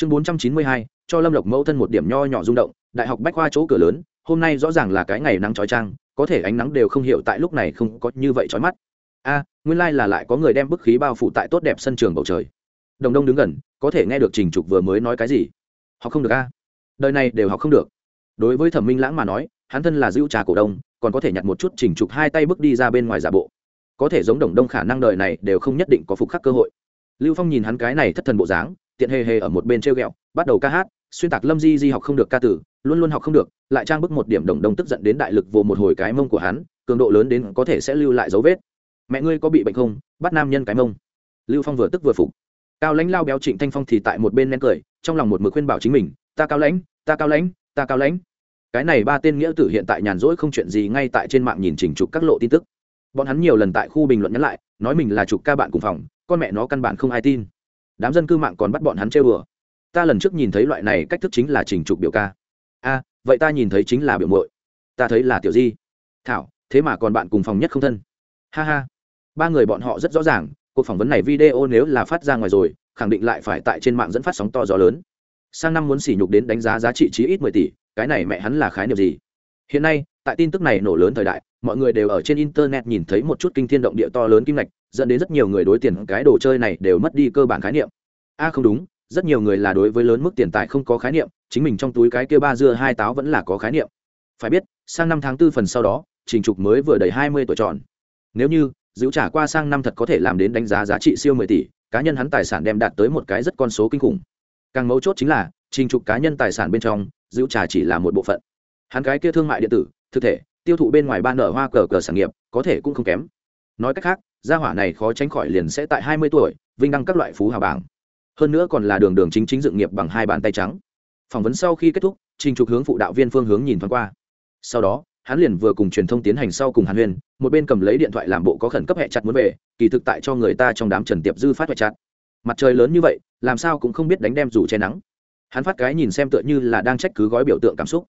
chương bốn trăm chín mươi hai, cho lâm lộc mẫu thân một điểm nho nhỏ rung động, đại học bách khoa chỗ cửa lớn, hôm nay rõ ràng là cái ngày nắng trói trang có thể ánh nắng đều không hiểu tại lúc này không có như vậy trói mắt. A, nguyên lai、like、là lại có người đem bức khí bao phủ tại tốt đẹp sân trường bầu trời. Đồng đông đứng gần, có thể nghe được trình trục vừa mới nói cái gì. Họ không được a? Đời này đều học không được. Đối với thẩm minh lãng mà nói, hắn thân là dữ trà cổ đông, còn có thể nhặt một chút trình trục hai tay bước đi ra bên ngoài giả bộ. Có thể giống đồng đông khả năng đời này đều không nhất định có phục khắc cơ hội. Lưu phong nhìn hắn cái này thất thần bộ dáng tiện hề hề ở một bên treo ghẹo, bắt đầu ca hát, xuyên tạc lâm di di học không được ca tử, luôn luôn học không được, lại trang bức một điểm đồng đồng tức giận đến đại lực vô một hồi cái mông của hắn, cường độ lớn đến có thể sẽ lưu lại dấu vết. Mẹ ngươi có bị bệnh không? Bắt nam nhân cái mông. Lưu phong vừa tức vừa phục. Cao lãnh lao béo trịnh thanh phong thì tại một bên nén cười, trong lòng một mực khuyên bảo chính mình, ta cao lãnh, ta cao lãnh, ta cao lãnh. Cái này ba tên nghĩa tử hiện tại nhàn rỗi không chuyện gì ngay tại trên mạng nhìn chỉnh trục các lộ tin tức. Bọn hắn nhiều lần tại khu bình luận nhắn lại, nói mình là chục ca bạn cùng phòng, con mẹ nó căn bản không ai tin đám dân cư mạng còn bắt bọn hắn chơi bừa ta lần trước nhìn thấy loại này cách thức chính là chỉnh trục biểu ca. A, vậy ta nhìn thấy chính là biểu muội. Ta thấy là tiểu di. Thảo, thế mà còn bạn cùng phòng nhất không thân. Ha ha. Ba người bọn họ rất rõ ràng, cuộc phỏng vấn này video nếu là phát ra ngoài rồi, khẳng định lại phải tại trên mạng dẫn phát sóng to gió lớn. Sang năm muốn sỉ nhục đến đánh giá giá trị chí ít mười tỷ, cái này mẹ hắn là khái niệm gì? Hiện nay, tại tin tức này nổ lớn thời đại mọi người đều ở trên internet nhìn thấy một chút kinh thiên động địa to lớn kim ngạch, dẫn đến rất nhiều người đối tiền cái đồ chơi này đều mất đi cơ bản khái niệm. A, không đúng, rất nhiều người là đối với lớn mức tiền tài không có khái niệm, chính mình trong túi cái kia ba dưa hai táo vẫn là có khái niệm. Phải biết, sang năm tháng tư phần sau đó, trình trục mới vừa đầy hai mươi tuổi tròn. Nếu như, giữ trả qua sang năm thật có thể làm đến đánh giá giá trị siêu mười tỷ, cá nhân hắn tài sản đem đạt tới một cái rất con số kinh khủng. Càng mấu chốt chính là, trình trục cá nhân tài sản bên trong, giữ trả chỉ là một bộ phận. Hắn cái kia thương mại điện tử, thực thể tiêu thụ bên ngoài ban nở hoa cờ cờ sản nghiệp, có thể cũng không kém. Nói cách khác, gia hỏa này khó tránh khỏi liền sẽ tại hai mươi tuổi, vinh đăng các loại phú hào bảng. Hơn nữa còn là đường đường chính chính dựng nghiệp bằng hai bàn tay trắng. Phỏng vấn sau khi kết thúc, trình trục hướng phụ đạo viên phương hướng nhìn thoáng qua. Sau đó, hắn liền vừa cùng truyền thông tiến hành sau cùng hàn huyên, một bên cầm lấy điện thoại làm bộ có khẩn cấp hẹ chặt muốn về, kỳ thực tại cho người ta trong đám trần tiệp dư phát hẹ chặt. Mặt trời lớn như vậy, làm sao cũng không biết đánh đem dù che nắng. Hắn phát cái nhìn xem tựa như là đang trách cứ gói biểu tượng cảm xúc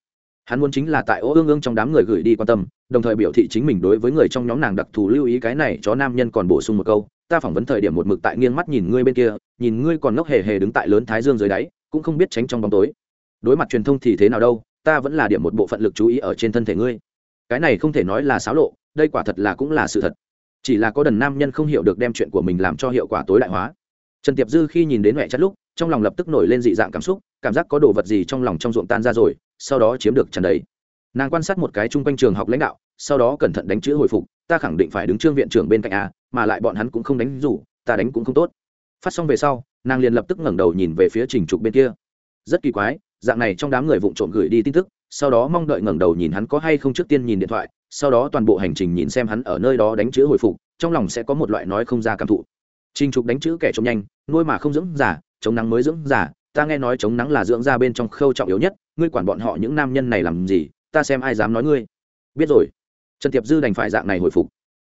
hắn muốn chính là tại ô ương ương trong đám người gửi đi quan tâm, đồng thời biểu thị chính mình đối với người trong nhóm nàng đặc thù lưu ý cái này cho nam nhân còn bổ sung một câu, ta phỏng vấn thời điểm một mực tại nghiêng mắt nhìn ngươi bên kia, nhìn ngươi còn ngốc hề hề đứng tại lớn thái dương dưới đáy, cũng không biết tránh trong bóng tối. Đối mặt truyền thông thì thế nào đâu, ta vẫn là điểm một bộ phận lực chú ý ở trên thân thể ngươi. Cái này không thể nói là xáo lộ, đây quả thật là cũng là sự thật. Chỉ là có đần nam nhân không hiểu được đem chuyện của mình làm cho hiệu quả tối đại hóa. Trần tiệp dư khi nhìn đến huệ chất lúc, trong lòng lập tức nổi lên dị dạng cảm xúc cảm giác có đồ vật gì trong lòng trong ruộng tan ra rồi, sau đó chiếm được trần đấy nàng quan sát một cái chung quanh trường học lãnh đạo, sau đó cẩn thận đánh chữ hồi phục, ta khẳng định phải đứng trương viện trưởng bên cạnh a, mà lại bọn hắn cũng không đánh rủ, ta đánh cũng không tốt. Phát xong về sau, nàng liền lập tức ngẩng đầu nhìn về phía trình trục bên kia. Rất kỳ quái, dạng này trong đám người vụng trộm gửi đi tin tức, sau đó mong đợi ngẩng đầu nhìn hắn có hay không trước tiên nhìn điện thoại, sau đó toàn bộ hành trình nhìn xem hắn ở nơi đó đánh chữ hồi phục, trong lòng sẽ có một loại nói không ra cảm thụ. Trình trục đánh chữ kẻ trông nhanh, nuôi mà không dưỡng giả chống nắng mới dưỡng giả ta nghe nói chống nắng là dưỡng ra bên trong khâu trọng yếu nhất, ngươi quản bọn họ những nam nhân này làm gì, ta xem ai dám nói ngươi. Biết rồi. Trần tiệp dư đành phải dạng này hồi phục.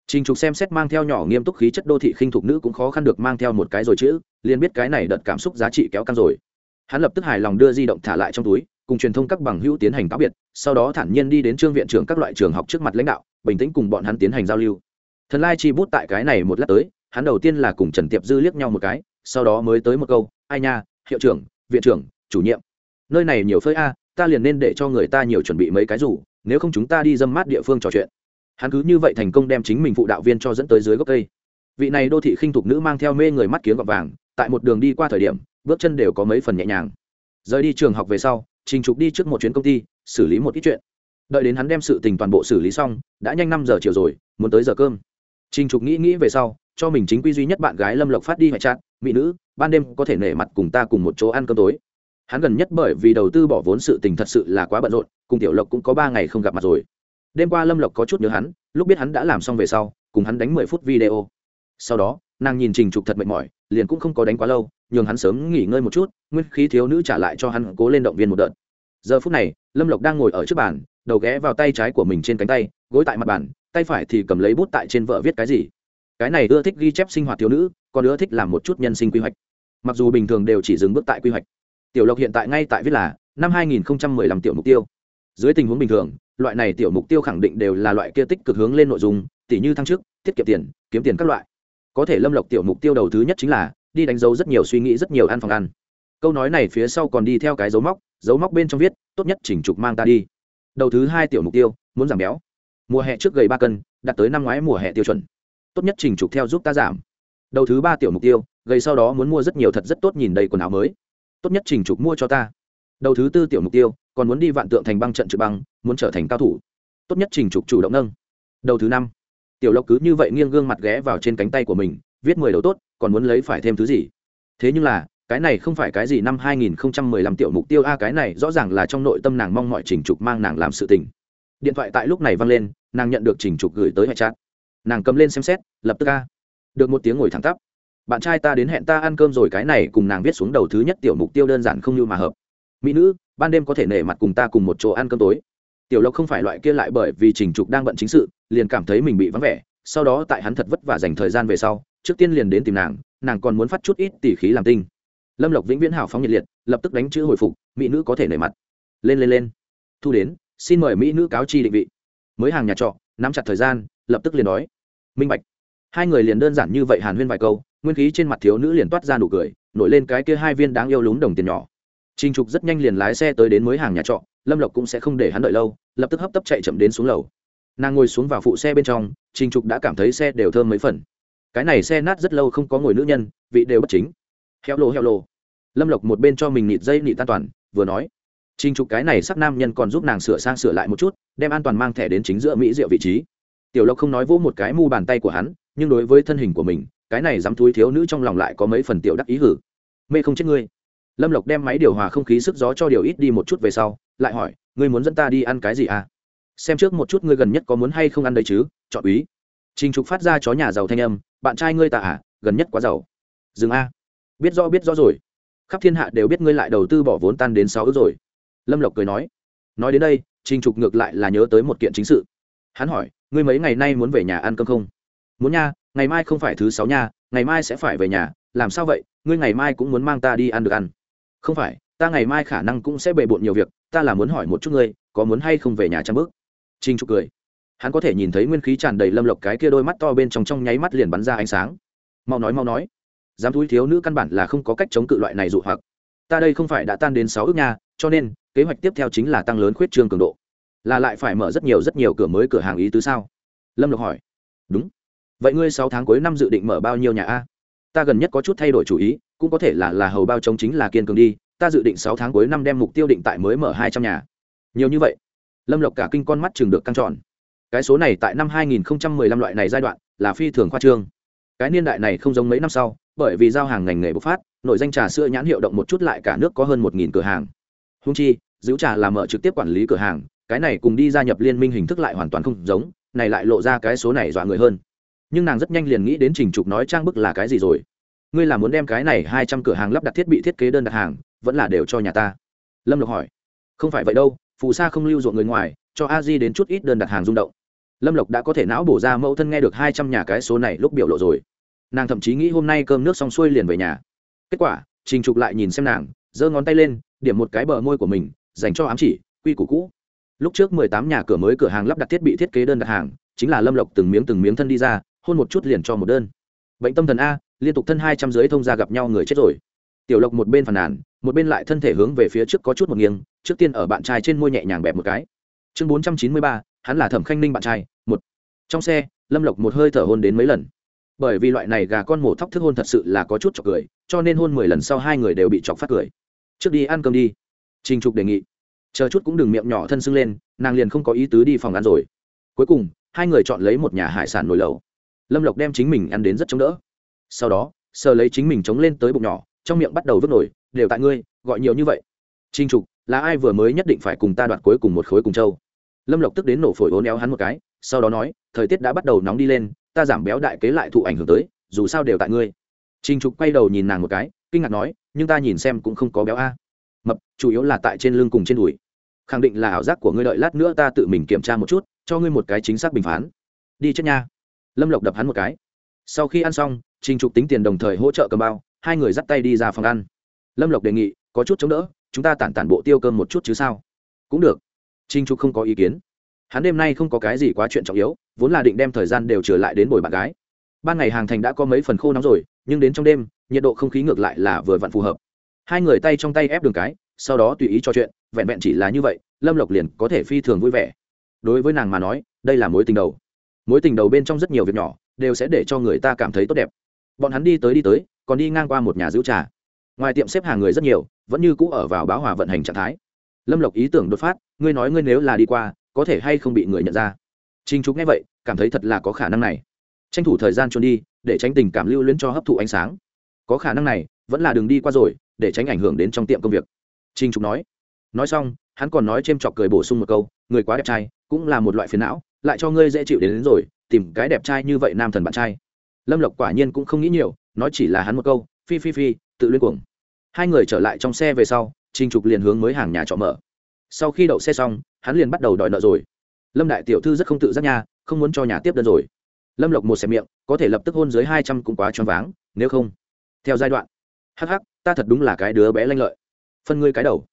Trình trục xem xét mang theo nhỏ nghiêm túc khí chất đô thị khinh thục nữ cũng khó khăn được mang theo một cái rồi chữ liền biết cái này đợt cảm xúc giá trị kéo căng rồi. Hắn lập tức hài lòng đưa di động thả lại trong túi, cùng truyền thông các bằng hữu tiến hành cáo biệt, sau đó thản nhiên đi đến trương viện trưởng các loại trường học trước mặt lãnh đạo, bình tĩnh cùng bọn hắn tiến hành giao lưu. Thần lai chi bút tại cái này một lát tới, hắn đầu tiên là cùng trần tiệp dư liếc nhau một cái, sau đó mới tới một câu, ai nha, hiệu trưởng viện trưởng, chủ nhiệm. Nơi này nhiều phơi a, ta liền nên để cho người ta nhiều chuẩn bị mấy cái rủ, nếu không chúng ta đi dâm mát địa phương trò chuyện. Hắn cứ như vậy thành công đem chính mình phụ đạo viên cho dẫn tới dưới gốc cây. Vị này đô thị khinh thục nữ mang theo mê người mắt kiếng gọt vàng, tại một đường đi qua thời điểm, bước chân đều có mấy phần nhẹ nhàng. Rời đi trường học về sau, trình trục đi trước một chuyến công ty, xử lý một ít chuyện. Đợi đến hắn đem sự tình toàn bộ xử lý xong, đã nhanh năm giờ chiều rồi, muốn tới giờ cơm. Trình trục nghĩ nghĩ về sau, cho mình chính quy duy nhất bạn gái lâm lộc phát đi hoại chát mỹ nữ ban đêm có thể nể mặt cùng ta cùng một chỗ ăn cơm tối. Hắn gần nhất bởi vì đầu tư bỏ vốn sự tình thật sự là quá bận rộn, cùng tiểu lộc cũng có ba ngày không gặp mặt rồi. Đêm qua lâm lộc có chút nhớ hắn, lúc biết hắn đã làm xong về sau, cùng hắn đánh mười phút video. Sau đó, nàng nhìn trình trục thật mệt mỏi, liền cũng không có đánh quá lâu, nhường hắn sớm nghỉ ngơi một chút, nguyên khí thiếu nữ trả lại cho hắn cố lên động viên một đợt. Giờ phút này, lâm lộc đang ngồi ở trước bàn, đầu ghé vào tay trái của mình trên cánh tay, gối tại mặt bàn, tay phải thì cầm lấy bút tại trên vợ viết cái gì. Cái này ưa thích ghi chép sinh hoạt thiếu nữ, còn ưa thích làm một chút nhân sinh quy hoạch mặc dù bình thường đều chỉ dừng bước tại quy hoạch. Tiểu lộc hiện tại ngay tại viết là, năm 2015 tiểu mục tiêu. Dưới tình huống bình thường, loại này tiểu mục tiêu khẳng định đều là loại kia tích cực hướng lên nội dung, tỉ như thăng chức, tiết kiệm tiền, kiếm tiền các loại. Có thể lâm lộc tiểu mục tiêu đầu thứ nhất chính là đi đánh dấu rất nhiều suy nghĩ, rất nhiều ăn phòng ăn. Câu nói này phía sau còn đi theo cái dấu móc dấu móc bên trong viết, tốt nhất chỉnh trục mang ta đi. Đầu thứ hai tiểu mục tiêu, muốn giảm béo. Mùa hè trước gầy ba cân, đạt tới năm ngoái mùa hè tiêu chuẩn. Tốt nhất chỉnh trục theo giúp ta giảm. Đầu thứ ba tiểu mục tiêu gầy sau đó muốn mua rất nhiều thật rất tốt nhìn đầy quần áo mới. Tốt nhất chỉnh trục mua cho ta. Đầu thứ tư tiểu mục tiêu, còn muốn đi vạn tượng thành băng trận trượt băng, muốn trở thành cao thủ. Tốt nhất chỉnh trục chủ động nâng. Đầu thứ năm, tiểu lộc cứ như vậy nghiêng gương mặt ghé vào trên cánh tay của mình, viết mười đầu tốt, còn muốn lấy phải thêm thứ gì? Thế nhưng là, cái này không phải cái gì năm 2015 tiểu mục tiêu, a, cái này rõ ràng là trong nội tâm nàng mong mọi trình trục mang nàng làm sự tình. Điện thoại tại lúc này vang lên, nàng nhận được trình trục gửi tới hệ chat. Nàng cầm lên xem xét, lập tức a. Được một tiếng ngồi thẳng tắp bạn trai ta đến hẹn ta ăn cơm rồi, cái này cùng nàng viết xuống đầu thứ nhất tiểu mục tiêu đơn giản không như mà hợp. Mỹ nữ, ban đêm có thể nể mặt cùng ta cùng một chỗ ăn cơm tối. Tiểu lộc không phải loại kia lại bởi vì trình trục đang bận chính sự, liền cảm thấy mình bị vắng vẻ, sau đó tại hắn thật vất vả dành thời gian về sau, trước tiên liền đến tìm nàng nàng còn muốn phát chút ít tỉ khí làm tinh. Lâm lộc vĩnh viễn hào phóng nhiệt liệt, lập tức đánh chữ hồi phục, mỹ nữ có thể nể mặt. Lên lên lên. Thu đến, xin mời mỹ nữ cáo chi định vị. Mới hàng nhà trọ, nắm chặt thời gian, lập tức liền đói minh bạch. Hai người liền đơn giản như vậy hàn huyên vài câu nguyên khí trên mặt thiếu nữ liền toát ra nụ cười nổi lên cái kia hai viên đáng yêu lúng đồng tiền nhỏ Trình Trục rất nhanh liền lái xe tới đến mới hàng nhà trọ, Lâm Lộc cũng sẽ không để hắn đợi lâu, lập tức hấp tấp chạy chậm đến xuống lầu. Nàng ngồi xuống vào phụ xe bên trong, Trình Trục đã cảm thấy xe đều thơm mấy phần. Cái này xe nát rất lâu không có ngồi nữ nhân, vị đều bất chính. Heo lô heo lô. Lâm Lộc một bên cho mình nịt dây nịt an toàn, vừa nói, Trình Trục cái này sắc nam nhân còn giúp nàng sửa sang sửa lại một chút, đem an toàn mang thẻ đến chính giữa mỹ rượu vị trí. Tiểu Lộc không nói vỗ một cái mu bàn tay của hắn, nhưng đối với thân hình của mình, cái này dám túi thiếu nữ trong lòng lại có mấy phần tiểu đắc ý hử. Mê không chết ngươi. Lâm lộc đem máy điều hòa không khí sức gió cho điều ít đi một chút về sau, lại hỏi, ngươi muốn dẫn ta đi ăn cái gì à? Xem trước một chút ngươi gần nhất có muốn hay không ăn đấy chứ, chọn úy. Trình trục phát ra chó nhà giàu thanh âm, bạn trai ngươi ta à gần nhất quá giàu. Dừng a. Biết rõ biết rõ rồi. Khắp thiên hạ đều biết ngươi lại đầu tư bỏ vốn tan đến sáu ước rồi. Lâm lộc cười nói. Nói đến đây, trình trục ngược lại là nhớ tới một kiện chính sự. Hắn hỏi, ngươi mấy ngày nay muốn về nhà ăn cơm không? Muốn nha ngày mai không phải thứ sáu nha, ngày mai sẽ phải về nhà, làm sao vậy? Ngươi ngày mai cũng muốn mang ta đi ăn được ăn. Không phải, ta ngày mai khả năng cũng sẽ bề bộn nhiều việc, ta là muốn hỏi một chút ngươi, có muốn hay không về nhà trang bước? Trinh trục cười. Hắn có thể nhìn thấy nguyên khí tràn đầy lâm lộc cái kia đôi mắt to bên trong trong nháy mắt liền bắn ra ánh sáng. Mau nói mau nói. Dám túi thiếu nữ căn bản là không có cách chống cự loại này dụ hoặc. Ta đây không phải đã tan đến sáu ước nha, cho nên, kế hoạch tiếp theo chính là tăng lớn khuyết trương cường độ. Là lại phải mở rất nhiều rất nhiều cửa mới cửa hàng ý tứ sao? Lâm lộc hỏi. Đúng vậy ngươi sáu tháng cuối năm dự định mở bao nhiêu nhà a? Ta gần nhất có chút thay đổi chủ ý, cũng có thể là là hầu bao chống chính là kiên cường đi, ta dự định sáu tháng cuối năm đem mục tiêu định tại mới mở hai trăm nhà. Nhiều như vậy, lâm lộc cả kinh con mắt chừng được căng tròn. Cái số này tại năm 2015 loại này giai đoạn là phi thường khoa trương. Cái niên đại này không giống mấy năm sau, bởi vì giao hàng ngành nghề bộc phát, nội danh trà sữa nhãn hiệu động một chút lại cả nước có hơn một nghìn cửa hàng. Húng chi, giữ trà là mở trực tiếp quản lý cửa hàng, cái này cùng đi gia nhập liên minh hình thức lại hoàn toàn không giống, này lại lộ ra cái số này dọa người hơn nhưng nàng rất nhanh liền nghĩ đến trình trục nói trang bức là cái gì rồi. Ngươi là muốn đem cái này hai trăm cửa hàng lắp đặt thiết bị thiết kế đơn đặt hàng, vẫn là đều cho nhà ta? Lâm lộc hỏi. Không phải vậy đâu, phù sa không lưu ruộng người ngoài, cho a di đến chút ít đơn đặt hàng rung động. Lâm lộc đã có thể não bổ ra mẫu thân nghe được hai trăm nhà cái số này lúc biểu lộ rồi. Nàng thậm chí nghĩ hôm nay cơm nước xong xuôi liền về nhà. Kết quả, trình trục lại nhìn xem nàng, giơ ngón tay lên, điểm một cái bờ môi của mình, dành cho ám chỉ, quy củ cũ. Lúc trước mười tám nhà cửa mới cửa hàng lắp đặt thiết bị thiết kế đơn đặt hàng, chính là lâm lộc từng miếng từng miếng thân đi ra hôn một chút liền cho một đơn. Bệnh tâm thần a, liên tục thân hai trăm dưới thông gia gặp nhau người chết rồi. Tiểu lộc một bên phàn nàn, một bên lại thân thể hướng về phía trước có chút một nghiêng, trước tiên ở bạn trai trên môi nhẹ nhàng bẹp một cái. Chương bốn trăm chín mươi ba, hắn là thẩm khanh ninh bạn trai, một. Trong xe, lâm lộc một hơi thở hôn đến mấy lần. Bởi vì loại này gà con mổ thóc thức hôn thật sự là có chút chọc cười, cho nên hôn mười lần sau hai người đều bị chọc phát cười. Trước đi ăn cơm đi. Trình trục đề nghị. Chờ chút cũng đừng miệng nhỏ thân sưng lên, nàng liền không có ý tứ đi phòng ăn rồi. Cuối cùng, hai người chọn lấy một nhà hải sản nồi lầu lâm lộc đem chính mình ăn đến rất chống đỡ. Sau đó, sờ lấy chính mình chống lên tới bụng nhỏ, trong miệng bắt đầu vứt nổi, đều tại ngươi, gọi nhiều như vậy. Trinh trục, là ai vừa mới nhất định phải cùng ta đoạt cuối cùng một khối cùng châu? Lâm lộc tức đến nổ phổi ố néo hắn một cái, sau đó nói, thời tiết đã bắt đầu nóng đi lên, ta giảm béo đại kế lại thụ ảnh hưởng tới, dù sao đều tại ngươi. Trinh trục quay đầu nhìn nàng một cái, kinh ngạc nói, nhưng ta nhìn xem cũng không có béo a. Mập, chủ yếu là tại trên lưng cùng trên đùi. Khẳng định là ảo giác của ngươi đợi lát nữa ta tự mình kiểm tra một chút, cho ngươi một cái chính xác bình phán. Đi chết nha lâm lộc đập hắn một cái. Sau khi ăn xong, trình trục tính tiền đồng thời hỗ trợ cầm bao, hai người dắt tay đi ra phòng ăn. Lâm lộc đề nghị, có chút chống đỡ, chúng ta tản tản bộ tiêu cơm một chút chứ sao? Cũng được. Trình trục không có ý kiến. Hắn đêm nay không có cái gì quá chuyện trọng yếu, vốn là định đem thời gian đều trở lại đến bồi bạn gái. Ban ngày hàng thành đã có mấy phần khô nóng rồi, nhưng đến trong đêm, nhiệt độ không khí ngược lại là vừa vặn phù hợp. Hai người tay trong tay ép đường cái, sau đó tùy ý trò chuyện, vẹn vẹn chỉ là như vậy, lâm lộc liền có thể phi thường vui vẻ. Đối với nàng mà nói, đây là mối tình đầu mối tình đầu bên trong rất nhiều việc nhỏ, đều sẽ để cho người ta cảm thấy tốt đẹp. Bọn hắn đi tới đi tới, còn đi ngang qua một nhà giữ trà. Ngoài tiệm xếp hàng người rất nhiều, vẫn như cũ ở vào báo hòa vận hành trạng thái. Lâm lộc ý tưởng đột phát, ngươi nói ngươi nếu là đi qua, có thể hay không bị người nhận ra? Trinh trúc nghe vậy, cảm thấy thật là có khả năng này. Tranh thủ thời gian trốn đi, để tránh tình cảm lưu luyến cho hấp thụ ánh sáng. Có khả năng này, vẫn là đường đi qua rồi, để tránh ảnh hưởng đến trong tiệm công việc. Trinh trúc nói. Nói xong, hắn còn nói c h ê m chọc cười bổ sung một câu, người quá đẹp trai, cũng là một loại phiền não lại cho ngươi dễ chịu đến, đến rồi tìm cái đẹp trai như vậy nam thần bạn trai. Lâm lộc quả nhiên cũng không nghĩ nhiều nói chỉ là hắn một câu phi phi phi tự luyên cuồng. Hai người trở lại trong xe về sau Trình trục liền hướng mới hàng nhà trọ mở. Sau khi đậu xe xong hắn liền bắt đầu đòi nợ rồi. Lâm đại tiểu thư rất không tự giác nha không muốn cho nhà tiếp đơn rồi. Lâm lộc một xẻ miệng có thể lập tức hôn dưới hai trăm cũng quá choáng váng nếu không. Theo giai đoạn. Hắc hắc ta thật đúng là cái đứa bé lanh lợi. Phân ngươi cái đầu.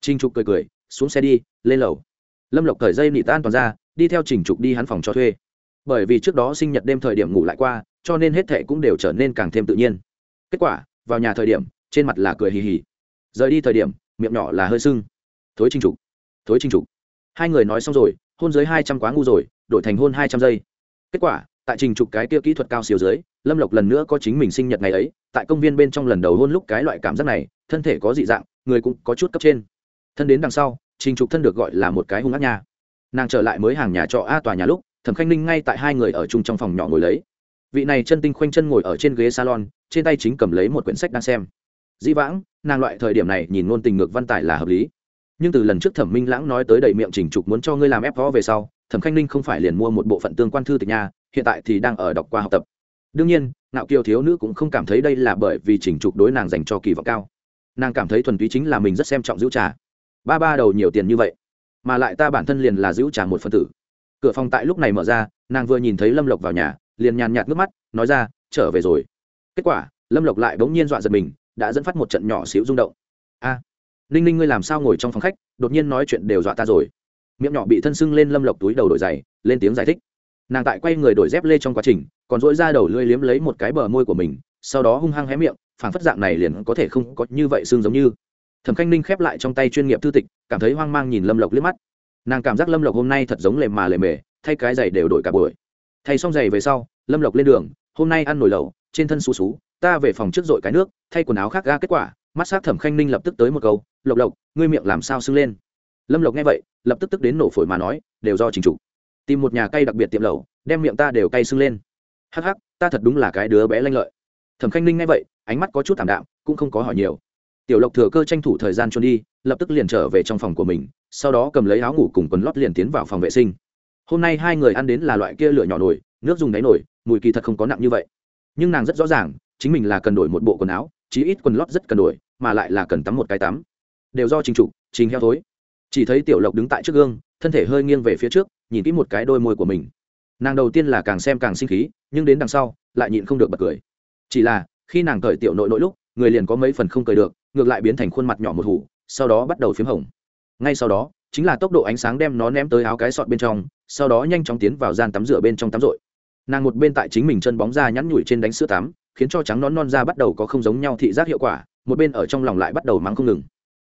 Trinh trục cười cười xuống xe đi lên lầu. Lâm lộc cởi dây nị tan toàn ra đi theo trình trục đi hắn phòng cho thuê. Bởi vì trước đó sinh nhật đêm thời điểm ngủ lại qua, cho nên hết thệ cũng đều trở nên càng thêm tự nhiên. Kết quả, vào nhà thời điểm, trên mặt là cười hì hì. Rời đi thời điểm, miệng nhỏ là hơi sưng. Thối trình trục, thối trình trục. Hai người nói xong rồi, hôn dưới hai trăm quá ngu rồi, đổi thành hôn hai trăm giây. Kết quả, tại trình trục cái kia kỹ thuật cao siêu dưới lâm lộc lần nữa có chính mình sinh nhật ngày ấy, tại công viên bên trong lần đầu hôn lúc cái loại cảm giác này, thân thể có dị dạng, người cũng có chút cấp trên. Thân đến đằng sau trình trục thân được gọi là một cái hung ác nha nàng trở lại mới hàng nhà trọ a tòa nhà lúc, thẩm khanh ninh ngay tại hai người ở chung trong phòng nhỏ ngồi lấy. Vị này chân tinh khoanh chân ngồi ở trên ghế salon, trên tay chính cầm lấy một quyển sách đang xem. Dĩ vãng, nàng loại thời điểm này nhìn ngôn tình ngược văn tài là hợp lý. Nhưng từ lần trước thẩm minh lãng nói tới đầy miệng chỉnh trục muốn cho ngươi làm ép phó về sau, thẩm khanh ninh không phải liền mua một bộ phận tương quan thư tịch nhà, hiện tại thì đang ở đọc qua học tập. Đương nhiên nạo kiều thiếu nữ cũng không cảm thấy đây là bởi vì chỉnh trục đối nàng dành cho kỳ vọng cao. Nàng cảm thấy thuần túy chính là mình rất xem trọng giữ trả ba ba đầu nhiều tiền như vậy mà lại ta bản thân liền là giữ trả một phân tử. Cửa phòng tại lúc này mở ra, nàng vừa nhìn thấy lâm lộc vào nhà, liền nhàn nhạt nước mắt, nói ra, trở về rồi. Kết quả, lâm lộc lại bỗng nhiên dọa giật mình, đã dẫn phát một trận nhỏ xíu rung động. A, ninh ninh ngươi làm sao ngồi trong phòng khách, đột nhiên nói chuyện đều dọa ta rồi. Miệng nhỏ bị thân sưng lên lâm lộc túi đầu đổi giày, lên tiếng giải thích. Nàng tại quay người đổi dép lê trong quá trình, còn dỗi ra đầu lưỡi liếm lấy một cái bờ môi của mình, sau đó hung hăng hé miệng phản phất dạng này liền có thể không có như vậy xương giống như thẩm khanh ninh khép lại trong tay chuyên nghiệp thư tịch, cảm thấy hoang mang nhìn lâm lộc liếc mắt. Nàng cảm giác lâm lộc hôm nay thật giống lề mà lề mề, thay cái giày đều đổi cả buổi. Thay xong giày về sau, lâm lộc lên đường, hôm nay ăn nổi lẩu, trên thân xú xú, ta về phòng trước dội cái nước, thay quần áo khác ga kết quả, mắt s á c thẩm khanh ninh lập tức tới một câu, lộc lộc, ngươi miệng làm sao sưng lên? Lâm lộc nghe vậy, lập tức tức đến nổ phổi mà nói, đều do chính chủ. Tìm một nhà cây đặc biệt tiệm lẩu, đem miệng ta đều cay sưng lên. Hắc hắc, ta thật đúng là cái đứa bé lanh lợi. Thẩm khanh ninh nghe vậy, ánh mắt có chút thảm đạm, cũng không có hỏi nhiều tiểu lộc thừa cơ tranh thủ thời gian trốn đi, lập tức liền trở về trong phòng của mình, sau đó cầm lấy áo ngủ cùng quần lót liền tiến vào phòng vệ sinh. Hôm nay hai người ăn đến là loại kia lửa nhỏ nổi nước dùng đáy nổi mùi kỳ thật không có nặng như vậy. Nhưng nàng rất rõ ràng, chính mình là cần đổi một bộ quần áo, chí ít quần lót rất cần đổi, mà lại là cần tắm một cái tắm. Đều do trình trục trình heo thối. Chỉ thấy tiểu lộc đứng tại trước gương, thân thể hơi nghiêng về phía trước, nhìn kỹ một cái đôi môi của mình. Nàng đầu tiên là càng xem càng sinh khí, nhưng đến đằng sau, lại nhịn không được bật cười. Chỉ là, khi nàng cởi tiểu nội nội lúc người liền có mấy phần không cười được, ngược lại biến thành khuôn mặt nhỏ một hủ, sau đó bắt đầu p h í m hồng. Ngay sau đó, chính là tốc độ ánh sáng đem nó ném tới áo cái sọt bên trong, sau đó nhanh chóng tiến vào gian tắm rửa bên trong tắm rội. Nàng một bên tại chính mình chân bóng ra nhắn nhủi trên đánh sữa tắm, khiến cho trắng nón non da bắt đầu có không giống nhau thị giác hiệu quả, một bên ở trong lòng lại bắt đầu mắng không ngừng.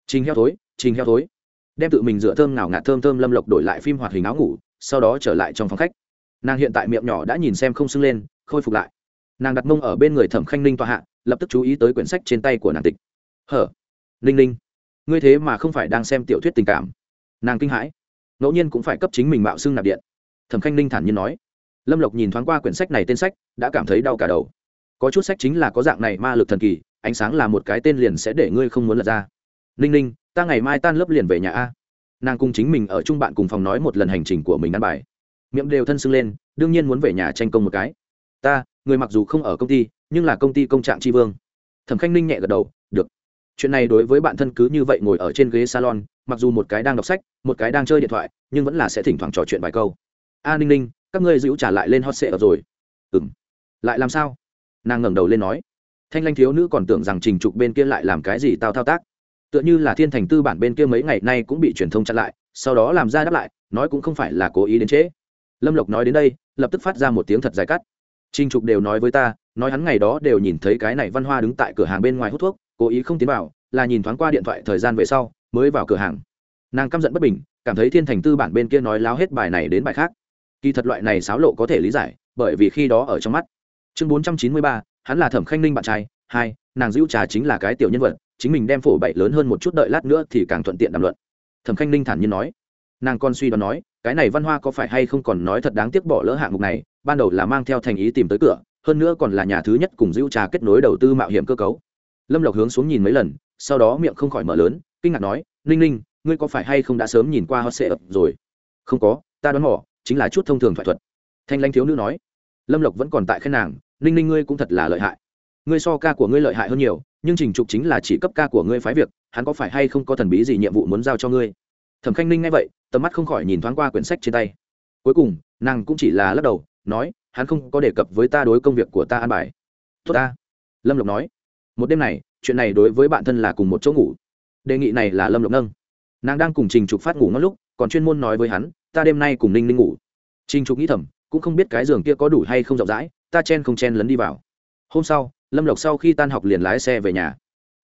Trình heo thối, trình heo thối. Đem tự mình rửa thơm nào ngạt thơm thơm lâm lộc đổi lại phim hoạt hình áo ngủ, sau đó trở lại trong phòng khách. Nàng hiện tại miệng nhỏ đã nhìn xem không sưng lên, khôi phục lại nàng đặt mông ở bên người thẩm khanh ninh tọa hạ, lập tức chú ý tới quyển sách trên tay của nàng tịch. Hở, ninh ninh, ngươi thế mà không phải đang xem tiểu thuyết tình cảm. Nàng kinh hãi. Ngẫu nhiên cũng phải cấp chính mình mạo xưng nạp điện. Thẩm khanh ninh thản nhiên nói. Lâm lộc nhìn thoáng qua quyển sách này tên sách, đã cảm thấy đau cả đầu. Có chút sách chính là có dạng này ma lực thần kỳ, ánh sáng là một cái tên liền sẽ để ngươi không muốn lật ra. Ninh ninh, ta ngày mai tan lớp liền về nhà a. Nàng cùng chính mình ở chung bạn cùng phòng nói một lần hành trình của mình ăn bài. Miệng đều thân sưng lên, đương nhiên muốn về nhà tranh công một cái. Ta người mặc dù không ở công ty, nhưng là công ty công trạng tri vương. Thẩm khanh ninh nhẹ gật đầu, được. Chuyện này đối với bạn thân cứ như vậy ngồi ở trên ghế salon, mặc dù một cái đang đọc sách, một cái đang chơi điện thoại, nhưng vẫn là sẽ thỉnh thoảng trò chuyện vài câu. A ninh ninh, các ngươi giữ trả lại lên hot sệ ở rồi. Ừ m lại làm sao? Nàng ngẩng đầu lên nói. Thanh lanh thiếu nữ còn tưởng rằng trình trục bên kia lại làm cái gì tao thao tác. Tựa như là thiên thành tư bản bên kia mấy ngày nay cũng bị truyền thông chặn lại, sau đó làm ra đáp lại, nói cũng không phải là cố ý đến trễ. Lâm lộc nói đến đây, lập tức phát ra một tiếng thật dài cắt trình trục đều nói với ta, nói hắn ngày đó đều nhìn thấy cái này văn hoa đứng tại cửa hàng bên ngoài hút thuốc, cố ý không tiến vào, là nhìn thoáng qua điện thoại thời gian về sau, mới vào cửa hàng. Nàng căm giận bất bình, cảm thấy thiên thành tư bản bên kia nói láo hết bài này đến bài khác. Kỳ thật loại này xáo lộ có thể lý giải, bởi vì khi đó ở trong mắt. Chương bốn trăm chín mươi ba, hắn là thẩm khanh ninh bạn trai, hai, nàng Dữu trà chính là cái tiểu nhân vật, chính mình đem phổ bậy lớn hơn một chút đợi lát nữa thì càng thuận tiện đàm luận. Thẩm khanh ninh thản nhiên nói nàng con suy đoán nói, cái này văn hoa có phải hay không còn nói thật đáng tiếc bỏ lỡ hạng mục này, ban đầu là mang theo thành ý tìm tới cửa, hơn nữa còn là nhà thứ nhất cùng dữ trà kết nối đầu tư mạo hiểm cơ cấu. Lâm lộc hướng xuống nhìn mấy lần, sau đó miệng không khỏi mở lớn, kinh ngạc nói, ninh ninh, ngươi có phải hay không đã sớm nhìn qua hot sệ ập rồi? Không có, ta đoán mỏ chính là chút thông thường thoại thuật. Thanh lanh thiếu nữ nói. Lâm lộc vẫn còn tại khen nàng, ninh ninh, ngươi cũng thật là lợi hại. Ngươi so ca của ngươi lợi hại hơn nhiều, nhưng trình trục chính là chỉ cấp ca của ngươi phái việc, hắn có phải hay không có thần bí gì nhiệm vụ muốn giao cho ngươi? Thẩm khanh ninh nghe vậy tầm mắt không khỏi nhìn thoáng qua quyển sách trên tay. Cuối cùng, nàng cũng chỉ là lắc đầu, nói, hắn không có đề cập với ta đối công việc của ta an bài. Tốt ta. Lâm lộc nói. Một đêm này, chuyện này đối với bạn thân là cùng một chỗ ngủ. Đề nghị này là lâm lộc nâng. Nàng đang cùng trình trục phát ngủ ngon lúc, còn chuyên môn nói với hắn, ta đêm nay cùng ninh ninh ngủ. Trình trục nghĩ thầm, cũng không biết cái giường kia có đủ hay không rộng rãi, ta chen không chen lấn đi vào. Hôm sau, lâm lộc sau khi tan học liền lái xe về nhà.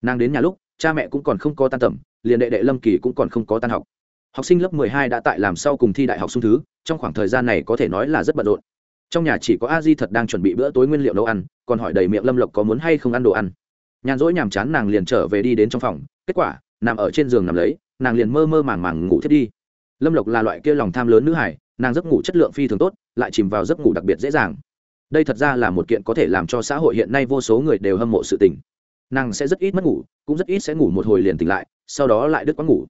Nàng đến nhà lúc, cha mẹ cũng còn không có tan tầm, liền đệ đệ lâm kỳ cũng còn không có tan học học sinh lớp mười hai đã tại làm sau cùng thi đại học xung thứ, trong khoảng thời gian này có thể nói là rất bận rộn. Trong nhà chỉ có a di thật đang chuẩn bị bữa tối nguyên liệu nấu ăn, còn hỏi đầy miệng lâm lộc có muốn hay không ăn đồ ăn. Nhàn rỗi nhàm chán nàng liền trở về đi đến trong phòng, kết quả, nằm ở trên giường nằm lấy, nàng liền mơ mơ màng màng ngủ thiết đi. Lâm lộc là loại kia lòng tham lớn nữ hải nàng giấc ngủ chất lượng phi thường tốt, lại chìm vào giấc ngủ đặc biệt dễ dàng. Đây thật ra là một kiện có thể làm cho xã hội hiện nay vô số người đều hâm mộ sự tình. Nàng sẽ rất ít mất ngủ, cũng rất ít sẽ ngủ một hồi liền tỉnh lại, sau đó lại đứt quá ngủ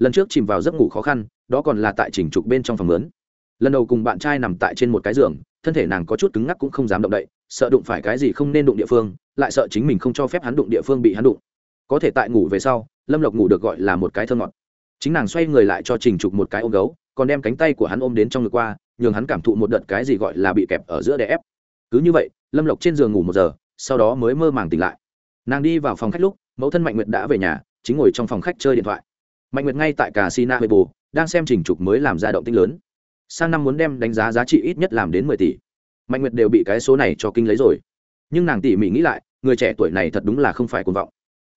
lần trước chìm vào giấc ngủ khó khăn, đó còn là tại chỉnh trục bên trong phòng lớn. Lần đầu cùng bạn trai nằm tại trên một cái giường, thân thể nàng có chút cứng ngắc cũng không dám động đậy, sợ đụng phải cái gì không nên đụng địa phương, lại sợ chính mình không cho phép hắn đụng địa phương bị hắn đụng. Có thể tại ngủ về sau, lâm lộc ngủ được gọi là một cái thơ ngọt. Chính nàng xoay người lại cho trình trục một cái ôm gấu, còn đem cánh tay của hắn ôm đến trong ngực qua, nhường hắn cảm thụ một đợt cái gì gọi là bị kẹp ở giữa đè ép. Cứ như vậy, lâm lộc trên giường ngủ một giờ, sau đó mới mơ màng tỉnh lại. Nàng đi vào phòng khách lúc, mẫu thân mạnh nguyệt đã về nhà, chính ngồi trong phòng khách chơi điện thoại mạnh nguyệt ngay tại cả sina huệ bồ đang xem trình trục mới làm ra động tinh lớn. Sang năm muốn đem đánh giá giá trị ít nhất làm đến mười tỷ. Mạnh nguyệt đều bị cái số này cho kinh lấy rồi. Nhưng nàng tỉ mỉ nghĩ lại, người trẻ tuổi này thật đúng là không phải cuồng vọng.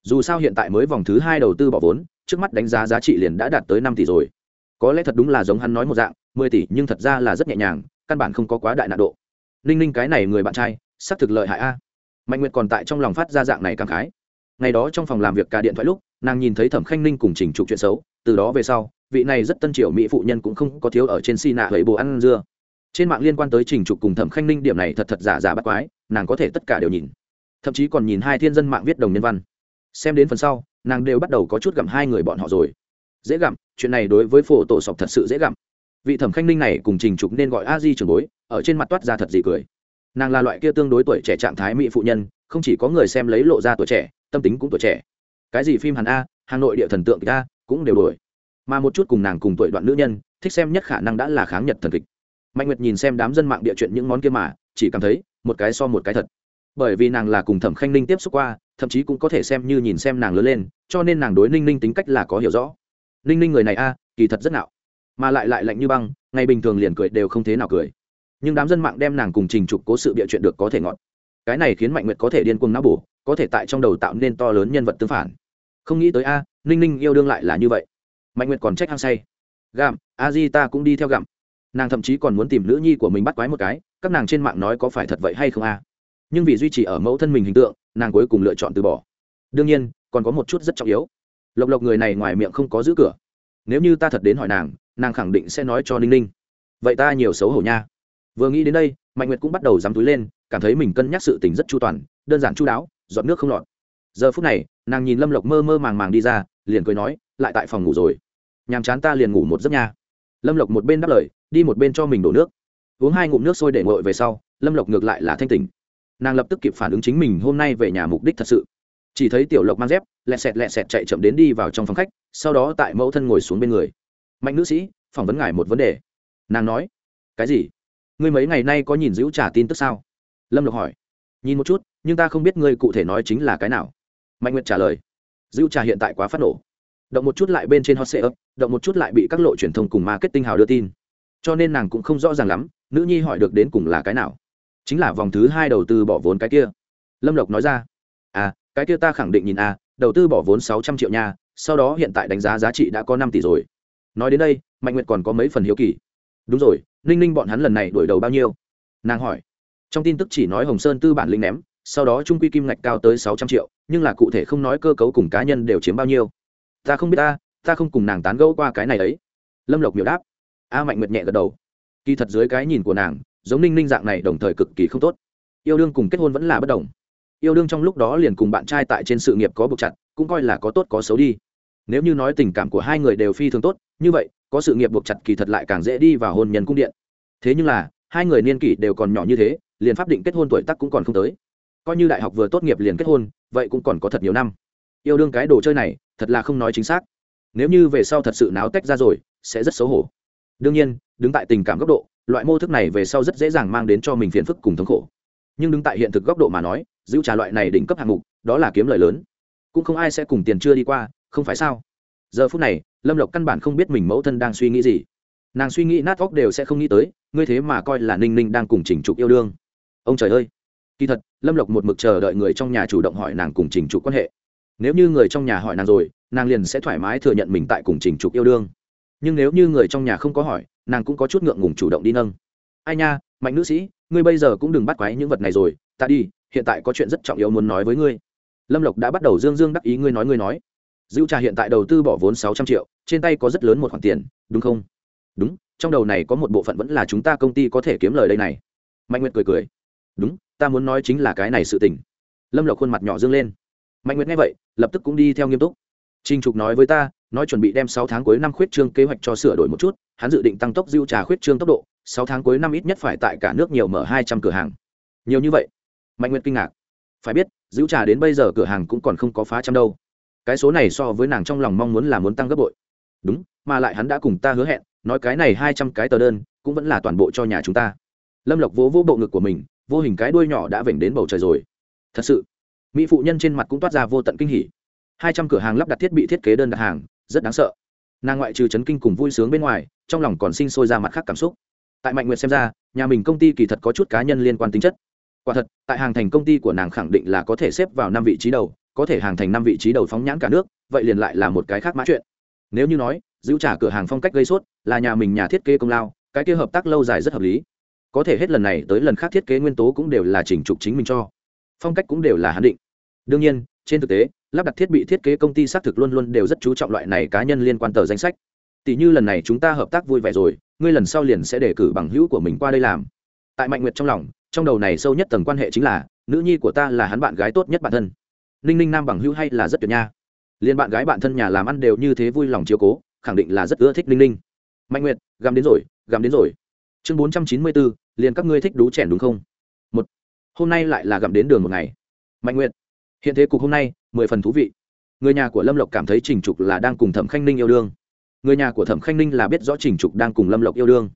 Dù sao hiện tại mới vòng thứ hai đầu tư bỏ vốn, trước mắt đánh giá giá trị liền đã đạt tới năm tỷ rồi. Có lẽ thật đúng là giống hắn nói một dạng, mười tỷ nhưng thật ra là rất nhẹ nhàng, căn bản không có quá đại nạn độ. Ninh ninh cái này người bạn trai, xác thực lợi hại a. Mạnh nguyệt còn tại trong lòng phát ra dạng này cảm khái. Ngày đó trong phòng làm việc cả điện thoại lúc nàng nhìn thấy thẩm khanh ninh cùng trình trục chuyện xấu, từ đó về sau, vị này rất tân triều mỹ phụ nhân cũng không có thiếu ở trên si nạ hầy bồ ăn dưa. Trên mạng liên quan tới trình trục cùng thẩm khanh ninh điểm này thật thật giả giả bắt quái, nàng có thể tất cả đều nhìn. Thậm chí còn nhìn hai thiên dân mạng viết đồng nhân văn. Xem đến phần sau, nàng đều bắt đầu có chút gặm hai người bọn họ rồi. Dễ gặm, chuyện này đối với phổ tổ sọc thật sự dễ gặm. Vị thẩm khanh ninh này cùng trình trục nên gọi a di trường bối, ở trên mặt toát ra thật gì cười. Nàng là loại kia tương đối tuổi trẻ trạng thái mỹ phụ nhân, không chỉ có người xem lấy lộ ra tuổi trẻ, tâm tính cũng tuổi trẻ cái gì phim hàn a, hà nội địa thần tượng a, cũng đều đổi. Mà một chút cùng nàng cùng tuổi đoạn nữ nhân, thích xem nhất khả năng đã là kháng nhật thần kịch. Mạnh nguyệt nhìn xem đám dân mạng địa chuyện những món kia mà, chỉ cảm thấy, một cái so một cái thật. Bởi vì nàng là cùng thẩm khanh ninh tiếp xúc qua, thậm chí cũng có thể xem như nhìn xem nàng lớn lên, cho nên nàng đối ninh ninh tính cách là có hiểu rõ. Ninh ninh người này a, kỳ thật rất nạo mà lại lại lạnh như băng, ngày bình thường liền cười đều không thế nào cười. Nhưng đám dân mạng đem nàng cùng trình trục cố sự bịa chuyện được có thể ngọn. Cái này khiến mạnh nguyệt có thể điên cuồng não bổ, có thể tại trong đầu tạo nên to lớn nhân vật tương phản không nghĩ tới a, ninh ninh yêu đương lại là như vậy. Mạnh nguyệt còn trách hăng say. Gặm, a di ta cũng đi theo gặm. Nàng thậm chí còn muốn tìm nữ nhi của mình bắt quái một cái, các nàng trên mạng nói có phải thật vậy hay không a? Nhưng vì duy trì ở mẫu thân mình hình tượng, nàng cuối cùng lựa chọn từ bỏ. Đương nhiên, còn có một chút rất trọng yếu. Lộc lộc người này ngoài miệng không có giữ cửa. Nếu như ta thật đến hỏi nàng nàng khẳng định sẽ nói cho ninh ninh. Vậy ta nhiều xấu hổ nha. Vừa nghĩ đến đây, mạnh nguyệt cũng bắt đầu dám túi lên, cảm thấy mình cân nhắc sự tình rất chu toàn, đơn giản chu đáo dọn nước không lọt. Giờ phút này nàng nhìn lâm lộc mơ mơ màng màng đi ra, liền cười nói, lại tại phòng ngủ rồi. Nhàm chán ta liền ngủ một giấc nha. Lâm lộc một bên đáp lời, đi một bên cho mình đổ nước. Uống hai ngụm nước sôi để ngội về sau, lâm lộc ngược lại là thanh tỉnh. Nàng lập tức kịp phản ứng chính mình hôm nay về nhà mục đích thật sự. Chỉ thấy tiểu lộc mang dép, lẹ sẹt lẹ sẹt chạy chậm đến đi vào trong phòng khách, sau đó tại mẫu thân ngồi xuống bên người. Mạnh nữ sĩ, phỏng vấn ngài một vấn đề. Nàng nói, cái gì? Ngươi mấy ngày nay có nhìn giữ trả tin tức sao? Lâm lộc hỏi, nhìn một chút, nhưng ta không biết ngươi cụ thể nói chính là cái nào mạnh nguyệt trả lời. Giữ trà hiện tại quá phát nổ. Động một chút lại bên trên hot sale động một chút lại bị các lộ truyền thông cùng marketing hào đưa tin. Cho nên nàng cũng không rõ ràng lắm, nữ nhi hỏi được đến cùng là cái nào. Chính là vòng thứ hai đầu tư bỏ vốn cái kia. Lâm lộc nói ra. À cái kia ta khẳng định nhìn à đầu tư bỏ vốn sáu trăm triệu nha, sau đó hiện tại đánh giá giá trị đã có năm tỷ rồi. Nói đến đây, mạnh nguyệt còn có mấy phần hiếu kỳ. Đúng rồi, ninh ninh bọn hắn lần này đổi đầu bao nhiêu? Nàng hỏi. Trong tin tức chỉ nói hồng sơn tư bản linh ném sau đó trung quy kim ngạch cao tới sáu trăm triệu, nhưng là cụ thể không nói cơ cấu cùng cá nhân đều chiếm bao nhiêu. Ta không biết ta ta không cùng nàng tán gẫu qua cái này ấy. Lâm lộc miểu đáp. A mạnh nguyệt nhẹ gật đầu. Kỳ thật dưới cái nhìn của nàng, giống ninh ninh dạng này đồng thời cực kỳ không tốt. Yêu đương cùng kết hôn vẫn là bất đồng. Yêu đương trong lúc đó liền cùng bạn trai tại trên sự nghiệp có buộc chặt, cũng coi là có tốt có xấu đi. Nếu như nói tình cảm của hai người đều phi thường tốt, như vậy, có sự nghiệp buộc chặt kỳ thật lại càng dễ đi vào hôn nhân cung điện. Thế nhưng là, hai người niên kỷ đều còn nhỏ như thế, liền pháp định kết hôn tuổi tác cũng còn không tới coi như đại học vừa tốt nghiệp liền kết hôn, vậy cũng còn có thật nhiều năm. Yêu đương cái đồ chơi này, thật là không nói chính xác. Nếu như về sau thật sự náo tách ra rồi, sẽ rất xấu hổ. Đương nhiên, đứng tại tình cảm góc độ, loại mô thức này về sau rất dễ dàng mang đến cho mình phiền phức cùng thống khổ. Nhưng đứng tại hiện thực góc độ mà nói, giữ trả loại này đỉnh cấp hạng mục, đó là kiếm lời lớn. Cũng không ai sẽ cùng tiền chưa đi qua, không phải sao? Giờ phút này, lâm lộc căn bản không biết mình mẫu thân đang suy nghĩ gì. Nàng suy nghĩ nát óc đều sẽ không nghĩ tới, ngươi thế mà coi là ninh ninh đang cùng chỉnh trục yêu đương. Ông trời ơi! Kỳ thật, lâm lộc một mực chờ đợi người trong nhà chủ động hỏi nàng cùng trình trục quan hệ. Nếu như người trong nhà hỏi nàng rồi, nàng liền sẽ thoải mái thừa nhận mình tại cùng trình trục yêu đương. Nhưng nếu như người trong nhà không có hỏi, nàng cũng có chút ngượng ngùng chủ động đi nâng. Ai nha, mạnh nữ sĩ, ngươi bây giờ cũng đừng bắt quái những vật này rồi, ta đi, hiện tại có chuyện rất trọng yếu muốn nói với ngươi. Lâm lộc đã bắt đầu dương dương đắc ý ngươi nói ngươi nói. Dữ trà hiện tại đầu tư bỏ vốn sáu trăm triệu, trên tay có rất lớn một khoản tiền, đúng không? Đúng, trong đầu này có một bộ phận vẫn là chúng ta công ty có thể kiếm lời đây này. Mạnh nguyệt cười cười. Đúng ta muốn nói chính là cái này sự tình. Lâm lộc khuôn mặt nhỏ dương lên. Mạnh nguyệt nghe vậy, lập tức cũng đi theo nghiêm túc. Trinh trục nói với ta, nói chuẩn bị đem sáu tháng cuối năm khuyết trương kế hoạch cho sửa đổi một chút, hắn dự định tăng tốc diêu trà khuyết trương tốc độ, sáu tháng cuối năm ít nhất phải tại cả nước nhiều mở hai trăm cửa hàng. Nhiều như vậy? Mạnh nguyệt kinh ngạc. Phải biết diêu trà đến bây giờ cửa hàng cũng còn không có phá trăm đâu. Cái số này so với nàng trong lòng mong muốn là muốn tăng gấp bội. Đúng, mà lại hắn đã cùng ta hứa hẹn, nói cái này hai trăm cái tờ đơn, cũng vẫn là toàn bộ cho nhà chúng ta. Lâm lộc vỗ vỗ bộ ngực của mình vô hình cái đuôi nhỏ đã vểnh đến bầu trời rồi. Thật sự, mỹ phụ nhân trên mặt cũng toát ra vô tận kinh hỉ. Hai trăm cửa hàng lắp đặt thiết bị thiết kế đơn đặt hàng, rất đáng sợ. Nàng ngoại trừ chấn kinh cùng vui sướng bên ngoài, trong lòng còn sinh sôi ra mặt khác cảm xúc. Tại mạnh nguyệt xem ra, nhà mình công ty kỳ thật có chút cá nhân liên quan tính chất. Quả thật, tại hàng thành công ty của nàng khẳng định là có thể xếp vào năm vị trí đầu, có thể hàng thành năm vị trí đầu phóng nhãn cả nước, vậy liền lại là một cái khác mã chuyện. Nếu như nói, giữ trả cửa hàng phong cách gây sốt, là nhà mình nhà thiết kế công lao, cái kia hợp tác lâu dài rất hợp lý có thể hết lần này tới lần khác thiết kế nguyên tố cũng đều là chỉnh trục chính mình cho. Phong cách cũng đều là hắn định. Đương nhiên, trên thực tế, lắp đặt thiết bị thiết kế công ty xác thực luôn luôn đều rất chú trọng loại này cá nhân liên quan tờ danh sách. Tỷ như lần này chúng ta hợp tác vui vẻ rồi, ngươi lần sau liền sẽ đề cử bằng hữu của mình qua đây làm. Tại mạnh nguyệt trong lòng, trong đầu này sâu nhất tầng quan hệ chính là, nữ nhi của ta là hắn bạn gái tốt nhất bản thân. Ninh ninh nam bằng hữu hay là rất tuyệt nha. Liên bạn gái bạn thân nhà làm ăn đều như thế vui lòng chiếu cố, khẳng định là rất ưa thích ninh ninh. Mạnh nguyệt, gắm đến rồi, gắm đến rồi chương bốn trăm chín mươi bốn, liền các ngươi thích đú chèn đúng không? Một, hôm nay lại là gặm đến đường một ngày. Mạnh nguyệt, hiện thế cục hôm nay, mười phần thú vị. Người nhà của lâm lộc cảm thấy trình trục là đang cùng thẩm khanh ninh yêu đương. Người nhà của thẩm khanh ninh là biết rõ trình trục đang cùng lâm lộc yêu đương.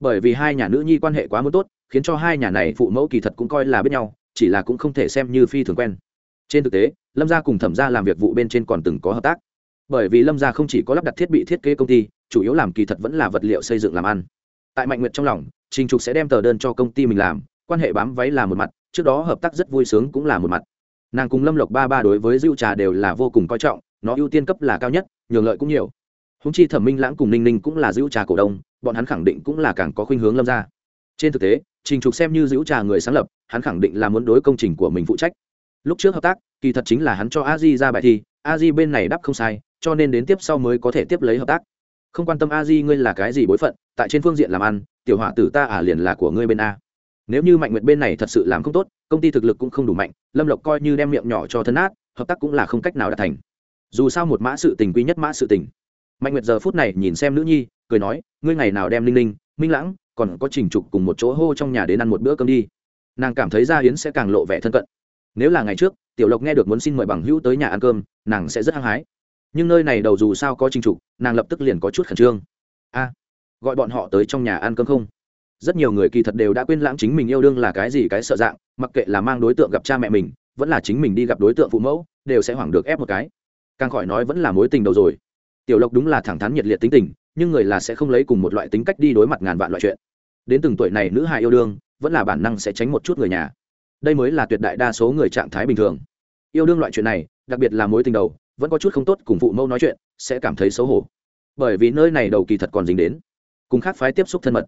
Bởi vì hai nhà nữ nhi quan hệ quá mức tốt, khiến cho hai nhà này phụ mẫu kỳ thật cũng coi là biết nhau, chỉ là cũng không thể xem như phi thường quen. Trên thực tế, lâm gia cùng thẩm gia làm việc vụ bên trên còn từng có hợp tác. Bởi vì lâm gia không chỉ có lắp đặt thiết bị thiết kế công ty, chủ yếu làm kỳ thật vẫn là vật liệu xây dựng làm ăn tại mạnh nguyệt trong lòng, trình trục sẽ đem tờ đơn cho công ty mình làm, quan hệ bám váy là một mặt, trước đó hợp tác rất vui sướng cũng là một mặt. Nàng cùng lâm lộc ba ba đối với dữ trà đều là vô cùng coi trọng, nó ưu tiên cấp là cao nhất, nhường lợi cũng nhiều. Húng chi thẩm minh lãng cùng ninh ninh cũng là dữ trà cổ đông, bọn hắn khẳng định cũng là càng có khuynh hướng lâm ra trên thực tế, trình trục xem như dữ trà người sáng lập, hắn khẳng định là muốn đối công trình của mình phụ trách. Lúc trước hợp tác, kỳ thật chính là hắn cho a di ra bài thi, a di bên này đáp không sai, cho nên đến tiếp sau mới có thể tiếp lấy hợp tác. Không quan tâm a di ngươi là cái gì bối phận tại trên phương diện làm ăn, tiểu họa tử ta à liền là của ngươi bên a. Nếu như mạnh nguyệt bên này thật sự làm không tốt, công ty thực lực cũng không đủ mạnh, lâm lộc coi như đem miệng nhỏ cho thân át hợp tác cũng là không cách nào đạt thành. Dù sao một mã sự tình quý nhất mã sự tình. Mạnh nguyệt giờ phút này nhìn xem nữ nhi, cười nói, ngươi ngày nào đem linh linh minh lãng, còn có trình trục cùng một chỗ hô trong nhà đến ăn một bữa cơm đi. Nàng cảm thấy gia hiến sẽ càng lộ vẻ thân cận. Nếu là ngày trước, tiểu lộc nghe được muốn xin mời bằng hữu tới nhà ăn cơm, nàng sẽ rất hăng hái. Nhưng nơi này đầu dù sao có trình trục, nàng lập tức liền có chút khẩn trương. A gọi bọn họ tới trong nhà ăn cơm không? Rất nhiều người kỳ thật đều đã quên lãng chính mình yêu đương là cái gì, cái sợ dạng, mặc kệ là mang đối tượng gặp cha mẹ mình, vẫn là chính mình đi gặp đối tượng phụ mẫu, đều sẽ hoảng được ép một cái. Càng khỏi nói vẫn là mối tình đầu rồi. Tiểu lộc đúng là thẳng thắn nhiệt liệt tính tình, nhưng người là sẽ không lấy cùng một loại tính cách đi đối mặt ngàn vạn loại chuyện. Đến từng tuổi này nữ hài yêu đương, vẫn là bản năng sẽ tránh một chút người nhà. Đây mới là tuyệt đại đa số người trạng thái bình thường. Yêu đương loại chuyện này, đặc biệt là mối tình đầu, vẫn có chút không tốt cùng phụ mẫu nói chuyện, sẽ cảm thấy xấu hổ. Bởi vì nơi này đầu kỳ thật còn dính đến cùng khác phái tiếp xúc thân mật.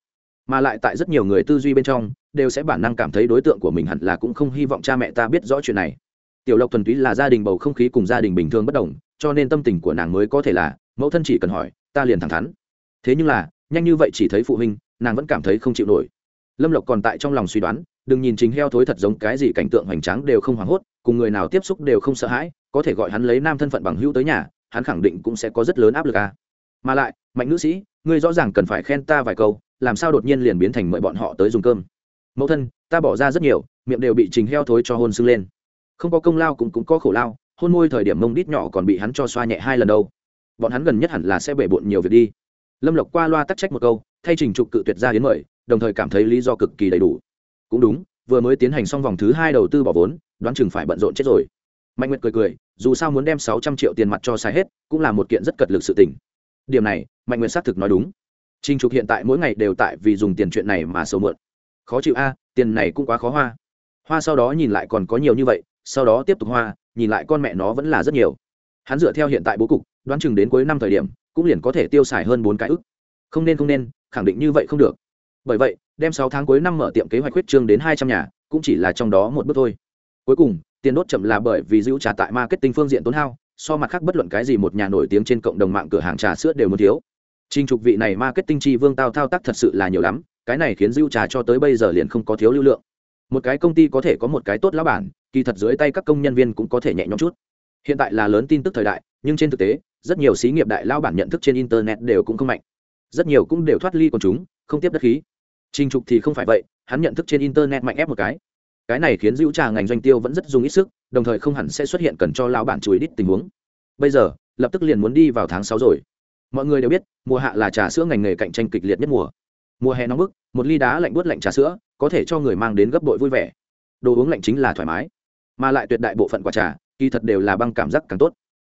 Mà lại tại rất nhiều người tư duy bên trong, đều sẽ bản năng cảm thấy đối tượng của mình hẳn là cũng không hy vọng cha mẹ ta biết rõ chuyện này. Tiểu lộc thuần túy là gia đình bầu không khí cùng gia đình bình thường bất đồng, cho nên tâm tình của nàng mới có thể là, mẫu thân chỉ cần hỏi, ta liền thẳng thắn. Thế nhưng là, nhanh như vậy chỉ thấy phụ huynh, nàng vẫn cảm thấy không chịu nổi. Lâm lộc còn tại trong lòng suy đoán, đừng nhìn chính heo thối thật giống cái gì cảnh tượng hoành tráng đều không hoảng hốt, cùng người nào tiếp xúc đều không sợ hãi, có thể gọi hắn lấy nam thân phận bằng hữu tới nhà, hắn khẳng định cũng sẽ có rất lớn áp lực à. mà lại mạnh nữ sĩ, ngươi rõ ràng cần phải khen ta vài câu, làm sao đột nhiên liền biến thành mời bọn họ tới dùng cơm? Mẫu thân, ta bỏ ra rất nhiều, miệng đều bị trình heo thối cho hôn sưng lên. Không có công lao cũng cũng có khổ lao, hôn môi thời điểm mông đít nhỏ còn bị hắn cho xoa nhẹ hai lần đâu. Bọn hắn gần nhất hẳn là sẽ bể bộn nhiều việc đi. Lâm lộc qua loa tắc trách một câu, thay trình trục cự tuyệt ra hiến mời, đồng thời cảm thấy lý do cực kỳ đầy đủ. Cũng đúng, vừa mới tiến hành xong vòng thứ hai đầu tư bỏ vốn, đoán chừng phải bận rộn chết rồi. Mạnh nguyệt cười cười, dù sao muốn đem sáu trăm triệu tiền mặt cho xài hết, cũng là một kiện rất cật lực sự tình điểm này, mạnh nguyện xác thực nói đúng. Trinh trục hiện tại mỗi ngày đều tại vì dùng tiền chuyện này mà sầu mượn. Khó chịu a, tiền này cũng quá khó hoa. Hoa sau đó nhìn lại còn có nhiều như vậy, sau đó tiếp tục hoa, nhìn lại con mẹ nó vẫn là rất nhiều. Hắn dựa theo hiện tại bố cục, đoán chừng đến cuối năm thời điểm, cũng liền có thể tiêu xài hơn bốn cái ức. Không nên không nên, khẳng định như vậy không được. Bởi vậy, đem sáu tháng cuối năm mở tiệm kế hoạch huyết trương đến hai trăm nhà, cũng chỉ là trong đó một bước thôi. Cuối cùng, tiền đốt chậm là bởi vì giữ trả tại marketing phương diện tốn hao so mặt khác bất luận cái gì một nhà nổi tiếng trên cộng đồng mạng cửa hàng trà sữa đều muốn thiếu. Trình trục vị này marketing chi vương tao thao tác thật sự là nhiều lắm, cái này khiến dữ trà cho tới bây giờ liền không có thiếu lưu lượng. Một cái công ty có thể có một cái tốt lão bản, kỳ thật dưới tay các công nhân viên cũng có thể nhẹ nhõm chút. Hiện tại là lớn tin tức thời đại, nhưng trên thực tế, rất nhiều xí nghiệp đại lao bản nhận thức trên internet đều cũng không mạnh. Rất nhiều cũng đều thoát ly còn chúng, không tiếp đất khí. Trình trục thì không phải vậy, hắn nhận thức trên internet mạnh ép một cái cái này khiến dữ trà ngành doanh tiêu vẫn rất dùng ít sức, đồng thời không hẳn sẽ xuất hiện cần cho lão bản chùi đít tình huống. Bây giờ, lập tức liền muốn đi vào tháng sáu rồi. Mọi người đều biết, mùa hạ là trà sữa ngành nghề cạnh tranh kịch liệt nhất mùa. Mùa hè nóng bức, một ly đá lạnh buốt lạnh trà sữa, có thể cho người mang đến gấp đội vui vẻ. Đồ uống lạnh chính là thoải mái, mà lại tuyệt đại bộ phận quả trà, kỳ thật đều là băng cảm giác càng tốt.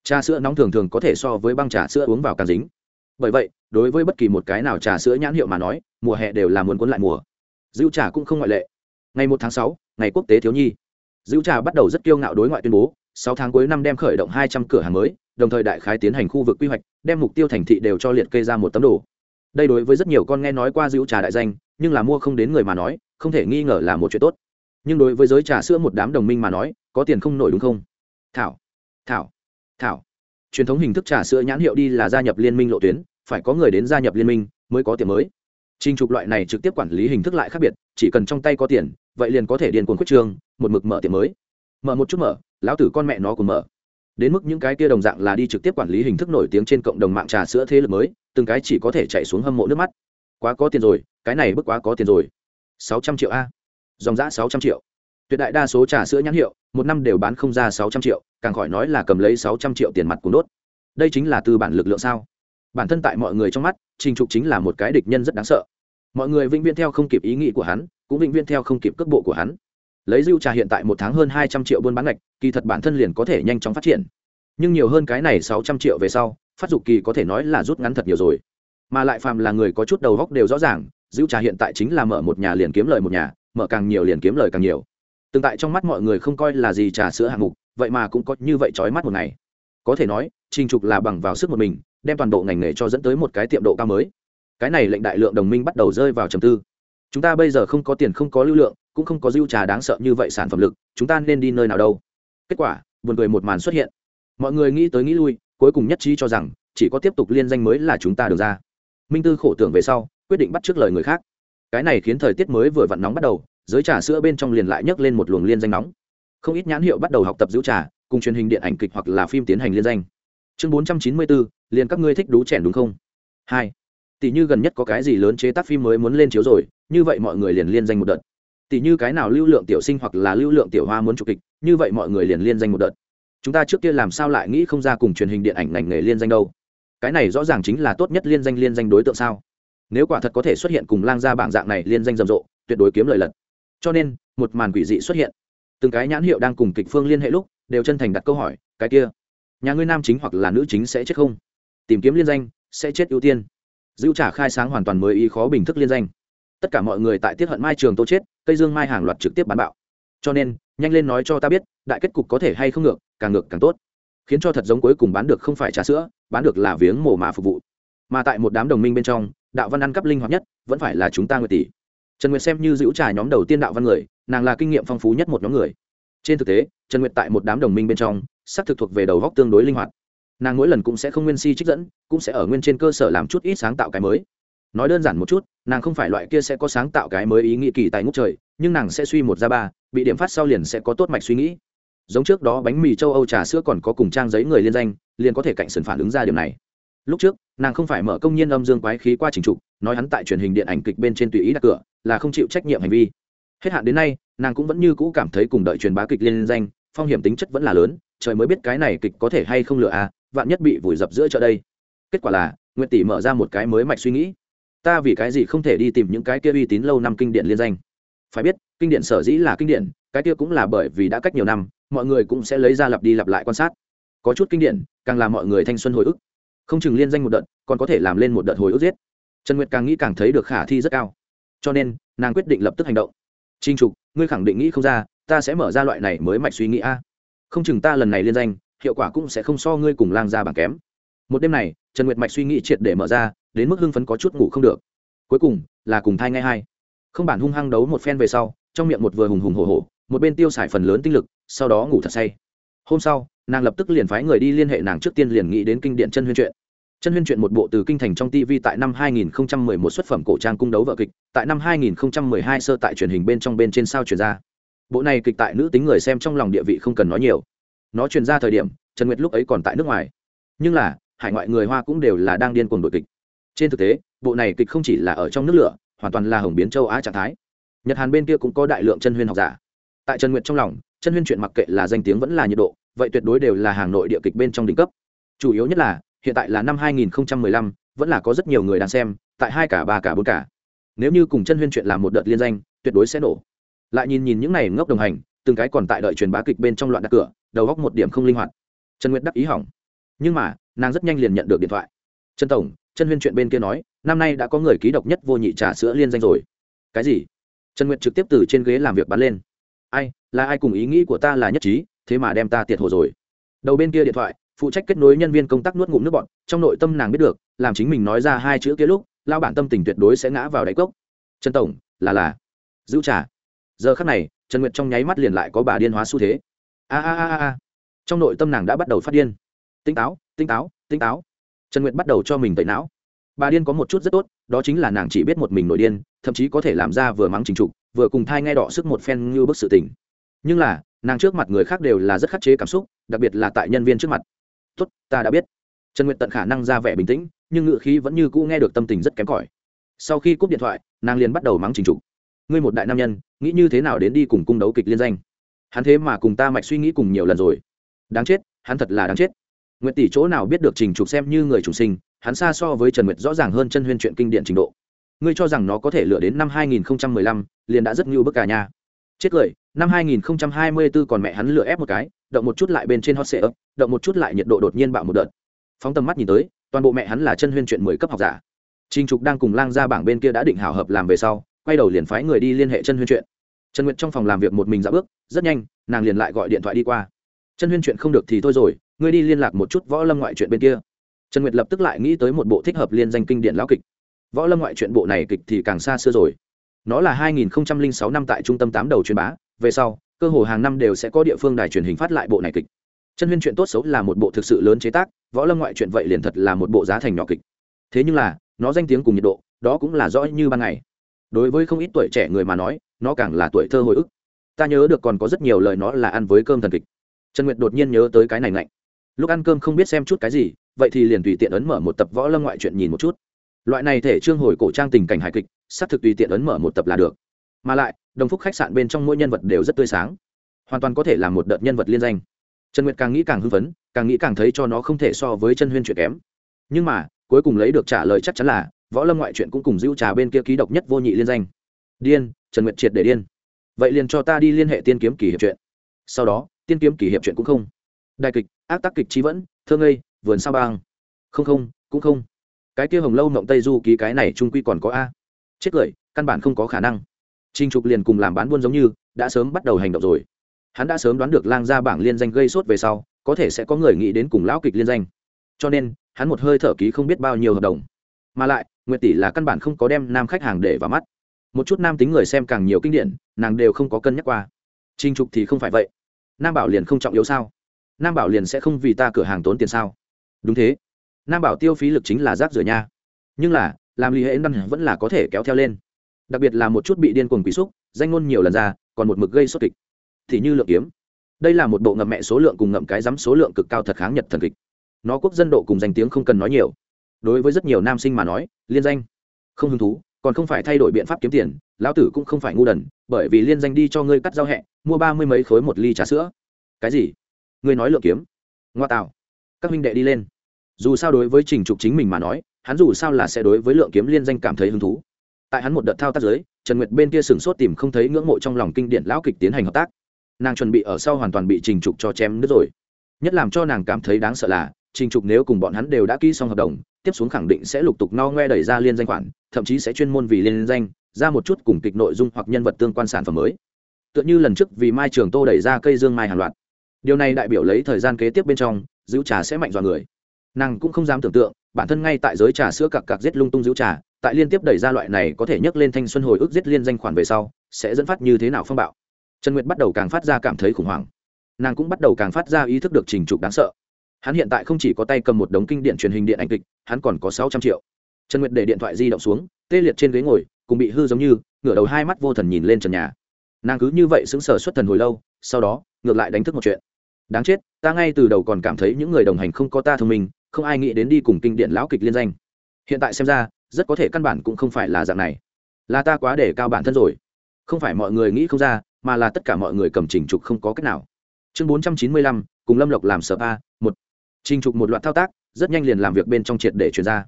Trà sữa nóng thường thường có thể so với băng trà sữa uống vào càng dính. Bởi vậy, đối với bất kỳ một cái nào trà sữa nhãn hiệu mà nói, mùa hè đều là muốn cuốn lại mùa. Dữ trà cũng không ngoại lệ ngày một tháng sáu, ngày quốc tế thiếu nhi. Dữ trà bắt đầu rất kiêu ngạo đối ngoại tuyên bố, sáu tháng cuối năm đem khởi động hai trăm cửa hàng mới, đồng thời đại khái tiến hành khu vực quy hoạch, đem mục tiêu thành thị đều cho liệt kê ra một tấm đồ. Đây đối với rất nhiều con nghe nói qua dữ trà đại danh, nhưng là mua không đến người mà nói, không thể nghi ngờ là một chuyện tốt. Nhưng đối với giới trà sữa một đám đồng minh mà nói, có tiền không nổi đúng không? Thảo thảo thảo. Truyền thống hình thức trà sữa nhãn hiệu đi là gia nhập liên minh lộ tuyến, phải có người đến gia nhập liên minh mới có tiền mới. Trình trục loại này trực tiếp quản lý hình thức lại khác biệt, chỉ cần trong tay có tiền, vậy liền có thể điền cuồng quyết trường, một mực mở tiệm mới. Mở một chút mở, lão tử con mẹ nó cùng mở. Đến mức những cái kia đồng dạng là đi trực tiếp quản lý hình thức nổi tiếng trên cộng đồng mạng trà sữa thế lực mới, từng cái chỉ có thể chạy xuống hâm mộ nước mắt. Quá có tiền rồi, cái này bức quá có tiền rồi. sáu trăm triệu a. Dòng giá sáu trăm triệu. Tuyệt đại đa số trà sữa nhãn hiệu, một năm đều bán không ra sáu trăm triệu, càng khỏi nói là cầm lấy sáu trăm triệu tiền mặt cùng đốt. Đây chính là tư bản lực lượng sao? Bản thân tại mọi người trong mắt, Trình Trục chính là một cái địch nhân rất đáng sợ. Mọi người vĩnh viễn theo không kịp ý nghĩ của hắn, cũng vĩnh viễn theo không kịp cước bộ của hắn. Lấy Dưu trà hiện tại một tháng hơn hai trăm triệu buôn bán ngạch, kỳ thật bản thân liền có thể nhanh chóng phát triển. Nhưng nhiều hơn cái này sáu trăm triệu về sau, phát dục kỳ có thể nói là rút ngắn thật nhiều rồi. Mà lại phàm là người có chút đầu óc đều rõ ràng, Dưu trà hiện tại chính là mở một nhà liền kiếm lời một nhà, mở càng nhiều liền kiếm lời càng nhiều. tương tại trong mắt mọi người không coi là gì trà sữa hạng mục, vậy mà cũng có như vậy chói mắt một ngày. Có thể nói, Trình Trục là bằng vào sức một mình, đem toàn bộ ngành nghề cho dẫn tới một cái tiệm độ cao mới cái này lệnh đại lượng đồng minh bắt đầu rơi vào trầm tư. Chúng ta bây giờ không có tiền, không có lưu lượng, cũng không có dư trà đáng sợ như vậy sản phẩm lực, chúng ta nên đi nơi nào đâu? Kết quả, buồn cười một màn xuất hiện. Mọi người nghĩ tới nghĩ lui, cuối cùng nhất trí cho rằng, chỉ có tiếp tục liên danh mới là chúng ta được ra. Minh tư khổ tưởng về sau, quyết định bắt trước lời người khác. Cái này khiến thời tiết mới vừa vặn nóng bắt đầu, giới trà sữa bên trong liền lại nhấc lên một luồng liên danh nóng. Không ít nhãn hiệu bắt đầu học tập giữ trà, cùng truyền hình điện ảnh kịch hoặc là phim tiến hành liên danh. Chương bốn trăm chín mươi bốn, liền các ngươi thích đú chèn đúng không? Hai tỷ như gần nhất có cái gì lớn chế tác phim mới muốn lên chiếu rồi, như vậy mọi người liền liên danh một đợt. Tỷ như cái nào lưu lượng tiểu sinh hoặc là lưu lượng tiểu hoa muốn chụp kịch, như vậy mọi người liền liên danh một đợt. Chúng ta trước kia làm sao lại nghĩ không ra cùng truyền hình điện ảnh ngành nghề liên danh đâu? Cái này rõ ràng chính là tốt nhất liên danh liên danh đối tượng sao? Nếu quả thật có thể xuất hiện cùng lang gia bảng dạng này liên danh rầm rộ, tuyệt đối kiếm lời lật. Cho nên, một màn quỷ dị xuất hiện. Từng cái nhãn hiệu đang cùng kịch phương liên hệ lúc, đều chân thành đặt câu hỏi, cái kia, nhà ngươi nam chính hoặc là nữ chính sẽ chết không? Tìm kiếm liên danh, sẽ chết ưu tiên dữ trả khai sáng hoàn toàn mới ý khó bình thức liên danh. Tất cả mọi người tại tiết hận mai trường tô chết cây dương mai hàng loạt trực tiếp bán bạo. Cho nên, nhanh lên nói cho ta biết, đại kết cục có thể hay không ngược, càng ngược càng tốt. Khiến cho thật giống cuối cùng bán được không phải trà sữa, bán được là viếng mồ mả phục vụ. Mà tại một đám đồng minh bên trong, đạo văn ăn cắp linh hoạt nhất, vẫn phải là chúng ta người tỷ. Trần nguyệt xem như giữ trà nhóm đầu tiên đạo văn người, nàng là kinh nghiệm phong phú nhất một nhóm người. Trên thực tế, trần nguyệt tại một đám đồng minh bên trong, xác thực thuộc về đầu góc tương đối linh hoạt nàng mỗi lần cũng sẽ không nguyên si trích dẫn, cũng sẽ ở nguyên trên cơ sở làm chút ít sáng tạo cái mới. Nói đơn giản một chút, nàng không phải loại kia sẽ có sáng tạo cái mới ý nghĩ kỳ tại ngút trời, nhưng nàng sẽ suy một ra ba, bị điểm phát sau liền sẽ có tốt mạch suy nghĩ. Giống trước đó bánh mì châu âu trà sữa còn có cùng trang giấy người liên danh, liền có thể cạnh sườn phản ứng ra điều này. Lúc trước, nàng không phải mở công nhân âm dương quái khí qua trình trục, nói hắn tại truyền hình điện ảnh kịch bên trên tùy ý đặt cửa, là không chịu trách nhiệm hành vi. Hết hạn đến nay, nàng cũng vẫn như cũ cảm thấy cùng đợi truyền bá kịch liên danh, phong hiểm tính chất vẫn là lớn, trời mới biết cái này kịch có thể hay không lựa à vạn nhất bị vùi dập giữa chợ đây. Kết quả là nguyện tỷ mở ra một cái mới mạch suy nghĩ. Ta vì cái gì không thể đi tìm những cái kia uy tín lâu năm kinh điển liên danh? Phải biết, kinh điển sở dĩ là kinh điển, cái kia cũng là bởi vì đã cách nhiều năm, mọi người cũng sẽ lấy ra lặp đi lặp lại quan sát. Có chút kinh điển, càng làm mọi người thanh xuân hồi ức. Không chừng liên danh một đợt, còn có thể làm lên một đợt hồi ức giết. Trần nguyệt càng nghĩ càng thấy được khả thi rất cao. Cho nên, nàng quyết định lập tức hành động. Trinh trục, ngươi khẳng định nghĩ không ra, ta sẽ mở ra loại này mới mạch suy nghĩ a. Không chừng ta lần này liên danh hiệu quả cũng sẽ không so ngươi cùng lang ra bảng kém. Một đêm này, trần nguyệt mạch suy nghĩ triệt để mở ra, đến mức hưng phấn có chút ngủ không được. Cuối cùng, là cùng thai ngay hai. Không bản hung hăng đấu một phen về sau, trong miệng một vừa hùng hùng hổ hổ, một bên tiêu xài phần lớn tinh lực, sau đó ngủ thật say. Hôm sau, nàng lập tức liền phái người đi liên hệ nàng trước tiên liền nghĩ đến kinh điện chân huyên truyện chân huyên truyện một bộ từ kinh thành trong tv tại năm 2011 xuất phẩm cổ trang cung đấu vợ kịch, tại năm 2012 sơ tại truyền hình bên trong bên trên sao truyền ra. Bộ này kịch tại nữ tính người xem trong lòng địa vị không cần nói nhiều nó truyền ra thời điểm trần nguyệt lúc ấy còn tại nước ngoài. Nhưng là hải ngoại người hoa cũng đều là đang điên cuồng đội kịch. Trên thực tế bộ này kịch không chỉ là ở trong nước lửa hoàn toàn là hồng biến châu á trạng thái. Nhật hàn bên kia cũng có đại lượng chân huyên học giả. Tại trần nguyệt trong lòng chân huyên chuyện mặc kệ là danh tiếng vẫn là nhiệt độ vậy tuyệt đối đều là hàng nội địa kịch bên trong đỉnh cấp. Chủ yếu nhất là hiện tại là năm 2015, vẫn là có rất nhiều người đang xem tại hai cả ba cả bốn cả. Nếu như cùng chân huyên chuyện làm một đợt liên danh tuyệt đối sẽ nổ. Lại nhìn nhìn những này ngốc đồng hành từng cái còn tại đợi truyền bá kịch bên trong loạn đặt cửa, đầu góc một điểm không linh hoạt. Trần nguyệt đắc ý hỏng. Nhưng mà, nàng rất nhanh liền nhận được điện thoại. Trần tổng chân huyên chuyện bên kia nói, năm nay đã có người ký độc nhất vô nhị trà sữa liên danh rồi. Cái gì? Trần nguyệt trực tiếp từ trên ghế làm việc bắn lên. Ai, là ai cùng ý nghĩ của ta là nhất trí, thế mà đem ta tiệt hồ rồi. Đầu bên kia điện thoại, phụ trách kết nối nhân viên công tác nuốt ngụm nước bọn trong nội tâm nàng biết được, làm chính mình nói ra hai chữ kia lúc, lao bản tâm tình tuyệt đối sẽ ngã vào đáy cốc. Trần tổng, là là, giữ trà. Giờ khắc này trần nguyệt trong nháy mắt liền lại có bà điên hóa xu thế. A a a a trong nội tâm nàng đã bắt đầu phát điên. Tinh táo tinh táo tinh táo. Trần nguyệt bắt đầu cho mình tẩy não. Bà điên có một chút rất tốt, đó chính là nàng chỉ biết một mình nổi điên, thậm chí có thể làm ra vừa mắng trình trục vừa cùng thai nghe đỏ sức một phen như bức sự tình. Nhưng là, nàng trước mặt người khác đều là rất khắc chế cảm xúc, đặc biệt là tại nhân viên trước mặt. Tốt, ta đã biết. Trần nguyệt tận khả năng ra vẻ bình tĩnh, nhưng ngự khí vẫn như cũ nghe được tâm tình rất kém cỏi. Sau khi cúp điện thoại, nàng liền bắt đầu mắng trình trục ngươi một đại nam nhân nghĩ như thế nào đến đi cùng cung đấu kịch liên danh? Hắn thế mà cùng ta mạch suy nghĩ cùng nhiều lần rồi. Đáng chết hắn thật là đáng chết. Nguyệt tỷ chỗ nào biết được trình trục xem như người chủ sinh hắn xa so với trần nguyệt rõ ràng hơn chân huyên chuyện kinh điển trình độ. Ngươi cho rằng nó có thể lựa đến năm 2015, liền đã rất như bức cả nhà. Chết cười năm 2024 còn mẹ hắn lựa ép một cái động một chút lại bên trên hot sệ ấp động một chút lại nhiệt độ đột nhiên bạo một đợt. Phóng tầm mắt nhìn tới toàn bộ mẹ hắn là chân huyên chuyện mười cấp học giả. Trình trục đang cùng lang ra bảng bên kia đã định hảo hợp làm về sau quay đầu liền phái người đi liên hệ chân huyên chuyện. Trần nguyệt trong phòng làm việc một mình dạo bước, rất nhanh, nàng liền lại gọi điện thoại đi qua. Chân huyên chuyện không được thì thôi rồi, ngươi đi liên lạc một chút võ lâm ngoại chuyện bên kia. Trần nguyệt lập tức lại nghĩ tới một bộ thích hợp liên danh kinh điển lão kịch. Võ lâm ngoại chuyện bộ này kịch thì càng xa xưa rồi. Nó là 2006 năm tại trung tâm tám đầu truyền bá, về sau, cơ hồ hàng năm đều sẽ có địa phương đài truyền hình phát lại bộ này kịch. Chân huyên chuyện tốt xấu là một bộ thực sự lớn chế tác, võ lâm ngoại chuyện vậy liền thật là một bộ giá thành nhỏ kịch. Thế nhưng là, nó danh tiếng cùng nhiệt độ, đó cũng là rõ như ban ngày đối với không ít tuổi trẻ người mà nói, nó càng là tuổi thơ hồi ức. Ta nhớ được còn có rất nhiều lời nó là ăn với cơm thần kịch. Trần nguyệt đột nhiên nhớ tới cái này lạnh lúc ăn cơm không biết xem chút cái gì, vậy thì liền tùy tiện ấn mở một tập võ lâm ngoại truyện nhìn một chút. Loại này thể trương hồi cổ trang tình cảnh hài kịch, xác thực tùy tiện ấn mở một tập là được. Mà lại, đồng phúc khách sạn bên trong mỗi nhân vật đều rất tươi sáng. Hoàn toàn có thể là một đợt nhân vật liên danh. Trần nguyệt càng nghĩ càng hưng phấn, càng nghĩ càng thấy cho nó không thể so với chân huyên chuyện kém. Nhưng mà, cuối cùng lấy được trả lời chắc chắn là võ lâm ngoại truyện cũng cùng dữ trà bên kia ký độc nhất vô nhị liên danh. Điên, trần nguyệt triệt để điên. Vậy liền cho ta đi liên hệ tiên kiếm kỳ hiệp chuyện. Sau đó, tiên kiếm kỳ hiệp chuyện cũng không. Đại kịch, ác tác kịch trí vẫn, thơ ngây, vườn sao bang. Không không, cũng không. Cái kia hồng lâu mộng tây du ký cái này trung quy còn có a. Chết cười, căn bản không có khả năng. Trinh trục liền cùng làm bán buôn giống như, đã sớm bắt đầu hành động rồi. Hắn đã sớm đoán được lang gia bảng liên danh gây sốt về sau, có thể sẽ có người nghĩ đến cùng lão kịch liên danh. Cho nên, hắn một hơi thở ký không biết bao nhiêu hợp đồng. Mà lại nguyệt tỷ là căn bản không có đem nam khách hàng để vào mắt. Một chút nam tính người xem càng nhiều kinh điển, nàng đều không có cân nhắc qua. Trinh trục thì không phải vậy. Nam bảo liền không trọng yếu sao? Nam bảo liền sẽ không vì ta cửa hàng tốn tiền sao? Đúng thế. Nam bảo tiêu phí lực chính là rác rửa nha. Nhưng là, làm lý hệ năm vẫn là có thể kéo theo lên. Đặc biệt là một chút bị điên cuồng quý xúc, danh ngôn nhiều lần ra, còn một mực gây sốt kịch. Thì như lượng kiếm. Đây là một bộ ngậm mẹ số lượng cùng ngậm cái rắm số lượng cực cao thật kháng nhật thần kịch. Nó quốc dân độ cùng danh tiếng không cần nói nhiều đối với rất nhiều nam sinh mà nói, liên danh không hứng thú, còn không phải thay đổi biện pháp kiếm tiền, lão tử cũng không phải ngu đần, bởi vì liên danh đi cho ngươi cắt giao hẹ, mua ba mươi mấy khối một ly trà sữa. Cái gì? Ngươi nói lượng kiếm? Ngoa tạo. Các huynh đệ đi lên. Dù sao đối với trình trục chính mình mà nói, hắn dù sao là sẽ đối với lượng kiếm liên danh cảm thấy hứng thú. Tại hắn một đợt thao tác giới trần nguyệt bên kia sửng sốt tìm không thấy ngưỡng mộ trong lòng kinh điển lão kịch tiến hành hợp tác. Nàng chuẩn bị ở sau hoàn toàn bị trình trục cho chém nước rồi. Nhất làm cho nàng cảm thấy đáng sợ là, trình trục nếu cùng bọn hắn đều đã ký xong hợp đồng tiếp xuống khẳng định sẽ lục tục no ngoe đẩy ra liên danh khoản, thậm chí sẽ chuyên môn vì liên danh, ra một chút cùng kịch nội dung hoặc nhân vật tương quan sản phẩm mới. Tựa như lần trước vì mai trường tô đẩy ra cây dương mai hàng loạt. Điều này đại biểu lấy thời gian kế tiếp bên trong, giữ trà sẽ mạnh dọa người. Nàng cũng không dám tưởng tượng, bản thân ngay tại giới trà sữa cặc cặc giết lung tung giữ trà, tại liên tiếp đẩy ra loại này có thể nhấc lên thanh xuân hồi ức giết liên danh khoản về sau, sẽ dẫn phát như thế nào phong bạo. Trần nguyệt bắt đầu càng phát ra cảm thấy khủng hoảng. Nàng cũng bắt đầu càng phát ra ý thức được trình trục đáng sợ. Hắn hiện tại không chỉ có tay cầm một đống kinh điện truyền hình điện ảnh kịch hắn còn có sáu trăm triệu. Trần nguyệt để điện thoại di động xuống, tê liệt trên ghế ngồi, cùng bị hư giống như, ngửa đầu hai mắt vô thần nhìn lên trần nhà. Nàng cứ như vậy sững sờ xuất thần hồi lâu, sau đó, ngược lại đánh thức một chuyện. Đáng chết, ta ngay từ đầu còn cảm thấy những người đồng hành không có ta thông minh, không ai nghĩ đến đi cùng kinh điện lão kịch liên danh. Hiện tại xem ra, rất có thể căn bản cũng không phải là dạng này. Là ta quá để cao bản thân rồi. Không phải mọi người nghĩ không ra, mà là tất cả mọi người cầm trình trục không có cách nào. Chương bốn trăm chín mươi lăm, cùng lâm lộc làm sở ba một. Trình trục một loạt thao tác rất nhanh liền làm việc bên trong triệt để chuyển ra.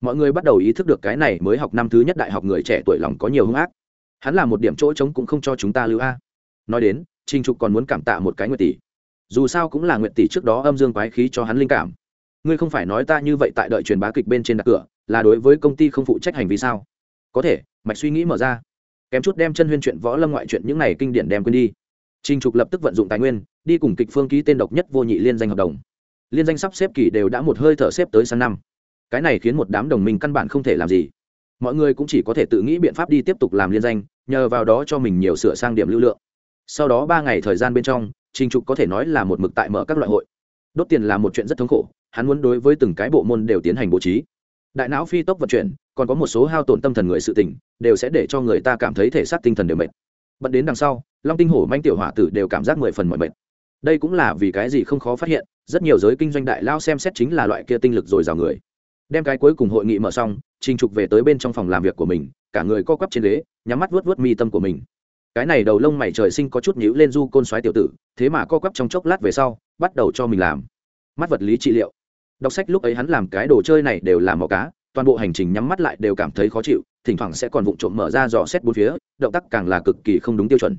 Mọi người bắt đầu ý thức được cái này mới học năm thứ nhất đại học người trẻ tuổi lòng có nhiều hung ác. Hắn là một điểm chỗ trống cũng không cho chúng ta lưu a. Nói đến, trình trục còn muốn cảm tạ một cái nguyện tỷ. Dù sao cũng là nguyện tỷ trước đó âm dương quái khí cho hắn linh cảm. Ngươi không phải nói ta như vậy tại đợi truyền bá kịch bên trên đặt cửa, là đối với công ty không phụ trách hành vi sao? Có thể, mạch suy nghĩ mở ra. Kém chút đem chân huyên chuyện võ lâm ngoại chuyện những này kinh điển đem quên đi. Trình trục lập tức vận dụng tài nguyên, đi cùng kịch phương ký tên độc nhất vô nhị liên danh hợp đồng liên danh sắp xếp kỳ đều đã một hơi thở xếp tới sang năm. Cái này khiến một đám đồng minh căn bản không thể làm gì. Mọi người cũng chỉ có thể tự nghĩ biện pháp đi tiếp tục làm liên danh, nhờ vào đó cho mình nhiều sửa sang điểm lưu lượng. Sau đó ba ngày thời gian bên trong, trình trục có thể nói là một mực tại mở các loại hội. Đốt tiền là một chuyện rất thống khổ, hắn muốn đối với từng cái bộ môn đều tiến hành bố trí. Đại não phi tốc vận chuyển, còn có một số hao tổn tâm thần người sự tỉnh đều sẽ để cho người ta cảm thấy thể xác tinh thần đều mệt. Bận đến đằng sau, long tinh hổ manh tiểu hỏa tử đều cảm giác mười phần mọi mệt đây cũng là vì cái gì không khó phát hiện, rất nhiều giới kinh doanh đại lao xem xét chính là loại kia tinh lực dồi dào người. Đem cái cuối cùng hội nghị mở xong, trình trục về tới bên trong phòng làm việc của mình, cả người co quắp trên ghế, nhắm mắt vuốt vuốt mi tâm của mình. Cái này đầu lông mày trời sinh có chút nhíu lên du côn xoáy tiểu tử, thế mà co quắp trong chốc lát về sau, bắt đầu cho mình làm. Mắt vật lý trị liệu. Đọc sách lúc ấy hắn làm cái đồ chơi này đều làm màu cá, toàn bộ hành trình nhắm mắt lại đều cảm thấy khó chịu, thỉnh thoảng sẽ còn vụng trộm mở ra dò xét bốn phía, động tác càng là cực kỳ không đúng tiêu chuẩn.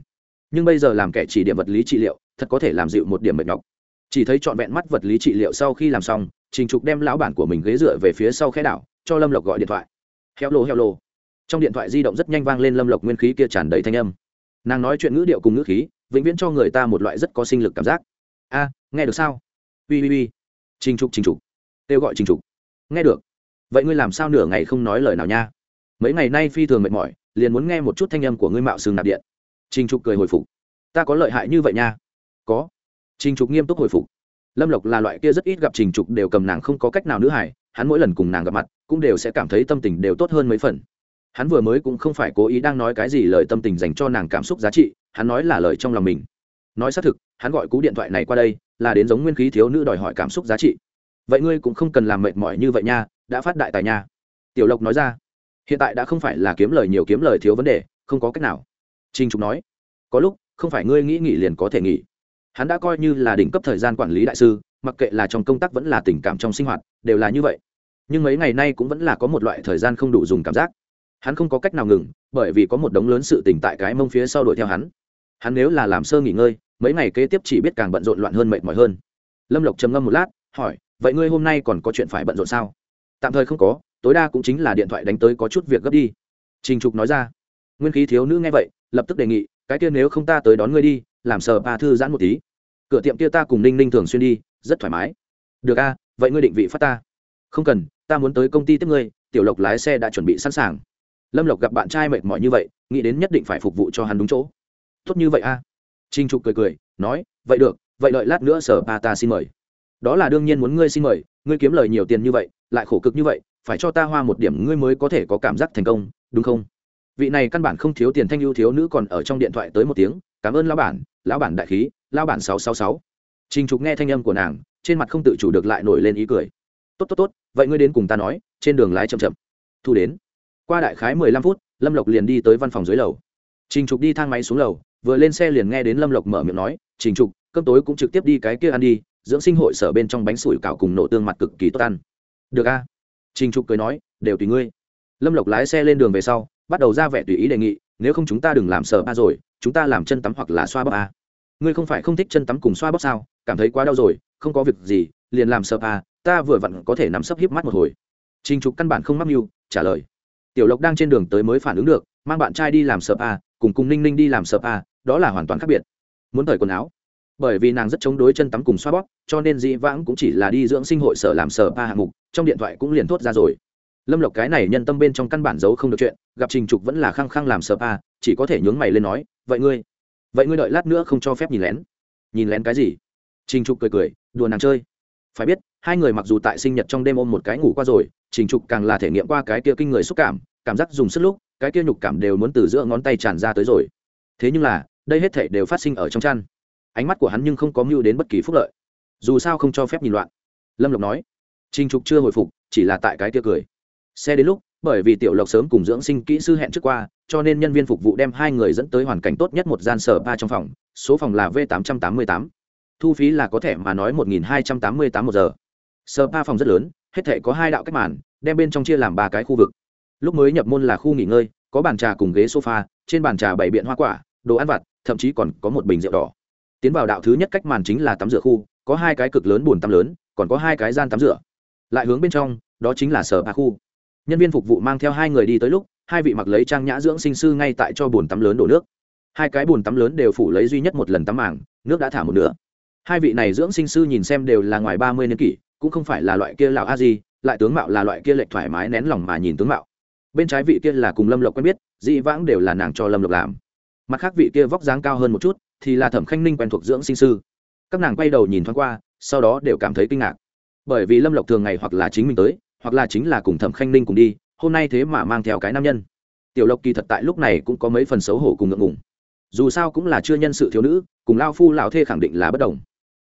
Nhưng bây giờ làm kẻ chỉ điểm vật lý trị liệu thật có thể làm dịu một điểm mệt nhọc. Chỉ thấy trọn vẹn mắt vật lý trị liệu sau khi làm xong, trình trục đem lão bản của mình ghế dựa về phía sau khe đảo, cho lâm lộc gọi điện thoại. Heo lô heo lô trong điện thoại di động rất nhanh vang lên lâm lộc nguyên khí kia tràn đầy thanh âm. Nàng nói chuyện ngữ điệu cùng ngữ khí, vĩnh viễn cho người ta một loại rất có sinh lực cảm giác. A, nghe được sao? Ui ui ui. Trình trục trình trục. Kêu gọi trình trục. Nghe được. Vậy ngươi làm sao nửa ngày không nói lời nào nha? Mấy ngày nay phi thường mệt mỏi, liền muốn nghe một chút thanh âm của ngươi mạo sừng nạp điện. Trình trục cười hồi phục. Ta có lợi hại như vậy nha có. Trình trục nghiêm túc hồi phục. Lâm lộc là loại kia rất ít gặp trình trục đều cầm nàng không có cách nào nữ hải hắn mỗi lần cùng nàng gặp mặt, cũng đều sẽ cảm thấy tâm tình đều tốt hơn mấy phần. Hắn vừa mới cũng không phải cố ý đang nói cái gì lời tâm tình dành cho nàng cảm xúc giá trị, hắn nói là lời trong lòng mình. Nói xác thực, hắn gọi cú điện thoại này qua đây, là đến giống nguyên khí thiếu nữ đòi hỏi cảm xúc giá trị. Vậy ngươi cũng không cần làm mệt mỏi như vậy nha, đã phát đại tài nha. Tiểu lộc nói ra. Hiện tại đã không phải là kiếm lời nhiều kiếm lời thiếu vấn đề, không có cách nào. Trinh trục nói. Có lúc, không phải ngươi nghĩ nghỉ liền có thể nghỉ hắn đã coi như là đỉnh cấp thời gian quản lý đại sư, mặc kệ là trong công tác vẫn là tình cảm trong sinh hoạt, đều là như vậy. Nhưng mấy ngày nay cũng vẫn là có một loại thời gian không đủ dùng cảm giác. Hắn không có cách nào ngừng, bởi vì có một đống lớn sự tỉnh tại cái mông phía sau đuổi theo hắn. Hắn nếu là làm sơ nghỉ ngơi, mấy ngày kế tiếp chỉ biết càng bận rộn loạn hơn mệt mỏi hơn. Lâm lộc trầm ngâm một lát, hỏi, vậy ngươi hôm nay còn có chuyện phải bận rộn sao? Tạm thời không có, tối đa cũng chính là điện thoại đánh tới có chút việc gấp đi. Trình trục nói ra. Nguyên khí thiếu nữ nghe vậy, lập tức đề nghị, cái kia nếu không ta tới đón ngươi đi làm sờ ba thư giãn một tí. Cửa tiệm kia ta cùng ninh ninh thường xuyên đi, rất thoải mái. Được a, vậy ngươi định vị phát ta? Không cần, ta muốn tới công ty tiếp ngươi, tiểu lộc lái xe đã chuẩn bị sẵn sàng. Lâm lộc gặp bạn trai mệt mỏi như vậy, nghĩ đến nhất định phải phục vụ cho hắn đúng chỗ. Tốt như vậy a. À? trinh trục cười cười, nói, vậy được, vậy đợi lát nữa sở ba ta xin mời. Đó là đương nhiên muốn ngươi xin mời, ngươi kiếm lời nhiều tiền như vậy, lại khổ cực như vậy, phải cho ta hoa một điểm ngươi mới có thể có cảm giác thành công, đúng không? Vị này căn bản không thiếu tiền thanh ưu thiếu nữ còn ở trong điện thoại tới một tiếng, cảm ơn lão bản lão bản đại khí, lão bản sáu sáu sáu. Trình trục nghe thanh âm của nàng, trên mặt không tự chủ được lại nổi lên ý cười. Tốt tốt tốt, vậy ngươi đến cùng ta nói, trên đường lái chậm chậm. Thu đến. Qua đại khái mười lăm phút, lâm lộc liền đi tới văn phòng dưới lầu. Trình trục đi thang máy xuống lầu, vừa lên xe liền nghe đến lâm lộc mở miệng nói, trình trục, cơm tối cũng trực tiếp đi cái kia ăn đi, dưỡng sinh hội sở bên trong bánh sủi cảo cùng nổ tương mặt cực kỳ tốt ăn. Được a. Trình trục cười nói, đều tùy ngươi. Lâm lộc lái xe lên đường về sau, bắt đầu ra vẻ tùy ý đề nghị, nếu không chúng ta đừng làm sở ba rồi chúng ta làm chân tắm hoặc là xoa bóp a ngươi không phải không thích chân tắm cùng xoa bóp sao? Cảm thấy quá đau rồi, không có việc gì, liền làm sờ ba à, ta vừa vặn có thể nắm sấp híp mắt một hồi. Trình trục căn bản không mắc mưu, trả lời. Tiểu lộc đang trên đường tới mới phản ứng được, mang bạn trai đi làm sờ ba à, cùng cùng ninh ninh đi làm sờ ba đó là hoàn toàn khác biệt. Muốn thời quần áo. Bởi vì nàng rất chống đối chân tắm cùng xoa bóp, cho nên dĩ vãng cũng chỉ là đi dưỡng sinh hội sở làm sở ba hạng mục, trong điện thoại cũng liền thốt ra rồi. Lâm lộc cái này nhân tâm bên trong căn bản giấu không được chuyện, gặp trình trục vẫn là khăng khăng làm sở ba chỉ có thể nhướng mày lên nói vậy ngươi vậy ngươi đợi lát nữa không cho phép nhìn lén. Nhìn lén cái gì? Trình trục cười cười, đùa nàng chơi. Phải biết, hai người mặc dù tại sinh nhật trong đêm ôm một cái ngủ qua rồi, trình trục càng là thể nghiệm qua cái kia kinh người xúc cảm cảm giác dùng sức lúc, cái kia nhục cảm đều muốn từ giữa ngón tay tràn ra tới rồi. Thế nhưng là, đây hết thể đều phát sinh ở trong chăn. Ánh mắt của hắn nhưng không có mưu đến bất kỳ phúc lợi. Dù sao không cho phép nhìn loạn. Lâm lộc nói. Trình trục chưa hồi phục, chỉ là tại cái kia cười. Xe đến lúc bởi vì tiểu lộc sớm cùng dưỡng sinh kỹ sư hẹn trước qua, cho nên nhân viên phục vụ đem hai người dẫn tới hoàn cảnh tốt nhất một gian sở ba trong phòng, số phòng là v 888 thu phí là có thể mà nói 1288 một giờ. Sở ba phòng rất lớn, hết thể có hai đạo cách màn, đem bên trong chia làm ba cái khu vực. Lúc mới nhập môn là khu nghỉ ngơi, có bàn trà cùng ghế sofa, trên bàn trà bảy biện hoa quả, đồ ăn vặt, thậm chí còn có một bình rượu đỏ. Tiến vào đạo thứ nhất cách màn chính là tắm rửa khu, có hai cái cực lớn bồn tắm lớn, còn có hai cái gian tắm rửa. Lại hướng bên trong, đó chính là sở ba khu nhân viên phục vụ mang theo hai người đi tới lúc, hai vị mặc lấy trang nhã dưỡng sinh sư ngay tại cho bồn tắm lớn đổ nước. Hai cái bồn tắm lớn đều phủ lấy duy nhất một lần tắm màng, nước đã thả một nửa. Hai vị này dưỡng sinh sư nhìn xem đều là ngoài ba mươi niên kỷ, cũng không phải là loại kia lào a di, lại tướng mạo là loại kia lệch thoải mái nén lòng mà nhìn tướng mạo. Bên trái vị kia là cùng lâm lộc quen biết dị vãng đều là nàng cho lâm lộc làm. Mặt khác vị kia vóc dáng cao hơn một chút, thì là thẩm khanh ninh quen thuộc dưỡng sinh sư. Các nàng quay đầu nhìn thoáng qua, sau đó đều cảm thấy kinh ngạc. Bởi vì lâm lộc thường ngày hoặc là chính mình tới hoặc là chính là cùng thẩm khanh ninh cùng đi, hôm nay thế mà mang theo cái nam nhân. Tiểu lộc kỳ thật tại lúc này cũng có mấy phần xấu hổ cùng ngượng ngùng. Dù sao cũng là chưa nhân sự thiếu nữ, cùng lao phu lão thê khẳng định là bất đồng.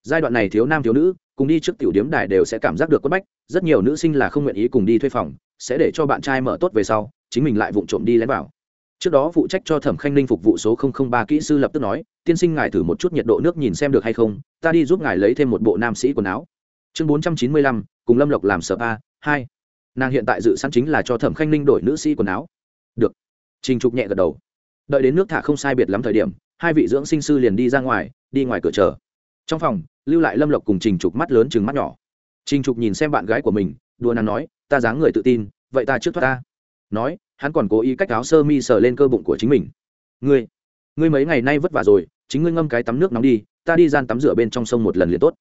Giai đoạn này thiếu nam thiếu nữ, cùng đi trước tiểu điếm đài đều sẽ cảm giác được quất bách, rất nhiều nữ sinh là không nguyện ý cùng đi thuê phòng, sẽ để cho bạn trai mở tốt về sau, chính mình lại vụng trộm đi lén vào. Trước đó phụ trách cho thẩm khanh ninh phục vụ số ba kỹ sư lập tức nói, tiên sinh ngài thử một chút nhiệt độ nước nhìn xem được hay không, ta đi giúp ngài lấy thêm một bộ nam sĩ quần áo. Chương bốn trăm chín mươi lăm, cùng lâm lộc làm sở pa hai. Nàng hiện tại dự sẵn chính là cho thẩm khanh ninh đổi nữ sĩ quần áo. Được. Trình trục nhẹ gật đầu. Đợi đến nước thả không sai biệt lắm thời điểm, hai vị dưỡng sinh sư liền đi ra ngoài, đi ngoài cửa chờ. Trong phòng, lưu lại lâm lộc cùng trình trục mắt lớn chừng mắt nhỏ. Trình trục nhìn xem bạn gái của mình, đùa nàng nói, ta dáng người tự tin, vậy ta trước thoát ta. Nói, hắn còn cố ý cách áo sơ mi sờ lên cơ bụng của chính mình. Ngươi ngươi mấy ngày nay vất vả rồi, chính ngươi ngâm cái tắm nước nóng đi, ta đi gian tắm rửa bên trong sông một lần liền tốt.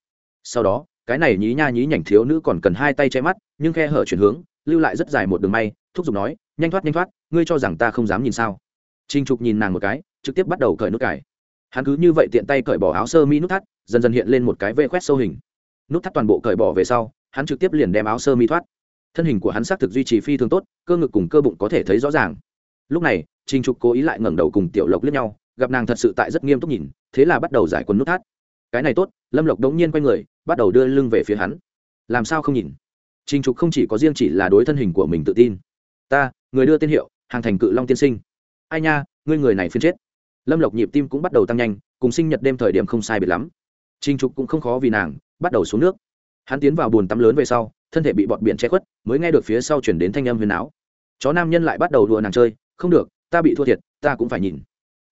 Sau đó cái này nhí nha nhí nhảnh thiếu nữ còn cần hai tay che mắt, nhưng khe hở chuyển hướng, lưu lại rất dài một đường may, thúc giục nói, nhanh thoát nhanh thoát, ngươi cho rằng ta không dám nhìn sao? Trinh trục nhìn nàng một cái, trực tiếp bắt đầu cởi nút cải hắn cứ như vậy tiện tay cởi bỏ áo sơ mi nút thắt, dần dần hiện lên một cái vê khoét sâu hình. Nút thắt toàn bộ cởi bỏ về sau, hắn trực tiếp liền đem áo sơ mi thoát. Thân hình của hắn xác thực duy trì phi thường tốt, cơ ngực cùng cơ bụng có thể thấy rõ ràng. Lúc này trinh trục cố ý lại ngẩng đầu cùng tiểu lộc lướt nhau, gặp nàng thật sự tại rất nghiêm túc nhìn, thế là bắt đầu giải quần nút thắt cái này tốt, lâm lộc đống nhiên quay người, bắt đầu đưa lưng về phía hắn. Làm sao không nhìn? Trình trục không chỉ có riêng chỉ là đối thân hình của mình tự tin. Ta, người đưa tên hiệu, hàng thành cự long tiên sinh. Ai nha, ngươi người này phiên chết. Lâm lộc nhịp tim cũng bắt đầu tăng nhanh, cùng sinh nhật đêm thời điểm không sai biệt lắm. Trình trục cũng không khó vì nàng, bắt đầu xuống nước. Hắn tiến vào bồn tắm lớn về sau, thân thể bị bọt biển che khuất, mới nghe được phía sau chuyển đến thanh âm huyền áo chó nam nhân lại bắt đầu đùa nàng chơi, không được, ta bị thua thiệt, ta cũng phải nhìn.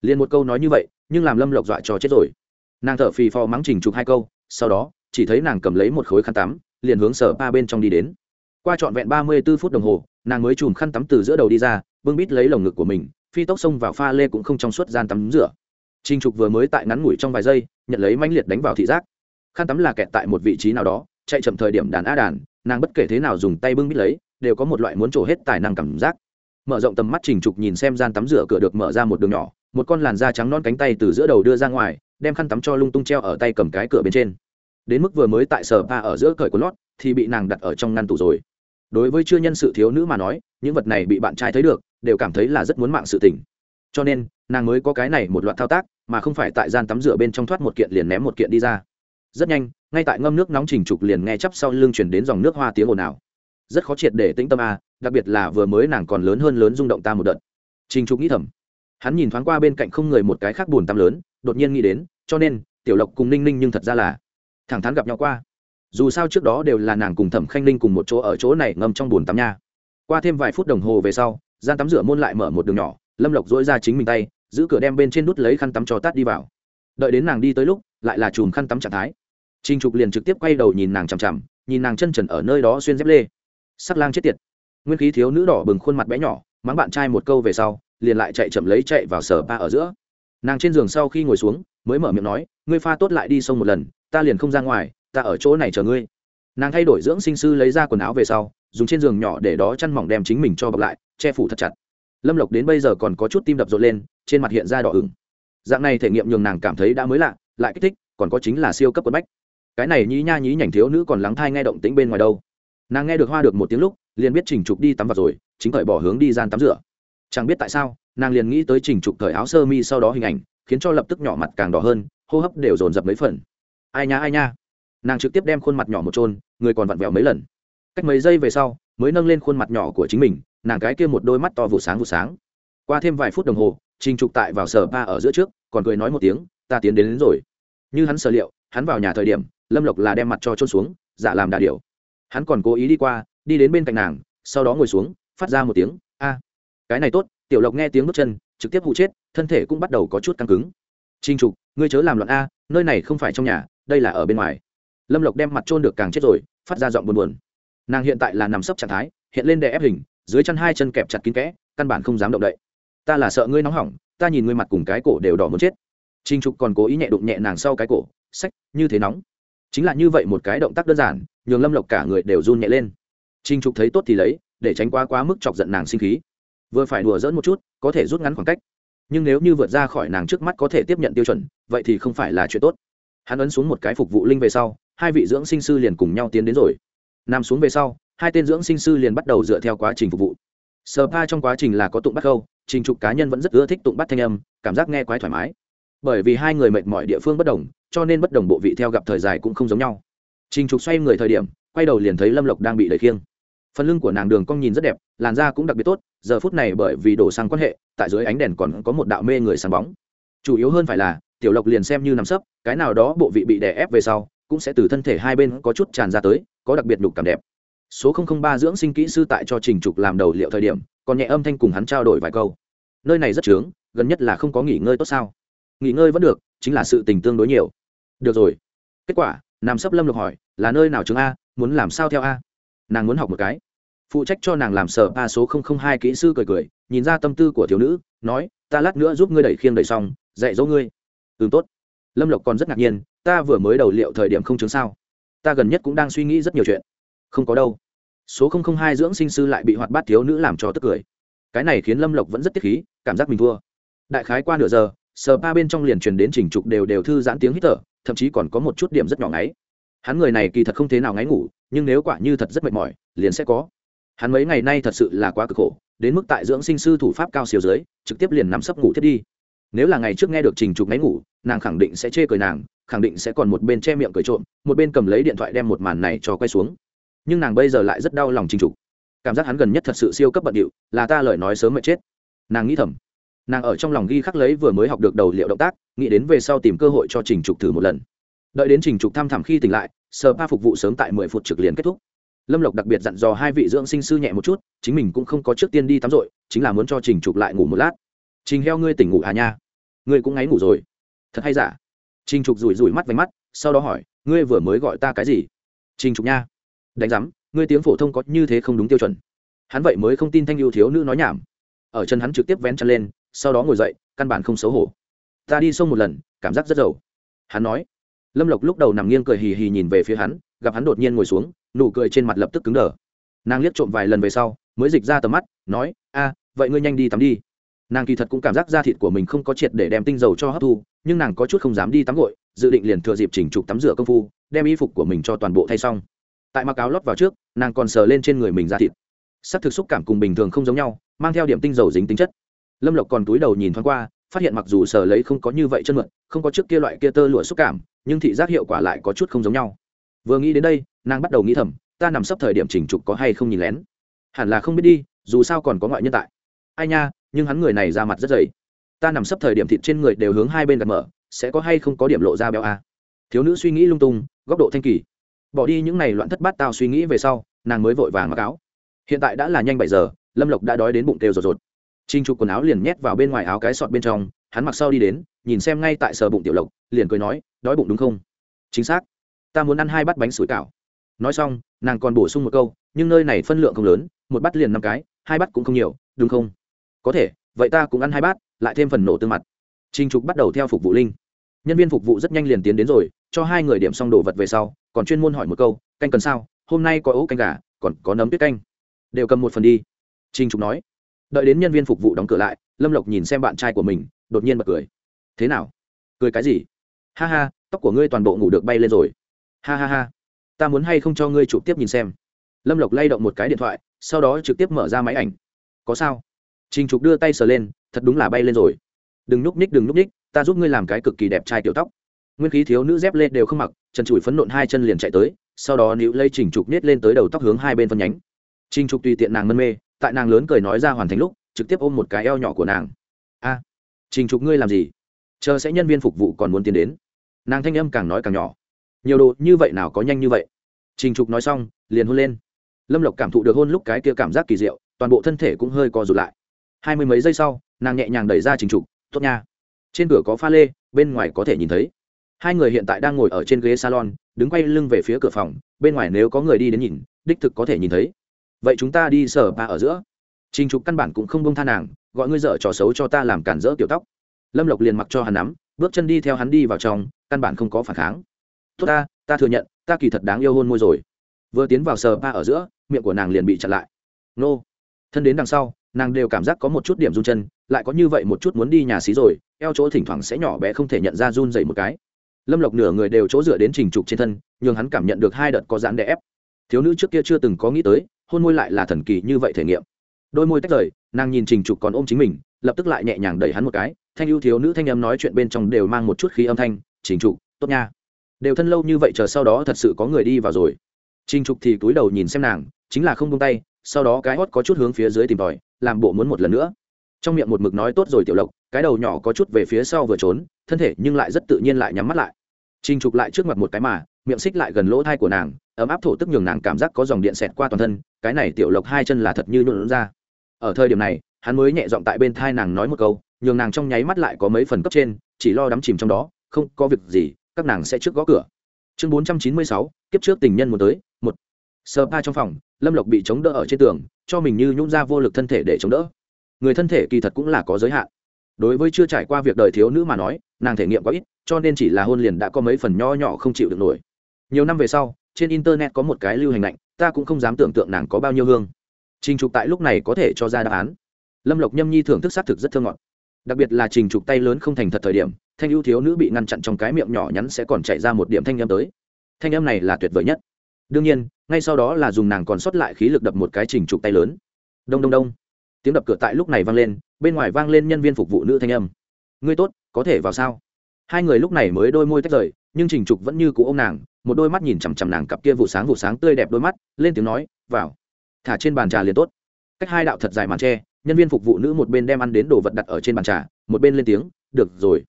Liền một câu nói như vậy, nhưng làm lâm lộc dọa cho chết rồi nàng thở phì phò mắng trình trục hai câu, sau đó, chỉ thấy nàng cầm lấy một khối khăn tắm, liền hướng sở ba bên trong đi đến. Qua trọn vẹn ba mươi b ố phút đồng hồ, nàng mới chùm khăn tắm từ giữa đầu đi ra, bưng bít lấy lồng ngực của mình, phi tốc xông vào pha lê cũng không trong suốt gian tắm rửa. Trinh trục vừa mới tại ngắn ngủi trong vài giây, nhận lấy manh liệt đánh vào thị giác. Khăn tắm là kẹt tại một vị trí nào đó, chạy chậm thời điểm đàn a đàn, nàng bất kể thế nào dùng tay bưng bít lấy, đều có một loại muốn trổ hết tài năng cảm giác. Mở rộng tầm mắt, trình trục nhìn xem gian tắm rửa cửa được mở ra một đường nhỏ, một con làn da trắng non cánh tay từ giữa đầu đưa ra ngoài đem khăn tắm cho lung tung treo ở tay cầm cái cửa bên trên. Đến mức vừa mới tại sở pa ở giữa cởi của lót, thì bị nàng đặt ở trong ngăn tủ rồi. Đối với chưa nhân sự thiếu nữ mà nói, những vật này bị bạn trai thấy được, đều cảm thấy là rất muốn mạng sự tình. Cho nên, nàng mới có cái này một loạt thao tác, mà không phải tại gian tắm rửa bên trong thoát một kiện liền ném một kiện đi ra. Rất nhanh, ngay tại ngâm nước nóng trình trục liền nghe chắp sau lưng chuyển đến dòng nước hoa tiếng ồn ào. Rất khó triệt để tĩnh tâm a, đặc biệt là vừa mới nàng còn lớn hơn lớn rung động ta một đợt. Trình trục nghĩ thầm. Hắn nhìn thoáng qua bên cạnh không người một cái khác buồn tắm lớn đột nhiên nghĩ đến, cho nên, tiểu lộc cùng ninh ninh nhưng thật ra là thẳng thắn gặp nhau qua. Dù sao trước đó đều là nàng cùng thẩm khanh ninh cùng một chỗ ở chỗ này ngâm trong bồn tắm nha. Qua thêm vài phút đồng hồ về sau, gian tắm rửa môn lại mở một đường nhỏ, lâm lộc dỗi ra chính mình tay, giữ cửa đem bên trên đút lấy khăn tắm cho tát đi vào. Đợi đến nàng đi tới lúc, lại là chùm khăn tắm trạng thái. Trinh trục liền trực tiếp quay đầu nhìn nàng chằm chằm, nhìn nàng chân trần ở nơi đó xuyên dép lê. Sắc lang chết tiệt. Nguyên khí thiếu nữ đỏ bừng khuôn mặt bé nhỏ, mắng bạn trai một câu về sau, liền lại chạy chậm lấy chạy vào sở ba ở giữa nàng trên giường sau khi ngồi xuống, mới mở miệng nói, ngươi pha tốt lại đi sông một lần, ta liền không ra ngoài, ta ở chỗ này chờ ngươi. Nàng thay đổi dưỡng sinh sư lấy ra quần áo về sau, dùng trên giường nhỏ để đó chăn mỏng đem chính mình cho bọc lại, che phủ thật chặt. Lâm lộc đến bây giờ còn có chút tim đập rộn lên, trên mặt hiện ra đỏ ửng. Dạng này thể nghiệm nhường nàng cảm thấy đã mới lạ, lại kích thích, còn có chính là siêu cấp quần bách. Cái này nhí nha nhí nhảnh thiếu nữ còn lắng thai nghe động tĩnh bên ngoài đâu. Nàng nghe được hoa được một tiếng lúc, liền biết trình trục đi tắm vào rồi, chính thời bỏ hướng đi gian tắm rửa chẳng biết tại sao nàng liền nghĩ tới trình trục cởi áo sơ mi sau đó hình ảnh khiến cho lập tức nhỏ mặt càng đỏ hơn hô hấp đều dồn dập mấy phần. Ai nha ai nha. Nàng trực tiếp đem khuôn mặt nhỏ một trôn người còn vặn vẹo mấy lần. Cách mấy giây về sau mới nâng lên khuôn mặt nhỏ của chính mình nàng cái kia một đôi mắt to vụ sáng vụ sáng. Qua thêm vài phút đồng hồ trình trục tại vào sở ba ở giữa trước còn cười nói một tiếng ta tiến đến, đến rồi. Như hắn sở liệu hắn vào nhà thời điểm lâm lộc là đem mặt cho trôn xuống giả làm đà điều hắn còn cố ý đi qua đi đến bên cạnh nàng sau đó ngồi xuống phát ra một tiếng cái này tốt, tiểu lộc nghe tiếng bước chân, trực tiếp hụ chết, thân thể cũng bắt đầu có chút căng cứng. Trinh trục, ngươi chớ làm loạn a, nơi này không phải trong nhà, đây là ở bên ngoài. Lâm lộc đem mặt trôn được càng chết rồi, phát ra giọng buồn buồn. Nàng hiện tại là nằm sấp trạng thái, hiện lên đè ép hình, dưới chân hai chân kẹp chặt kín kẽ, căn bản không dám động đậy. Ta là sợ ngươi nóng hỏng, ta nhìn ngươi mặt cùng cái cổ đều đỏ muốn chết. Trinh trục còn cố ý nhẹ đụng nhẹ nàng sau cái cổ, sách, như thế nóng. Chính là như vậy một cái động tác đơn giản, nhường lâm lộc cả người đều run nhẹ lên. Trinh trục thấy tốt thì lấy, để tránh quá quá mức chọc giận nàng sinh khí vừa phải đùa dỡn một chút, có thể rút ngắn khoảng cách. Nhưng nếu như vượt ra khỏi nàng trước mắt có thể tiếp nhận tiêu chuẩn, vậy thì không phải là chuyện tốt. Hắn ấn xuống một cái phục vụ linh về sau, hai vị dưỡng sinh sư liền cùng nhau tiến đến rồi. Nằm xuống về sau, hai tên dưỡng sinh sư liền bắt đầu dựa theo quá trình phục vụ. Sờ pa trong quá trình là có tụng bắt khâu trình trục cá nhân vẫn rất ưa thích tụng bắt thanh âm, cảm giác nghe quái thoải mái. Bởi vì hai người mệt mỏi địa phương bất đồng, cho nên bất đồng bộ vị theo gặp thời dài cũng không giống nhau. Trình trục xoay người thời điểm, quay đầu liền thấy lâm lộc đang bị đẩy khiêng phần lưng của nàng đường cong nhìn rất đẹp, làn da cũng đặc biệt tốt, giờ phút này bởi vì đổ sang quan hệ, tại dưới ánh đèn còn có một đạo mê người sáng bóng. Chủ yếu hơn phải là, tiểu lộc liền xem như nằm sấp, cái nào đó bộ vị bị đè ép về sau, cũng sẽ từ thân thể hai bên có chút tràn ra tới, có đặc biệt đục cảm đẹp. Số ba dưỡng sinh kỹ sư tại cho trình trục làm đầu liệu thời điểm, còn nhẹ âm thanh cùng hắn trao đổi vài câu. Nơi này rất trướng, gần nhất là không có nghỉ ngơi tốt sao? Nghỉ ngơi vẫn được, chính là sự tình tương đối nhiều. Được rồi. Kết quả nằm sấp lâm lộc hỏi, là nơi nào trướng a, muốn làm sao theo a? Nàng muốn học một cái phụ trách cho nàng làm sở ba số hai kỹ sư cười cười, nhìn ra tâm tư của thiếu nữ, nói, ta lát nữa giúp ngươi đẩy khiêng đẩy xong, dạy dỗ ngươi. Ừ tốt. Lâm lộc còn rất ngạc nhiên, ta vừa mới đầu liệu thời điểm không chứng sao? Ta gần nhất cũng đang suy nghĩ rất nhiều chuyện. Không có đâu. Số hai dưỡng sinh sư lại bị hoạt bát thiếu nữ làm cho tức cười. Cái này khiến lâm lộc vẫn rất tiết khí, cảm giác mình thua. Đại khái qua nửa giờ sờ ba bên trong liền truyền đến trình trục đều đều thư giãn tiếng hít thở, thậm chí còn có một chút điểm rất nhỏ ngáy. Hắn người này kỳ thật không thế nào ngáy ngủ, nhưng nếu quả như thật rất mệt mỏi, liền sẽ có hắn mấy ngày nay thật sự là quá cực khổ, đến mức tại dưỡng sinh sư thủ pháp cao siêu dưới, trực tiếp liền nằm sấp ngủ thiết đi. Nếu là ngày trước nghe được trình trục ngáy ngủ, nàng khẳng định sẽ chê cười nàng, khẳng định sẽ còn một bên che miệng cười trộm, một bên cầm lấy điện thoại đem một màn này cho quay xuống. Nhưng nàng bây giờ lại rất đau lòng trình trục. Cảm giác hắn gần nhất thật sự siêu cấp bận điệu, là ta lời nói sớm mệt chết. Nàng nghĩ thầm. Nàng ở trong lòng ghi khắc lấy vừa mới học được đầu liệu động tác, nghĩ đến về sau tìm cơ hội cho trình trục thử một lần. Đợi đến trình trục thăm thẳm khi tỉnh lại sờ ba phục vụ sớm tại mười phút trực liền kết thúc lâm lộc đặc biệt dặn dò hai vị dưỡng sinh sư nhẹ một chút, chính mình cũng không có trước tiên đi tắm rội, chính là muốn cho trình chụp lại ngủ một lát. Trình heo ngươi tỉnh ngủ à nha? Ngươi cũng ngáy ngủ rồi. Thật hay giả? Trình trục rủi rủi mắt vánh mắt, sau đó hỏi, ngươi vừa mới gọi ta cái gì? Trình trục nha. Đánh giám, ngươi tiếng phổ thông có như thế không đúng tiêu chuẩn. Hắn vậy mới không tin thanh yêu thiếu nữ nói nhảm. Ở chân hắn trực tiếp vén chân lên, sau đó ngồi dậy, căn bản không xấu hổ. Ta đi sông một lần, cảm giác rất giàu. Hắn nói. Lâm lộc lúc đầu nằm nghiêng cười hì hì nhìn về phía hắn, gặp hắn đột nhiên ngồi xuống nụ cười trên mặt lập tức cứng đờ. Nàng liếc trộm vài lần về sau, mới dịch ra tầm mắt, nói, a, vậy ngươi nhanh đi tắm đi. Nàng kỳ thật cũng cảm giác da thịt của mình không có triệt để đem tinh dầu cho hấp thu, nhưng nàng có chút không dám đi tắm gội, dự định liền thừa dịp chỉnh trục tắm rửa công phu, đem y phục của mình cho toàn bộ thay xong. Tại mặc áo lót vào trước, nàng còn sờ lên trên người mình da thịt. Sắc thực xúc cảm cùng bình thường không giống nhau, mang theo điểm tinh dầu dính tính chất. Lâm lộc còn túi đầu nhìn thoáng qua, phát hiện mặc dù sờ lấy không có như vậy chân mượn không có trước kia loại kia tơ lụa xúc cảm, nhưng thị giác hiệu quả lại có chút không giống nhau vừa nghĩ đến đây, nàng bắt đầu nghĩ thầm, ta nằm sấp thời điểm chỉnh trục có hay không nhìn lén. Hẳn là không biết đi, dù sao còn có ngoại nhân tại. Ai nha, nhưng hắn người này ra mặt rất dày. Ta nằm sấp thời điểm thịt trên người đều hướng hai bên đặt mở, sẽ có hay không có điểm lộ ra béo a? À? thiếu nữ suy nghĩ lung tung, góc độ thanh kỳ. Bỏ đi những này loạn thất bát tao suy nghĩ về sau, nàng mới vội vàng mặc áo. Hiện tại đã là nhanh bảy giờ, lâm lộc đã đói đến bụng têu rột rột. Trinh trục quần áo liền nhét vào bên ngoài áo cái sọt bên trong, hắn mặc sau đi đến, nhìn xem ngay tại sờ bụng tiểu lộc, liền cười nói, đói bụng đúng không? Chính xác ta muốn ăn hai bát bánh sủi cảo. Nói xong, nàng còn bổ sung một câu, nhưng nơi này phân lượng không lớn, một bát liền năm cái, hai bát cũng không nhiều, đúng không? Có thể, vậy ta cũng ăn hai bát, lại thêm phần nổ tương mặt. Trinh trục bắt đầu theo phục vụ linh. Nhân viên phục vụ rất nhanh liền tiến đến rồi, cho hai người điểm xong đồ vật về sau, còn chuyên môn hỏi một câu, canh cần sao? Hôm nay có ấu canh gà, còn có nấm tuyết canh. Đều cầm một phần đi. Trinh trục nói. Đợi đến nhân viên phục vụ đóng cửa lại, lâm lộc nhìn xem bạn trai của mình, đột nhiên bật cười. Thế nào? Cười cái gì? Ha ha, tóc của ngươi toàn bộ ngủ được bay lên rồi ha ha ha. Ta muốn hay không cho ngươi chụp tiếp nhìn xem. Lâm lộc lay động một cái điện thoại, sau đó trực tiếp mở ra máy ảnh. Có sao? Trình trục đưa tay sờ lên, thật đúng là bay lên rồi. Đừng núp ních, đừng núp ních, ta giúp ngươi làm cái cực kỳ đẹp trai tiểu tóc. Nguyên khí thiếu nữ dép lên đều không mặc, trần trụi phấn nộn hai chân liền chạy tới, sau đó nữ lây trình trục nết lên tới đầu tóc hướng hai bên phân nhánh. Trình trục tùy tiện nàng mân mê, tại nàng lớn cười nói ra hoàn thành lúc, trực tiếp ôm một cái eo nhỏ của nàng. A, trình trục ngươi làm gì? Chờ sẽ nhân viên phục vụ còn muốn tiến đến. Nàng thanh âm càng nói càng nhỏ nhiều đồ như vậy nào có nhanh như vậy? Trình trục nói xong, liền hôn lên. Lâm lộc cảm thụ được hôn lúc cái kia cảm giác kỳ diệu, toàn bộ thân thể cũng hơi co rụt lại. Hai mươi mấy giây sau, nàng nhẹ nhàng đẩy ra trình trục, tốt nha. Trên cửa có pha lê, bên ngoài có thể nhìn thấy. Hai người hiện tại đang ngồi ở trên ghế salon, đứng quay lưng về phía cửa phòng, bên ngoài nếu có người đi đến nhìn, đích thực có thể nhìn thấy. Vậy chúng ta đi sở ba ở giữa. Trình trục căn bản cũng không bông tha nàng, gọi ngươi dở trò xấu cho ta làm cản rỡ kiểu tóc. Lâm lộc liền mặc cho hắn nắm, bước chân đi theo hắn đi vào trong, căn bản không có phản kháng tốt ta ta thừa nhận, ta kỳ thật đáng yêu hôn môi rồi. Vừa tiến vào sờ ba ở giữa, miệng của nàng liền bị chặn lại. Nô. Thân đến đằng sau, nàng đều cảm giác có một chút điểm run chân, lại có như vậy một chút muốn đi nhà xí rồi, eo chỗ thỉnh thoảng sẽ nhỏ bé không thể nhận ra run dày một cái. Lâm lộc nửa người đều chỗ dựa đến trình trục trên thân, nhường hắn cảm nhận được hai đợt có dãn đè ép. Thiếu nữ trước kia chưa từng có nghĩ tới, hôn môi lại là thần kỳ như vậy thể nghiệm. Đôi môi tách rời, nàng nhìn trình trục còn ôm chính mình, lập tức lại nhẹ nhàng đẩy hắn một cái, thanh ưu thiếu nữ thanh âm nói chuyện bên trong đều mang một chút khí âm thanh, trình trục, tốt nha đều thân lâu như vậy chờ sau đó thật sự có người đi vào rồi. Trình trục thì cúi đầu nhìn xem nàng, chính là không buông tay, sau đó cái hót có chút hướng phía dưới tìm tòi, làm bộ muốn một lần nữa. Trong miệng một mực nói tốt rồi tiểu lộc, cái đầu nhỏ có chút về phía sau vừa trốn, thân thể nhưng lại rất tự nhiên lại nhắm mắt lại. Trình trục lại trước mặt một cái mà, miệng xích lại gần lỗ thai của nàng, ấm áp thổ tức nhường nàng cảm giác có dòng điện xẹt qua toàn thân, cái này tiểu lộc hai chân là thật như nhuộn ra. Ở thời điểm này, hắn mới nhẹ giọng tại bên thai nàng nói một câu, nhường nàng trong nháy mắt lại có mấy phần cấp trên, chỉ lo đắm chìm trong đó, không có việc gì các nàng sẽ trước gõ cửa. Chương bốn trăm chín mươi sáu, kiếp trước tình nhân muốn tới, một. Sơ pa trong phòng, lâm lộc bị chống đỡ ở trên tường, cho mình như nhún ra vô lực thân thể để chống đỡ. Người thân thể kỳ thật cũng là có giới hạn. Đối với chưa trải qua việc đời thiếu nữ mà nói, nàng thể nghiệm quá ít, cho nên chỉ là hôn liền đã có mấy phần nho nhỏ không chịu được nổi. Nhiều năm về sau, trên internet có một cái lưu hành lạnh, ta cũng không dám tưởng tượng nàng có bao nhiêu hương. Trình trục tại lúc này có thể cho ra đáp án. Lâm lộc nhâm nhi thưởng thức xác thực rất thơ ngọt. Đặc biệt là trình trục tay lớn không thành thật thời điểm thanh ưu thiếu nữ bị ngăn chặn trong cái miệng nhỏ nhắn sẽ còn chạy ra một điểm thanh âm tới. Thanh âm này là tuyệt vời nhất. Đương nhiên, ngay sau đó là dùng nàng còn sót lại khí lực đập một cái trình trục tay lớn. Đông đông đông. Tiếng đập cửa tại lúc này vang lên, bên ngoài vang lên nhân viên phục vụ nữ thanh âm. Ngươi tốt, có thể vào sao? Hai người lúc này mới đôi môi tách rời, nhưng trình trục vẫn như cũ ô m nàng, một đôi mắt nhìn chằm chằm nàng cặp kia vụ sáng vụ sáng tươi đẹp đôi mắt, lên tiếng nói, vào. Thả trên bàn trà liền tốt. Cách hai đạo thật dài màn tre, nhân viên phục vụ nữ một bên đem ăn đến đồ vật đặt ở trên bàn trà, một bên lên tiếng, được rồi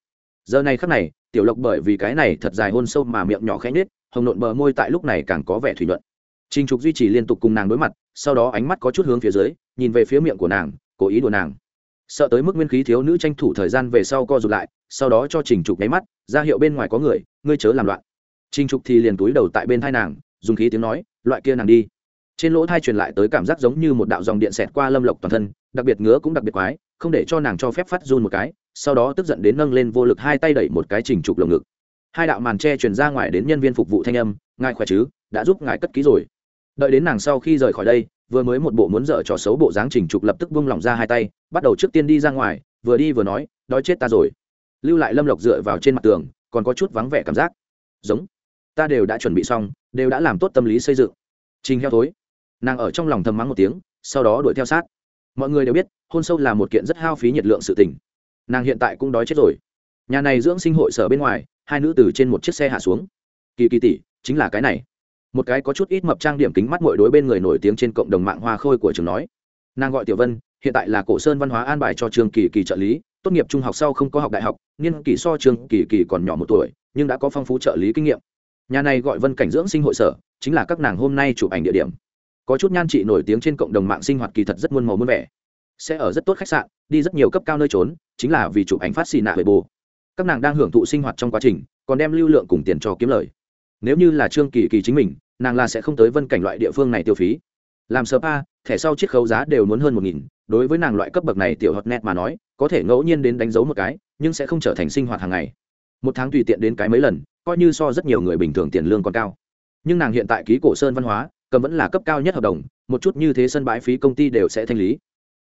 giờ này khắc này, tiểu lộc bởi vì cái này thật dài hôn sâu mà miệng nhỏ khẽ nhết hồng nộn bờ môi tại lúc này càng có vẻ thủy nhuận. Trình trục duy trì liên tục cùng nàng đối mặt, sau đó ánh mắt có chút hướng phía dưới, nhìn về phía miệng của nàng, cố ý đùa nàng. Sợ tới mức nguyên khí thiếu nữ tranh thủ thời gian về sau co rụt lại, sau đó cho trình trục nháy mắt, ra hiệu bên ngoài có người, ngươi chớ làm loạn. Trình trục thì liền túi đầu tại bên thai nàng, dùng khí tiếng nói, loại kia nàng đi. Trên lỗ thai truyền lại tới cảm giác giống như một đạo dòng điện xẹt qua lâm lộc toàn thân, đặc biệt ngứa cũng đặc biệt quái, không để cho nàng cho phép phát run một cái sau đó tức giận đến nâng lên vô lực hai tay đẩy một cái trình trục lồng ngực. Hai đạo màn tre chuyển ra ngoài đến nhân viên phục vụ thanh âm, ngài khỏe chứ? Đã giúp ngài cất ký rồi. Đợi đến nàng sau khi rời khỏi đây, vừa mới một bộ muốn dở trò xấu bộ dáng trình trục lập tức vung lỏng ra hai tay, bắt đầu trước tiên đi ra ngoài, vừa đi vừa nói, đói chết ta rồi. Lưu lại lâm lộc dựa vào trên mặt tường, còn có chút vắng vẻ cảm giác. Giống, ta đều đã chuẩn bị xong, đều đã làm tốt tâm lý xây dựng. Trình heo thối, nàng ở trong lòng thầm mắng một tiếng, sau đó đuổi theo sát. Mọi người đều biết, hôn sâu là một kiện rất hao phí nhiệt lượng sự tình nàng hiện tại cũng đói chết rồi. Nhà này dưỡng sinh hội sở bên ngoài, hai nữ từ trên một chiếc xe hạ xuống. Kỳ kỳ tỷ, chính là cái này. Một cái có chút ít mập trang điểm kính mắt mội đối bên người nổi tiếng trên cộng đồng mạng hoa khôi của trường nói. Nàng gọi tiểu vân, hiện tại là cổ sơn văn hóa an bài cho trường kỳ kỳ trợ lý, tốt nghiệp trung học sau không có học đại học niên kỷ so trường kỳ kỳ còn nhỏ một tuổi, nhưng đã có phong phú trợ lý kinh nghiệm. Nhà này gọi vân cảnh dưỡng sinh hội sở, chính là các nàng hôm nay chụp ảnh địa điểm. Có chút nhan trị nổi tiếng trên cộng đồng mạng sinh hoạt kỳ thật rất muôn màu muôn vẻ sẽ ở rất tốt khách sạn, đi rất nhiều cấp cao nơi trốn, chính là vì chụp ảnh phát xì nạ về bồ các nàng đang hưởng thụ sinh hoạt trong quá trình, còn đem lưu lượng cùng tiền cho kiếm lời. Nếu như là trương kỳ kỳ chính mình, nàng là sẽ không tới vân cảnh loại địa phương này tiêu phí. Làm spa thẻ sau chiết khấu giá đều muốn hơn một nghìn, đối với nàng loại cấp bậc này tiểu hot net mà nói, có thể ngẫu nhiên đến đánh dấu một cái, nhưng sẽ không trở thành sinh hoạt hàng ngày. Một tháng tùy tiện đến cái mấy lần, coi như so rất nhiều người bình thường tiền lương còn cao. Nhưng nàng hiện tại ký cổ sơn văn hóa, cầm vẫn là cấp cao nhất hợp đồng, một chút như thế sân bãi phí công ty đều sẽ thanh lý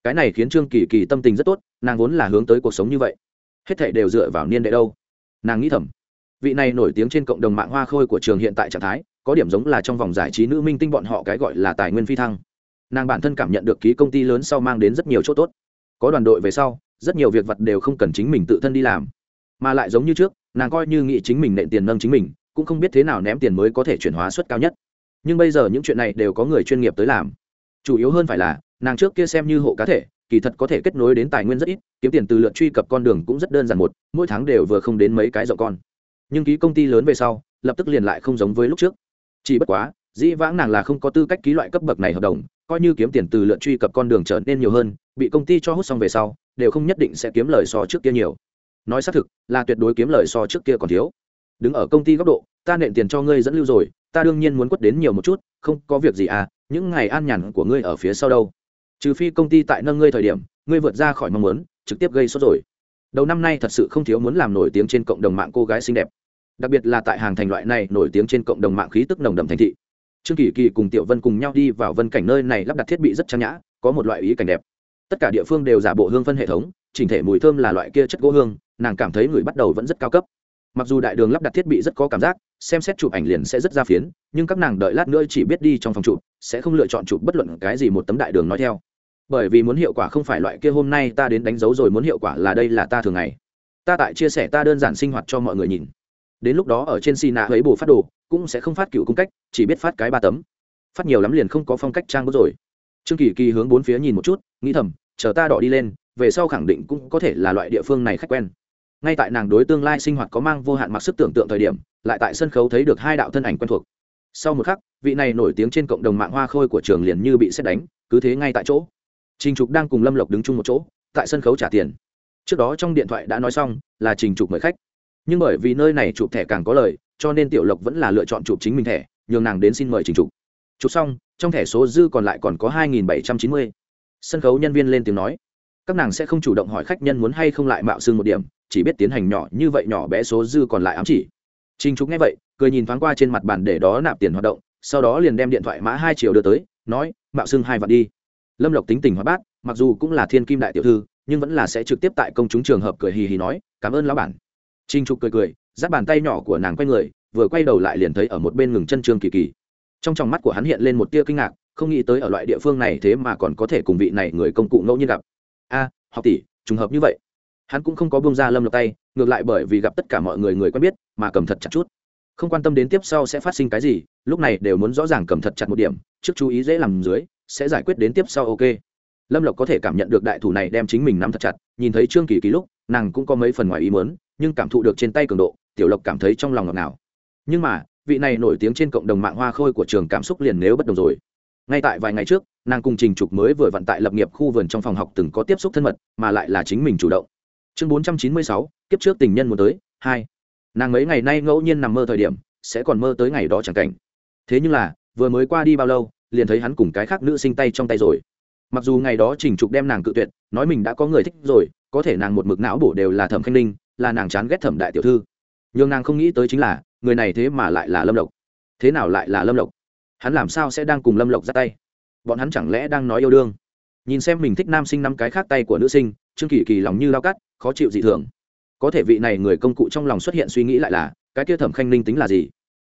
cái này khiến trương kỳ kỳ tâm tình rất tốt, nàng vốn là hướng tới cuộc sống như vậy. Hết thảy đều dựa vào niên đệ đâu. Nàng nghĩ thầm, vị này nổi tiếng trên cộng đồng mạng hoa khôi của trường hiện tại trạng thái, có điểm giống là trong vòng giải trí nữ minh tinh bọn họ cái gọi là tài nguyên phi thăng. Nàng bản thân cảm nhận được ký công ty lớn sau mang đến rất nhiều chỗ tốt. Có đoàn đội về sau, rất nhiều việc vật đều không cần chính mình tự thân đi làm. Mà lại giống như trước, nàng coi như nghĩ chính mình nện tiền nâng chính mình, cũng không biết thế nào ném tiền mới có thể chuyển hóa suất cao nhất. Nhưng bây giờ những chuyện này đều có người chuyên nghiệp tới làm. Chủ yếu hơn phải là nàng trước kia xem như hộ cá thể, kỳ thật có thể kết nối đến tài nguyên rất ít, kiếm tiền từ lượt truy cập con đường cũng rất đơn giản một, mỗi tháng đều vừa không đến mấy cái rộng con. Nhưng ký công ty lớn về sau, lập tức liền lại không giống với lúc trước. Chỉ bất quá, dĩ vãng nàng là không có tư cách ký loại cấp bậc này hợp đồng, coi như kiếm tiền từ lượt truy cập con đường trở nên nhiều hơn, bị công ty cho hút xong về sau, đều không nhất định sẽ kiếm lời so trước kia nhiều. Nói xác thực, là tuyệt đối kiếm lời so trước kia còn thiếu. Đứng ở công ty góc độ, ta nện tiền cho ngươi dẫn lưu rồi, ta đương nhiên muốn quất đến nhiều một chút, không có việc gì à những ngày an nhàn của ngươi ở phía sau đâu trừ phi công ty tại nâng ngươi thời điểm, ngươi vượt ra khỏi mong muốn, trực tiếp gây sốt rồi. Đầu năm nay thật sự không thiếu muốn làm nổi tiếng trên cộng đồng mạng cô gái xinh đẹp. Đặc biệt là tại hàng thành loại này nổi tiếng trên cộng đồng mạng khí tức nồng đậm thành thị. Trương kỳ kỳ cùng tiểu vân cùng nhau đi vào vân cảnh nơi này lắp đặt thiết bị rất trang nhã, có một loại ý cảnh đẹp. Tất cả địa phương đều giả bộ hương phân hệ thống, chỉnh thể mùi thơm là loại kia chất gỗ hương, nàng cảm thấy người bắt đầu vẫn rất cao cấp. Mặc dù đại đường lắp đặt thiết bị rất có cảm giác, xem xét chụp ảnh liền sẽ rất ra phiến, nhưng các nàng đợi lát nữa chỉ biết đi trong phòng chụp, sẽ không lựa chọn chụp bất luận cái gì một tấm đại đường nói theo bởi vì muốn hiệu quả không phải loại kia hôm nay ta đến đánh dấu rồi muốn hiệu quả là đây là ta thường ngày. Ta tại chia sẻ ta đơn giản sinh hoạt cho mọi người nhìn. Đến lúc đó ở trên xì nạ ấy bổ phát đồ, cũng sẽ không phát cựu cung cách, chỉ biết phát cái ba tấm. Phát nhiều lắm liền không có phong cách trang bút rồi. Trương kỳ kỳ hướng bốn phía nhìn một chút, nghĩ thầm, chờ ta đỏ đi lên, về sau khẳng định cũng có thể là loại địa phương này khách quen. Ngay tại nàng đối tương lai sinh hoạt có mang vô hạn mặc sức tưởng tượng thời điểm, lại tại sân khấu thấy được hai đạo thân ảnh quen thuộc. Sau một khắc, vị này nổi tiếng trên cộng đồng mạng hoa khôi của trường liền như bị xét đánh, cứ thế ngay tại chỗ trình trục đang cùng lâm lộc đứng chung một chỗ, tại sân khấu trả tiền. Trước đó trong điện thoại đã nói xong, là trình trục mời khách. Nhưng bởi vì nơi này chụp thẻ càng có lời, cho nên tiểu lộc vẫn là lựa chọn chụp chính mình thẻ, nhường nàng đến xin mời trình trục. Chụp xong, trong thẻ số dư còn lại còn có hai nghìn bảy trăm chín mươi. Sân khấu nhân viên lên tiếng nói, các nàng sẽ không chủ động hỏi khách nhân muốn hay không lại mạo xương một điểm, chỉ biết tiến hành nhỏ như vậy nhỏ bé số dư còn lại ám chỉ. Trình trục nghe vậy, cười nhìn thoáng qua trên mặt bàn để đó nạp tiền hoạt động, sau đó liền đem điện thoại mã hai triệu đưa tới, nói, mạo xương hai vạn đi lâm lộc tính tình hóa bát, mặc dù cũng là thiên kim đại tiểu thư, nhưng vẫn là sẽ trực tiếp tại công chúng trường hợp cười hì hì nói, cảm ơn lão bản. Trinh trục cười cười, giáp bàn tay nhỏ của nàng quay người, vừa quay đầu lại liền thấy ở một bên ngừng chân trương kỳ kỳ. Trong tròng mắt của hắn hiện lên một tia kinh ngạc, không nghĩ tới ở loại địa phương này thế mà còn có thể cùng vị này người công cụ ngẫu nhiên gặp. A, học tỷ, trùng hợp như vậy. Hắn cũng không có bông ra lâm lộc tay, ngược lại bởi vì gặp tất cả mọi người người quen biết, mà cầm thật chặt chút. Không quan tâm đến tiếp sau sẽ phát sinh cái gì, lúc này đều muốn rõ ràng cầm thật chặt một điểm, trước chú ý dễ làm dưới sẽ giải quyết đến tiếp sau ok. Lâm lộc có thể cảm nhận được đại thủ này đem chính mình nắm thật chặt, nhìn thấy trương kỳ kỳ lúc, nàng cũng có mấy phần ngoài ý mớn nhưng cảm thụ được trên tay cường độ, tiểu lộc cảm thấy trong lòng ngọt ngào. Nhưng mà, vị này nổi tiếng trên cộng đồng mạng hoa khôi của trường cảm xúc liền nếu bất đồng rồi. Ngay tại vài ngày trước, nàng cùng trình trục mới vừa vận tại lập nghiệp khu vườn trong phòng học từng có tiếp xúc thân mật, mà lại là chính mình chủ động. Chương bốn trăm chín mươi sáu, kiếp trước tình nhân muốn tới, hai. Nàng mấy ngày nay ngẫu nhiên nằm mơ thời điểm, sẽ còn mơ tới ngày đó chẳng cảnh. Thế nhưng là, vừa mới qua đi bao lâu liền thấy hắn cùng cái khác nữ sinh tay trong tay rồi. Mặc dù ngày đó trình trục đem nàng cự tuyệt, nói mình đã có người thích rồi, có thể nàng một mực não bổ đều là thẩm khanh ninh, là nàng chán ghét thẩm đại tiểu thư. Nhưng nàng không nghĩ tới chính là, người này thế mà lại là lâm lộc. Thế nào lại là lâm lộc? Hắn làm sao sẽ đang cùng lâm lộc ra tay? Bọn hắn chẳng lẽ đang nói yêu đương? Nhìn xem mình thích nam sinh năm cái khác tay của nữ sinh, trương kỳ kỳ lòng như lao cắt, khó chịu dị thường. Có thể vị này người công cụ trong lòng xuất hiện suy nghĩ lại là, cái kia thẩm khanh ninh tính là gì?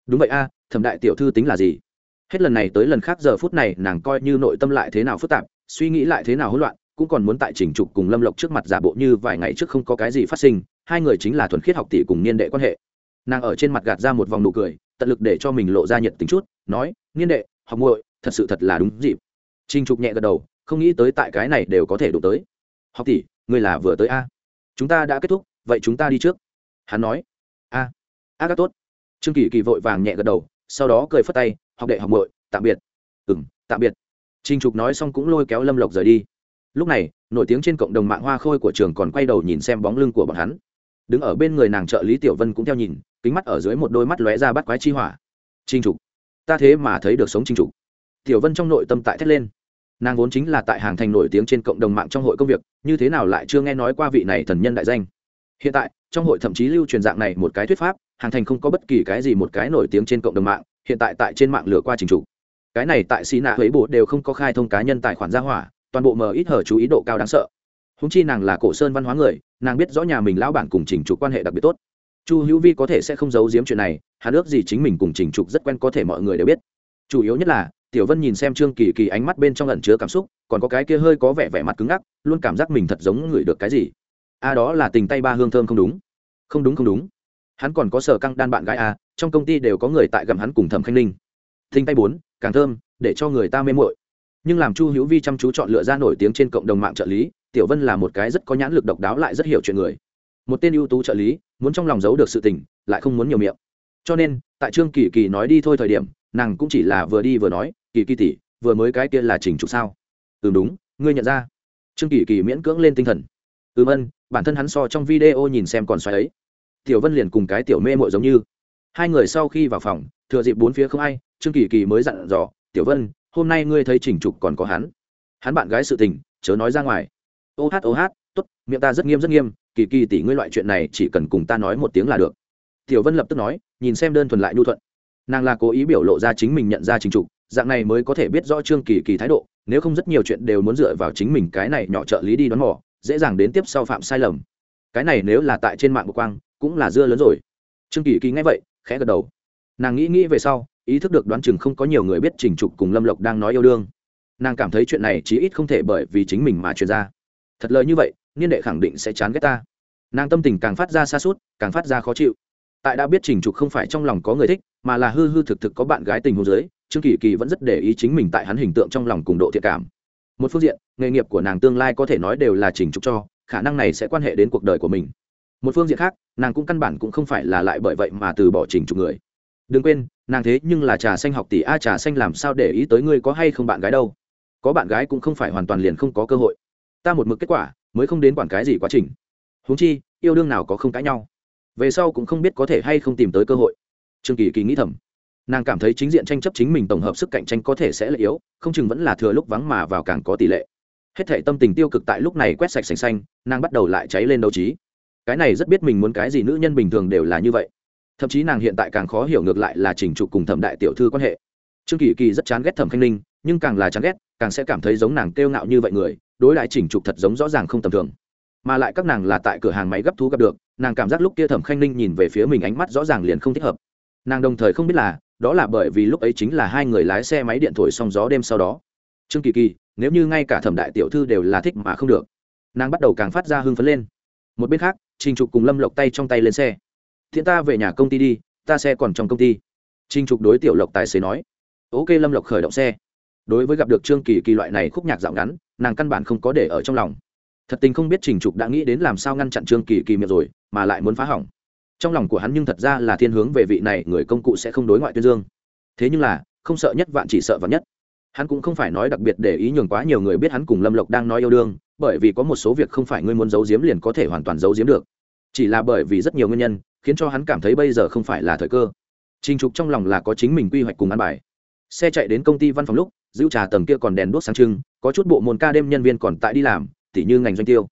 Đúng vậy a, thẩm đại tiểu thư tính là gì? Hết lần này tới lần khác giờ phút này nàng coi như nội tâm lại thế nào phức tạp, suy nghĩ lại thế nào hỗn loạn, cũng còn muốn tại chỉnh trục cùng lâm lộc trước mặt giả bộ như vài ngày trước không có cái gì phát sinh, hai người chính là thuần khiết học tỷ cùng niên đệ quan hệ. Nàng ở trên mặt gạt ra một vòng nụ cười, tận lực để cho mình lộ ra nhiệt tính chút, nói, niên đệ, học muội, thật sự thật là đúng dịp. Trinh trục nhẹ gật đầu, không nghĩ tới tại cái này đều có thể đụng tới. Học tỷ, ngươi là vừa tới a? Chúng ta đã kết thúc, vậy chúng ta đi trước. Hắn nói. A a các tốt. Trương kỳ kỳ vội vàng nhẹ gật đầu, sau đó cười phất tay học đệ học muội, tạm biệt. Ừ m tạm biệt. Trinh trục nói xong cũng lôi kéo lâm lộc rời đi. Lúc này, nổi tiếng trên cộng đồng mạng hoa khôi của trường còn quay đầu nhìn xem bóng lưng của bọn hắn. Đứng ở bên người nàng trợ lý tiểu vân cũng theo nhìn, kính mắt ở dưới một đôi mắt lóe ra bắt quái chi hỏa. Trinh trục, ta thế mà thấy được sống trinh trục. Tiểu vân trong nội tâm tại thét lên. Nàng vốn chính là tại hàng thành nổi tiếng trên cộng đồng mạng trong hội công việc, như thế nào lại chưa nghe nói qua vị này thần nhân đại danh? Hiện tại, trong hội thậm chí lưu truyền dạng này một cái thuyết pháp, hàng thành không có bất kỳ cái gì một cái nổi tiếng trên cộng đồng mạng hiện tại tại trên mạng lửa qua trình trục. Cái này tại xí nạ ấy bộ đều không có khai thông cá nhân tài khoản gia hỏa toàn bộ mờ ít hở chú ý độ cao đáng sợ. Húng chi nàng là cổ sơn văn hóa người nàng biết rõ nhà mình lão bản cùng trình trục quan hệ đặc biệt tốt. Chu hữu vi có thể sẽ không giấu giếm chuyện này hắn ước gì chính mình cùng trình trục rất quen có thể mọi người đều biết. Chủ yếu nhất là tiểu vân nhìn xem trương kỳ kỳ ánh mắt bên trong ẩn chứa cảm xúc còn có cái kia hơi có vẻ vẻ mặt cứng ngắc luôn cảm giác mình thật giống ngửi được cái gì. A à, đó là tình tay ba hương thơm không đúng. Không đúng không đúng hắn còn có sở căng đan bạn gái à, trong công ty đều có người tại gặm hắn cùng thẩm khanh ninh. Thinh tay bốn càng thơm để cho người ta mê mội nhưng làm chu hữu vi chăm chú chọn lựa ra nổi tiếng trên cộng đồng mạng trợ lý tiểu vân là một cái rất có nhãn lực độc đáo lại rất hiểu chuyện người. Một tên ưu tú trợ lý muốn trong lòng giấu được sự tình lại không muốn nhiều miệng. Cho nên tại trương kỳ kỳ nói đi thôi thời điểm nàng cũng chỉ là vừa đi vừa nói kỳ kỳ tỷ vừa mới cái kia là trình trục sao? Ừ đúng ngươi nhận ra. Trương kỳ kỳ miễn cưỡng lên tinh thần. Ừm ân bản thân hắn so trong video nhìn xem còn xoáy ấy tiểu vân liền cùng cái tiểu mê mội giống như. Hai người sau khi vào phòng, thừa dịp bốn phía không ai, trương kỳ kỳ mới dặn dò, tiểu vân, hôm nay ngươi thấy trình trục còn có hắn. Hắn bạn gái sự tình, chớ nói ra ngoài. Ô hát ô hát t ố t miệng ta rất nghiêm rất nghiêm, kỳ kỳ tỷ ngươi loại chuyện này chỉ cần cùng ta nói một tiếng là được. Tiểu vân lập tức nói, nhìn xem đơn thuần lại nhu thuận. Nàng là cố ý biểu lộ ra chính mình nhận ra trình trục, dạng này mới có thể biết rõ trương kỳ kỳ thái độ, nếu không rất nhiều chuyện đều muốn dựa vào chính mình cái này nhỏ trợ lý đi đón mỏ dễ dàng đến tiếp sau phạm sai lầm. Cái này nếu là tại trên mạng của quang cũng là dưa lớn rồi. Trương kỳ kỳ nghe vậy, khẽ gật đầu. Nàng nghĩ nghĩ về sau, ý thức được đoán chừng không có nhiều người biết trình trục cùng lâm lộc đang nói yêu đương. Nàng cảm thấy chuyện này chí ít không thể bởi vì chính mình mà truyền ra. Thật lời như vậy, niên đệ khẳng định sẽ chán ghét ta. Nàng tâm tình càng phát ra xa suốt càng phát ra khó chịu. Tại đã biết trình trục không phải trong lòng có người thích, mà là hư hư thực thực có bạn gái tình hồ dưới, trương kỳ kỳ vẫn rất để ý chính mình tại hắn hình tượng trong lòng cùng độ thiện cảm. Một phương diện, nghề nghiệp của nàng tương lai có thể nói đều là trình trục cho, khả năng này sẽ quan hệ đến cuộc đời của mình một phương diện khác, nàng cũng căn bản cũng không phải là lại bởi vậy mà từ bỏ trình trục người. Đừng quên, nàng thế nhưng là trà xanh học tỷ, a, trà xanh làm sao để ý tới ngươi có hay không bạn gái đâu? Có bạn gái cũng không phải hoàn toàn liền không có cơ hội. Ta một mực kết quả, mới không đến quản cái gì quá trình. Huống chi, yêu đương nào có không cãi nhau. Về sau cũng không biết có thể hay không tìm tới cơ hội. Trương kỳ kỳ nghĩ thầm. Nàng cảm thấy chính diện tranh chấp chính mình tổng hợp sức cạnh tranh có thể sẽ là yếu, không chừng vẫn là thừa lúc vắng mà vào càng có tỷ lệ. Hết thể tâm tình tiêu cực tại lúc này quét sạch sành xanh, nàng bắt đầu lại cháy lên đấu trí cái này rất biết mình muốn cái gì, nữ nhân bình thường đều là như vậy. Thậm chí nàng hiện tại càng khó hiểu ngược lại là chỉnh trục cùng thẩm đại tiểu thư quan hệ. Trương kỳ kỳ rất chán ghét thẩm khanh ninh, nhưng càng là chán ghét, càng sẽ cảm thấy giống nàng kêu ngạo như vậy người, đối lại chỉnh trục thật giống rõ ràng không tầm thường. Mà lại các nàng là tại cửa hàng máy gấp thú gặp được, nàng cảm giác lúc kia thẩm khanh ninh nhìn về phía mình ánh mắt rõ ràng liền không thích hợp. Nàng đồng thời không biết là, đó là bởi vì lúc ấy chính là hai người lái xe máy điện thổi xong gió đêm sau đó. Trương kỳ kỳ, nếu như ngay cả thẩm đại tiểu thư đều là thích mà không được. Nàng bắt đầu càng phát ra hưng phấn lên một bên khác, trình trục cùng lâm lộc tay trong tay lên xe. Thiện ta về nhà công ty đi, ta xe còn trong công ty. Trình trục đối tiểu lộc tài xế nói. Ok. Lâm lộc khởi động xe. Đối với gặp được trương kỳ kỳ loại này khúc nhạc dạo ngắn, nàng căn bản không có để ở trong lòng. Thật tình không biết trình trục đã nghĩ đến làm sao ngăn chặn trương kỳ kỳ miệng rồi, mà lại muốn phá hỏng. Trong lòng của hắn nhưng thật ra là thiên hướng về vị này người công cụ sẽ không đối ngoại tuyên dương. Thế nhưng là, không sợ nhất vạn chỉ sợ vạn nhất. Hắn cũng không phải nói đặc biệt để ý nhường quá nhiều người biết hắn cùng lâm lộc đang nói yêu đương bởi vì có một số việc không phải ngươi muốn giấu giếm liền có thể hoàn toàn giấu giếm được. Chỉ là bởi vì rất nhiều nguyên nhân, khiến cho hắn cảm thấy bây giờ không phải là thời cơ. Trình trục trong lòng là có chính mình quy hoạch cùng ăn bài. Xe chạy đến công ty văn phòng lúc, giữ trà tầng kia còn đèn đuốc sáng trưng, có chút bộ môn ca đêm nhân viên còn tại đi làm, tỉ như ngành doanh tiêu.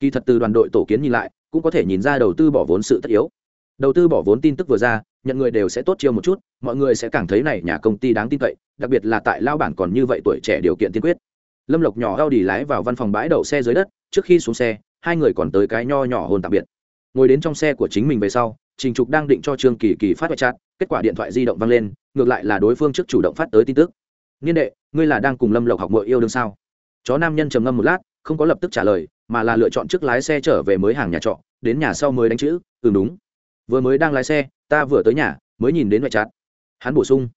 Kỳ thật từ đoàn đội tổ kiến nhìn lại, cũng có thể nhìn ra đầu tư bỏ vốn sự tất yếu. Đầu tư bỏ vốn tin tức vừa ra, nhận người đều sẽ tốt chiêu một chút, mọi người sẽ càng thấy này nhà công ty đáng tin cậy, đặc biệt là tại lao bản còn như vậy tuổi trẻ điều kiện tiên quyết lâm lộc nhỏ gao đi lái vào văn phòng bãi đậu xe dưới đất, trước khi xuống xe, hai người còn tới cái nho nhỏ hôn tạm biệt. Ngồi đến trong xe của chính mình về sau, trình trục đang định cho trương kỳ kỳ phát ngoại chat kết quả điện thoại di động văng lên, ngược lại là đối phương trước chủ động phát tới tin tức. Niên đệ, ngươi là đang cùng lâm lộc học mội yêu đương sao? Chó nam nhân trầm ngâm một lát, không có lập tức trả lời, mà là lựa chọn trước lái xe trở về mới hàng nhà trọ, đến nhà sau mới đánh chữ ừ đúng. Vừa mới đang lái xe, ta vừa tới nhà, mới nhìn đến ngoại chát hắn bổ sung,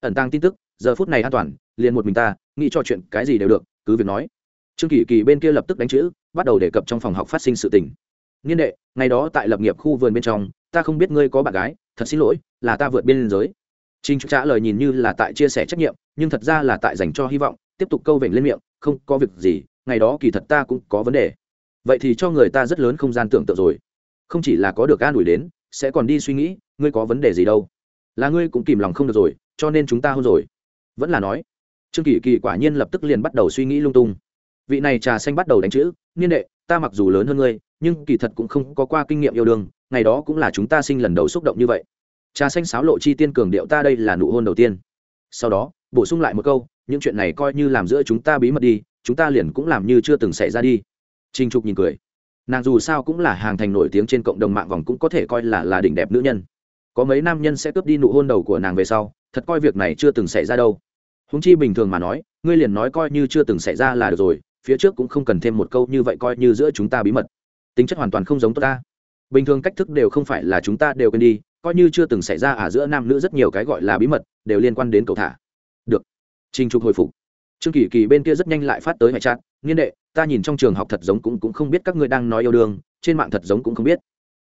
ẩn tăng tin tức, giờ phút này an toàn, liền một mình ta, nghĩ cho chuyện cái gì đều được cứ việc nói. Trương kỳ kỳ bên kia lập tức đánh chữ, bắt đầu đề cập trong phòng học phát sinh sự tình. Niên đệ, ngày đó tại lập nghiệp khu vườn bên trong, ta không biết ngươi có bạn gái, thật xin lỗi, là ta vượt biên giới. Trinh trả lời nhìn như là tại chia sẻ trách nhiệm, nhưng thật ra là tại dành cho hy vọng, tiếp tục câu vểnh lên miệng, không có việc gì, ngày đó kỳ thật ta cũng có vấn đề. Vậy thì cho người ta rất lớn không gian tưởng tượng rồi. Không chỉ là có được an ủi đến, sẽ còn đi suy nghĩ, ngươi có vấn đề gì đâu. Là ngươi cũng kìm lòng không được rồi, cho nên chúng ta hôn rồi. Vẫn là nói trương kỳ kỳ quả nhiên lập tức liền bắt đầu suy nghĩ lung tung. Vị này trà xanh bắt đầu đánh chữ, niên đệ, ta mặc dù lớn hơn ngươi, nhưng kỳ thật cũng không có qua kinh nghiệm yêu đương, ngày đó cũng là chúng ta sinh lần đầu xúc động như vậy. Trà xanh sáo lộ chi tiên cường điệu ta đây là nụ hôn đầu tiên. Sau đó, bổ sung lại một câu, những chuyện này coi như làm giữa chúng ta bí mật đi, chúng ta liền cũng làm như chưa từng xảy ra đi. Trinh trục nhìn cười. Nàng dù sao cũng là hàng thành nổi tiếng trên cộng đồng mạng vòng cũng có thể coi là là đỉnh đẹp nữ nhân. Có mấy nam nhân sẽ cướp đi nụ hôn đầu của nàng về sau, thật coi việc này chưa từng xảy ra đâu húng chi bình thường mà nói, ngươi liền nói coi như chưa từng xảy ra là được rồi, phía trước cũng không cần thêm một câu như vậy coi như giữa chúng ta bí mật. Tính chất hoàn toàn không giống tôi ta. Bình thường cách thức đều không phải là chúng ta đều quên đi, coi như chưa từng xảy ra à giữa nam nữ rất nhiều cái gọi là bí mật, đều liên quan đến cầu thả. Được. Trình trục hồi phục. Trương kỳ kỳ bên kia rất nhanh lại phát tới hải trạng nghiên đệ, ta nhìn trong trường học thật giống cũng cũng không biết các ngươi đang nói yêu đương, trên mạng thật giống cũng không biết.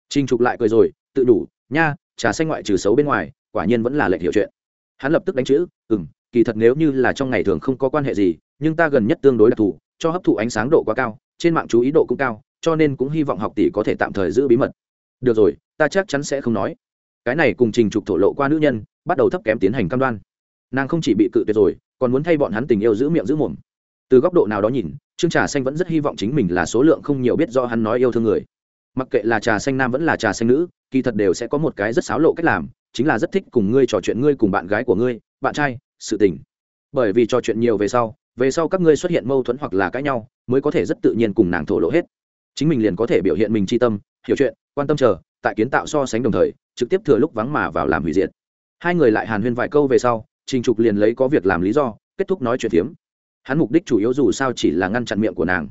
Trình trục lại cười rồi, tự đủ, nha, trà xanh ngoại trừ xấu bên ngoài, quả nhiên vẫn là lệch hiểu chuyện. Hắn lập tức đánh chữ ừ m kỳ thật nếu như là trong ngày thường không có quan hệ gì, nhưng ta gần nhất tương đối đặc thù, cho hấp thụ ánh sáng độ quá cao, trên mạng chú ý độ cũng cao, cho nên cũng hy vọng học tỷ có thể tạm thời giữ bí mật. Được rồi, ta chắc chắn sẽ không nói. Cái này cùng trình trục thổ lộ qua nữ nhân, bắt đầu thấp kém tiến hành cam đoan. Nàng không chỉ bị cự tuyệt rồi, còn muốn thay bọn hắn tình yêu giữ miệng giữ mồm. Từ góc độ nào đó nhìn, trương trà xanh vẫn rất hy vọng chính mình là số lượng không nhiều biết do hắn nói yêu thương người. Mặc kệ là trà xanh nam vẫn là trà xanh nữ, kỳ thật đều sẽ có một cái rất xáo lộ cách làm, chính là rất thích cùng ngươi trò chuyện, ngươi cùng bạn gái của ngươi bạn trai, sự tình. Bởi vì trò chuyện nhiều về sau về sau các ngươi xuất hiện mâu thuẫn hoặc là cãi nhau, mới có thể rất tự nhiên cùng nàng thổ lộ hết. Chính mình liền có thể biểu hiện mình tri tâm, hiểu chuyện, quan tâm chờ, tại kiến tạo so sánh đồng thời, trực tiếp thừa lúc vắng mà vào làm hủy diệt. Hai người lại hàn huyên vài câu về sau, trình trục liền lấy có việc làm lý do, kết thúc nói chuyện phiếm. Hắn mục đích chủ yếu dù sao chỉ là ngăn chặn miệng của nàng.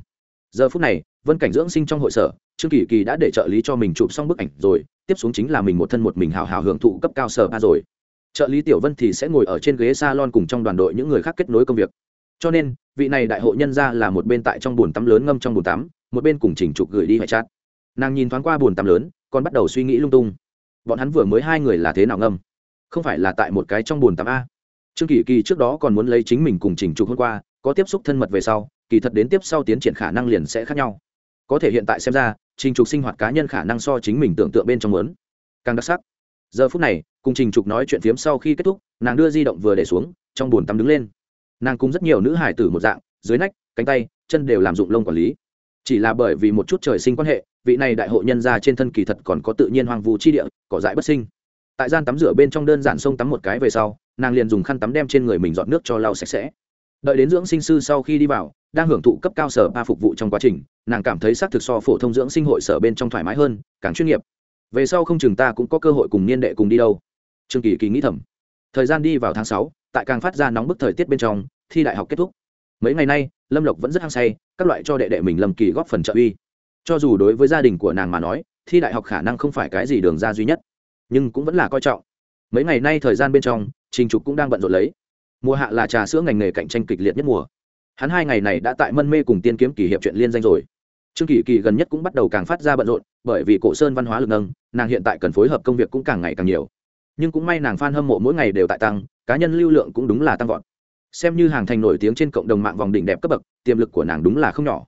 Giờ phút này, vân cảnh dưỡng sinh trong hội sở, trương kỳ kỳ đã để trợ lý cho mình chụp xong bức ảnh rồi, tiếp xuống chính là mình một thân một mình hào hào hưởng thụ cấp cao sở ba rồi trợ lý tiểu vân thì sẽ ngồi ở trên ghế salon cùng trong đoàn đội những người khác kết nối công việc. Cho nên, vị này đại hội nhân ra là một bên tại trong bồn tắm lớn ngâm trong bồn tắm, một bên cùng chỉnh trục gửi đi hoại chát nàng nhìn thoáng qua bồn tắm lớn, còn bắt đầu suy nghĩ lung tung. Bọn hắn vừa mới hai người là thế nào ngâm? Không phải là tại một cái trong bồn tắm a. Trương kỳ kỳ trước đó còn muốn lấy chính mình cùng chỉnh trục hôm qua, có tiếp xúc thân mật về sau, kỳ thật đến tiếp sau tiến triển khả năng liền sẽ khác nhau. Có thể hiện tại xem ra trình trục sinh hoạt cá nhân khả năng so chính mình tưởng tượng bên trong lớn càng đặc sắc. Giờ phút này cùng trình trục nói chuyện phiếm sau khi kết thúc, nàng đưa di động vừa để xuống, trong bồn tắm đứng lên. Nàng cùng rất nhiều nữ hải tử một dạng, dưới nách, cánh tay, chân đều làm dụng lông quản lý. Chỉ là bởi vì một chút trời sinh quan hệ, vị này đại hội nhân ra trên thân kỳ thật còn có tự nhiên hoang vu chi địa, cỏ dại bất sinh. Tại gian tắm rửa bên trong đơn giản sông tắm một cái về sau, nàng liền dùng khăn tắm đem trên người mình dọn nước cho lau sạch sẽ. Đợi đến dưỡng sinh sư sau khi đi vào, đang hưởng thụ cấp cao sở ba phục vụ trong quá trình, nàng cảm thấy xác thực so phổ thông dưỡng sinh hội sở bên trong thoải mái hơn, càng chuyên nghiệp. Về sau không chừng ta cũng có cơ hội cùng niên đệ cùng đi đâu trương kỳ kỳ nghĩ thầm. Thời gian đi vào tháng sáu, tại càng phát ra nóng bức thời tiết bên trong, thi đại học kết thúc. Mấy ngày nay, lâm lộc vẫn rất hăng say, các loại cho đệ đệ mình lâm kỳ góp phần trợ uy. Cho dù đối với gia đình của nàng mà nói, thi đại học khả năng không phải cái gì đường ra duy nhất, nhưng cũng vẫn là coi trọng. Mấy ngày nay thời gian bên trong, trình trục cũng đang bận rộn lấy. Mùa hạ là trà sữa ngành nghề cạnh tranh kịch liệt nhất mùa. Hắn hai ngày này đã tại mân mê cùng tiên kiếm kỷ hiệp chuyện liên danh rồi. Trương kỳ kỳ gần nhất cũng bắt đầu càng phát ra bận rộn, bởi vì cổ sơn văn hóa lực nâng, nàng hiện tại cần phối hợp công việc cũng càng ngày càng nhiều nhưng cũng may nàng f a n hâm mộ mỗi ngày đều tại tăng, cá nhân lưu lượng cũng đúng là tăng vọt. Xem như hàng thành nổi tiếng trên cộng đồng mạng vòng đỉnh đẹp cấp bậc, tiềm lực của nàng đúng là không nhỏ.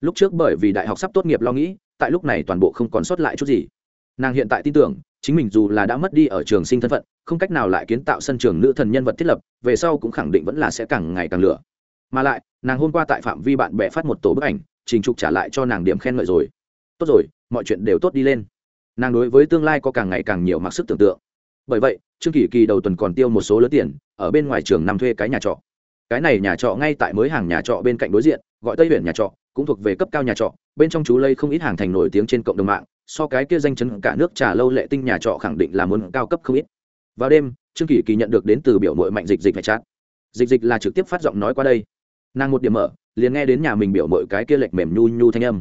Lúc trước bởi vì đại học sắp tốt nghiệp lo nghĩ, tại lúc này toàn bộ không còn sót lại chút gì. Nàng hiện tại tin tưởng, chính mình dù là đã mất đi ở trường sinh thân phận, không cách nào lại kiến tạo sân trường nữ thần nhân vật thiết lập, về sau cũng khẳng định vẫn là sẽ càng ngày càng lửa. Mà lại, nàng hôm qua tại phạm vi bạn bè phát một tổ bức ảnh, trình trục trả lại cho nàng điểm khen ngợi rồi. Tốt rồi, mọi chuyện đều tốt đi lên. Nàng đối với tương lai có càng ngày càng nhiều mặc sức tưởng tượng bởi vậy, trương kỳ kỳ đầu tuần còn tiêu một số lớn tiền, ở bên ngoài trường nằm thuê cái nhà trọ. Cái này nhà trọ ngay tại mới hàng nhà trọ bên cạnh đối diện, gọi tây huyện nhà trọ, cũng thuộc về cấp cao nhà trọ, bên trong chú lây không ít hàng thành nổi tiếng trên cộng đồng mạng, so cái kia danh chấn cả nước trà lâu lệ tinh nhà trọ khẳng định là muốn cao cấp không ít. Vào đêm, trương kỳ kỳ nhận được đến từ biểu mội mạnh dịch dịch phải chát. Dịch dịch là trực tiếp phát giọng nói qua đây. Nàng một điểm mở, liền nghe đến nhà mình biểu mội cái kia lệch mềm nhu nhu thanh âm.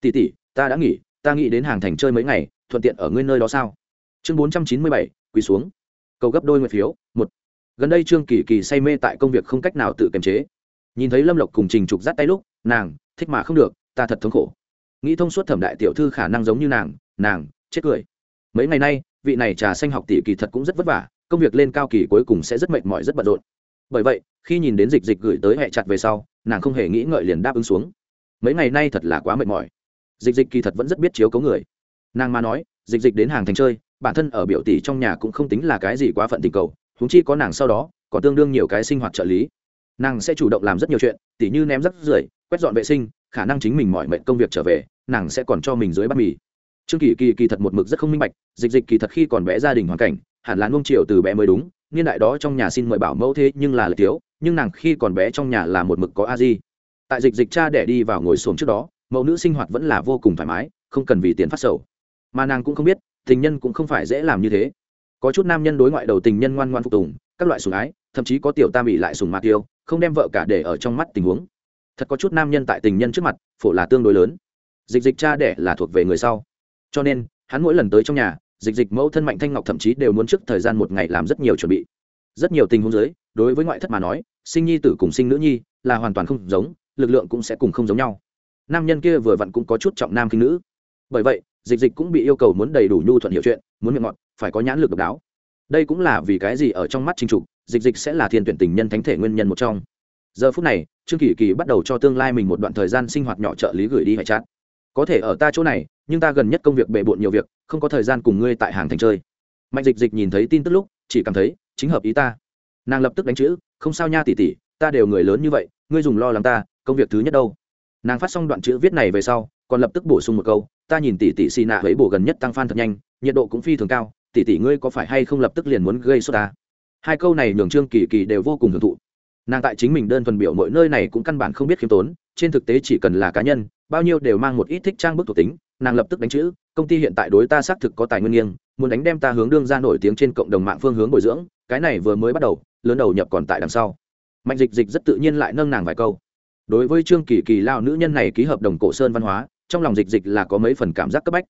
Tỉ tỉ ta đã nghỉ, ta nghĩ đến hàng thành chơi mấy ngày, thuận tiện ở ngươi nơi đó sao? Chương bốn trăm chín mươi bảy quỳ xuống. Cầu gấp đôi nguyện phiếu, một. Gần đây trương kỳ kỳ say mê tại công việc không cách nào tự kiềm chế. Nhìn thấy lâm lộc cùng trình trục dắt tay lúc, nàng, thích mà không được, ta thật thống khổ. Nghĩ thông suốt thẩm đại tiểu thư khả năng giống như nàng nàng, chết cười. Mấy ngày nay, vị này trà xanh học tỷ kỳ thật cũng rất vất vả, công việc lên cao kỳ cuối cùng sẽ rất mệt mỏi rất bận rộn. Bởi vậy, khi nhìn đến dịch dịch gửi tới hẹ chặt về sau, nàng không hề nghĩ ngợi liền đáp ứng xuống. Mấy ngày nay thật là quá mệt mỏi. Dịch dịch kỳ thật vẫn rất biết chiếu cấu người. Nàng mà nói, dịch dịch đến hàng thành chơi bản thân ở biểu tỷ trong nhà cũng không tính là cái gì quá phận tình cầu húng chi có nàng sau đó, còn tương đương nhiều cái sinh hoạt trợ lý. Nàng sẽ chủ động làm rất nhiều chuyện, tỉ như ném rắc rưởi, quét dọn vệ sinh, khả năng chính mình mọi mệnh công việc trở về, nàng sẽ còn cho mình dưới bát mì. Trương kỳ kỳ kỳ thật một mực rất không minh bạch, dịch dịch kỳ thật khi còn bé gia đình hoàn cảnh, hẳn là nuông triều từ bé mới đúng, niên đại đó trong nhà xin mời bảo mẫu thế nhưng là lợi thiếu, nhưng nàng khi còn bé trong nhà là một mực có a di. Tại dịch dịch cha để đi vào ngồi xuống trước đó, mẫu nữ sinh hoạt vẫn là vô cùng thoải mái, không cần vì tiền phát sầu. Mà nàng cũng không biết tình nhân cũng không phải dễ làm như thế. Có chút nam nhân đối ngoại đầu tình nhân ngoan ngoan phục tùng, các loại sùng ái, thậm chí có tiểu tam bị lại sùng mạc tiêu không đem vợ cả để ở trong mắt tình huống. Thật có chút nam nhân tại tình nhân trước mặt, phổ là tương đối lớn. Dịch dịch cha đẻ là thuộc về người sau. Cho nên, hắn mỗi lần tới trong nhà, dịch dịch mẫu thân mạnh thanh ngọc thậm chí đều muốn trước thời gian một ngày làm rất nhiều chuẩn bị. Rất nhiều tình huống giới đối với ngoại thất mà nói, sinh nhi tử cùng sinh nữ nhi là hoàn toàn không giống, lực lượng cũng sẽ cùng không giống nhau. Nam nhân kia vừa vặn cũng có chút trọng nam khinh nữ. Bởi vậy dịch dịch cũng bị yêu cầu muốn đầy đủ nhu thuận hiểu chuyện, muốn miệng ngọt, phải có nhãn lực độc đáo. Đây cũng là vì cái gì ở trong mắt trinh trục, dịch dịch sẽ là thiên tuyển tình nhân thánh thể nguyên nhân một trong. Giờ phút này, trương kỳ kỳ bắt đầu cho tương lai mình một đoạn thời gian sinh hoạt nhỏ trợ lý gửi đi hệ chát có thể ở ta chỗ này, nhưng ta gần nhất công việc bề bộn nhiều việc, không có thời gian cùng ngươi tại hàng thành chơi. Mạnh dịch dịch nhìn thấy tin tức lúc, chỉ cảm thấy, chính hợp ý ta. Nàng lập tức đánh chữ, không sao nha tỉ tỉ ta đều người lớn như vậy, ngươi dùng lo lắng ta, công việc thứ nhất đâu. Nàng phát xong đoạn chữ viết này về sau, còn lập tức bổ sung một câu ta nhìn tỷ tỷ xì nạ ấy bổ gần nhất tăng phan thật nhanh, nhiệt độ cũng phi thường cao tỷ tỷ ngươi có phải hay không lập tức liền muốn gây sốt ta? Hai câu này nhường trương kỳ kỳ đều vô cùng hưởng thụ. Nàng tại chính mình đơn thuần biểu mỗi nơi này cũng căn bản không biết khiêm tốn, trên thực tế chỉ cần là cá nhân, bao nhiêu đều mang một ít thích trang bức thuộc tính, nàng lập tức đánh chữ, công ty hiện tại đối ta xác thực có tài nguyên nghiêng, muốn đánh đem ta hướng đương ra nổi tiếng trên cộng đồng mạng phương hướng bồi dưỡng, cái này vừa mới bắt đầu, lớn đầu nhập còn tại đằng sau. Mạnh dịch dịch rất tự nhiên lại nâng nàng vài câu. Đối với trương kỳ kỳ lao nữ nhân này ký hợp đồng cổ sơn văn hóa trong lòng dịch dịch là có mấy phần cảm giác cấp bách.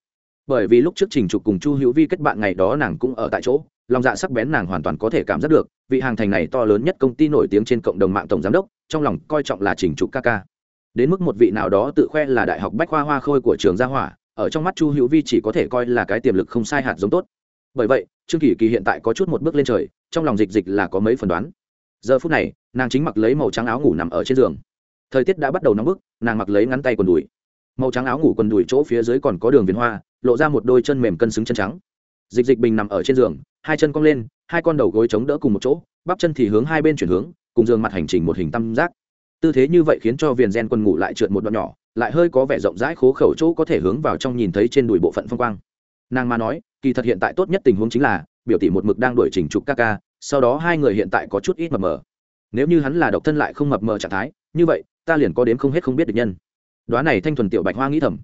Bởi vì lúc trước trình trục cùng chu hữu vi kết bạn ngày đó nàng cũng ở tại chỗ, lòng dạ sắc bén nàng hoàn toàn có thể cảm giác được, vị hàng thành này to lớn nhất công ty nổi tiếng trên cộng đồng mạng tổng giám đốc, trong lòng coi trọng là trình trục ca ca. Đến mức một vị nào đó tự khoe là đại học bách khoa hoa khôi của trường gia hỏa, ở trong mắt chu hữu vi chỉ có thể coi là cái tiềm lực không sai hạt giống tốt. Bởi vậy, trương kỳ kỳ hiện tại có chút một bước lên trời, trong lòng dịch dịch là có mấy phần đoán. Giờ phút này, nàng chính mặc lấy màu trắng áo ngủ nằm ở trên giường. Thời tiết đã bắt đầu nóng bức, nàng mặc lấy ngắn tay quần đùi màu trắng áo ngủ quần đùi chỗ phía dưới còn có đường viền hoa, lộ ra một đôi chân mềm cân xứng chân trắng. Dịch dịch bình nằm ở trên giường, hai chân cong lên, hai con đầu gối chống đỡ cùng một chỗ, bắp chân thì hướng hai bên chuyển hướng, cùng giường mặt hành trình một hình tam giác. Tư thế như vậy khiến cho viền gen quần ngủ lại trượt một đoạn nhỏ, lại hơi có vẻ rộng rãi khố khẩu chỗ có thể hướng vào trong nhìn thấy trên đùi bộ phận phong quang. Nàng mà nói, kỳ thật hiện tại tốt nhất tình huống chính là, biểu tỷ một mực đang đuổi trình trục ca ca, sau đó hai người hiện tại có chút ít mập mờ. Nếu như hắn là độc thân lại không mập mờ trạng thái, như vậy, ta liền có đến không hết không biết được nhân đoán này thanh thuần tiểu bạch hoa nghĩ thầm.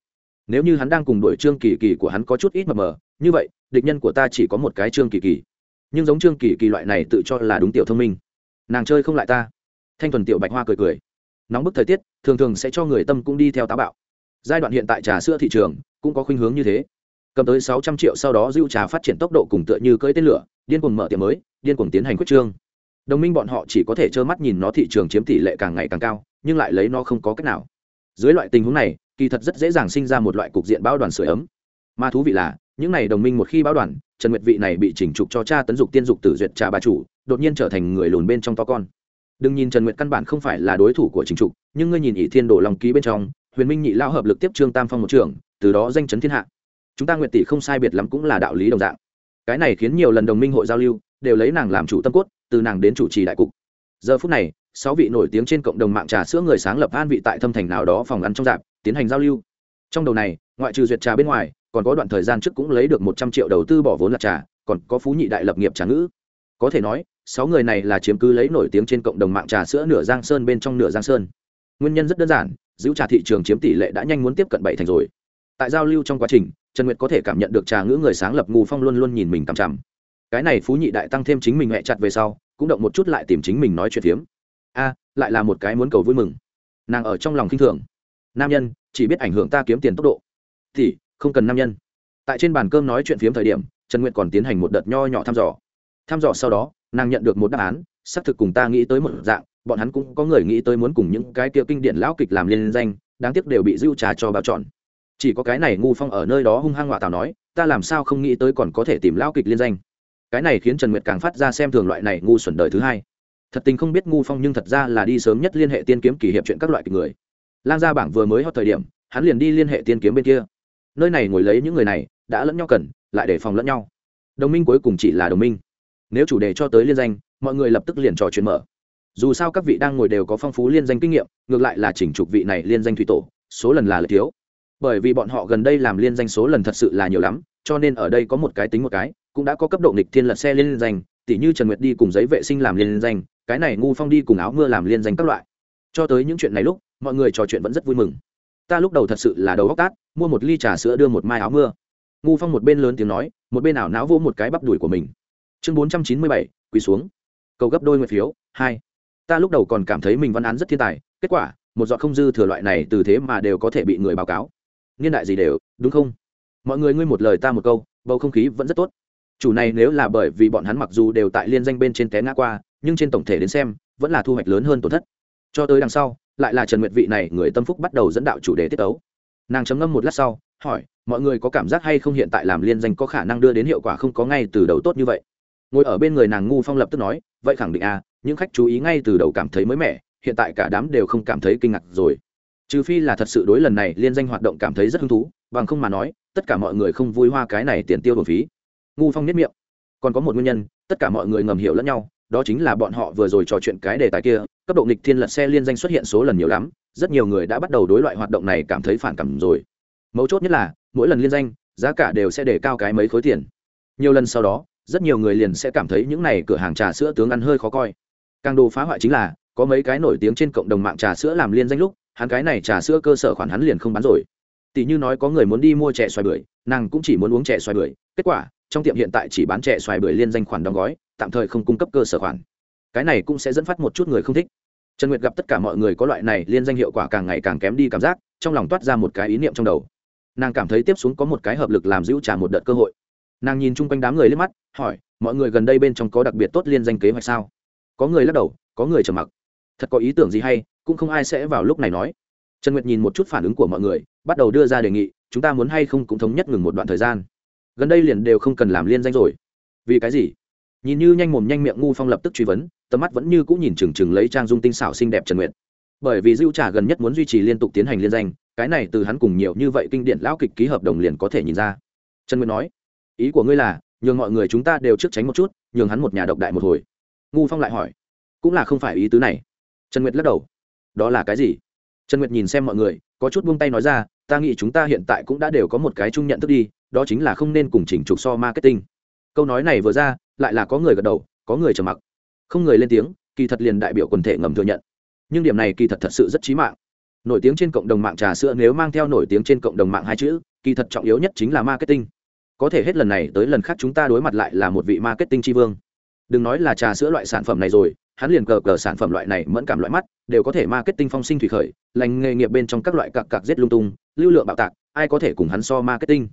Nếu như hắn đang cùng đuổi trương kỳ kỳ của hắn có chút ít mờ mờ, như vậy, địch nhân của ta chỉ có một cái trương kỳ kỳ. Nhưng giống trương kỳ kỳ loại này tự cho là đúng tiểu thông minh. Nàng chơi không lại ta. Thanh thuần tiểu bạch hoa cười cười. Nóng bức thời tiết, thường thường sẽ cho người tâm cũng đi theo táo bạo. Giai đoạn hiện tại trà sữa thị trường cũng có khuynh hướng như thế. Cầm tới sáu trăm triệu sau đó dữ trà phát triển tốc độ cùng tựa như cưỡi tên lửa, điên cuồng mở tiệm mới, điên cuồng tiến hành quyết trương. Đồng minh bọn họ chỉ có thể trơ mắt nhìn nó thị trường chiếm tỷ lệ càng ngày càng cao, nhưng lại lấy nó không có cách nào dưới loại tình huống này, kỳ thật rất dễ dàng sinh ra một loại cục diện bão đoàn sửa ấm. Mà thú vị là, những n à y đồng minh một khi bão đoàn, trần nguyệt vị này bị chỉnh trục cho cha tấn dục tiên dục tử duyệt trà bà chủ, đột nhiên trở thành người lùn bên trong to con. Đừng nhìn trần nguyệt căn bản không phải là đối thủ của chính trục, nhưng ngươi nhìn ỷ thiên đổ lòng ký bên trong, huyền minh nhị lao hợp lực tiếp trương tam phong một trường từ đó danh chấn thiên hạ. Chúng ta nguyệt tỷ không sai biệt lắm cũng là đạo lý đồng dạng. Cái này khiến nhiều lần đồng minh hội giao lưu, đều lấy nàng làm chủ tâm cốt, từ nàng đến chủ trì đại cục. Giờ phút này sáu vị nổi tiếng trên cộng đồng mạng trà sữa người sáng lập an vị tại thâm thành nào đó phòng ăn trong dạp, tiến hành giao lưu. Trong đầu này, ngoại trừ duyệt trà bên ngoài, còn có đoạn thời gian trước cũng lấy được một trăm triệu đầu tư bỏ vốn là trà, còn có phú nhị đại lập nghiệp trà ngữ. Có thể nói, sáu người này là chiếm cứ lấy nổi tiếng trên cộng đồng mạng trà sữa nửa giang sơn bên trong nửa giang sơn. Nguyên nhân rất đơn giản, giữ trà thị trường chiếm tỷ lệ đã nhanh muốn tiếp cận bảy thành rồi. Tại giao lưu trong quá trình, trần nguyệt có thể cảm nhận được trà ngữ người sáng lập ngù phong luôn luôn nhìn mình cằm chằm. Cái này phú nhị đại tăng thêm chính mình mẹ chặt về sau, cũng động một chút lại tìm chính mình nói chuyện phiếm a, lại là một cái muốn cầu vui mừng. Nàng ở trong lòng khinh thường. Nam nhân, chỉ biết ảnh hưởng ta kiếm tiền tốc độ. Thì, không cần nam nhân. Tại trên bàn cơm nói chuyện phiếm thời điểm, trần nguyệt còn tiến hành một đợt nho nhỏ thăm dò. Thăm dò sau đó, nàng nhận được một đáp án, xác thực cùng ta nghĩ tới một dạng, bọn hắn cũng có người nghĩ tới muốn cùng những cái kia kinh điển lão kịch làm liên danh, đáng tiếc đều bị dưu trà cho bao trọn. Chỉ có cái này ngu phong ở nơi đó hung hăng họa tào nói, ta làm sao không nghĩ tới còn có thể tìm lão kịch liên danh. Cái này khiến trần nguyệt càng phát ra xem thường loại này ngu xuẩn đời thứ hai thật tình không biết ngu phong nhưng thật ra là đi sớm nhất liên hệ tiên kiếm kỷ hiệp chuyện các loại kịch người. Lang gia bảng vừa mới hót thời điểm, hắn liền đi liên hệ tiên kiếm bên kia. Nơi này ngồi lấy những người này, đã lẫn nhau cần, lại để phòng lẫn nhau. Đồng minh cuối cùng chỉ là đồng minh. Nếu chủ đề cho tới liên danh, mọi người lập tức liền trò chuyện mở. Dù sao các vị đang ngồi đều có phong phú liên danh kinh nghiệm, ngược lại là chỉnh trục vị này liên danh thủy tổ, số lần là lợi thiếu. Bởi vì bọn họ gần đây làm liên danh số lần thật sự là nhiều lắm, cho nên ở đây có một cái tính một cái, cũng đã có cấp độ nghịch thiên lật xe liên danh, tỉ như trần nguyệt đi cùng giấy vệ sinh làm liên danh cái này ngu phong đi cùng áo mưa làm liên danh các loại. Cho tới những chuyện này lúc, mọi người trò chuyện vẫn rất vui mừng. Ta lúc đầu thật sự là đầu góc tát, mua một ly trà sữa đưa một mai áo mưa. Ngu phong một bên lớn tiếng nói, một bên ảo náo vô một cái bắp đùi của mình. Chương bốn trăm chín mươi bảy, quỳ xuống. Cầu gấp đôi nguyện phiếu, hai. Ta lúc đầu còn cảm thấy mình văn án rất thiên tài, kết quả, một dọn không dư thừa loại này từ thế mà đều có thể bị người báo cáo. Niên đại gì đều, đúng không? Mọi người ngươi một lời ta một câu, bầu không khí vẫn rất tốt. Chủ này nếu là bởi vì bọn hắn mặc dù đều tại liên danh bên trên té ngã qua nhưng trên tổng thể đến xem vẫn là thu hoạch lớn hơn tổn thất. Cho tới đằng sau lại là trần nguyệt vị này người tâm phúc bắt đầu dẫn đạo chủ đề tiết tấu. Nàng chấm ngâm một lát sau hỏi mọi người có cảm giác hay không hiện tại làm liên danh có khả năng đưa đến hiệu quả không có ngay từ đầu tốt như vậy? Ngồi ở bên người nàng ngu phong lập tức nói vậy khẳng định a à, những khách chú ý ngay từ đầu cảm thấy mới mẻ hiện tại cả đám đều không cảm thấy kinh ngạc rồi. Trừ phi là thật sự đối lần này liên danh hoạt động cảm thấy rất hứng thú bằng không mà nói tất cả mọi người không vui hoa cái này tiền tiêu bổ phí. Ngu phong nhất miệng. Còn có một nguyên nhân tất cả mọi người ngầm hiểu lẫn nhau đó chính là bọn họ vừa rồi trò chuyện cái đề tài kia, cấp độ nghịch thiên lật xe liên danh xuất hiện số lần nhiều lắm, rất nhiều người đã bắt đầu đối loại hoạt động này cảm thấy phản cảm rồi. Mấu chốt nhất là, mỗi lần liên danh, giá cả đều sẽ để cao cái mấy khối tiền. Nhiều lần sau đó, rất nhiều người liền sẽ cảm thấy những này cửa hàng trà sữa tướng ăn hơi khó coi. Càng đồ phá hoại chính là, có mấy cái nổi tiếng trên cộng đồng mạng trà sữa làm liên danh lúc, hắn cái này trà sữa cơ sở khoản hắn liền không bán rồi. Tỷ như nói có người muốn đi mua chè xoài bưởi, nàng cũng chỉ muốn uống chè xoài bưởi, kết quả, trong tiệm hiện tại chỉ bán chè xoài bưởi liên danh khoản đóng gói tạm thời không cung cấp cơ sở khoản. Cái này cũng sẽ dẫn phát một chút người không thích. Trần nguyệt gặp tất cả mọi người có loại này liên danh hiệu quả càng ngày càng kém đi cảm giác, trong lòng toát ra một cái ý niệm trong đầu. Nàng cảm thấy tiếp xuống có một cái hợp lực làm giữ trả một đợt cơ hội. Nàng nhìn chung quanh đám người lên mắt, hỏi, mọi người gần đây bên trong có đặc biệt tốt liên danh kế hoạch sao? Có người lắc đầu, có người trầm mặc. Thật có ý tưởng gì hay, cũng không ai sẽ vào lúc này nói. Trần nguyệt nhìn một chút phản ứng của mọi người, bắt đầu đưa ra đề nghị, chúng ta muốn hay không cũng thống nhất ngừng một đoạn thời gian. Gần đây liền đều không cần làm liên danh rồi. Vì cái gì? Nhìn như nhanh mồm nhanh miệng ngu phong lập tức truy vấn, tầm mắt vẫn như cũng nhìn chừng chừng lấy trang dung tinh xảo xinh đẹp trần nguyệt. Bởi vì dưu trả gần nhất muốn duy trì liên tục tiến hành liên danh, cái này từ hắn cùng nhiều như vậy kinh điển lão kịch ký hợp đồng liền có thể nhìn ra. Trần nguyệt nói, ý của ngươi là, nhường mọi người chúng ta đều trước tránh một chút, nhường hắn một nhà độc đại một hồi. Ngu phong lại hỏi, cũng là không phải ý tứ này. Trần nguyệt lắc đầu, đó là cái gì? Trần nguyệt nhìn xem mọi người, có chút buông tay nói ra, ta nghĩ chúng ta hiện tại cũng đã đều có một cái chung nhận thức đi, đó chính là không nên cùng chỉnh trục so marketing. Câu nói này vừa ra lại là có người gật đầu, có người trầm mặc. Không người lên tiếng, kỳ thật liền đại biểu quần thể ngầm thừa nhận. Nhưng điểm này kỳ thật thật sự rất chí mạng. Nổi tiếng trên cộng đồng mạng trà sữa nếu mang theo nổi tiếng trên cộng đồng mạng hai chữ, kỳ thật trọng yếu nhất chính là marketing. Có thể hết lần này tới lần khác chúng ta đối mặt lại là một vị marketing tri vương. Đừng nói là trà sữa loại sản phẩm này rồi, hắn liền cờ cờ sản phẩm loại này mẫn cảm loại mắt, đều có thể marketing phong sinh thủy khởi, lành nghề nghiệp bên trong các loại cặc cặc giết lung tung, lưu lượng bạo tạc, ai có thể cùng hắn so marketing?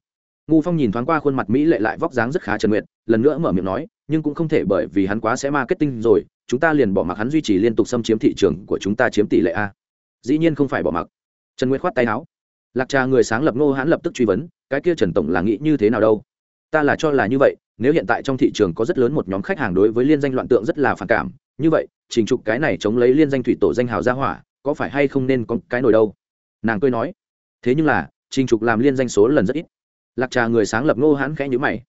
Ngu phong nhìn thoáng qua khuôn mặt mỹ lệ lại vóc dáng rất khá trần Nguyệt, lần nữa mở miệng nói, nhưng cũng không thể bởi vì hắn quá sẽ marketing rồi, chúng ta liền bỏ mặc hắn duy trì liên tục xâm chiếm thị trường của chúng ta chiếm tỷ lệ a. Dĩ nhiên không phải bỏ mặc. Trần nguyệt khoát tay áo. Lạc trà người sáng lập ngô hãn lập tức truy vấn, cái kia trần tổng là nghĩ như thế nào đâu? Ta là cho là như vậy, nếu hiện tại trong thị trường có rất lớn một nhóm khách hàng đối với liên danh loạn tượng rất là phản cảm, như vậy trình trục cái này chống lấy liên danh thủy tổ danh hào gia hỏa, có phải hay không nên có cái nổi đâu? Nàng cười nói, thế nhưng là trình trục làm liên danh số lần rất ít lạc trà người sáng lập ngô hãn khẽ nhữ mày.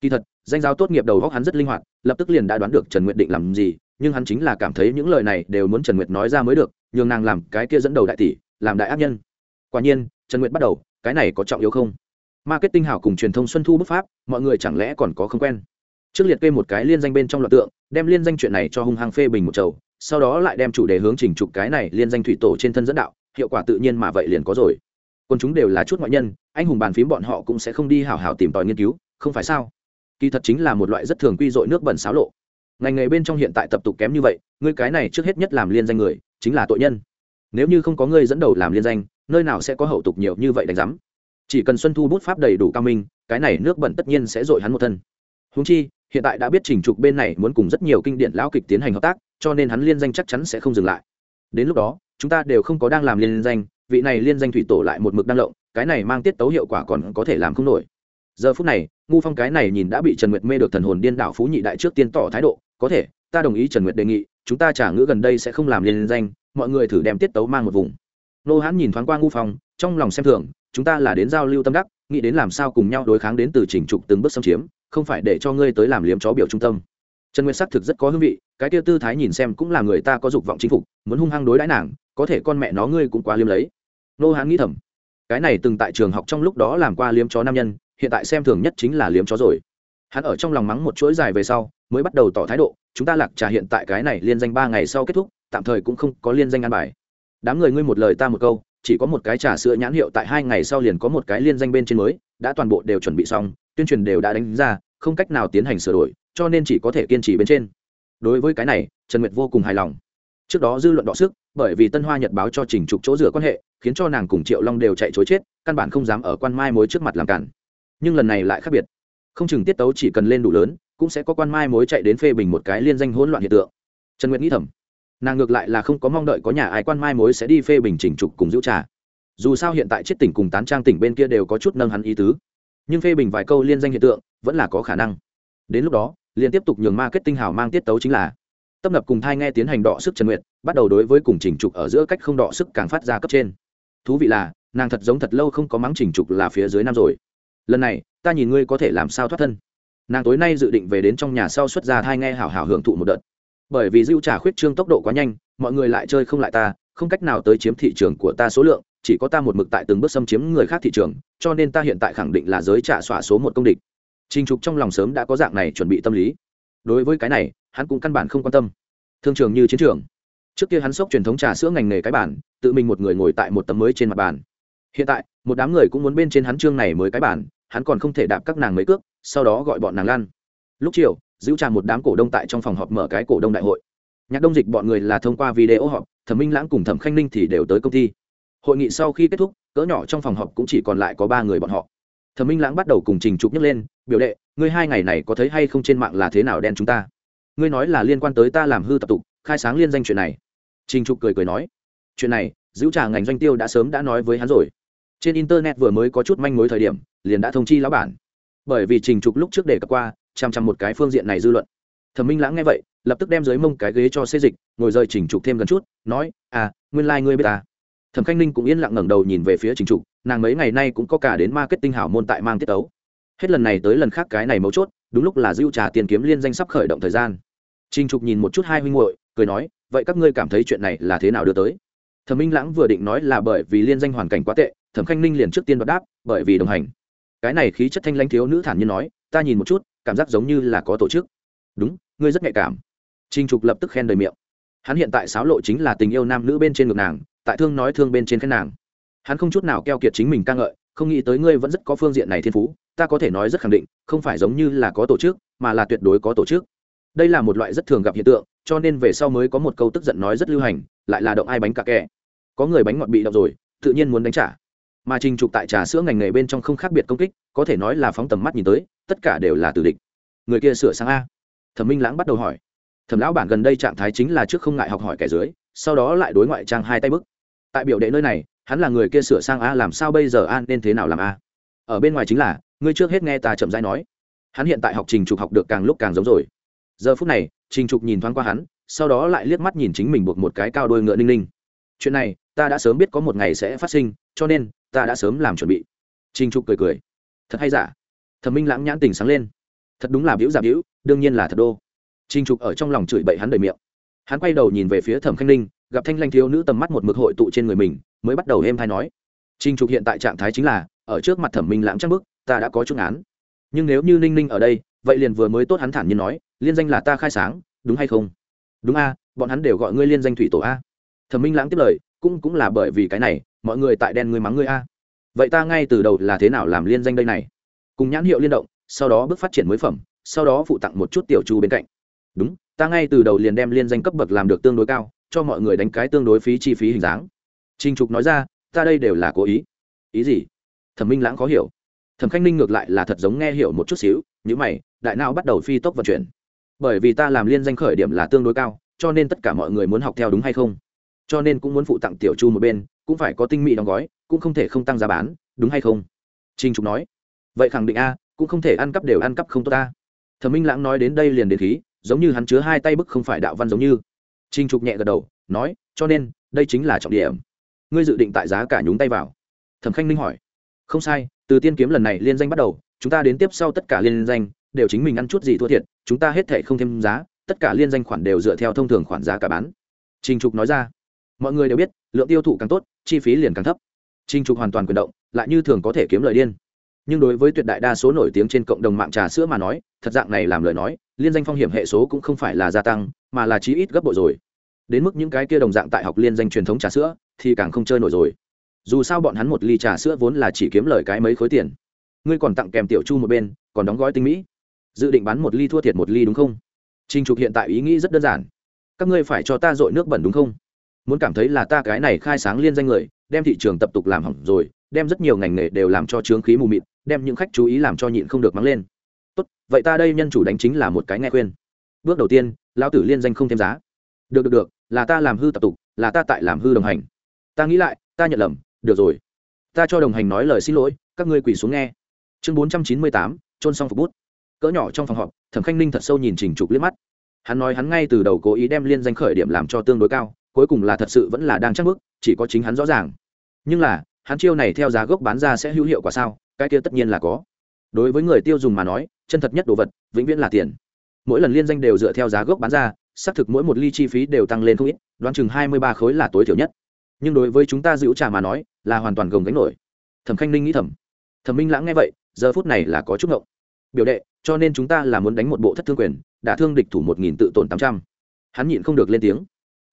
Kỳ thật, danh giáo tốt nghiệp đầu góc hắn rất linh hoạt, lập tức liền đã đoán được trần nguyệt định làm gì, nhưng hắn chính là cảm thấy những lời này đều muốn trần nguyệt nói ra mới được, nhường nàng làm cái kia dẫn đầu đại tỷ, làm đại ác nhân. Quả nhiên, trần nguyệt bắt đầu, cái này có trọng yếu không? Marketing hảo cùng truyền thông xuân thu bức pháp mọi người chẳng lẽ còn có không quen? Trước liệt kê một cái liên danh bên trong loạt tượng, đem liên danh chuyện này cho hung hăng phê bình một chầu, sau đó lại đem chủ đề hướng chỉnh trục cái này liên danh thủy tổ trên thân dẫn đạo, hiệu quả tự nhiên mà vậy liền có rồi còn chúng đều là chút ngoại nhân, anh hùng bàn phím bọn họ cũng sẽ không đi hào hào tìm tòi nghiên cứu, không phải sao? Kỳ thật chính là một loại rất thường quy dội nước bẩn xáo lộ. Ngành nghề bên trong hiện tại tập tục kém như vậy, ngươi cái này trước hết nhất làm liên danh người, chính là tội nhân. Nếu như không có ngươi dẫn đầu làm liên danh, nơi nào sẽ có hậu tục nhiều như vậy đánh giám? Chỉ cần xuân thu bút pháp đầy đủ cao minh, cái này nước bẩn tất nhiên sẽ dội hắn một thân. Húng chi, hiện tại đã biết trình trục bên này muốn cùng rất nhiều kinh điển lão kịch tiến hành hợp tác, cho nên hắn liên danh chắc chắn sẽ không dừng lại. Đến lúc đó, chúng ta đều không có đang làm liên danh vị này liên danh thủy tổ lại một mực đang lộng, cái này mang tiết tấu hiệu quả còn có thể làm không nổi. Giờ phút này, ngu phong cái này nhìn đã bị trần nguyệt mê được thần hồn điên đảo phú nhị đại trước tiên tỏ thái độ, có thể, ta đồng ý, trần nguyệt đề nghị, chúng ta trả ngữ gần đây sẽ không làm liên danh, mọi người thử đem tiết tấu mang một vùng. Nô hãn nhìn thoáng qua ngu phong, trong lòng xem thường, chúng ta là đến giao lưu tâm đắc, nghĩ đến làm sao cùng nhau đối kháng đến từ chỉnh trục từng bước xâm chiếm, không phải để cho ngươi tới làm liếm chó biểu trung tâm. Trần nguyệt sắc thực rất có hương vị, cái tiêu tư thái nhìn xem cũng là người ta có dục vọng chinh phục, muốn hung hăng đối đãi nàng, có thể con mẹ nó ngươi cũng quá liêm lấy nô hán nghĩ thầm, cái này từng tại trường học trong lúc đó làm qua liếm chó nam nhân, hiện tại xem thường nhất chính là liếm chó rồi. Hắn ở trong lòng mắng một chuỗi dài về sau, mới bắt đầu tỏ thái độ, chúng ta lạc trà hiện tại cái này liên danh ba ngày sau kết thúc, tạm thời cũng không có liên danh ăn bài. Đám người ngươi một lời ta một câu, chỉ có một cái trà sữa nhãn hiệu tại hai ngày sau liền có một cái liên danh bên trên mới, đã toàn bộ đều chuẩn bị xong, tuyên truyền đều đã đánh ra, không cách nào tiến hành sửa đổi, cho nên chỉ có thể kiên trì bên trên. Đối với cái này, trần nguyệt vô cùng hài lòng trước đó dư luận đọ sức, bởi vì tân hoa nhật báo cho trình trục chỗ rửa quan hệ, khiến cho nàng cùng triệu long đều chạy chối chết, căn bản không dám ở quan mai mối trước mặt làm cản. Nhưng lần này lại khác biệt. Không chừng tiết tấu chỉ cần lên đủ lớn, cũng sẽ có quan mai mối chạy đến phê bình một cái liên danh hỗn loạn hiện tượng. Trần nguyệt nghĩ thầm, nàng ngược lại là không có mong đợi có nhà ai quan mai mối sẽ đi phê bình chỉnh trục cùng giữ trà. Dù sao hiện tại chiết tỉnh cùng tán trang tỉnh bên kia đều có chút nâng hắn ý tứ. Nhưng phê bình vài câu liên danh hiện tượng vẫn là có khả năng. Đến lúc đó, liền tiếp tục nhường marketing hào mang tiết tấu chính là tấp nập cùng thai nghe tiến hành đọ sức trần nguyệt, bắt đầu đối với cùng chỉnh trục ở giữa cách không đọ sức càng phát ra cấp trên. Thú vị là, nàng thật giống thật lâu không có mắng chỉnh trục là phía dưới năm rồi. Lần này, ta nhìn ngươi có thể làm sao thoát thân. Nàng tối nay dự định về đến trong nhà sau xuất ra thai nghe hảo hảo hưởng thụ một đợt. Bởi vì dưu trả khuyết trương tốc độ quá nhanh, mọi người lại chơi không lại ta, không cách nào tới chiếm thị trường của ta số lượng, chỉ có ta một mực tại từng bước xâm chiếm người khác thị trường, cho nên ta hiện tại khẳng định là giới trả xóa số một công địch. Trình Trục trong lòng sớm đã có dạng này chuẩn bị tâm lý. Đối với cái này, hắn cũng căn bản không quan tâm. Thương trường như chiến trường. Trước kia hắn sốc truyền thống trà sữa ngành nghề cái bản, tự mình một người ngồi tại một tấm mới trên mặt bàn. Hiện tại, một đám người cũng muốn bên trên hắn chương này mới cái bản, hắn còn không thể đạp các nàng mấy cước, sau đó gọi bọn nàng lan. Lúc chiều, giữ trà một đám cổ đông tại trong phòng họp mở cái cổ đông đại hội. Nhạc Đông Dịch bọn người là thông qua video họp, Thẩm Minh Lãng cùng Thẩm Khanh Ninh thì đều tới công ty. Hội nghị sau khi kết thúc, cỡ nhỏ trong phòng họp cũng chỉ còn lại có ba người bọn họ thẩm minh lãng bắt đầu cùng trình trục nhấc lên biểu đệ ngươi hai ngày này có thấy hay không trên mạng là thế nào đen chúng ta? Ngươi nói là liên quan tới ta làm hư tập tục, khai sáng liên danh chuyện này. Trình trục cười cười nói, chuyện này, giữ trả ngành doanh tiêu đã sớm đã nói với hắn rồi. Trên internet vừa mới có chút manh mối thời điểm, liền đã thông chi lão bản. Bởi vì trình trục lúc trước đề cập qua chằm chằm một cái phương diện này dư luận. Thẩm minh lãng nghe vậy, lập tức đem dưới mông cái ghế cho xê dịch, ngồi rời trình trục thêm gần chút, nói à nguyên lai、like、ngươi biết ta. Thẩm khanh ninh cũng yên lặng ngẩng đầu nhìn về phía trình trục, nàng mấy ngày nay cũng có cả đến marketing hảo môn tại mang tiết tấu hết lần này tới lần khác cái này mấu chốt, đúng lúc là dưu trà tiền kiếm liên danh sắp khởi động thời gian. Trinh trục nhìn một chút hai huynh muội, cười nói, vậy các ngươi cảm thấy chuyện này là thế nào đưa tới? Thẩm minh lãng vừa định nói là bởi vì liên danh hoàn cảnh quá tệ, thẩm khanh ninh liền trước tiên đoạt đáp, bởi vì đồng hành. Cái này khí chất thanh lãnh thiếu nữ thản nhiên nói, ta nhìn một chút, cảm giác giống như là có tổ chức. Đúng, ngươi rất nhạy cảm. Trinh trục lập tức khen đời miệng. Hắn hiện tại xáo lộ chính là tình yêu nam nữ bên trên ngực nàng, tại thương nói thương bên trên khen nàng. Hắn không chút nào keo kiệt chính mình ca ngợi, không nghĩ tới ngươi vẫn rất có phương diện này thiên phú ta có thể nói rất khẳng định, không phải giống như là có tổ chức, mà là tuyệt đối có tổ chức. Đây là một loại rất thường gặp hiện tượng, cho nên về sau mới có một câu tức giận nói rất lưu hành, lại là động ai bánh cà kè có người bánh ngọt bị động rồi, tự nhiên muốn đánh trả. Mà trình trục tại trà sữa ngành nghề bên trong không khác biệt công kích, có thể nói là phóng tầm mắt nhìn tới, tất cả đều là tử địch. Người kia sửa sang a. Thẩm minh lãng bắt đầu hỏi. Thẩm lão bản gần đây trạng thái chính là trước không ngại học hỏi kẻ dưới, sau đó lại đối ngoại trang hai tay bức. Tại biểu đệ nơi này, hắn là người kia sửa sang a, làm sao bây giờ a, nên thế nào làm a? Ở bên ngoài chính là, ngươi trước hết nghe ta chậm rãi nói. Hắn hiện tại học trình trục học được càng lúc càng giống rồi. Giờ phút này, trình trục nhìn thoáng qua hắn, sau đó lại liếc mắt nhìn chính mình buộc một cái cao đôi ngựa ninh ninh. Chuyện này, ta đã sớm biết có một ngày sẽ phát sinh, cho nên, ta đã sớm làm chuẩn bị. Trình trục cười cười. Thật hay giả? Thẩm minh lãng nhãn tình sáng lên. Thật đúng là biểu giả biểu đương nhiên là thật đô. Trình trục ở trong lòng chửi bậy hắn đầy miệng. Hắn quay đầu nhìn về phía thẩm khanh ninh, gặp thanh lanh thiếu nữ tầm mắt một mực hội tụ trên người mình, mới bắt đầu êm thai nói. Trình trục hiện tại trạng thái chính là ở trước mặt thẩm minh lãng trang bức ta đã có chút án nhưng nếu như ninh ninh ở đây, vậy liền vừa mới tốt hắn thản nhiên nói, liên danh là ta khai sáng, đúng hay không? Đúng a, bọn hắn đều gọi ngươi liên danh thủy tổ a. Thẩm minh lãng tiếp lời, cũng cũng là bởi vì cái này, mọi người tại đen ngươi mắng ngươi a. Vậy ta ngay từ đầu là thế nào làm liên danh đây này? Cùng nhãn hiệu liên động, sau đó bước phát triển mới phẩm, sau đó phụ tặng một chút tiểu chu bên cạnh. Đúng, ta ngay từ đầu liền đem liên danh cấp bậc làm được tương đối cao, cho mọi người đánh cái tương đối phí chi phí hình dáng. Trinh trục nói ra, ta đây đều là cố ý. Ý gì? Thẩm minh lãng khó hiểu. Thẩm khanh ninh ngược lại là thật giống nghe hiểu một chút xíu n mày, đại não bắt đầu phi tốc vận chuyển. Bởi vì ta làm liên danh khởi điểm là tương đối cao, cho nên tất cả mọi người muốn học theo đúng hay không? Cho nên cũng muốn phụ tặng tiểu chu một bên, cũng phải có tinh mỹ đóng gói, cũng không thể không tăng giá bán, đúng hay không? Trinh trục nói. Vậy khẳng định a, cũng không thể ăn cắp đều ăn cắp không tốt ta. Thẩm minh lãng nói đến đây liền đến khí, giống như hắn chứa hai tay bức không phải đạo văn giống như. Trinh trục nhẹ gật đầu, nói, cho nên, đây chính là trọng điểm. Ngươi dự định tại giá cả nhúng tay vào. Thẩm khanh ninh hỏi không sai, từ tiên kiếm lần này liên danh bắt đầu, chúng ta đến tiếp sau tất cả liên danh, đều chính mình ăn chút gì thua thiệt, chúng ta hết thể không thêm giá, tất cả liên danh khoản đều dựa theo thông thường khoản giá cả bán. Trình trục nói ra. Mọi người đều biết, lượng tiêu thụ càng tốt, chi phí liền càng thấp. Trình trục hoàn toàn quyền động, lại như thường có thể kiếm lời điên. Nhưng đối với tuyệt đại đa số nổi tiếng trên cộng đồng mạng trà sữa mà nói, thật dạng này làm lời nói, liên danh phong hiểm hệ số cũng không phải là gia tăng, mà là chí ít gấp bội rồi. Đến mức những cái kia đồng dạng tại học liên danh truyền thống trà sữa, thì càng không chơi nổi rồi dù sao bọn hắn một ly trà sữa vốn là chỉ kiếm lời cái mấy khối tiền ngươi còn tặng kèm tiểu chu một bên còn đóng gói tinh mỹ dự định bán một ly thua thiệt một ly đúng không Trình Trục hiện tại ý nghĩ rất đơn giản. Các ngươi phải cho ta dội nước bẩn đúng không? Muốn cảm thấy là ta cái này khai sáng liên danh người, đem thị trường tập tục làm hỏng rồi, đem rất nhiều ngành nghề đều làm cho trướng khí mù mịt, đem những khách chú ý làm cho nhịn không được mắng lên. Tốt, vậy ta đây nhân chủ đánh chính là một cái nghe khuyên. Bước đầu tiên, lão tử liên danh không thêm giá. Được được được, là ta làm hư tập tục, là ta tại làm hư đồng hành. Ta nghĩ lại, ta nhận lầm, được rồi. Ta cho đồng hành nói lời xin lỗi, các ngươi quỳ xuống nghe. Chương bốn trăm chín mươi tám, trôn xong phục bút. Cỡ nhỏ trong phòng họp thẩm khanh ninh thật sâu nhìn trình trục liếc mắt. Hắn nói hắn ngay từ đầu cố ý đem liên danh khởi điểm làm cho tương đối cao cuối cùng là thật sự vẫn là đang chắc bước chỉ có chính hắn rõ ràng. Nhưng là hắn chiêu này theo giá gốc bán ra sẽ hữu hiệu quả sao? Cái kia tất nhiên là có. Đối với người tiêu dùng mà nói chân thật nhất đồ vật vĩnh viễn là tiền. Mỗi lần liên danh đều dựa theo giá gốc bán ra xác thực mỗi một ly chi phí đều tăng lên không ít đoán chừng hai mươi ba khối là tối thiểu nhất. Nhưng đối với chúng ta giữ trà mà nói là hoàn toàn gồng gánh nổi. Thẩm khanh ninh nghĩ thầm. Thẩm minh lãng nghe vậy, giờ phút này là có chút ngộng. Biểu đệ, cho nên chúng ta là muốn đánh một bộ thất thương quyền, đả thương địch thủ một nghìn tự tổn tám trăm. Hắn nhịn không được lên tiếng.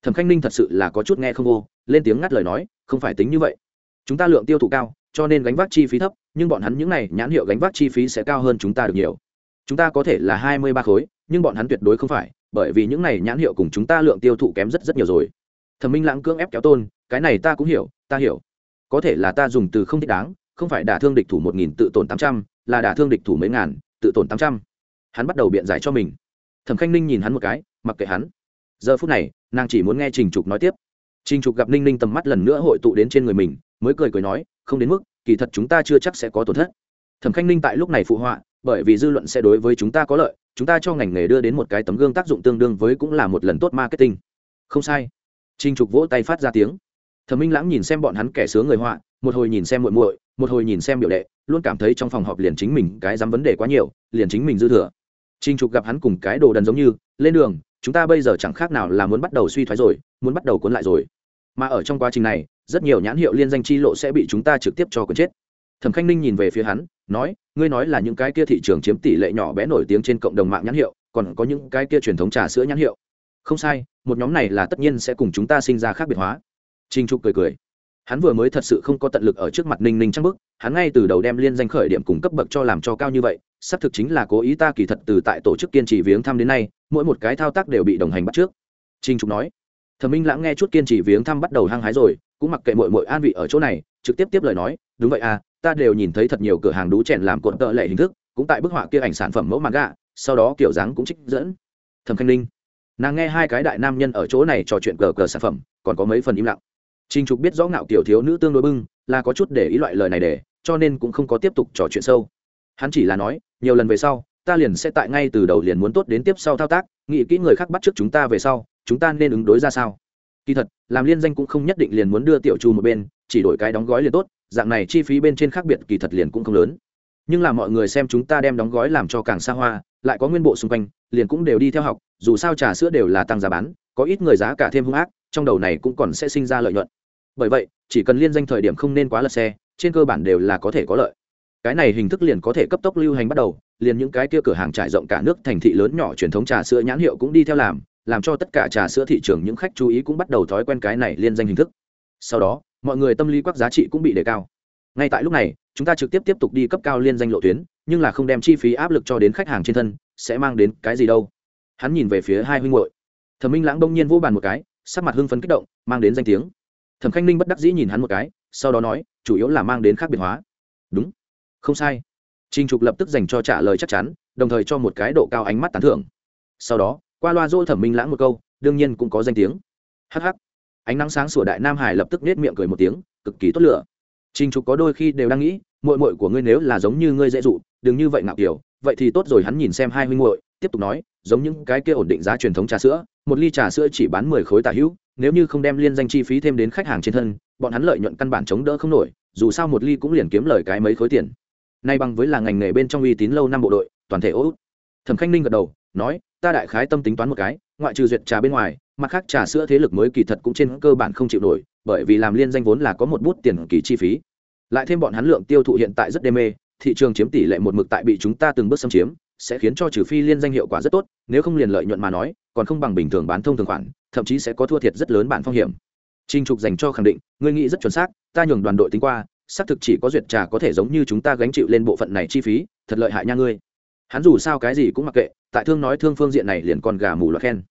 Thẩm khanh ninh thật sự là có chút nghe không vô, lên tiếng ngắt lời nói, không phải tính như vậy. Chúng ta lượng tiêu thụ cao, cho nên gánh vác chi phí thấp, nhưng bọn hắn những này nhãn hiệu gánh vác chi phí sẽ cao hơn chúng ta được nhiều. Chúng ta có thể là hai mươi ba khối, nhưng bọn hắn tuyệt đối không phải, bởi vì những này nhãn hiệu cùng chúng ta lượng tiêu thụ kém rất rất nhiều rồi. Thẩm minh lãng cưỡng ép kéo tôn, cái này ta cũng hiểu, ta hiểu có thể là ta dùng từ không thích đáng, không phải đả thương địch thủ một nghìn tự tổn tám trăm, là đả thương địch thủ mấy ngàn, tự tổn tám trăm. Hắn bắt đầu biện giải cho mình. Thẩm khanh ninh nhìn hắn một cái, mặc kệ hắn. Giờ phút này, nàng chỉ muốn nghe trình trục nói tiếp. Trình trục gặp ninh ninh tầm mắt lần nữa hội tụ đến trên người mình, mới cười cười nói, không đến mức, kỳ thật chúng ta chưa chắc sẽ có tổn thất. Thẩm khanh ninh tại lúc này phụ họa, bởi vì dư luận sẽ đối với chúng ta có lợi, chúng ta cho ngành nghề đưa đến một cái tấm gương tác dụng tương đương với cũng là một lần tốt marketing. Không sai. Trình trục vỗ tay phát ra tiếng thẩm minh lãng nhìn xem bọn hắn kẻ sướng người họa, một hồi nhìn xem muội muội, một hồi nhìn xem biểu đệ, luôn cảm thấy trong phòng họp liền chính mình cái dám vấn đề quá nhiều, liền chính mình dư thừa. Trinh trục gặp hắn cùng cái đồ đần giống như, lên đường, chúng ta bây giờ chẳng khác nào là muốn bắt đầu suy thoái rồi, muốn bắt đầu cuốn lại rồi. Mà ở trong quá trình này, rất nhiều nhãn hiệu liên danh chi lộ sẽ bị chúng ta trực tiếp cho cuốn chết. Thẩm khanh ninh nhìn về phía hắn, nói, ngươi nói là những cái kia thị trường chiếm tỷ lệ nhỏ bé nổi tiếng trên cộng đồng mạng nhãn hiệu, còn có những cái kia truyền thống trà sữa nhãn hiệu. Không sai, một nhóm này là tất nhiên sẽ cùng chúng ta sinh ra khác biệt hóa. Trình trục cười cười. Hắn vừa mới thật sự không có tận lực ở trước mặt ninh ninh trong bức hắn ngay từ đầu đem liên danh khởi điểm cùng cấp bậc cho làm cho cao như vậy sắp thực chính là cố ý ta kỳ thật từ tại tổ chức kiên trì viếng thăm đến nay mỗi một cái thao tác đều bị đồng hành bắt trước. Trình trục nói. Thẩm minh lãng nghe chút kiên trì viếng thăm bắt đầu hăng hái rồi cũng mặc kệ muội muội an vị ở chỗ này trực tiếp tiếp lời nói đúng vậy à ta đều nhìn thấy thật nhiều cửa hàng đú chèn làm cột tợ lệ hình thức cũng tại bức họa kia ảnh sản phẩm mẫu manga, sau đó kiểu dáng cũng trích dẫn. Thẩm khanh ninh. Nàng nghe hai cái đại nam nhân ở chỗ này trò chuyện cờ cờ sản phẩm còn có mấy phần im lặng. Trình Trục biết rõ ngạo kiểu thiếu nữ tương đối bưng, là có chút để ý loại lời này để, cho nên cũng không có tiếp tục trò chuyện sâu. Hắn chỉ là nói, nhiều lần về sau, ta liền sẽ tại ngay từ đầu liền muốn tốt đến tiếp sau thao tác, nghĩ kỹ người khác bắt trước chúng ta về sau, chúng ta nên ứng đối ra sao. Kỳ thật, làm liên danh cũng không nhất định liền muốn đưa tiểu chu một bên, chỉ đổi cái đóng gói liền tốt, dạng này chi phí bên trên khác biệt kỳ thật liền cũng không lớn. Nhưng là mọi người xem chúng ta đem đóng gói làm cho càng xa hoa, lại có nguyên bộ xung quanh, liền cũng đều đi theo học, dù sao trà sữa đều là tăng giá bán, có ít người giá cả thêm hung ác, trong đầu này cũng còn sẽ sinh ra lợi nhuận. Bởi vậy, chỉ cần liên danh thời điểm không nên quá lật xe, trên cơ bản đều là có thể có lợi. Cái này hình thức liền có thể cấp tốc lưu hành bắt đầu, liền những cái kia cửa hàng trải rộng cả nước thành thị lớn nhỏ truyền thống trà sữa nhãn hiệu cũng đi theo làm làm cho tất cả trà sữa thị trường những khách chú ý cũng bắt đầu thói quen cái này liên danh hình thức. Sau đó, mọi người tâm lý quắc giá trị cũng bị đề cao. Ngay tại lúc này, chúng ta trực tiếp tiếp tục đi cấp cao liên danh lộ tuyến, nhưng là không đem chi phí áp lực cho đến khách hàng trên thân, sẽ mang đến cái gì đâu? Hắn nhìn về phía hai huynh hội thẩm minh lãng đông nhiên vô bàn một cái sắc mặt hưng phấn kích động, mang đến danh tiếng. Thẩm khanh ninh bất đắc dĩ nhìn hắn một cái, sau đó nói, chủ yếu là mang đến khác biệt hóa. Đúng. Không sai. Trình trục lập tức dành cho trả lời chắc chắn, đồng thời cho một cái độ cao ánh mắt tán thưởng. Sau đó, qua loa dỗ thẩm minh lãng một câu, đương nhiên cũng có danh tiếng. Hh ánh nắng sáng sủa đại nam hải lập tức nết miệng cười một tiếng, cực kỳ tốt lựa. Trình trục có đôi khi đều đang nghĩ mội mội của ngươi nếu là giống như ngươi dễ dụ, đừng như vậy ngạo kiểu vậy thì tốt rồi, hắn nhìn xem hai huynh muội, tiếp tục nói, giống những cái kia ổn định giá truyền thống trà sữa, một ly trà sữa chỉ bán mười khối tả hữu, nếu như không đem liên danh chi phí thêm đến khách hàng trên thân, bọn hắn lợi nhuận căn bản chống đỡ không nổi, dù sao một ly cũng liền kiếm lời cái mấy khối tiền. Nay bằng với là ngành nghề bên trong uy tín lâu năm bộ đội, toàn thể ô thẩm khanh ninh gật đầu, nói, ta đại khái tâm tính toán một cái, ngoại trừ duyệt trà bên ngoài, mặt khác trà sữa thế lực mới kỳ thật cũng trên cơ bản không chịu nổi, bởi vì làm liên danh vốn là có một bút tiền kỳ chi phí. Lại thêm bọn hắn lượng tiêu thụ hiện tại rất đê mê thị trường chiếm tỷ lệ một mực tại bị chúng ta từng bước xâm chiếm, sẽ khiến cho trừ phi liên danh hiệu quả rất tốt, nếu không liền lợi nhuận mà nói, còn không bằng bình thường bán thông thường khoản, thậm chí sẽ có thua thiệt rất lớn bản phong hiểm. Trinh trục dành cho khẳng định, ngươi nghĩ rất chuẩn xác, ta nhường đoàn đội tính qua, xác thực chỉ có duyệt trà có thể giống như chúng ta gánh chịu lên bộ phận này chi phí, thật lợi hại nha ngươi. Hắn dù sao cái gì cũng mặc kệ, tại thương nói thương phương diện này liền còn gà mù loạt khen.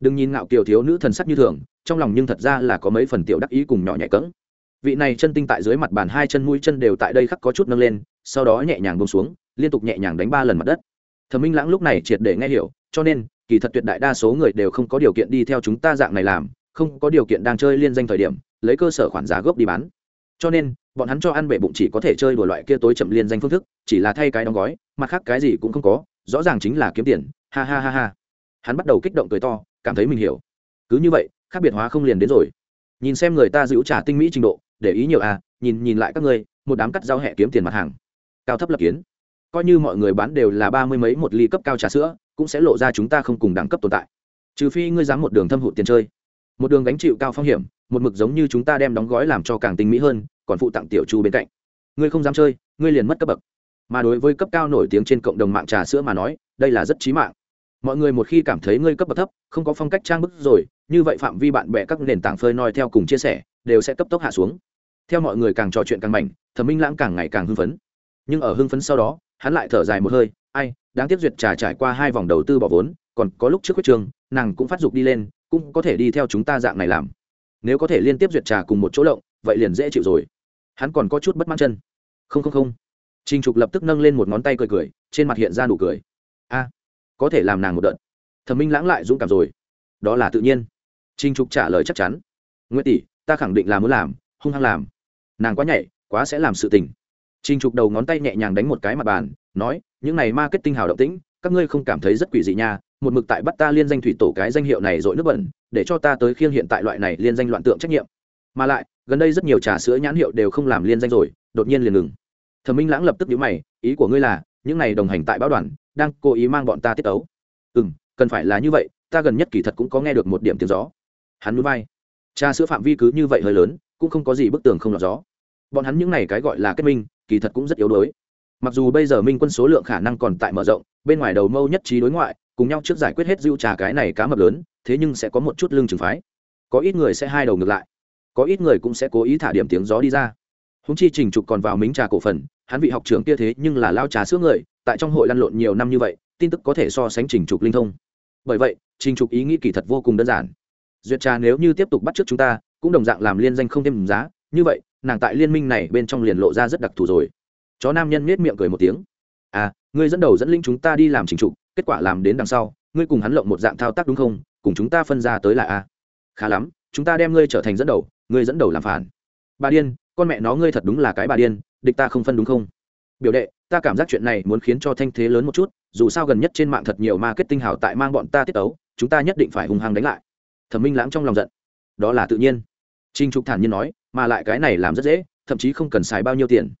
Đừng nhìn ngạo kiều thiếu nữ thần sắc như thường, trong lòng nhưng thật ra là có mấy phần tiểu đắc ý cùng nhỏ nhẹ cỡng vị này chân tinh tại dưới mặt bàn hai chân mũi chân đều tại đây khắc có chút nâng lên sau đó nhẹ nhàng bông xuống, liên tục nhẹ nhàng đánh ba lần mặt đất. Thẩm minh lãng lúc này triệt để nghe hiểu, cho nên, kỳ thật tuyệt đại đa số người đều không có điều kiện đi theo chúng ta dạng này làm, không có điều kiện đang chơi liên danh thời điểm, lấy cơ sở khoản giá gốc đi bán. Cho nên, bọn hắn cho ăn bể bụng chỉ có thể chơi đùa loại kia tối chậm liên danh phương thức, chỉ là thay cái đóng gói, mặt khác cái gì cũng không có, rõ ràng chính là kiếm tiền. Ha ha ha ha. Hắn bắt đầu kích động cười to, cảm thấy mình hiểu. Cứ như vậy, khác biệt hóa không liền đến rồi. Nhìn xem người ta giữ trả tinh mỹ trình độ, để ý nhiều à nhìn nhìn lại các ngươi, một đám cắt rau hẹ kiếm tiền mặt hàng cao thấp lập kiến. Coi như mọi người bán đều là ba mươi mấy một ly cấp cao trà sữa, cũng sẽ lộ ra chúng ta không cùng đẳng cấp tồn tại. Trừ phi ngươi dám một đường thâm hụt tiền chơi. Một đường gánh chịu cao phong hiểm, một mực giống như chúng ta đem đóng gói làm cho càng tinh mỹ hơn, còn phụ tặng tiểu chu bên cạnh. Ngươi không dám chơi, ngươi liền mất cấp bậc. Mà đối với cấp cao nổi tiếng trên cộng đồng mạng trà sữa mà nói, đây là rất trí mạng. Mọi người một khi cảm thấy ngươi cấp bậc thấp, không có phong cách trang bức rồi, như vậy phạm vi bạn bè các nền tảng phơi noi theo cùng chia sẻ, đều sẽ cấp tốc hạ xuống. Theo mọi người càng trò chuyện càng mạnh thẩm minh lãng càng ngày càng hưng phấn nhưng ở hưng phấn sau đó, hắn lại thở dài một hơi, ai, đáng tiếc duyệt trà trải qua hai vòng đầu tư bỏ vốn, còn có lúc trước huyết trường, nàng cũng phát dục đi lên, cũng có thể đi theo chúng ta dạng này làm. Nếu có thể liên tiếp duyệt trà cùng một chỗ lộng, vậy liền dễ chịu rồi. Hắn còn có chút bất mãn chân. Không không không. Trinh trục lập tức nâng lên một ngón tay cười cười, trên mặt hiện ra nụ cười. A, có thể làm nàng một đợt. Thẩm minh lãng lại dũng cảm rồi. Đó là tự nhiên. Trinh trục trả lời chắc chắn. Nguyễn tỷ, ta khẳng định là muốn làm, hung hăng làm. Nàng quá nhảy quá sẽ làm sự tình. Trình trục đầu ngón tay nhẹ nhàng đánh một cái mặt bàn nói những này marketing hào động tĩnh các ngươi không cảm thấy rất quỷ dị nha. Một mực tại bắt ta liên danh thủy tổ cái danh hiệu này rồi nước bẩn để cho ta tới khiêng hiện tại loại này liên danh loạn tượng trách nhiệm. Mà lại gần đây rất nhiều trà sữa nhãn hiệu đều không làm liên danh rồi đột nhiên liền ngừng. Thẩm minh lãng lập tức nhíu mày ý của ngươi là những này đồng hành tại báo đoàn đang cố ý mang bọn ta tiết tấu? Ừm, cần phải là như vậy ta gần nhất kỳ thật cũng có nghe được một điểm tiếng gió. Hắn nhún vai. Trà sữa phạm vi cứ như vậy hơi lớn cũng không có gì bức tường không lọt gió. Bọn hắn những này cái gọi là kết minh kỳ thật cũng rất yếu đuối. Mặc dù bây giờ minh quân số lượng khả năng còn tại mở rộng, bên ngoài đầu mâu nhất trí đối ngoại, cùng nhau trước giải quyết hết dưu trà cái này cá mập lớn, thế nhưng sẽ có một chút lương trừng phái. Có ít người sẽ hai đầu ngược lại. Có ít người cũng sẽ cố ý thả điểm tiếng gió đi ra. Húng chi trình trục còn vào mính trà cổ phần, hắn vị học trưởng kia thế nhưng là lao trà sữa người, tại trong hội lăn lộn nhiều năm như vậy, tin tức có thể so sánh trình trục linh thông. Bởi vậy, trình trục ý nghĩ kỳ thật vô cùng đơn giản. Duyệt trà nếu như tiếp tục bắt trước chúng ta, cũng đồng dạng làm liên danh không thêm giá, như vậy nàng tại liên minh này bên trong liền lộ ra rất đặc thù rồi. Chó nam nhân nết miệng cười một tiếng. À ngươi dẫn đầu dẫn linh chúng ta đi làm trình trục, kết quả làm đến đằng sau, ngươi cùng hắn lộng một dạng thao tác đúng không? Cùng chúng ta phân ra tới là a. Khá lắm, chúng ta đem ngươi trở thành dẫn đầu, ngươi dẫn đầu làm phản. Bà điên, con mẹ nó ngươi thật đúng là cái bà điên, địch ta không phân đúng không? Biểu đệ, ta cảm giác chuyện này muốn khiến cho thanh thế lớn một chút, dù sao gần nhất trên mạng thật nhiều marketing hào tại mang bọn ta tiết ấu chúng ta nhất định phải hung hăng đánh lại. Thẩm minh lãng trong lòng giận. Đó là tự nhiên. Trình trục thản nhiên nói, mà lại cái này làm rất dễ, thậm chí không cần xài bao nhiêu tiền.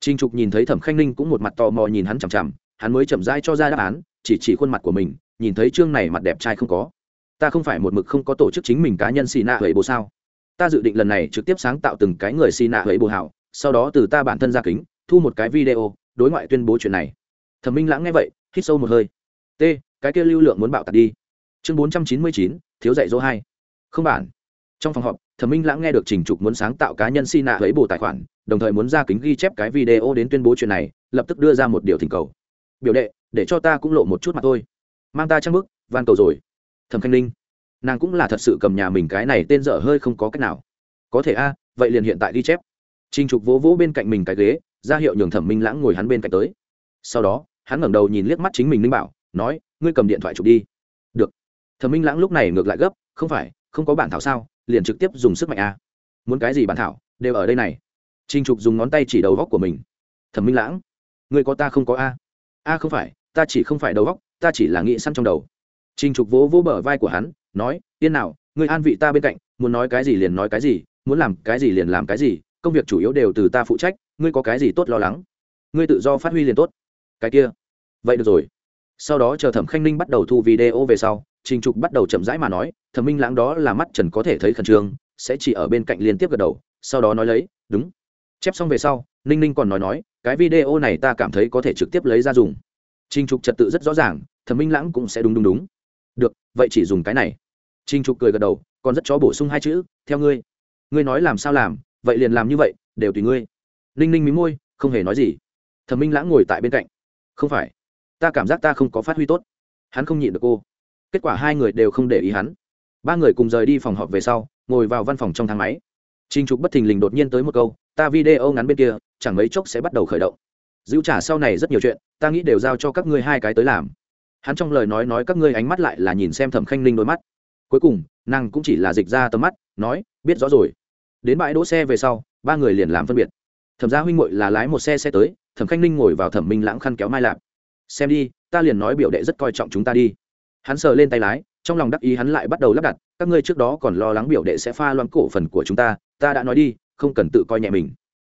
Trình trục nhìn thấy thẩm khanh ninh cũng một mặt tò mò nhìn hắn chằm chằm, hắn mới chậm rãi cho ra đáp án, chỉ chỉ khuôn mặt của mình, nhìn thấy chương này mặt đẹp trai không có. Ta không phải một mực không có tổ chức chính mình cá nhân xì nạ hầy bồ sao? Ta dự định lần này trực tiếp sáng tạo từng cái người xì nạ hầy bồ hảo, sau đó từ ta bản thân ra kính, thu một cái video, đối ngoại tuyên bố chuyện này. Thẩm minh lãng nghe vậy, hít sâu một hơi. T, cái kia lưu lượng muốn bạo tạt đi. Chương bốn trăm chín mươi chín, thiếu dạy dỗ hai. Không bản. Trong phòng họp thẩm minh lãng nghe được trình trục muốn sáng tạo cá nhân xin nạ lấy bồ tài khoản, đồng thời muốn ra kính ghi chép cái video đến tuyên bố chuyện này, lập tức đưa ra một điều thỉnh cầu. Biểu đệ, để cho ta cũng lộ một chút mặt thôi. Mang ta trang bức, van cầu rồi. Thẩm khanh ninh. Nàng cũng là thật sự cầm nhà mình cái này tên dở hơi không có cách nào. Có thể a, vậy liền hiện tại ghi chép. Trình trục vỗ vỗ bên cạnh mình cái ghế, ra hiệu nhường thẩm minh lãng ngồi hắn bên cạnh tới. Sau đó, hắn ngẩng đầu nhìn liếc mắt chính mình ninh bảo, nói, ngươi cầm điện thoại chụp đi. Được. Thẩm minh lãng lúc này ngược lại gấp, không phải, không có bản thảo sao? Liền trực tiếp dùng sức mạnh a. Muốn cái gì bản thảo, đều ở đây này. Trinh trục dùng ngón tay chỉ đầu góc của mình. Thẩm minh lãng, người có ta không có a? A không phải, ta chỉ không phải đầu góc, ta chỉ là nghĩ săn trong đầu. Trinh trục vỗ vỗ bờ vai của hắn, nói, yên nào, người an vị ta bên cạnh, muốn nói cái gì liền nói cái gì, muốn làm cái gì liền làm cái gì, công việc chủ yếu đều từ ta phụ trách, ngươi có cái gì tốt lo lắng? Ngươi tự do phát huy liền tốt. Cái kia. Vậy được rồi sau đó chờ thẩm khanh ninh bắt đầu thu video về sau, trình trục bắt đầu chậm rãi mà nói, thẩm minh lãng đó là mắt trần có thể thấy khẩn trương, sẽ chỉ ở bên cạnh liên tiếp gật đầu, sau đó nói lấy, đúng. Chép xong về sau, ninh ninh còn nói nói, cái video này ta cảm thấy có thể trực tiếp lấy ra dùng. Trình trục trật tự rất rõ ràng, thẩm minh lãng cũng sẽ đúng đúng đúng. Được, vậy chỉ dùng cái này. Trình trục cười gật đầu, còn rất chó bổ sung hai chữ, theo ngươi. Ngươi nói làm sao làm, vậy liền làm như vậy, đều tùy ngươi. Ninh ninh mí môi, không hề nói gì. Thẩm minh lãng ngồi tại bên cạnh. Không phải ta cảm giác ta không có phát huy tốt. Hắn không nhịn được cô. Kết quả hai người đều không để ý hắn. Ba người cùng rời đi phòng họp về sau, ngồi vào văn phòng trong thang máy. Trinh trục bất thình lình đột nhiên tới một câu, ta video ngắn bên kia, chẳng mấy chốc sẽ bắt đầu khởi động. Dữ trả sau này rất nhiều chuyện, ta nghĩ đều giao cho các ngươi hai cái tới làm. Hắn trong lời nói nói các ngươi ánh mắt lại là nhìn xem thẩm khanh ninh đôi mắt. Cuối cùng, nàng cũng chỉ là dịch ra tầm mắt, nói, biết rõ rồi. Đến bãi đỗ xe về sau, ba người liền làm phân biệt. Thẩm gia huynh ngội là lái một xe xe tới, thẩm khanh ninh ngồi vào thẩm minh lãng khăn kéo mai lạp xem đi, ta liền nói biểu đệ rất coi trọng chúng ta đi. Hắn sờ lên tay lái, trong lòng đắc ý hắn lại bắt đầu lắp đặt, các ngươi trước đó còn lo lắng biểu đệ sẽ pha loãng cổ phần của chúng ta ta đã nói đi, không cần tự coi nhẹ mình.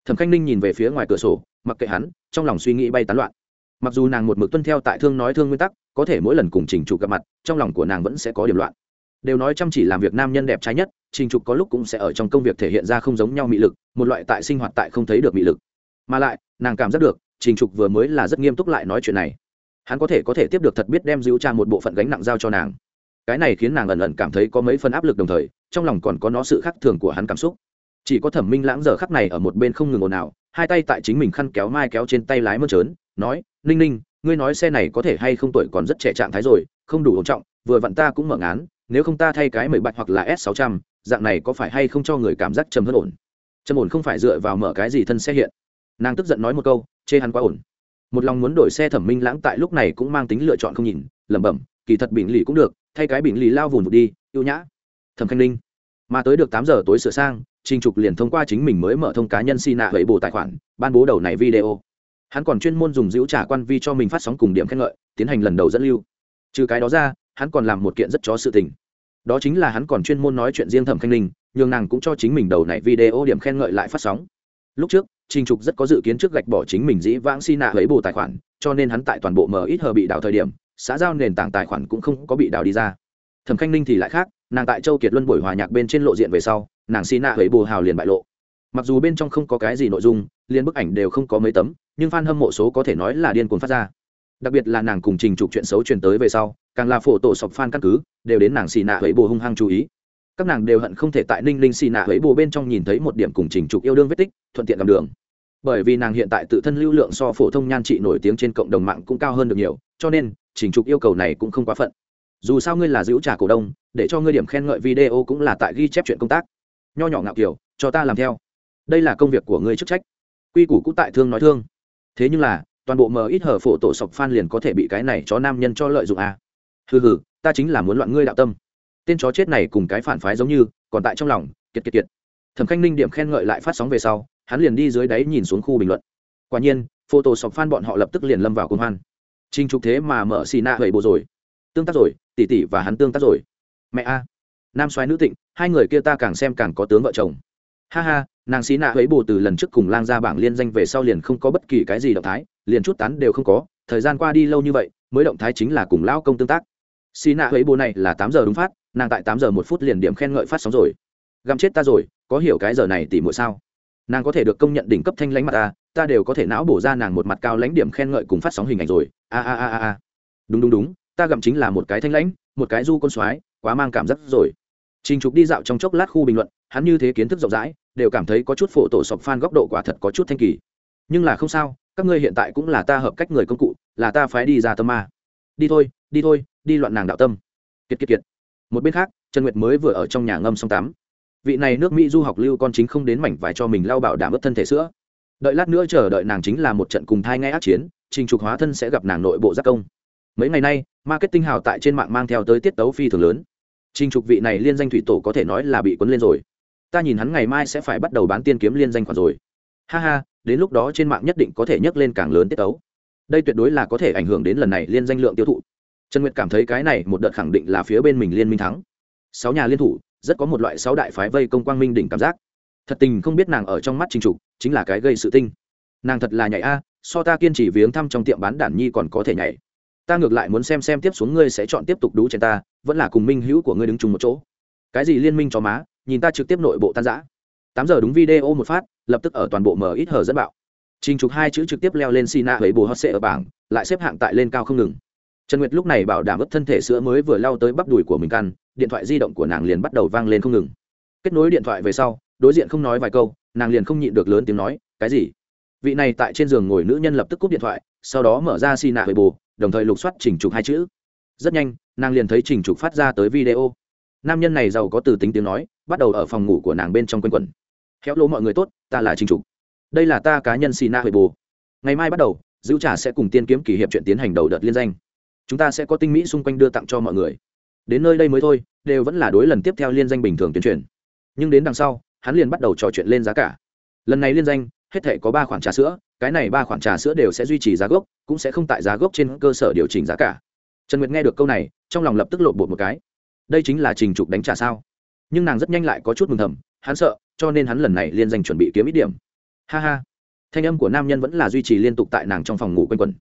Thẩm khanh ninh nhìn về phía ngoài cửa sổ, mặc kệ hắn, trong lòng suy nghĩ bay tán loạn. Mặc dù nàng một mực tuân theo tại thương nói thương nguyên tắc, có thể mỗi lần cùng trình trục gặp mặt, trong lòng của nàng vẫn sẽ có điểm loạn. Đều nói chăm chỉ làm việc nam nhân đẹp trái nhất, trình trục có lúc cũng sẽ ở trong công việc thể hiện ra không giống nhau mị lực, một loại tại sinh hoạt tại không thấy được mị lực. Mà lại, nàng cảm giác được trình trục vừa mới là rất nghiêm túc lại nói chuyện này. Hắn có thể có thể tiếp được thật biết đem giữ cha một bộ phận gánh nặng giao cho nàng. Cái này khiến nàng ẩn ẩn cảm thấy có mấy phần áp lực đồng thời, trong lòng còn có nó sự khác thường của hắn cảm xúc. Chỉ có thẩm minh lãng giờ khắc này ở một bên không ngừng ồn ào, hai tay tại chính mình khăn kéo mai kéo trên tay lái mơn trớn, nói, ninh ninh, ngươi nói xe này có thể hay không tuổi còn rất trẻ trạng thái rồi, không đủ ổn trọng, vừa vặn ta cũng mở ngán, nếu không ta thay cái mười bạch hoặc là s sáu trăm, dạng này có phải hay không cho người cảm giác trầm hơn ổn? Trầm ổn không phải dựa vào mở cái gì thân xe hiện. Nàng tức giận nói một câu chê hắn quá ổn. Một lòng muốn đổi xe thẩm minh lãng tại lúc này cũng mang tính lựa chọn không nhìn lẩm bẩm kỳ thật bình lì cũng được thay cái bình lì lao vùn vụt đi yêu nhã. Thẩm khanh linh. mà tới được tám giờ tối sửa sang trình trục liền thông qua chính mình mới mở thông cá nhân xi nạ hẫy bồ tài khoản ban bố đầu này video. Hắn còn chuyên môn dùng giữ trả quan vi cho mình phát sóng cùng điểm khen ngợi tiến hành lần đầu dẫn lưu. Trừ cái đó ra hắn còn làm một kiện rất chó sự tình. Đó chính là hắn còn chuyên môn nói chuyện riêng thẩm khanh linh, nhường nàng cũng cho chính mình đầu này video điểm khen ngợi lại phát sóng. Lúc trước Trình Trục rất có dự kiến trước gạch bỏ chính mình dĩ vãng si nạ lấy bù tài khoản, cho nên hắn tại toàn bộ mở ít hờ bị đảo thời điểm, xã giao nền tảng tài khoản cũng không có bị đảo đi ra. Thẩm Khanh Ninh thì lại khác, nàng tại Châu Kiệt Luân buổi hòa nhạc bên trên lộ diện về sau, nàng si nạ lấy bù hào liền bại lộ. Mặc dù bên trong không có cái gì nội dung, liên bức ảnh đều không có mấy tấm, nhưng fan hâm mộ số có thể nói là điên cuồng phát ra. Đặc biệt là nàng cùng Trình Trục chuyện xấu truyền tới về sau, càng là phổ tổ sọc fan căn cứ, đều đến nàng xì nạ lấy bù hung hăng chú ý các nàng đều hận không thể tại ninh linh xì nạ ấy bồ bên trong nhìn thấy một điểm cùng trình trục yêu đương vết tích, thuận tiện làm đường. Bởi vì nàng hiện tại tự thân lưu lượng so phổ thông nhan trị nổi tiếng trên cộng đồng mạng cũng cao hơn được nhiều, cho nên, trình trục yêu cầu này cũng không quá phận. Dù sao ngươi là giữ trả cổ đông, để cho ngươi điểm khen ngợi video cũng là tại ghi chép chuyện công tác. Nho nhỏ ngạo kiểu, cho ta làm theo. Đây là công việc của ngươi chức trách. Quy củ cũng tại thương nói thương. Thế nhưng là, toàn bộ mờ ít hở phổ tổ sọc phan liền có thể bị cái này cho nam nhân cho lợi dụng à. hừ hừ, ta chính là muốn loạn ngươi đạo tâm tên chó chết này cùng cái phản phái giống như, còn tại trong lòng, kiệt kiệt kiệt. Thẩm khanh ninh điểm khen ngợi lại phát sóng về sau, hắn liền đi dưới đáy nhìn xuống khu bình luận. Quả nhiên photo sọc phan bọn họ lập tức liền lâm vào công hoan. Trinh trục thế mà mở xì nạ hầy bộ rồi. Tương tác rồi, tỷ tỷ và hắn tương tác rồi. Mẹ a. Nam soái nữ tịnh, hai người kia ta càng xem càng có tướng vợ chồng. Ha ha, nàng xí nạ hấy bồ từ lần trước cùng lang ra bảng liên danh về sau liền không có bất kỳ cái gì động thái, liền chút tán đều không có, thời gian qua đi lâu như vậy, mới động thái chính là cùng lao công tương tác. Xí nạ hấy bồ này là tám giờ đúng phát nàng tại tám giờ một phút liền điểm khen ngợi phát sóng rồi. Găm chết ta rồi, có hiểu cái giờ này tỉ mỗi sao? Nàng có thể được công nhận đỉnh cấp thanh lãnh mặt ta ta đều có thể não bổ ra nàng một mặt cao lãnh điểm khen ngợi cùng phát sóng hình ảnh rồi. A a a a a. Đúng đúng đúng, ta gặm chính là một cái thanh lãnh, một cái du con soái, quá mang cảm giác rồi. Trình trục đi dạo trong chốc lát khu bình luận, hắn như thế kiến thức rộng rãi, đều cảm thấy có chút phổ tổ sọc fan góc độ quả thật có chút thanh kỳ. Nhưng là không sao, các ngươi hiện tại cũng là ta hợp cách người công cụ, là ta phái đi ra tâm ma. Đi thôi đi thôi, đi loạn nàng đạo tâm. Kiệt kiệt kiệt một bên khác, trần nguyệt mới vừa ở trong nhà ngâm xong tắm. Vị này nước mỹ du học lưu con chính không đến mảnh vải cho mình lao bảo đảm ướp thân thể sữa. Đợi lát nữa chờ đợi nàng chính là một trận cùng thai ngay ác chiến, trình trục hóa thân sẽ gặp nàng nội bộ giác công. Mấy ngày nay, marketing hào tại trên mạng mang theo tới tiết tấu phi thường lớn. Trình trục vị này liên danh thủy tổ có thể nói là bị cuốn lên rồi. Ta nhìn hắn ngày mai sẽ phải bắt đầu bán tiên kiếm liên danh khoản rồi. Ha ha, đến lúc đó trên mạng nhất định có thể nhấc lên càng lớn tiết tấu. Đây tuyệt đối là có thể ảnh hưởng đến lần này liên danh lượng tiêu thụ trần nguyệt cảm thấy cái này một đợt khẳng định là phía bên mình liên minh thắng. Sáu nhà liên thủ, rất có một loại sáu đại phái vây công quang minh đỉnh cảm giác. Thật tình không biết nàng ở trong mắt trình trục chính là cái gây sự tinh. Nàng thật là nhảy a, so ta kiên trì viếng thăm trong tiệm bán đản nhi còn có thể nhảy. Ta ngược lại muốn xem xem tiếp xuống ngươi sẽ chọn tiếp tục đú trên ta, vẫn là cùng minh hữu của ngươi đứng chung một chỗ. Cái gì liên minh cho má, nhìn ta trực tiếp nội bộ tan giã tám giờ đúng video một phát, lập tức ở toàn bộ mở ít hở dẫn bạo. Trình trục hai chữ trực tiếp leo lên sina nạ với bồ hot sệ ở bảng, lại xếp hạng tại lên cao không ngừng trần nguyệt lúc này bảo đảm ướp thân thể sữa mới vừa lao tới bắp đùi của mình căn, điện thoại di động của nàng liền bắt đầu vang lên không ngừng. Kết nối điện thoại về sau, đối diện không nói vài câu, nàng liền không nhịn được lớn tiếng nói, cái gì? Vị này tại trên giường ngồi nữ nhân lập tức cúp điện thoại, sau đó mở ra xì nạ với bù đồng thời lục soát chỉnh trục hai chữ. Rất nhanh, nàng liền thấy chỉnh trục phát ra tới video. Nam nhân này giàu có từ tính tiếng nói, bắt đầu ở phòng ngủ của nàng bên trong quanh quẩn. Khéo lỗ mọi người tốt, ta là chỉnh trục. Đây là ta cá nhân xì nạ huệ bù ngày mai bắt đầu dữ trả sẽ cùng tiên kiếm kỷ hiệp chuyện tiến hành đầu đợt liên danh chúng ta sẽ có tinh mỹ xung quanh đưa tặng cho mọi người. Đến nơi đây mới thôi, đều vẫn là đối lần tiếp theo liên danh bình thường tuyên truyền. Nhưng đến đằng sau, hắn liền bắt đầu trò chuyện lên giá cả. Lần này liên danh, hết thể có ba khoản trà sữa, cái này ba khoản trà sữa đều sẽ duy trì giá gốc, cũng sẽ không tại giá gốc trên cơ sở điều chỉnh giá cả. Trần nguyệt nghe được câu này, trong lòng lập tức lộn bột một cái. Đây chính là trình trục đánh trả sao? Nhưng nàng rất nhanh lại có chút mừng thầm, hắn sợ, cho nên hắn lần này liên danh chuẩn bị kiếm ít điểm. Ha ha. Thanh âm của nam nhân vẫn là duy trì liên tục tại nàng trong phòng ngủ quanh quẩn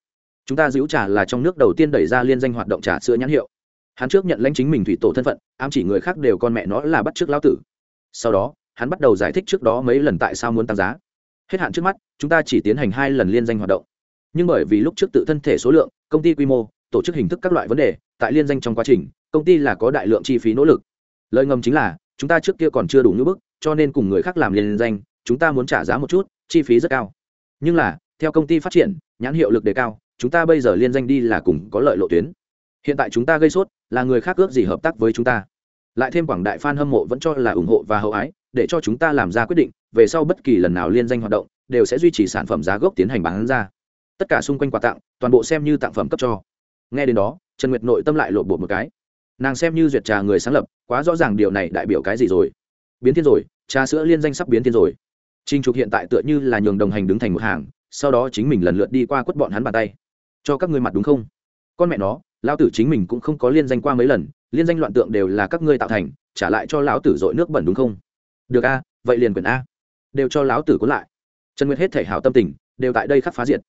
chúng ta giữ trà là trong nước đầu tiên đẩy ra liên danh hoạt động trà sữa nhãn hiệu. Hắn trước nhận lãnh chính mình thủy tổ thân phận, ám chỉ người khác đều con mẹ nó là bắt trước lão tử. Sau đó, hắn bắt đầu giải thích trước đó mấy lần tại sao muốn tăng giá. Hết hạn trước mắt, chúng ta chỉ tiến hành hai lần liên danh hoạt động. Nhưng bởi vì lúc trước tự thân thể số lượng, công ty quy mô, tổ chức hình thức các loại vấn đề, tại liên danh trong quá trình, công ty là có đại lượng chi phí nỗ lực. Lợi ngầm chính là, chúng ta trước kia còn chưa đủ như bức, cho nên cùng người khác làm liên danh, chúng ta muốn trả giá một chút, chi phí rất cao. Nhưng là, theo công ty phát triển, nhãn hiệu lực đề cao chúng ta bây giờ liên danh đi là cùng có lợi lộ tuyến. Hiện tại chúng ta gây sốt, là người khác ước gì hợp tác với chúng ta. Lại thêm quảng đại f a n hâm mộ vẫn cho là ủng hộ và hậu ái, để cho chúng ta làm ra quyết định, về sau bất kỳ lần nào liên danh hoạt động, đều sẽ duy trì sản phẩm giá gốc tiến hành bán ra. Tất cả xung quanh quà tặng, toàn bộ xem như tặng phẩm cấp cho. Nghe đến đó, trần nguyệt nội tâm lại lộ bột một cái. Nàng xem như duyệt trà người sáng lập, quá rõ ràng điều này đại biểu cái gì rồi. Biến thiên rồi, trà sữa liên danh sắp biến thiên rồi. Trinh trục hiện tại tựa như là nhường đồng hành đứng thành một hàng, sau đó chính mình lần lượt đi qua quất bọn hắn bàn tay cho các ngươi mặt đúng không? Con mẹ nó, lão tử chính mình cũng không có liên danh qua mấy lần, liên danh loạn tượng đều là các ngươi tạo thành, trả lại cho lão tử dội nước bẩn đúng không? Được a, vậy liền quyền a. Đều cho lão tử cuốn lại. Trần nguyệt hết thể hảo tâm tình, đều tại đây khắc phá diệt.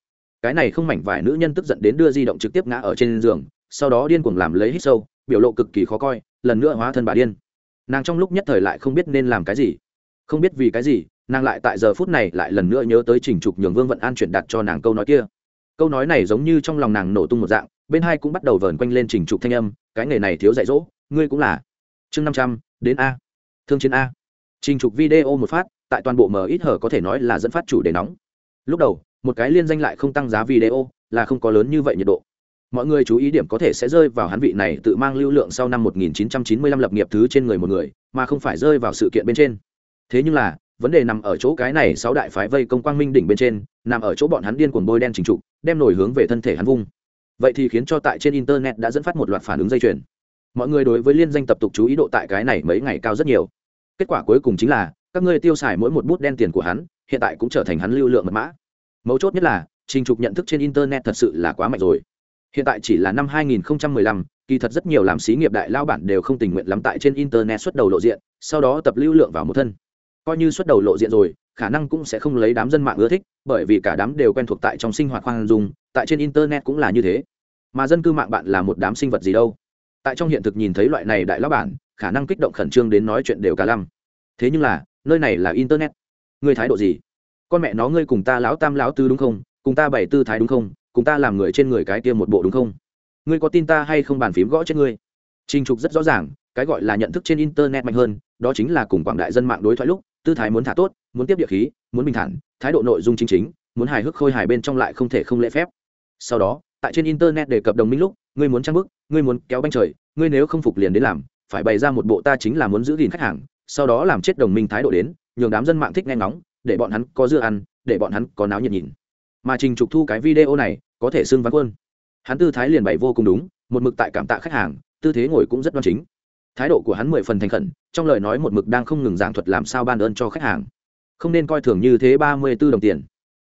Cái này không mảnh vải nữ nhân tức giận đến đưa di động trực tiếp ngã ở trên giường, sau đó điên cuồng làm lấy hít sâu, biểu lộ cực kỳ khó coi, lần nữa hóa thân bà điên. Nàng trong lúc nhất thời lại không biết nên làm cái gì. Không biết vì cái gì, nàng lại tại giờ phút này lại lần nữa nhớ tới trình trục nhường vương vận an chuyển đặt cho nàng câu nói kia câu nói này giống như trong lòng nàng nổ tung một dạng, bên hai cũng bắt đầu vờn quanh lên trình trục thanh âm, cái nghề này thiếu dạy dỗ, ngươi cũng là. Chương năm trăm, đến a. Thương chiến a. Trình trục video một phát, tại toàn bộ m ít hở có thể nói là dẫn phát chủ đề nóng. Lúc đầu, một cái liên danh lại không tăng giá video, là không có lớn như vậy nhiệt độ. Mọi người chú ý điểm có thể sẽ rơi vào hắn vị này tự mang lưu lượng sau năm 1995 lập nghiệp thứ trên người một người, mà không phải rơi vào sự kiện bên trên. Thế nhưng là vấn đề nằm ở chỗ cái này sáu đại phái vây công quang minh đỉnh bên trên nằm ở chỗ bọn hắn điên cuồng bôi đen trình trục đem nổi hướng về thân thể hắn vung. Vậy thì khiến cho tại trên internet đã dẫn phát một loạt phản ứng dây chuyền. Mọi người đối với liên danh tập tục chú ý độ tại cái này mấy ngày cao rất nhiều. Kết quả cuối cùng chính là các ngươi tiêu xài mỗi một bút đen tiền của hắn hiện tại cũng trở thành hắn lưu lượng mật mã. Mấu chốt nhất là trình trục nhận thức trên internet thật sự là quá mạnh rồi. Hiện tại chỉ là năm 2015, kỳ thật rất nhiều làm xí nghiệp đại lao bản đều không tình nguyện lắm tại trên internet xuất đầu lộ diện sau đó tập lưu lượng vào một thân coi như xuất đầu lộ diện rồi, khả năng cũng sẽ không lấy đám dân mạng ưa thích, bởi vì cả đám đều quen thuộc tại trong sinh hoạt khoan dung, tại trên internet cũng là như thế. Mà dân cư mạng bạn là một đám sinh vật gì đâu? Tại trong hiện thực nhìn thấy loại này đại lão bản, khả năng kích động khẩn trương đến nói chuyện đều cả lăm. Thế nhưng là, nơi này là internet. Người thái độ gì? Con mẹ nó ngươi cùng ta lão tam lão tư đúng không? Cùng ta bảy tư thái đúng không? Cùng ta làm người trên người cái tiêm một bộ đúng không? Ngươi có tin ta hay không bàn phím gõ chết ngươi? Trình trục rất rõ ràng, cái gọi là nhận thức trên internet mạnh hơn, đó chính là cùng quảng đại dân mạng đối thoại lúc tư thái muốn thả tốt, muốn tiếp địa khí, muốn bình thản, thái độ nội dung chính chính, muốn hài hước khôi hài bên trong lại không thể không lễ phép. Sau đó, tại trên internet đề cập đồng minh lúc, ngươi muốn trang bức ngươi muốn kéo banh trời, ngươi nếu không phục liền đến làm, phải bày ra một bộ ta chính là muốn giữ gìn khách hàng, sau đó làm chết đồng minh thái độ đến, nhường đám dân mạng thích nghe ngóng, để bọn hắn có dưa ăn, để bọn hắn có náo nhiệt nhìn. Mà trình trục thu cái video này, có thể xưng văn quân hắn tư thái liền bày vô cùng đúng, một mực tại cảm tạ khách hàng, tư thế ngồi cũng rất đoan chính thái độ của hắn mười phần thành khẩn, trong lời nói một mực đang không ngừng giảng thuật làm sao ban ơn cho khách hàng. Không nên coi thường như thế ba mươi b ố đồng tiền.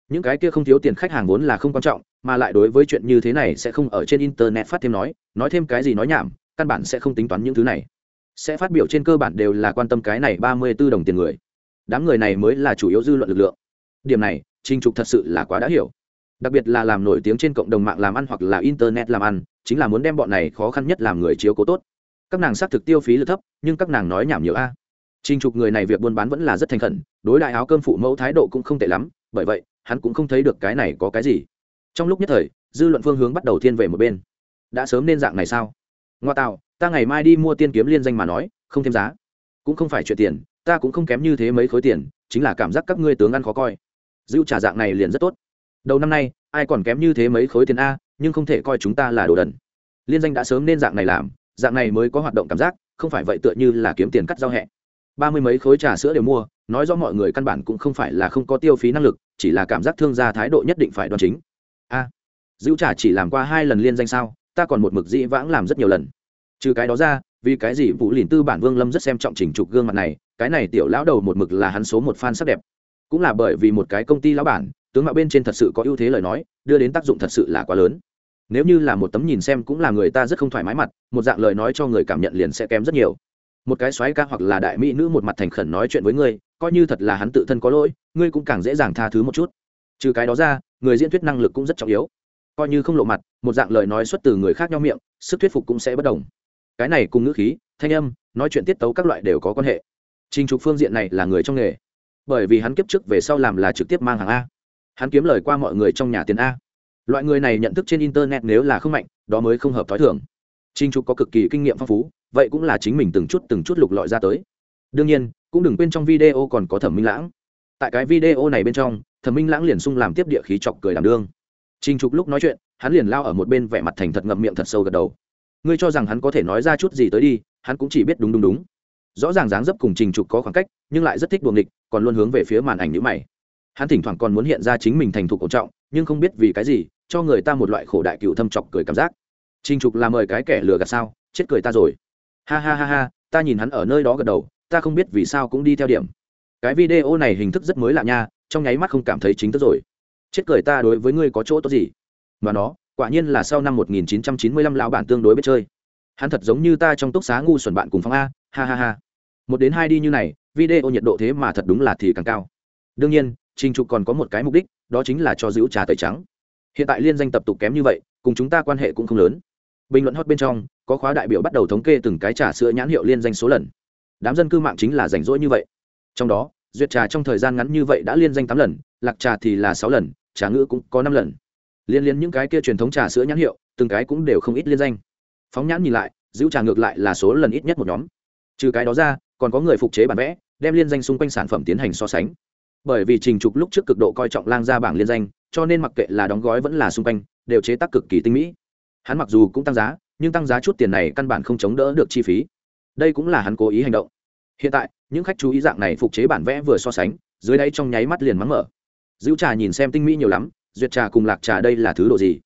Những cái kia không thiếu tiền khách hàng vốn là không quan trọng, mà lại đối với chuyện như thế này sẽ không ở trên internet phát thêm nói nói thêm cái gì nói nhảm, căn bản sẽ không tính toán những thứ này. Sẽ phát biểu trên cơ bản đều là quan tâm cái này ba mươi b ố đồng tiền người. Đám người này mới là chủ yếu dư luận lực lượng. Điểm này trinh trục thật sự là quá đã hiểu. Đặc biệt là làm nổi tiếng trên cộng đồng mạng làm ăn hoặc là internet làm ăn, chính là muốn đem bọn này khó khăn nhất làm người chiếu cố tốt các nàng xác thực tiêu phí lực thấp nhưng các nàng nói nhảm nhiều a Trình Trục người này việc buôn bán vẫn là rất thành khẩn, đối đại áo cơm phụ mẫu thái độ cũng không tệ lắm, bởi vậy, hắn cũng không thấy được cái này có cái gì. Trong lúc nhất thời, dư luận phương hướng bắt đầu thiên về một bên. Đã sớm nên dạng này sao? Ngoa tạo, ta ngày mai đi mua tiên kiếm liên danh mà nói, không thêm giá. Cũng không phải chuyện tiền, ta cũng không kém như thế mấy khối tiền, chính là cảm giác các ngươi tướng ăn khó coi. Dữu trả dạng này liền rất tốt. Đầu năm nay, ai còn kém như thế mấy khối tiền a, nhưng không thể coi chúng ta là đồ đần. Liên danh đã sớm nên dạng này làm, dạng này mới có hoạt động cảm giác, không phải vậy tựa như là kiếm tiền cắt giao hẹ. Ba mươi mấy khối trà sữa đều mua nói rõ mọi người căn bản cũng không phải là không có tiêu phí năng lực chỉ là cảm giác thương gia thái độ nhất định phải đoan chính. A à, dữ trà chỉ làm qua hai lần liên danh sao ta còn một mực dĩ vãng làm rất nhiều lần. Trừ cái đó ra vì cái gì vũ lìn tư bản vương lâm rất xem trọng trình trục gương mặt này cái này tiểu lão đầu một mực là hắn số một fan sắc đẹp. Cũng là bởi vì một cái công ty lão bản tướng mạo bên trên thật sự có ưu thế lời nói đưa đến tác dụng thật sự là quá lớn nếu như là một tấm nhìn xem cũng là người ta rất không thoải mái mặt, một dạng lời nói cho người cảm nhận liền sẽ kém rất nhiều. Một cái xoáy ca hoặc là đại mỹ nữ một mặt thành khẩn nói chuyện với ngươi, coi như thật là hắn tự thân có lỗi, ngươi cũng càng dễ dàng tha thứ một chút. Trừ cái đó ra, người diễn thuyết năng lực cũng rất trọng yếu. Coi như không lộ mặt, một dạng lời nói xuất từ người khác nhau miệng, sức thuyết phục cũng sẽ bất đồng. Cái này cùng ngữ khí, thanh âm, nói chuyện tiết tấu các loại đều có quan hệ. Trình trục phương diện này là người trong nghề. Bởi vì hắn kiếp trước về sau làm là trực tiếp mang hàng a. Hắn kiếm lời qua mọi người trong nhà tiền a loại người này nhận thức trên internet nếu là không mạnh, đó mới không hợp t h ó i thường. Trình trục có cực kỳ kinh nghiệm phong phú, vậy cũng là chính mình từng chút từng chút lục lọi ra tới. Đương nhiên, cũng đừng quên trong video còn có thẩm minh lãng. Tại cái video này bên trong, thẩm minh lãng liền sung làm tiếp địa khí chọc cười đảm đương. Trình trục lúc nói chuyện, hắn liền lao ở một bên vẻ mặt thành thật ngậm miệng thật sâu gật đầu. Ngươi cho rằng hắn có thể nói ra chút gì tới đi, hắn cũng chỉ biết đúng đúng đúng. Rõ ràng dáng dấp cùng trình trục có khoảng cách, nhưng lại rất thích buồng địch còn luôn hướng về phía màn ảnh nhữ mày. Hắn thỉnh thoảng còn muốn hiện ra chính mình thành thục cổ trọng nhưng không biết vì cái gì, cho người ta một loại khổ đại cựu thâm chọc cười cảm giác. Trình trục là mời cái kẻ lừa gạt sao? Chết cười ta rồi. Ha ha ha ha, ta nhìn hắn ở nơi đó gật đầu, ta không biết vì sao cũng đi theo điểm. Cái video này hình thức rất mới lạ nha, trong nháy mắt không cảm thấy chính thức rồi. Chết cười ta đối với ngươi có chỗ tốt gì? Mà nó, quả nhiên là sau năm 1995 lão bản tương đối biết chơi. Hắn thật giống như ta trong túc xá ngu xuẩn bạn cùng phong a, ha ha ha. Một đến hai đi như này, video nhiệt độ thế mà thật đúng là thì càng cao. Đương nhiên, trình trục còn có một cái mục đích đó chính là cho giữ trà tẩy trắng. Hiện tại liên danh tập tục kém như vậy, cùng chúng ta quan hệ cũng không lớn. Bình luận hot bên trong, có khóa đại biểu bắt đầu thống kê từng cái trà sữa nhãn hiệu liên danh số lần. Đám dân cư mạng chính là rảnh rỗi như vậy. Trong đó, duyệt trà trong thời gian ngắn như vậy đã liên danh tám lần, lạc trà thì là sáu lần, trà ngữ cũng có năm lần. Liên liên những cái kia truyền thống trà sữa nhãn hiệu, từng cái cũng đều không ít liên danh. Phóng nhãn nhìn lại, giữ trà ngược lại là số lần ít nhất một nhóm. Trừ cái đó ra, còn có người phục chế bản vẽ, đem liên danh xung quanh sản phẩm tiến hành so sánh bởi vì trình trục lúc trước cực độ coi trọng lang ra bảng liên danh, cho nên mặc kệ là đóng gói vẫn là xung quanh, đều chế tác cực kỳ tinh mỹ. Hắn mặc dù cũng tăng giá, nhưng tăng giá chút tiền này căn bản không chống đỡ được chi phí. Đây cũng là hắn cố ý hành động. Hiện tại, những khách chú ý dạng này phục chế bản vẽ vừa so sánh, dưới đây trong nháy mắt liền mắng mở. Giữ trà nhìn xem tinh mỹ nhiều lắm, duyệt trà cùng lạc trà đây là thứ đồ gì?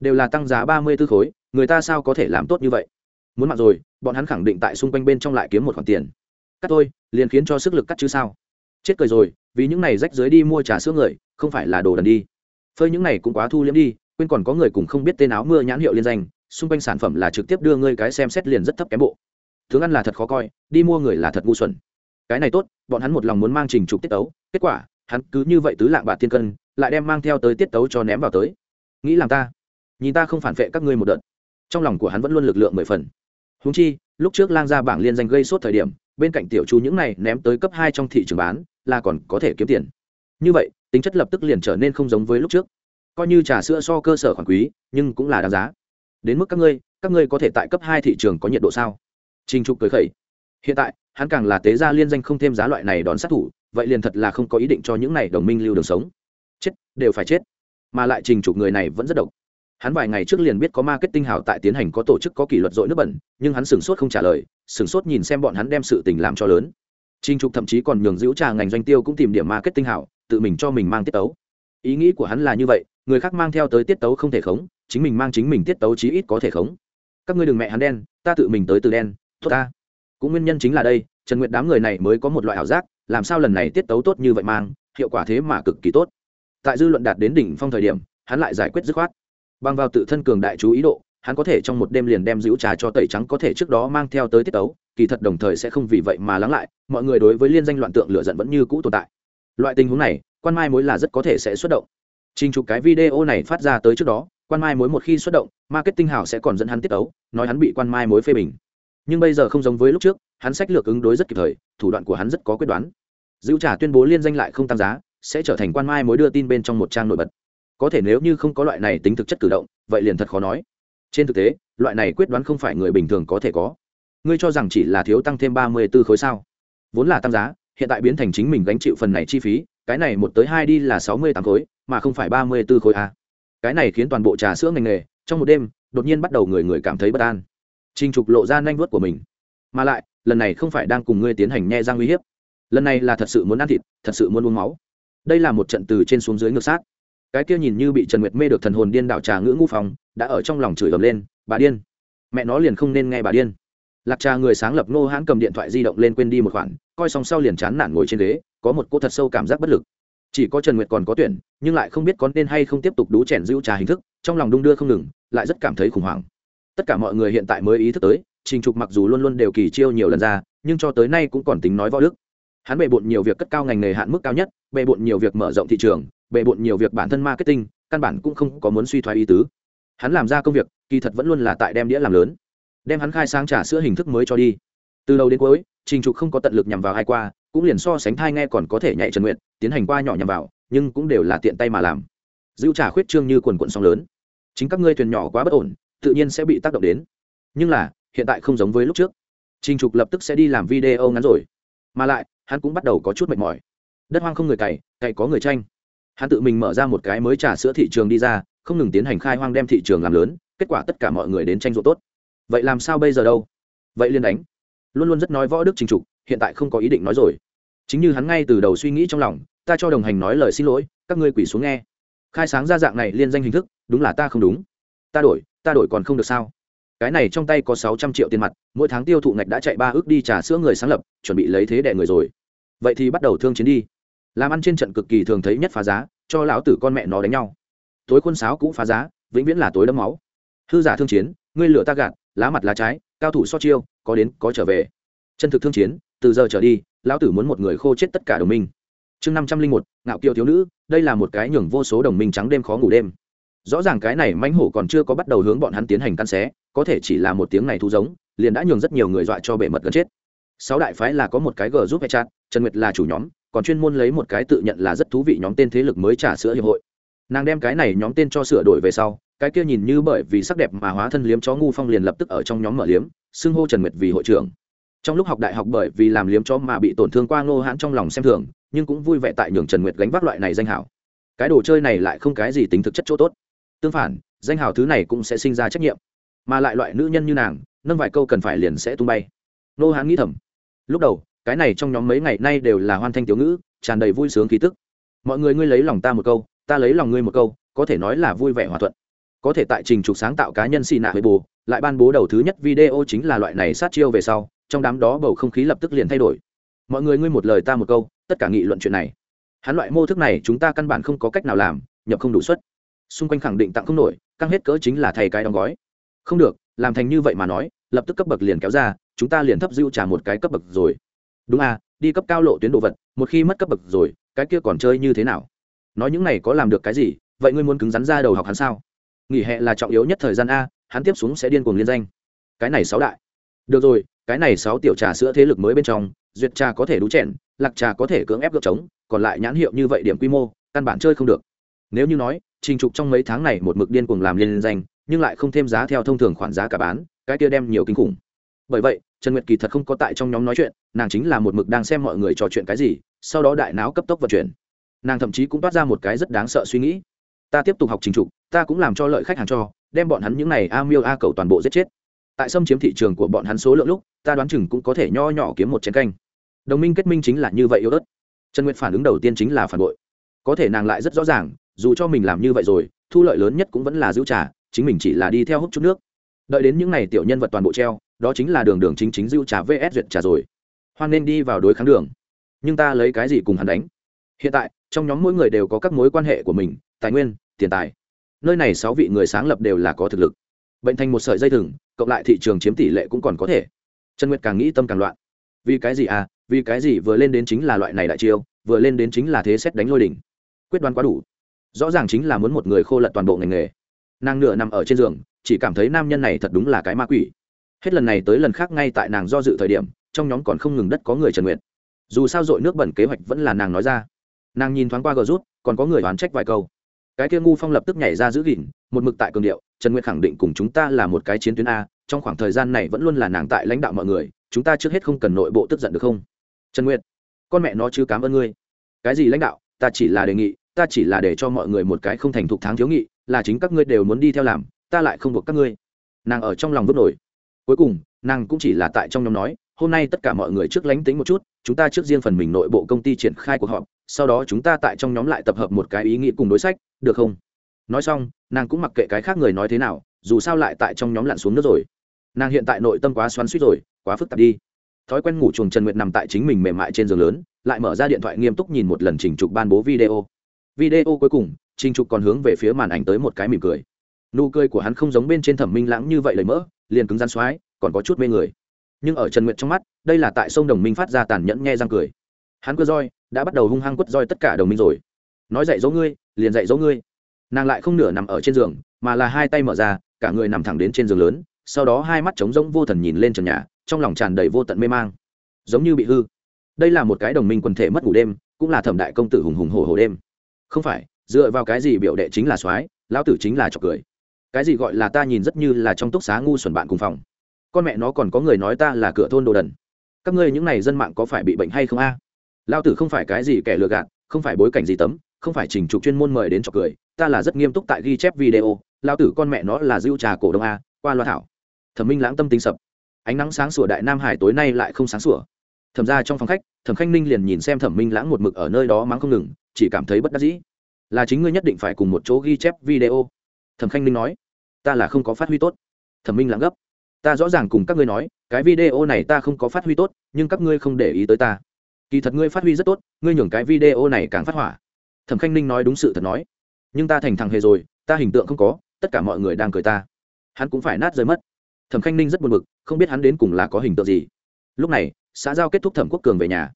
Đều là tăng giá ba mươi tư khối, người ta sao có thể làm tốt như vậy? Muốn mặc rồi, bọn hắn khẳng định tại xung quanh bên trong lại kiếm một khoản tiền. Cắt tôi liền khiến cho sức lực cắt chứ sao? Chết cười rồi vì những này rách dưới đi mua trà sữa người, không phải là đồ đần đi. Phơi những này cũng quá thu liễm đi, quên còn có người cùng không biết tên áo mưa nhãn hiệu liên danh, xung quanh sản phẩm là trực tiếp đưa ngươi cái xem xét liền rất thấp kém bộ. Tướng ăn là thật khó coi, đi mua người là thật ngu xuẩn. Cái này tốt, bọn hắn một lòng muốn mang trình trục tiết tấu, kết quả, hắn cứ như vậy tứ lạng bạc tiên cân, lại đem mang theo tới tiết tấu cho ném vào tới. Nghĩ làm ta, nhìn ta không phản vệ các ngươi một đợt. Trong lòng của hắn vẫn luôn lực lượng mười phần. Húng chi, lúc trước lang ra bảng liên danh gây sốt thời điểm, bên cạnh tiểu chu những này ném tới cấp hai trong thị trường bán là còn có thể kiếm tiền. Như vậy, tính chất lập tức liền trở nên không giống với lúc trước. Coi như trà sữa so cơ sở khoản quý, nhưng cũng là đáng giá. Đến mức các ngươi các ngươi có thể tại cấp hai thị trường có nhiệt độ sao? Trình trục cười khẩy. Hiện tại, hắn càng là tế gia liên danh không thêm giá loại này đón sát thủ, vậy liền thật là không có ý định cho những này đồng minh lưu đường sống. Chết, đều phải chết. Mà lại trình trục người này vẫn rất độc. Hắn vài ngày trước liền biết có marketing hào tại tiến hành có tổ chức có kỷ luật dội nước bẩn, nhưng hắn sửng sốt không trả lời, sửng sốt nhìn xem bọn hắn đem sự tình làm cho lớn trình trục thậm chí còn nhường giữ trà ngành doanh tiêu cũng tìm điểm marketing hảo, tự mình cho mình mang tiết tấu. Ý nghĩ của hắn là như vậy người khác mang theo tới tiết tấu không thể khống chính mình mang chính mình tiết tấu chí ít có thể khống. Các ngươi đừng mẹ hắn đen ta tự mình tới từ đen tốt ta. Cũng nguyên nhân chính là đây trần nguyệt đám người này mới có một loại ảo giác làm sao lần này tiết tấu tốt như vậy mang hiệu quả thế mà cực kỳ tốt. Tại dư luận đạt đến đỉnh phong thời điểm hắn lại giải quyết dứt khoát. Bằng vào tự thân cường đại chú ý độ hắn có thể trong một đêm liền đem giữ trà cho tẩy trắng có thể trước đó mang theo tới tiết tấu, kỳ thật đồng thời sẽ không vì vậy mà lắng lại, mọi người đối với liên danh loạn tượng lựa giận vẫn như cũ tồn tại. Loại tình huống này, quan mai mối là rất có thể sẽ xuất động. Trình chụp cái video này phát ra tới trước đó, quan mai mối một khi xuất động, marketing hảo sẽ còn dẫn hắn tiết tấu, nói hắn bị quan mai mối phê bình. Nhưng bây giờ không giống với lúc trước, hắn sách lược ứng đối rất kịp thời, thủ đoạn của hắn rất có quyết đoán. Dữ trả tuyên bố liên danh lại không tăng giá, sẽ trở thành quan mai mối đưa tin bên trong một trang nổi bật. Có thể nếu như không có loại này tính thực chất cử động, vậy liền thật khó nói trên thực tế loại này quyết đoán không phải người bình thường có thể có ngươi cho rằng chỉ là thiếu tăng thêm ba mươi b ố khối sao vốn là tăng giá hiện tại biến thành chính mình gánh chịu phần này chi phí cái này một tới hai đi là sáu mươi tám khối mà không phải ba mươi b ố khối a cái này khiến toàn bộ trà sữa ngành nghề trong một đêm đột nhiên bắt đầu người người cảm thấy bất an Trình Trục lộ ra nhanh vuốt của mình. Mà lại, lần này không phải đang cùng ngươi tiến hành nhe răng uy hiếp. Lần này là thật sự muốn ăn thịt, thật sự muốn uống máu. Đây là một trận từ trên xuống dưới ngược sát. Cái kia nhìn như bị Trần Nguyệt mê được thần hồn điên đảo trà ngữ ngu phòng, đã ở trong lòng chửi ầm lên, bà điên. Mẹ nó liền không nên nghe bà điên. Lạc Trà người sáng lập Ngô Hãn cầm điện thoại di động lên quên đi một khoản, coi xong sau liền chán nản ngồi trên ghế, có một cô thật sâu cảm giác bất lực. Chỉ có Trần Nguyệt còn có tuyển, nhưng lại không biết có nên hay không tiếp tục đú chèn giữ trà hình thức, trong lòng đung đưa không ngừng, lại rất cảm thấy khủng hoảng tất cả mọi người hiện tại mới ý thức tới trình trục mặc dù luôn luôn đều kỳ chiêu nhiều lần ra nhưng cho tới nay cũng còn tính nói võ đức hắn bề bộn nhiều việc cất cao ngành nghề hạn mức cao nhất, bề bộn nhiều việc mở rộng thị trường, bề bộn nhiều việc bản thân marketing, căn bản cũng không có muốn suy thoái ý tứ. Hắn làm ra công việc, kỳ thật vẫn luôn là tại đem đĩa làm lớn, đem hắn khai sáng trả sữa hình thức mới cho đi. Từ đầu đến cuối, trình trục không có tận lực nhằm vào hai qua, cũng liền so sánh thai nghe còn có thể nhạy trần nguyện tiến hành qua nhỏ nhằm vào, nhưng cũng đều là tiện tay mà làm. Dữ trả khuyết trương như quần quận sóng lớn. Chính các ngươi thuyền nhỏ quá bất ổn, tự nhiên sẽ bị tác động đến. Nhưng là, hiện tại không giống với lúc trước. Trình trục lập tức sẽ đi làm video ngắn rồi. Mà lại hắn cũng bắt đầu có chút mệt mỏi. Đất hoang không người cày cày có người tranh. Hắn tự mình mở ra một cái mới trà sữa thị trường đi ra, không ngừng tiến hành khai hoang đem thị trường làm lớn, kết quả tất cả mọi người đến tranh ruộng tốt. Vậy làm sao bây giờ đâu? Vậy liên đánh. Luôn luôn rất nói võ đức trình trục, hiện tại không có ý định nói rồi. Chính như hắn ngay từ đầu suy nghĩ trong lòng, ta cho đồng hành nói lời xin lỗi, các ngươi quỷ xuống nghe. Khai sáng ra dạng này liên danh hình thức, đúng là ta không đúng. Ta đổi ta đổi còn không được sao? Cái này trong tay có sáu trăm triệu tiền mặt, mỗi tháng tiêu thụ ngạch đã chạy ba ước đi trả sữa người sáng lập, chuẩn bị lấy thế đẻ người rồi. Vậy thì bắt đầu thương chiến đi. Làm ăn trên trận cực kỳ thường thấy nhất phá giá, cho lão tử con mẹ nó đánh nhau. Tối khuôn sáo cũng phá giá, vĩnh viễn là tối đấm máu. Hư giả thương chiến, ngươi lửa ta gạt, lá mặt lá trái, cao thủ so chiêu, có đến, có trở về. Chân thực thương chiến, từ giờ trở đi, lão tử muốn một người khô chết tất cả đồng minh. Chương năm trăm linh một, ngạo kiều thiếu nữ, đây là một cái nhường vô số đồng minh trắng đêm khó ngủ đêm rõ ràng cái này mãnh hổ còn chưa có bắt đầu hướng bọn hắn tiến hành căn xé, có thể chỉ là một tiếng này thu giống, liền đã nhường rất nhiều người dọa cho bể mật gần chết. Sáu đại phái là có một cái g giúp hay chat trần nguyệt là chủ nhóm, còn chuyên môn lấy một cái tự nhận là rất thú vị nhóm tên thế lực mới trả sữa hiệp hội. Nàng đem cái này nhóm tên cho sửa đổi về sau, cái kia nhìn như bởi vì sắc đẹp mà hóa thân liếm chó ngu phong liền lập tức ở trong nhóm mở liếm, xưng hô trần nguyệt vì hội trưởng. Trong lúc học đại học bởi vì làm liếm chó mà bị tổn thương qua ngô hãn trong lòng xem thường, nhưng cũng vui vẻ tại nhường trần nguyệt gánh vác loại này danh hảo. Cái đồ chơi này lại không cái gì tính thực chất chỗ tốt tương phản, danh hào thứ này cũng sẽ sinh ra trách nhiệm. Mà lại loại nữ nhân như nàng, nâng vài câu cần phải liền sẽ tung bay. Nô hán nghĩ thầm. Lúc đầu, cái này trong nhóm mấy ngày nay đều là hoan thanh tiểu ngữ, tràn đầy vui sướng khí tức. Mọi người ngươi lấy lòng ta một câu, ta lấy lòng ngươi một câu, có thể nói là vui vẻ hòa thuận. Có thể tại trình trục sáng tạo cá nhân xì nạ với bù lại ban bố đầu thứ nhất video chính là loại này sát chiêu về sau, trong đám đó bầu không khí lập tức liền thay đổi. Mọi người ngươi một lời ta một câu, tất cả nghị luận chuyện này. Hắn loại mô thức này chúng ta căn bản không có cách nào làm, nhập không đủ suất xung quanh khẳng định tặng không nổi, căng hết cỡ chính là thầy cái đóng gói. Không được, làm thành như vậy mà nói, lập tức cấp bậc liền kéo ra, chúng ta liền thấp dưu trả một cái cấp bậc rồi. Đúng à đi cấp cao lộ tuyến đồ vật, một khi mất cấp bậc rồi, cái kia còn chơi như thế nào? Nói những này có làm được cái gì, vậy ngươi muốn cứng rắn ra đầu học hắn sao? Nghỉ hè là trọng yếu nhất thời gian a, hắn tiếp xuống sẽ điên cuồng liên danh. Cái này sáu đại. Được rồi, cái này sáu tiểu trà sữa thế lực mới bên trong, duyệt trà có thể đú chèn, lạc trà có thể cưỡng ép gợp trống, còn lại nhãn hiệu như vậy điểm quy mô, căn bản chơi không được. Nếu như nói trình trục trong mấy tháng này một mực điên cuồng làm liên danh, nhưng lại không thêm giá theo thông thường khoản giá cả bán, cái kia đem nhiều kinh khủng. Bởi vậy, trần nguyệt kỳ thật không có tại trong nhóm nói chuyện, nàng chính là một mực đang xem mọi người trò chuyện cái gì, sau đó đại não cấp tốc vận chuyển. Nàng thậm chí cũng toát ra một cái rất đáng sợ suy nghĩ. Ta tiếp tục học trình trục, ta cũng làm cho lợi khách hàng cho, đem bọn hắn những này a miêu a cầu toàn bộ giết chết. Tại xâm chiếm thị trường của bọn hắn số lượng lúc, ta đoán chừng cũng có thể nho nhỏ kiếm một chén canh. Đồng minh kết minh chính là như vậy yếu ớt. Trần nguyệt phản ứng đầu tiên chính là phản bội. Có thể nàng lại rất rõ ràng dù cho mình làm như vậy rồi, thu lợi lớn nhất cũng vẫn là giữ trả chính mình chỉ là đi theo hút chút nước. Đợi đến những n à y tiểu nhân vật toàn bộ treo, đó chính là đường đường chính chính giữ trả vs duyệt trả rồi. Hoan nên đi vào đối kháng đường. Nhưng ta lấy cái gì cùng hắn đánh? Hiện tại, trong nhóm mỗi người đều có các mối quan hệ của mình, tài nguyên, tiền tài. Nơi này sáu vị người sáng lập đều là có thực lực. Bệnh thành một sợi dây thừng, cộng lại thị trường chiếm tỷ lệ cũng còn có thể. Trần nguyệt càng nghĩ tâm càng loạn. Vì cái gì à? Vì cái gì vừa lên đến chính là loại này đại chiêu, vừa lên đến chính là thế xét đánh lôi đỉnh. Quyết đoán quá đủ rõ ràng chính là muốn một người khô lật toàn bộ ngành nghề. Nàng nửa nằm ở trên giường chỉ cảm thấy nam nhân này thật đúng là cái ma quỷ. Hết lần này tới lần khác ngay tại nàng do dự thời điểm trong nhóm còn không ngừng đất có người trần nguyện. dù sao dội nước bẩn kế hoạch vẫn là nàng nói ra. Nàng nhìn thoáng qua gờ rút còn có người oán trách vài câu. Cái kia ngu phong lập tức nhảy ra giữ gìn một mực tại cường điệu trần nguyện khẳng định cùng chúng ta là một cái chiến tuyến a trong khoảng thời gian này vẫn luôn là nàng tại lãnh đạo mọi người chúng ta trước hết không cần nội bộ tức giận được không? Trần nguyện, con mẹ nó chứ cảm ơn ngươi. Cái gì lãnh đạo ta chỉ là đề nghị ta chỉ là để cho mọi người một cái không thành thục tháng thiếu nghị, là chính các ngươi đều muốn đi theo làm, ta lại không buộc các ngươi. Nàng ở trong lòng vứt nổi. Cuối cùng, nàng cũng chỉ là tại trong nhóm nói, hôm nay tất cả mọi người trước lánh tính một chút, chúng ta trước riêng phần mình nội bộ công ty triển khai cuộc họp, sau đó chúng ta tại trong nhóm lại tập hợp một cái ý nghĩ cùng đối sách, được không? Nói xong, nàng cũng mặc kệ cái khác người nói thế nào, dù sao lại tại trong nhóm lặn xuống nước rồi. Nàng hiện tại nội tâm quá xoắn suýt rồi, quá phức tạp đi. Thói quen ngủ chuồng trần nguyệt nằm tại chính mình mềm mại trên giường lớn, lại mở ra điện thoại nghiêm túc nhìn một lần trình trục ban bố video video cuối cùng, trình trục còn hướng về phía màn ảnh tới một cái mỉm cười. Nụ cười của hắn không giống bên trên thẩm minh lãng như vậy lời mỡ, liền cứng rắn xoái, còn có chút mê người. Nhưng ở trần nguyệt trong mắt, đây là tại sông đồng minh phát ra tàn nhẫn nghe răng cười. Hắn cơ roi, đã bắt đầu hung hăng quất roi tất cả đồng minh rồi. Nói dạy dỗ ngươi, liền dạy dỗ ngươi. Nàng lại không nửa nằm ở trên giường, mà là hai tay mở ra, cả người nằm thẳng đến trên giường lớn, sau đó hai mắt trống rỗng vô thần nhìn lên trần nhà, trong lòng tràn đầy vô tận mê mang. Giống như bị hư. Đây là một cái đồng minh quần thể mất ngủ đêm, cũng là thẩm đại công tử hùng hùng hổ hổ đêm không phải, dựa vào cái gì biểu đệ chính là soái, lão tử chính là trọc cười. Cái gì gọi là ta nhìn rất như là trong túc xá ngu xuẩn bạn cùng phòng. Con mẹ nó còn có người nói ta là cửa thôn đồ đần. Các ngươi những n à y dân mạng có phải bị bệnh hay không a? Lao tử không phải cái gì kẻ lừa gạt, không phải bối cảnh gì tấm, không phải trình trục chuyên môn mời đến trọc cười, ta là rất nghiêm túc tại ghi chép video lao tử con mẹ nó là dưu trà cổ đông a, qua loa thảo. Thẩm minh lãng tâm tính sập. Ánh nắng sáng sủa đại nam hải tối nay lại không sáng sủa. Thẩm ra trong phòng khách, thẩm khanh ninh liền nhìn xem thẩm minh lãng một mực ở nơi đó mắng không ngừng chỉ cảm thấy bất đắc dĩ. Là chính ngươi nhất định phải cùng một chỗ ghi chép video. Thẩm khanh ninh nói, ta là không có phát huy tốt. Thẩm minh lãng gấp, ta rõ ràng cùng các ngươi nói, cái video này ta không có phát huy tốt, nhưng các ngươi không để ý tới ta. Kỳ thật ngươi phát huy rất tốt, ngươi nhường cái video này càng phát hỏa. Thẩm khanh ninh nói đúng sự thật nói, nhưng ta thành thằng hề rồi, ta hình tượng không có, tất cả mọi người đang cười ta. Hắn cũng phải nát rơi mất. Thẩm khanh ninh rất buồn bực, không biết hắn đến cùng là có hình tượng gì. Lúc này, xã giao kết thúc thẩm quốc cường về nhà.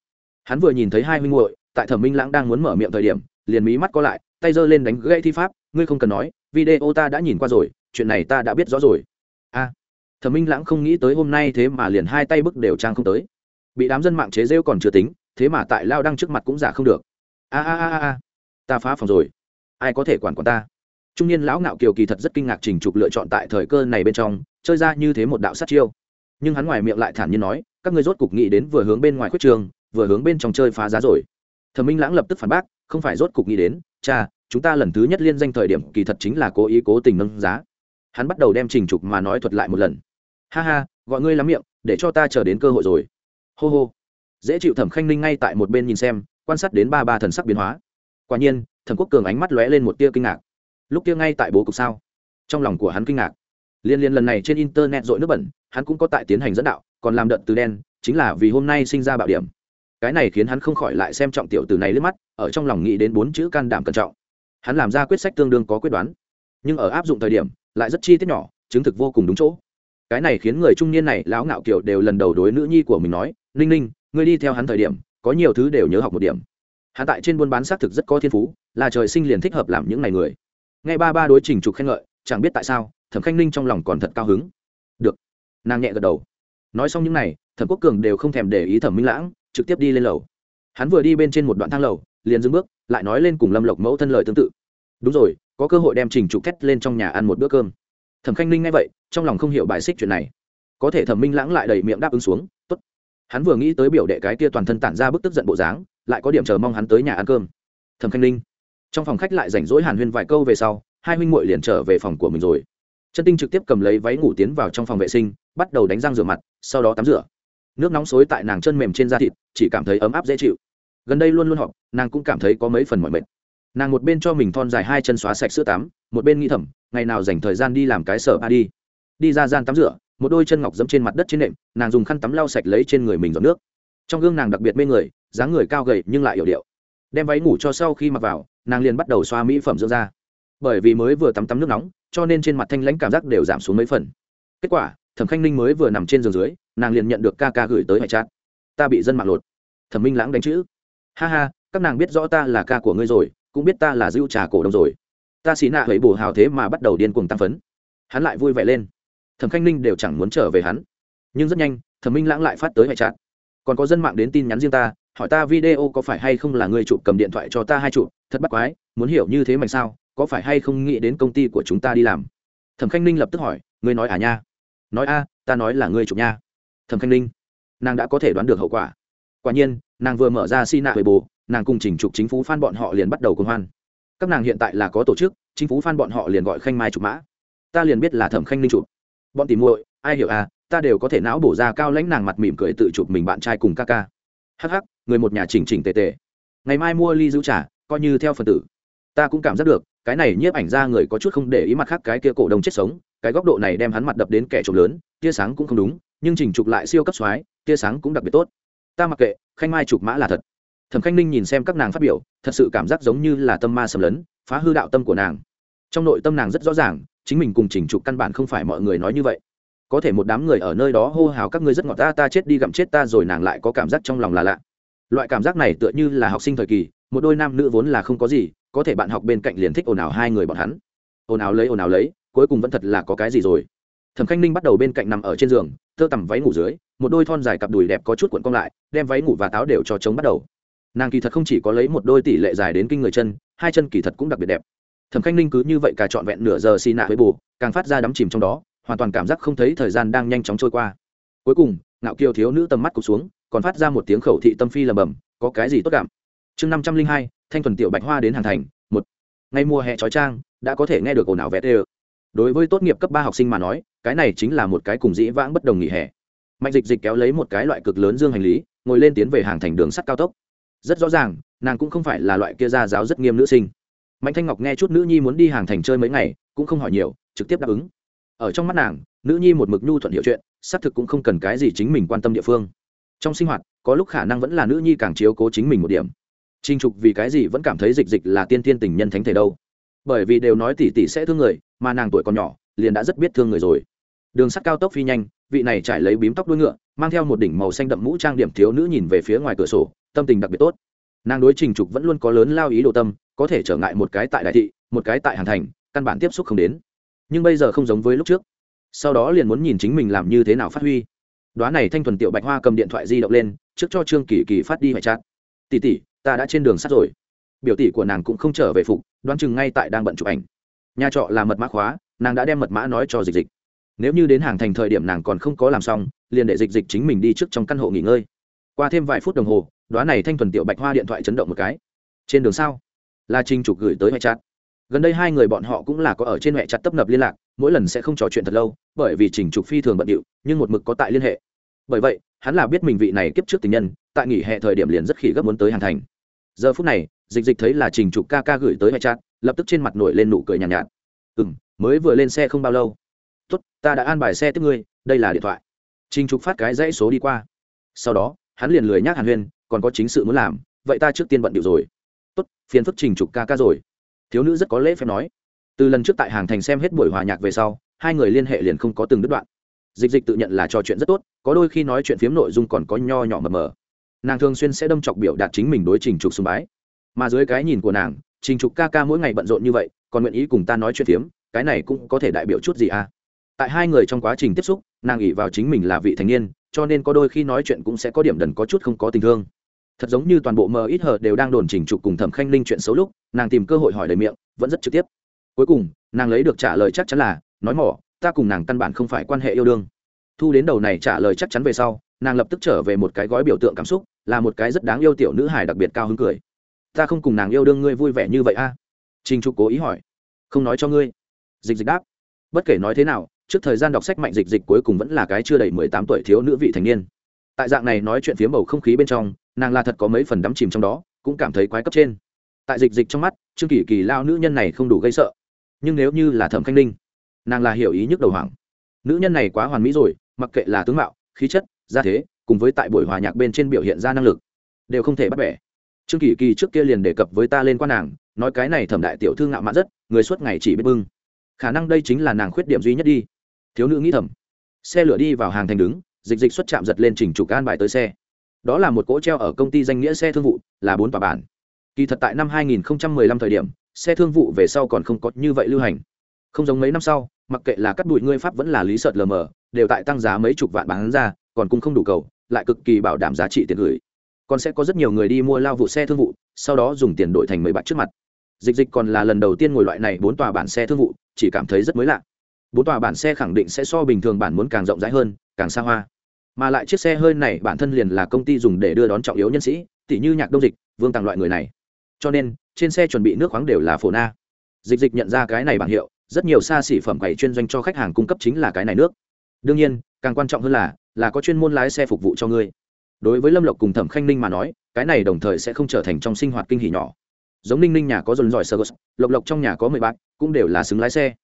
Hắn vừa nhìn thấy hai huynh muội tại thẩm minh lãng đang muốn mở miệng thời điểm, liền mí mắt co lại, tay giơ lên đánh gãy thi pháp, ngươi không cần nói, video ta đã nhìn qua rồi, chuyện này ta đã biết rõ rồi. A. Thẩm minh lãng không nghĩ tới hôm nay thế mà liền hai tay bức đều trang không tới. Bị đám dân mạng chế rêu còn chưa tính, thế mà tại lao đăng trước mặt cũng giả không được. A a a a ta phá phòng rồi. Ai có thể quản quản ta? Trung niên lão ngạo kiều kỳ thật rất kinh ngạc trình trục lựa chọn tại thời cơ này bên trong, chơi ra như thế một đạo sát chiêu. Nhưng hắn ngoài miệng lại thản nhiên nói, các người rốt cục nghĩ đến vừa hướng bên ngoài khuất trường, vừa hướng bên trong chơi phá giá rồi thẩm minh lãng lập tức phản bác, không phải rốt cục nghĩ đến, cha, chúng ta lần thứ nhất liên danh thời điểm kỳ thật chính là cố ý cố tình nâng giá. Hắn bắt đầu đem trình trục mà nói thuật lại một lần. Ha ha, gọi ngươi lắm miệng, để cho ta chờ đến cơ hội rồi. Hô hô. Dễ chịu thẩm khanh ninh ngay tại một bên nhìn xem, quan sát đến ba ba thần sắc biến hóa. Quả nhiên, thẩm quốc cường ánh mắt lóe lên một tia kinh ngạc. Lúc kia ngay tại bố cục sao? Trong lòng của hắn kinh ngạc. Liên liên lần này trên internet dội nước bẩn, hắn cũng có tại tiến hành dẫn đạo, còn làm đợt từ đen, chính là vì hôm nay sinh ra bạo điểm cái này khiến hắn không khỏi lại xem trọng tiểu tử này lướt mắt, ở trong lòng nghĩ đến bốn chữ can đảm cẩn trọng. Hắn làm ra quyết sách tương đương có quyết đoán. Nhưng ở áp dụng thời điểm, lại rất chi tiết nhỏ, chứng thực vô cùng đúng chỗ. Cái này khiến người trung niên này lão ngạo kiểu đều lần đầu đối nữ nhi của mình nói, ninh ninh, ngươi đi theo hắn thời điểm, có nhiều thứ đều nhớ học một điểm. Hắn tại trên buôn bán xác thực rất có thiên phú, là trời sinh liền thích hợp làm những ngày người. Nghe ba ba đối trình trục khen ngợi, chẳng biết tại sao, thẩm khanh ninh trong lòng còn thật cao hứng. Được. Nàng nhẹ gật đầu. Nói xong những n à y thẩm quốc cường đều không thèm để ý thẩm minh lãng trực tiếp đi lên lầu. Hắn vừa đi bên trên một đoạn thang lầu, liền dưng bước, lại nói lên cùng lâm lộc mẫu thân lời tương tự. Đúng rồi, có cơ hội đem trình trục thét lên trong nhà ăn một bữa cơm. Thẩm khanh ninh nghe vậy, trong lòng không hiểu bài xích chuyện này. Có thể thẩm minh lãng lại đầy miệng đáp ứng xuống, tốt. Hắn vừa nghĩ tới biểu đệ cái kia toàn thân tản ra bức tức giận bộ dáng, lại có điểm chờ mong hắn tới nhà ăn cơm. Thẩm khanh ninh, trong phòng khách lại rảnh rỗi hàn huyên vài câu về sau, hai huynh muội liền trở về phòng của mình rồi. Chân tinh trực tiếp cầm lấy váy ngủ tiến vào trong phòng vệ sinh, bắt đầu đánh răng rửa mặt, sau đó tắm rửa nước nóng xối tại nàng chân mềm trên da thịt, chỉ cảm thấy ấm áp dễ chịu. Gần đây luôn luôn họp, nàng cũng cảm thấy có mấy phần mỏi mệt. Nàng một bên cho mình thon dài hai chân xóa sạch sữa tắm, một bên nghĩ thầm, ngày nào dành thời gian đi làm cái sở ba đi. Đi ra gian tắm rửa, một đôi chân ngọc dẫm trên mặt đất trên nệm, nàng dùng khăn tắm lau sạch lấy trên người mình giọt nước. Trong gương nàng đặc biệt mê người, dáng người cao gầy nhưng lại hiểu điệu. Đem váy ngủ cho sau khi mặc vào, nàng liền bắt đầu xoa mỹ phẩm dưỡng da. Bởi vì mới vừa tắm tắm nước nóng, cho nên trên mặt thanh lãnh cảm giác đều giảm xuống mấy phần. Kết quả thẩm khanh ninh mới vừa nằm trên giường dưới, nàng liền nhận được ca ca gửi tới hải trát ta bị dân mạng lột. Thẩm minh lãng đánh chữ. Ha ha, các nàng biết rõ ta là ca của ngươi rồi, cũng biết ta là dưu trà cổ đông rồi. Ta xí nạ hấy bổ hào thế mà bắt đầu điên cuồng tăng phấn. Hắn lại vui vẻ lên. Thẩm khanh ninh đều chẳng muốn trở về hắn. Nhưng rất nhanh, thẩm minh lãng lại phát tới hải trát còn có dân mạng đến tin nhắn riêng ta, hỏi ta video có phải hay không là người chụp cầm điện thoại cho ta hai chụp, thật bắt quái, muốn hiểu như thế mà sao, có phải hay không nghĩ đến công ty của chúng ta đi làm? Thẩm khanh ninh lập tức hỏi, ngươi nói à nha? Nói a, ta nói là ngươi chụp nha. Thẩm khanh ninh, nàng đã có thể đoán được hậu quả. Quả nhiên, nàng vừa mở ra si nạ về bồ nàng cùng chỉnh trục chính phủ phan bọn họ liền bắt đầu công hoan. Các nàng hiện tại là có tổ chức, chính phủ phan bọn họ liền gọi khanh mai chụp mã. Ta liền biết là thẩm khanh ninh chụp. Bọn tìm muội, ai hiểu à ta đều có thể não bổ ra cao lãnh nàng mặt mỉm cười tự chụp mình bạn trai cùng ca ca. Hắc hắc, người một nhà chỉnh chỉnh tề tề. Ngày mai mua ly giữ trả coi như theo phần tử. Ta cũng cảm giác được, cái này nhiếp ảnh ra người có chút không để ý mặt khác cái kia cổ đông chết sống cái góc độ này đem hắn mặt đập đến kẻ trộm lớn, tia sáng cũng không đúng, nhưng chỉnh chụp lại siêu cấp xoái tia sáng cũng đặc biệt tốt. Ta mặc kệ, khanh mai chụp mã là thật. Thẩm khanh ninh nhìn xem các nàng phát biểu, thật sự cảm giác giống như là tâm ma sầm lấn, phá hư đạo tâm của nàng. Trong nội tâm nàng rất rõ ràng, chính mình cùng chỉnh trục căn bản không phải mọi người nói như vậy. Có thể một đám người ở nơi đó hô hào các ngươi rất ngọt, ta ta chết đi, gặm chết ta rồi. Nàng lại có cảm giác trong lòng là lạ. Loại cảm giác này tựa như là học sinh thời kỳ, một đôi nam nữ vốn là không có gì, có thể bạn học bên cạnh liền thích ồn ào hai người bọn hắn. Ồn ào lấy, ồn ào lấy cuối cùng vẫn thật là có cái gì rồi. Thẩm khanh ninh bắt đầu bên cạnh nằm ở trên giường, thơ tằm váy ngủ dưới, một đôi thon dài cặp đùi đẹp có chút cuộn cong lại, đem váy ngủ và táo đều cho chống bắt đầu. Nàng kỳ thật không chỉ có lấy một đôi tỷ lệ dài đến kinh người chân, hai chân kỳ thật cũng đặc biệt đẹp. Thẩm khanh ninh cứ như vậy cả trọn vẹn nửa giờ xì nạ với bù, càng phát ra đắm chìm trong đó, hoàn toàn cảm giác không thấy thời gian đang nhanh chóng trôi qua. Cuối cùng, ngạo kiều thiếu nữ tầm mắt cụt xuống, còn phát ra một tiếng khẩu thị tâm phi lầm bầm, có cái gì tốt cảm? Chương năm trăm linh hai, thanh thuần tiểu bạch hoa đến hàng thành, một. Ngay mùa hè trói trang đã có thể nghe được ồn ào vẹt ê đối với tốt nghiệp cấp ba học sinh mà nói, cái này chính là một cái cùng dĩ vãng bất đồng nghỉ hè. Mạnh dịch dịch kéo lấy một cái loại cực lớn dương hành lý, ngồi lên tiến về hàng thành đường sắt cao tốc. Rất rõ ràng, nàng cũng không phải là loại kia gia giáo rất nghiêm nữ sinh. Mạnh thanh ngọc nghe chút nữ nhi muốn đi hàng thành chơi mấy ngày, cũng không hỏi nhiều, trực tiếp đáp ứng. Ở trong mắt nàng, nữ nhi một mực nhu thuận hiểu chuyện, xác thực cũng không cần cái gì chính mình quan tâm địa phương. Trong sinh hoạt, có lúc khả năng vẫn là nữ nhi càng chiếu cố chính mình một điểm. Trinh trục vì cái gì vẫn cảm thấy dịch dịch là tiên tiên tình nhân thánh thể đâu? Bởi vì đều nói tỷ tỷ sẽ thương người mà nàng tuổi còn nhỏ, liền đã rất biết thương người rồi. Đường sắt cao tốc phi nhanh, vị này trải lấy bím tóc đuôi ngựa, mang theo một đỉnh màu xanh đậm mũ trang điểm thiếu nữ nhìn về phía ngoài cửa sổ, tâm tình đặc biệt tốt. Nàng đối trình trục vẫn luôn có lớn lao ý đồ tâm, có thể trở ngại một cái tại đại thị, một cái tại hàn thành, căn bản tiếp xúc không đến. Nhưng bây giờ không giống với lúc trước. Sau đó liền muốn nhìn chính mình làm như thế nào phát huy. Đoá này thanh thuần tiểu bạch hoa cầm điện thoại di động lên, trước cho trương kỳ kỳ phát đi hoại chát tỷ tỷ, ta đã trên đường sắt rồi. Biểu tỷ của nàng cũng không trở về phục, đoán chừng ngay tại đang bận chụp ảnh nhà trọ là mật mã khóa, nàng đã đem mật mã nói cho dịch dịch. Nếu như đến hàng thành thời điểm nàng còn không có làm xong, liền để dịch dịch chính mình đi trước trong căn hộ nghỉ ngơi. Qua thêm vài phút đồng hồ đoá này thanh thuần tiểu bạch hoa điện thoại chấn động một cái. Trên đường sao là trinh trục gửi tới hệ chặt gần đây hai người bọn họ cũng là có ở trên hệ chặt tấp nập liên lạc, mỗi lần sẽ không trò chuyện thật lâu, bởi vì trình trục phi thường bận điệu, nhưng một mực có tại liên hệ. Bởi vậy, hắn là biết mình vị này kiếp trước tình nhân, tại nghỉ hè thời điểm liền rất khỉ gấp muốn tới hàng thành. Giờ phút này dịch dịch thấy là trình trục ca ca gửi tới hệ chặt lập tức trên mặt nổi lên nụ cười nhàn nhạt, nhạt. Ừ m mới vừa lên xe không bao lâu. Tốt ta đã an bài xe tiếp ngươi đây là điện thoại. Trình trục phát cái dãy số đi qua. Sau đó hắn liền lười nhác hàn huyên còn có chính sự muốn làm vậy ta trước tiên bận điệu rồi. Tốt phiền phức trình trục ca ca rồi. Thiếu nữ rất có lễ phép nói. Từ lần trước tại hàng thành xem hết buổi hòa nhạc về sau hai người liên hệ liền không có từng đứt đoạn. Dịch dịch tự nhận là trò chuyện rất tốt có đôi khi nói chuyện phiếm nội dung còn có nho nhỏ mờ mờ. Nàng thường xuyên sẽ đâm chọc biểu đạt chính mình đối trình trục sùng bái mà dưới cái nhìn của nàng, trình trục ca ca mỗi ngày bận rộn như vậy, còn nguyện ý cùng ta nói chuyện phiếm, cái này cũng có thể đại biểu chút gì à? Tại hai người trong quá trình tiếp xúc, nàng ỉ vào chính mình là vị thành niên, cho nên có đôi khi nói chuyện cũng sẽ có điểm đần có chút không có tình thương. Thật giống như toàn bộ mờ ít hờ đều đang đồn trình trục cùng thẩm khanh linh chuyện xấu lúc, nàng tìm cơ hội hỏi lời miệng, vẫn rất trực tiếp. Cuối cùng, nàng lấy được trả lời chắc chắn là, nói mỏ, ta cùng nàng căn bản không phải quan hệ yêu đương. Thu đến đầu này trả lời chắc chắn về sau, nàng lập tức trở về một cái gói biểu tượng cảm xúc, là một cái rất đáng yêu tiểu nữ hài đặc biệt cao hứng cười ta không cùng nàng yêu đương ngươi vui vẻ như vậy a. À? trình trục cố ý hỏi. Không nói cho ngươi. Dịch dịch đáp. Bất kể nói thế nào, trước thời gian đọc sách mạnh dịch dịch cuối cùng vẫn là cái chưa đầy mười tám tuổi thiếu nữ vị thành niên. Tại dạng này nói chuyện phía bầu không khí bên trong, nàng là thật có mấy phần đắm chìm trong đó, cũng cảm thấy quái cấp trên. Tại dịch dịch trong mắt, trương kỳ kỳ lao nữ nhân này không đủ gây sợ. Nhưng nếu như là thẩm khanh ninh, nàng là hiểu ý nhức đầu hoảng. Nữ nhân này quá hoàn mỹ rồi, mặc kệ là tướng mạo, khí chất, gia thế, cùng với tại buổi hòa nhạc bên trên biểu hiện ra năng lực, đều không thể bắt bẻ trương kỳ kỳ trước kia liền đề cập với ta lên quan nàng, nói cái này thẩm đại tiểu thư ngạo mạn rất, người suốt ngày chỉ biết bưng. Khả năng đây chính là nàng khuyết điểm duy nhất đi. Thiếu nữ nghĩ thầm. Xe lửa đi vào hàng thành đứng, dịch dịch xuất chạm giật lên chỉnh trục an bài tới xe. Đó là một cỗ treo ở công ty danh nghĩa xe thương vụ, là bốn tòa bản. Kỳ thật tại năm 2015 thời điểm, xe thương vụ về sau còn không có như vậy lưu hành. Không giống mấy năm sau, mặc kệ là cắt bụi ngươi pháp vẫn là lý sợt lờ mờ, đều tại tăng giá mấy chục vạn bán ra, còn cũng không đủ cầu, lại cực kỳ bảo đảm giá trị tiền gửi còn sẽ có rất nhiều người đi mua lao vụ xe thương vụ, sau đó dùng tiền đổi thành mấy bạc trước mặt. Dịch dịch còn là lần đầu tiên ngồi loại này bốn tòa bản xe thương vụ, chỉ cảm thấy rất mới lạ. Bốn tòa bản xe khẳng định sẽ so bình thường bản muốn càng rộng rãi hơn, càng xa hoa. Mà lại chiếc xe hơi này bản thân liền là công ty dùng để đưa đón trọng yếu nhân sĩ tỷ như nhạc đông dịch, vương tàng loại người này. Cho nên, trên xe chuẩn bị nước khoáng đều là phổ na. Dịch dịch nhận ra cái này bảng hiệu, rất nhiều xa xỉ phẩm quầy chuyên doanh cho khách hàng cung cấp chính là cái này nước. Đương nhiên, càng quan trọng hơn là là có chuyên môn lái xe phục vụ cho ngươi đối với lâm lộc cùng thẩm khanh ninh mà nói cái này đồng thời sẽ không trở thành trong sinh hoạt kinh hỉ nhỏ. Giống ninh ninh nhà có dồn dòi sơ lộc lộc trong nhà có mười bạn, cũng đều là xứng lái xe.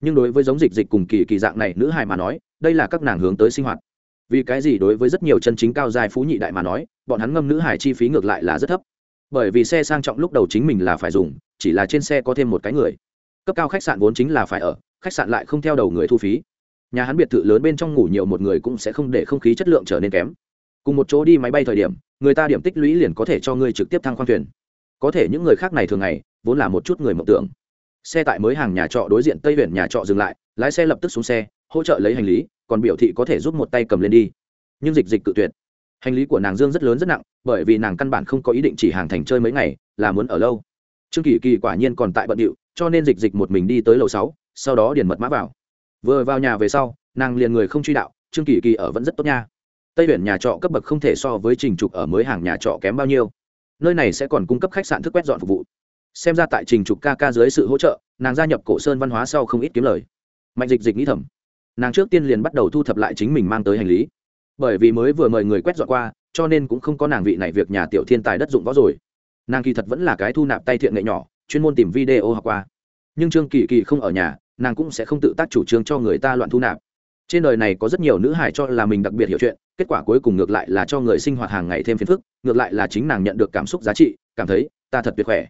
Nhưng đối với giống dịch dịch cùng kỳ kỳ dạng này nữ hài mà nói đây là các nàng hướng tới sinh hoạt. Vì cái gì đối với rất nhiều chân chính cao dài phú nhị đại mà nói bọn hắn ngâm nữ hài chi phí ngược lại là rất thấp. Bởi vì xe sang trọng lúc đầu chính mình là phải dùng chỉ là trên xe có thêm một cái người. Cấp cao khách sạn vốn chính là phải ở khách sạn lại không theo đầu người thu phí. Nhà hắn biệt thự lớn bên trong ngủ nhiều một người cũng sẽ không để không khí chất lượng trở nên kém cùng một chỗ đi máy bay thời điểm, người ta điểm tích lũy liền có thể cho ngươi trực tiếp thăng khoang thuyền. Có thể những người khác này thường ngày, vốn là một chút người mộng tưởng. Xe tại mới hàng nhà trọ đối diện tây huyện nhà trọ dừng lại, lái xe lập tức xuống xe, hỗ trợ lấy hành lý, còn biểu thị có thể giúp một tay cầm lên đi. Nhưng dịch dịch cự tuyệt. Hành lý của nàng dương rất lớn rất nặng, bởi vì nàng căn bản không có ý định chỉ hàng thành chơi mấy ngày, là muốn ở lâu. Trương kỳ kỳ quả nhiên còn tại bận điệu, cho nên dịch dịch một mình đi tới lầu sáu, sau đó điền mật mã vào. Vừa vào nhà về sau, nàng liền người không truy đạo, trương kỳ kỳ ở vẫn rất tốt nha tây huyện nhà trọ cấp bậc không thể so với trình trục ở mới hàng nhà trọ kém bao nhiêu. Nơi này sẽ còn cung cấp khách sạn thức quét dọn phục vụ. Xem ra tại trình trục ca ca dưới sự hỗ trợ, nàng gia nhập cổ sơn văn hóa sau không ít kiếm lời. Mạnh dịch dịch nghĩ thầm, nàng trước tiên liền bắt đầu thu thập lại chính mình mang tới hành lý. Bởi vì mới vừa mời người quét dọn qua, cho nên cũng không có nàng vị này việc nhà tiểu thiên tài đất dụng võ rồi. Nàng kỳ thật vẫn là cái thu nạp tay thiện nghệ nhỏ, chuyên môn tìm video học qua. Nhưng trương kỳ kỳ không ở nhà, nàng cũng sẽ không tự tác chủ trương cho người ta loạn thu nạp trên đời này có rất nhiều nữ hải cho là mình đặc biệt hiểu chuyện, kết quả cuối cùng ngược lại là cho người sinh hoạt hàng ngày thêm phiền phức, ngược lại là chính nàng nhận được cảm xúc giá trị, cảm thấy, ta thật tuyệt khỏe.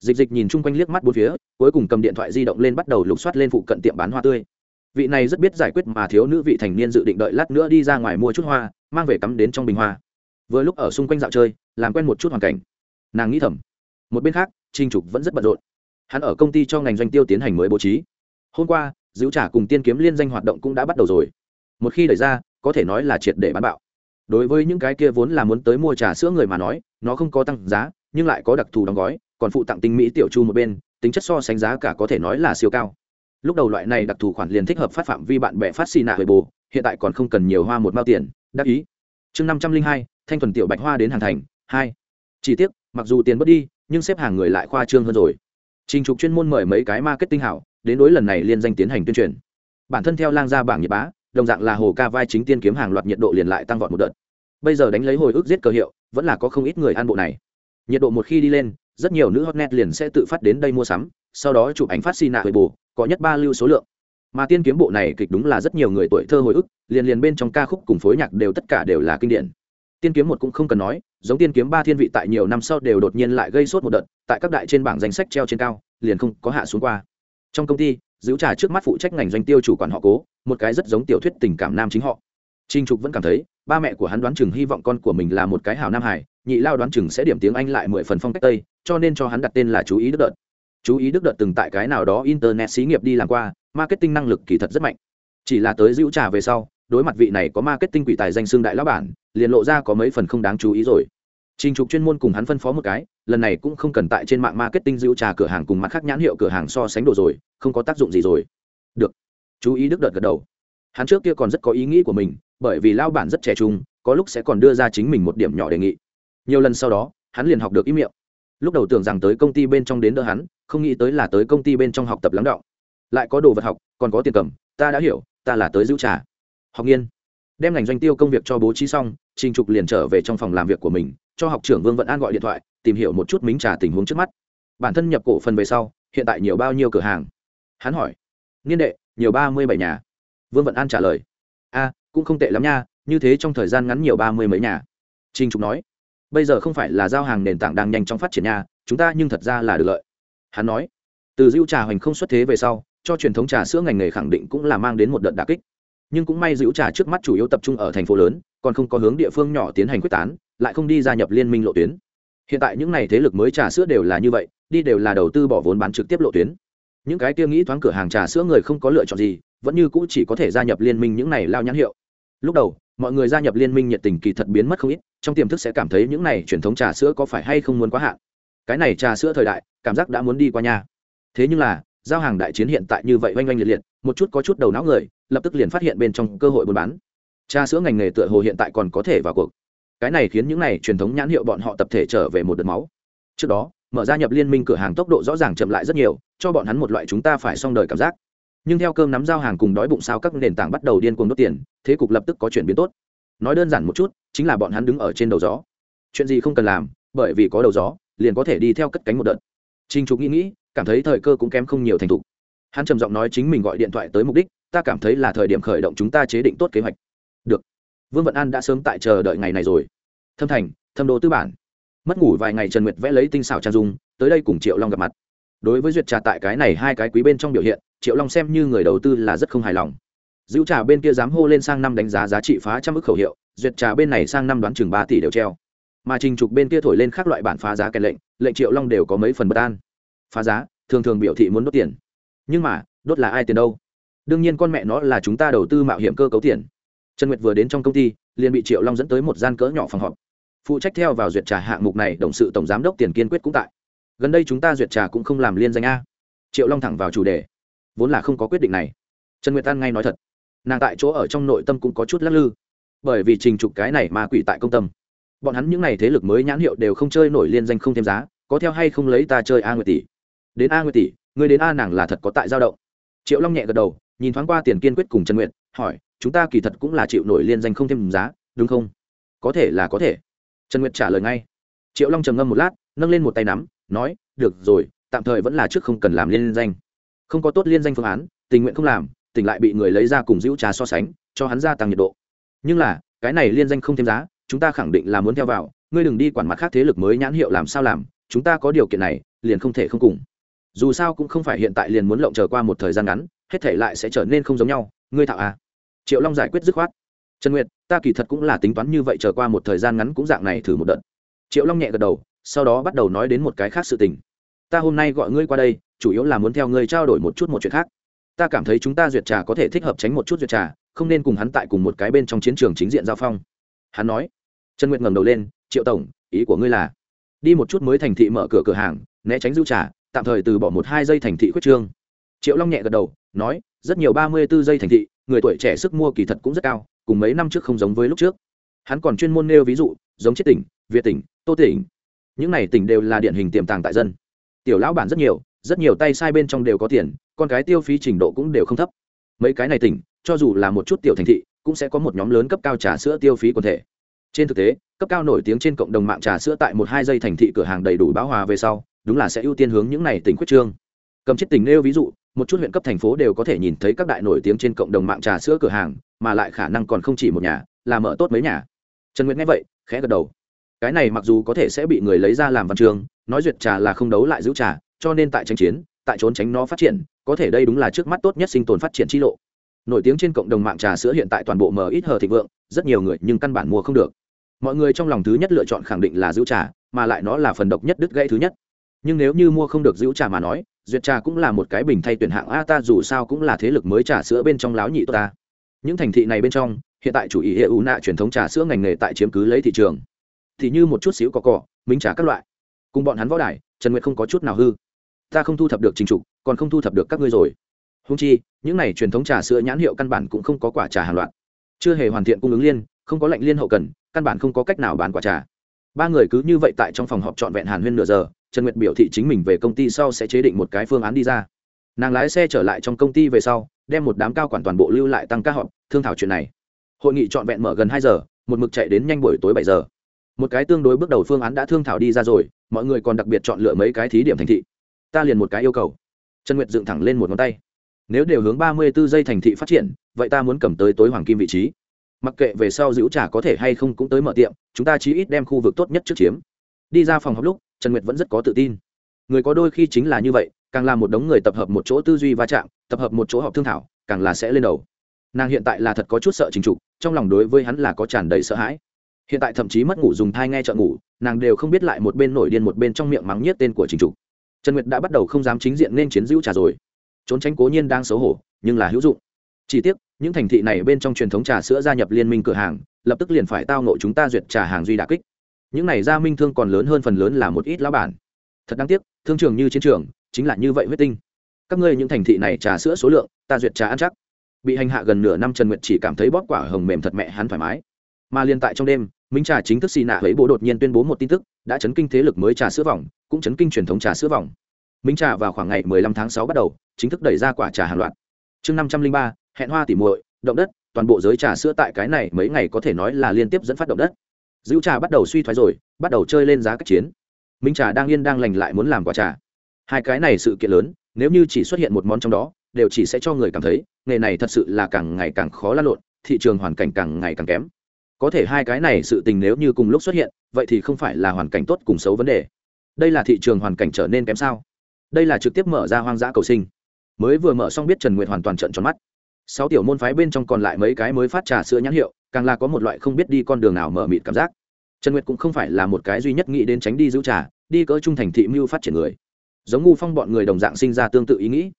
Dịch dịch nhìn chung quanh liếc mắt bốn phía, cuối cùng cầm điện thoại di động lên bắt đầu lục soát lên phụ cận tiệm bán hoa tươi. Vị này rất biết giải quyết mà thiếu nữ vị thành niên dự định đợi lát nữa đi ra ngoài mua chút hoa, mang về cắm đến trong bình hoa. Vừa lúc ở xung quanh dạo chơi, làm quen một chút hoàn cảnh. Nàng nghĩ thầm, một bên khác trinh trục vẫn rất bận rộn. Hắn ở công ty cho ngành doanh tiêu tiến hành mới bố trí. Hôm qua giữ trả cùng tiên kiếm liên danh hoạt động cũng đã bắt đầu rồi. Một khi đẩy ra, có thể nói là triệt để bán bạo. Đối với những cái kia vốn là muốn tới mua trà sữa người mà nói, nó không có tăng giá, nhưng lại có đặc thù đóng gói, còn phụ tặng tinh mỹ tiểu chu một bên, tính chất so sánh giá cả có thể nói là siêu cao. Lúc đầu loại này đặc thù khoản liền thích hợp phát phạm vi bạn bè phát xì nạ hồi bồ hiện tại còn không cần nhiều hoa một mao tiền, đắc ý. Chương năm trăm linh hai, thanh thuần tiểu bạch hoa đến hàng thành, hai. Chỉ tiếc, mặc dù tiền mất đi, nhưng xếp hàng người lại khoa trương hơn rồi. Trình trục chuyên môn mời mấy cái marketing hảo đến đối lần này liên danh tiến hành tuyên truyền. Bản thân theo lang gia bảng nhiệt bá, đồng dạng là hồ ca vai chính tiên kiếm hàng loạt nhiệt độ liền lại tăng vọt một đợt. Bây giờ đánh lấy hồi ức giết cờ hiệu, vẫn là có không ít người ăn bộ này. Nhiệt độ một khi đi lên, rất nhiều nữ hotnet liền sẽ tự phát đến đây mua sắm, sau đó chụp ảnh phát xi nạ hồi bù có nhất ba lưu số lượng. Mà tiên kiếm bộ này kịch đúng là rất nhiều người tuổi thơ hồi ức, liền liền bên trong ca khúc cùng phối nhạc đều tất cả đều là kinh điển. Tiên kiếm một cũng không cần nói, giống tiên kiếm ba thiên vị tại nhiều năm sau đều đột nhiên lại gây sốt một đợt, tại các đại trên bảng danh sách treo trên cao, liền không có hạ xuống qua trong công ty, giữ trà trước mắt phụ trách ngành doanh tiêu chủ quản họ cố, một cái rất giống tiểu thuyết tình cảm nam chính họ. Trinh trục vẫn cảm thấy, ba mẹ của hắn đoán chừng hy vọng con của mình là một cái hào nam hải, nhị lao đoán chừng sẽ điểm tiếng anh lại mười phần phong cách tây, cho nên cho hắn đặt tên là chú ý đức đợt. Chú ý đức đợt từng tại cái nào đó internet xí nghiệp đi làm qua, marketing năng lực kỳ thật rất mạnh. Chỉ là tới giữ trà về sau, đối mặt vị này có marketing quỷ tài danh xương đại lão bản, liền lộ ra có mấy phần không đáng chú ý rồi trình trục chuyên môn cùng hắn phân phó một cái, lần này cũng không cần tại trên mạng marketing giữ trà cửa hàng cùng mặt khác nhãn hiệu cửa hàng so sánh đồ rồi, không có tác dụng gì rồi. Được. Chú ý đức đợt gật đầu. Hắn trước kia còn rất có ý nghĩ của mình, bởi vì lao bản rất trẻ trung, có lúc sẽ còn đưa ra chính mình một điểm nhỏ đề nghị. Nhiều lần sau đó, hắn liền học được ý miệng lúc đầu tưởng rằng tới công ty bên trong đến đỡ hắn, không nghĩ tới là tới công ty bên trong học tập lắng đọng lại có đồ vật học, còn có tiền cầm, ta đã hiểu, ta là tới giữ trà. Học nghiên. Đem ngành doanh tiêu công việc cho bố trí xong, trình trục liền trở về trong phòng làm việc của mình cho học trưởng vương vận an gọi điện thoại, tìm hiểu một chút mính trà tình huống trước mắt. Bản thân nhập cổ phần về sau, hiện tại nhiều bao nhiêu cửa hàng? Hắn hỏi. Niên đệ, nhiều ba mươi bảy nhà. Vương vận an trả lời. A, cũng không tệ lắm nha, như thế trong thời gian ngắn nhiều ba mươi mấy nhà. Trình trục nói. Bây giờ không phải là giao hàng nền tảng đang nhanh chóng phát triển nha, chúng ta nhưng thật ra là được lợi. Hắn nói. Từ dữ trà hoành không xuất thế về sau, cho truyền thống trà sữa ngành nghề khẳng định cũng là mang đến một đợt đà kích. Nhưng cũng may dữ trà trước mắt chủ yếu tập trung ở thành phố lớn, còn không có hướng địa phương nhỏ tiến hành quyết tán lại không đi gia nhập liên minh lộ tuyến. Hiện tại những n à y thế lực mới trà sữa đều là như vậy, đi đều là đầu tư bỏ vốn bán trực tiếp lộ tuyến. Những cái kia nghĩ thoáng cửa hàng trà sữa người không có lựa chọn gì, vẫn như cũ chỉ có thể gia nhập liên minh những này lao nhãn hiệu. Lúc đầu, mọi người gia nhập liên minh nhiệt tình kỳ thật biến mất không ít, trong tiềm thức sẽ cảm thấy những này truyền thống trà sữa có phải hay không muốn quá hạn. Cái này trà sữa thời đại, cảm giác đã muốn đi qua nhà. Thế nhưng là, giao hàng đại chiến hiện tại như vậy oanh oanh liệt liệt, một chút có chút đầu não người, lập tức liền phát hiện bên trong cơ hội buôn bán. Trà sữa ngành nghề tựa hồ hiện tại còn có thể vào cuộc cái này khiến những này truyền thống nhãn hiệu bọn họ tập thể trở về một đợt máu. Trước đó, mở ra nhập liên minh cửa hàng tốc độ rõ ràng chậm lại rất nhiều, cho bọn hắn một loại chúng ta phải xong đời cảm giác. Nhưng theo cơm nắm giao hàng cùng đói bụng sao các nền tảng bắt đầu điên cuồng đốt tiền, thế cục lập tức có chuyển biến tốt. Nói đơn giản một chút, chính là bọn hắn đứng ở trên đầu gió. Chuyện gì không cần làm, bởi vì có đầu gió, liền có thể đi theo cất cánh một đợt. Trinh trục nghĩ nghĩ, cảm thấy thời cơ cũng kém không nhiều thành thục. Hắn trầm giọng nói chính mình gọi điện thoại tới mục đích, ta cảm thấy là thời điểm khởi động chúng ta chế định tốt kế hoạch. Được vương vận an đã sớm tại chờ đợi ngày này rồi. Thâm thành, thâm đô tư bản. Mất ngủ vài ngày trần nguyệt vẽ lấy tinh xảo trang dung, tới đây cùng triệu long gặp mặt. Đối với duyệt trà tại cái này hai cái quý bên trong biểu hiện, triệu long xem như người đầu tư là rất không hài lòng. Dữ trà bên kia dám hô lên sang năm đánh giá giá trị phá trăm ức khẩu hiệu, duyệt trà bên này sang năm đoán chừng ba tỷ đều treo. Mà trình trục bên kia thổi lên các loại bản phá giá kèn lệnh lệnh triệu long đều có mấy phần bất an. Phá giá, thường thường biểu thị muốn đốt tiền. Nhưng mà, đốt là ai tiền đâu? Đương nhiên con mẹ nó là chúng ta đầu tư mạo hiểm cơ cấu tiền trần nguyệt vừa đến trong công ty, liền bị triệu long dẫn tới một gian cỡ nhỏ phòng họp. Phụ trách theo vào duyệt trà hạng mục này, đồng sự tổng giám đốc tiền kiên quyết cũng tại. Gần đây chúng ta duyệt trà cũng không làm liên danh a. Triệu long thẳng vào chủ đề. Vốn là không có quyết định này. Trần nguyệt an ngay nói thật. Nàng tại chỗ ở trong nội tâm cũng có chút lắc lư. Bởi vì trình trục cái này mà quỷ tại công tâm. Bọn hắn những n à y thế lực mới nhãn hiệu đều không chơi nổi liên danh không thêm giá, có theo hay không lấy ta chơi a nguyệt tỷ. Đến a nguyệt tỷ, người đến a nàng là thật có tại giao động. Triệu long nhẹ gật đầu, nhìn thoáng qua tiền kiên quyết cùng trần nguyệt, hỏi chúng ta kỳ thật cũng là chịu nổi liên danh không thêm giá, đúng không? Có thể là có thể. Trần nguyệt trả lời ngay. Triệu long trầm ngâm một lát, nâng lên một tay nắm, nói, được rồi, tạm thời vẫn là trước không cần làm liên danh. Không có tốt liên danh phương án, tình nguyện không làm, tỉnh lại bị người lấy ra cùng giữ trà so sánh, cho hắn gia tăng nhiệt độ. Nhưng là, cái này liên danh không thêm giá, chúng ta khẳng định là muốn theo vào, ngươi đừng đi quản mặt khác thế lực mới nhãn hiệu làm sao làm, chúng ta có điều kiện này, liền không thể không cùng. Dù sao cũng không phải hiện tại liền muốn lộng chờ qua một thời gian ngắn, hết thể lại sẽ trở nên không giống nhau, ngươi thạo à triệu long giải quyết dứt khoát. Trần nguyệt, ta kỳ thật cũng là tính toán như vậy chờ qua một thời gian ngắn cũng dạng này thử một đợt. Triệu long nhẹ gật đầu, sau đó bắt đầu nói đến một cái khác sự tình. Ta hôm nay gọi ngươi qua đây, chủ yếu là muốn theo ngươi trao đổi một chút một chuyện khác. Ta cảm thấy chúng ta duyệt trà có thể thích hợp tránh một chút duyệt trà, không nên cùng hắn tại cùng một cái bên trong chiến trường chính diện giao phong. Hắn nói. Trần nguyệt ngẩng đầu lên, triệu tổng, ý của ngươi là, đi một chút mới thành thị mở cửa cửa hàng, né tránh giữ trà, tạm thời từ bỏ một hai giây thành thị khuyết trương. Triệu long nhẹ gật đầu, nói, rất nhiều ba mươi b ố giây thành thị người tuổi trẻ sức mua kỳ thật cũng rất cao, cùng mấy năm trước không giống với lúc trước. Hắn còn chuyên môn nêu ví dụ, giống chết tỉnh, việt tỉnh, tô tỉnh. Những này tỉnh đều là điển hình tiềm tàng tại dân. Tiểu lão bản rất nhiều rất nhiều tay sai bên trong đều có tiền, con cái tiêu phí trình độ cũng đều không thấp. Mấy cái này tỉnh, cho dù là một chút tiểu thành thị, cũng sẽ có một nhóm lớn cấp cao trà sữa tiêu phí quần thể. Trên thực tế, cấp cao nổi tiếng trên cộng đồng mạng trà sữa tại một hai giây thành thị cửa hàng đầy đủ báo hòa về sau, đúng là sẽ ưu tiên hướng những này tỉnh quyết trương. Cầm chết tỉnh nêu ví dụ một chút huyện cấp thành phố đều có thể nhìn thấy các đại nổi tiếng trên cộng đồng mạng trà sữa cửa hàng, mà lại khả năng còn không chỉ một nhà, là mở tốt mấy nhà. Trần nguyệt nghe vậy, khẽ gật đầu. Cái này mặc dù có thể sẽ bị người lấy ra làm văn trường nói duyệt trà là không đấu lại giữ trà, cho nên tại tranh chiến, tại trốn tránh nó phát triển, có thể đây đúng là trước mắt tốt nhất sinh tồn phát triển chi lộ. Nổi tiếng trên cộng đồng mạng trà sữa hiện tại toàn bộ mờ ít hờ thịnh vượng, rất nhiều người nhưng căn bản mua không được. Mọi người trong lòng thứ nhất lựa chọn khẳng định là giữ trà, mà lại nó là phần độc nhất đứt gãy thứ nhất. Nhưng nếu như mua không được giữ trà mà nói duyệt trà cũng là một cái bình thay tuyển hạng a, ta dù sao cũng là thế lực mới trà sữa bên trong láo nhị tốt ta. Những thành thị này bên trong, hiện tại chủ ý hệ ưu nạ truyền thống trà sữa ngành nghề tại chiếm cứ lấy thị trường. Thì như một chút xíu có cỏ minh trà các loại. Cùng bọn hắn võ đài, trần nguyệt không có chút nào hư. Ta không thu thập được trình trục, còn không thu thập được các ngươi rồi. Húng chi, những này truyền thống trà sữa nhãn hiệu căn bản cũng không có quả trà hàng loạt. Chưa hề hoàn thiện cung ứng liên, không có lệnh liên hậu cần, căn bản không có cách nào bán quả trà. Ba người cứ như vậy tại trong phòng họp trọn vẹn hàn huyên nửa giờ trần nguyệt biểu thị chính mình về công ty sau sẽ chế định một cái phương án đi ra. Nàng lái xe trở lại trong công ty về sau, đem một đám cao quản toàn bộ lưu lại tăng ca họp, thương thảo chuyện này. Hội nghị trọn vẹn mở gần hai giờ, một mực chạy đến nhanh buổi tối bảy giờ. Một cái tương đối bước đầu phương án đã thương thảo đi ra rồi, mọi người còn đặc biệt chọn lựa mấy cái thí điểm thành thị. Ta liền một cái yêu cầu. Trần nguyệt dựng thẳng lên một ngón tay. Nếu đều hướng ba mươi 34 giây thành thị phát triển, vậy ta muốn cầm tới tối hoàng kim vị trí. Mặc kệ về sau giữ trả có thể hay không cũng tới mở tiệm, chúng ta chí ít đem khu vực tốt nhất trước chiếm. Đi ra phòng học lúc trần nguyệt vẫn rất có tự tin. Người có đôi khi chính là như vậy, càng là một đống người tập hợp một chỗ tư duy va chạm, tập hợp một chỗ họp thương thảo, càng là sẽ lên đầu. Nàng hiện tại là thật có chút sợ chính trục, trong lòng đối với hắn là có tràn đầy sợ hãi. Hiện tại thậm chí mất ngủ dùng thai nghe trợ ngủ, nàng đều không biết lại một bên nổi điên một bên trong miệng mắng nhất tên của chính trục. Trần nguyệt đã bắt đầu không dám chính diện nên chiến giữ trà rồi. Trốn tránh cố nhiên đang xấu hổ, nhưng là hữu dụng. Chỉ tiếc, những thành thị này bên trong truyền thống trà sữa gia nhập liên minh cửa hàng, lập tức liền phải tao nộ chúng ta duyệt trà hàng duy đà kích những này gia minh thương còn lớn hơn phần lớn là một ít lá bản. Thật đáng tiếc thương trường như chiến trường chính là như vậy huyết tinh. Các ngươi những thành thị này trà sữa số lượng ta duyệt trà ăn chắc. Bị hành hạ gần nửa năm trần nguyệt chỉ cảm thấy bóp quả hồng mềm thật mẹ hắn thoải mái. Mà liên tại trong đêm minh trà chính thức xì nạ ấy bộ đột nhiên tuyên bố một tin tức đã chấn kinh thế lực mới trà sữa vòng cũng chấn kinh truyền thống trà sữa vòng. Minh trà vào khoảng ngày 15 tháng 6 bắt đầu chính thức đẩy ra quả trà hàng loạt. Chương 503, hẹn hoa tỉ muội động đất toàn bộ giới trà sữa tại cái này mấy ngày có thể nói là liên tiếp dẫn phát động đất dữ trà bắt đầu suy thoái rồi, bắt đầu chơi lên giá cách chiến. Minh trà đang yên đang lành lại muốn làm quả trà. Hai cái này sự kiện lớn, nếu như chỉ xuất hiện một món trong đó, đều chỉ sẽ cho người cảm thấy, nghề này thật sự là càng ngày càng khó lăn lộn, thị trường hoàn cảnh càng ngày càng kém. Có thể hai cái này sự tình nếu như cùng lúc xuất hiện, vậy thì không phải là hoàn cảnh tốt cùng xấu vấn đề. Đây là thị trường hoàn cảnh trở nên kém sao? Đây là trực tiếp mở ra hoang dã cầu sinh. Mới vừa mở xong biết trần nguyệt hoàn toàn trận tròn mắt. Sáu tiểu môn phái bên trong còn lại mấy cái mới phát trà sữa nhãn hiệu, càng là có một loại không biết đi con đường nào mở mịt cảm giác trần nguyệt cũng không phải là một cái duy nhất nghĩ đến tránh đi giữ trà, đi cỡ trung thành thị mưu phát triển người. Giống ngu phong bọn người đồng dạng sinh ra tương tự ý nghĩ.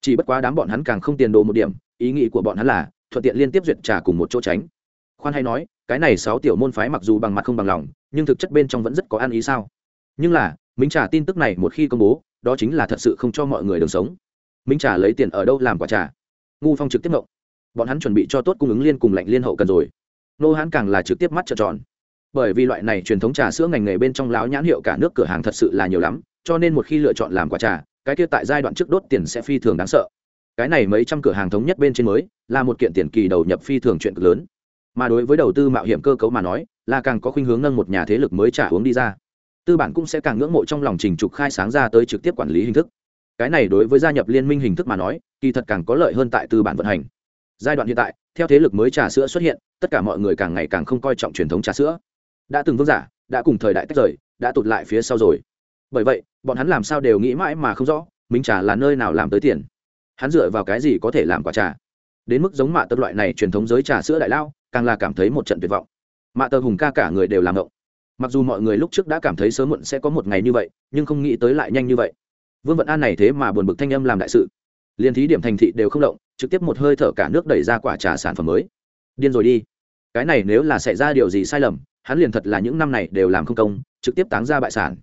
Chỉ bất quá đám bọn hắn càng không tiền đồ một điểm, ý nghĩ của bọn hắn là thuận tiện liên tiếp duyệt trà cùng một chỗ tránh. Khoan hay nói, cái này sáu tiểu môn phái mặc dù bằng mặt không bằng lòng, nhưng thực chất bên trong vẫn rất có ăn ý sao? Nhưng là, minh trà tin tức này một khi công bố, đó chính là thật sự không cho mọi người đường sống. Minh trà lấy tiền ở đâu làm quả trà? Ngu phong trực tiếp ngộng. Bọn hắn chuẩn bị cho tốt cung ứng liên cùng lạnh liên hậu cần rồi. Nô hãn càng là trực tiếp mắt trợn tròn bởi vì loại này truyền thống trà sữa ngành nghề bên trong láo nhãn hiệu cả nước cửa hàng thật sự là nhiều lắm, cho nên một khi lựa chọn làm quả trà, cái kia tại giai đoạn trước đốt tiền sẽ phi thường đáng sợ. Cái này mấy trăm cửa hàng thống nhất bên trên mới, là một kiện tiền kỳ đầu nhập phi thường chuyện cực lớn. Mà đối với đầu tư mạo hiểm cơ cấu mà nói, là càng có khuynh hướng nâng một nhà thế lực mới trả uống đi ra. Tư bản cũng sẽ càng ngưỡng mộ trong lòng trình trục khai sáng ra tới trực tiếp quản lý hình thức. Cái này đối với gia nhập liên minh hình thức mà nói, kỳ thật càng có lợi hơn tại tư bản vận hành. Giai đoạn hiện tại, theo thế lực mới trà sữa xuất hiện, tất cả mọi người càng ngày càng không coi trọng truyền thống trà sữa đã từng vương giả, đã cùng thời đại tách rời, đã tụt lại phía sau rồi. Bởi vậy, bọn hắn làm sao đều nghĩ mãi mà không rõ, minh trà là nơi nào làm tới tiền. Hắn dựa vào cái gì có thể làm quả trà? Đến mức giống mạ tật loại này truyền thống giới trà sữa đại lao, càng là cảm thấy một trận tuyệt vọng. Mạ tơ hùng ca cả người đều làm ngộng. Mặc dù mọi người lúc trước đã cảm thấy sớm muộn sẽ có một ngày như vậy, nhưng không nghĩ tới lại nhanh như vậy. Vương vận an này thế mà buồn bực thanh âm làm đại sự. Liên thí điểm thành thị đều không động, trực tiếp một hơi thở cả nước đẩy ra quả trà sản phẩm mới. Điên rồi đi. Cái này nếu là xảy ra điều gì sai lầm hắn liền thật là những năm này đều làm không công, trực tiếp táng ra bại sản.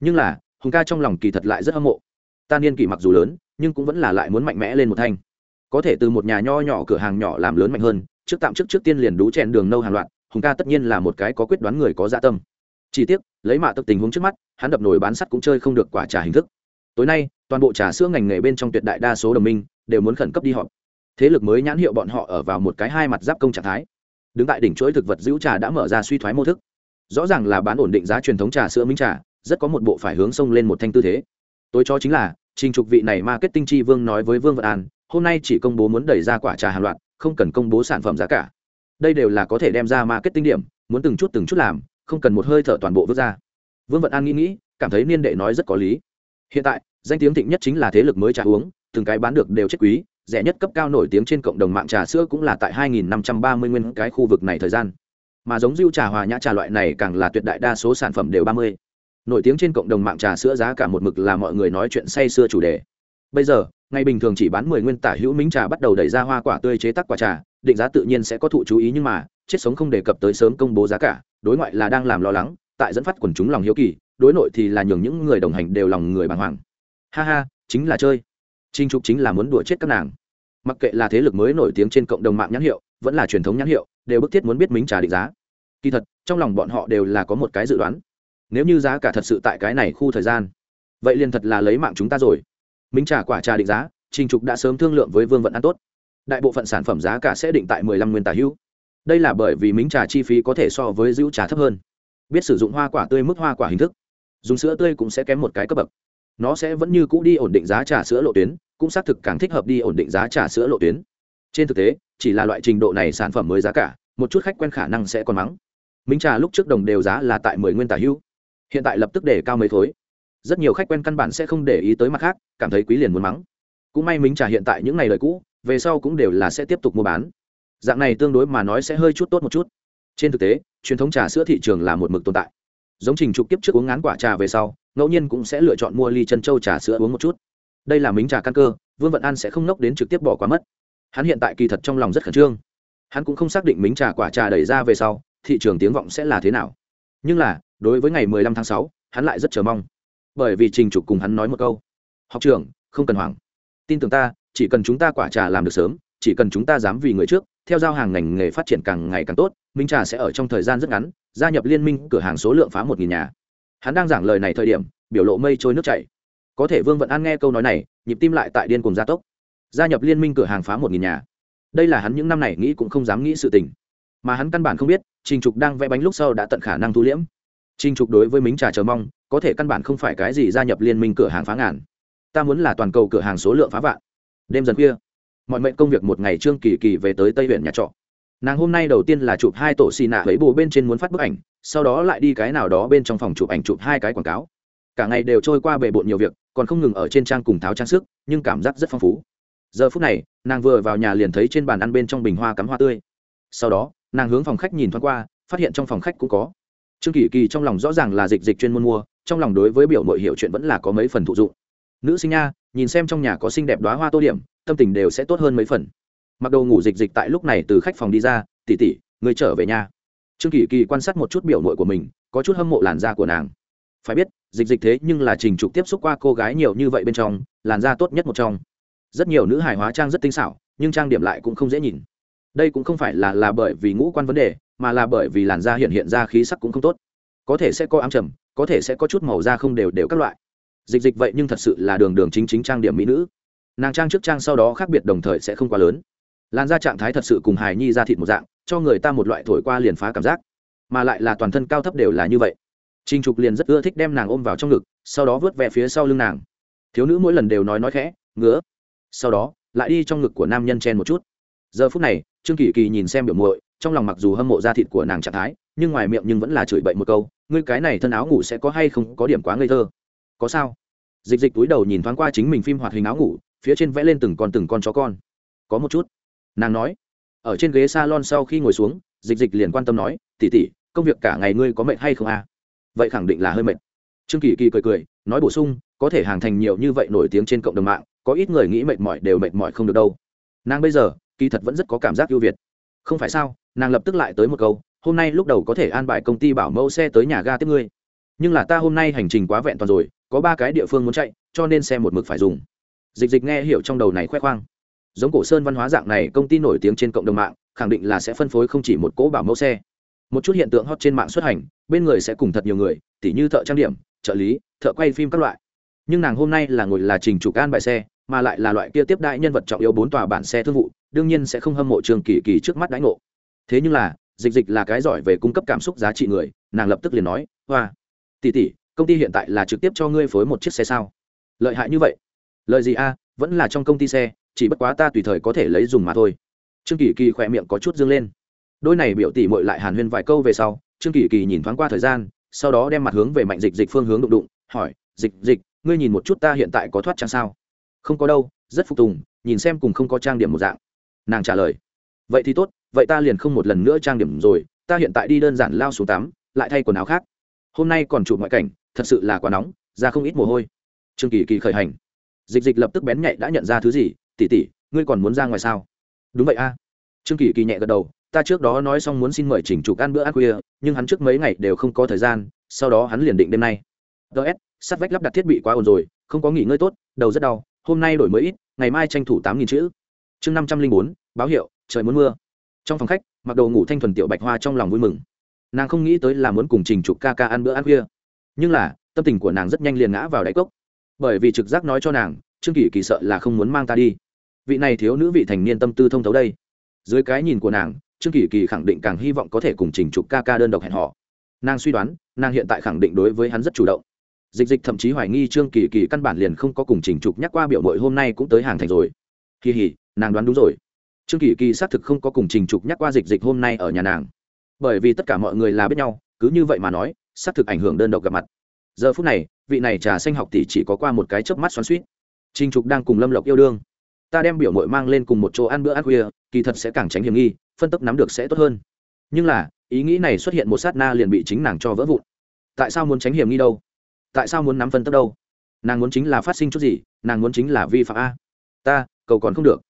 Nhưng là, hùng ca trong lòng kỳ thật lại rất hâm mộ. Ta niên kỷ mặc dù lớn, nhưng cũng vẫn là lại muốn mạnh mẽ lên một thanh. Có thể từ một nhà nho nhỏ cửa hàng nhỏ làm lớn mạnh hơn, trước tạm trước trước tiên liền đú chèn đường nâu hàng loạt, hùng ca tất nhiên là một cái có quyết đoán người có dạ tâm. Chỉ tiếc, lấy mạ tức tình huống trước mắt, hắn đập nồi bán sắt cũng chơi không được quả trà hình thức. Tối nay, toàn bộ trà sữa ngành nghề bên trong tuyệt đại đa số đồng minh đều muốn khẩn cấp đi họp. Thế lực mới nhãn hiệu bọn họ ở vào một cái hai mặt giáp công trạng thái đứng tại đỉnh chuỗi thực vật giữ trà đã mở ra suy thoái mô thức. Rõ ràng là bán ổn định giá truyền thống trà sữa minh trà, rất có một bộ phải hướng sông lên một thanh tư thế. Tôi cho chính là, trình trục vị này marketing chi vương nói với vương vận an, hôm nay chỉ công bố muốn đẩy ra quả trà hàng loạt, không cần công bố sản phẩm giá cả. Đây đều là có thể đem ra marketing điểm, muốn từng chút từng chút làm, không cần một hơi thở toàn bộ vứt ra. Vương vận an nghĩ nghĩ, cảm thấy niên đệ nói rất có lý. Hiện tại, danh tiếng thịnh nhất chính là thế lực mới trà uống, từng cái bán được đều chết quý rẻ nhất cấp cao nổi tiếng trên cộng đồng mạng trà sữa cũng là tại 2.530 nguyên cái khu vực này thời gian. Mà giống rượu trà hòa nhã trà loại này càng là tuyệt đại đa số sản phẩm đều 30. nổi tiếng trên cộng đồng mạng trà sữa giá cả một mực là mọi người nói chuyện say xưa chủ đề. Bây giờ ngày bình thường chỉ bán 10 nguyên tả hữu minh trà bắt đầu đẩy ra hoa quả tươi chế tác quả trà, định giá tự nhiên sẽ có thụ chú ý nhưng mà, chết sống không đề cập tới sớm công bố giá cả, đối ngoại là đang làm lo lắng, tại dẫn phát quần chúng lòng hiếu kỳ, đối nội thì là nhường những người đồng hành đều lòng người bàng hoàng. Ha ha, chính là chơi trinh trục chính là muốn đùa chết các nàng. Mặc kệ là thế lực mới nổi tiếng trên cộng đồng mạng nhãn hiệu, vẫn là truyền thống nhãn hiệu, đều bức thiết muốn biết minh trà định giá. Kỳ thật, trong lòng bọn họ đều là có một cái dự đoán. Nếu như giá cả thật sự tại cái này khu thời gian, vậy liền thật là lấy mạng chúng ta rồi. Minh trà quả trà định giá, trình trục đã sớm thương lượng với vương vận an tốt. Đại bộ phận sản phẩm giá cả sẽ định tại mười lăm nguyên tả hữu. Đây là bởi vì minh trà chi phí có thể so với giữ trà thấp hơn. Biết sử dụng hoa quả tươi mức hoa quả hình thức, dùng sữa tươi cũng sẽ kém một cái cấp bậc nó sẽ vẫn như cũ đi ổn định giá trà sữa lộ tuyến cũng xác thực càng thích hợp đi ổn định giá trà sữa lộ tuyến. Trên thực tế chỉ là loại trình độ này sản phẩm mới giá cả một chút khách quen khả năng sẽ còn mắng. Minh trà lúc trước đồng đều giá là tại mười nguyên tả hưu, hiện tại lập tức để cao mấy thối. Rất nhiều khách quen căn bản sẽ không để ý tới mặt khác cảm thấy quý liền muốn mắng. Cũng may minh trà hiện tại những ngày lời cũ về sau cũng đều là sẽ tiếp tục mua bán. Dạng này tương đối mà nói sẽ hơi chút tốt một chút. Trên thực tế truyền thống trà sữa thị trường là một mực tồn tại giống trình trục tiếp trước uống ngán quả trà về sau ngẫu nhiên cũng sẽ lựa chọn mua ly chân châu trà sữa uống một chút. Đây là mính trà căn cơ vương vận an sẽ không nốc đến trực tiếp bỏ qua mất. Hắn hiện tại kỳ thật trong lòng rất khẩn trương. Hắn cũng không xác định mính trà quả trà đẩy ra về sau thị trường tiếng vọng sẽ là thế nào. Nhưng là đối với ngày 15 tháng 6, hắn lại rất chờ mong. Bởi vì trình trục cùng hắn nói một câu. Học trưởng không cần hoảng. Tin tưởng ta chỉ cần chúng ta quả trà làm được sớm chỉ cần chúng ta dám vì người trước theo giao hàng ngành nghề phát triển càng ngày càng tốt minh trà sẽ ở trong thời gian rất ngắn gia nhập liên minh cửa hàng số lượng phá một nghìn nhà. Hắn đang giảng lời này thời điểm, biểu lộ mây trôi nước chảy. Có thể vương vận an nghe câu nói này, nhịp tim lại tại điên cùng gia tốc. Gia nhập liên minh cửa hàng phá một nghìn nhà. Đây là hắn những năm này nghĩ cũng không dám nghĩ sự tình. Mà hắn căn bản không biết, trình trục đang vẽ bánh lúc sau đã tận khả năng thu liễm. Trình trục đối với mính trà chờ mong, có thể căn bản không phải cái gì gia nhập liên minh cửa hàng phá ngàn. Ta muốn là toàn cầu cửa hàng số lượng phá vạn. Đêm dần khuya, mọi mệnh công việc một ngày trương kỳ kỳ về tới tây huyện nhà trọ nàng hôm nay đầu tiên là chụp hai tổ xì nạ với bồ bên trên muốn phát bức ảnh, sau đó lại đi cái nào đó bên trong phòng chụp ảnh chụp hai cái quảng cáo. Cả ngày đều trôi qua bề bộn nhiều việc, còn không ngừng ở trên trang cùng tháo trang sức, nhưng cảm giác rất phong phú. Giờ phút này, nàng vừa vào nhà liền thấy trên bàn ăn bên trong bình hoa cắm hoa tươi. Sau đó, nàng hướng phòng khách nhìn thoáng qua, phát hiện trong phòng khách cũng có. Trương kỳ kỳ trong lòng rõ ràng là dịch dịch chuyên môn mua, trong lòng đối với biểu mội hiểu chuyện vẫn là có mấy phần thụ dụng. Nữ sinh nha, nhìn xem trong nhà có xinh đẹp đoá hoa tô điểm, tâm tình đều sẽ tốt hơn mấy phần mặc đồ ngủ dịch dịch tại lúc này từ khách phòng đi ra tỉ tỉ người trở về nhà trương kỳ kỳ quan sát một chút biểu mội của mình, có chút hâm mộ làn da của nàng. Phải biết, dịch dịch thế nhưng là trình trục tiếp xúc qua cô gái nhiều như vậy bên trong, làn da tốt nhất một trong. Rất nhiều nữ hài hóa trang rất tinh xảo, nhưng trang điểm lại cũng không dễ nhìn. Đây cũng không phải là là bởi vì ngũ quan vấn đề, mà là bởi vì làn da hiện hiện ra khí sắc cũng không tốt. Có thể sẽ có ám trầm, có thể sẽ có chút màu da không đều đều các loại. Dịch dịch vậy nhưng thật sự là đường đường chính chính trang điểm mỹ nữ. Nàng trang trước trang sau đó khác biệt đồng thời sẽ không quá lớn làn da trạng thái thật sự cùng hài nhi ra thịt một dạng cho người ta một loại thổi qua liền phá cảm giác mà lại là toàn thân cao thấp đều là như vậy Trình Trục liền rất ưa thích đem nàng ôm vào trong ngực, sau đó vớt ve phía sau lưng nàng. Thiếu nữ mỗi lần đều nói nói khẽ, ngứa. Sau đó, lại đi trong ngực của nam nhân chen một chút. Giờ phút này, Trương Kỳ Kỳ nhìn xem biểu muội, trong lòng mặc dù hâm mộ da thịt của nàng trạng thái, nhưng ngoài miệng nhưng vẫn là chửi bậy một câu, ngươi cái này thân áo ngủ sẽ có hay không có điểm quá ngây thơ. Có sao? Dịch Dịch túi đầu nhìn thoáng qua chính mình phim hoạt hình áo ngủ, phía trên vẽ lên từng con từng con chó con. Có một chút. Nàng nói. Ở trên ghế salon sau khi ngồi xuống, Dịch Dịch liền quan tâm nói, tỷ tỷ, công việc cả ngày ngươi có mệt hay không à? vậy khẳng định là hơi mệt. Trương kỳ kỳ cười cười nói bổ sung có thể hàng thành nhiều như vậy nổi tiếng trên cộng đồng mạng có ít người nghĩ mệt mỏi đều mệt mỏi không được đâu. Nàng bây giờ kỳ thật vẫn rất có cảm giác ưu việt. Không phải sao nàng lập tức lại tới một câu hôm nay lúc đầu có thể an bài công ty bảo mẫu xe tới nhà ga tiếp ngươi. Nhưng là ta hôm nay hành trình quá vẹn toàn rồi có ba cái địa phương muốn chạy cho nên xe một mực phải dùng. Dịch dịch nghe hiểu trong đầu này khoe khoang giống cổ sơn văn hóa dạng này, công ty nổi tiếng trên cộng đồng mạng, khẳng định là sẽ phân phối không chỉ một cỗ bảo mẫu xe. Một chút hiện tượng hot trên mạng xuất hành, bên người sẽ cùng thật nhiều người, tỉ như thợ trang điểm, trợ lý, thợ quay phim các loại. Nhưng nàng hôm nay là ngồi là trình chủ can bài xe, mà lại là loại kia tiếp đại nhân vật trọng yếu bốn tòa bản xe thương vụ, đương nhiên sẽ không hâm mộ trường kỳ kỳ trước mắt đãi ngộ. Thế nhưng là, dịch dịch là cái giỏi về cung cấp cảm xúc giá trị người, nàng lập tức liền nói, hoa tỉ tỉ công ty hiện tại là trực tiếp cho ngươi phối một chiếc xe sao? Lợi hại như vậy. Lợi gì a, vẫn là trong công ty xe chỉ bất quá ta tùy thời có thể lấy dùng mà thôi. Trương kỳ kỳ khỏe miệng có chút dương lên. Đôi này biểu tỷ mội lại hàn huyên vài câu về sau, trương kỳ kỳ nhìn thoáng qua thời gian, sau đó đem mặt hướng về mạnh dịch dịch phương hướng đụng đụng, hỏi, dịch dịch, ngươi nhìn một chút ta hiện tại có thoát trang sao? Không có đâu, rất phục tùng, nhìn xem cùng không có trang điểm một dạng. Nàng trả lời, vậy thì tốt, vậy ta liền không một lần nữa trang điểm rồi, ta hiện tại đi đơn giản lao xuống tắm, lại thay quần áo khác. Hôm nay còn chụp ngoại cảnh, thật sự là quá nóng, ra không ít mồ hôi. Trương kỳ kỳ khởi hành. Dịch dịch lập tức bén nhạy đã nhận ra thứ gì Tỷ tỷ, ngươi còn muốn ra ngoài sao? Đúng vậy a. Trương kỳ kỳ nhẹ gật đầu ta trước đó nói xong muốn xin mời chỉnh trục ăn bữa ăn khuya nhưng hắn trước mấy ngày đều không có thời gian sau đó hắn liền định đêm nay. Ts sắt vách lắp đặt thiết bị quá ồn rồi không có nghỉ ngơi tốt đầu rất đau hôm nay đổi mới ít ngày mai tranh thủ tám nghìn chữ. Chương năm trăm linh bốn báo hiệu trời muốn mưa. Trong phòng khách mặc đồ ngủ thanh thuần tiểu bạch hoa trong lòng vui mừng. Nàng không nghĩ tới là muốn cùng trình trục ca ca ăn bữa ăn khuya. Nhưng là tâm tình của nàng rất nhanh liền ngã vào đáy cốc. Bởi vì trực giác nói cho nàng trương kỳ kỳ sợ là không muốn mang ta đi vị này thiếu nữ vị thành niên tâm tư thông thấu đây. Dưới cái nhìn của nàng, trương kỳ kỳ khẳng định càng hy vọng có thể cùng trình trục ca ca đơn độc hẹn họ nàng suy đoán, nàng hiện tại khẳng định đối với hắn rất chủ động. Dịch dịch thậm chí hoài nghi trương kỳ kỳ căn bản liền không có cùng trình trục nhắc qua biểu mội hôm nay cũng tới hàng thành rồi. Kỳ hỉ, nàng đoán đúng rồi. Trương kỳ kỳ xác thực không có cùng trình trục nhắc qua dịch dịch hôm nay ở nhà nàng. Bởi vì tất cả mọi người là biết nhau, cứ như vậy mà nói, xác thực ảnh hưởng đơn độc gặp mặt. Giờ phút này, vị này trà xanh học tỷ chỉ có qua một cái chớp mắt xoắn suýt trình trục đang cùng lâm lộc yêu đương ta đem biểu mội mang lên cùng một chỗ ăn bữa ăn khuya, kỳ thật sẽ càng tránh hiểm nghi, phân tấp nắm được sẽ tốt hơn. Nhưng là, ý nghĩ này xuất hiện một sát na liền bị chính nàng cho vỡ vụn. Tại sao muốn tránh hiểm nghi đâu? Tại sao muốn nắm phân tấp đâu? Nàng muốn chính là phát sinh chút gì, nàng muốn chính là vi phạm a. Ta, cầu còn không được.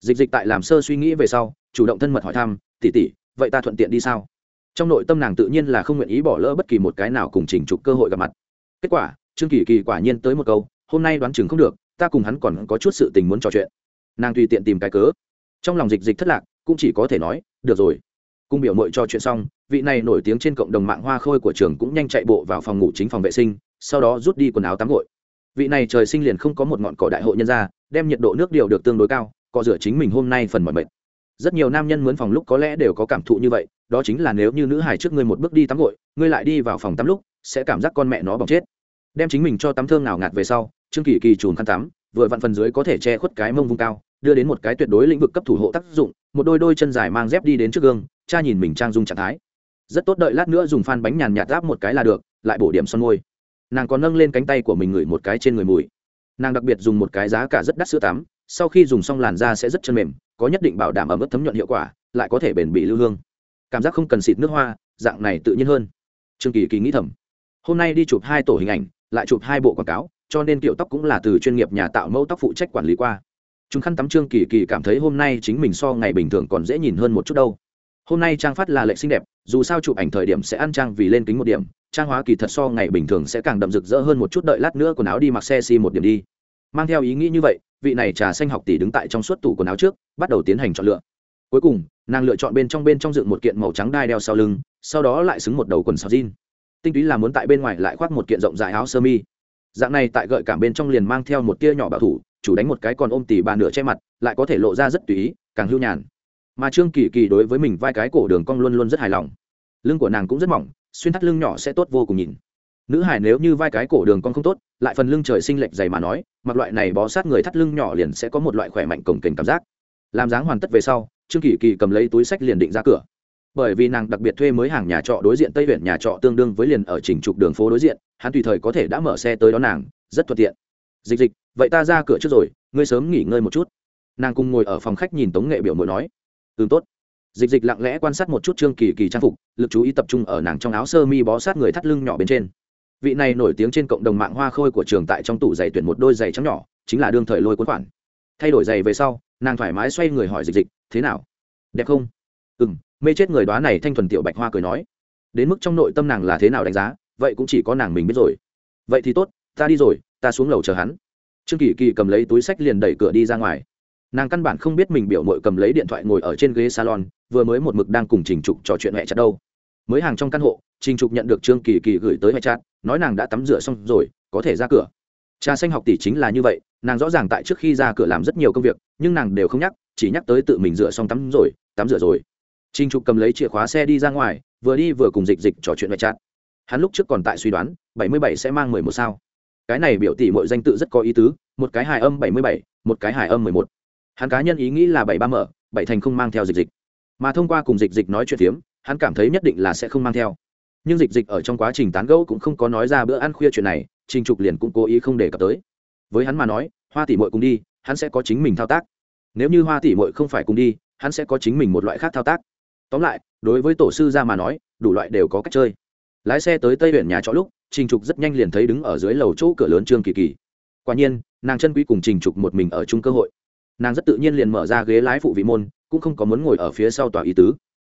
Dịch dịch tại làm sơ suy nghĩ về sau, chủ động thân mật hỏi thăm tỉ tỉ vậy ta thuận tiện đi sao? Trong nội tâm nàng tự nhiên là không nguyện ý bỏ lỡ bất kỳ một cái nào cùng chỉnh trục cơ hội gặp mặt. Kết quả, trương kỳ kỳ quả nhiên tới một câu, hôm nay đoán chừng không được, ta cùng hắn còn có chút sự tình muốn trò chuyện nàng tùy tiện tìm cái cớ. Trong lòng dịch dịch thất lạc, cũng chỉ có thể nói, được rồi. Cung biểu mội cho chuyện xong, vị này nổi tiếng trên cộng đồng mạng hoa khôi của trường cũng nhanh chạy bộ vào phòng ngủ chính phòng vệ sinh, sau đó rút đi quần áo tắm gội. Vị này trời sinh liền không có một ngọn cỏ đại hội nhân ra, đem nhiệt độ nước điều được tương đối cao cọ rửa chính mình hôm nay phần mọi mệt. Rất nhiều nam nhân mướn phòng lúc có lẽ đều có cảm thụ như vậy, đó chính là nếu như nữ hài trước ngươi một bước đi tắm gội, ngươi lại đi vào phòng tắm lúc, sẽ cảm giác con mẹ nó bỏng chết. Đem chính mình cho tắm thương nào ngạt về sau, trương kỳ kỳ chùn khăn tắm vừa vặn phần dưới có thể che khuất cái mông vung cao, đưa đến một cái tuyệt đối lĩnh vực cấp thủ hộ tác dụng, một đôi đôi chân dài mang dép đi đến trước gương, cha nhìn mình trang dung trạng thái. Rất tốt đợi lát nữa dùng phan bánh nhàn nhạt áp một cái là được, lại bổ điểm son môi. Nàng còn nâng lên cánh tay của mình ngửi một cái trên người mùi. Nàng đặc biệt dùng một cái giá cả rất đắt sữa tắm, sau khi dùng xong làn da sẽ rất chân mềm, có nhất định bảo đảm ẩm ướt thấm nhuận hiệu quả, lại có thể bền bị lưu hương. Cảm giác không cần xịt nước hoa, dạng này tự nhiên hơn. Trương kỳ kỳ nghĩ thầm. Hôm nay đi chụp hai tổ hình ảnh, lại chụp hai bộ quảng cáo cho nên kiểu tóc cũng là từ chuyên nghiệp nhà tạo mẫu tóc phụ trách quản lý qua. Chúng khăn tắm trương kỳ kỳ cảm thấy hôm nay chính mình so ngày bình thường còn dễ nhìn hơn một chút đâu. Hôm nay trang phát là lệ xinh đẹp, dù sao chụp ảnh thời điểm sẽ ăn trang vì lên kính một điểm, trang hóa kỳ thật so ngày bình thường sẽ càng đậm rực rỡ hơn một chút, đợi lát nữa quần áo đi mặc xe xi một điểm đi. Mang theo ý nghĩ như vậy, vị này trà xanh học tỷ đứng tại trong suốt tủ quần áo trước, bắt đầu tiến hành chọn lựa. Cuối cùng, nàng lựa chọn bên trong bên trong dựng một kiện màu trắng đai đeo sau lưng, sau đó lại xứng một đầu quần sọc jean. Tinh túy là muốn tại bên ngoài lại khoác một kiện rộng dài áo sơ mi dạng này tại gợi cảm bên trong liền mang theo một tia nhỏ bảo thủ, chủ đánh một cái còn ôm tỉ bà nửa che mặt, lại có thể lộ ra rất tùy ý, càng hưu nhàn. Mà trương kỳ kỳ đối với mình vai cái cổ đường cong luôn luôn rất hài lòng. Lưng của nàng cũng rất mỏng, xuyên thắt lưng nhỏ sẽ tốt vô cùng nhìn. Nữ hải nếu như vai cái cổ đường cong không tốt, lại phần lưng trời sinh lệch dày mà nói, mặc loại này bó sát người thắt lưng nhỏ liền sẽ có một loại khỏe mạnh cồng kềnh cảm giác. Làm dáng hoàn tất về sau, trương kỳ kỳ cầm lấy túi sách liền định ra cửa bởi vì nàng đặc biệt thuê mới hàng nhà trọ đối diện tây huyện nhà trọ tương đương với liền ở trình trục đường phố đối diện, hắn tùy thời có thể đã mở xe tới đón nàng, rất thuận tiện. Dịch dịch, vậy ta ra cửa trước rồi, ngươi sớm nghỉ ngơi một chút. Nàng cùng ngồi ở phòng khách nhìn tống nghệ biểu mội nói. Ừ tốt. Dịch dịch lặng lẽ quan sát một chút trương kỳ kỳ trang phục, lực chú ý tập trung ở nàng trong áo sơ mi bó sát người thắt lưng nhỏ bên trên. Vị này nổi tiếng trên cộng đồng mạng hoa khôi của trường tại trong tủ giày tuyển một đôi giày trắng nhỏ, chính là đương thời lôi cuốn khoản. Thay đổi giày về sau, nàng thoải mái xoay người hỏi dịch dịch, thế nào? Đẹp không? Ừ m mê chết người đoá này thanh thuần tiểu bạch hoa cười nói. Đến mức trong nội tâm nàng là thế nào đánh giá, vậy cũng chỉ có nàng mình biết rồi. Vậy thì tốt, ta đi rồi, ta xuống lầu chờ hắn. Trương kỳ kỳ cầm lấy túi sách liền đẩy cửa đi ra ngoài. Nàng căn bản không biết mình biểu mội cầm lấy điện thoại ngồi ở trên ghế salon, vừa mới một mực đang cùng trình trục trò chuyện mẹ chặt đâu. Mới hàng trong căn hộ, trình trục nhận được trương kỳ kỳ gửi tới mẹ chặt, nói nàng đã tắm rửa xong rồi, có thể ra cửa. Trà xanh học tỷ chính là như vậy, nàng rõ ràng tại trước khi ra cửa làm rất nhiều công việc, nhưng nàng đều không nhắc, chỉ nhắc tới tự mình rửa xong tắm rồi, tắm rửa rồi trình trục cầm lấy chìa khóa xe đi ra ngoài, vừa đi vừa cùng dịch dịch trò chuyện mẹ chặt hắn lúc trước còn tại suy đoán, bảy mươi bảy sẽ mang mười một sao. Cái này biểu tỷ mọi danh tự rất có ý tứ, một cái hài âm bảy mươi bảy, một cái hài âm mười một. Hắn cá nhân ý nghĩ là bảy ba mở 7 thành không mang theo dịch dịch. Mà thông qua cùng dịch dịch nói chuyện phiếm, hắn cảm thấy nhất định là sẽ không mang theo. Nhưng dịch dịch ở trong quá trình tán gẫu cũng không có nói ra bữa ăn khuya chuyện này, trình trục liền cũng cố ý không để cập tới. Với hắn mà nói, hoa tỷ mội cùng đi, hắn sẽ có chính mình thao tác. Nếu như hoa tỷ mội không phải cùng đi, hắn sẽ có chính mình một loại khác thao tác tóm lại, đối với tổ sư ra mà nói, đủ loại đều có cách chơi. Lái xe tới tây huyện nhà trọ lúc, trình trục rất nhanh liền thấy đứng ở dưới lầu chỗ cửa lớn trương kỳ kỳ. Quả nhiên, nàng chân quý cùng trình trục một mình ở chung cơ hội. Nàng rất tự nhiên liền mở ra ghế lái phụ vị môn, cũng không có muốn ngồi ở phía sau tòa ý tứ.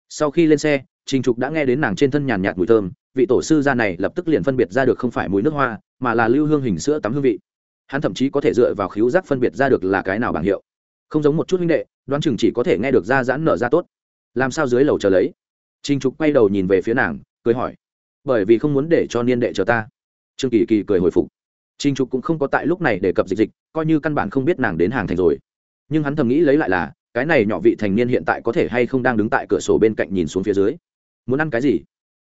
Sau khi lên xe, trình trục đã nghe đến nàng trên thân nhàn nhạt mùi thơm, vị tổ sư gia này lập tức liền phân biệt ra được không phải mùi nước hoa, mà là lưu hương hình sữa tắm hương vị. Hắn thậm chí có thể dựa vào khíu giác phân biệt ra được là cái nào bảng hiệu. Không giống một chút huynh đệ, đoán chừng chỉ có thể nghe được ra giãn nở ra tốt làm sao dưới lầu chờ lấy? Trinh trục quay đầu nhìn về phía nàng, cười hỏi, bởi vì không muốn để cho niên đệ chờ ta. Trương kỳ kỳ cười hồi phục. Trinh trục cũng không có tại lúc này đề cập dịch dịch, coi như căn bản không biết nàng đến hàng thành rồi. Nhưng hắn thầm nghĩ lấy lại là, cái này nhỏ vị thành niên hiện tại có thể hay không đang đứng tại cửa sổ bên cạnh nhìn xuống phía dưới. Muốn ăn cái gì?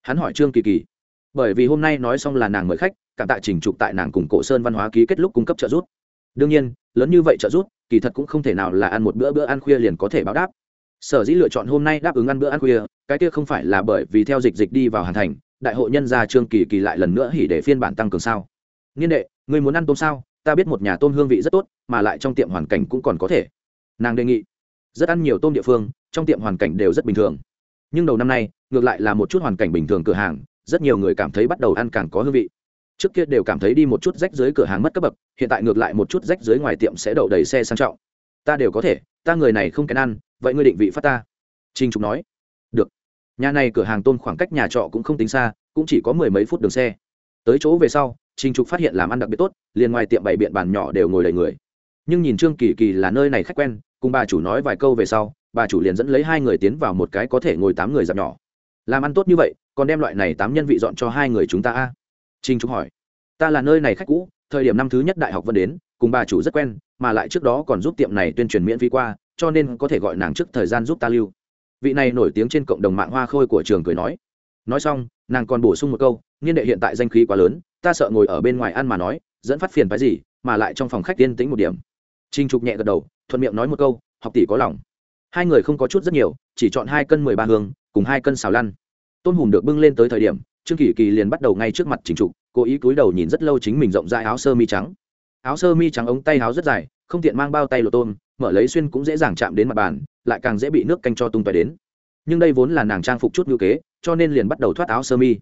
Hắn hỏi trương kỳ kỳ. Bởi vì hôm nay nói xong là nàng mời khách, cảm tạ trình trục tại nàng cùng cổ sơn văn hóa ký kết lúc cung cấp trợ giúp. Đương nhiên, lớn như vậy trợ giúp, kỳ thật cũng không thể nào là ăn một bữa bữa ăn khuya liền có thể báo đáp sở dĩ lựa chọn hôm nay đáp ứng ăn bữa ăn khuya, cái kia không phải là bởi vì theo dịch dịch đi vào hàn thành, đại hội nhân gia trương kỳ kỳ lại lần nữa hỉ để phiên bản tăng cường sao? Niên đệ người muốn ăn tôm sao? Ta biết một nhà tôm hương vị rất tốt, mà lại trong tiệm hoàn cảnh cũng còn có thể. Nàng đề nghị. Rất ăn nhiều tôm địa phương, trong tiệm hoàn cảnh đều rất bình thường. Nhưng đầu năm nay, ngược lại là một chút hoàn cảnh bình thường cửa hàng, rất nhiều người cảm thấy bắt đầu ăn càng có hương vị. Trước kia đều cảm thấy đi một chút rách dưới cửa hàng mất cấp bậc, hiện tại ngược lại một chút rách dưới ngoài tiệm sẽ đậu đầy xe sang trọng. Ta đều có thể, ta người này không kén ăn vậy ngươi định vị phát ta? Trinh trục nói. Được. Nhà này cửa hàng tôn khoảng cách nhà trọ cũng không tính xa, cũng chỉ có mười mấy phút đường xe. Tới chỗ về sau trinh trục phát hiện làm ăn đặc biệt tốt, liền ngoài tiệm bày biện bàn nhỏ đều ngồi đầy người. Nhưng nhìn trương kỳ kỳ là nơi này khách quen, cùng bà chủ nói vài câu về sau, bà chủ liền dẫn lấy hai người tiến vào một cái có thể ngồi tám người dạp nhỏ. Làm ăn tốt như vậy, còn đem loại này tám nhân vị dọn cho hai người chúng ta a? Trinh trục hỏi. Ta là nơi này khách cũ, thời điểm năm thứ nhất đại học vẫn đến, cùng bà chủ rất quen, mà lại trước đó còn giúp tiệm này tuyên truyền miễn phí qua cho nên có thể gọi nàng trước thời gian giúp ta lưu. Vị này nổi tiếng trên cộng đồng mạng hoa khôi của trường cười nói. Nói xong, nàng còn bổ sung một câu, niên đệ hiện tại danh khí quá lớn, ta sợ ngồi ở bên ngoài ăn mà nói, dẫn phát phiền cái gì, mà lại trong phòng khách tiên tĩnh một điểm. Trinh trục nhẹ gật đầu, thuận miệng nói một câu, học tỷ có lòng. Hai người không có chút rất nhiều, chỉ chọn hai cân mười ba hương, cùng hai cân xào lăn. Tôn hùm được bưng lên tới thời điểm, trương kỳ kỳ liền bắt đầu ngay trước mặt trình trục, cố ý cúi đầu nhìn rất lâu chính mình rộng rãi áo sơ mi trắng. Áo sơ mi trắng ống tay áo rất dài, không tiện mang bao tay lộ tôm mở lấy xuyên cũng dễ dàng chạm đến mặt bàn, lại càng dễ bị nước canh cho tung tóe đến. Nhưng đây vốn là nàng trang phục chút ngữ kế, cho nên liền bắt đầu thoát áo sơ mi.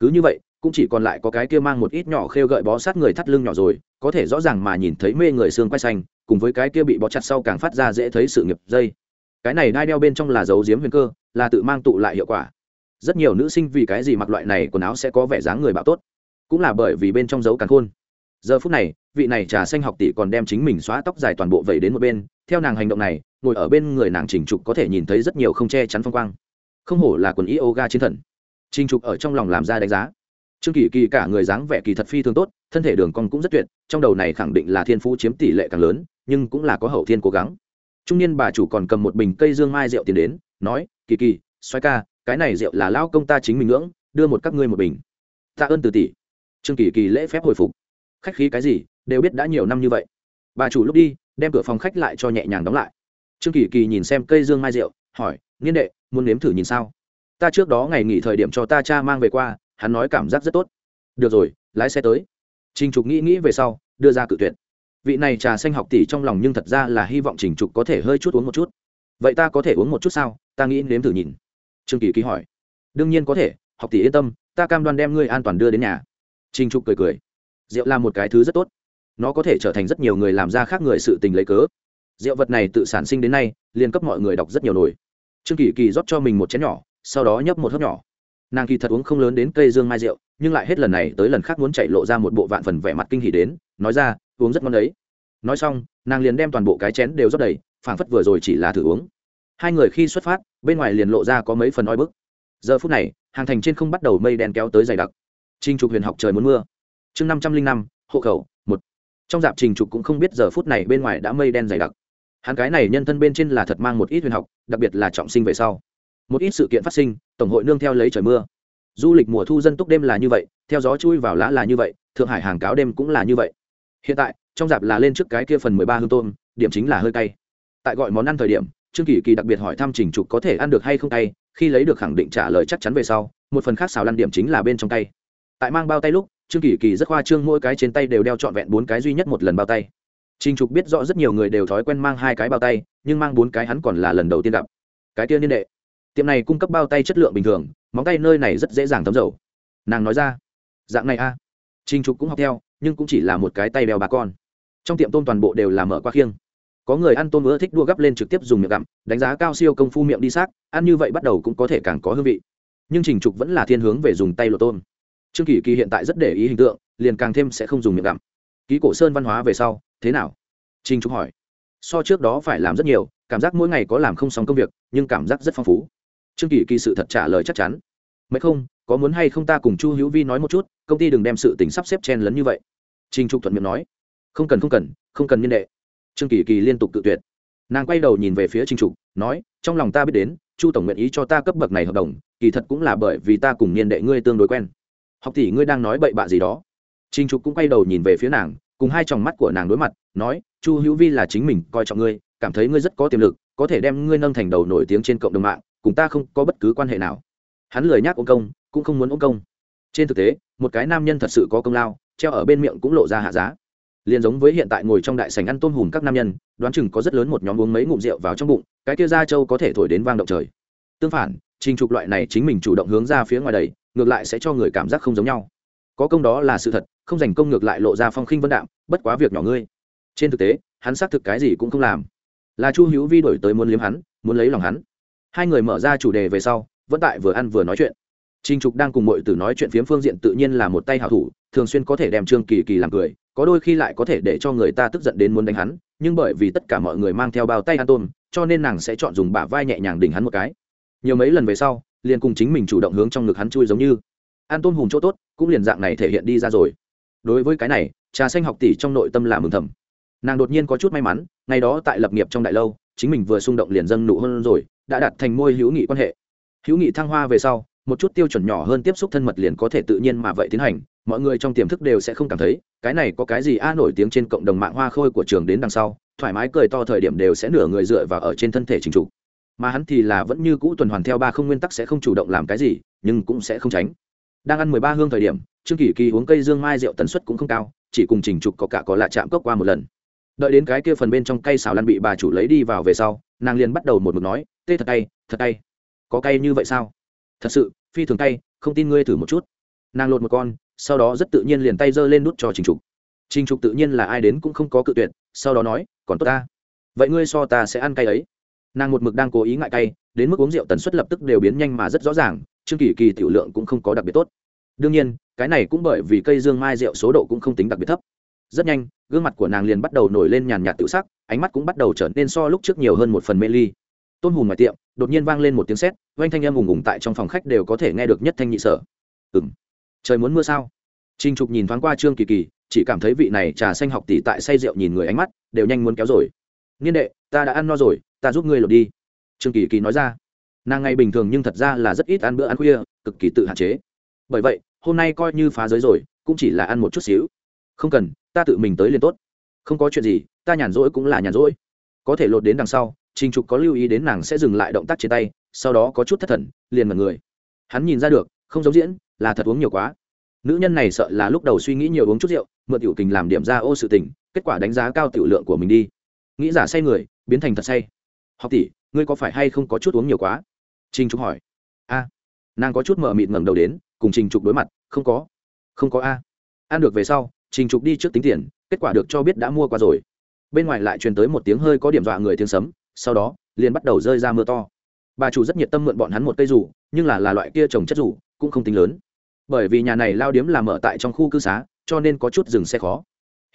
Cứ như vậy, cũng chỉ còn lại có cái kia mang một ít nhỏ khêu gợi bó sát người thắt lưng nhỏ rồi, có thể rõ ràng mà nhìn thấy mê người xương quay xanh, cùng với cái kia bị bó chặt sau càng phát ra dễ thấy sự nghiệp dây. Cái này đai đeo bên trong là dấu diếm huyền cơ, là tự mang tụ lại hiệu quả. Rất nhiều nữ sinh vì cái gì mặc loại này quần áo sẽ có vẻ dáng người bạo tốt. Cũng là bởi vì bên trong dấu càng khôn. Giờ phút này, vị này trà xanh học tỷ còn đem chính mình xóa tóc dài toàn bộ vẩy đến một bên theo nàng hành động này, ngồi ở bên người nàng trình trục có thể nhìn thấy rất nhiều không che chắn phong quang. Không hổ là quần yoga chiến thần. Trình trục ở trong lòng làm ra đánh giá. Trương kỳ kỳ cả người dáng vẻ kỳ thật phi thường tốt, thân thể đường cong cũng rất tuyệt, trong đầu này khẳng định là thiên phú chiếm tỷ lệ càng lớn, nhưng cũng là có hậu thiên cố gắng. Trung niên bà chủ còn cầm một bình cây dương mai rượu tiền đến, nói, kỳ kỳ xoay ca, cái này rượu là lao công ta chính mình ngưỡng, đưa một các ngươi một bình. Tạ ơn từ tỷ. Trương kỳ kỳ lễ phép hồi phục. Khách khí cái gì, đều biết đã nhiều năm như vậy. Bà chủ lúc đi đem cửa phòng khách lại cho nhẹ nhàng đóng lại. Trương kỳ kỳ nhìn xem cây dương mai rượu, hỏi, niên đệ, muốn nếm thử nhìn sao? Ta trước đó ngày nghỉ thời điểm cho ta cha mang về qua, hắn nói cảm giác rất tốt. Được rồi, lái xe tới. Trình trục nghĩ nghĩ về sau, đưa ra cự tuyệt. Vị này trà xanh học tỷ trong lòng nhưng thật ra là hy vọng trình trục có thể hơi chút uống một chút. Vậy ta có thể uống một chút sao? Ta nghĩ nếm thử nhìn. Trương kỳ kỳ hỏi. Đương nhiên có thể, học tỷ yên tâm, ta cam đoan đem ngươi an toàn đưa đến nhà. Trình trục cười cười. Rượu là một cái thứ rất tốt nó có thể trở thành rất nhiều người làm ra khác người sự tình lấy cớ. Rượu vật này tự sản sinh đến nay liên cấp mọi người đọc rất nhiều nổi. Trương kỳ kỳ rót cho mình một chén nhỏ, sau đó nhấp một hớp nhỏ. Nàng kỳ thật uống không lớn đến cây dương mai rượu, nhưng lại hết lần này tới lần khác muốn chạy lộ ra một bộ vạn phần vẻ mặt kinh hỉ đến, nói ra, uống rất ngon đấy. Nói xong, nàng liền đem toàn bộ cái chén đều rót đầy, phảng phất vừa rồi chỉ là thử uống. Hai người khi xuất phát, bên ngoài liền lộ ra có mấy phần oi bức. Giờ phút này, hàng thành trên không bắt đầu mây đen kéo tới dày đặc. Trinh trục huyền học trời muốn mưa. Chương năm trăm linh năm, hộ khẩu trong dạp trình trục cũng không biết giờ phút này bên ngoài đã mây đen dày đặc. Hắn cái này nhân thân bên trên là thật mang một ít huyền học, đặc biệt là trọng sinh về sau. Một ít sự kiện phát sinh, tổng hội nương theo lấy trời mưa. Du lịch mùa thu dân túc đêm là như vậy, theo gió chui vào lá là như vậy, thượng hải hàng cáo đêm cũng là như vậy. Hiện tại, trong dạp là lên trước cái kia phần mười ba hương tôm, điểm chính là hơi cay. Tại gọi món ăn thời điểm, trương kỳ kỳ đặc biệt hỏi thăm trình trục có thể ăn được hay không cay, khi lấy được khẳng định trả lời chắc chắn về sau, một phần khác xào lăn điểm chính là bên trong cay. Tại mang bao tay lúc trương kỳ kỳ rất khoa trương, mỗi cái trên tay đều đeo trọn vẹn bốn cái duy nhất một lần bao tay. Trình trục biết rõ rất nhiều người đều thói quen mang hai cái bao tay, nhưng mang bốn cái hắn còn là lần đầu tiên gặp. Cái kia niên đệ, tiệm này cung cấp bao tay chất lượng bình thường, móng tay nơi này rất dễ dàng thấm dầu. Nàng nói ra, dạng này a. À. trình trục cũng học theo, nhưng cũng chỉ là một cái tay đeo bà con. Trong tiệm tôm toàn bộ đều là mở qua khiêng. Có người ăn tôm ưa thích đua gấp lên trực tiếp dùng miệng gặm, đánh giá cao siêu công phu miệng đi xác, ăn như vậy bắt đầu cũng có thể càng có hương vị. Nhưng trình trục vẫn là thiên hướng về dùng tay lột tôm trương kỳ kỳ hiện tại rất để ý hình tượng, liền càng thêm sẽ không dùng miệng gặm ký cổ sơn văn hóa về sau, thế nào? Trình trúc hỏi. So trước đó phải làm rất nhiều, cảm giác mỗi ngày có làm không xong công việc, nhưng cảm giác rất phong phú. Trương kỳ kỳ sự thật trả lời chắc chắn. Mấy không? Có muốn hay không ta cùng chu hữu vi nói một chút, công ty đừng đem sự tính sắp xếp chen lấn như vậy. Trình trục thuận miệng nói. Không cần không cần không cần nhân đệ. Trương kỳ kỳ liên tục tự tuyệt. Nàng quay đầu nhìn về phía trình trục nói, trong lòng ta biết đến, chu tổng nguyện ý cho ta cấp bậc này hợp đồng, kỳ thật cũng là bởi vì ta cùng niên đệ ngươi tương đối quen học tỷ ngươi đang nói bậy bạ gì đó. Trình trục cũng quay đầu nhìn về phía nàng, cùng hai tròng mắt của nàng đối mặt, nói, chu hữu vi là chính mình coi trọng ngươi, cảm thấy ngươi rất có tiềm lực, có thể đem ngươi nâng thành đầu nổi tiếng trên cộng đồng mạng, cùng ta không có bất cứ quan hệ nào. Hắn lười nhác ôm công, cũng không muốn ôm công. Trên thực tế, một cái nam nhân thật sự có công lao, treo ở bên miệng cũng lộ ra hạ giá. Liền giống với hiện tại ngồi trong đại sành ăn tôm hùm các nam nhân, đoán chừng có rất lớn một nhóm uống mấy ngụm rượu vào trong bụng, cái kia da trâu có thể thổi đến vang động trời. Tương phản, trình trục loại này chính mình chủ động hướng ra phía ngoài đầy ngược lại sẽ cho người cảm giác không giống nhau. Có công đó là sự thật không dành công ngược lại lộ ra phong khinh vân đạm bất quá việc nhỏ ngươi. Trên thực tế hắn xác thực cái gì cũng không làm. Là chu hữu vi đổi tới muốn liếm hắn muốn lấy lòng hắn. Hai người mở ra chủ đề về sau vẫn tại vừa ăn vừa nói chuyện. Trình Trục đang cùng mọi tử nói chuyện phiếm phương diện tự nhiên là một tay hảo thủ, thường xuyên có thể đem Trương Kỳ Kỳ làm cười, có đôi khi lại có thể để cho người ta tức giận đến muốn đánh hắn, nhưng bởi vì tất cả mọi người mang theo bao tay ăn tôm, cho nên nàng sẽ chọn dùng bả vai nhẹ nhàng đỉnh hắn một cái. Nhiều mấy lần về sau, liền cùng chính mình chủ động hướng trong ngực hắn chui giống như. an tôn hùng chỗ tốt, cũng liền dạng này thể hiện đi ra rồi. Đối với cái này, trà xanh học tỷ trong nội tâm là mừng thầm. Nàng đột nhiên có chút may mắn, ngày đó tại lập nghiệp trong đại lâu, chính mình vừa xung động liền dâng nụ hôn rồi, đã đặt thành môi hữu nghị quan hệ. Hữu nghị thăng hoa về sau, một chút tiêu chuẩn nhỏ hơn tiếp xúc thân mật liền có thể tự nhiên mà vậy tiến hành mọi người trong tiềm thức đều sẽ không cảm thấy cái này có cái gì a nổi tiếng trên cộng đồng mạng hoa khôi của trường đến đằng sau thoải mái cười to thời điểm đều sẽ nửa người dựa vào ở trên thân thể chính chủ mà hắn thì là vẫn như cũ tuần hoàn theo ba không nguyên tắc sẽ không chủ động làm cái gì, nhưng cũng sẽ không tránh. Đang ăn mười ba hương thời điểm, trương kỳ kỳ uống cây dương mai rượu tần suất cũng không cao, chỉ cùng trình trục có cả có lạ chạm cốc qua một lần. Đợi đến cái kia phần bên trong cây xào lăn bị bà chủ lấy đi vào về sau, nàng liền bắt đầu một mực nói, tê thật tay thật tay. Có cay như vậy sao? Thật sự, phi thường tay không tin ngươi thử một chút. Nàng lột một con, sau đó rất tự nhiên liền tay giơ lên nút cho trình trục. Trình trục tự nhiên là ai đến cũng không có cự tuyệt, sau đó nói, còn tốt ta. Vậy ngươi so ta sẽ ăn cay ấy nàng một mực đang cố ý ngại cay, đến mức uống rượu tần suất lập tức đều biến nhanh mà rất rõ ràng chương kỳ kỳ tiểu lượng cũng không có đặc biệt tốt. Đương nhiên, cái này cũng bởi vì cây dương mai rượu số độ cũng không tính đặc biệt thấp. Rất nhanh, gương mặt của nàng liền bắt đầu nổi lên nhàn nhạt tự sắc, ánh mắt cũng bắt đầu trở nên so lúc trước nhiều hơn một phần mê ly. Tôn hùm ngoài tiệm, đột nhiên vang lên một tiếng sét, oanh thanh âm ùng ùng tại trong phòng khách đều có thể nghe được nhất thanh nhị sở. Ừng trời muốn mưa sao? Trinh trục nhìn thoáng qua trương kỳ kỳ, chỉ cảm thấy vị này trà xanh học tỷ tại say rượu nhìn người ánh mắt, đều nhanh muốn kéo rồi. Niên đệ, ta đã ăn no rồi ta giúp ngươi lột đi. Trương kỳ kỳ nói ra. Nàng ngày bình thường nhưng thật ra là rất ít ăn bữa ăn khuya, cực kỳ tự hạn chế. Bởi vậy, hôm nay coi như phá giới rồi, cũng chỉ là ăn một chút xíu. Không cần, ta tự mình tới liền tốt. Không có chuyện gì, ta nhàn rỗi cũng là nhàn rỗi. Có thể lột đến đằng sau, trình trục có lưu ý đến nàng sẽ dừng lại động tác trên tay, sau đó có chút thất thần, liền mật người. Hắn nhìn ra được, không giống diễn, là thật uống nhiều quá. Nữ nhân này sợ là lúc đầu suy nghĩ nhiều uống chút rượu, mượn tiểu tình làm điểm ra ô sự tình, kết quả đánh giá cao tiểu lượng của mình đi. Nghĩ giả say người, biến thành thật say học tỷ, ngươi có phải hay không có chút uống nhiều quá? Trình trục hỏi. A. Nàng có chút mờ mịt ngẩng đầu đến, cùng trình trục đối mặt. Không có. Không có a. Ăn được về sau, trình trục đi trước tính tiền, kết quả được cho biết đã mua qua rồi. Bên ngoài lại truyền tới một tiếng hơi có điểm dọa người tiếng sấm, sau đó, liền bắt đầu rơi ra mưa to. Bà chủ rất nhiệt tâm mượn bọn hắn một cây rủ, nhưng là là loại kia trồng chất rủ, cũng không tính lớn. Bởi vì nhà này lao điếm làm ở tại trong khu cư xá, cho nên có chút dừng xe khó.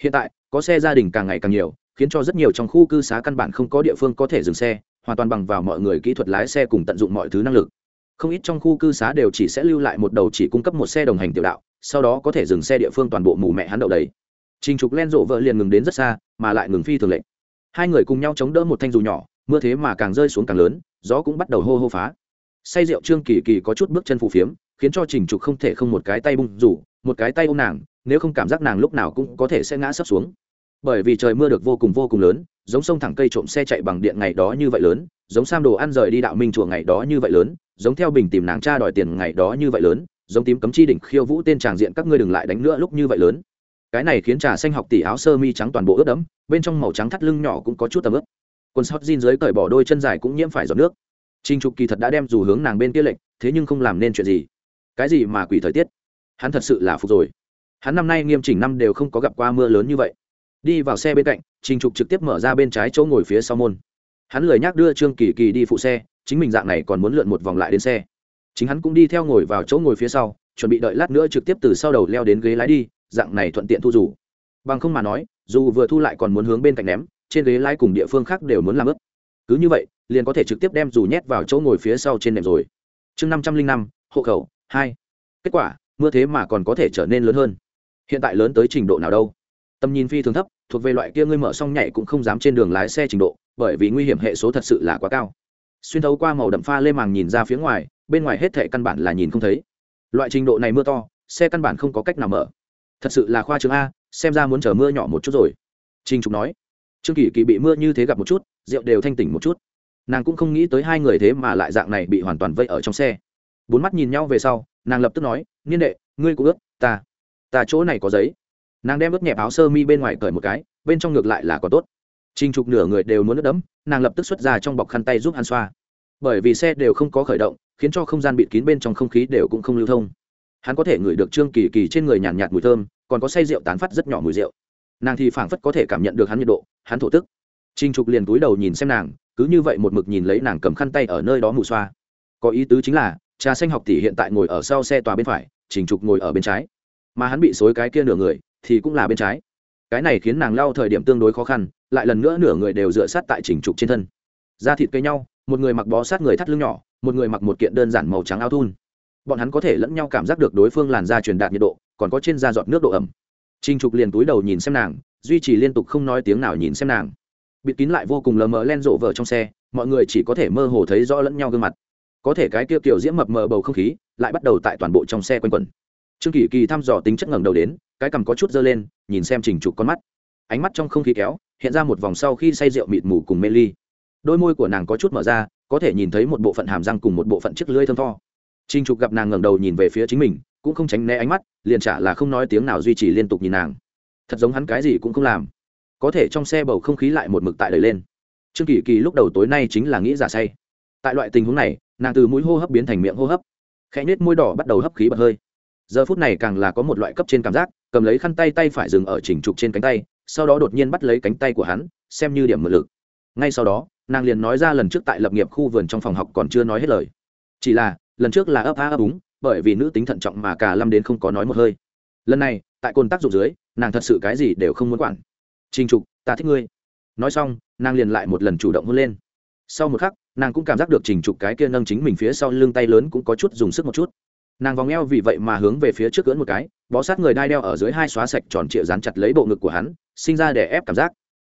Hiện tại, có xe gia đình càng ngày càng nhiều khiến cho rất nhiều trong khu cư xá căn bản không có địa phương có thể dừng xe, hoàn toàn bằng vào mọi người kỹ thuật lái xe cùng tận dụng mọi thứ năng lực. Không ít trong khu cư xá đều chỉ sẽ lưu lại một đầu chỉ cung cấp một xe đồng hành tiểu đạo, sau đó có thể dừng xe địa phương toàn bộ mù mẹ hắn đậu đấy trình trục len rộ vợ liền ngừng đến rất xa, mà lại ngừng phi thường lệnh hai người cùng nhau chống đỡ một thanh dù nhỏ, mưa thế mà càng rơi xuống càng lớn, gió cũng bắt đầu hô hô phá. Say rượu trương kỳ kỳ có chút bước chân phù phiếm, khiến cho trình trục không thể không một cái tay bung rủ một cái tay ôm nàng, nếu không cảm giác nàng lúc nào cũng có thể sẽ ngã sấp xuống bởi vì trời mưa được vô cùng vô cùng lớn giống sông thẳng cây trộm xe chạy bằng điện ngày đó như vậy lớn giống sam đồ ăn rời đi đạo minh chùa ngày đó như vậy lớn giống theo bình tìm nàng cha đòi tiền ngày đó như vậy lớn giống tím cấm chi đỉnh khiêu vũ tên tràng diện các ngươi đừng lại đánh nữa lúc như vậy lớn. Cái này khiến trà xanh học tỷ áo sơ mi trắng toàn bộ ướt đẫm bên trong màu trắng thắt lưng nhỏ cũng có chút tầm ướt, quần sót jean dưới cởi bỏ đôi chân dài cũng nhiễm phải giọt nước. Trinh trục kỳ thật đã đem dù hướng nàng bên kia lệnh thế nhưng không làm nên chuyện gì. Cái gì mà quỷ thời tiết? Hắn thật sự là phục rồi. Hắn năm nay nghiêm chỉnh năm đều không có gặp qua mưa lớn như vậy đi vào xe bên cạnh, trình trục trực tiếp mở ra bên trái chỗ ngồi phía sau môn. Hắn lười nhác đưa trương kỳ kỳ đi phụ xe, chính mình dạng này còn muốn lượn một vòng lại đến xe. Chính hắn cũng đi theo ngồi vào chỗ ngồi phía sau, chuẩn bị đợi lát nữa trực tiếp từ sau đầu leo đến ghế lái đi, dạng này thuận tiện thu dù. Bằng không mà nói, dù vừa thu lại còn muốn hướng bên cạnh ném, trên ghế lái cùng địa phương khác đều muốn làm ướp cứ như vậy, liền có thể trực tiếp đem dù nhét vào chỗ ngồi phía sau trên nệm rồi. Chương năm trăm linh năm, hộ khẩu, hai. Kết quả, mưa thế mà còn có thể trở nên lớn hơn. Hiện tại lớn tới trình độ nào đâu? Tầm nhìn phi thường thấp, thuộc về loại kia ngươi mở xong nhảy cũng không dám trên đường lái xe trình độ, bởi vì nguy hiểm hệ số thật sự là quá cao. Xuyên thấu qua màu đậm pha lê màng nhìn ra phía ngoài, bên ngoài hết thệ căn bản là nhìn không thấy. Loại trình độ này mưa to, xe căn bản không có cách nào mở. Thật sự là khoa trường a, xem ra muốn chờ mưa nhỏ một chút rồi. Trinh trục nói. Trương kỳ kỳ bị mưa như thế gặp một chút, rượu đều thanh tỉnh một chút. Nàng cũng không nghĩ tới hai người thế mà lại dạng này bị hoàn toàn vây ở trong xe. Bốn mắt nhìn nhau về sau, nàng lập tức nói, niên đệ, ngươi cũng ướt ta ta chỗ này có giấy nàng đem ướt nhẹp áo sơ mi bên ngoài cởi một cái bên trong ngược lại là có tốt. Trinh trục nửa người đều muốn nước đấm, nàng lập tức xuất ra trong bọc khăn tay giúp hắn xoa. Bởi vì xe đều không có khởi động khiến cho không gian bịt kín bên trong không khí đều cũng không lưu thông. Hắn có thể ngửi được trương kỳ kỳ trên người nhàn nhạt, nhạt mùi thơm còn có say rượu tán phát rất nhỏ mùi rượu. Nàng thì phảng phất có thể cảm nhận được hắn nhiệt độ hắn thổ tức. Trinh trục liền túi đầu nhìn xem nàng cứ như vậy một mực nhìn lấy nàng cầm khăn tay ở nơi đó mù xoa. Có ý tứ chính là trà xanh học tỷ hiện tại ngồi ở sau xe tòa bên phải trình trục ngồi ở bên trái. Mà hắn bị xối cái kia nửa người thì cũng là bên trái. Cái này khiến nàng lao thời điểm tương đối khó khăn, lại lần nữa nửa người đều dựa sát tại chỉnh trục trên thân. Da thịt cây nhau, một người mặc bó sát người thắt lưng nhỏ, một người mặc một kiện đơn giản màu trắng áo thun. Bọn hắn có thể lẫn nhau cảm giác được đối phương làn da truyền đạt nhiệt độ, còn có trên da giọt nước độ ẩm. Trình trục liền túi đầu nhìn xem nàng, duy trì liên tục không nói tiếng nào nhìn xem nàng. Bịt kín lại vô cùng lờ mờ len rộ vờ trong xe, mọi người chỉ có thể mơ hồ thấy rõ lẫn nhau gương mặt. Có thể cái kia kiểu diễm mập mờ bầu không khí, lại bắt đầu tại toàn bộ trong xe quanh quẩn trương kỳ kỳ thăm dò tính chất ngẩng đầu đến, cái cằm có chút dơ lên, nhìn xem trình trục con mắt. Ánh mắt trong không khí kéo, hiện ra một vòng sau khi say rượu mịt mù cùng mê ly. Đôi môi của nàng có chút mở ra, có thể nhìn thấy một bộ phận hàm răng cùng một bộ phận chiếc lưỡi thơm tho. Trình trục gặp nàng ngẩng đầu nhìn về phía chính mình, cũng không tránh né ánh mắt, liền trả là không nói tiếng nào duy trì liên tục nhìn nàng. Thật giống hắn cái gì cũng không làm. Có thể trong xe bầu không khí lại một mực tại đầy lên. Trương kỳ kỳ lúc đầu tối nay chính là nghĩ giả say. Tại loại tình huống này, nàng từ mũi hô hấp biến thành miệng hô hấp. Khẽ nết môi đỏ bắt đầu hấp khí bật hơi giờ phút này càng là có một loại cấp trên cảm giác, cầm lấy khăn tay tay phải dừng ở chỉnh trục trên cánh tay, sau đó đột nhiên bắt lấy cánh tay của hắn, xem như điểm mượn lực. Ngay sau đó, nàng liền nói ra lần trước tại lập nghiệp khu vườn trong phòng học còn chưa nói hết lời. Chỉ là, lần trước là ấp a ấp úng, bởi vì nữ tính thận trọng mà cả lâm đến không có nói một hơi. Lần này, tại cồn tác dụng dưới, nàng thật sự cái gì đều không muốn quản. Trình trục, ta thích ngươi. Nói xong, nàng liền lại một lần chủ động hôn lên. Sau một khắc, nàng cũng cảm giác được trình trục cái kia nâng chính mình phía sau lưng tay lớn cũng có chút dùng sức một chút nàng vòng eo vì vậy mà hướng về phía trước cưỡn một cái, bó sát người đai đeo ở dưới hai xóa sạch tròn trịa dán chặt lấy bộ ngực của hắn, sinh ra để ép cảm giác.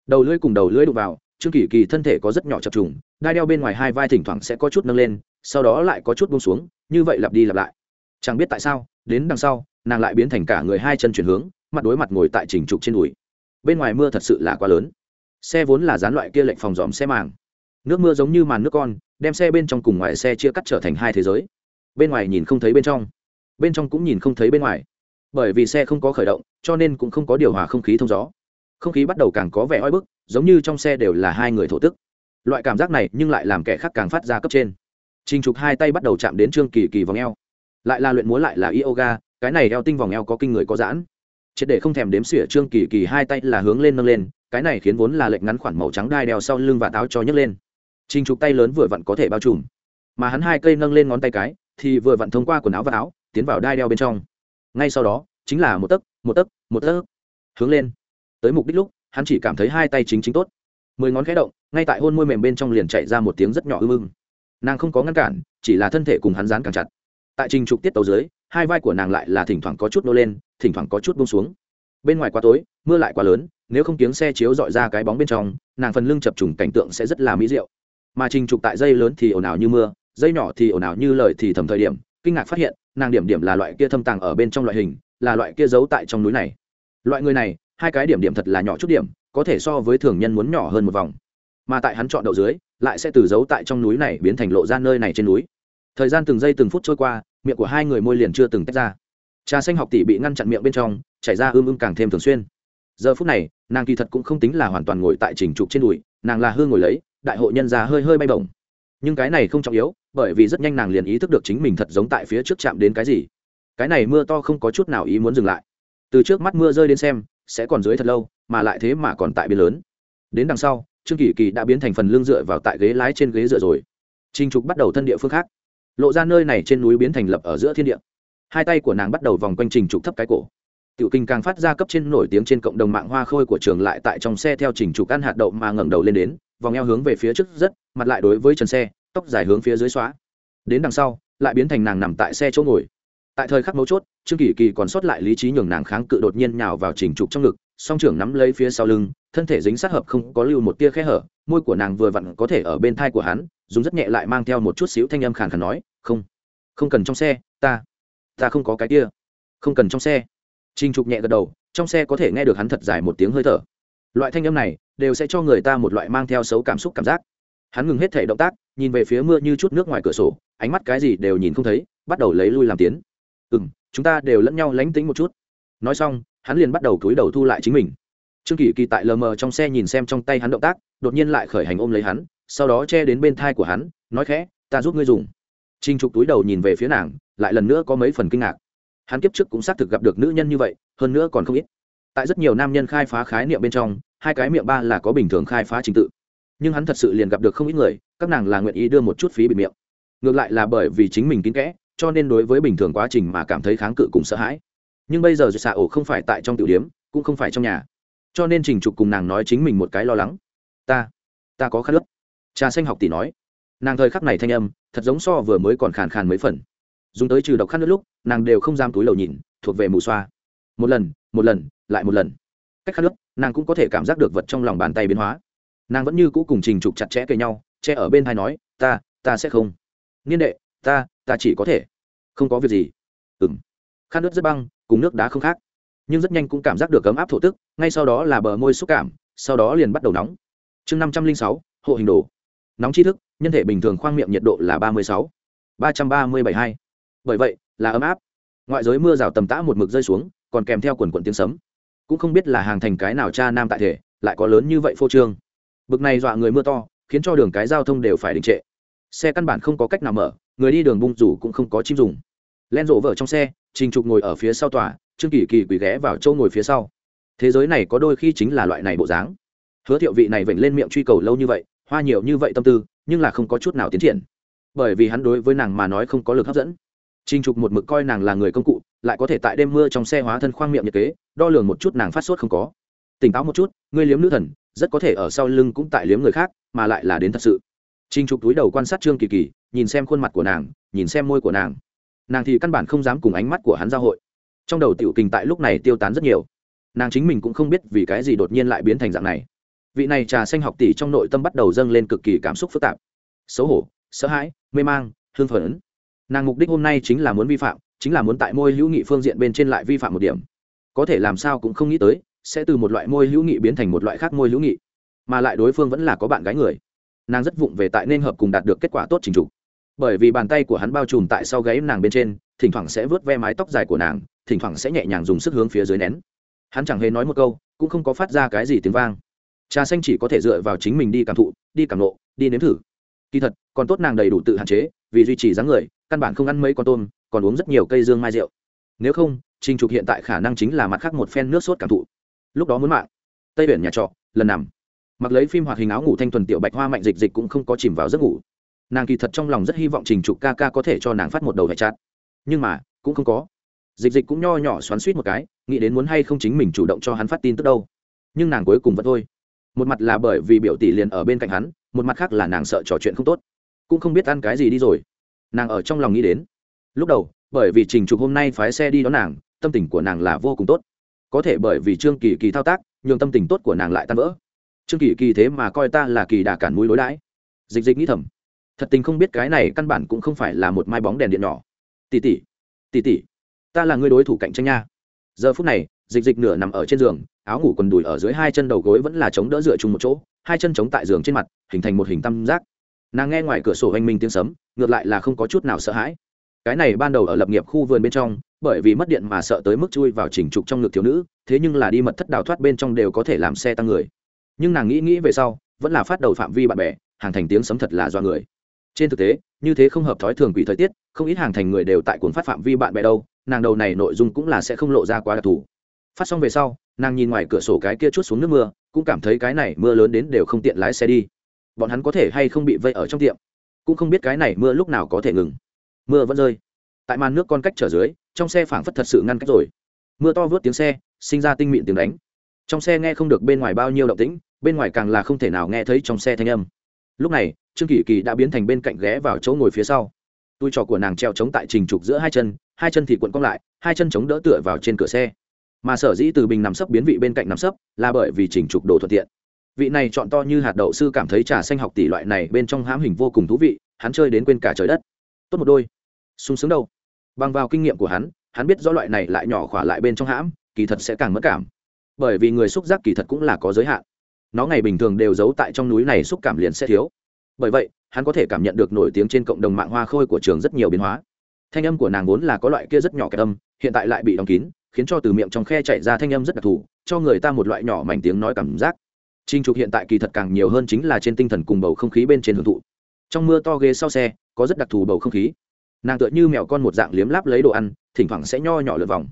Đầu lưỡi cùng đầu lưỡi đụng vào, trương kỳ kỳ thân thể có rất nhỏ chập trùng, đai đeo bên ngoài hai vai thỉnh thoảng sẽ có chút nâng lên, sau đó lại có chút bông xuống, như vậy lặp đi lặp lại. Chẳng biết tại sao, đến đằng sau, nàng lại biến thành cả người hai chân chuyển hướng, mặt đối mặt ngồi tại trình trục trên đùi. Bên ngoài mưa thật sự là quá lớn. Xe vốn là dán loại kia lệnh phòng dòm xe màng. Nước mưa giống như màn nước con, đem xe bên trong cùng ngoài xe chia cắt trở thành hai thế giới bên ngoài nhìn không thấy bên trong bên trong cũng nhìn không thấy bên ngoài bởi vì xe không có khởi động cho nên cũng không có điều hòa không khí thông gió không khí bắt đầu càng có vẻ oi bức giống như trong xe đều là hai người thổ tức loại cảm giác này nhưng lại làm kẻ khác càng phát ra cấp trên Trình Trục hai tay bắt đầu chạm đến Trương Kỳ Kỳ vòng eo. Lại là luyện múa lại là yoga, cái này eo tinh vòng eo có kinh người có giãn. Triệt để không thèm đếm xỉa Trương Kỳ Kỳ hai tay là hướng lên nâng lên, cái này khiến vốn là lệnh ngắn khoản màu trắng đai đeo sau lưng và táo cho nhấc lên. Trình Trục tay lớn vừa vặn có thể bao trùm, mà hắn hai cây nâng lên ngón tay cái, thì vừa vặn thông qua quần áo và áo, tiến vào đai đeo bên trong. Ngay sau đó, chính là một tấc, một tấc, một tấc, hướng lên. Tới mục đích lúc, hắn chỉ cảm thấy hai tay chính chính tốt. Mười ngón khẽ động, ngay tại hôn môi mềm bên trong liền chạy ra một tiếng rất nhỏ ưm mưng nàng không có ngăn cản chỉ là thân thể cùng hắn dán càng chặt tại trình trục tiết tấu dưới hai vai của nàng lại là thỉnh thoảng có chút nô lên thỉnh thoảng có chút bông xuống bên ngoài quá tối mưa lại quá lớn nếu không tiếng xe chiếu dọi ra cái bóng bên trong nàng phần lưng chập trùng cảnh tượng sẽ rất là mỹ diệu mà trình trục tại dây lớn thì ồn ào như mưa dây nhỏ thì ồn ào như lời thì thầm thời điểm, kinh ngạc phát hiện, nàng điểm điểm là loại kia thâm tàng ở bên trong loại hình, là loại kia giấu tại trong núi này. Loại người này, hai cái điểm điểm thật là nhỏ chút điểm, có thể so với thường nhân muốn nhỏ hơn một vòng. Mà tại hắn chọn đậu dưới, lại sẽ từ giấu tại trong núi này biến thành lộ ra nơi này trên núi. Thời gian từng giây từng phút trôi qua, miệng của hai người môi liền chưa từng tách ra. Trà xanh học tỷ bị ngăn chặn miệng bên trong, chảy ra ưm ưm càng thêm thường xuyên. Giờ phút này, nàng kỳ thật cũng không tính là hoàn toàn ngồi tại trình trục trên đùi, nàng là hương ngồi lấy, đại hội nhân già hơi hơi bay bổng nhưng cái này không trọng yếu, bởi vì rất nhanh nàng liền ý thức được chính mình thật giống tại phía trước chạm đến cái gì. Cái này mưa to không có chút nào ý muốn dừng lại. Từ trước mắt mưa rơi đến xem, sẽ còn dưới thật lâu, mà lại thế mà còn tại biên lớn. Đến đằng sau, trương kỳ kỳ đã biến thành phần lưng dựa vào tại ghế lái trên ghế dựa rồi. Trinh trục bắt đầu thân địa phương khác. Lộ ra nơi này trên núi biến thành lập ở giữa thiên địa. Hai tay của nàng bắt đầu vòng quanh trình trục thấp cái cổ. Tiểu kinh càng phát ra cấp trên nổi tiếng trên cộng đồng mạng hoa khôi của trường lại tại trong xe theo trình trục ăn hạt đậu mà ngẩng đầu lên đến vòng eo hướng về phía trước rất, mặt lại đối với trần xe, tóc dài hướng phía dưới xóa. Đến đằng sau, lại biến thành nàng nằm tại xe chỗ ngồi. Tại thời khắc mấu chốt, trương kỳ kỳ còn sót lại lý trí nhường nàng kháng cự đột nhiên nhào vào trình trục trong ngực, song trưởng nắm lấy phía sau lưng, thân thể dính sát hợp không có lưu một tia khe hở, môi của nàng vừa vặn có thể ở bên thai của hắn, dùng rất nhẹ lại mang theo một chút xíu thanh âm khàn khàn nói, không không cần trong xe, ta ta không có cái kia, không cần trong xe. Trình trục nhẹ gật đầu, trong xe có thể nghe được hắn thật dài một tiếng hơi thở. Loại thanh âm này đều sẽ cho người ta một loại mang theo xấu cảm xúc cảm giác. Hắn ngừng hết thể động tác, nhìn về phía mưa như chút nước ngoài cửa sổ, ánh mắt cái gì đều nhìn không thấy, bắt đầu lấy lui làm tiến. Ừ m chúng ta đều lẫn nhau lánh tính một chút. Nói xong, hắn liền bắt đầu cúi đầu thu lại chính mình. Trương kỳ kỳ tại lờ mờ trong xe nhìn xem trong tay hắn động tác, đột nhiên lại khởi hành ôm lấy hắn, sau đó che đến bên thai của hắn, nói khẽ, ta giúp ngươi dùng. Trinh trục túi đầu nhìn về phía nàng, lại lần nữa có mấy phần kinh ngạc. Hắn kiếp trước cũng xác thực gặp được nữ nhân như vậy, hơn nữa còn không ít. Tại rất nhiều nam nhân khai phá khái niệm bên trong hai cái miệng ba là có bình thường khai phá trình tự. Nhưng hắn thật sự liền gặp được không ít người, các nàng là nguyện ý đưa một chút phí bịt miệng. Ngược lại là bởi vì chính mình kín kẽ, cho nên đối với bình thường quá trình mà cảm thấy kháng cự cùng sợ hãi. Nhưng bây giờ xạ ổ không phải tại trong tiểu điếm, cũng không phải trong nhà. Cho nên trình trục cùng nàng nói chính mình một cái lo lắng. Ta ta có khát lớp trà xanh học tỷ nói. Nàng thời khắc này thanh âm, thật giống so vừa mới còn khàn khàn mấy phần. Dùng tới trừ độc khát nước lúc, nàng đều không dám túi lầu nhìn, thuộc về mù xoa. Một lần một lần, lại một lần cách khát nước, nàng cũng có thể cảm giác được vật trong lòng bàn tay biến hóa. Nàng vẫn như cũ cùng trình trục chặt chẽ cây nhau, che ở bên hai nói, ta ta sẽ không. Niên đệ, ta ta chỉ có thể. Không có việc gì. Ừ m khát nước rất băng, cùng nước đá không khác. Nhưng rất nhanh cũng cảm giác được ấm áp thổ tức, ngay sau đó là bờ môi xúc cảm, sau đó liền bắt đầu nóng. Chương năm trăm linh sáu, hộ hình đồ. Nóng tri thức, nhân thể bình thường khoang miệng nhiệt độ là ba mươi sáu, ba trăm ba mươi bảy hai. Bởi vậy, là ấm áp. Ngoại giới mưa rào tầm tã một mực rơi xuống, còn kèm theo quần quần tiếng sấm cũng không biết là hàng thành cái nào cha nam tại thể, lại có lớn như vậy phô trương. Bực này dọa người mưa to, khiến cho đường cái giao thông đều phải đình trệ. Xe căn bản không có cách nào mở, người đi đường bung rủ cũng không có chim dùng. Len rộ vợ trong xe, trình trục ngồi ở phía sau tòa, trương kỳ kỳ quỳ ghé vào châu ngồi phía sau. Thế giới này có đôi khi chính là loại này bộ dáng. Hứa thiệu vị này vểnh lên miệng truy cầu lâu như vậy, hoa nhiều như vậy tâm tư, nhưng là không có chút nào tiến triển. Bởi vì hắn đối với nàng mà nói không có lực hấp dẫn. Trình Trục một mực coi nàng là người công cụ, lại có thể tại đêm mưa trong xe hóa thân khoang miệng nhiệt kế, đo lường một chút nàng phát sốt không có. Tỉnh táo một chút, ngươi liếm nữ thần, rất có thể ở sau lưng cũng tại liếm người khác, mà lại là đến thật sự. Trình Trục túi đầu quan sát Trương Kỳ Kỳ, nhìn xem khuôn mặt của nàng, nhìn xem môi của nàng. Nàng thì căn bản không dám cùng ánh mắt của hắn giao hội. Trong đầu tiểu kình tại lúc này tiêu tán rất nhiều. Nàng chính mình cũng không biết vì cái gì đột nhiên lại biến thành dạng này. Vị này trà xanh học tỷ trong nội tâm bắt đầu dâng lên cực kỳ cảm xúc phức tạp. Xấu hổ, sợ hãi, mê mang, hưng phấn nàng mục đích hôm nay chính là muốn vi phạm, chính là muốn tại môi hữu nghị phương diện bên trên lại vi phạm một điểm. Có thể làm sao cũng không nghĩ tới, sẽ từ một loại môi hữu nghị biến thành một loại khác môi hữu nghị, mà lại đối phương vẫn là có bạn gái người. Nàng rất vụng về tại nên hợp cùng đạt được kết quả tốt trình trục. Bởi vì bàn tay của hắn bao trùm tại sau gáy nàng bên trên, thỉnh thoảng sẽ vớt ve mái tóc dài của nàng, thỉnh thoảng sẽ nhẹ nhàng dùng sức hướng phía dưới nén. Hắn chẳng hề nói một câu, cũng không có phát ra cái gì tiếng vang. Trà xanh chỉ có thể dựa vào chính mình đi cảm thụ, đi cảm nộ, đi nếm thử. Kỳ thật, còn tốt nàng đầy đủ tự hạn chế, vì duy trì dáng người căn bản không ăn mấy con tôm, còn uống rất nhiều cây dương mai rượu. Nếu không, trình trục hiện tại khả năng chính là mặt khác một phen nước sốt cảm thụ. Lúc đó muốn mạng. Tây biển nhà trọ, lần nằm. Mặc lấy phim hoạt hình áo ngủ thanh thuần tiểu bạch hoa mạnh dịch dịch cũng không có chìm vào giấc ngủ. Nàng kỳ thật trong lòng rất hy vọng trình trục ca ca có thể cho nàng phát một đầu hệ chát. Nhưng mà, cũng không có. Dịch dịch cũng nho nhỏ xoắn suýt một cái, nghĩ đến muốn hay không chính mình chủ động cho hắn phát tin tức đâu. Nhưng nàng cuối cùng vẫn thôi. Một mặt là bởi vì biểu tỷ liền ở bên cạnh hắn, một mặt khác là nàng sợ trò chuyện không tốt. Cũng không biết ăn cái gì đi rồi nàng ở trong lòng nghĩ đến. Lúc đầu, bởi vì trình trục hôm nay phái xe đi đón nàng, tâm tình của nàng là vô cùng tốt. Có thể bởi vì trương kỳ kỳ thao tác, nhường tâm tình tốt của nàng lại tan vỡ. Trương kỳ kỳ thế mà coi ta là kỳ đà cản mũi lối đãi. Dịch dịch nghĩ thầm. Thật tình không biết cái này căn bản cũng không phải là một mai bóng đèn điện nhỏ. Tỉ tỉ tỉ tỉ ta là người đối thủ cạnh tranh nha. Giờ phút này, dịch dịch nửa nằm ở trên giường, áo ngủ quần đùi ở dưới hai chân đầu gối vẫn là chống đỡ dựa chung một chỗ, hai chân chống tại giường trên mặt, hình thành một hình tam giác. Nàng nghe ngoài cửa sổ oanh minh tiếng sấm ngược lại là không có chút nào sợ hãi. Cái này ban đầu ở lập nghiệp khu vườn bên trong, bởi vì mất điện mà sợ tới mức chui vào chỉnh trục trong ngực thiếu nữ, thế nhưng là đi mật thất đào thoát bên trong đều có thể làm xe tăng người. Nhưng nàng nghĩ nghĩ về sau, vẫn là phát đầu phạm vi bạn bè, hàng thành tiếng sấm thật là do người. Trên thực tế, như thế không hợp thói thường quỷ thời tiết, không ít hàng thành người đều tại cuốn phát phạm vi bạn bè đâu, nàng đầu này nội dung cũng là sẽ không lộ ra quá đặc thù. Phát xong về sau, nàng nhìn ngoài cửa sổ cái kia chút xuống nước mưa, cũng cảm thấy cái này mưa lớn đến đều không tiện lái xe đi. Bọn hắn có thể hay không bị vây ở trong tiệm? Cũng không biết cái này mưa lúc nào có thể ngừng. Mưa vẫn rơi. Tại màn nước con cách trở dưới, trong xe phảng phất thật sự ngăn cách rồi. Mưa to vớt tiếng xe, sinh ra tinh mịn tiếng đánh. Trong xe nghe không được bên ngoài bao nhiêu động tĩnh, bên ngoài càng là không thể nào nghe thấy trong xe thanh âm. Lúc này, trương kỳ kỳ đã biến thành bên cạnh ghé vào chỗ ngồi phía sau. Tôi trò của nàng treo chống tại trình trục giữa hai chân hai chân thì quận cong lại, hai chân chống đỡ tựa vào trên cửa xe. Mà sở dĩ từ bình nằm sấp biến vị bên cạnh nằm sấp, là bởi vì trình trục đồ thuận tiện vị này chọn to như hạt đậu sư cảm thấy trà xanh học tỷ loại này bên trong hãm hình vô cùng thú vị, hắn chơi đến quên cả trời đất. Tốt một đôi. Sung sướng đâu. Bằng vào kinh nghiệm của hắn hắn biết rõ loại này lại nhỏ khỏa lại bên trong hãm, kỳ thật sẽ càng mất cảm. Bởi vì người xúc giác kỳ thật cũng là có giới hạn. Nó ngày bình thường đều giấu tại trong núi này xúc cảm liền sẽ thiếu. Bởi vậy, hắn có thể cảm nhận được nổi tiếng trên cộng đồng mạng hoa khôi của trường rất nhiều biến hóa. Thanh âm của nàng vốn là có loại kia rất nhỏ kẹt âm, hiện tại lại bị đóng kín, khiến cho từ miệng trong khe chạy ra thanh âm rất đặc thù, cho người ta một loại nhỏ mảnh tiếng nói cảm giác. Trình trục hiện tại kỳ thật càng nhiều hơn chính là trên tinh thần cùng bầu không khí bên trên hưởng thụ. Trong mưa to ghế sau xe, có rất đặc thù bầu không khí. Nàng tựa như mèo con một dạng liếm láp lấy đồ ăn, thỉnh thoảng sẽ nho nhỏ lượn vòng.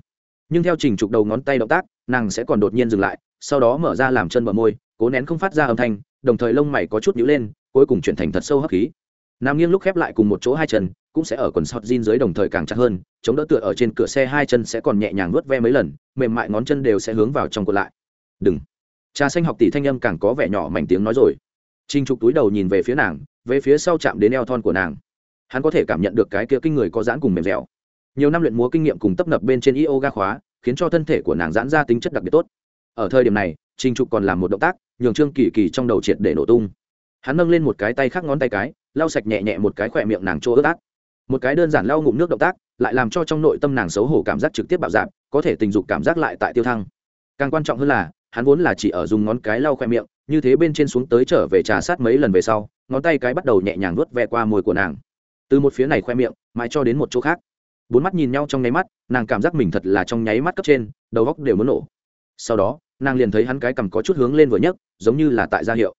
Nhưng theo trình trục đầu ngón tay động tác, nàng sẽ còn đột nhiên dừng lại, sau đó mở ra làm chân bờ môi, cố nén không phát ra âm thanh, đồng thời lông mày có chút nhíu lên, cuối cùng chuyển thành thật sâu hấp khí. Nam nghiêng lúc khép lại cùng một chỗ hai chân, cũng sẽ ở quần short jean dưới đồng thời càng chặt hơn, chống đỡ tựa ở trên cửa xe hai chân sẽ còn nhẹ nhàng nuốt ve mấy lần, mềm mại ngón chân đều sẽ hướng vào trong cổ lại. Đừng trà xanh học tỷ thanh âm càng có vẻ nhỏ mảnh tiếng nói rồi. Trinh trục túi đầu nhìn về phía nàng, về phía sau chạm đến eo thon của nàng. Hắn có thể cảm nhận được cái kia kinh người có giãn cùng mềm dẻo. Nhiều năm luyện múa kinh nghiệm cùng tấp nập bên trên yoga khóa, khiến cho thân thể của nàng giãn ra tính chất đặc biệt tốt. Ở thời điểm này trinh trục còn làm một động tác, nhường trương kỳ kỳ trong đầu triệt để nổ tung. Hắn nâng lên một cái tay khác ngón tay cái, lau sạch nhẹ nhẹ một cái khỏe miệng nàng chỗ ướt át. Một cái đơn giản lau ngụm nước động tác, lại làm cho trong nội tâm nàng xấu hổ cảm giác trực tiếp bạo dạp có thể tình dục cảm giác lại tại tiêu thăng. Càng quan trọng hơn là hắn vốn là chỉ ở dùng ngón cái lau khoe miệng, như thế bên trên xuống tới trở về trà sát mấy lần về sau, ngón tay cái bắt đầu nhẹ nhàng nuốt ve qua môi của nàng. Từ một phía này khoe miệng, mãi cho đến một chỗ khác. Bốn mắt nhìn nhau trong nháy mắt, nàng cảm giác mình thật là trong nháy mắt cấp trên, đầu góc đều muốn nổ. Sau đó, nàng liền thấy hắn cái cằm có chút hướng lên vừa nhấc, giống như là tại gia hiệu.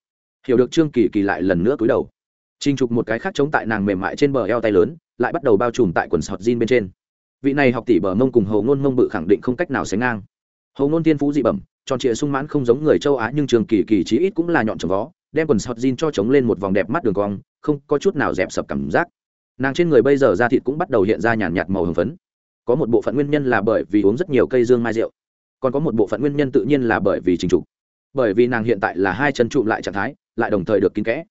Hiểu được trương kỳ kỳ lại lần nữa cúi đầu. Trinh trục một cái khác chống tại nàng mềm mại trên bờ eo tay lớn, lại bắt đầu bao trùm tại quần sọt jean bên trên. Vị này học tỷ bờ mông cùng hầu ngôn mông bự khẳng định không cách nào sánh ngang. Hầu ngôn tiên phú dị bẩm tròn trịa sung mãn không giống người châu á nhưng trường kỳ kỳ chí ít cũng là nhọn trồng vó, đem quần sọt jean cho chống lên một vòng đẹp mắt đường cong, không có chút nào dẹp sập cảm giác. Nàng trên người bây giờ da thịt cũng bắt đầu hiện ra nhàn nhạt màu hồng phấn. Có một bộ phận nguyên nhân là bởi vì uống rất nhiều cây dương mai rượu. Còn có một bộ phận nguyên nhân tự nhiên là bởi vì trình trục. Bởi vì nàng hiện tại là hai chân trụm lại trạng thái, lại đồng thời được kín kẽ.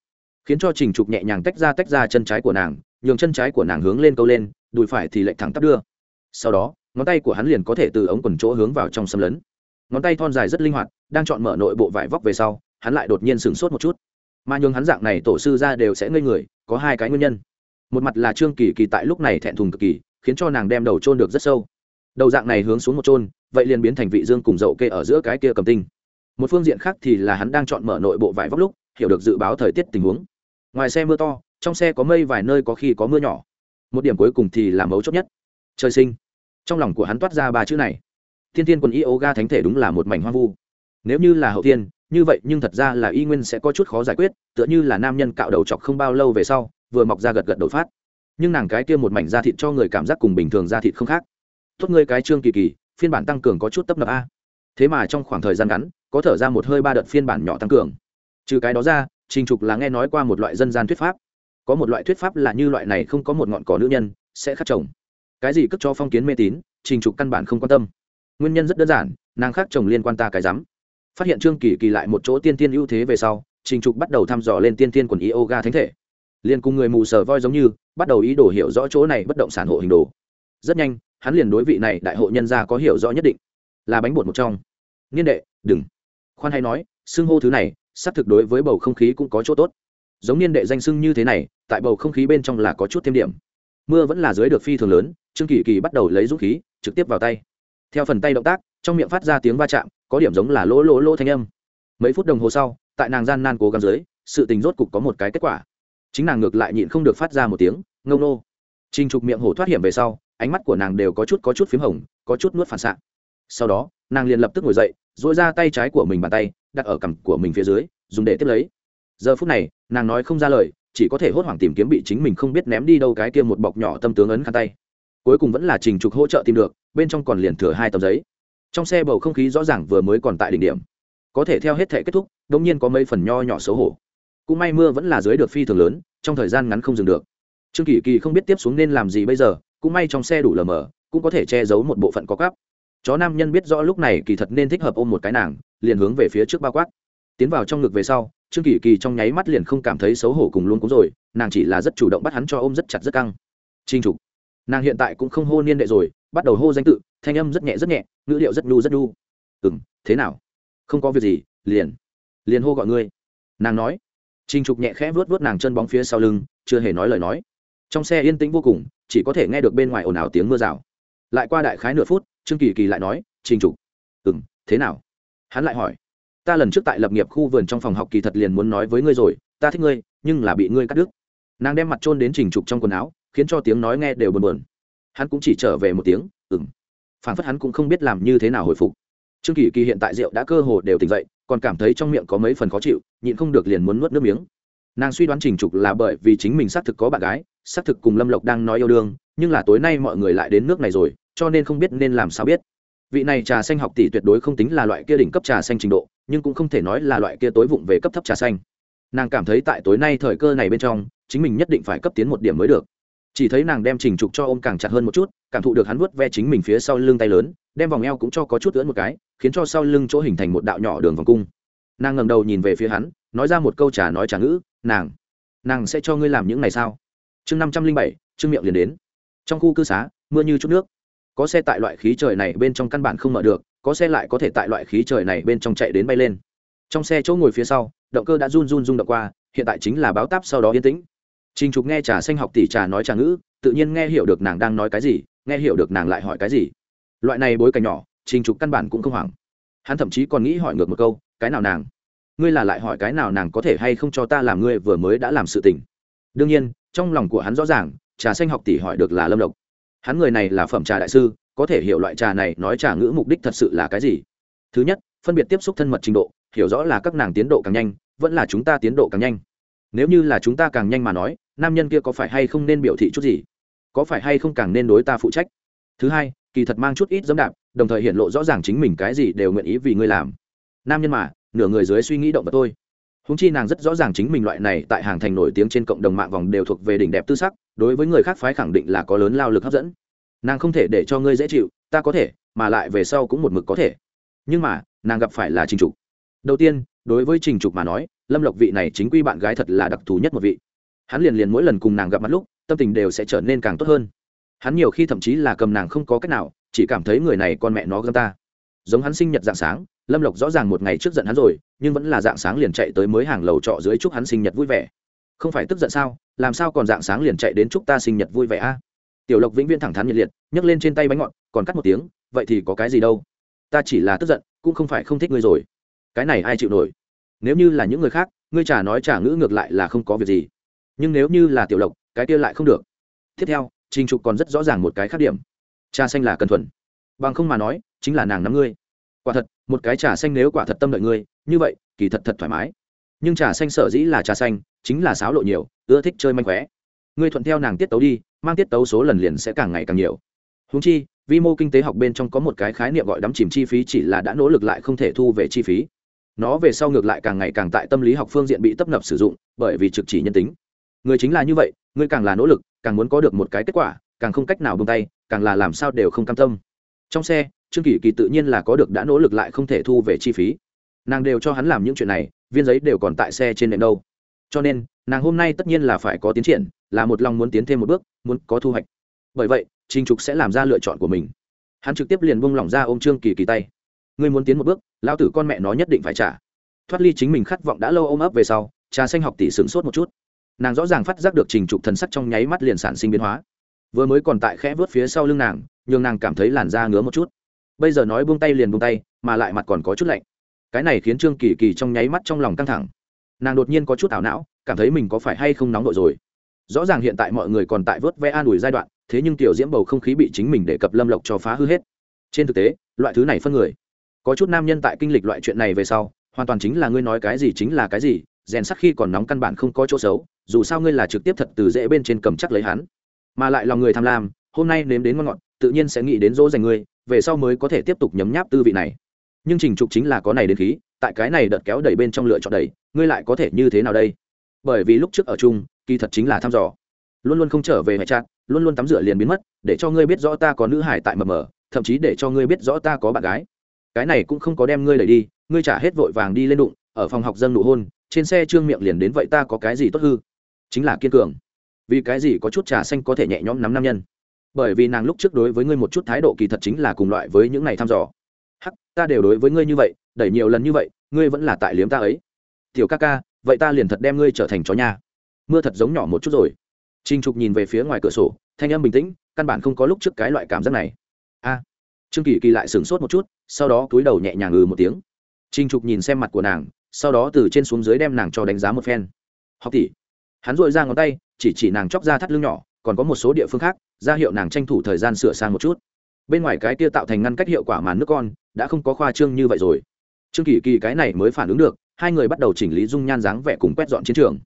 Khiến cho trình trục nhẹ nhàng tách ra tách ra chân trái của nàng, nhường chân trái của nàng hướng lên câu lên, đùi phải thì lệch thẳng tắp đưa. Sau đó, ngón tay của hắn liền có thể từ ống quần chỗ hướng vào trong xâm lấn ngón tay thon dài rất linh hoạt, đang chọn mở nội bộ vải vóc về sau, hắn lại đột nhiên sửng sốt một chút. Mà nhường hắn dạng này tổ sư ra đều sẽ ngây người, có hai cái nguyên nhân. Một mặt là trương kỳ kỳ tại lúc này thẹn thùng cực kỳ, khiến cho nàng đem đầu trôn được rất sâu. Đầu dạng này hướng xuống một trôn vậy liền biến thành vị dương cùng dậu kê ở giữa cái kia cầm tinh. Một phương diện khác thì là hắn đang chọn mở nội bộ vải vóc lúc, hiểu được dự báo thời tiết tình huống. Ngoài xe mưa to, trong xe có mây vài nơi có khi có mưa nhỏ. Một điểm cuối cùng thì là mấu chốt nhất. Trời sinh. Trong lòng của hắn toát ra ba chữ này thiên tiên quân yoga thánh thể đúng là một mảnh hoang vu. Nếu như là hậu tiên như vậy nhưng thật ra là y nguyên sẽ có chút khó giải quyết, tựa như là nam nhân cạo đầu chọc không bao lâu về sau, vừa mọc ra gật gật đột phát. Nhưng nàng cái kia một mảnh da thịt cho người cảm giác cùng bình thường da thịt không khác. Tốt ngươi cái trương kỳ kỳ, phiên bản tăng cường có chút tấp nập a. Thế mà trong khoảng thời gian ngắn, có thở ra một hơi ba đợt phiên bản nhỏ tăng cường. Trừ cái đó ra, trình trục là nghe nói qua một loại dân gian thuyết pháp. Có một loại thuyết pháp là như loại này không có một ngọn cỏ nữ nhân sẽ khắc chồng. Cái gì cất cho phong kiến mê tín, trình trục căn bản không quan tâm nguyên nhân rất đơn giản, nàng khác chồng liên quan ta cái rắm. Phát hiện trương kỳ kỳ lại một chỗ tiên tiên ưu thế về sau, trình trục bắt đầu thăm dò lên tiên tiên quần yoga thánh thể. Liền cùng người mù sờ voi giống như, bắt đầu ý đồ hiểu rõ chỗ này bất động sản hộ hình đồ. Rất nhanh, hắn liền đối vị này đại hộ nhân gia có hiểu rõ nhất định. Là bánh bột một trong. Niên đệ, đừng. Khoan hay nói, xưng hô thứ này, xác thực đối với bầu không khí cũng có chỗ tốt. Giống niên đệ danh xưng như thế này, tại bầu không khí bên trong là có chút thêm điểm. Mưa vẫn là dưới được phi thường lớn, trương kỳ kỳ bắt đầu lấy dũng khí, trực tiếp vào tay theo phần tay động tác, trong miệng phát ra tiếng va chạm, có điểm giống là lỗ lỗ lỗ thanh âm. Mấy phút đồng hồ sau, tại nàng gian nan cố gắng dưới, sự tình rốt cục có một cái kết quả. Chính nàng ngược lại nhịn không được phát ra một tiếng, ngông nô. Trinh trục miệng hổ thoát hiểm về sau, ánh mắt của nàng đều có chút có chút p h í m hồng, có chút nuốt phản xạ. Sau đó, nàng liền lập tức ngồi dậy dỗi ra tay trái của mình bàn tay, đặt ở cằm của mình phía dưới, dùng để tiếp lấy. Giờ phút này, nàng nói không ra lời, chỉ có thể hốt hoảng tìm kiếm bị chính mình không biết ném đi đâu cái kia một bọc nhỏ tâm tướng ấn khăn tay cuối cùng vẫn là trình trục hỗ trợ tìm được, bên trong còn liền thừa hai tấm giấy. Trong xe bầu không khí rõ ràng vừa mới còn tại đỉnh điểm. Có thể theo hết thể kết thúc đ ỗ n g nhiên có mấy phần nho nhỏ xấu hổ. Cũng may mưa vẫn là dưới được phi thường lớn, trong thời gian ngắn không dừng được. Trương kỳ kỳ không biết tiếp xuống nên làm gì bây giờ, cũng may trong xe đủ lờ mờ, cũng có thể che giấu một bộ phận có cắp chó nam nhân biết rõ lúc này kỳ thật nên thích hợp ôm một cái nàng, liền hướng về phía trước bao quát. Tiến vào trong ngực về sau, trương kỳ kỳ trong nháy mắt liền không cảm thấy xấu hổ cùng luôn cũng rồi, nàng chỉ là rất chủ động bắt hắn cho ôm rất chặt rất căng. Trình trục nàng hiện tại cũng không hô niên đệ rồi, bắt đầu hô danh tự, thanh âm rất nhẹ rất nhẹ, ngữ điệu rất nhu rất nhu. Ừ m thế nào? Không có việc gì, liền liền hô gọi ngươi. Nàng nói. Trinh trục nhẹ khẽ vuốt vuốt nàng chân bóng phía sau lưng, chưa hề nói lời nói. Trong xe yên tĩnh vô cùng, chỉ có thể nghe được bên ngoài ồn ào tiếng mưa rào. Lại qua đại khái nửa phút, trương kỳ kỳ lại nói trinh trục ừ m thế nào? Hắn lại hỏi, ta lần trước tại lập nghiệp khu vườn trong phòng học kỳ thật liền muốn nói với ngươi rồi, ta thích ngươi, nhưng là bị ngươi cắt đứt. Nàng đem mặt trôn đến trình trục trong quần áo khiến cho tiếng nói nghe đều buồn buồn, hắn cũng chỉ trở về một tiếng ừng phản phất hắn cũng không biết làm như thế nào hồi phục. Trương kỳ kỳ hiện tại rượu đã cơ hồ đều tỉnh dậy còn cảm thấy trong miệng có mấy phần khó chịu nhịn không được liền muốn nuốt nước miếng. Nàng suy đoán trình trục là bởi vì chính mình xác thực có bạn gái xác thực cùng lâm lộc đang nói yêu đương nhưng là tối nay mọi người lại đến nước này rồi cho nên không biết nên làm sao biết. Vị này trà xanh học tỷ tuyệt đối không tính là loại kia đỉnh cấp trà xanh trình độ nhưng cũng không thể nói là loại kia tối vụng về cấp thấp trà xanh. Nàng cảm thấy tại tối nay thời cơ này bên trong chính mình nhất định phải cấp tiến một điểm mới được chỉ thấy nàng đem trình trục cho ôm càng chặt hơn một chút, cảm thụ được hắn vuốt ve chính mình phía sau lưng tay lớn, đem vòng eo cũng cho có chút lưỡn một cái, khiến cho sau lưng chỗ hình thành một đạo nhỏ đường vòng cung. Nàng ngầm đầu nhìn về phía hắn, nói ra một câu trả nói trả ngữ, nàng nàng sẽ cho ngươi làm những này sao? Chương năm trăm linh bảy chương miệng liền đến. Trong khu cư xá, mưa như chút nước. Có xe tại loại khí trời này bên trong căn bản không mở được, có xe lại có thể tại loại khí trời này bên trong chạy đến bay lên. Trong xe chỗ ngồi phía sau, động cơ đã run run rung động qua, hiện tại chính là báo táp sau đó yên tĩnh trình trục nghe trà xanh học tỷ trà nói trà ngữ, tự nhiên nghe hiểu được nàng đang nói cái gì, nghe hiểu được nàng lại hỏi cái gì. Loại này bối cảnh nhỏ, trình trục căn bản cũng không hoảng. Hắn thậm chí còn nghĩ hỏi ngược một câu, cái nào nàng? Ngươi là lại hỏi cái nào nàng có thể hay không cho ta làm ngươi vừa mới đã làm sự tình? Đương nhiên, trong lòng của hắn rõ ràng, trà xanh học tỷ hỏi được là lâm Lộc. hắn người này là phẩm trà đại sư, có thể hiểu loại trà này nói trà ngữ mục đích thật sự là cái gì. Thứ nhất, phân biệt tiếp xúc thân mật trình độ, hiểu rõ là các nàng tiến độ càng nhanh, vẫn là chúng ta tiến độ càng nhanh. Nếu như là chúng ta càng nhanh mà nói nam nhân kia có phải hay không nên biểu thị chút gì? Có phải hay không càng nên đối ta phụ trách? Thứ hai, kỳ thật mang chút ít dẫm đạp, đồng thời hiện lộ rõ ràng chính mình cái gì đều nguyện ý vì ngươi làm. Nam nhân mà, nửa người dưới suy nghĩ động vật tôi húng chi nàng rất rõ ràng chính mình loại này tại hàng thành nổi tiếng trên cộng đồng mạng vòng đều thuộc về đỉnh đẹp tư sắc, đối với người khác phái khẳng định là có lớn lao lực hấp dẫn. Nàng không thể để cho ngươi dễ chịu, ta có thể, mà lại về sau cũng một mực có thể. Nhưng mà, nàng gặp phải là trình trục. Đầu tiên, đối với trình trục mà nói, lâm lộc vị này chính quy bạn gái thật là đặc thù nhất một vị hắn liền liền mỗi lần cùng nàng gặp mặt lúc, tâm tình đều sẽ trở nên càng tốt hơn. Hắn nhiều khi thậm chí là cầm nàng không có cách nào, chỉ cảm thấy người này con mẹ nó gâm ta. Giống hắn sinh nhật dạng sáng, lâm lộc rõ ràng một ngày trước giận hắn rồi, nhưng vẫn là dạng sáng liền chạy tới mới hàng lầu trọ dưới chúc hắn sinh nhật vui vẻ. Không phải tức giận sao? Làm sao còn dạng sáng liền chạy đến chúc ta sinh nhật vui vẻ a? Tiểu lộc vĩnh viễn thẳng thắn nhiệt liệt, nhấc lên trên tay bánh ngọt, còn cắt một tiếng, vậy thì có cái gì đâu? Ta chỉ là tức giận, cũng không phải không thích ngươi rồi. Cái này ai chịu nổi? Nếu như là những người khác, ngươi trả nói trả ngữ ngược lại là không có việc gì nhưng nếu như là tiểu lộc, cái kia lại không được. Tiếp theo, trình trục còn rất rõ ràng một cái khác điểm. Trà xanh là cần thuần. Bằng không mà nói, chính là nàng nắm ngươi. Quả thật, một cái trà xanh nếu quả thật tâm đợi ngươi, như vậy, kỳ thật thật thoải mái. Nhưng trà xanh sở dĩ là trà xanh, chính là sáo lộ nhiều, ưa thích chơi manh khóe. Ngươi thuận theo nàng tiết tấu đi, mang tiết tấu số lần liền sẽ càng ngày càng nhiều. Húng chi, vi mô kinh tế học bên trong có một cái khái niệm gọi đắm chìm chi phí chỉ là đã nỗ lực lại không thể thu về chi phí. Nó về sau ngược lại càng ngày càng tại tâm lý học phương diện bị tấp nập sử dụng, bởi vì trực chỉ nhân tính người chính là như vậy ngươi càng là nỗ lực, càng muốn có được một cái kết quả, càng không cách nào bông tay, càng là làm sao đều không cam tâm. Trong xe, trương kỳ kỳ tự nhiên là có được đã nỗ lực lại không thể thu về chi phí. Nàng đều cho hắn làm những chuyện này, viên giấy đều còn tại xe trên nệm đâu. Cho nên, nàng hôm nay tất nhiên là phải có tiến triển, là một lòng muốn tiến thêm một bước, muốn có thu hoạch. Bởi vậy, trình trục sẽ làm ra lựa chọn của mình. Hắn trực tiếp liền bung lỏng ra ôm trương kỳ kỳ tay. Ngươi muốn tiến một bước, lão tử con mẹ nó nhất định phải trả. Thoát ly chính mình khát vọng đã lâu ôm ấp về sau, trà xanh học tỷ sửng sốt một chút nàng rõ ràng phát giác được trình trục thần sắc trong nháy mắt liền sản sinh biến hóa. Vừa mới còn tại khẽ vớt phía sau lưng nàng, nhường nàng cảm thấy làn da ngứa một chút. Bây giờ nói buông tay liền buông tay, mà lại mặt còn có chút lạnh. Cái này khiến trương kỳ kỳ trong nháy mắt trong lòng căng thẳng. Nàng đột nhiên có chút ảo não, cảm thấy mình có phải hay không nóng nội rồi. Rõ ràng hiện tại mọi người còn tại vớt ve an ủi giai đoạn, thế nhưng tiểu diễm bầu không khí bị chính mình để cập lâm lộc cho phá hư hết. Trên thực tế, loại thứ này phân người. Có chút nam nhân tại kinh lịch loại chuyện này về sau, hoàn toàn chính là ngươi nói cái gì chính là cái gì rèn sắc khi còn nóng căn bản không có chỗ xấu, dù sao ngươi là trực tiếp thật từ dễ bên trên cầm chắc lấy hắn. Mà lại lòng người tham lam, hôm nay nếm đến ngon ngọt, tự nhiên sẽ nghĩ đến dỗ dành ngươi, về sau mới có thể tiếp tục nhấm nháp tư vị này. Nhưng trình trục chính là có này đến khí, tại cái này đợt kéo đẩy bên trong lựa chọn đẩy, ngươi lại có thể như thế nào đây? Bởi vì lúc trước ở chung, kỳ thật chính là thăm dò. Luôn luôn không trở về hệ chặt luôn luôn tắm rửa liền biến mất, để cho ngươi biết rõ ta có nữ hải tại mờ mờ, thậm chí để cho ngươi biết rõ ta có bạn gái. Cái này cũng không có đem ngươi đẩy đi, ngươi trả hết vội vàng đi lên đụng, ở phòng học dân nụ hôn trên xe trương miệng liền đến vậy ta có cái gì tốt hư? Chính là kiên cường. Vì cái gì có chút trà xanh có thể nhẹ nhõm nắm nam nhân? Bởi vì nàng lúc trước đối với ngươi một chút thái độ kỳ thật chính là cùng loại với những ngày thăm dò. Hắc, ta đều đối với ngươi như vậy, đẩy nhiều lần như vậy, ngươi vẫn là tại liếm ta ấy. Tiểu ca ca, vậy ta liền thật đem ngươi trở thành chó nhà mưa thật giống nhỏ một chút rồi. Trinh trục nhìn về phía ngoài cửa sổ, thanh âm bình tĩnh, căn bản không có lúc trước cái loại cảm giác này. A. Trương kỳ kỳ lại sửng sốt một chút, sau đó cúi đầu nhẹ nhàng ngừ một tiếng. Trinh trục nhìn xem mặt của nàng sau đó từ trên xuống dưới đem nàng cho đánh giá một phen. Học tỷ. Hắn dội ra ngón tay, chỉ chỉ nàng chóc ra thắt lưng nhỏ, còn có một số địa phương khác, ra hiệu nàng tranh thủ thời gian sửa sang một chút. Bên ngoài cái kia tạo thành ngăn cách hiệu quả màn nước con, đã không có khoa trương như vậy rồi. Trương kỳ kỳ cái này mới phản ứng được, hai người bắt đầu chỉnh lý dung nhan dáng vẻ cùng quét dọn chiến trường.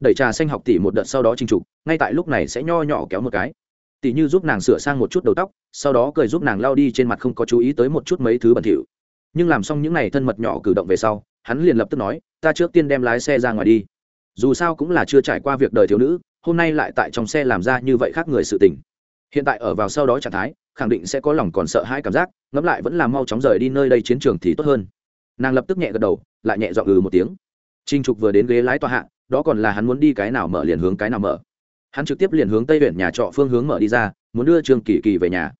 Đẩy trà xanh học tỷ một đợt sau đó chinh trục, ngay tại lúc này sẽ nho nhỏ kéo một cái. Tỷ như giúp nàng sửa sang một chút đầu tóc, sau đó cười giúp nàng lao đi trên mặt không có chú ý tới một chút mấy thứ bẩn thỉu. Nhưng làm xong những n à y thân mật nhỏ cử động về sau hắn liền lập tức nói, ta trước tiên đem lái xe ra ngoài đi. Dù sao cũng là chưa trải qua việc đời thiếu nữ, hôm nay lại tại trong xe làm ra như vậy khác người sự tình. Hiện tại ở vào sau đó trạng thái, khẳng định sẽ có lòng còn sợ hãi cảm giác, ngẫm lại vẫn là mau chóng rời đi nơi đây chiến trường thì tốt hơn. Nàng lập tức nhẹ gật đầu, lại nhẹ dọn ừ một tiếng. Trinh trục vừa đến ghế lái tòa hạ, đó còn là hắn muốn đi cái nào mở liền hướng cái nào mở. Hắn trực tiếp liền hướng tây huyện nhà trọ phương hướng mở đi ra, muốn đưa trương kỳ kỳ về nhà.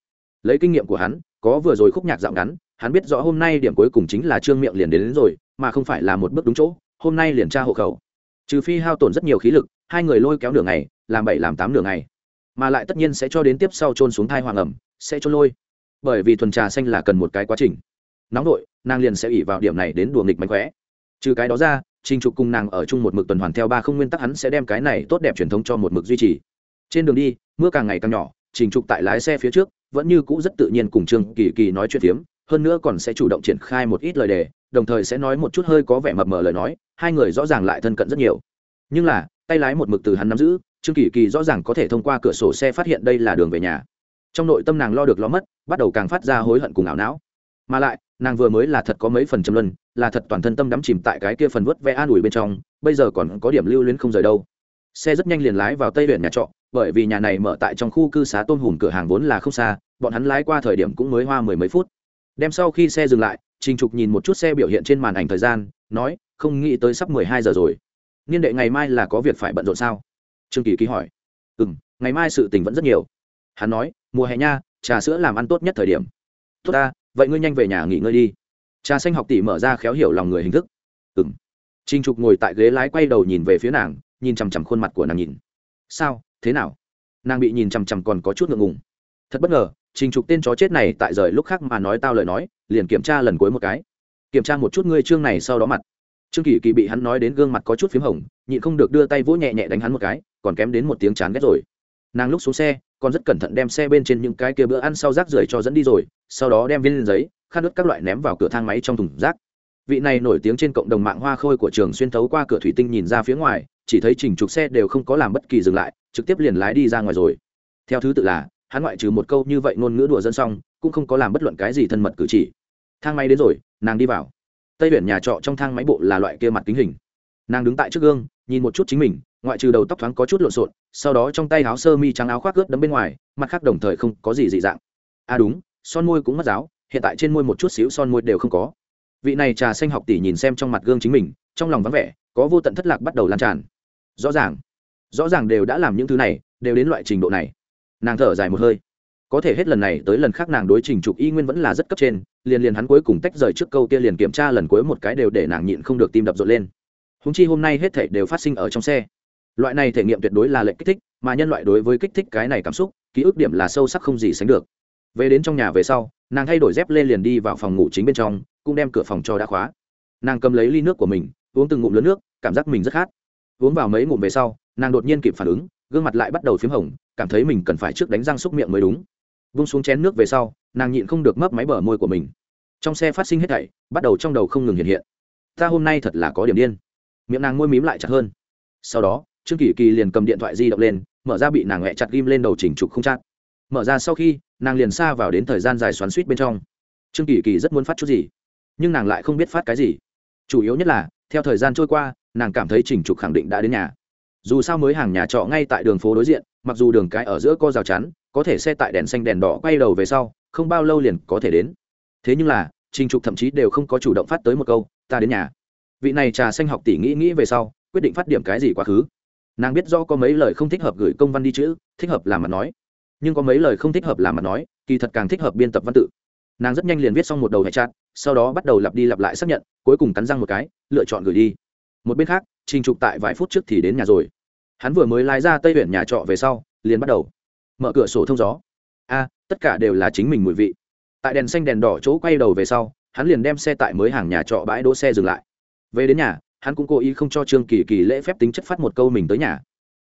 Lấy kinh nghiệm của hắn, có vừa rồi khúc nhạc dạo ngắn hắn biết rõ hôm nay điểm cuối cùng chính là trương miệng liền đến, đến rồi mà không phải là một bước đúng chỗ hôm nay liền tra hộ khẩu. Trừ phi hao tổn rất nhiều khí lực hai người lôi kéo nửa ngày làm bảy làm tám nửa ngày. Mà lại tất nhiên sẽ cho đến tiếp sau trôn xuống thai hoàng ẩm sẽ trôn lôi. Bởi vì thuần trà xanh là cần một cái quá trình. Nóng đội nàng liền sẽ ỉ vào điểm này đến đùa nghịch mạnh khỏe trừ cái đó ra trình trục cùng nàng ở chung một mực tuần hoàn theo ba không nguyên tắc hắn sẽ đem cái này tốt đẹp truyền thống cho một mực duy trì. Trên đường đi mưa càng ngày càng nhỏ trình trục tại lái xe phía trước vẫn như cũ rất tự nhiên cùng trương kỳ kỳ nói chuyện phiếm hơn nữa còn sẽ chủ động triển khai một ít lời đề, đồng thời sẽ nói một chút hơi có vẻ mập mờ lời nói, hai người rõ ràng lại thân cận rất nhiều. Nhưng là, tay lái một mực từ hắn nắm giữ, trương kỳ kỳ rõ ràng có thể thông qua cửa sổ xe phát hiện đây là đường về nhà. Trong nội tâm nàng lo được lo mất, bắt đầu càng phát ra hối hận cùng ảo não. Mà lại, nàng vừa mới là thật có mấy phần châm luân, là thật toàn thân tâm đắm chìm tại cái kia phần vớt vẽ an ủi bên trong, bây giờ còn có điểm lưu luyến không rời đâu. Xe rất nhanh liền lái vào tây huyện nhà trọ, bởi vì nhà này mở tại trong khu cư xá tôn hùm cửa hàng vốn là không xa, bọn hắn lái qua thời điểm cũng mới hoa mười mấy phút đem sau khi xe dừng lại, trình trục nhìn một chút xe biểu hiện trên màn ảnh thời gian, nói, không nghĩ tới sắp mười hai giờ rồi. Niên đệ ngày mai là có việc phải bận rộn sao? Trương kỳ ký hỏi. Ừ m ngày mai sự tình vẫn rất nhiều. Hắn nói, mùa hè nha, trà sữa làm ăn tốt nhất thời điểm. Tốt ta, vậy ngươi nhanh về nhà nghỉ ngơi đi. Trà xanh học tỷ mở ra khéo hiểu lòng người hình thức. Ừ m trinh trục ngồi tại ghế lái quay đầu nhìn về phía nàng, nhìn chằm chằm khuôn mặt của nàng nhìn. Sao? Thế nào? Nàng bị nhìn chằm chằm còn có chút ngượng ngùng. Thật bất ngờ trình trục tên chó chết này tại rời lúc khác mà nói tao lời nói, liền kiểm tra lần cuối một cái. Kiểm tra một chút ngươi chương này sau đó mặt. Trương kỳ kỳ bị hắn nói đến gương mặt có chút p h í m hồng, nhịn không được đưa tay vỗ nhẹ nhẹ đánh hắn một cái, còn kém đến một tiếng chán ghét rồi. Nàng lúc xuống xe, còn rất cẩn thận đem xe bên trên những cái kia bữa ăn sau rác rưởi cho dẫn đi rồi, sau đó đem viên giấy, khăn ướt các loại ném vào cửa thang máy trong thùng rác. Vị này nổi tiếng trên cộng đồng mạng hoa khôi của trường xuyên thấu qua cửa thủy tinh nhìn ra phía ngoài, chỉ thấy chỉnh trục xe đều không có làm bất kỳ dừng lại, trực tiếp liền lái đi ra ngoài rồi. Theo thứ tự là hắn ngoại trừ một câu như vậy ngôn ngữ đùa dân xong, cũng không có làm bất luận cái gì thân mật cử chỉ. Thang máy đến rồi, nàng đi vào. Tây biển nhà trọ trong thang máy bộ là loại kia mặt kính hình. Nàng đứng tại trước gương, nhìn một chút chính mình, ngoại trừ đầu tóc thoáng có chút lộn xộn, sau đó trong tay áo sơ mi trắng áo khoác ướt đấm bên ngoài, mặt khác đồng thời không có gì dị dạng. À đúng, son môi cũng mất giáo, hiện tại trên môi một chút xíu son môi đều không có. Vị này trà xanh học tỷ nhìn xem trong mặt gương chính mình, trong lòng vắng vẻ, có vô tận thất lạc bắt đầu lan tràn. Rõ ràng rõ ràng đều đã làm những thứ này, đều đến loại trình độ này nàng thở dài một hơi. Có thể hết lần này tới lần khác nàng đối trình trục y nguyên vẫn là rất cấp trên, liền liền hắn cuối cùng tách rời trước câu kia liền kiểm tra lần cuối một cái đều để nàng nhịn không được tim đập rộn lên. Húng chi hôm nay hết thể đều phát sinh ở trong xe. Loại này thể nghiệm tuyệt đối là lệnh kích thích, mà nhân loại đối với kích thích cái này cảm xúc, ký ức điểm là sâu sắc không gì sánh được. Về đến trong nhà về sau, nàng thay đổi dép lên liền đi vào phòng ngủ chính bên trong, cũng đem cửa phòng cho đã khóa. Nàng cầm lấy ly nước của mình, uống từng ngụm lớn nước, cảm giác mình rất khát. Uống vào mấy ngụm về sau, nàng đột nhiên kịp phản ứng, gương mặt lại bắt đầu p h í m hồng cảm thấy mình cần phải trước đánh răng xúc miệng mới đúng. Vung xuống chén nước về sau, nàng nhịn không được mấp máy bờ môi của mình. Trong xe phát sinh hết thảy, bắt đầu trong đầu không ngừng hiện hiện. Ta hôm nay thật là có điểm điên. Miệng nàng môi mím lại chặt hơn. Sau đó, trương kỳ kỳ liền cầm điện thoại di động lên, mở ra bị nàng hẹ chặt ghim lên đầu chỉnh trục không chát mở ra sau khi, nàng liền xa vào đến thời gian dài xoắn suýt bên trong. Trương kỳ kỳ rất muốn phát chút gì, nhưng nàng lại không biết phát cái gì. Chủ yếu nhất là, theo thời gian trôi qua, nàng cảm thấy chỉnh trục khẳng định đã đến nhà. Dù sao mới hàng nhà trọ ngay tại đường phố đối diện mặc dù đường cái ở giữa co rào chắn, có thể xe tại đèn xanh đèn đỏ quay đầu về sau, không bao lâu liền có thể đến. Thế nhưng là, trình trục thậm chí đều không có chủ động phát tới một câu, ta đến nhà. Vị này trà xanh học tỷ nghĩ nghĩ về sau, quyết định phát điểm cái gì quá khứ. Nàng biết do có mấy lời không thích hợp gửi công văn đi chữ, thích hợp làm mặt nói. Nhưng có mấy lời không thích hợp làm mặt nói, kỳ thật càng thích hợp biên tập văn tự. Nàng rất nhanh liền viết xong một đầu hệ chặt, sau đó bắt đầu lặp đi lặp lại xác nhận, cuối cùng cắn răng một cái, lựa chọn gửi đi. Một bên khác, trình trục tại vài phút trước thì đến nhà rồi hắn vừa mới lái ra tây huyện nhà trọ về sau, liền bắt đầu mở cửa sổ thông gió. A, tất cả đều là chính mình mùi vị. Tại đèn xanh đèn đỏ chỗ quay đầu về sau, hắn liền đem xe tại mới hàng nhà trọ bãi đỗ xe dừng lại. Về đến nhà, hắn cũng cố ý không cho trương kỳ kỳ lễ phép tính chất phát một câu mình tới nhà.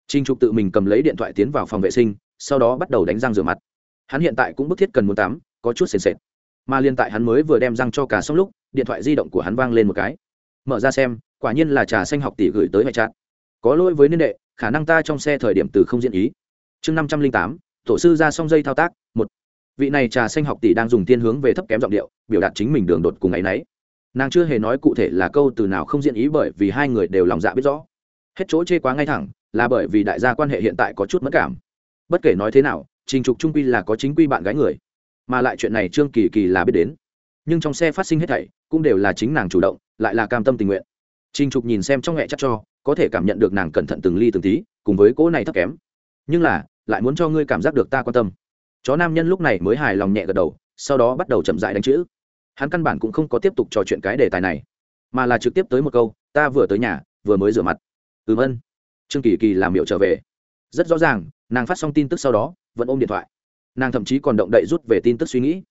Trinh trục tự mình cầm lấy điện thoại tiến vào phòng vệ sinh, sau đó bắt đầu đánh răng rửa mặt. Hắn hiện tại cũng bức thiết cần muốn tắm, có chút sền sệt. Mà liên tại hắn mới vừa đem răng cho cả xong lúc, điện thoại di động của hắn vang lên một cái. Mở ra xem, quả nhiên là trà xanh học tỷ gửi tới hệ trạng. Có lỗi với niên đệ khả năng ta trong xe thời điểm từ không diễn ý. Chương năm trăm linh tám, tổ sư ra xong dây thao tác, một. Vị này trà xanh học tỷ đang dùng tiên hướng về thấp kém giọng điệu, biểu đạt chính mình đường đột cùng ngày nấy. Nàng chưa hề nói cụ thể là câu từ nào không diễn ý bởi vì hai người đều lòng dạ biết rõ. Hết chỗ chê quá ngay thẳng, là bởi vì đại gia quan hệ hiện tại có chút mất cảm. Bất kể nói thế nào, trình trục trung quy là có chính quy bạn gái người, mà lại chuyện này trương kỳ kỳ là biết đến. Nhưng trong xe phát sinh hết thảy, cũng đều là chính nàng chủ động, lại là cam tâm tình nguyện. Trình trục nhìn xem trong nghệ chắc cho có thể cảm nhận được nàng cẩn thận từng ly từng tí, cùng với cỗ này thấp kém. Nhưng là, lại muốn cho ngươi cảm giác được ta quan tâm. Chó nam nhân lúc này mới hài lòng nhẹ gật đầu, sau đó bắt đầu chậm dại đánh chữ. Hắn căn bản cũng không có tiếp tục trò chuyện cái đề tài này, mà là trực tiếp tới một câu, ta vừa tới nhà, vừa mới rửa mặt. Ừm ân trương kỳ kỳ làm miệu trở về. Rất rõ ràng, nàng phát xong tin tức sau đó, vẫn ôm điện thoại. Nàng thậm chí còn động đậy rút về tin tức suy nghĩ.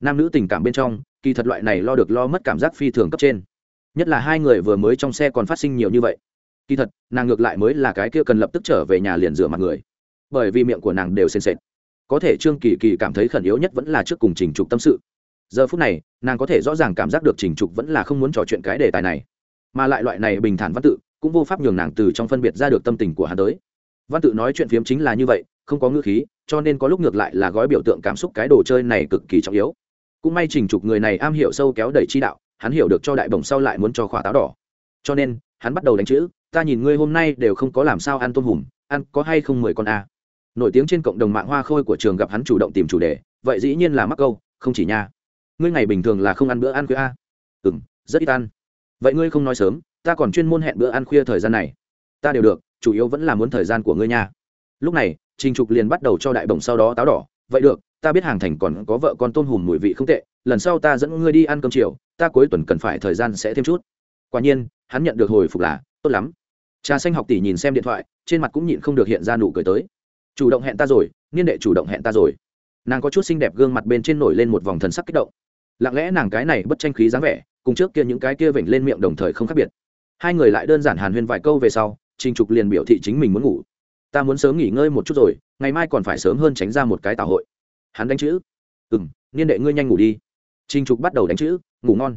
Nam nữ tình cảm bên trong, kỳ thật loại này lo được lo mất cảm giác phi thường cấp trên. Nhất là hai người vừa mới trong xe còn phát sinh nhiều như vậy kỳ thật, nàng ngược lại mới là cái kia cần lập tức trở về nhà liền rửa mặt người. Bởi vì miệng của nàng đều sền sệt. Có thể trương kỳ kỳ cảm thấy khẩn yếu nhất vẫn là trước cùng trình trục tâm sự. Giờ phút này, nàng có thể rõ ràng cảm giác được trình trục vẫn là không muốn trò chuyện cái đề tài này. Mà lại loại này bình thản văn tự, cũng vô pháp nhường nàng từ trong phân biệt ra được tâm tình của hắn tới. Văn tự nói chuyện phiếm chính là như vậy, không có ngữ khí, cho nên có lúc ngược lại là gói biểu tượng cảm xúc cái đồ chơi này cực kỳ trọng yếu. Cũng may trình trục người này am hiểu sâu kéo đẩy chi đạo, hắn hiểu được cho đại bổng sau lại muốn cho khỏa táo đỏ. Cho nên, hắn bắt đầu đánh chữ ta nhìn ngươi hôm nay đều không có làm sao ăn tôm hùm, ăn có hay không mười con a? Nổi tiếng trên cộng đồng mạng hoa khôi của trường gặp hắn chủ động tìm chủ đề, vậy dĩ nhiên là mắc câu, không chỉ nha. Ngươi ngày bình thường là không ăn bữa ăn khuya a? Ừ m rất ít ăn. Vậy ngươi không nói sớm, ta còn chuyên môn hẹn bữa ăn khuya thời gian này. Ta đều được, chủ yếu vẫn là muốn thời gian của ngươi nha. Lúc này, trình trục liền bắt đầu cho đại bổng sau đó táo đỏ. Vậy được, ta biết hàng thành còn có vợ con tôm hùm mùi vị không tệ, lần sau ta dẫn ngươi đi ăn cơm chiều, ta cuối tuần cần phải thời gian sẽ thêm chút. Quả nhiên, hắn nhận được hồi phục là, tốt lắm trà xanh học tỷ nhìn xem điện thoại, trên mặt cũng nhịn không được hiện ra nụ cười tới. Chủ động hẹn ta rồi, niên đệ chủ động hẹn ta rồi. Nàng có chút xinh đẹp gương mặt bên trên nổi lên một vòng thần sắc kích động. Lặng lẽ nàng cái này bất tranh khí dáng vẻ, cùng trước kia những cái kia vểnh lên miệng đồng thời không khác biệt. Hai người lại đơn giản hàn huyên vài câu về sau, trình trục liền biểu thị chính mình muốn ngủ. Ta muốn sớm nghỉ ngơi một chút rồi, ngày mai còn phải sớm hơn tránh ra một cái tảo hội. Hắn đánh chữ. Ừ m niên đệ ngươi nhanh ngủ đi. Trình trục bắt đầu đánh chữ, ngủ ngon.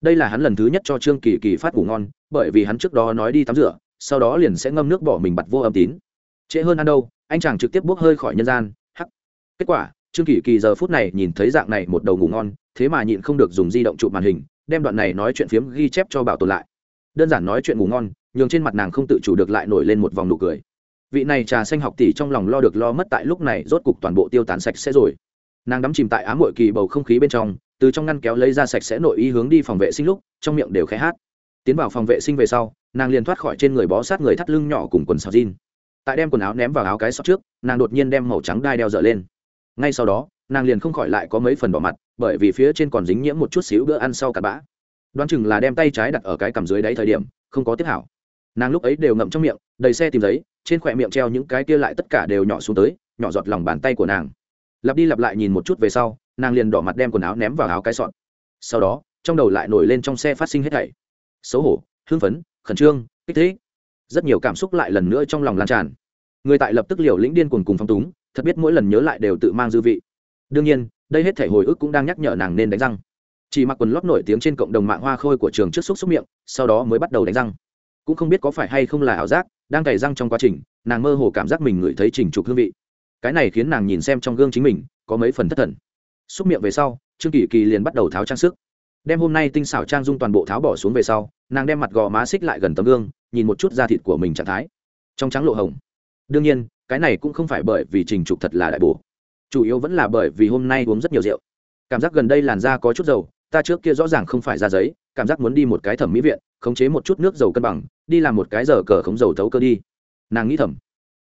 Đây là hắn lần thứ nhất cho trương kỳ kỳ phát ngủ ngon, bởi vì hắn trước đó nói đi tắm rửa sau đó liền sẽ ngâm nước bỏ mình bặt vô âm tín. Trễ hơn ăn đâu, anh chàng trực tiếp bốc hơi khỏi nhân gian, hắc. Kết quả, trương kỳ kỳ giờ phút này nhìn thấy dạng này một đầu ngủ ngon, thế mà nhịn không được dùng di động chụp màn hình, đem đoạn này nói chuyện phiếm ghi chép cho bảo tồn lại. Đơn giản nói chuyện ngủ ngon, nhường trên mặt nàng không tự chủ được lại nổi lên một vòng nụ cười. Vị này trà xanh học tỷ trong lòng lo được lo mất tại lúc này rốt cục toàn bộ tiêu tán sạch sẽ rồi. Nàng đắm chìm tại ám hội kỳ bầu không khí bên trong, từ trong ngăn kéo lấy ra sạch sẽ nội y hướng đi phòng vệ sinh lúc, trong miệng đều khẽ hát tiến vào phòng vệ sinh về sau, nàng liền thoát khỏi trên người bó sát người thắt lưng nhỏ cùng quần sọc jean. Tại đem quần áo ném vào áo cái sọc trước, nàng đột nhiên đem màu trắng đai đeo dở lên. Ngay sau đó, nàng liền không khỏi lại có mấy phần bỏ mặt, bởi vì phía trên còn dính nhiễm một chút xíu bữa ăn sau cặp bã. Đoán chừng là đem tay trái đặt ở cái cằm dưới đáy thời điểm, không có tiếp hảo. Nàng lúc ấy đều ngậm trong miệng, đầy xe tìm giấy, trên khỏe miệng treo những cái kia lại tất cả đều nhỏ xuống tới, nhỏ giọt lòng bàn tay của nàng. Lặp đi lặp lại nhìn một chút về sau, nàng liền đỏ mặt đem quần áo ném vào áo cái sọt. Sau đó, trong đầu lại nổi lên trong xe phát sinh hết thảy xấu hổ, hưng phấn, khẩn trương, kích thích. Rất nhiều cảm xúc lại lần nữa trong lòng lan tràn. Người tại lập tức liều lĩnh điên cuồng cùng phong túng, thật biết mỗi lần nhớ lại đều tự mang dư vị. Đương nhiên, đây hết thể hồi ức cũng đang nhắc nhở nàng nên đánh răng. Chỉ mặc quần lót nổi tiếng trên cộng đồng mạng hoa khôi của trường trước xúc xúc miệng, sau đó mới bắt đầu đánh răng. Cũng không biết có phải hay không là ảo giác, đang cày răng trong quá trình, nàng mơ hồ cảm giác mình ngửi thấy trình trục hương vị. Cái này khiến nàng nhìn xem trong gương chính mình, có mấy phần thất thần. Xúc miệng về sau, trương kỳ kỳ liền bắt đầu tháo trang sức đem hôm nay tinh xảo trang dung toàn bộ tháo bỏ xuống về sau, nàng đem mặt gò má xích lại gần tấm gương, nhìn một chút da thịt của mình trạng thái. Trong trắng lộ hồng. Đương nhiên, cái này cũng không phải bởi vì trình trục thật là đại bổ. Chủ yếu vẫn là bởi vì hôm nay uống rất nhiều rượu. Cảm giác gần đây làn da có chút dầu, ta trước kia rõ ràng không phải ra giấy, cảm giác muốn đi một cái thẩm mỹ viện, khống chế một chút nước dầu cân bằng, đi làm một cái giờ cờ khống dầu thấu cơ đi. Nàng nghĩ thầm,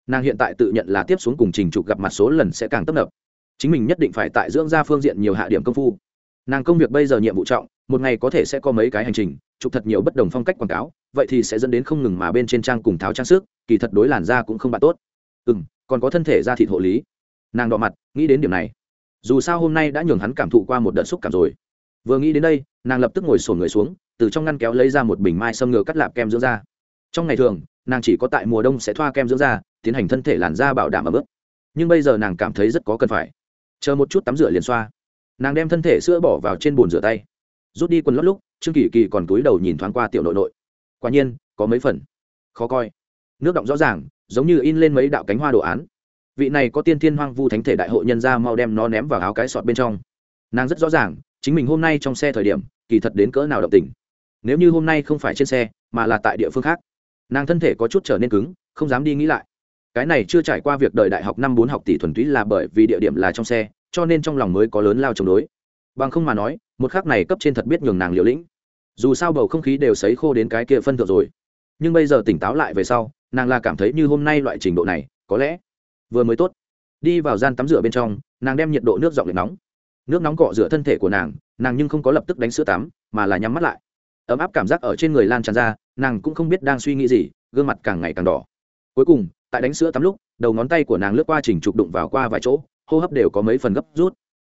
nàng hiện tại tự nhận là tiếp xuống cùng trình trục gặp mặt số lần sẽ càng tấp nập. Chính mình nhất định phải tại dưỡng ra phương diện nhiều hạ điểm công phu. Nàng công việc bây giờ nhiệm vụ trọng một ngày có thể sẽ có mấy cái hành trình, chụp thật nhiều bất đồng phong cách quảng cáo, vậy thì sẽ dẫn đến không ngừng mà bên trên trang cùng tháo trang sức, kỳ thật đối làn da cũng không bạn tốt. Ừ m còn có thân thể da thịt hộ lý. Nàng đỏ mặt, nghĩ đến điểm này. Dù sao hôm nay đã nhường hắn cảm thụ qua một đợt xúc cảm rồi. Vừa nghĩ đến đây, nàng lập tức ngồi sổn người xuống, từ trong ngăn kéo lấy ra một bình mai xâm ngừa cắt lạp kem dưỡng da. Trong ngày thường, nàng chỉ có tại mùa đông sẽ thoa kem dưỡng da, tiến hành thân thể làn da bảo đảm ấm bước nhưng bây giờ nàng cảm thấy rất có cần phải. Chờ một chút tắm rửa liền xoa. Nàng đem thân thể sữa bỏ vào trên bồn rửa tay rút đi quần lót lúc, trương kỳ kỳ còn túi đầu nhìn thoáng qua tiểu nội nội. Quả nhiên, có mấy phần. Khó coi. Nước động rõ ràng, giống như in lên mấy đạo cánh hoa đồ án. Vị này có tiên thiên hoang vu thánh thể đại hội nhân ra mau đem nó ném vào áo cái sọt bên trong. Nàng rất rõ ràng, chính mình hôm nay trong xe thời điểm, kỳ thật đến cỡ nào động tình. Nếu như hôm nay không phải trên xe, mà là tại địa phương khác. Nàng thân thể có chút trở nên cứng, không dám đi nghĩ lại. Cái này chưa trải qua việc đợi đại học năm bốn học tỷ thuần túy là bởi vì địa điểm là trong xe, cho nên trong lòng mới có lớn lao chống đối. Bằng không mà nói một khắc này cấp trên thật biết nhường nàng liều lĩnh. Dù sao bầu không khí đều sấy khô đến cái kia phân thượng rồi. Nhưng bây giờ tỉnh táo lại về sau, nàng là cảm thấy như hôm nay loại trình độ này, có lẽ vừa mới tốt. Đi vào gian tắm rửa bên trong, nàng đem nhiệt độ nước dọn lên nóng. Nước nóng cọ rửa thân thể của nàng nàng nhưng không có lập tức đánh sữa tắm, mà là nhắm mắt lại. Ấm áp cảm giác ở trên người lan tràn ra, nàng cũng không biết đang suy nghĩ gì, gương mặt càng ngày càng đỏ. Cuối cùng, tại đánh sữa tắm lúc, đầu ngón tay của nàng lướt qua chỉnh trục đụng vào qua vài chỗ, hô hấp đều có mấy phần gấp rút.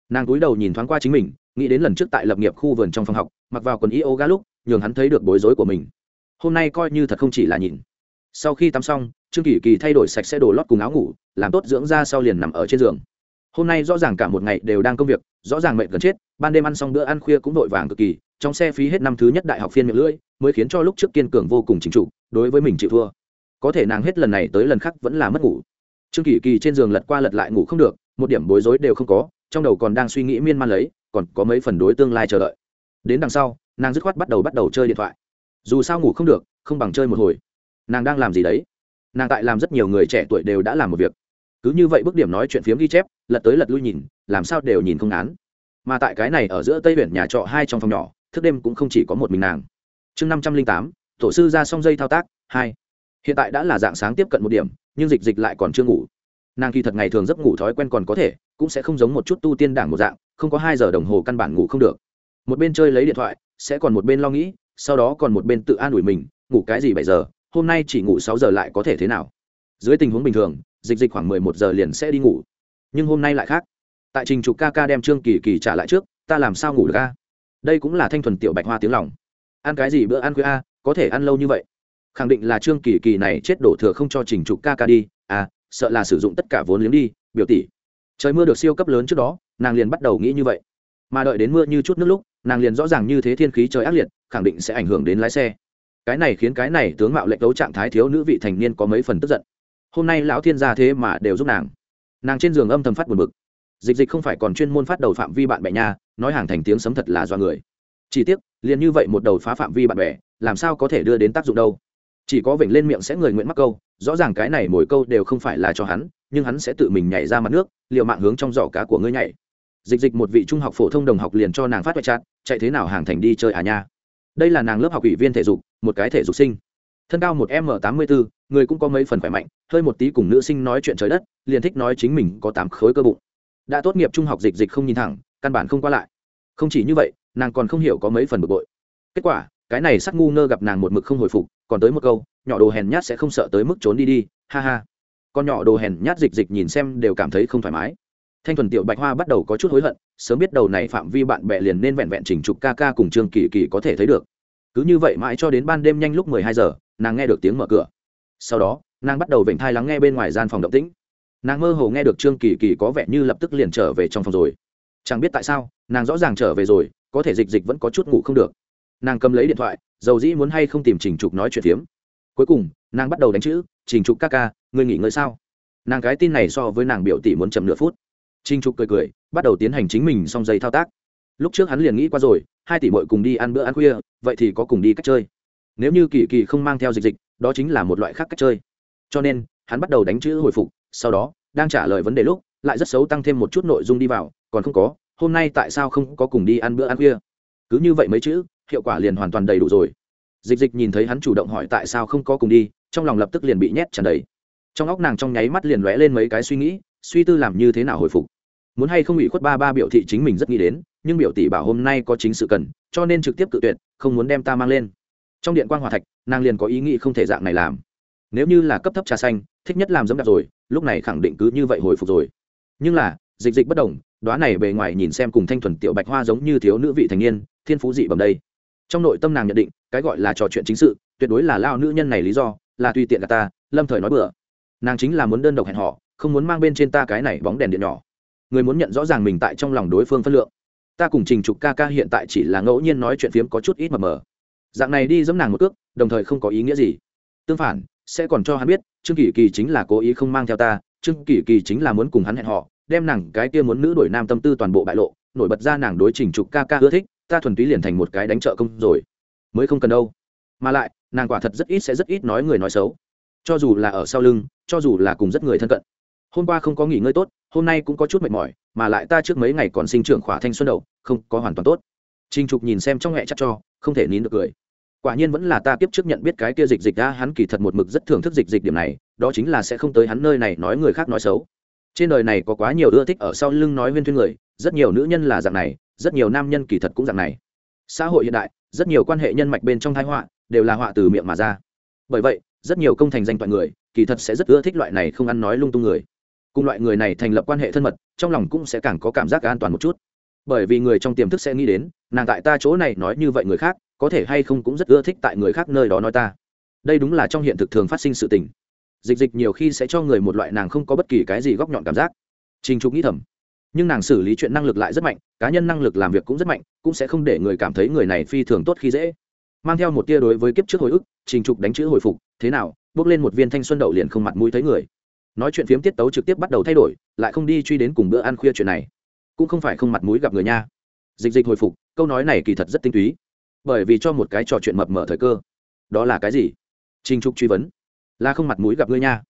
Nàng cúi đầu nhìn thoáng qua chính mình nghĩ đến lần trước tại lập nghiệp khu vườn trong phòng học, mặc vào quần yoga lúc, nhường hắn thấy được bối rối của mình. Hôm nay coi như thật không chỉ là nhìn. Sau khi tắm xong, trương kỳ kỳ thay đổi sạch sẽ đồ lót cùng áo ngủ, làm tốt dưỡng ra sau liền nằm ở trên giường. Hôm nay rõ ràng cả một ngày đều đang công việc, rõ ràng mệt gần chết, ban đêm ăn xong bữa ăn khuya cũng vội vàng cực kỳ, trong xe phí hết năm thứ nhất đại học phiên miệng lưỡi, mới khiến cho lúc trước kiên cường vô cùng chính chủ đối với mình chịu thua. Có thể nàng hết lần này tới lần khác vẫn là mất ngủ. Trương kỳ kỳ trên giường lật qua lật lại ngủ không được, một điểm bối rối đều không có, trong đầu còn đang suy nghĩ miên man lấy còn có mấy phần đối tương lai chờ đợi. Đến đằng sau, nàng dứt khoát bắt đầu bắt đầu chơi điện thoại. Dù sao ngủ không được, không bằng chơi một hồi. Nàng đang làm gì đấy? Nàng tại làm rất nhiều người trẻ tuổi đều đã làm một việc. Cứ như vậy bước điểm nói chuyện phiếm ghi chép, lật tới lật lui nhìn, làm sao đều nhìn không án mà tại cái này ở giữa tây huyện nhà trọ hai trong phòng nhỏ, thức đêm cũng không chỉ có một mình nàng. Chương năm trăm linh tám, tổ sư ra xong dây thao tác, hai. Hiện tại đã là dạng sáng tiếp cận một điểm, nhưng dịch dịch lại còn chưa ngủ. Nàng kỳ thật ngày thường giấc ngủ thói quen còn có thể, cũng sẽ không giống một chút tu tiên đảng một dạng không có hai giờ đồng hồ căn bản ngủ không được. Một bên chơi lấy điện thoại, sẽ còn một bên lo nghĩ, sau đó còn một bên tự an ủi mình, ngủ cái gì bảy giờ, hôm nay chỉ ngủ sáu giờ lại có thể thế nào? Dưới tình huống bình thường, dịch dịch khoảng mười một giờ liền sẽ đi ngủ. Nhưng hôm nay lại khác. Tại trình trục ca ca đem trương kỳ kỳ trả lại trước, ta làm sao ngủ được ca đây cũng là thanh thuần tiểu bạch hoa tiếng lòng. Ăn cái gì bữa ăn khuya a, có thể ăn lâu như vậy. Khẳng định là trương kỳ kỳ này chết đổ thừa không cho trình trục ca ca đi à sợ là sử dụng tất cả vốn liếng đi, biểu tỷ. Trời mưa được siêu cấp lớn trước đó nàng liền bắt đầu nghĩ như vậy. Mà đợi đến mưa như chút nước lúc, nàng liền rõ ràng như thế thiên khí trời ác liệt, khẳng định sẽ ảnh hưởng đến lái xe. Cái này khiến cái này tướng mạo lệnh đấu trạng thái thiếu nữ vị thành niên có mấy phần tức giận. Hôm nay lão thiên gia thế mà đều giúp nàng. Nàng trên giường âm thầm phát buồn bực. Dịch dịch không phải còn chuyên môn phát đầu phạm vi bạn bè nha, nói hàng thành tiếng sấm thật là do người. Chỉ tiếc, liền như vậy một đầu phá phạm vi bạn bè, làm sao có thể đưa đến tác dụng đâu? Chỉ có vểnh lên miệng sẽ người nguyện mắc câu, rõ ràng cái này mỗi câu đều không phải là cho hắn, nhưng hắn sẽ tự mình nhảy ra mặt nước liệu mạng hướng trong giỏ cá của ngươi nhảy dịch dịch một vị trung học phổ thông đồng học liền cho nàng phát hoại chặt chạy thế nào hàng thành đi chơi à nha. Đây là nàng lớp học ủy viên thể dục, một cái thể dục sinh. Thân cao một m tám mươi bốn người cũng có mấy phần khỏe mạnh, hơi một tí cùng nữ sinh nói chuyện trời đất, liền thích nói chính mình có tám khối cơ bụng. Đã tốt nghiệp trung học dịch dịch không nhìn thẳng, căn bản không qua lại. Không chỉ như vậy, nàng còn không hiểu có mấy phần bực bội. Kết quả, cái này sắc ngu ngơ gặp nàng một mực không hồi phục, còn tới một câu, nhỏ đồ hèn nhát sẽ không sợ tới mức trốn đi đi, ha ha. Con nhỏ đồ hèn nhát dịch dịch nhìn xem đều cảm thấy không thoải mái thanh thuần tiểu bạch hoa bắt đầu có chút hối hận, sớm biết đầu này phạm vi bạn bè liền nên vẹn vẹn chỉnh trục ca ca cùng trương kỳ kỳ có thể thấy được. Cứ như vậy mãi cho đến ban đêm nhanh lúc mười hai giờ, nàng nghe được tiếng mở cửa. Sau đó, nàng bắt đầu vểnh thai lắng nghe bên ngoài gian phòng động tĩnh. Nàng mơ hồ nghe được trương kỳ kỳ có vẻ như lập tức liền trở về trong phòng rồi. Chẳng biết tại sao, nàng rõ ràng trở về rồi, có thể dịch dịch vẫn có chút ngủ không được. Nàng cầm lấy điện thoại, dầu dĩ muốn hay không tìm trình trục nói chuyện phiếm. Cuối cùng, nàng bắt đầu đánh chữ, trình trục ca ca, ngươi nghỉ ngơi sao? Nàng cái tin này so với nàng biểu tỷ muốn chậm nửa phút trình trục cười cười, bắt đầu tiến hành chính mình xong dây thao tác. Lúc trước hắn liền nghĩ qua rồi, hai tỷ muội cùng đi ăn bữa ăn khuya, vậy thì có cùng đi cách chơi. Nếu như kỳ kỳ không mang theo dịch dịch, đó chính là một loại khác cách chơi. Cho nên, hắn bắt đầu đánh chữ hồi phục, sau đó, đang trả lời vấn đề lúc, lại rất xấu tăng thêm một chút nội dung đi vào, còn không có, hôm nay tại sao không có cùng đi ăn bữa ăn khuya? Cứ như vậy mấy chữ, hiệu quả liền hoàn toàn đầy đủ rồi. Dịch dịch nhìn thấy hắn chủ động hỏi tại sao không có cùng đi, trong lòng lập tức liền bị nhét tràn đầy. Trong óc nàng trong nháy mắt liền lóe lên mấy cái suy nghĩ suy tư làm như thế nào hồi phục. Muốn hay không ủy khuất ba ba biểu thị chính mình rất nghĩ đến, nhưng biểu tỷ bảo hôm nay có chính sự cần, cho nên trực tiếp cự tuyệt, không muốn đem ta mang lên. Trong điện quan hòa thạch, nàng liền có ý nghĩ không thể dạng này làm. Nếu như là cấp thấp trà xanh, thích nhất làm dẫm đạp rồi, lúc này khẳng định cứ như vậy hồi phục rồi. Nhưng là, dịch dịch bất đồng đoá này bề ngoài nhìn xem cùng thanh thuần tiểu bạch hoa giống như thiếu nữ vị thành niên, thiên phú dị bẩm đây. Trong nội tâm nàng nhận định, cái gọi là trò chuyện chính sự, tuyệt đối là lao nữ nhân này lý do, là tùy tiện cả ta, lâm thời nói bừa. Nàng chính là muốn đơn độc hẹn họ không muốn mang bên trên ta cái này bóng đèn điện nhỏ. Người muốn nhận rõ ràng mình tại trong lòng đối phương phân lượng. Ta cùng trình trục ca ca hiện tại chỉ là ngẫu nhiên nói chuyện phiếm có chút ít mờ mờ. Dạng này đi dẫm nàng một cước, đồng thời không có ý nghĩa gì. Tương phản, sẽ còn cho hắn biết, trương kỳ kỳ chính là cố ý không mang theo ta, trương kỳ kỳ chính là muốn cùng hắn hẹn họ đem nàng cái kia muốn nữ đổi nam tâm tư toàn bộ bại lộ, nổi bật ra nàng đối trình trục ca ca ưa thích, ta thuần túy liền thành một cái đánh trợ công rồi. Mới không cần đâu. Mà lại, nàng quả thật rất ít sẽ rất ít nói người nói xấu. Cho dù là ở sau lưng, cho dù là cùng rất người thân cận hôm qua không có nghỉ ngơi tốt hôm nay cũng có chút mệt mỏi mà lại ta trước mấy ngày còn sinh trưởng khỏa thanh xuân đầu, không có hoàn toàn tốt. Trinh trục nhìn xem trong hẹ chắc cho không thể nín được cười. Quả nhiên vẫn là ta tiếp trước nhận biết cái kia dịch dịch đã hắn kỳ thật một mực rất thưởng thức dịch dịch điểm này đó chính là sẽ không tới hắn nơi này nói người khác nói xấu. Trên đời này có quá nhiều ưa thích ở sau lưng nói viên thuyên người rất nhiều nữ nhân là dạng này rất nhiều nam nhân kỳ thật cũng dạng này. Xã hội hiện đại rất nhiều quan hệ nhân mạch bên trong thái họa đều là họa từ miệng mà ra. Bởi vậy rất nhiều công thành danh toại người kỳ thật sẽ rất ưa thích loại này không ăn nói lung tung người cùng loại người này thành lập quan hệ thân mật, trong lòng cũng sẽ càng có cảm giác an toàn một chút. Bởi vì người trong tiềm thức sẽ nghĩ đến, nàng tại ta chỗ này nói như vậy người khác, có thể hay không cũng rất ưa thích tại người khác nơi đó nói ta. Đây đúng là trong hiện thực thường phát sinh sự tình. Dịch dịch nhiều khi sẽ cho người một loại nàng không có bất kỳ cái gì góc nhọn cảm giác. Trình trục nghĩ thầm. Nhưng nàng xử lý chuyện năng lực lại rất mạnh, cá nhân năng lực làm việc cũng rất mạnh, cũng sẽ không để người cảm thấy người này phi thường tốt khi dễ. Mang theo một tia đối với kiếp trước hồi ức, trình trục đánh chữ hồi phục, thế nào, bước lên một viên thanh xuân đậu liền không mặt mũi thấy người nói chuyện phiếm tiết tấu trực tiếp bắt đầu thay đổi, lại không đi truy đến cùng bữa ăn khuya chuyện này. Cũng không phải không mặt mũi gặp người nha. Dịch dịch hồi phục, câu nói này kỳ thật rất tinh túy. Bởi vì cho một cái trò chuyện mập mở thời cơ. Đó là cái gì? Trinh trục truy vấn. Là không mặt mũi gặp ngươi nha.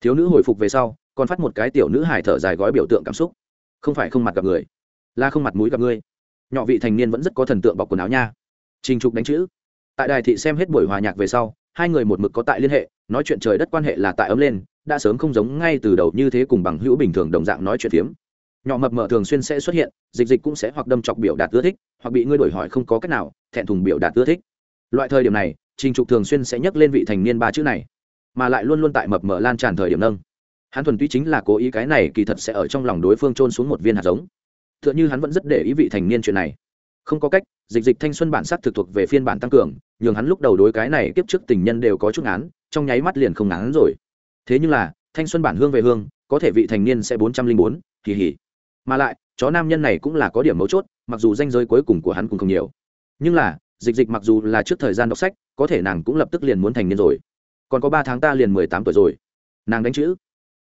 Thiếu nữ hồi phục về sau, còn phát một cái tiểu nữ hải thở dài gói biểu tượng cảm xúc. Không phải không mặt gặp người, là không mặt mũi gặp ngươi nhỏ vị thành niên vẫn rất có thần tượng bọc quần áo nha. Trinh trục đánh chữ. Tại đài thị xem hết buổi hòa nhạc về sau, hai người một mực có tại liên hệ, nói chuyện trời đất quan hệ là tại ấm lên đã sớm không giống ngay từ đầu như thế cùng bằng hữu bình thường đồng dạng nói chuyện phiếm. Nhỏ mập mờ thường xuyên sẽ xuất hiện, dịch dịch cũng sẽ hoặc đâm chọc biểu đạt ưa thích, hoặc bị ngươi đổi hỏi không có cách nào, thẹn thùng biểu đạt ưa thích. Loại thời điểm này, trình trục thường xuyên sẽ nhắc lên vị thành niên ba chữ này, mà lại luôn luôn tại mập mờ lan tràn thời điểm nâng. Hắn thuần túy chính là cố ý cái này kỳ thật sẽ ở trong lòng đối phương trôn xuống một viên hạt giống. T h ư ợ n h ư hắn vẫn rất để ý vị thành niên chuyện này. Không có cách, dịch dịch thanh xuân bản sắc thực thuộc về phiên bản tăng cường, nhường hắn lúc đầu đối cái này kiếp trước tình nhân đều có chút ngán, trong nháy mắt liền không ngán rồi thế nhưng là, thanh xuân bản hương về hương, có thể vị thành niên sẽ bốn trăm linh bốn kỳ hỉ mà lại, chó nam nhân này cũng là có điểm mấu chốt, mặc dù danh giới cuối cùng của hắn cũng không nhiều. Nhưng là, dịch dịch mặc dù là trước thời gian đọc sách, có thể nàng cũng lập tức liền muốn thành niên rồi. Còn có ba tháng ta liền mười tám tuổi rồi. Nàng đánh chữ.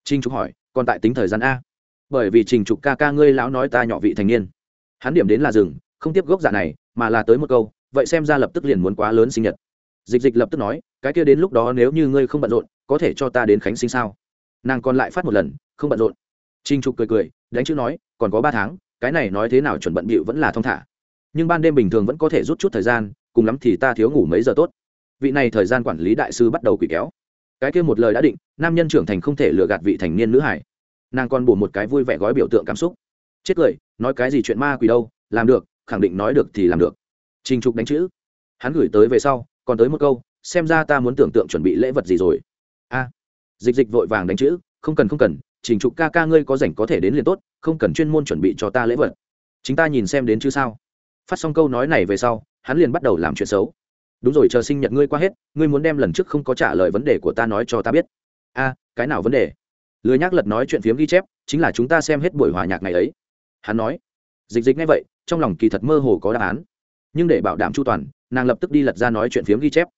Trinh trục hỏi, còn tại tính thời gian a? Bởi vì trình trục ca ca ngươi lão nói ta nhỏ vị thành niên. Hắn điểm đến là rừng không tiếp gốc dạ này, mà là tới một câu, vậy xem ra lập tức liền muốn quá lớn sinh nhật. Dịch dịch lập tức nói, cái kia đến lúc đó nếu như ngươi không bận rộn có thể cho ta đến khánh sinh sao? Nàng còn lại phát một lần, không bận rộn. Trinh trục cười cười, đánh chữ nói, còn có ba tháng, cái này nói thế nào chuẩn bận bịu vẫn là thong thả. Nhưng ban đêm bình thường vẫn có thể rút chút thời gian, cùng lắm thì ta thiếu ngủ mấy giờ tốt. Vị này thời gian quản lý đại sư bắt đầu quỷ kéo. Cái kia một lời đã định, nam nhân trưởng thành không thể lừa gạt vị thành niên nữ hải. Nàng còn bổ một cái vui vẻ gói biểu tượng cảm xúc. Chết cười, nói cái gì chuyện ma quỷ đâu, làm được, khẳng định nói được thì làm được. Trình trục đánh chữ. Hắn gửi tới về sau, còn tới một câu, xem ra ta muốn tưởng tượng chuẩn bị lễ vật gì rồi a. Dịch dịch vội vàng đánh chữ, không cần không cần, trình trục ca ca ngươi có rảnh có thể đến liền tốt, không cần chuyên môn chuẩn bị cho ta lễ vật. Chính ta nhìn xem đến chứ sao? Phát xong câu nói này về sau, hắn liền bắt đầu làm chuyện xấu. Đúng rồi, chờ sinh nhật ngươi qua hết, ngươi muốn đem lần trước không có trả lời vấn đề của ta nói cho ta biết. A, cái nào vấn đề? Lười nhắc lật nói chuyện phiếm ghi chép, chính là chúng ta xem hết buổi hòa nhạc ngày ấy. Hắn nói. Dịch dịch ngay vậy, trong lòng kỳ thật mơ hồ có đáp án. Nhưng để bảo đảm chu toàn, nàng lập tức đi lật ra nói chuyện phiếm ghi chép.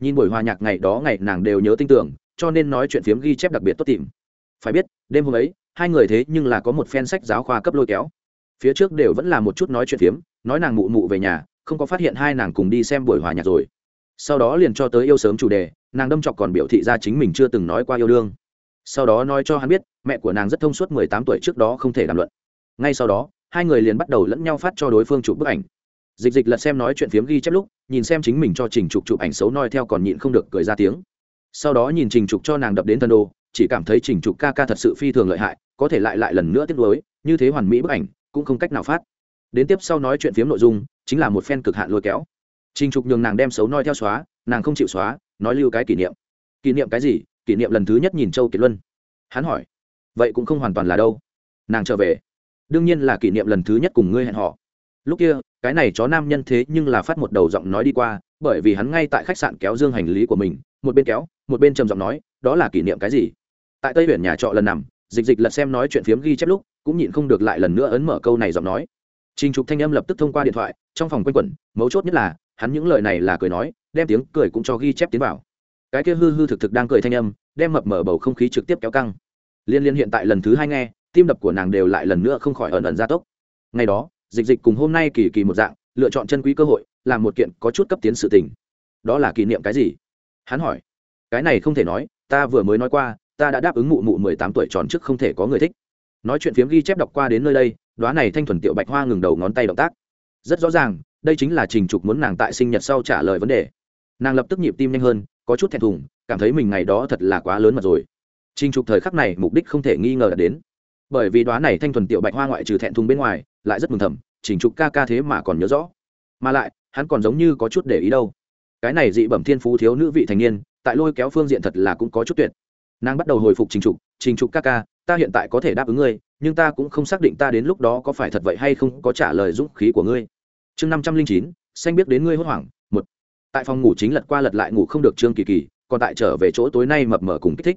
Nhìn buổi hòa nhạc ngày đó, ngày nàng đều nhớ tin tưởng cho nên nói chuyện phiếm ghi chép đặc biệt tốt tìm. Phải biết, đêm hôm ấy, hai người thế nhưng là có một phen sách giáo khoa cấp lôi kéo. Phía trước đều vẫn là một chút nói chuyện phiếm, nói nàng mụ mụ về nhà, không có phát hiện hai nàng cùng đi xem buổi hòa nhạc rồi. Sau đó liền cho tới yêu sớm chủ đề, nàng đâm chọc còn biểu thị ra chính mình chưa từng nói qua yêu đương. Sau đó nói cho hắn biết, mẹ của nàng rất thông suốt mười tám tuổi trước đó không thể đàm luận. Ngay sau đó, hai người liền bắt đầu lẫn nhau phát cho đối phương chụp bức ảnh. Dịch dịch lật xem nói chuyện phiếm ghi chép lúc, nhìn xem chính mình cho trình trục chụp ảnh xấu noi theo còn nhịn không được cười ra tiếng sau đó nhìn trình trục cho nàng đập đến thân đồ, chỉ cảm thấy trình trục ca ca thật sự phi thường lợi hại, có thể lại lại lần nữa tiếp nối, như thế hoàn mỹ bức ảnh, cũng không cách nào phát. Đến tiếp sau nói chuyện phiếm nội dung, chính là một phen cực hạn lôi kéo. Trình trục nhường nàng đem xấu noi theo xóa, nàng không chịu xóa, nói lưu cái kỷ niệm. Kỷ niệm cái gì? Kỷ niệm lần thứ nhất nhìn châu kiệt luân. Hắn hỏi, vậy cũng không hoàn toàn là đâu. Nàng trở về, đương nhiên là kỷ niệm lần thứ nhất cùng ngươi hẹn họ lúc kia, cái này chó nam nhân thế nhưng là phát một đầu giọng nói đi qua, bởi vì hắn ngay tại khách sạn kéo dương hành lý của mình, một bên kéo một bên trầm giọng nói, đó là kỷ niệm cái gì? Tại tây huyện nhà trọ lần nằm, dịch dịch lật xem nói chuyện phiếm ghi chép lúc, cũng nhịn không được lại lần nữa ấn mở câu này giọng nói. Trình trục thanh âm lập tức thông qua điện thoại, trong phòng quanh quẩn, mấu chốt nhất là, hắn những lời này là cười nói, đem tiếng cười cũng cho ghi chép tiến vào. Cái kia hư hư thực thực đang cười thanh âm, đem mập mở bầu không khí trực tiếp kéo căng. Liên liên hiện tại lần thứ hai nghe, tim đập của nàng đều lại lần nữa không khỏi ẩn ẩn gia tốc. Ngày đó, dịch dịch cùng hôm nay kỳ kỳ một dạng, lựa chọn chân quý cơ hội, làm một kiện có chút cấp tiến sự tình. Đó là kỷ niệm cái gì? Hắn hỏi cái này không thể nói, ta vừa mới nói qua, ta đã đáp ứng mụ mụ mười tám tuổi tròn trước không thể có người thích. Nói chuyện phiếm ghi chép đọc qua đến nơi đây đoá này thanh thuần tiệu bạch hoa ngừng đầu ngón tay động tác. Rất rõ ràng, đây chính là trình trục muốn nàng tại sinh nhật sau trả lời vấn đề. Nàng lập tức nhịp tim nhanh hơn, có chút thẹn thùng, cảm thấy mình ngày đó thật là quá lớn mật rồi. Trình trục thời khắc này mục đích không thể nghi ngờ đạt đến. Bởi vì đoá này thanh thuần tiệu bạch hoa ngoại trừ thẹn thùng bên ngoài, lại rất mừng thầm, trình trục ca ca thế mà còn nhớ rõ. Mà lại, hắn còn giống như có chút để ý đâu. Cái này dị bẩm thiên phú thiếu nữ vị thành niên tại lôi kéo phương diện thật là cũng có chút tuyệt. Nàng bắt đầu hồi phục trình trục trình trục ca ca, ta hiện tại có thể đáp ứng ngươi, nhưng ta cũng không xác định ta đến lúc đó có phải thật vậy hay không có trả lời dũng khí của ngươi. Chương năm trăm linh chín, xanh biết đến ngươi hốt hoảng. Một. Tại phòng ngủ chính lật qua lật lại ngủ không được trương kỳ kỳ, còn tại trở về chỗ tối nay mập mờ cùng kích thích.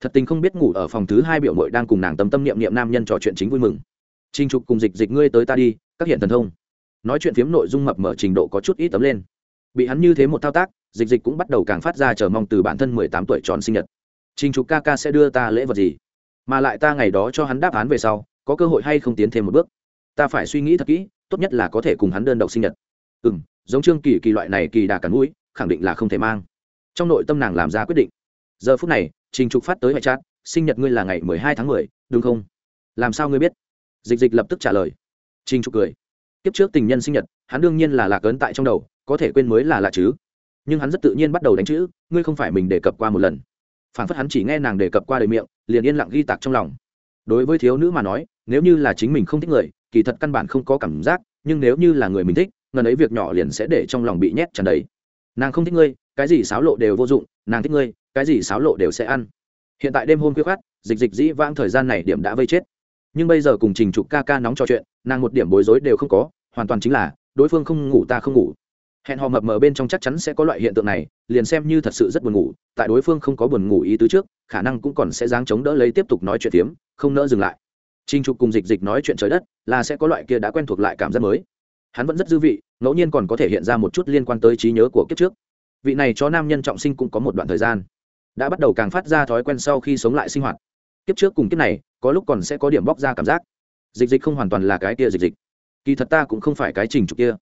Thật tình không biết ngủ ở phòng thứ hai biểu mội đang cùng nàng tâm tâm niệm niệm nam nhân trò chuyện chính vui mừng. Trinh trục cùng dịch dịch ngươi tới ta đi, các hiện thần thông. Nói chuyện phiếm nội dung mập mở trình độ có chút ít tấm lên. Bị hắn như thế một thao tác dịch dịch cũng bắt đầu càng phát ra chờ mong từ bản thân mười tám tuổi tròn sinh nhật. Trình trục ca ca sẽ đưa ta lễ vật gì? Mà lại ta ngày đó cho hắn đáp án về sau, có cơ hội hay không tiến thêm một bước? Ta phải suy nghĩ thật kỹ, tốt nhất là có thể cùng hắn đơn độc sinh nhật. Ừ m giống trương kỳ kỳ loại này kỳ đà cắn mũi khẳng định là không thể mang. Trong nội tâm nàng làm ra quyết định. Giờ phút này, trình trục phát tới ngoại trát sinh nhật ngươi là ngày mười hai tháng mười, đúng không? Làm sao ngươi biết? Dịch dịch lập tức trả lời. Trình trục cười. Kiếp trước tình nhân sinh nhật, hắn đương nhiên là lạc ấn tại trong đầu, có thể quên mới là lạ chứ nhưng hắn rất tự nhiên bắt đầu đánh chữ, ngươi không phải mình đề cập qua một lần. Phản phất hắn chỉ nghe nàng đề cập qua đời miệng, liền yên lặng ghi tạc trong lòng. Đối với thiếu nữ mà nói, nếu như là chính mình không thích người, kỳ thật căn bản không có cảm giác, nhưng nếu như là người mình thích, ngần ấy việc nhỏ liền sẽ để trong lòng bị nhét tràn đầy. Nàng không thích ngươi, cái gì xáo lộ đều vô dụng, nàng thích ngươi, cái gì xáo lộ đều sẽ ăn. Hiện tại đêm hôm khuya khát dịch dịch dĩ vãng thời gian này điểm đã vây chết. Nhưng bây giờ cùng trình trục ca ca nóng trò chuyện, nàng một điểm bối rối đều không có, hoàn toàn chính là, đối phương không ngủ ta không ngủ hẹn hò mập mờ bên trong chắc chắn sẽ có loại hiện tượng này, liền xem như thật sự rất buồn ngủ, tại đối phương không có buồn ngủ ý tứ trước, khả năng cũng còn sẽ dáng chống đỡ lấy tiếp tục nói chuyện tiếm không nỡ dừng lại. Trinh trục cùng dịch dịch nói chuyện trời đất, là sẽ có loại kia đã quen thuộc lại cảm giác mới. Hắn vẫn rất dư vị, ngẫu nhiên còn có thể hiện ra một chút liên quan tới trí nhớ của kiếp trước. Vị này cho nam nhân trọng sinh cũng có một đoạn thời gian, đã bắt đầu càng phát ra thói quen sau khi sống lại sinh hoạt. Kiếp trước cùng kiếp này, có lúc còn sẽ có điểm bóc ra cảm giác. Dịch dịch không hoàn toàn là cái kia dịch dịch. Kỳ thật ta cũng không phải cái trình trục kia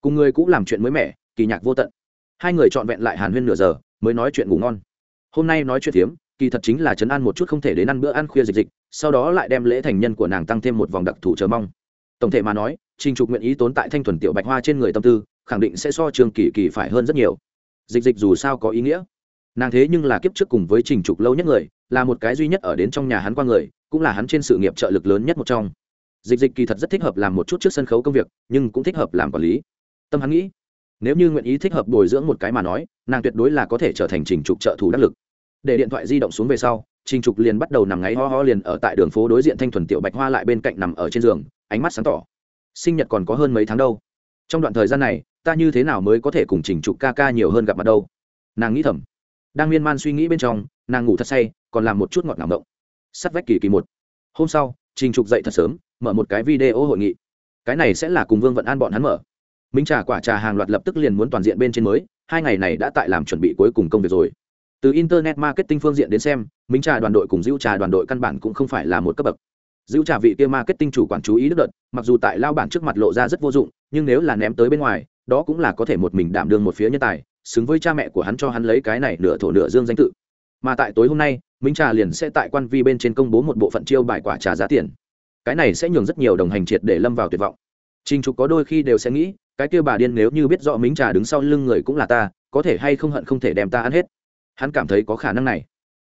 cùng người cũng làm chuyện mới mẻ kỳ nhạc vô tận. Hai người trọn vẹn lại hàn huyên nửa giờ mới nói chuyện ngủ ngon. Hôm nay nói chuyện tiếm, kỳ thật chính là chấn an một chút không thể đến ăn bữa ăn khuya dịch dịch sau đó lại đem lễ thành nhân của nàng tăng thêm một vòng đặc thù chờ mong. Tổng thể mà nói trình trục nguyện ý tốn tại thanh thuần tiểu bạch hoa trên người tâm tư khẳng định sẽ so trường kỳ kỳ phải hơn rất nhiều. Dịch dịch dù sao có ý nghĩa. Nàng thế nhưng là kiếp trước cùng với trình trục lâu nhất người là một cái duy nhất ở đến trong nhà hắn qua người cũng là hắn trên sự nghiệp trợ lực lớn nhất một trong. Dịch dịch kỳ thật rất thích hợp làm một chút trước sân khấu công việc nhưng cũng thích hợp làm quản lý tâm hắn nghĩ, nếu như nguyện ý thích hợp bồi dưỡng một cái mà nói, nàng tuyệt đối là có thể trở thành trình trục trợ thủ đắc lực. Để điện thoại di động xuống về sau, trình trục liền bắt đầu nằm ngáy ho ho liền ở tại đường phố đối diện thanh thuần tiểu bạch hoa lại bên cạnh nằm ở trên giường, ánh mắt sáng tỏ. Sinh nhật còn có hơn mấy tháng đâu. Trong đoạn thời gian này, ta như thế nào mới có thể cùng trình trục ca ca nhiều hơn gặp mặt đâu? Nàng nghĩ thầm. Đang miên man suy nghĩ bên trong, nàng ngủ thật say, còn làm một chút ngọt ngào động sắt vách kỳ kỳ một. Hôm sau, trình trục dậy thật sớm, mở một cái video hội nghị. Cái này sẽ là cùng vương vận an bọn hắn mở minh trà quả trà hàng loạt lập tức liền muốn toàn diện bên trên mới, hai ngày này đã tại làm chuẩn bị cuối cùng công việc rồi. Từ internet marketing phương diện đến xem, minh trà đoàn đội cùng dữ trà đoàn đội căn bản cũng không phải là một cấp bậc. Dữ trà vị kia marketing chủ quản chú ý đức đợt, mặc dù tại lao bản trước mặt lộ ra rất vô dụng, nhưng nếu là ném tới bên ngoài, đó cũng là có thể một mình đảm đương một phía nhân tài, xứng với cha mẹ của hắn cho hắn lấy cái này nửa thổ nửa dương danh tự. Mà tại tối hôm nay, minh trà liền sẽ tại quan vi bên trên công bố một bộ phận chiêu bài quả trà giá tiền. Cái này sẽ nhường rất nhiều đồng hành triệt để lâm vào tuyệt vọng. Trình trục có đôi khi đều sẽ nghĩ cái kia bà điên nếu như biết rõ mính trà đứng sau lưng người cũng là ta, có thể hay không hận không thể đem ta ăn hết. Hắn cảm thấy có khả năng này.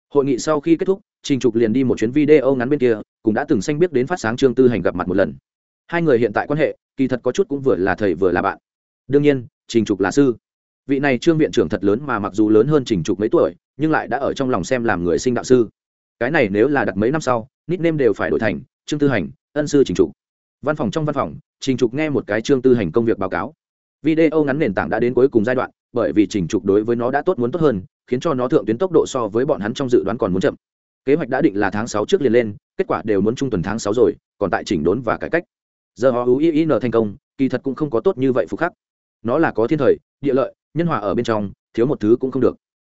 Hội nghị sau khi kết thúc, trình trục liền đi một chuyến video ngắn bên kia, cũng đã từng xanh biết đến phát sáng trương tư hành gặp mặt một lần. Hai người hiện tại quan hệ, kỳ thật có chút cũng vừa là thầy vừa là bạn. Đương nhiên, trình trục là sư. Vị này trương viện trưởng thật lớn mà mặc dù lớn hơn trình trục mấy tuổi, nhưng lại đã ở trong lòng xem làm người sinh đạo sư. Cái này nếu là đặt mấy năm sau nít nêm đều phải đổi thành trương tư hành, ân sư trình trục văn phòng trong văn phòng, trình trục nghe một cái trương tư hành công việc báo cáo. Video ngắn nền tảng đã đến cuối cùng giai đoạn, bởi vì trình trục đối với nó đã tốt muốn tốt hơn, khiến cho nó thượng tuyến tốc độ so với bọn hắn trong dự đoán còn muốn chậm. Kế hoạch đã định là tháng sáu trước liền lên, kết quả đều muốn trung tuần tháng sáu rồi, còn tại chỉnh đốn và cải cách. Giờ họ ý nở thành công, kỳ thật cũng không có tốt như vậy phục khắc. Nó là có thiên thời, địa lợi, nhân hòa ở bên trong, thiếu một thứ cũng không được.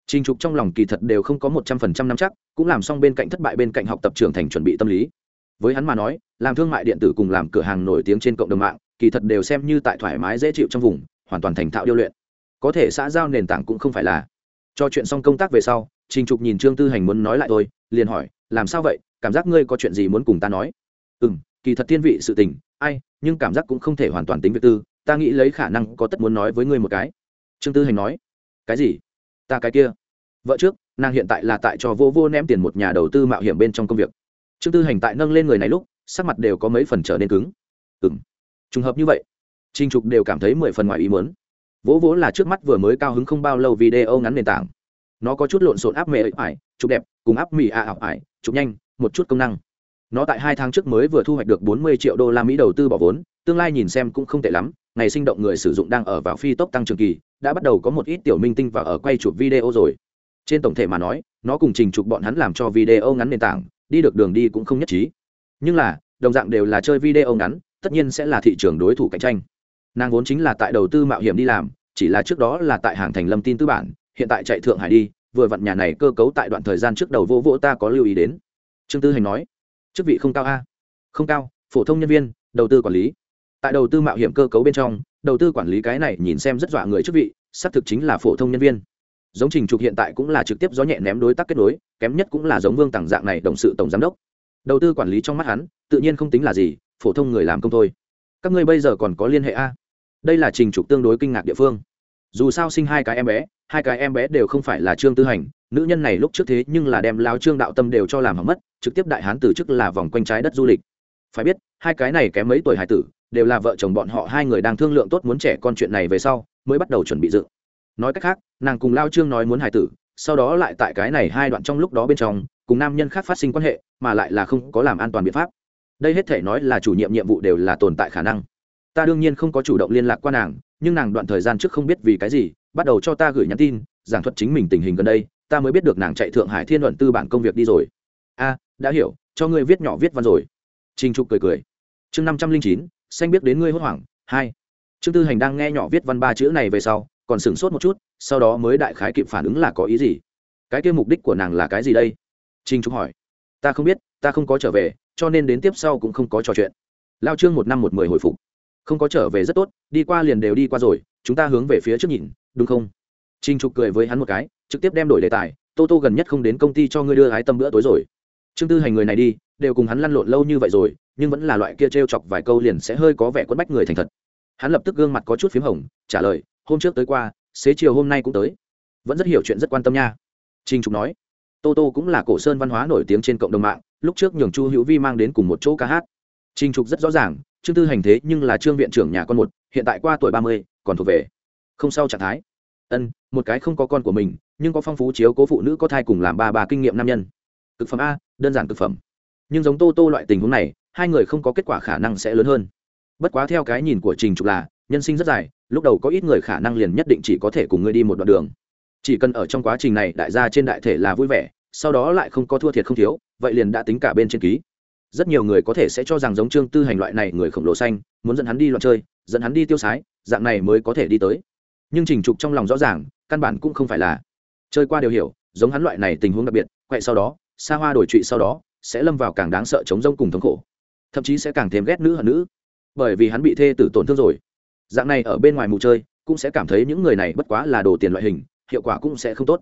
Trình trục trong lòng kỳ thật đều không có một trăm phần trăm năm chắc, cũng làm xong bên cạnh thất bại bên cạnh học tập trưởng thành chuẩn bị tâm lý với hắn mà nói, làm thương mại điện tử cùng làm cửa hàng nổi tiếng trên cộng đồng mạng, kỳ thật đều xem như tại thoải mái dễ chịu trong vùng, hoàn toàn thành thạo điêu luyện. Có thể xã giao nền tảng cũng không phải là. Cho chuyện xong công tác về sau, trình trục nhìn trương tư hành muốn nói lại tôi liền hỏi, làm sao vậy? Cảm giác ngươi có chuyện gì muốn cùng ta nói? Ừ m kỳ thật thiên vị sự tình, ai, nhưng cảm giác cũng không thể hoàn toàn tính việc tư, ta nghĩ lấy khả năng có tất muốn nói với ngươi một cái. Trương tư hành nói, cái gì? Ta cái kia? Vợ trước, nàng hiện tại là tại cho vô vô ném tiền một nhà đầu tư mạo hiểm bên trong công việc trương tư hành tại nâng lên người này lúc, sắc mặt đều có mấy phần trở nên cứng. Ừ trùng hợp như vậy. Trinh trục đều cảm thấy mười phần ngoài ý muốn. Vỗ vỗ là trước mắt vừa mới cao hứng không bao lâu video ngắn nền tảng. Nó có chút lộn xộn áp mẹ ấy ải, chụp đẹp, cùng áp mì a ảo ải, chụp nhanh, một chút công năng. Nó tại hai tháng trước mới vừa thu hoạch được bốn mươi triệu đô la mỹ đầu tư bỏ vốn, tương lai nhìn xem cũng không tệ lắm, ngày sinh động người sử dụng đang ở vào phi tốc tăng trưởng kỳ, đã bắt đầu có một ít tiểu minh tinh và ở quay chụp video rồi. Trên tổng thể mà nói, nó cùng trình chụp bọn hắn làm cho video ngắn nền tảng đi được đường đi cũng không nhất trí. Nhưng là, đồng dạng đều là chơi video ngắn, tất nhiên sẽ là thị trường đối thủ cạnh tranh. Nàng vốn chính là tại đầu tư mạo hiểm đi làm, chỉ là trước đó là tại hàng thành lâm tin tư bản, hiện tại chạy thượng hải đi, vừa vặn nhà này cơ cấu tại đoạn thời gian trước đầu vô vỗ ta có lưu ý đến. Trương tư hành nói, chức vị không cao a. Không cao, phổ thông nhân viên, đầu tư quản lý. Tại đầu tư mạo hiểm cơ cấu bên trong, đầu tư quản lý cái này nhìn xem rất dọa người chức vị, xác thực chính là phổ thông nhân viên giống trình trục hiện tại cũng là trực tiếp gió nhẹ ném đối tác kết nối, kém nhất cũng là giống vương tặng dạng này đồng sự tổng giám đốc. Đầu tư quản lý trong mắt hắn, tự nhiên không tính là gì, phổ thông người làm công thôi. Các ngươi bây giờ còn có liên hệ a? Đây là trình trục tương đối kinh ngạc địa phương. Dù sao sinh hai cái em bé, hai cái em bé đều không phải là trương tư hành, nữ nhân này lúc trước thế nhưng là đem lao trương đạo tâm đều cho làm hỏng mất, trực tiếp đại hán từ chức là vòng quanh trái đất du lịch. Phải biết, hai cái này kém mấy tuổi hải tử, đều là vợ chồng bọn họ hai người đang thương lượng tốt muốn trẻ con chuyện này về sau, mới bắt đầu chuẩn bị dựng nói cách khác, nàng cùng lao trương nói muốn hài tử, sau đó lại tại cái này hai đoạn trong lúc đó bên trong, cùng nam nhân khác phát sinh quan hệ, mà lại là không có làm an toàn biện pháp. Đây hết thể nói là chủ nhiệm nhiệm vụ đều là tồn tại khả năng. Ta đương nhiên không có chủ động liên lạc qua nàng, nhưng nàng đoạn thời gian trước không biết vì cái gì, bắt đầu cho ta gửi nhắn tin, giảng thuật chính mình tình hình gần đây, ta mới biết được nàng chạy thượng hải thiên luận tư bản công việc đi rồi. A, đã hiểu, cho ngươi viết nhỏ viết văn rồi. Trình trục cười cười. Chương năm trăm linh chín, xanh biết đến ngươi hốt hoảng, hai. Chương tư hành đang nghe nhỏ viết văn ba chữ này về sau còn sửng sốt một chút, sau đó mới đại khái kịp phản ứng là có ý gì. Cái kia mục đích của nàng là cái gì đây? Trinh Trúc hỏi. Ta không biết, ta không có trở về, cho nên đến tiếp sau cũng không có trò chuyện. Lao trương một năm một mười hồi phục. Không có trở về rất tốt, đi qua liền đều đi qua rồi, chúng ta hướng về phía trước nhìn, đúng không? Trinh trục cười với hắn một cái, trực tiếp đem đổi đề tài, tô tô gần nhất không đến công ty cho ngươi đưa ái tâm bữa tối rồi. Trương tư hành người này đi, đều cùng hắn lăn lộn lâu như vậy rồi, nhưng vẫn là loại kia t r e o chọc vài câu liền sẽ hơi có vẻ quất bách người thành thật. Hắn lập tức gương mặt có chút p h í m hồng, trả lời hôm trước tới qua, xế chiều hôm nay cũng tới. Vẫn rất hiểu chuyện, rất quan tâm nha. Trinh trục nói. Tô tô cũng là cổ sơn văn hóa nổi tiếng trên cộng đồng mạng, lúc trước nhường chu hữu vi mang đến cùng một chỗ ca hát. Trinh trục rất rõ ràng, trương tư hành thế nhưng là trương viện trưởng nhà con một, hiện tại qua tuổi ba mươi, còn thuộc về không sau trạng thái. Ân, một cái không có con của mình, nhưng có phong phú chiếu cố phụ nữ có thai cùng làm ba bà kinh nghiệm nam nhân. Cực phẩm a, đơn giản cực phẩm. Nhưng giống tô tô loại tình huống này, hai người không có kết quả khả năng sẽ lớn hơn. Bất quá theo cái nhìn của trình trục là nhân sinh rất dài, lúc đầu có ít người khả năng liền nhất định chỉ có thể cùng ngươi đi một đoạn đường. Chỉ cần ở trong quá trình này đại gia trên đại thể là vui vẻ, sau đó lại không có thua thiệt không thiếu, vậy liền đã tính cả bên trên ký. Rất nhiều người có thể sẽ cho rằng giống trương tư hành loại này người khổng lồ xanh, muốn dẫn hắn đi loạn chơi, dẫn hắn đi tiêu sái, dạng này mới có thể đi tới. Nhưng trình trục trong lòng rõ ràng, căn bản cũng không phải là. Chơi qua đều hiểu, giống hắn loại này tình huống đặc biệt, quậy sau đó, xa hoa đổi trụy sau đó, sẽ lâm vào càng đáng sợ chống rông cùng thống khổ. Thậm chí sẽ càng thêm ghét nữ hận nữ. Bởi vì hắn bị thê tử tổn thương rồi dạng này ở bên ngoài mù chơi, cũng sẽ cảm thấy những người này bất quá là đồ tiền loại hình, hiệu quả cũng sẽ không tốt.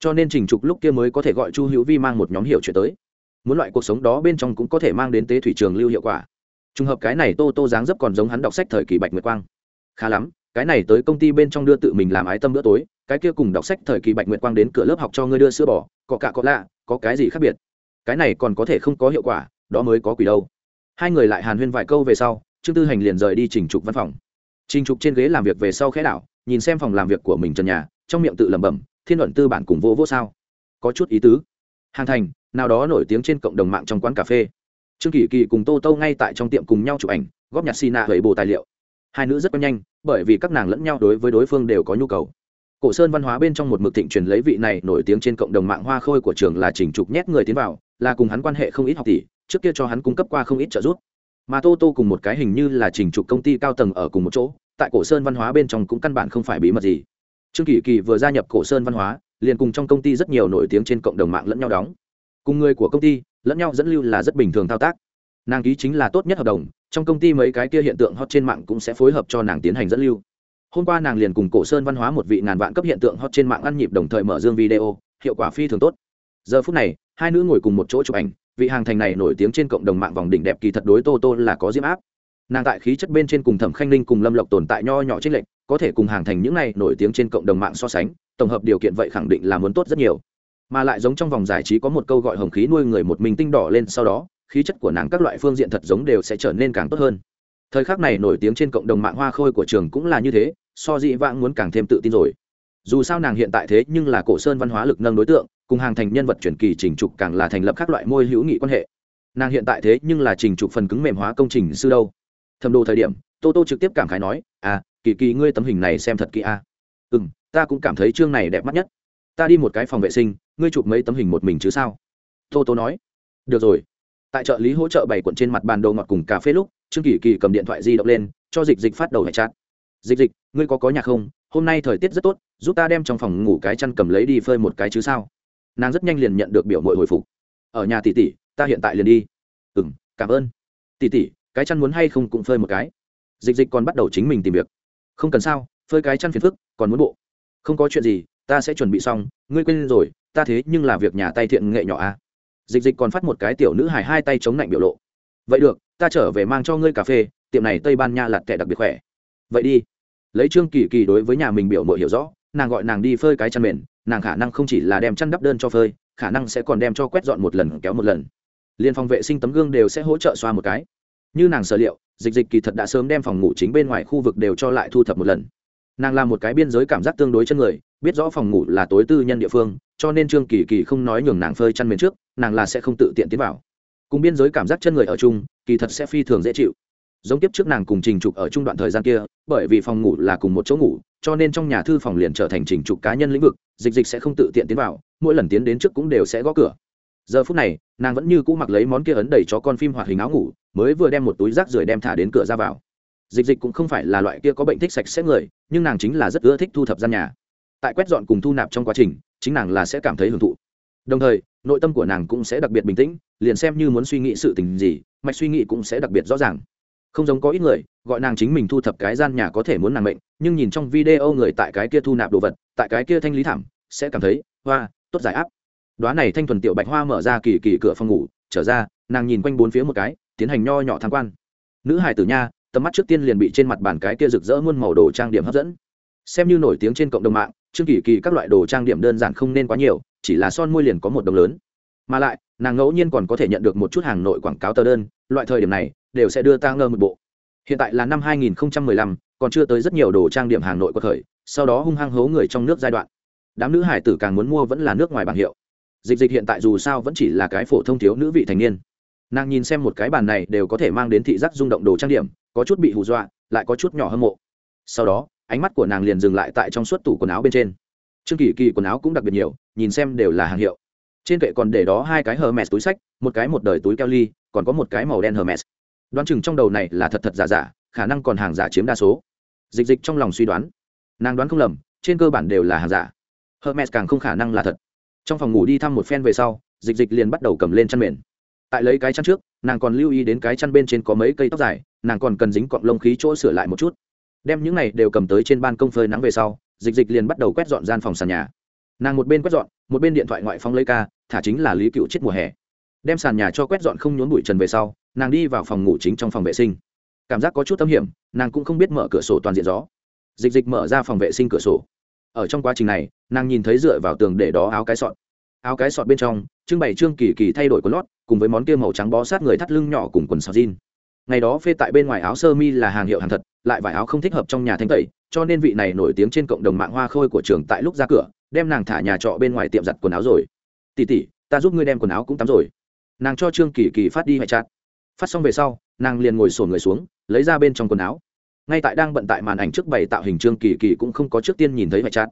Cho nên trình trục lúc kia mới có thể gọi chu hữu vi mang một nhóm hiệu chuyện tới. Muốn loại cuộc sống đó bên trong cũng có thể mang đến tế thủy trường lưu hiệu quả. Trùng hợp cái này tô tô dáng dấp còn giống hắn đọc sách thời kỳ bạch nguyệt quang. Khá lắm, cái này tới công ty bên trong đưa tự mình làm ái tâm bữa tối, cái kia cùng đọc sách thời kỳ bạch nguyệt quang đến cửa lớp học cho ngươi đưa sữa bò, có cả có lạ, có cái gì khác biệt? Cái này còn có thể không có hiệu quả, đó mới có quỷ đâu. Hai người lại hàn huyên vài câu về sau, trương tư hành liền rời đi trình trục văn phòng trình trục trên ghế làm việc về sau khẽ đảo, nhìn xem phòng làm việc của mình trần nhà, trong miệng tự lẩm bẩm, thiên luận tư bản cùng vô vô sao? Có chút ý tứ. Hàng thành, nào đó nổi tiếng trên cộng đồng mạng trong quán cà phê. Trương kỳ kỳ cùng tô tô ngay tại trong tiệm cùng nhau chụp ảnh, góp nhặt Sina nạ bộ tài liệu. Hai nữ rất có nhanh, bởi vì các nàng lẫn nhau đối với đối phương đều có nhu cầu. Cổ sơn văn hóa bên trong một mực thịnh truyền lấy vị này nổi tiếng trên cộng đồng mạng hoa khôi của trường là chỉnh trục nhét người tiến vào, là cùng hắn quan hệ không ít học tỷ, trước kia cho hắn cung cấp qua không ít trợ giúp mà tô tô cùng một cái hình như là chỉnh trục công ty cao tầng ở cùng một chỗ, tại cổ sơn văn hóa bên trong cũng căn bản không phải bí mật gì. Trương kỳ kỳ vừa gia nhập cổ sơn văn hóa, liền cùng trong công ty rất nhiều nổi tiếng trên cộng đồng mạng lẫn nhau đóng. Cùng người của công ty, lẫn nhau dẫn lưu là rất bình thường thao tác. Nàng ký chính là tốt nhất hợp đồng, trong công ty mấy cái kia hiện tượng hot trên mạng cũng sẽ phối hợp cho nàng tiến hành dẫn lưu. Hôm qua nàng liền cùng cổ sơn văn hóa một vị ngàn vạn cấp hiện tượng hot trên mạng ăn nhịp đồng thời mở dương video, hiệu quả phi thường tốt. Giờ phút này, hai nữ ngồi cùng một chỗ chụp ảnh vị hàng thành này nổi tiếng trên cộng đồng mạng vòng đỉnh đẹp kỳ thật đối tô tô là có diễm áp. Nàng tại khí chất bên trên cùng thẩm khanh ninh cùng lâm lộc tồn tại nho nhỏ trên lệnh có thể cùng hàng thành những này nổi tiếng trên cộng đồng mạng so sánh, tổng hợp điều kiện vậy khẳng định là muốn tốt rất nhiều. Mà lại giống trong vòng giải trí có một câu gọi hồng khí nuôi người một mình tinh đỏ lên sau đó, khí chất của nàng các loại phương diện thật giống đều sẽ trở nên càng tốt hơn. Thời khắc này nổi tiếng trên cộng đồng mạng hoa khôi của trường cũng là như thế, so dị vãng muốn càng thêm tự tin rồi. Dù sao nàng hiện tại thế nhưng là cổ sơn văn hóa lực nâng đối tượng cùng hàng thành nhân vật truyền kỳ trình trục càng là thành lập các loại môi hữu nghị quan hệ. Nàng hiện tại thế nhưng là trình trục phần cứng mềm hóa công trình sư đâu. Thầm đồ thời điểm, tô tô trực tiếp cảm khái nói à kỳ kỳ ngươi tấm hình này xem thật kỹ a. À. ừ m ta cũng cảm thấy chương này đẹp mắt nhất. Ta đi một cái phòng vệ sinh, ngươi chụp mấy tấm hình một mình chứ sao? Tô tô nói. Được rồi. Tại trợ lý hỗ trợ bảy quận trên mặt bàn đồ ngọt cùng cà phê lúc, trương kỳ kỳ cầm điện thoại di động lên, cho dịch dịch phát đầu hệ chát dịch dịch, ngươi có có nhà không? Hôm nay thời tiết rất tốt, giúp ta đem trong phòng ngủ cái chăn cầm lấy đi phơi một cái chứ sao? Nàng rất nhanh liền nhận được biểu mội hồi phục. Ở nhà tỷ tỷ, ta hiện tại liền đi. Ừ m cảm ơn. Tỷ tỷ, cái chăn muốn hay không cũng phơi một cái. Dịch dịch còn bắt đầu chính mình tìm việc. Không cần sao, phơi cái chăn phiền phức, còn muốn bộ. Không có chuyện gì, ta sẽ chuẩn bị xong. Ngươi quên rồi, ta thế nhưng là việc nhà tay thiện nghệ nhỏ à. Dịch dịch còn phát một cái tiểu nữ hài hai tay chống lạnh biểu lộ. Vậy được, ta trở về mang cho ngươi cà phê, tiệm này tây ban nha lặt kẻ đặc biệt khỏe. Vậy đi. Lấy trương kỳ kỳ đối với nhà mình biểu mội hiểu rõ, nàng gọi nàng đi phơi cái chăn mền nàng khả năng không chỉ là đem chăn đắp đơn cho phơi, khả năng sẽ còn đem cho quét dọn một lần, kéo một lần. Liên phòng vệ sinh tấm gương đều sẽ hỗ trợ xoa một cái. Như nàng sở liệu, dịch dịch kỳ thật đã sớm đem phòng ngủ chính bên ngoài khu vực đều cho lại thu thập một lần. Nàng là một cái biên giới cảm giác tương đối chân người, biết rõ phòng ngủ là tối tư nhân địa phương, cho nên trương kỳ kỳ không nói nhường nàng phơi chăn miền trước, nàng là sẽ không tự tiện tiến vào. Cùng biên giới cảm giác chân người ở chung, kỳ thật sẽ phi thường dễ chịu giống tiếp trước nàng cùng trình trục ở trung đoạn thời gian kia, bởi vì phòng ngủ là cùng một chỗ ngủ, cho nên trong nhà thư phòng liền trở thành trình trục cá nhân lĩnh vực, dịch dịch sẽ không tự tiện tiến vào, mỗi lần tiến đến trước cũng đều sẽ gõ cửa. Giờ phút này, nàng vẫn như cũ mặc lấy món kia ấn đầy cho con phim hoạt hình áo ngủ, mới vừa đem một túi rác rưởi đem thả đến cửa ra vào. Dịch dịch cũng không phải là loại kia có bệnh thích sạch sẽ người, nhưng nàng chính là rất ưa thích thu thập gian nhà. Tại quét dọn cùng thu nạp trong quá trình, chính nàng là sẽ cảm thấy hưởng thụ. Đồng thời, nội tâm của nàng cũng sẽ đặc biệt bình tĩnh, liền xem như muốn suy nghĩ sự tình gì, mạch suy nghĩ cũng sẽ đặc biệt rõ ràng không giống có ít người, gọi nàng chính mình thu thập cái gian nhà có thể muốn nàng mệnh, nhưng nhìn trong video người tại cái kia thu nạp đồ vật, tại cái kia thanh lý thảm, sẽ cảm thấy, hoa, tốt giải áp. Đoá này thanh thuần tiểu bạch hoa mở ra kỳ kỳ cửa phòng ngủ, trở ra, nàng nhìn quanh bốn phía một cái, tiến hành nho nhỏ tham quan. Nữ hải tử nha, tầm mắt trước tiên liền bị trên mặt bàn cái kia rực rỡ muôn màu đồ trang điểm hấp dẫn. Xem như nổi tiếng trên cộng đồng mạng, chương kỳ kỳ các loại đồ trang điểm đơn giản không nên quá nhiều, chỉ là son môi liền có một đồng lớn. Mà lại, nàng ngẫu nhiên còn có thể nhận được một chút hàng nội quảng cáo tờ đơn, loại thời điểm này đều sẽ đưa ta ngơ một bộ. Hiện tại là năm 2015, còn chưa tới rất nhiều đồ trang điểm hàng nội của thời sau đó hung hăng hố người trong nước giai đoạn. Đám nữ hải tử càng muốn mua vẫn là nước ngoài bảng hiệu. Dịch dịch hiện tại dù sao vẫn chỉ là cái phổ thông thiếu nữ vị thành niên. Nàng nhìn xem một cái bàn này đều có thể mang đến thị giác rung động đồ trang điểm có chút bị hù dọa lại có chút nhỏ hâm mộ. Sau đó ánh mắt của nàng liền dừng lại tại trong suốt tủ quần áo bên trên. Trương kỳ kỳ quần áo cũng đặc biệt nhiều nhìn xem đều là hàng hiệu. Trên kệ còn để đó hai cái hermes túi sách một cái một đời túi keo ly còn có một cái màu đen hermes đoán chừng trong đầu này là thật thật giả giả, khả năng còn hàng giả chiếm đa số. Dịch dịch trong lòng suy đoán. Nàng đoán không lầm, trên cơ bản đều là hàng giả. Hermes càng không khả năng là thật. Trong phòng ngủ đi thăm một phen về sau, dịch dịch liền bắt đầu cầm lên chăn mền. Tại lấy cái chăn trước, nàng còn lưu ý đến cái chăn bên trên có mấy cây tóc dài, nàng còn cần dính cọng lông khí chỗ sửa lại một chút. Đem những này đều cầm tới trên ban công phơi nắng về sau, dịch dịch liền bắt đầu quét dọn gian phòng sàn nhà. Nàng một bên quét dọn, một bên điện thoại ngoại phóng lấy ca, thả chính là lý cựu chết mùa hè. Đem sàn nhà cho quét dọn không nhốn bụi trần về sau nàng đi vào phòng ngủ chính trong phòng vệ sinh. Cảm giác có chút tâm hiểm, nàng cũng không biết mở cửa sổ toàn diện gió. Dịch dịch mở ra phòng vệ sinh cửa sổ. Ở trong quá trình này, nàng nhìn thấy dựa vào tường để đó áo cái sọt. Áo cái sọt bên trong, trưng bày trương kỳ kỳ thay đổi quần lót, cùng với món kia màu trắng bó sát người thắt lưng nhỏ cùng quần sọt jean. Ngày đó phê tại bên ngoài áo sơ mi là hàng hiệu hàng thật, lại vải áo không thích hợp trong nhà thanh tẩy, cho nên vị này nổi tiếng trên cộng đồng mạng hoa khôi của trường tại lúc ra cửa, đem nàng thả nhà trọ bên ngoài tiệm giặt quần áo rồi. Tỉ tỉ ta giúp ngươi đem quần áo cũng tắm rồi. Nàng cho trương kỳ kỳ phát đi hệ chặt phát xong về sau, nàng liền ngồi sổn người xuống, lấy ra bên trong quần áo. Ngay tại đang bận tại màn ảnh trước bày tạo hình trương kỳ kỳ cũng không có trước tiên nhìn thấy hệ chát.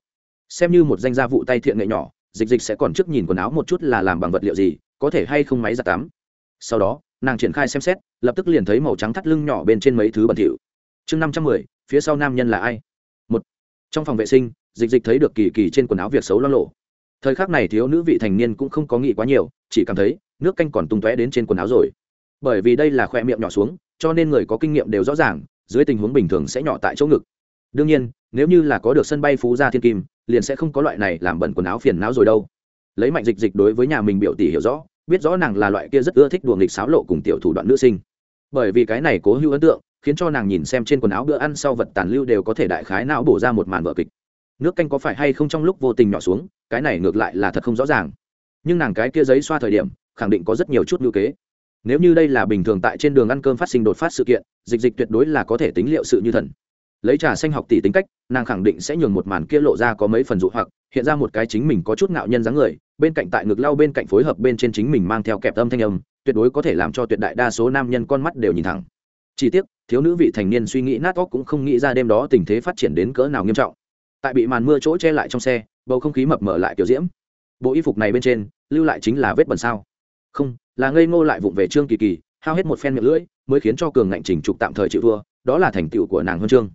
Xem như một danh gia vụ tay thiện nghệ nhỏ, dịch dịch sẽ còn trước nhìn quần áo một chút là làm bằng vật liệu gì, có thể hay không máy giặt tắm. Sau đó, nàng triển khai xem xét, lập tức liền thấy màu trắng thắt lưng nhỏ bên trên mấy thứ bẩn thỉu. Chương năm trăm mười, phía sau nam nhân là ai? Một. Trong phòng vệ sinh, dịch dịch thấy được kỳ kỳ trên quần áo việc xấu lo lộ. Thời khắc này thiếu nữ vị thành niên cũng không có nghĩ quá nhiều, chỉ cảm thấy nước canh còn tung tóe đến trên quần áo rồi bởi vì đây là khoe miệng nhỏ xuống, cho nên người có kinh nghiệm đều rõ ràng, dưới tình huống bình thường sẽ nhỏ tại chỗ ngực. Đương nhiên, nếu như là có được sân bay phú gia thiên kim, liền sẽ không có loại này làm bẩn quần áo phiền não rồi đâu. Lấy mạnh dịch dịch đối với nhà mình biểu tỷ hiểu rõ, biết rõ nàng là loại kia rất ưa thích đùa nghịch xáo lộ cùng tiểu thủ đoạn nữ sinh. Bởi vì cái này cố hữu ấn tượng, khiến cho nàng nhìn xem trên quần áo bữa ăn sau vật tàn lưu đều có thể đại khái não bổ ra một màn vợ kịch. Nước canh có phải hay không trong lúc vô tình nhỏ xuống, cái này ngược lại là thật không rõ ràng. Nhưng nàng cái kia giấy xoa thời điểm, khẳng định có rất nhiều chút ngữ kế nếu như đây là bình thường tại trên đường ăn cơm phát sinh đột phát sự kiện, dịch dịch tuyệt đối là có thể tính liệu sự như thần. Lấy trà xanh học tỷ tính cách, nàng khẳng định sẽ nhường một màn kia lộ ra có mấy phần dụ hoặc, hiện ra một cái chính mình có chút ngạo nhân dáng người, bên cạnh tại ngực lau bên cạnh phối hợp bên trên chính mình mang theo kẹp âm thanh âm, tuyệt đối có thể làm cho tuyệt đại đa số nam nhân con mắt đều nhìn thẳng. Chỉ tiếc, thiếu nữ vị thành niên suy nghĩ nát óc cũng không nghĩ ra đêm đó tình thế phát triển đến cỡ nào nghiêm trọng. Tại bị màn mưa chỗ che lại trong xe, bầu không khí mập mở lại kiểu diễm. Bộ y phục này bên trên, lưu lại chính là vết bẩn sao? Không là ngây ngô lại vụng về trương kỳ kỳ, hao hết một phen miệng lưỡi, mới khiến cho cường ngạnh trình trục tạm thời chịu thua, đó là thành tựu của nàng huân chương.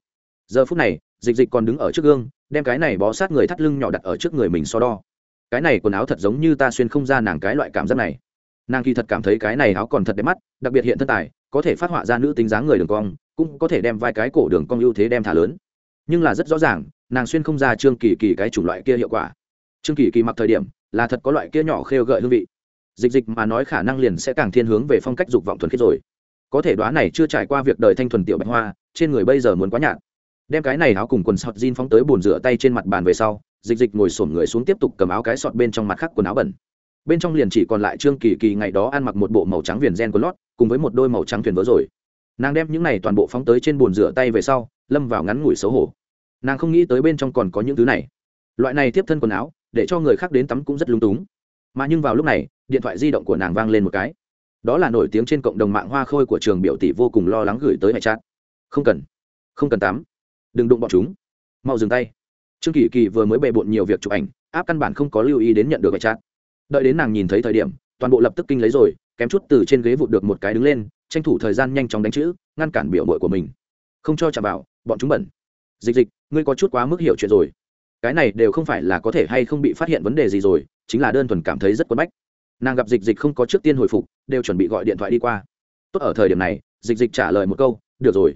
Giờ phút này, dịch dịch còn đứng ở trước gương, đem cái này bó sát người thắt lưng nhỏ đặt ở trước người mình so đo. Cái này quần áo thật giống như ta xuyên không ra nàng cái loại cảm giác này. Nàng kỳ thật cảm thấy cái này áo còn thật đẹp mắt, đặc biệt hiện thân tài, có thể phát họa ra nữ tính dáng người đường cong, cũng có thể đem vai cái cổ đường cong ưu thế đem thả lớn. Nhưng là rất rõ ràng, nàng xuyên không ra trương kỳ kỳ cái chủng loại kia hiệu quả. Trương kỳ kỳ mặc thời điểm, là thật có loại kia nhỏ khêu gợi hương vị dịch dịch mà nói khả năng liền sẽ càng thiên hướng về phong cách dục vọng thuần khiết rồi. Có thể đoán này chưa trải qua việc đời thanh thuần tiểu bạch hoa, trên người bây giờ muốn quá nhạt. Đem cái này áo cùng quần sọt jean phóng tới bồn rửa tay trên mặt bàn về sau, dịch dịch ngồi sổm người xuống tiếp tục cầm áo cái sọt bên trong mặt khác quần áo bẩn. Bên trong liền chỉ còn lại trương kỳ kỳ ngày đó ăn mặc một bộ màu trắng viền gen của lót, cùng với một đôi màu trắng thuyền vớ rồi. Nàng đem những này toàn bộ phóng tới trên bồn rửa tay về sau, lâm vào ngắn ngủi xấu hổ. Nàng không nghĩ tới bên trong còn có những thứ này. Loại này tiếp thân quần áo, để cho người khác đến tắm cũng rất lung túng. Mà nhưng vào lúc này điện thoại di động của nàng vang lên một cái. Đó là nổi tiếng trên cộng đồng mạng hoa khôi của trường biểu tỷ vô cùng lo lắng gửi tới hệ chat. Không cần không cần tắm. Đừng đụng bọn chúng. Mau dừng tay. Trương kỳ kỳ vừa mới bề bộn nhiều việc chụp ảnh, áp căn bản không có lưu ý đến nhận được hệ chat. Đợi đến nàng nhìn thấy thời điểm, toàn bộ lập tức kinh lấy rồi, kém chút từ trên ghế vụt được một cái đứng lên, tranh thủ thời gian nhanh chóng đánh chữ, ngăn cản biểu mội của mình. Không cho chạm vào, bọn chúng bẩn. Dịch dịch, ngươi có chút quá mức hiểu chuyện rồi. Cái này đều không phải là có thể hay không bị phát hiện vấn đề gì rồi, chính là đơn thuần cảm thấy rất quấn bách nàng gặp dịch dịch không có trước tiên hồi phục, đều chuẩn bị gọi điện thoại đi qua. Tốt ở thời điểm này, dịch dịch trả lời một câu, được rồi.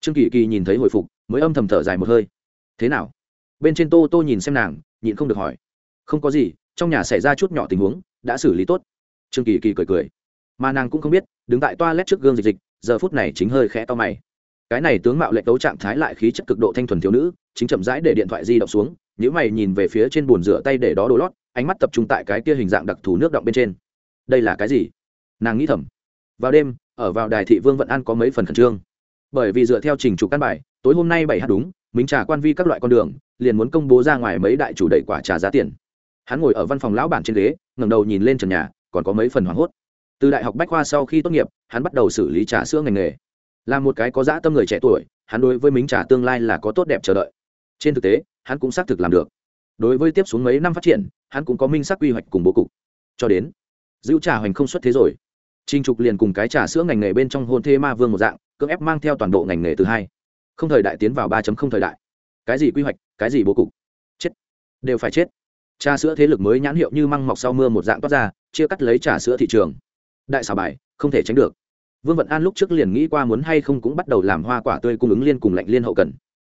Trương kỳ kỳ nhìn thấy hồi phục, mới âm thầm thở dài một hơi. Thế nào? Bên trên tô tô nhìn xem nàng, nhịn không được hỏi. Không có gì, trong nhà xảy ra chút nhỏ tình huống, đã xử lý tốt. Trương kỳ kỳ cười cười. Mà nàng cũng không biết, đứng tại toa lét trước gương dịch dịch, giờ phút này chính hơi khẽ to mày. Cái này tướng mạo lệnh tấu trạng thái lại khí chất cực độ thanh thuần thiếu nữ, chính chậm rãi để điện thoại di động xuống nhữ mày nhìn về phía trên bồn rửa tay để đó đổ lót ánh mắt tập trung tại cái kia hình dạng đặc thù nước động bên trên. Đây là cái gì? Nàng nghĩ thầm. Vào đêm, ở vào đài thị vương vận an có mấy phần khẩn trương. Bởi vì dựa theo trình trục căn bài, tối hôm nay bảy h đúng minh trà quan vi các loại con đường, liền muốn công bố ra ngoài mấy đại chủ đẩy quả trà giá tiền. Hắn ngồi ở văn phòng lão bản trên ghế, ngẩng đầu nhìn lên trần nhà, còn có mấy phần hoảng hốt. Từ đại học bách khoa sau khi tốt nghiệp, hắn bắt đầu xử lý trà sữa ngành nghề. Là một cái có dã tâm người trẻ tuổi, hắn đối với minh trà tương lai là có tốt đẹp chờ đợi. Trên thực tế, hắn cũng xác thực làm được. Đối với tiếp xuống mấy năm phát triển hắn cũng có minh xác quy hoạch cùng bố cục. Cho đến dữ trà hoành không xuất thế rồi. Trinh trục liền cùng cái trà sữa ngành nghề bên trong hôn thê ma vương một dạng, cưỡng ép mang theo toàn bộ ngành nghề từ hai. Không thời đại tiến vào ba không thời đại. Cái gì quy hoạch, cái gì bố cục? Chết. Đều phải chết. Trà sữa thế lực mới nhãn hiệu như măng mọc sau mưa một dạng toát ra, chia cắt lấy trà sữa thị trường. Đại xà bài, không thể tránh được. Vương vận an lúc trước liền nghĩ qua muốn hay không cũng bắt đầu làm hoa quả tươi cung ứng liên cùng lạnh liên hậu cần.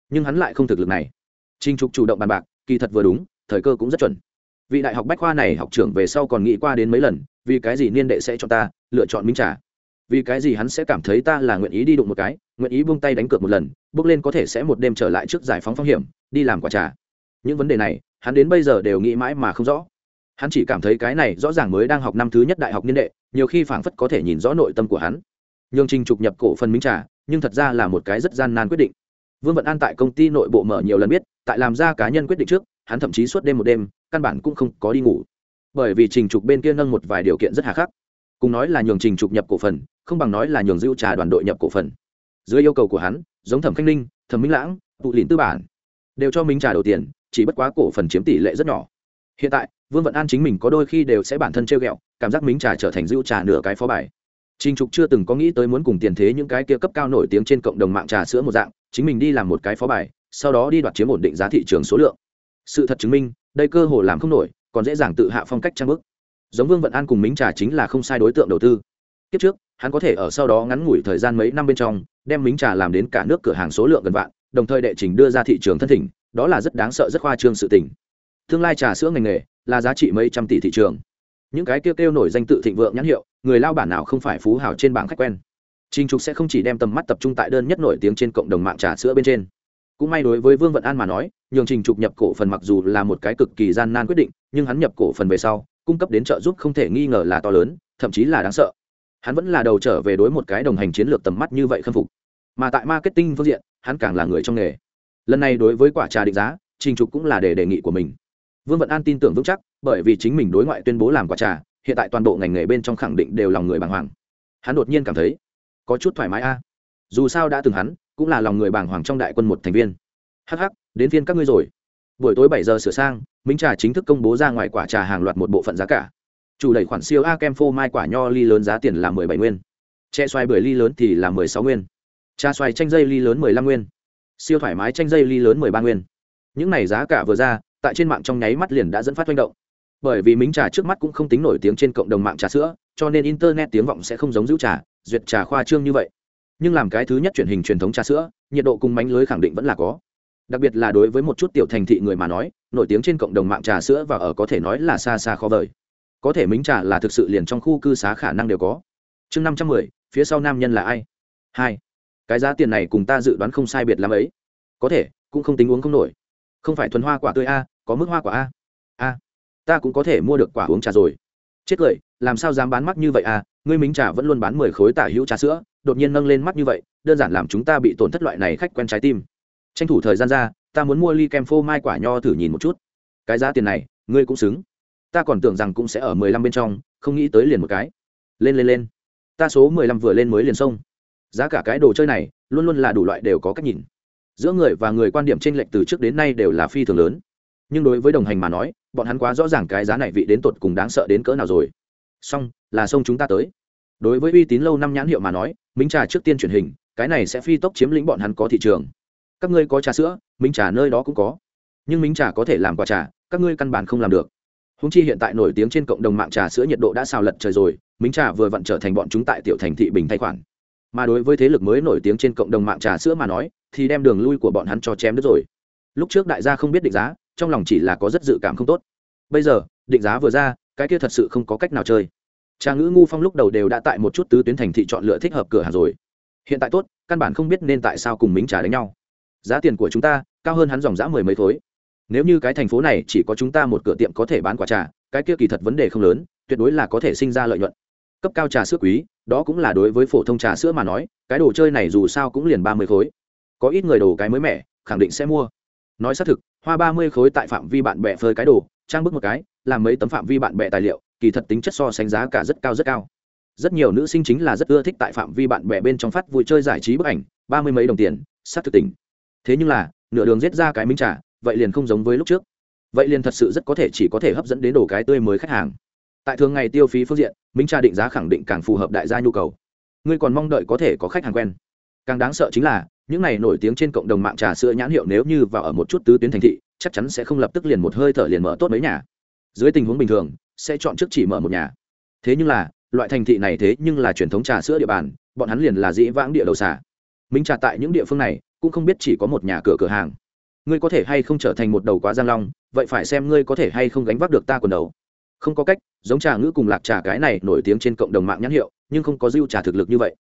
Nhưng hắn lại không thực lực này. Trinh trục chủ động bàn bạc, kỳ thật vừa đúng, thời cơ cũng rất chuẩn vị đại học bách khoa này học trưởng về sau còn nghĩ qua đến mấy lần vì cái gì niên đệ sẽ cho ta lựa chọn minh trả, vì cái gì hắn sẽ cảm thấy ta là nguyện ý đi đụng một cái nguyện ý buông tay đánh cược một lần bước lên có thể sẽ một đêm trở lại trước giải phóng phong hiểm đi làm quả trà? Những vấn đề này hắn đến bây giờ đều nghĩ mãi mà không rõ. Hắn chỉ cảm thấy cái này rõ ràng mới đang học năm thứ nhất đại học niên đệ nhiều khi phảng phất có thể nhìn rõ nội tâm của hắn. Nhường trình trục nhập cổ phần minh trà nhưng thật ra là một cái rất gian nan quyết định. Vương vận an tại công ty nội bộ mở nhiều lần biết tại làm ra cá nhân quyết định trước hắn thậm chí suốt đêm một đêm, căn bản cũng không có đi ngủ. Bởi vì trình trục bên kia nâng một vài điều kiện rất hà khắc. Cùng nói là nhường trình trục nhập cổ phần, không bằng nói là nhường dữ trà đoàn đội nhập cổ phần. Dưới yêu cầu của hắn, giống thẩm khanh ninh, thẩm minh lãng, tụ lìn tư bản, đều cho minh trà đầu tiền, chỉ bất quá cổ phần chiếm tỷ lệ rất nhỏ. Hiện tại, vương vận an chính mình có đôi khi đều sẽ bản thân trêu ghẹo, cảm giác minh trà trở thành dữ trà nửa cái phó bài. Trình trục chưa từng có nghĩ tới muốn cùng tiền thế những cái kia cấp cao nổi tiếng trên cộng đồng mạng trà sữa một dạng, chính mình đi làm một cái phó bài, sau đó đi đoạt chiếm ổn định giá thị trường số lượng sự thật chứng minh, đây cơ hồ làm không nổi, còn dễ dàng tự hạ phong cách trang bức. Giống vương vận an cùng Mính trà chính là không sai đối tượng đầu tư. Kiếp trước, hắn có thể ở sau đó ngắn ngủi thời gian mấy năm bên trong, đem Mính trà làm đến cả nước cửa hàng số lượng gần vạn, đồng thời đệ trình đưa ra thị trường thân thỉnh, đó là rất đáng sợ, rất khoa trương sự tình. Tương lai trà sữa ngành nghề là giá trị mấy trăm tỷ thị trường. Những cái kêu kêu nổi danh tự thịnh vượng nhãn hiệu, người lao bản nào không phải phú hào trên bảng khách quen. Trình Trục sẽ không chỉ đem tầm mắt tập trung tại đơn nhất nổi tiếng trên cộng đồng mạng trà sữa bên trên. Cũng may đối với Vương Vận An mà nói, nhường Trình Trục nhập cổ phần mặc dù là một cái cực kỳ gian nan quyết định, nhưng hắn nhập cổ phần về sau, cung cấp đến trợ giúp không thể nghi ngờ là to lớn, thậm chí là đáng sợ. Hắn vẫn là đầu trở về đối một cái đồng hành chiến lược tầm mắt như vậy khâm phục. Mà tại marketing phương diện, hắn càng là người trong nghề. Lần này đối với quả trà định giá, Trình Trục cũng là để đề nghị của mình. Vương Vận An tin tưởng vững chắc, bởi vì chính mình đối ngoại tuyên bố làm quả trà, hiện tại toàn bộ ngành nghề bên trong khẳng định đều lòng người bàng hoàng. Hắn đột nhiên cảm thấy, có chút thoải mái a dù sao đã từng hắn cũng là lòng người bàng hoàng trong đại quân một thành viên. Hh đến phiên các ngươi rồi. Buổi tối bảy giờ sửa sang, minh trà chính thức công bố ra ngoài quả trà hàng loạt một bộ phận giá cả. Chủ đẩy khoản siêu a kem phô mai quả nho ly lớn giá tiền là mười bảy nguyên. Che xoài bưởi ly lớn thì là mười sáu nguyên. Trà xoài chanh dây ly lớn mười lăm nguyên. Siêu thoải mái chanh dây ly lớn mười ba nguyên. Những này giá cả vừa ra, tại trên mạng trong nháy mắt liền đã dẫn phát manh động. Bởi vì mính trà trước mắt cũng không tính nổi tiếng trên cộng đồng mạng trà sữa, cho nên internet tiếng vọng sẽ không giống giữ trà, duyệt trà khoa trương như vậy nhưng làm cái thứ nhất truyền hình truyền thống trà sữa, nhiệt độ cùng mánh lưới khẳng định vẫn là có. Đặc biệt là đối với một chút tiểu thành thị người mà nói, nổi tiếng trên cộng đồng mạng trà sữa và ở có thể nói là xa xa khó vời. Có thể mính trà là thực sự liền trong khu cư xá khả năng đều có. Chương năm trăm mười, phía sau nam nhân là ai? Hai. Cái giá tiền này cùng ta dự đoán không sai biệt lắm ấy. Có thể, cũng không tính uống không nổi. Không phải thuần hoa quả tươi a, có mức hoa quả a? A. Ta cũng có thể mua được quả uống trà rồi. Chết cười, làm sao dám bán mắc như vậy à ngươi mính trà vẫn luôn bán mười khối tả hữu trà sữa đột nhiên nâng lên mắt như vậy, đơn giản làm chúng ta bị tổn thất loại này khách quen trái tim. Tranh thủ thời gian ra, ta muốn mua ly kem phô mai quả nho thử nhìn một chút. Cái giá tiền này, ngươi cũng xứng. Ta còn tưởng rằng cũng sẽ ở mười lăm bên trong, không nghĩ tới liền một cái. Lên lên lên. Ta số mười lăm vừa lên mới liền xông. giá cả cái đồ chơi này, luôn luôn là đủ loại đều có cách nhìn. Giữa người và người quan điểm tranh lệch từ trước đến nay đều là phi thường lớn. Nhưng đối với đồng hành mà nói, bọn hắn quá rõ ràng cái giá này vị đến tột cùng đáng sợ đến cỡ nào rồi. Xong, là sông chúng ta tới. Đối với uy tín lâu năm nhãn hiệu mà nói minh trà trước tiên truyền hình, cái này sẽ phi tốc chiếm lĩnh bọn hắn có thị trường. Các ngươi có trà sữa minh trà nơi đó cũng có. Nhưng minh trà có thể làm quả trà, các ngươi căn bản không làm được. Húng chi hiện tại nổi tiếng trên cộng đồng mạng trà sữa nhiệt độ đã xào lật trời rồi minh trà vừa vặn trở thành bọn chúng tại tiểu thành thị bình thay khoản. Mà đối với thế lực mới nổi tiếng trên cộng đồng mạng trà sữa mà nói, thì đem đường lui của bọn hắn cho chém đứt rồi. Lúc trước đại gia không biết định giá, trong lòng chỉ là có rất dự cảm không tốt. Bây giờ, định giá vừa ra, cái kia thật sự không có cách nào chơi trà ngữ ngu phong lúc đầu đều đã tại một chút tứ tuyến thành thị chọn lựa thích hợp cửa hàng rồi. Hiện tại tốt, căn bản không biết nên tại sao cùng mính trà đánh nhau. Giá tiền của chúng ta cao hơn hắn dòng giá mười mấy thối nếu như cái thành phố này chỉ có chúng ta một cửa tiệm có thể bán quả trà, cái kia kỳ thật vấn đề không lớn, tuyệt đối là có thể sinh ra lợi nhuận. Cấp cao trà sữa quý, đó cũng là đối với phổ thông trà sữa mà nói, cái đồ chơi này dù sao cũng liền ba mươi khối. Có ít người đồ cái mới mẻ, khẳng định sẽ mua. Nói xác thực, hoa ba mươi khối tại phạm vi bạn bè phơi cái đồ, trang bức một cái, làm mấy tấm phạm vi bạn bè tài liệu kỳ thật tính chất so sánh giá cả rất cao rất cao. Rất nhiều nữ sinh chính là rất ưa thích tại phạm vi bạn bè bên trong phát vui chơi giải trí bức ảnh, ba mươi mấy đồng tiền, sát thực tình. Thế nhưng là, nửa đường giết ra cái minh trả vậy liền không giống với lúc trước. Vậy liền thật sự rất có thể chỉ có thể hấp dẫn đến đồ cái tươi mới khách hàng. Tại thường ngày tiêu phí phương diện, minh trả định giá khẳng định càng phù hợp đại gia nhu cầu. Ngươi còn mong đợi có thể có khách hàng quen. Càng đáng sợ chính là, những này nổi tiếng trên cộng đồng mạng trà sữa nhãn hiệu nếu như vào ở một chút tứ tuyến thành thị, chắc chắn sẽ không lập tức liền một hơi thở liền mở tốt mấy nhà dưới tình huống bình thường, sẽ chọn trước chỉ mở một nhà. Thế nhưng là, loại thành thị này thế nhưng là truyền thống trà sữa địa bàn, bọn hắn liền là dĩ vãng địa đầu xả minh trà tại những địa phương này, cũng không biết chỉ có một nhà cửa cửa hàng. Ngươi có thể hay không trở thành một đầu quá giang long, vậy phải xem ngươi có thể hay không gánh vác được ta quần đầu. Không có cách, giống trà ngữ cùng lạc trà cái này nổi tiếng trên cộng đồng mạng nhãn hiệu, nhưng không có dư trà thực lực như vậy.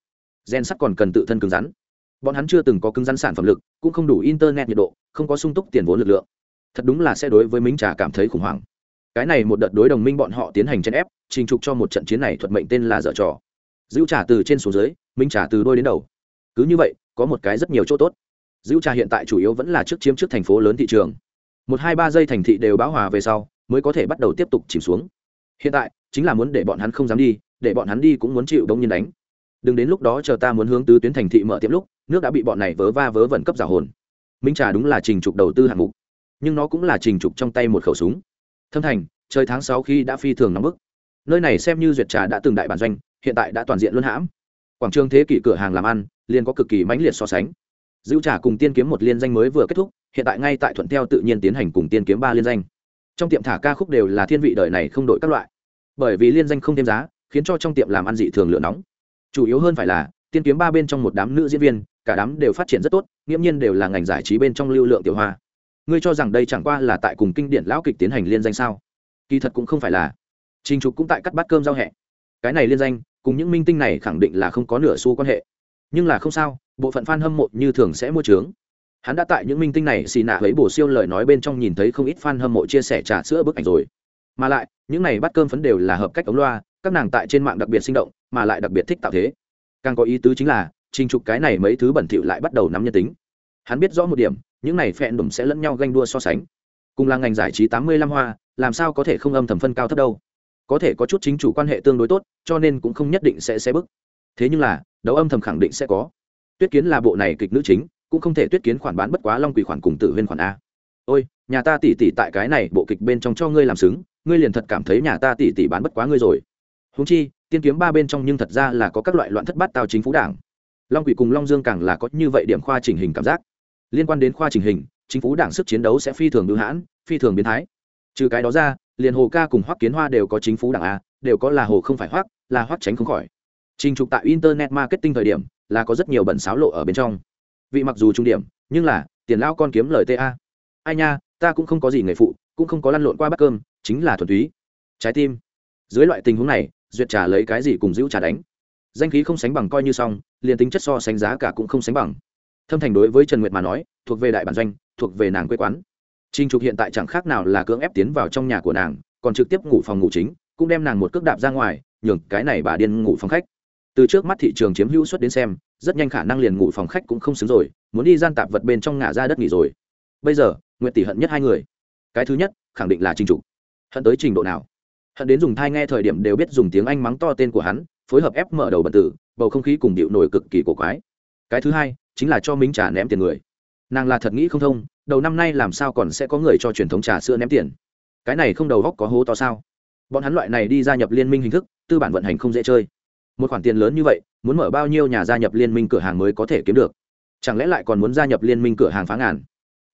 Gen sắt còn cần tự thân cứng rắn. Bọn hắn chưa từng có cứng rắn sản phẩm lực, cũng không đủ internet nhiệt độ, không có sung túc tiền vốn lực lượng. Thật đúng là sẽ đối với minh trà cảm thấy khủng hoảng cái này một đợt đối đồng minh bọn họ tiến hành chèn ép, trình trục cho một trận chiến này thuật mệnh tên là dở trò. Dữ trả từ trên xuống dưới, minh trả từ đôi đến đầu. Cứ như vậy, có một cái rất nhiều chỗ tốt. Dữ trả hiện tại chủ yếu vẫn là trước chiếm trước thành phố lớn thị trường. Một, hai, ba giây thành thị đều báo hòa về sau, mới có thể bắt đầu tiếp tục chìm xuống. Hiện tại, chính là muốn để bọn hắn không dám đi, để bọn hắn đi cũng muốn chịu đông nhiên đánh. Đừng đến lúc đó chờ ta muốn hướng tứ tuyến thành thị mở tiệm lúc, nước đã bị bọn này vớ va vớ vẩn cấp giả hồn. Minh trà đúng là trình trục đầu tư hạng mục. Nhưng nó cũng là trình trục trong tay một khẩu súng thâm thành, trời tháng sáu khi đã phi thường nóng bức. Nơi này xem như duyệt trà đã từng đại bản doanh, hiện tại đã toàn diện luân hãm. Quảng trường thế kỷ cửa hàng làm ăn, liền có cực kỳ mãnh liệt so sánh. Dữ trà cùng tiên kiếm một liên danh mới vừa kết thúc, hiện tại ngay tại thuận theo tự nhiên tiến hành cùng tiên kiếm ba liên danh. Trong tiệm thả ca khúc đều là thiên vị đời này không đổi các loại. Bởi vì liên danh không thêm giá, khiến cho trong tiệm làm ăn dị thường lửa nóng. Chủ yếu hơn phải là, tiên kiếm ba bên trong một đám nữ diễn viên, cả đám đều phát triển rất tốt, nghiễm nhiên đều là ngành giải trí bên trong lưu lượng tiểu hoa ngươi cho rằng đây chẳng qua là tại cùng kinh điển lão kịch tiến hành liên danh sao? Kỳ thật cũng không phải là. Trình trục cũng tại cắt bát cơm giao hẹ. Cái này liên danh, cùng những minh tinh này khẳng định là không có nửa xu quan hệ. Nhưng là không sao, bộ phận fan hâm mộ như thường sẽ mua trướng hắn đã tại những minh tinh này xì nạ lấy bổ siêu lời nói bên trong nhìn thấy không ít fan hâm mộ chia sẻ trà sữa bức ảnh rồi. Mà lại, những này bắt cơm phấn đều là hợp cách ống loa, các nàng tại trên mạng đặc biệt sinh động, mà lại đặc biệt thích tạo thế. Càng có ý tứ chính là, trình trục cái này mấy thứ bẩn thỉu lại bắt đầu nắm nhân tính hắn biết rõ một điểm, những này phẹn đùm sẽ lẫn nhau ganh đua so sánh. Cùng là ngành giải trí tám mươi lăm hoa, làm sao có thể không âm thầm phân cao thấp đâu? Có thể có chút chính chủ quan hệ tương đối tốt, cho nên cũng không nhất định sẽ xe bức thế nhưng là, đấu âm thầm khẳng định sẽ có. Tuyết kiến là bộ này kịch nữ chính, cũng không thể tuyết kiến khoản bán bất quá long quỷ khoản cùng tử huyên khoản a. Ôi, nhà ta tỉ tỉ tại cái này bộ kịch bên trong cho ngươi làm xứng, ngươi liền thật cảm thấy nhà ta tỉ tỉ bán bất quá ngươi rồi. Húng chi, tiên kiếm ba bên trong nhưng thật ra là có các loại loạn thất bát tao chính phủ đảng. Long quỷ cùng long dương càng là có như vậy điểm khoa trình hình cảm giác liên quan đến khoa trình hình, chính phủ đảng sức chiến đấu sẽ phi thường bưu hãn, phi thường biến thái. Trừ cái đó ra, liền hồ ca cùng hoắc kiến hoa đều có chính phủ đảng a, đều có là hồ không phải hoắc, là hoắc tránh không khỏi. Trình trục tại internet marketing thời điểm, là có rất nhiều bẩn xáo lộ ở bên trong. Vị mặc dù trung điểm, nhưng là, tiền lao con kiếm lời ta ai nha, ta cũng không có gì nghề phụ, cũng không có lăn lộn qua bát cơm, chính là thuần túy. Trái tim. Dưới loại tình huống này, duyệt trả lấy cái gì cùng giữ trả đánh. Danh khí không sánh bằng coi như xong, liền tính chất so sánh giá cả cũng không sánh bằng thâm thành đối với trần nguyệt mà nói, thuộc về đại bản doanh, thuộc về nàng quê quán. Trinh trục hiện tại chẳng khác nào là cưỡng ép tiến vào trong nhà của nàng, còn trực tiếp ngủ phòng ngủ chính, cũng đem nàng một cước đạp ra ngoài, nhường cái này bà điên ngủ phòng khách. Từ trước mắt thị trường chiếm hữu suất đến xem, rất nhanh khả năng liền ngủ phòng khách cũng không xứng rồi, muốn đi gian tạp vật bên trong ngả ra đất nghỉ rồi. Bây giờ nguyện tỷ hận nhất hai người. Cái thứ nhất, khẳng định là trình trục. Hận tới trình độ nào? Hận đến dùng thai nghe thời điểm đều biết dùng tiếng anh mắng to tên của hắn, phối hợp ép mở đầu bật tử, bầu không khí cùng điệu nổi cực kỳ cổ quái. Cái thứ hai chính là cho minh trà ném tiền người. Nàng là thật nghĩ không thông, đầu năm nay làm sao còn sẽ có người cho truyền thống trà sữa ném tiền? Cái này không đầu góc có hố to sao? Bọn hắn loại này đi gia nhập liên minh hình thức, tư bản vận hành không dễ chơi. Một khoản tiền lớn như vậy, muốn mở bao nhiêu nhà gia nhập liên minh cửa hàng mới có thể kiếm được? Chẳng lẽ lại còn muốn gia nhập liên minh cửa hàng phá ngàn?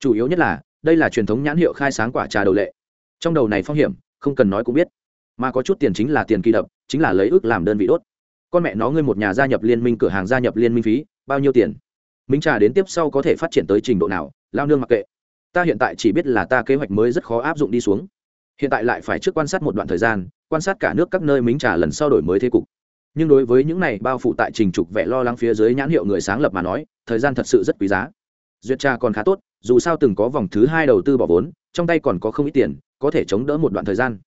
Chủ yếu nhất là, đây là truyền thống nhãn hiệu khai sáng quả trà đầu lệ. Trong đầu này phong hiểm, không cần nói cũng biết. Mà có chút tiền chính là tiền kỳ đập, chính là lấy ước làm đơn vị đốt. Con mẹ nó ngươi một nhà gia nhập liên minh cửa hàng gia nhập liên minh phí, bao nhiêu tiền? Minh trà đến tiếp sau có thể phát triển tới trình độ nào, lao nương mặc kệ. Ta hiện tại chỉ biết là ta kế hoạch mới rất khó áp dụng đi xuống. Hiện tại lại phải trước quan sát một đoạn thời gian, quan sát cả nước các nơi minh trà lần sau đổi mới thế cục. Nhưng đối với những này bao phủ tại trình trục vẻ lo lắng phía dưới nhãn hiệu người sáng lập mà nói, thời gian thật sự rất quý giá. Duyệt trà còn khá tốt, dù sao từng có vòng thứ hai đầu tư bỏ vốn, trong tay còn có không ít tiền, có thể chống đỡ một đoạn thời gian.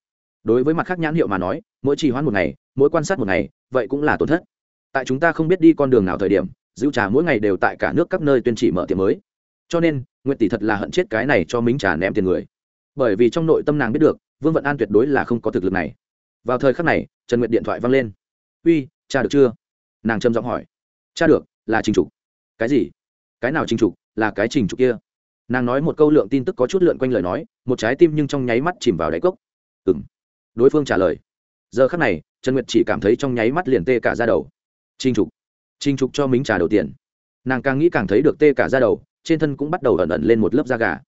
Đối với mặt khác nhãn hiệu mà nói, mỗi trì hoãn một ngày, mỗi quan sát một ngày, vậy cũng là tổn thất. Tại chúng ta không biết đi con đường nào thời điểm dữ trà mỗi ngày đều tại cả nước các nơi tuyên chỉ mở tiệm mới. Cho nên nguyện tỷ thật là hận chết cái này cho mính trà ném tiền người. Bởi vì trong nội tâm nàng biết được, vương vận an tuyệt đối là không có thực lực này. Vào thời khắc này, trần nguyệt điện thoại văng lên. Uy, cha được chưa? Nàng trầm giọng hỏi. Cha được, là trình trục. Cái gì? Cái nào trình trục? Là cái trình trục kia? Nàng nói một câu lượng tin tức có chút lượn quanh lời nói, một trái tim nhưng trong nháy mắt chìm vào đáy cốc. Ừ m đối phương trả lời. Giờ khắc này, trần nguyệt chỉ cảm thấy trong nháy mắt liền tê cả ra đầu. Trình trục trình trục cho mính trà đầu tiền. Nàng càng nghĩ càng thấy được tê cả ra đầu, trên thân cũng bắt đầu ẩn ẩn lên một lớp da gà.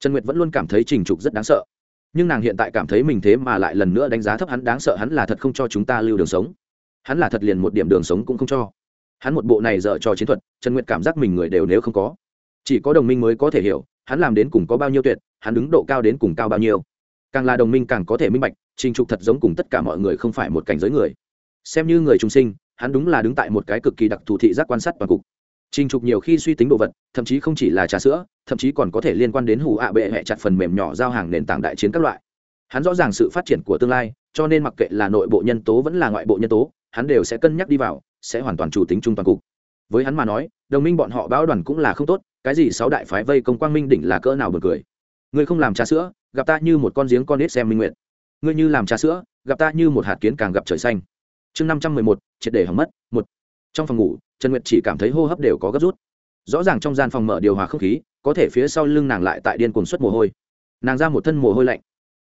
Trần nguyệt vẫn luôn cảm thấy trình trục rất đáng sợ. Nhưng nàng hiện tại cảm thấy mình thế mà lại lần nữa đánh giá thấp hắn, đáng sợ hắn là thật không cho chúng ta lưu đường sống. Hắn là thật liền một điểm đường sống cũng không cho. Hắn một bộ này dở cho chiến thuật, trần nguyệt cảm giác mình người đều nếu không có. Chỉ có đồng minh mới có thể hiểu, hắn làm đến cùng có bao nhiêu tuyệt, hắn đứng độ cao đến cùng cao bao nhiêu. Càng là đồng minh càng có thể minh bạch, trình trục thật giống cùng tất cả mọi người không phải một cảnh giới người. Xem như người trung sinh hắn đúng là đứng tại một cái cực kỳ đặc thù thị giác quan sát toàn cục. Trình trục nhiều khi suy tính đồ vật, thậm chí không chỉ là trà sữa, thậm chí còn có thể liên quan đến hủ ạ bệ hẹ chặt phần mềm nhỏ giao hàng nền tảng đại chiến các loại. Hắn rõ ràng sự phát triển của tương lai, cho nên mặc kệ là nội bộ nhân tố vẫn là ngoại bộ nhân tố, hắn đều sẽ cân nhắc đi vào, sẽ hoàn toàn chủ tính trung toàn cục. Với hắn mà nói, đồng minh bọn họ báo đoàn cũng là không tốt, cái gì sáu đại phái vây công quang minh đỉnh là cỡ nào bật cười. Ngươi không làm trà sữa, gặp ta như một con giếng con nết xem minh nguyện ngươi như làm trà sữa, gặp ta như một hạt kiến càng gặp trời xanh chương năm trăm mười một, triệt để hỏng mất, một. Trong phòng ngủ, trần nguyệt chỉ cảm thấy hô hấp đều có gấp rút. Rõ ràng trong gian phòng mở điều hòa không khí, có thể phía sau lưng nàng lại tại điên cuồng suất mồ hôi. Nàng ra một thân mồ hôi lạnh.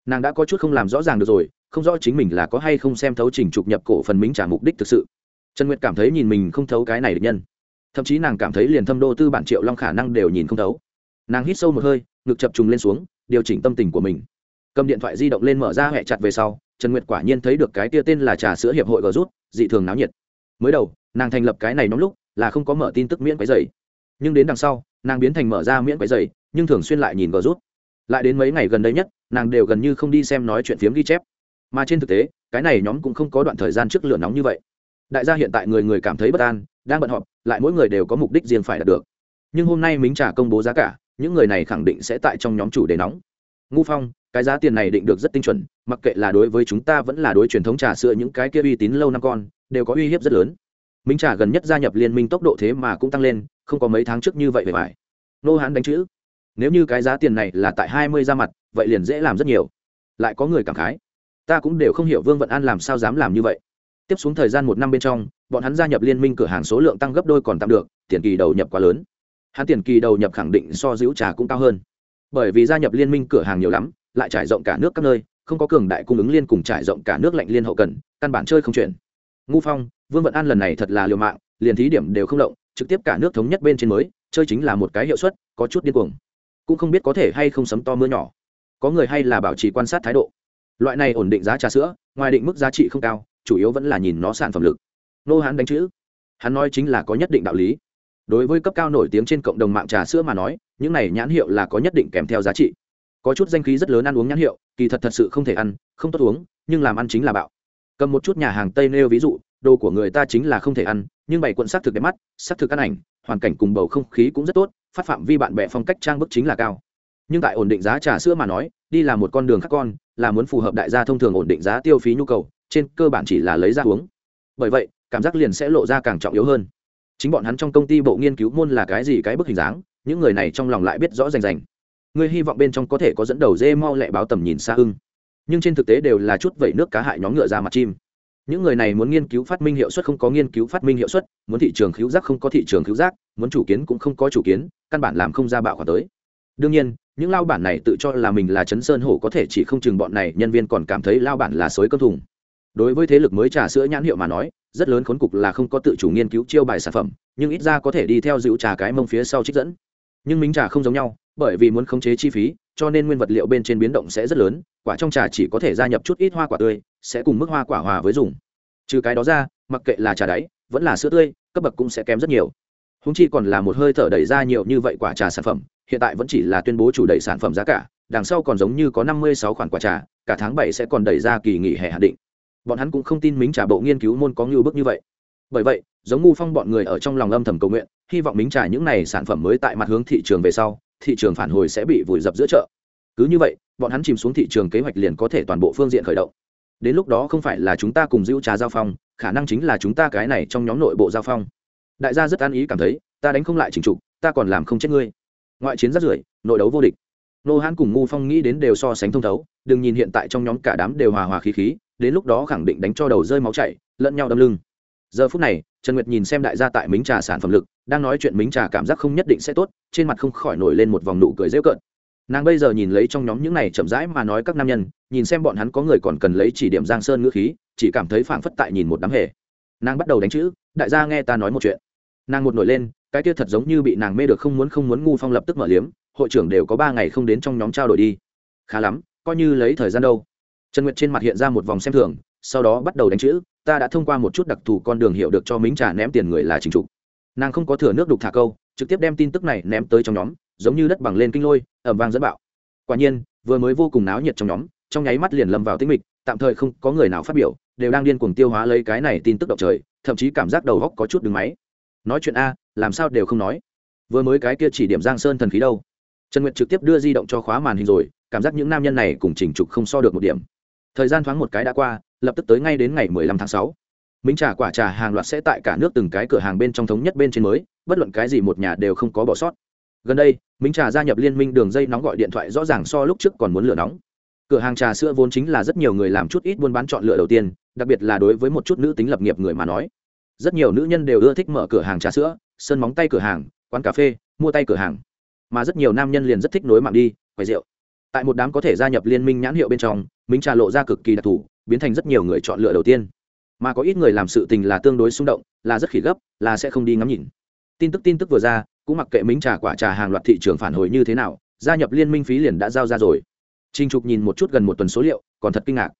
Nàng đã có chút không làm rõ ràng được rồi, không rõ chính mình là có hay không xem thấu trình trục nhập cổ phần mính trả mục đích thực sự. Trần nguyệt cảm thấy nhìn mình không thấu cái này được nhân. Thậm chí nàng cảm thấy liền thâm đô tư bản triệu long khả năng đều nhìn không thấu. Nàng hít sâu một hơi, ngực chập trùng lên xuống, điều chỉnh tâm tình của mình cầm điện thoại di động lên mở ra hẹ chặt về sau, trần nguyệt quả nhiên thấy được cái tia tên là trà sữa hiệp hội gờ rút, dị thường náo nhiệt. Mới đầu, nàng thành lập cái này nóng lúc là không có mở tin tức miễn quấy dày nhưng đến đằng sau, nàng biến thành mở ra miễn quấy dày nhưng thường xuyên lại nhìn gờ rút. Lại đến mấy ngày gần đây nhất, nàng đều gần như không đi xem nói chuyện phiếm ghi chép. Mà trên thực tế, cái này nhóm cũng không có đoạn thời gian trước lửa nóng như vậy. Đại gia hiện tại người người cảm thấy bất an, đang bận họp, lại mỗi người đều có mục đích riêng phải đạt được. Nhưng hôm nay mính Trà công bố giá cả, những người này khẳng định sẽ tại trong nhóm chủ đề nóng. Ngu phong cái giá tiền này định được rất tinh chuẩn, mặc kệ là đối với chúng ta vẫn là đối truyền thống trà sữa những cái kia uy tín lâu năm con, đều có uy hiếp rất lớn. Minh trà gần nhất gia nhập liên minh tốc độ thế mà cũng tăng lên, không có mấy tháng trước như vậy về phải nô hán đánh chữ. Nếu như cái giá tiền này là tại hai mươi ra mặt, vậy liền dễ làm rất nhiều. Lại có người cảm khái. Ta cũng đều không hiểu vương vận an làm sao dám làm như vậy. Tiếp xuống thời gian một năm bên trong, bọn hắn gia nhập liên minh cửa hàng số lượng tăng gấp đôi còn tạm được, tiền kỳ đầu nhập quá lớn. Hắn tiền kỳ đầu nhập khẳng định so giữ trà cũng cao hơn. Bởi vì gia nhập liên minh cửa hàng nhiều lắm lại trải rộng cả nước các nơi, không có cường đại cung ứng liên cùng trải rộng cả nước lạnh liên hậu cần, căn bản chơi không chuyển. Ngu phong, vương vận an lần này thật là liều mạng, liền thí điểm đều không động, trực tiếp cả nước thống nhất bên trên mới, chơi chính là một cái hiệu suất, có chút điên cuồng. Cũng không biết có thể hay không sấm to mưa nhỏ. Có người hay là bảo trì quan sát thái độ. Loại này ổn định giá trà sữa, ngoài định mức giá trị không cao, chủ yếu vẫn là nhìn nó sản phẩm lực. Nô Hán đánh chữ. Hắn nói chính là có nhất định đạo lý. Đối với cấp cao nổi tiếng trên cộng đồng mạng trà sữa mà nói, những này nhãn hiệu là có nhất định kèm theo giá trị có chút danh khí rất lớn ăn uống nhãn hiệu, kỳ thật thật sự không thể ăn, không tốt uống, nhưng làm ăn chính là bạo. Cầm một chút nhà hàng tây nêu ví dụ, đồ của người ta chính là không thể ăn, nhưng bảy quận s ắ c thực đẹp mắt s ắ c thực ăn ảnh, hoàn cảnh cùng bầu không khí cũng rất tốt, phát phạm vi bạn bè phong cách trang bức chính là cao. Nhưng tại ổn định giá trà sữa mà nói, đi là một con đường khác con, là muốn phù hợp đại gia thông thường ổn định giá tiêu phí nhu cầu, trên cơ bản chỉ là lấy ra uống. Bởi vậy, cảm giác liền sẽ lộ ra càng trọng yếu hơn. Chính bọn hắn trong công ty bộ nghiên cứu môn là cái gì cái bức hình dáng, những người này trong lòng lại biết rõ rành rành ngươi hy vọng bên trong có thể có dẫn đầu dê mau lẹ báo tầm nhìn xa hưng nhưng trên thực tế đều là chút vẩy nước cá hại nhóm ngựa ra mặt chim. Những người này muốn nghiên cứu phát minh hiệu suất không có nghiên cứu phát minh hiệu suất, muốn thị trường cứu giác không có thị trường cứu giác muốn chủ kiến cũng không có chủ kiến, căn bản làm không ra bạo khoản tới. Đương nhiên, những lao bản này tự cho là mình là chấn sơn hổ có thể chỉ không chừng bọn này nhân viên còn cảm thấy lao bản là xối cơm thùng. Đối với thế lực mới trà sữa nhãn hiệu mà nói, rất lớn khốn cục là không có tự chủ nghiên cứu chiêu bài sản phẩm, nhưng ít ra có thể đi theo dịu trà cái mông phía sau trích dẫn. Nhưng minh trà không giống nhau bởi vì muốn khống chế chi phí, cho nên nguyên vật liệu bên trên biến động sẽ rất lớn, quả trong trà chỉ có thể gia nhập chút ít hoa quả tươi, sẽ cùng mức hoa quả hòa với dùng. Trừ cái đó ra, mặc kệ là trà đáy, vẫn là sữa tươi, cấp bậc cũng sẽ kém rất nhiều. Húng chi còn là một hơi thở đẩy ra nhiều như vậy quả trà sản phẩm, hiện tại vẫn chỉ là tuyên bố chủ đẩy sản phẩm giá cả, đằng sau còn giống như có năm mươi sáu khoản quả trà, cả tháng bảy sẽ còn đẩy ra kỳ nghỉ hè hạn định. Bọn hắn cũng không tin mính trà bộ nghiên cứu môn có ngưu bức như vậy. Bởi vậy, giống ngu phong bọn người ở trong lòng âm thầm cầu nguyện, hy vọng mính trà những này sản phẩm mới tại mặt hướng thị trường về sau thị trường phản hồi sẽ bị vùi dập giữa chợ. Cứ như vậy, bọn hắn chìm xuống thị trường kế hoạch liền có thể toàn bộ phương diện khởi động. Đến lúc đó không phải là chúng ta cùng giữ trà giao phong, khả năng chính là chúng ta cái này trong nhóm nội bộ giao phong. Đại gia rất an ý cảm thấy, ta đánh không lại trình trục, ta còn làm không chết ngươi. Ngoại chiến rất rưởi nội đấu vô địch. Nô hãn cùng ngu phong nghĩ đến đều so sánh thông thấu, đừng nhìn hiện tại trong nhóm cả đám đều hòa hòa khí khí, đến lúc đó khẳng định đánh cho đầu rơi máu chảy, lẫn nhau đâm lưng giờ phút này, trần nguyệt nhìn xem đại gia tại mính trà sản phẩm lực, đang nói chuyện mính trà cảm giác không nhất định sẽ tốt, trên mặt không khỏi nổi lên một vòng nụ cười dễ cợt. Nàng bây giờ nhìn lấy trong nhóm những này chậm rãi mà nói các nam nhân, nhìn xem bọn hắn có người còn cần lấy chỉ điểm giang sơn ngữ khí, chỉ cảm thấy phảng phất tại nhìn một đám hề. Nàng bắt đầu đánh chữ, đại gia nghe ta nói một chuyện. Nàng một nổi lên, cái kia thật giống như bị nàng mê được không muốn không muốn ngu phong lập tức mở liếm, hội trưởng đều có ba ngày không đến trong nhóm trao đổi đi. Khá lắm, coi như lấy thời gian đâu. Trần nguyệt trên mặt hiện ra một vòng xem thường, sau đó bắt đầu đánh chữ ta đã thông qua một chút đặc thù con đường hiểu được cho mính trà ném tiền người là trình trục. Nàng không có thừa nước đục thả câu, trực tiếp đem tin tức này ném tới trong nhóm, giống như đất bằng lên kinh lôi ẩm vang dẫn bạo. Quả nhiên, vừa mới vô cùng náo nhiệt trong nhóm, trong nháy mắt liền lâm vào tĩnh mịch, tạm thời không có người nào phát biểu, đều đang điên cuồng tiêu hóa lấy cái này tin tức động trời, thậm chí cảm giác đầu góc có chút đứng máy. Nói chuyện a, làm sao đều không nói. Vừa mới cái kia chỉ điểm giang sơn thần khí đâu. Trần nguyệt trực tiếp đưa di động cho khóa màn hình rồi, cảm giác những nam nhân này cùng chỉnh trục không so được một điểm. Thời gian thoáng một cái đã qua lập tức tới ngay đến ngày 15 tháng 6. Minh trà quả trà hàng loạt sẽ tại cả nước từng cái cửa hàng bên trong thống nhất bên trên mới, bất luận cái gì một nhà đều không có bỏ sót. Gần đây, Minh trà gia nhập liên minh đường dây nóng gọi điện thoại rõ ràng so lúc trước còn muốn lửa nóng. Cửa hàng trà sữa vốn chính là rất nhiều người làm chút ít buôn bán chọn lựa đầu tiên, đặc biệt là đối với một chút nữ tính lập nghiệp người mà nói. Rất nhiều nữ nhân đều ưa thích mở cửa hàng trà sữa, sơn móng tay cửa hàng, quán cà phê, mua tay cửa hàng. Mà rất nhiều nam nhân liền rất thích nối mạng đi, quầy rượu. Tại một đám có thể gia nhập liên minh nhãn hiệu bên trong, Minh trà lộ ra cực kỳ đặc thù, biến thành rất nhiều người chọn lựa đầu tiên. Mà có ít người làm sự tình là tương đối xung động, là rất khỉ gấp, là sẽ không đi ngắm nhìn. Tin tức tin tức vừa ra, cũng mặc kệ mính trà quả trà hàng loạt thị trường phản hồi như thế nào, gia nhập liên minh phí liền đã giao ra rồi. Trinh trục nhìn một chút gần một tuần số liệu, còn thật kinh ngạc.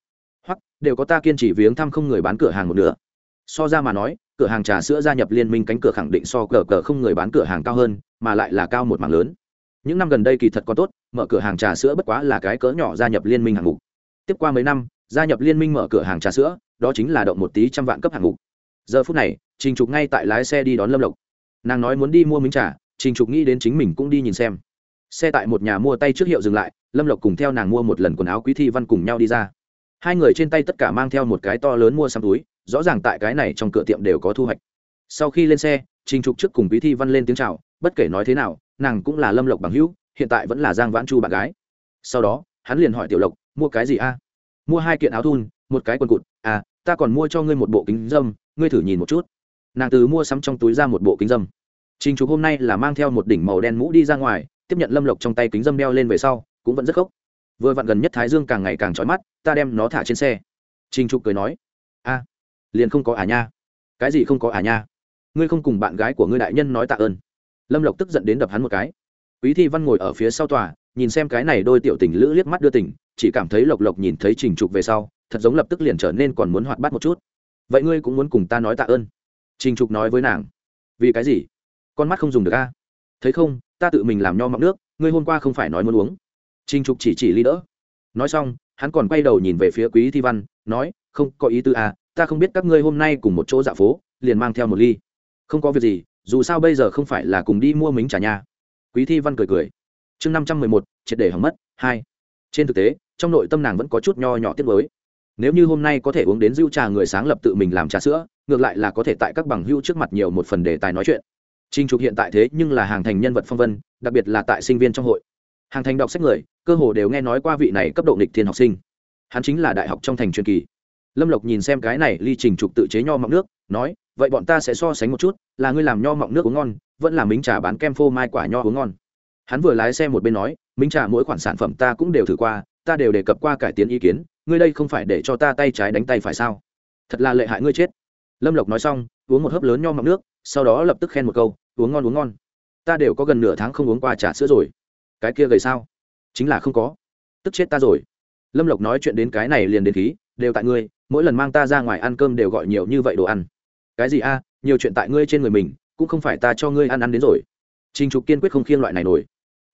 Hoặc đều có ta kiên trì viếng thăm không người bán cửa hàng một nửa. So ra mà nói, cửa hàng trà sữa gia nhập liên minh cánh cửa khẳng định so cờ cờ không người bán cửa hàng cao hơn, mà lại là cao một mảng lớn. Những năm gần đây kỳ thật có tốt, mở cửa hàng trà sữa bất quá là cái cỡ nhỏ gia nhập liên minh hạng mục. Tiếp qua mấy năm gia nhập liên minh mở cửa hàng trà sữa, đó chính là động một tí trăm vạn cấp hạng mục. Giờ phút này, trình trục ngay tại lái xe đi đón lâm lộc. Nàng nói muốn đi mua miếng trà, trình trục nghĩ đến chính mình cũng đi nhìn xem. Xe tại một nhà mua tay trước hiệu dừng lại, lâm lộc cùng theo nàng mua một lần quần áo quý thi văn cùng nhau đi ra. Hai người trên tay tất cả mang theo một cái to lớn mua xăm túi, rõ ràng tại cái này trong cửa tiệm đều có thu hoạch. Sau khi lên xe, trình trục trước cùng quý thi văn lên tiếng c h à o bất kể nói thế nào, nàng cũng là lâm lộc bằng hữu, hiện tại vẫn là giang vãn chu bạn gái. Sau đó, hắn liền hỏi tiểu lộc, mua cái gì a? Mua hai kiện áo thun, một cái quần cụt à ta còn mua cho ngươi một bộ kính dâm, ngươi thử nhìn một chút. Nàng từ mua sắm trong túi ra một bộ kính dâm. Trình trục hôm nay là mang theo một đỉnh màu đen mũ đi ra ngoài, tiếp nhận lâm lộc trong tay kính dâm đeo lên về sau, cũng vẫn rất khốc vừa vặn gần nhất thái dương càng ngày càng trói mắt, ta đem nó thả trên xe. Trình trục cười nói, a, liền không có à nha. Cái gì không có à nha? Ngươi không cùng bạn gái của ngươi đại nhân nói tạ ơn. Lâm lộc tức giận đến đập hắn một cái. Quý thi văn ngồi ở phía sau tòa nhìn xem cái này đôi tiểu tình lữ liếc mắt đưa tình, chỉ cảm thấy lộc lộc nhìn thấy trình trục về sau, thật giống lập tức liền trở nên còn muốn hoạt bát một chút. Vậy ngươi cũng muốn cùng ta nói tạ ơn? Trình trục nói với nàng. Vì cái gì? Con mắt không dùng được a. Thấy không, ta tự mình làm nho mọng nước, ngươi hôm qua không phải nói muốn uống. Trình trục chỉ chỉ ly đỡ. Nói xong, hắn còn quay đầu nhìn về phía quý thi văn, nói, không có ý tư à ta không biết các ngươi hôm nay cùng một chỗ dạ phố, liền mang theo một ly. Không có việc gì, dù sao bây giờ không phải là cùng đi mua miếng trà nha. Quý thi văn cười cười chương năm trăm mười một triệt để hỏng mất hai trên thực tế trong nội tâm nàng vẫn có chút nho nhỏ tiết mới nếu như hôm nay có thể uống đến rượu trà người sáng lập tự mình làm trà sữa ngược lại là có thể tại các bằng hưu trước mặt nhiều một phần đề tài nói chuyện Trình Trục hiện tại thế nhưng là hàng thành nhân vật phong vân, đặc biệt là tại sinh viên trong hội. Hàng thành đọc sách người, cơ hồ đều nghe nói qua vị này cấp độ nghịch thiên học sinh. Hắn chính là đại học trong thành truyền kỳ. Lâm Lộc nhìn xem cái này ly Trình Trục tự chế nho mọng nước, nói, vậy bọn ta sẽ so sánh một chút, là ngươi làm nho mọng nước uống ngon, vẫn là miếng trà bán kem phô mai quả nho uống ngon. Hắn vừa lái xe một bên nói, minh trả mỗi khoản sản phẩm ta cũng đều thử qua, ta đều đề cập qua cải tiến ý kiến, ngươi đây không phải để cho ta tay trái đánh tay phải sao? Thật là lệ hại ngươi chết. Lâm lộc nói xong uống một hớp lớn nho mọng nước sau đó lập tức khen một câu uống ngon uống ngon. Ta đều có gần nửa tháng không uống qua trà sữa rồi. Cái kia gầy sao? Chính là không có. Tức chết ta rồi. Lâm lộc nói chuyện đến cái này liền đến khí đều tại ngươi mỗi lần mang ta ra ngoài ăn cơm đều gọi nhiều như vậy đồ ăn. Cái gì a? Nhiều chuyện tại ngươi trên người mình cũng không phải ta cho ngươi ăn ăn đến rồi. Trình trục kiên quyết không khiêng loại này nổi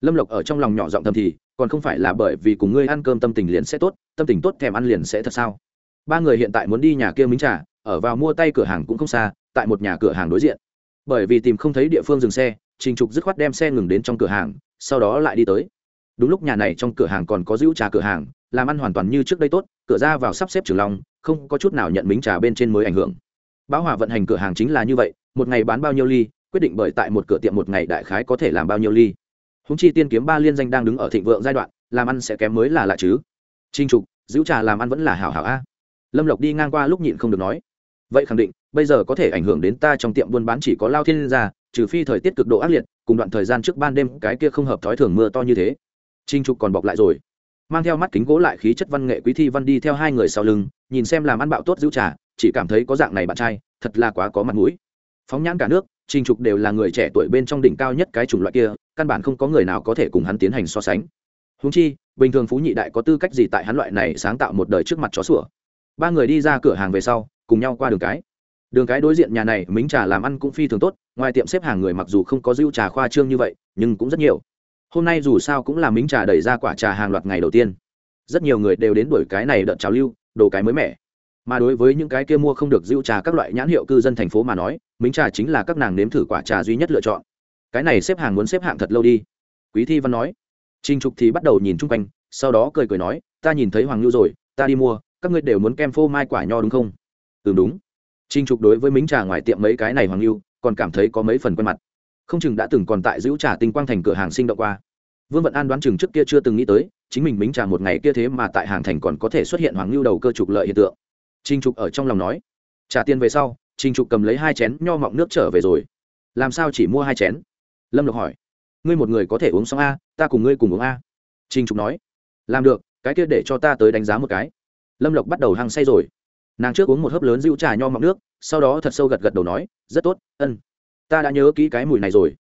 lâm lộc ở trong lòng nhỏ giọng thầm thì, còn không phải là bởi vì cùng ngươi ăn cơm tâm tình liền sẽ tốt, tâm tình tốt thèm ăn liền sẽ thật sao? Ba người hiện tại muốn đi nhà kia mính trà, ở vào mua tay cửa hàng cũng không xa, tại một nhà cửa hàng đối diện. Bởi vì tìm không thấy địa phương dừng xe, trình trục dứt khoát đem xe ngừng đến trong cửa hàng, sau đó lại đi tới. Đúng lúc nhà này trong cửa hàng còn có giữ trà cửa hàng, làm ăn hoàn toàn như trước đây tốt, cửa ra vào sắp xếp trường long không có chút nào nhận mính trà bên trên mới ảnh hưởng. Bão hòa vận hành cửa hàng chính là như vậy, một ngày bán bao nhiêu ly, quyết định bởi tại một cửa tiệm một ngày đại khái có thể làm bao nhiêu ly húng chi tiên kiếm ba liên danh đang đứng ở thịnh vượng giai đoạn, làm ăn sẽ kém mới là lạ chứ. Trinh trục, giữ trà làm ăn vẫn là hảo hảo a. Lâm lộc đi ngang qua lúc nhịn không được nói. Vậy khẳng định, bây giờ có thể ảnh hưởng đến ta trong tiệm buôn bán chỉ có lao thiên gia, trừ phi thời tiết cực độ ác liệt, cùng đoạn thời gian trước ban đêm cái kia không hợp thói thường mưa to như thế. Trinh trục còn bọc lại rồi. Mang theo mắt kính gỗ lại khí chất văn nghệ quý thi văn đi theo hai người sau lưng, nhìn xem làm ăn bạo tốt giữ trà, chỉ cảm thấy có dạng này bạn trai, thật là quá có mặt mũi. Phóng nhãn cả nước trình trục đều là người trẻ tuổi bên trong đỉnh cao nhất cái chủng loại kia, căn bản không có người nào có thể cùng hắn tiến hành so sánh. Húng chi, bình thường phú nhị đại có tư cách gì tại hắn loại này sáng tạo một đời trước mặt chó sủa? Ba người đi ra cửa hàng về sau, cùng nhau qua đường cái. Đường cái đối diện nhà này, mính trà làm ăn cũng phi thường tốt, ngoài tiệm xếp hàng người mặc dù không có rượu trà khoa trương như vậy, nhưng cũng rất nhiều. Hôm nay dù sao cũng là mính trà đẩy ra quả trà hàng loạt ngày đầu tiên. Rất nhiều người đều đến đuổi cái này đợt trào lưu, đồ cái mới mẻ mà đối với những cái kia mua không được rượu trà các loại nhãn hiệu cư dân thành phố mà nói mính trà chính là các nàng nếm thử quả trà duy nhất lựa chọn. Cái này xếp hàng muốn xếp hạng thật lâu đi. Quý thi văn nói. Trinh trục thì bắt đầu nhìn chung quanh, sau đó cười cười nói, ta nhìn thấy hoàng lưu rồi, ta đi mua, các ngươi đều muốn kem phô mai quả nho đúng không? Ừ đúng. Trinh trục đối với mính trà ngoài tiệm mấy cái này hoàng lưu còn cảm thấy có mấy phần quen mặt. Không chừng đã từng còn tại giữ trà tinh quang thành cửa hàng sinh động qua. Vương vận an đoán chừng trước kia chưa từng nghĩ tới, chính mình mính trà một ngày kia thế mà tại hàng thành còn có thể xuất hiện hoàng lưu đầu cơ trục lợi hiện tượng. Trình trục ở trong lòng nói. Trả tiền về sau, Trình trục cầm lấy hai chén nho mọng nước trở về rồi. Làm sao chỉ mua hai chén? Lâm lộc hỏi. Ngươi một người có thể uống xong a, ta cùng ngươi cùng uống a. Trình trục nói. Làm được, cái kia để cho ta tới đánh giá một cái. Lâm lộc bắt đầu hăng say rồi. Nàng trước uống một hớp lớn rượu trà nho mọng nước, sau đó thật sâu gật gật đầu nói, rất tốt, ân. Ta đã nhớ kỹ cái mùi này rồi.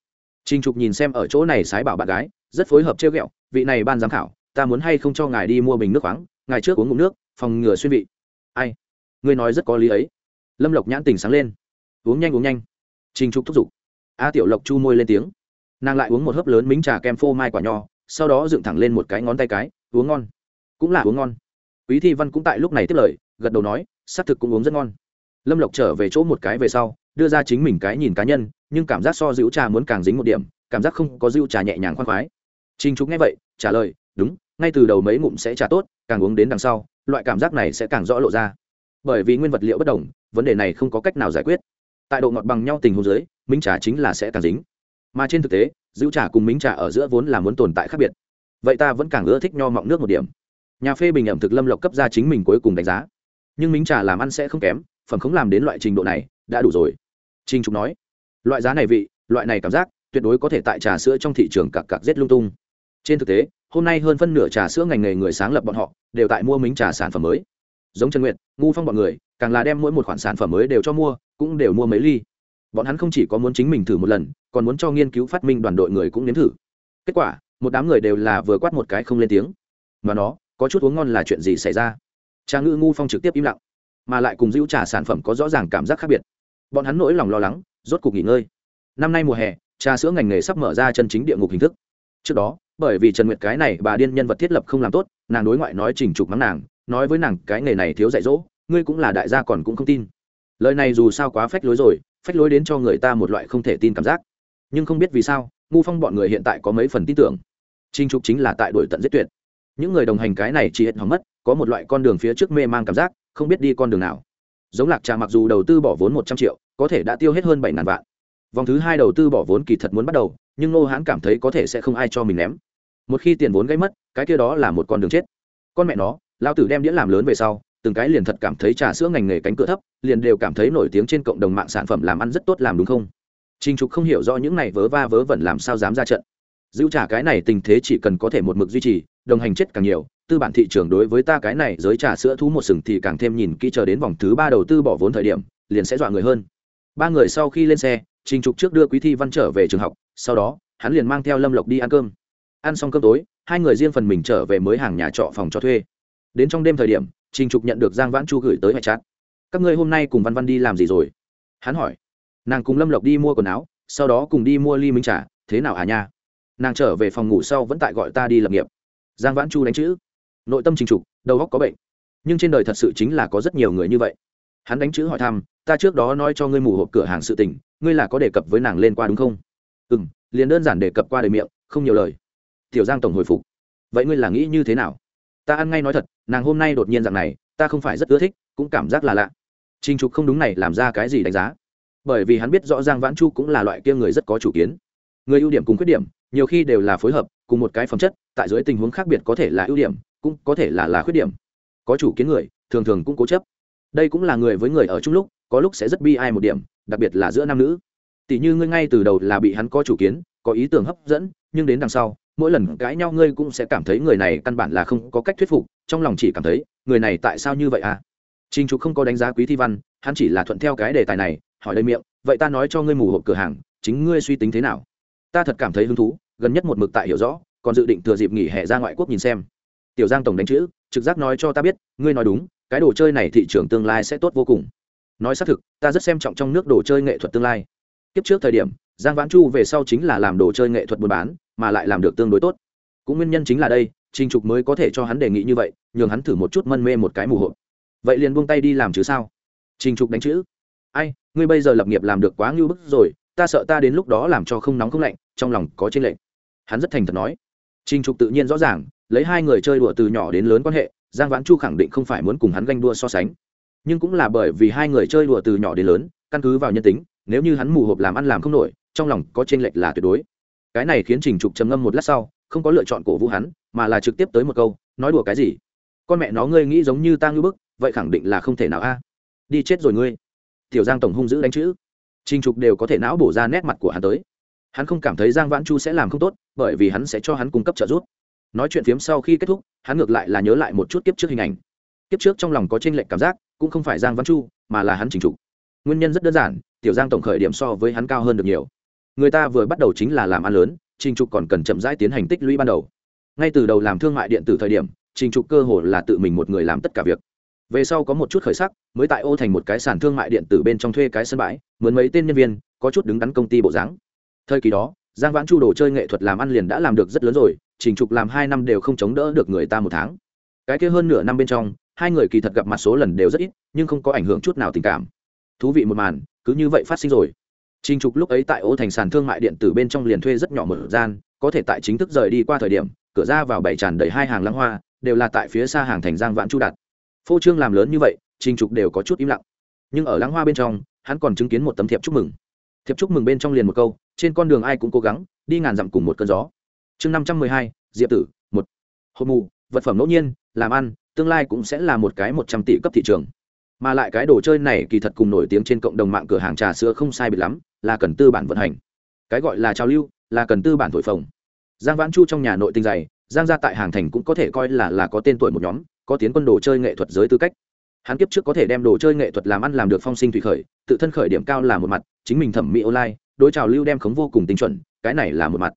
Trình trục nhìn xem ở chỗ này sái bảo bạn gái, rất phối hợp trêu ghẹo, vị này ban giám khảo, ta muốn hay không cho ngài đi mua bình nước khoáng, ngài trước uống ngụm nước, phòng ngừa xuyên vị. Ai? Ngươi nói rất có lý ấy. Lâm lộc nhãn tình sáng lên. Uống nhanh uống nhanh. Trình trục thúc giục. A tiểu lộc chu môi lên tiếng. Nàng lại uống một hớp lớn mính trà kem phô mai quả nho, sau đó dựng thẳng lên một cái ngón tay cái, uống ngon. Cũng là uống ngon. Quý thi văn cũng tại lúc này tiếp lời, gật đầu nói, xác thực cũng uống rất ngon. Lâm lộc trở về chỗ một cái về sau, đưa ra chính mình cái nhìn cá nhân, nhưng cảm giác so dữ trà muốn càng dính một điểm, cảm giác không có dữ trà nhẹ nhàng khoan khoái. Trình Trục nghe vậy, trả lời, đúng, ngay từ đầu mấy ngụm sẽ trà tốt, càng uống đến đằng sau, loại cảm giác này sẽ càng rõ lộ ra bởi vì nguyên vật liệu bất đồng, vấn đề này không có cách nào giải quyết. Tại độ ngọt bằng nhau tình huống dưới, minh trà chính là sẽ càng dính. Mà trên thực tế, giữ trà cùng minh trà ở giữa vốn là muốn tồn tại khác biệt. Vậy ta vẫn càng ưa thích nho mọng nước một điểm. Nhà phê bình ẩm thực lâm lộc cấp ra chính mình cuối cùng đánh giá. Nhưng minh trà làm ăn sẽ không kém, phẩm không làm đến loại trình độ này, đã đủ rồi. Trinh trục nói, loại giá này vị, loại này cảm giác, tuyệt đối có thể tại trà sữa trong thị trường cặp cặp rét lung tung. Trên thực tế, hôm nay hơn phân nửa trà sữa ngành nghề người sáng lập bọn họ, đều tại mua minh trà sản phẩm mới giống trần nguyệt, ngu phong bọn người, càng là đem mỗi một khoản sản phẩm mới đều cho mua, cũng đều mua mấy ly. Bọn hắn không chỉ có muốn chính mình thử một lần, còn muốn cho nghiên cứu phát minh đoàn đội người cũng nếm thử. Kết quả, một đám người đều là vừa quát một cái không lên tiếng. Mà nó, có chút uống ngon là chuyện gì xảy ra? Trà ngư ngu phong trực tiếp im lặng, mà lại cùng giữ trà sản phẩm có rõ ràng cảm giác khác biệt. Bọn hắn nỗi lòng lo lắng, rốt cuộc nghỉ ngơi. Năm nay mùa hè, trà sữa ngành nghề sắp mở ra chân chính địa ngục hình thức. Trước đó, bởi vì trần nguyệt cái này bà điên nhân vật thiết lập không làm tốt, nàng đối ngoại nói trình trục mắng nàng nói với nàng, cái nghề này thiếu dạy dỗ, ngươi cũng là đại gia còn cũng không tin. Lời này dù sao quá phách lối rồi, phách lối đến cho người ta một loại không thể tin cảm giác. Nhưng không biết vì sao, ngu phong bọn người hiện tại có mấy phần tin tưởng. Trinh trục chính là tại đổi tận giết tuyệt. Những người đồng hành cái này chỉ hết hỏng mất, có một loại con đường phía trước mê mang cảm giác, không biết đi con đường nào. Giống lạc trà mặc dù đầu tư bỏ vốn một trăm triệu, có thể đã tiêu hết hơn bảy ngàn vạn. Vòng thứ hai đầu tư bỏ vốn kỳ thật muốn bắt đầu, nhưng nô hãn cảm thấy có thể sẽ không ai cho mình ném. Một khi tiền vốn gây mất, cái kia đó là một con đường chết. Con mẹ nó lao tử đem đĩa làm lớn về sau từng cái liền thật cảm thấy trà sữa ngành nghề cánh cửa thấp liền đều cảm thấy nổi tiếng trên cộng đồng mạng sản phẩm làm ăn rất tốt làm đúng không Trình Trục không hiểu rõ những này vớ va vớ vẩn làm sao dám ra trận. Dữu trả cái này tình thế chỉ cần có thể một mực duy trì, đồng hành chết càng nhiều, tư bản thị trường đối với ta cái này giới trà sữa thú một sừng thì càng thêm nhìn kỹ chờ đến vòng thứ ba đầu tư bỏ vốn thời điểm, liền sẽ dọa người hơn. Ba người sau khi lên xe, Trình Trục trước đưa Quý Thi Văn trở về trường học, sau đó, hắn liền mang theo Lâm Lộc đi ăn cơm. Ăn xong cơm tối, hai người riêng phần mình trở về mới hàng nhà trọ phòng cho thuê. Đến trong đêm thời điểm, Trình Trục nhận được Giang Vãn Chu gửi tới hệ chat. Các ngươi hôm nay cùng Văn Văn đi làm gì rồi? Hắn hỏi. Nàng cùng Lâm Lộc đi mua quần áo, sau đó cùng đi mua ly minh trà, thế nào à nha? Nàng trở về phòng ngủ sau vẫn tại gọi ta đi lập nghiệp. Giang Vãn Chu đánh chữ. Nội tâm Trình Trục, đầu óc có bệnh. Nhưng trên đời thật sự chính là có rất nhiều người như vậy. Hắn đánh chữ hỏi thăm, ta trước đó nói cho ngươi mù hộp cửa hàng sự tình, ngươi là có đề cập với nàng lên qua đúng không? Ừm, liền đơn giản đề cập qua đời miệng, không nhiều lời. Tiểu Giang tổng hồi phục. Vậy ngươi là nghĩ như thế nào? Ta ăn ngay nói thật, nàng hôm nay đột nhiên dạng này, ta không phải rất ưa thích cũng cảm giác là lạ. Trình trục không đúng này làm ra cái gì đánh giá? Bởi vì hắn biết rõ giang vãn chu cũng là loại kia người rất có chủ kiến. Người ưu điểm cùng khuyết điểm nhiều khi đều là phối hợp cùng một cái phẩm chất tại dưới tình huống khác biệt có thể là ưu điểm cũng có thể là là khuyết điểm. Có chủ kiến người thường thường cũng cố chấp. Đây cũng là người với người ở chung lúc có lúc sẽ rất bi ai một điểm đặc biệt là giữa nam nữ tỷ như ngươi ngay từ đầu là bị hắn có chủ kiến, có ý tưởng hấp dẫn, nhưng đến đằng sau, mỗi lần cãi nhau ngươi cũng sẽ cảm thấy người này căn bản là không có cách thuyết phục, trong lòng chỉ cảm thấy, người này tại sao như vậy à? Trình trục không có đánh giá quý thi văn, hắn chỉ là thuận theo cái đề tài này, hỏi đầy miệng, vậy ta nói cho ngươi mù hộp cửa hàng, chính ngươi suy tính thế nào? Ta thật cảm thấy hứng thú, gần nhất một mực tại hiểu rõ, còn dự định thừa dịp nghỉ hè ra ngoại quốc nhìn xem. Tiểu giang tổng đánh chữ, trực giác nói cho ta biết, ngươi nói đúng, cái đồ chơi này thị trường tương lai sẽ tốt vô cùng. Nói xác thực, ta rất xem trọng trong nước đồ chơi nghệ thuật tương lai kiếp trước thời điểm, giang vãn chu về sau chính là làm đồ chơi nghệ thuật buôn bán, mà lại làm được tương đối tốt. Cũng nguyên nhân chính là đây, trình trục mới có thể cho hắn đề nghị như vậy, nhường hắn thử một chút mân mê một cái mù hộp vậy liền buông tay đi làm chứ sao? Trình trục đánh chữ. Ai, ngươi bây giờ lập nghiệp làm được quá ngưu bức rồi, ta sợ ta đến lúc đó làm cho không nóng không lạnh, trong lòng có trên lệnh hắn rất thành thật nói. Trình trục tự nhiên rõ ràng, lấy hai người chơi đùa từ nhỏ đến lớn quan hệ, giang vãn chu khẳng định không phải muốn cùng hắn ganh đua so sánh. Nhưng cũng là bởi vì hai người chơi đùa từ nhỏ đến lớn, căn cứ vào nhân tính nếu như hắn mù hộp làm ăn làm không nổi, trong lòng có trên lệch là tuyệt đối. Cái này khiến trình trục trầm ngâm một lát sau, không có lựa chọn cổ vũ hắn, mà là trực tiếp tới một câu, nói đùa cái gì? Con mẹ nó ngươi nghĩ giống như ta ngư bức, vậy khẳng định là không thể nào a. Đi chết rồi ngươi. Tiểu giang tổng hung dữ đánh chữ. Trình trục đều có thể não bổ ra nét mặt của hắn tới. Hắn không cảm thấy giang vãn chu sẽ làm không tốt, bởi vì hắn sẽ cho hắn cung cấp trợ giúp. Nói chuyện phiếm sau khi kết thúc, hắn ngược lại là nhớ lại một chút kiếp trước hình ảnh. Kiếp trước trong lòng có tranh lệch cảm giác, cũng không phải giang vãn chu, mà là hắn trình trục. Nguyên nhân rất đơn giản tiểu giang tổng khởi điểm so với hắn cao hơn được nhiều. Người ta vừa bắt đầu chính là làm ăn lớn, trình trục còn cần chậm rãi tiến hành tích lũy ban đầu. Ngay từ đầu làm thương mại điện tử thời điểm, trình trục cơ hồ là tự mình một người làm tất cả việc. Về sau có một chút khởi sắc, mới tại ô thành một cái sàn thương mại điện tử bên trong thuê cái sân bãi mướn mấy tên nhân viên, có chút đứng đắn công ty bộ dáng. Thời kỳ đó, giang vãn chu đồ chơi nghệ thuật làm ăn liền đã làm được rất lớn rồi, trình trục làm hai năm đều không chống đỡ được người ta một tháng. Cái kia hơn nửa năm bên trong, hai người kỳ thật gặp mặt số lần đều rất ít, nhưng không có ảnh hưởng chút nào tình cảm. Thú vị một màn cứ như vậy phát sinh rồi. Trình trục lúc ấy tại ô thành sàn thương mại điện tử bên trong liền thuê rất nhỏ một gian, có thể tại chính thức rời đi qua thời điểm, cửa ra vào bảy tràn đầy hai hàng lãng hoa, đều là tại phía xa hàng thành giang vãn chu đặt. Phô trương làm lớn như vậy, trình trục đều có chút im lặng. Nhưng ở lãng hoa bên trong, hắn còn chứng kiến một tấm thiệp chúc mừng. Thiệp chúc mừng bên trong liền một câu, trên con đường ai cũng cố gắng, đi ngàn dặm cùng một cơn gió. Chương năm trăm mười hai, diệp tử, một. Hộp mù, vật phẩm ngẫu nhiên, làm ăn, tương lai cũng sẽ là một cái một trăm tỷ cấp thị trường mà lại cái đồ chơi này kỳ thật cùng nổi tiếng trên cộng đồng mạng cửa hàng trà sữa không sai biệt lắm, là cần tư bản vận hành. Cái gọi là trào lưu, là cần tư bản thổi phồng. Giang vãn chu trong nhà nội tinh dày, giang gia tại hàng thành cũng có thể coi là là có tên tuổi một nhóm, có tiến quân đồ chơi nghệ thuật giới tư cách. Hắn kiếp trước có thể đem đồ chơi nghệ thuật làm ăn làm được phong sinh thủy khởi, tự thân khởi điểm cao là một mặt, chính mình thẩm mỹ online đối trào lưu đem khống vô cùng tinh chuẩn, cái này là một mặt.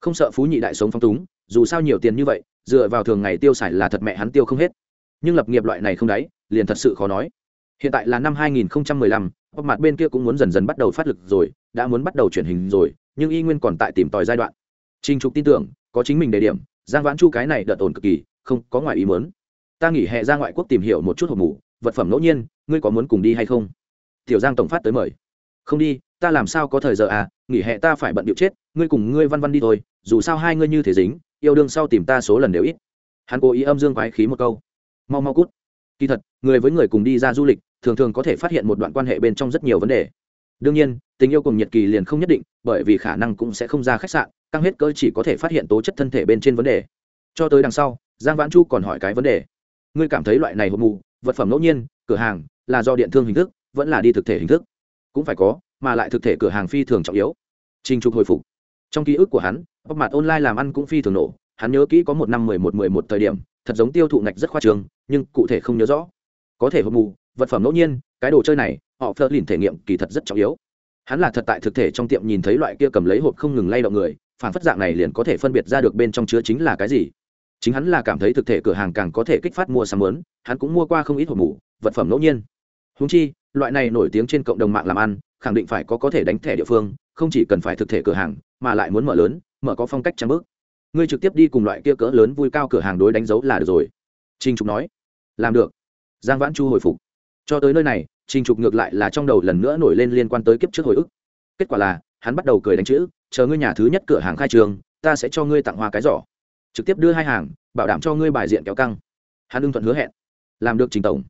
Không sợ phú nhị đại sống phong túng, dù sao nhiều tiền như vậy, dựa vào thường ngày tiêu xài là thật mẹ hắn tiêu không hết. Nhưng lập nghiệp loại này không đáy, liền thật sự khó nói hiện tại là năm 2015, bọc mặt bên kia cũng muốn dần dần bắt đầu phát lực rồi đã muốn bắt đầu chuyển hình rồi nhưng y nguyên còn tại tìm tòi giai đoạn. Trinh trục tin tưởng có chính mình đề điểm giang vãn chu cái này đợt ổn cực kỳ không có ngoài ý muốn. Ta nghỉ hè ra ngoại quốc tìm hiểu một chút hộp mù vật phẩm ngẫu nhiên ngươi có muốn cùng đi hay không? Tiểu giang tổng phát tới mời. Không đi ta làm sao có thời giờ à nghỉ hè ta phải bận điệu chết ngươi cùng ngươi văn văn đi thôi dù sao hai ngươi như thế dính yêu đương sau tìm ta số lần đều ít. Hắn cố ý âm dương quái khí một câu. Mau mau cút. Kỳ thật người với người cùng đi ra du lịch thường thường có thể phát hiện một đoạn quan hệ bên trong rất nhiều vấn đề. Đương nhiên, tình yêu cùng nhiệt kỳ liền không nhất định, bởi vì khả năng cũng sẽ không ra khách sạn, căng hết cỡ chỉ có thể phát hiện tố chất thân thể bên trên vấn đề. Cho tới đằng sau, giang vãn chu còn hỏi cái vấn đề. Ngươi cảm thấy loại này hộp mù, vật phẩm ngẫu nhiên, cửa hàng, là do điện thương hình thức, vẫn là đi thực thể hình thức? Cũng phải có, mà lại thực thể cửa hàng phi thường trọng yếu. Trình trục hồi phục. Trong ký ức của hắn bóc mặt online làm ăn cũng phi thường nổ, hắn nhớ kỹ có một năm mười một mười một thời điểm, thật giống tiêu thụ ngạch rất khoa trường nhưng cụ thể không nhớ rõ. Có thể hộp mù vật phẩm ngẫu nhiên, cái đồ chơi này, họ phớt lìn thể nghiệm kỳ thật rất trọng yếu. Hắn là thật tại thực thể trong tiệm nhìn thấy loại kia cầm lấy hộp không ngừng lay động người, phản phất dạng này liền có thể phân biệt ra được bên trong chứa chính là cái gì. Chính hắn là cảm thấy thực thể cửa hàng càng có thể kích phát mua sắm lớn, hắn cũng mua qua không ít hộp mủ, vật phẩm ngẫu nhiên. Húng chi, loại này nổi tiếng trên cộng đồng mạng làm ăn, khẳng định phải có có thể đánh thẻ địa phương, không chỉ cần phải thực thể cửa hàng, mà lại muốn mở lớn, mở có phong cách trang bước ngươi trực tiếp đi cùng loại kia cỡ lớn vui cao cửa hàng đối đánh dấu là được rồi. Trinh trục nói. Làm được. Giang vãn chu hồi phục cho tới nơi này, Trình trục ngược lại là trong đầu lần nữa nổi lên liên quan tới kiếp trước hồi ức. Kết quả là, hắn bắt đầu cười đánh chữ, chờ ngươi nhà thứ nhất cửa hàng khai trường, ta sẽ cho ngươi tặng hoa cái giỏ. Trực tiếp đưa hai hàng, bảo đảm cho ngươi bài diện kéo căng. Hắn ưng thuận hứa hẹn. Làm được trình tổng.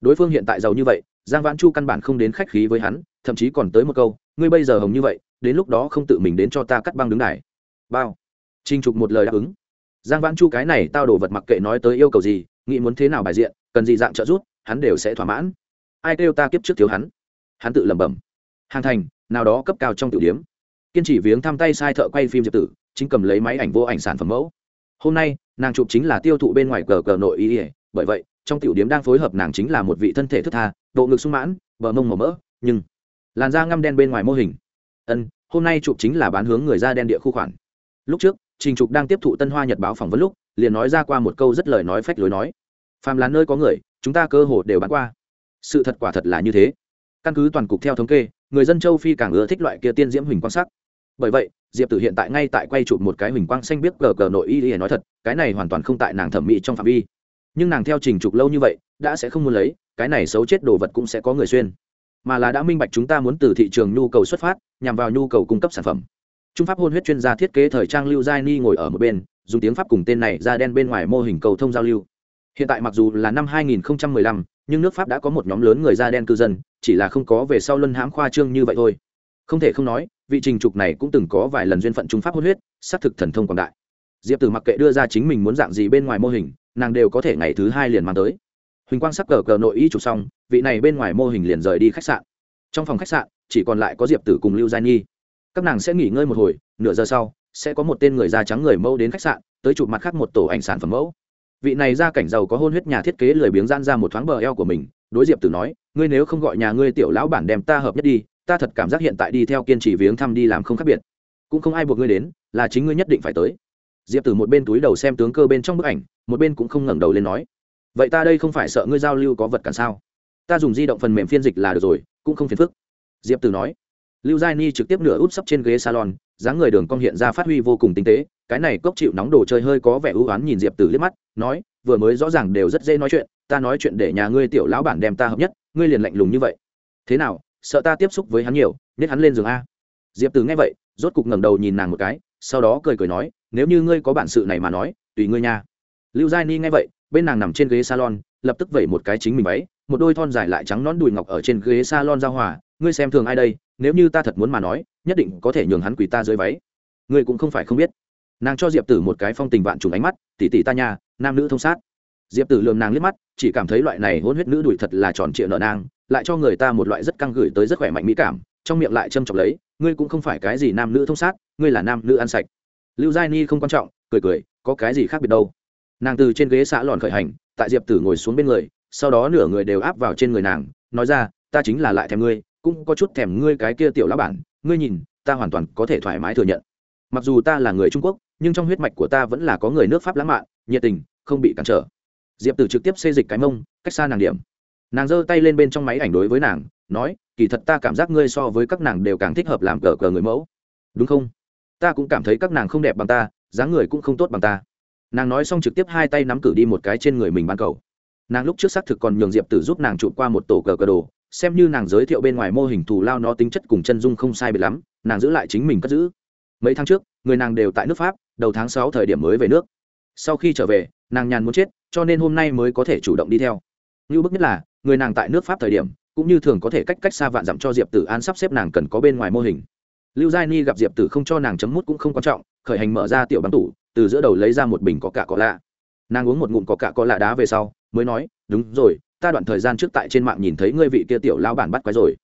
Đối phương hiện tại giàu như vậy, giang vãn chu căn bản không đến khách khí với hắn, thậm chí còn tới một câu, ngươi bây giờ hồng như vậy, đến lúc đó không tự mình đến cho ta cắt băng đứng đài. Bao. Trình trục một lời đáp ứng. Giang vãn chu cái này tao đổ vật mặc kệ nói tới yêu cầu gì, nghĩ muốn thế nào bài diện, cần gì dạng trợ giúp hắn đều sẽ thỏa mãn. Ai kêu ta kiếp trước thiếu hắn? Hắn tự lẩm bẩm. Hàng thành, nào đó cấp cao trong tiểu điếm kiên trì viếng thăm tay sai thợ quay phim diệp tử, chính cầm lấy máy ảnh vô ảnh sản phẩm mẫu. Hôm nay, nàng chụp chính là tiêu thụ bên ngoài cờ cờ nội ý ỉa bởi vậy, trong tiểu điếm đang phối hợp nàng chính là một vị thân thể thức tha, độ ngực sung mãn, bờ mông màu mỡ, nhưng làn da ngăm đen bên ngoài mô hình. Ân, hôm nay chụp chính là bán hướng người da đen địa khu khoản. Lúc trước, trình trục đang tiếp thụ tân hoa nhật báo phỏng vấn lúc, liền nói ra qua một câu rất lời nói phách lối nói. Phàm là nơi có người chúng ta cơ hồ đều bán qua. Sự thật quả thật là như thế. Căn cứ toàn cục theo thống kê, người dân châu phi càng ưa thích loại kia tiên diễm huỳnh quang sắc. Bởi vậy, diệp tử hiện tại ngay tại quay chụp một cái huỳnh quang xanh biết gờ gờ nội y y nói thật, cái này hoàn toàn không tại nàng thẩm mỹ trong phạm vi. Nhưng nàng theo trình chụp lâu như vậy, đã sẽ không muốn lấy, cái này xấu chết đồ vật cũng sẽ có người xuyên. Mà là đã minh bạch chúng ta muốn từ thị trường nhu cầu xuất phát, nhằm vào nhu cầu cung cấp sản phẩm. Trung pháp hôn huyết chuyên gia thiết kế thời trang lưu giai ni ngồi ở một bên, dùng tiếng pháp cùng tên này ra đen bên ngoài mô hình cầu thông giao lưu hiện tại mặc dù là năm 2015, nhưng nước pháp đã có một nhóm lớn người da đen cư dân chỉ là không có về sau luân hãm khoa trương như vậy thôi. Không thể không nói vị trình trục này cũng từng có vài lần duyên phận trung pháp hôn huyết xác thực thần thông quảng đại. Diệp tử mặc kệ đưa ra chính mình muốn dạng gì bên ngoài mô hình nàng đều có thể ngày thứ hai liền mang tới. Huỳnh quang sắc cờ cờ nội y chụp xong vị này bên ngoài mô hình liền rời đi khách sạn. Trong phòng khách sạn chỉ còn lại có diệp tử cùng lưu gia nhi. Các nàng sẽ nghỉ ngơi một hồi nửa giờ sau sẽ có một tên người da trắng người mẫu đến khách sạn tới chụp mặt khác một tổ ảnh sản phẩm mẫu vị này ra cảnh giàu có hôn huyết nhà thiết kế lười biếng gian ra một thoáng bờ eo của mình, đối diệp tử nói, ngươi nếu không gọi nhà ngươi tiểu lão bản đem ta hợp nhất đi, ta thật cảm giác hiện tại đi theo kiên trì viếng thăm đi làm không khác biệt. Cũng không ai buộc ngươi đến, là chính ngươi nhất định phải tới. Diệp tử một bên túi đầu xem tướng cơ bên trong bức ảnh, một bên cũng không ngẩng đầu lên nói, vậy ta đây không phải sợ ngươi giao lưu có vật cản sao? Ta dùng di động phần mềm phiên dịch là được rồi, cũng không phiền phức. Diệp tử nói. Lưu giai ni trực tiếp nửa úp sấp trên ghế salon, dáng người đường cong hiện ra phát huy vô cùng tinh tế cái này cốc chịu nóng đồ chơi hơi có vẻ ưu oán nhìn diệp tử liếc mắt, nói, vừa mới rõ ràng đều rất dễ nói chuyện, ta nói chuyện để nhà ngươi tiểu lão bản đem ta hợp nhất, ngươi liền lạnh lùng như vậy. Thế nào, sợ ta tiếp xúc với hắn nhiều nên hắn lên giường a? Diệp tử nghe vậy, rốt cục ngẩng đầu nhìn nàng một cái, sau đó cười cười nói, nếu như ngươi có bản sự này mà nói, tùy ngươi nha. Lưu giai ni nghe vậy, bên nàng nằm trên ghế salon, lập tức vẩy một cái chính mình váy, một đôi thon dài lại trắng nón đùi ngọc ở trên ghế salon giao hòa, ngươi xem thường ai đây, nếu như ta thật muốn mà nói, nhất định có thể nhường hắn quỳ ta dưới váy. Ngươi cũng không phải không biết nàng cho diệp tử một cái phong tình vạn trùng ánh mắt tỉ tỉ ta nha nam nữ thông sát diệp tử lườm nàng liếc mắt chỉ cảm thấy loại này hôn huyết nữ đùi thật là tròn trịa nợ nang lại cho người ta một loại rất căng gửi tới rất khỏe mạnh mỹ cảm trong miệng lại châm chọc lấy ngươi cũng không phải cái gì nam nữ thông sát ngươi là nam nữ ăn sạch lưu giai ni không quan trọng cười cười có cái gì khác biệt đâu nàng từ trên ghế xã lòn khởi hành tại diệp tử ngồi xuống bên người sau đó nửa người đều áp vào trên người nàng nói ra ta chính là lại thèm ngươi cũng có chút thèm ngươi cái kia tiểu lão bản ngươi nhìn ta hoàn toàn có thể thoải mái thừa nhận mặc dù ta là người trung quốc nhưng trong huyết mạch của ta vẫn là có người nước pháp lãng mạn, nhiệt tình, không bị cản trở. Diệp tử trực tiếp xê dịch cái mông, cách xa nàng điểm. Nàng giơ tay lên bên trong máy ảnh đối với nàng, nói, kỳ thật ta cảm giác ngươi so với các nàng đều càng thích hợp làm cờ cờ người mẫu. Đúng không? Ta cũng cảm thấy các nàng không đẹp bằng ta, dáng người cũng không tốt bằng ta. Nàng nói xong trực tiếp hai tay nắm cử đi một cái trên người mình ban cầu. Nàng lúc trước xác thực còn nhường diệp tử giúp nàng chụp qua một tổ cờ cờ đồ, xem như nàng giới thiệu bên ngoài mô hình thù lao nó tính chất cùng chân dung không sai biệt lắm, nàng giữ lại chính mình cất giữ. Mấy tháng trước, người nàng đều tại nước pháp đầu tháng sáu thời điểm mới về nước. Sau khi trở về, nàng nhàn muốn chết, cho nên hôm nay mới có thể chủ động đi theo. Như bức nhất là, người nàng tại nước pháp thời điểm, cũng như thường có thể cách cách xa vạn dặm cho diệp tử an sắp xếp nàng cần có bên ngoài mô hình. Lưu giai ni gặp diệp tử không cho nàng chấm mút cũng không quan trọng, khởi hành mở ra tiểu bắn tủ, từ giữa đầu lấy ra một bình có cả có lạ. Nàng uống một ngụm có cả có lạ đá về sau, mới nói, đúng rồi, ta đoạn thời gian trước tại trên mạng nhìn thấy ngươi vị kia tiểu lao bản bắt quái rồi.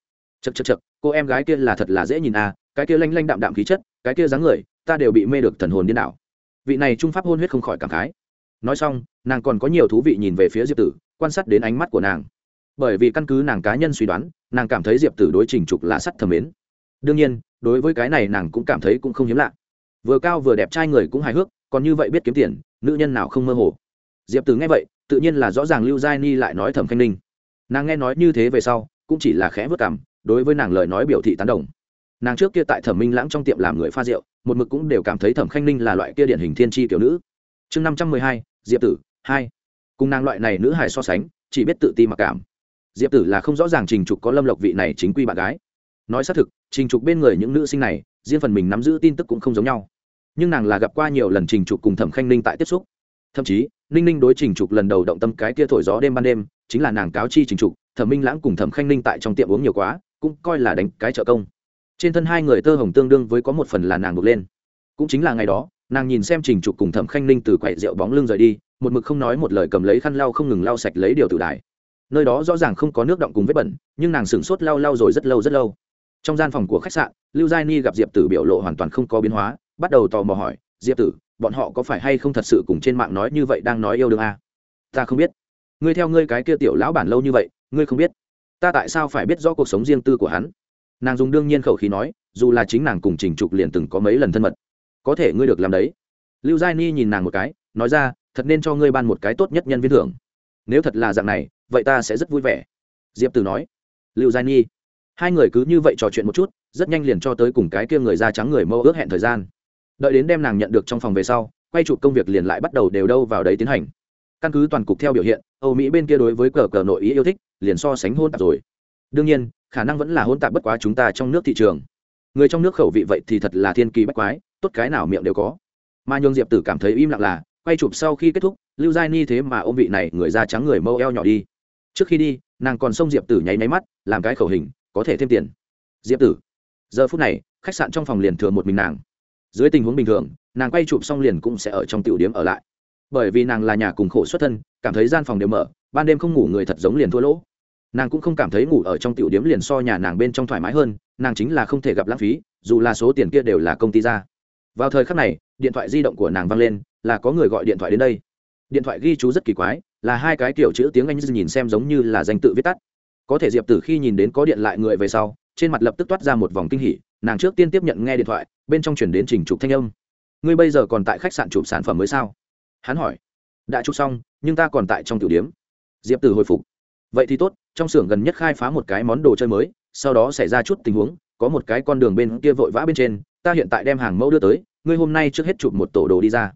Chật chật chật cô em gái kia là thật là dễ nhìn à cái kia lanh lanh đạm đạm khí chất, cái kia dáng người, ta đều bị mê được thần hồn điên đảo. Vị này trung pháp hôn huyết không khỏi cảm khái. Nói xong, nàng còn có nhiều thú vị nhìn về phía diệp tử, quan sát đến ánh mắt của nàng. Bởi vì căn cứ nàng cá nhân suy đoán, nàng cảm thấy diệp tử đối trình trục là sắt thầm mến. Đương nhiên, đối với cái này nàng cũng cảm thấy cũng không hiếm lạ. Vừa cao vừa đẹp trai người cũng hài hước, còn như vậy biết kiếm tiền, nữ nhân nào không mơ hồ. Diệp tử nghe vậy, tự nhiên là rõ ràng lưu giai ni lại nói thẩm khanh ninh. Nàng nghe nói như thế về sau, cũng chỉ là khẽ vất cảm, đối với nàng lời nói biểu thị tán đồng nàng trước kia tại thẩm minh lãng trong tiệm làm người pha rượu, một mực cũng đều cảm thấy thẩm khanh ninh là loại kia điển hình thiên tri kiểu nữ. Chương năm trăm mười hai, diệp tử, hai. Cùng nàng loại này nữ hài so sánh, chỉ biết tự ti mặc cảm. Diệp tử là không rõ ràng trình trục có lâm lộc vị này chính quy bạn gái. Nói xác thực, trình trục bên người những nữ sinh này, riêng phần mình nắm giữ tin tức cũng không giống nhau. Nhưng nàng là gặp qua nhiều lần trình trục cùng thẩm khanh ninh tại tiếp xúc. Thậm chí, ninh ninh đối trình trục lần đầu động tâm cái kia thổi gió đêm ban đêm, chính là nàng cáo chi trình trục, thẩm minh lãng cùng thẩm khanh ninh tại trong tiệm uống nhiều quá, cũng coi là đánh cái trợ công trên thân hai người tơ hồng tương đương với có một phần là nàng buộc lên. Cũng chính là ngày đó, nàng nhìn xem trình trục cùng thẩm khanh ninh từ quậy rượu bóng lưng rời đi, một mực không nói một lời cầm lấy khăn lau không ngừng lau sạch lấy điều tử đài. Nơi đó rõ ràng không có nước động cùng vết bẩn, nhưng nàng sửng sốt lau lau rồi rất lâu rất lâu. Trong gian phòng của khách sạn, lưu giai ni gặp diệp tử biểu lộ hoàn toàn không có biến hóa, bắt đầu tò mò hỏi, diệp tử, bọn họ có phải hay không thật sự cùng trên mạng nói như vậy đang nói yêu đương à? ta không biết. Ngươi theo ngươi cái kia tiểu lão bản lâu như vậy, ngươi không biết. Ta tại sao phải biết rõ cuộc sống riêng tư của hắn? Nàng dùng đương nhiên khẩu khí nói, dù là chính nàng cùng trình trục liền từng có mấy lần thân mật, có thể ngươi được làm đấy. Lưu giai ni nhìn nàng một cái, nói ra, thật nên cho ngươi ban một cái tốt nhất nhân viên thưởng. Nếu thật là dạng này, vậy ta sẽ rất vui vẻ. Diệp Từ nói. Lưu giai ni. Hai người cứ như vậy trò chuyện một chút, rất nhanh liền cho tới cùng cái kia người da trắng người mơ ước hẹn thời gian. Đợi đến đem nàng nhận được trong phòng về sau, quay chụp công việc liền lại bắt đầu đều đâu vào đấy tiến hành. Căn cứ toàn cục theo biểu hiện, âu mỹ bên kia đối với cờ cờ nội ý yêu thích, liền so sánh hôn tạp rồi. Đương nhiên khả năng vẫn là hôn tạp bất quá chúng ta trong nước thị trường. Người trong nước khẩu vị vậy thì thật là thiên kỳ bách quái, tốt cái nào miệng đều có. Mà nhường diệp tử cảm thấy im lặng là, quay chụp sau khi kết thúc, lưu giai ni thế mà ôm vị này người da trắng người mâu eo nhỏ đi. Trước khi đi, nàng còn xông diệp tử nháy máy mắt, làm cái khẩu hình, có thể thêm tiền. Diệp tử, giờ phút này, khách sạn trong phòng liền thừa một mình nàng. Dưới tình huống bình thường, nàng quay chụp xong liền cũng sẽ ở trong tiểu điếm ở lại. Bởi vì nàng là nhà cùng khổ xuất thân, cảm thấy gian phòng đều mở, ban đêm không ngủ người thật giống liền thua lỗ nàng cũng không cảm thấy ngủ ở trong tiểu điếm liền so nhà nàng bên trong thoải mái hơn, nàng chính là không thể gặp lãng phí, dù là số tiền kia đều là công ty ra. Vào thời khắc này, điện thoại di động của nàng văng lên, là có người gọi điện thoại đến đây. Điện thoại ghi chú rất kỳ quái, là hai cái kiểu chữ tiếng anh nhìn xem giống như là danh tự viết tắt. Có thể diệp tử khi nhìn đến có điện lại người về sau, trên mặt lập tức toát ra một vòng kinh hỉ, nàng trước tiên tiếp nhận nghe điện thoại, bên trong chuyển đến trình trục thanh âm. Ngươi bây giờ còn tại khách sạn chụp sản phẩm mới sao? Hắn hỏi. Đã chụp xong, nhưng ta còn tại trong tiểu điếm. Diệp tử hồi phục vậy thì tốt, trong xưởng gần nhất khai phá một cái món đồ chơi mới, sau đó xảy ra chút tình huống, có một cái con đường bên kia vội vã bên trên, ta hiện tại đem hàng mẫu đưa tới, ngươi hôm nay trước hết chụp một tổ đồ đi ra.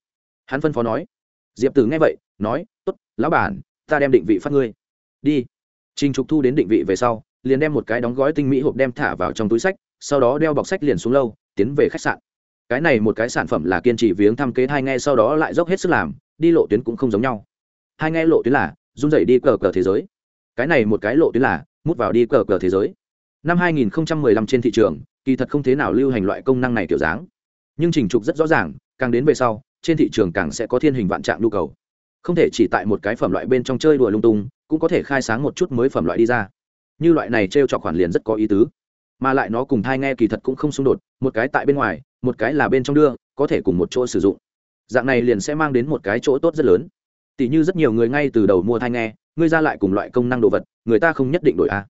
Hắn phân phó nói. Diệp tử nghe vậy, nói t ố t lão bản, ta đem định vị phát ngươi. Đi. Trình trục thu đến định vị về sau, liền đem một cái đóng gói tinh mỹ hộp đem thả vào trong túi sách, sau đó đeo bọc sách liền xuống lâu, tiến về khách sạn. Cái này một cái sản phẩm là kiên trì viếng thăm kế hai nghe sau đó lại dốc hết sức làm, đi lộ tuyến cũng không giống nhau. Hai nghe lộ tuyến là, run dậy đi cờ cờ thế giới cái này một cái lộ tuyến là, mút vào đi cờ cờ thế giới. Năm 2015 trên thị trường, kỳ thật không thế nào lưu hành loại công năng này kiểu dáng. Nhưng trình trục rất rõ ràng, càng đến về sau, trên thị trường càng sẽ có thiên hình vạn trạng nhu cầu. Không thể chỉ tại một cái phẩm loại bên trong chơi đùa lung tung, cũng có thể khai sáng một chút mới phẩm loại đi ra. Như loại này t r e o trọc khoản liền rất có ý tứ. Mà lại nó cùng thai nghe kỳ thật cũng không xung đột, một cái tại bên ngoài, một cái là bên trong đưa, có thể cùng một chỗ sử dụng. Dạng này liền sẽ mang đến một cái chỗ tốt rất lớn. Tỷ như rất nhiều người ngay từ đầu mua thai nghe ngươi ra lại cùng loại công năng đồ vật, người ta không nhất định đổi a.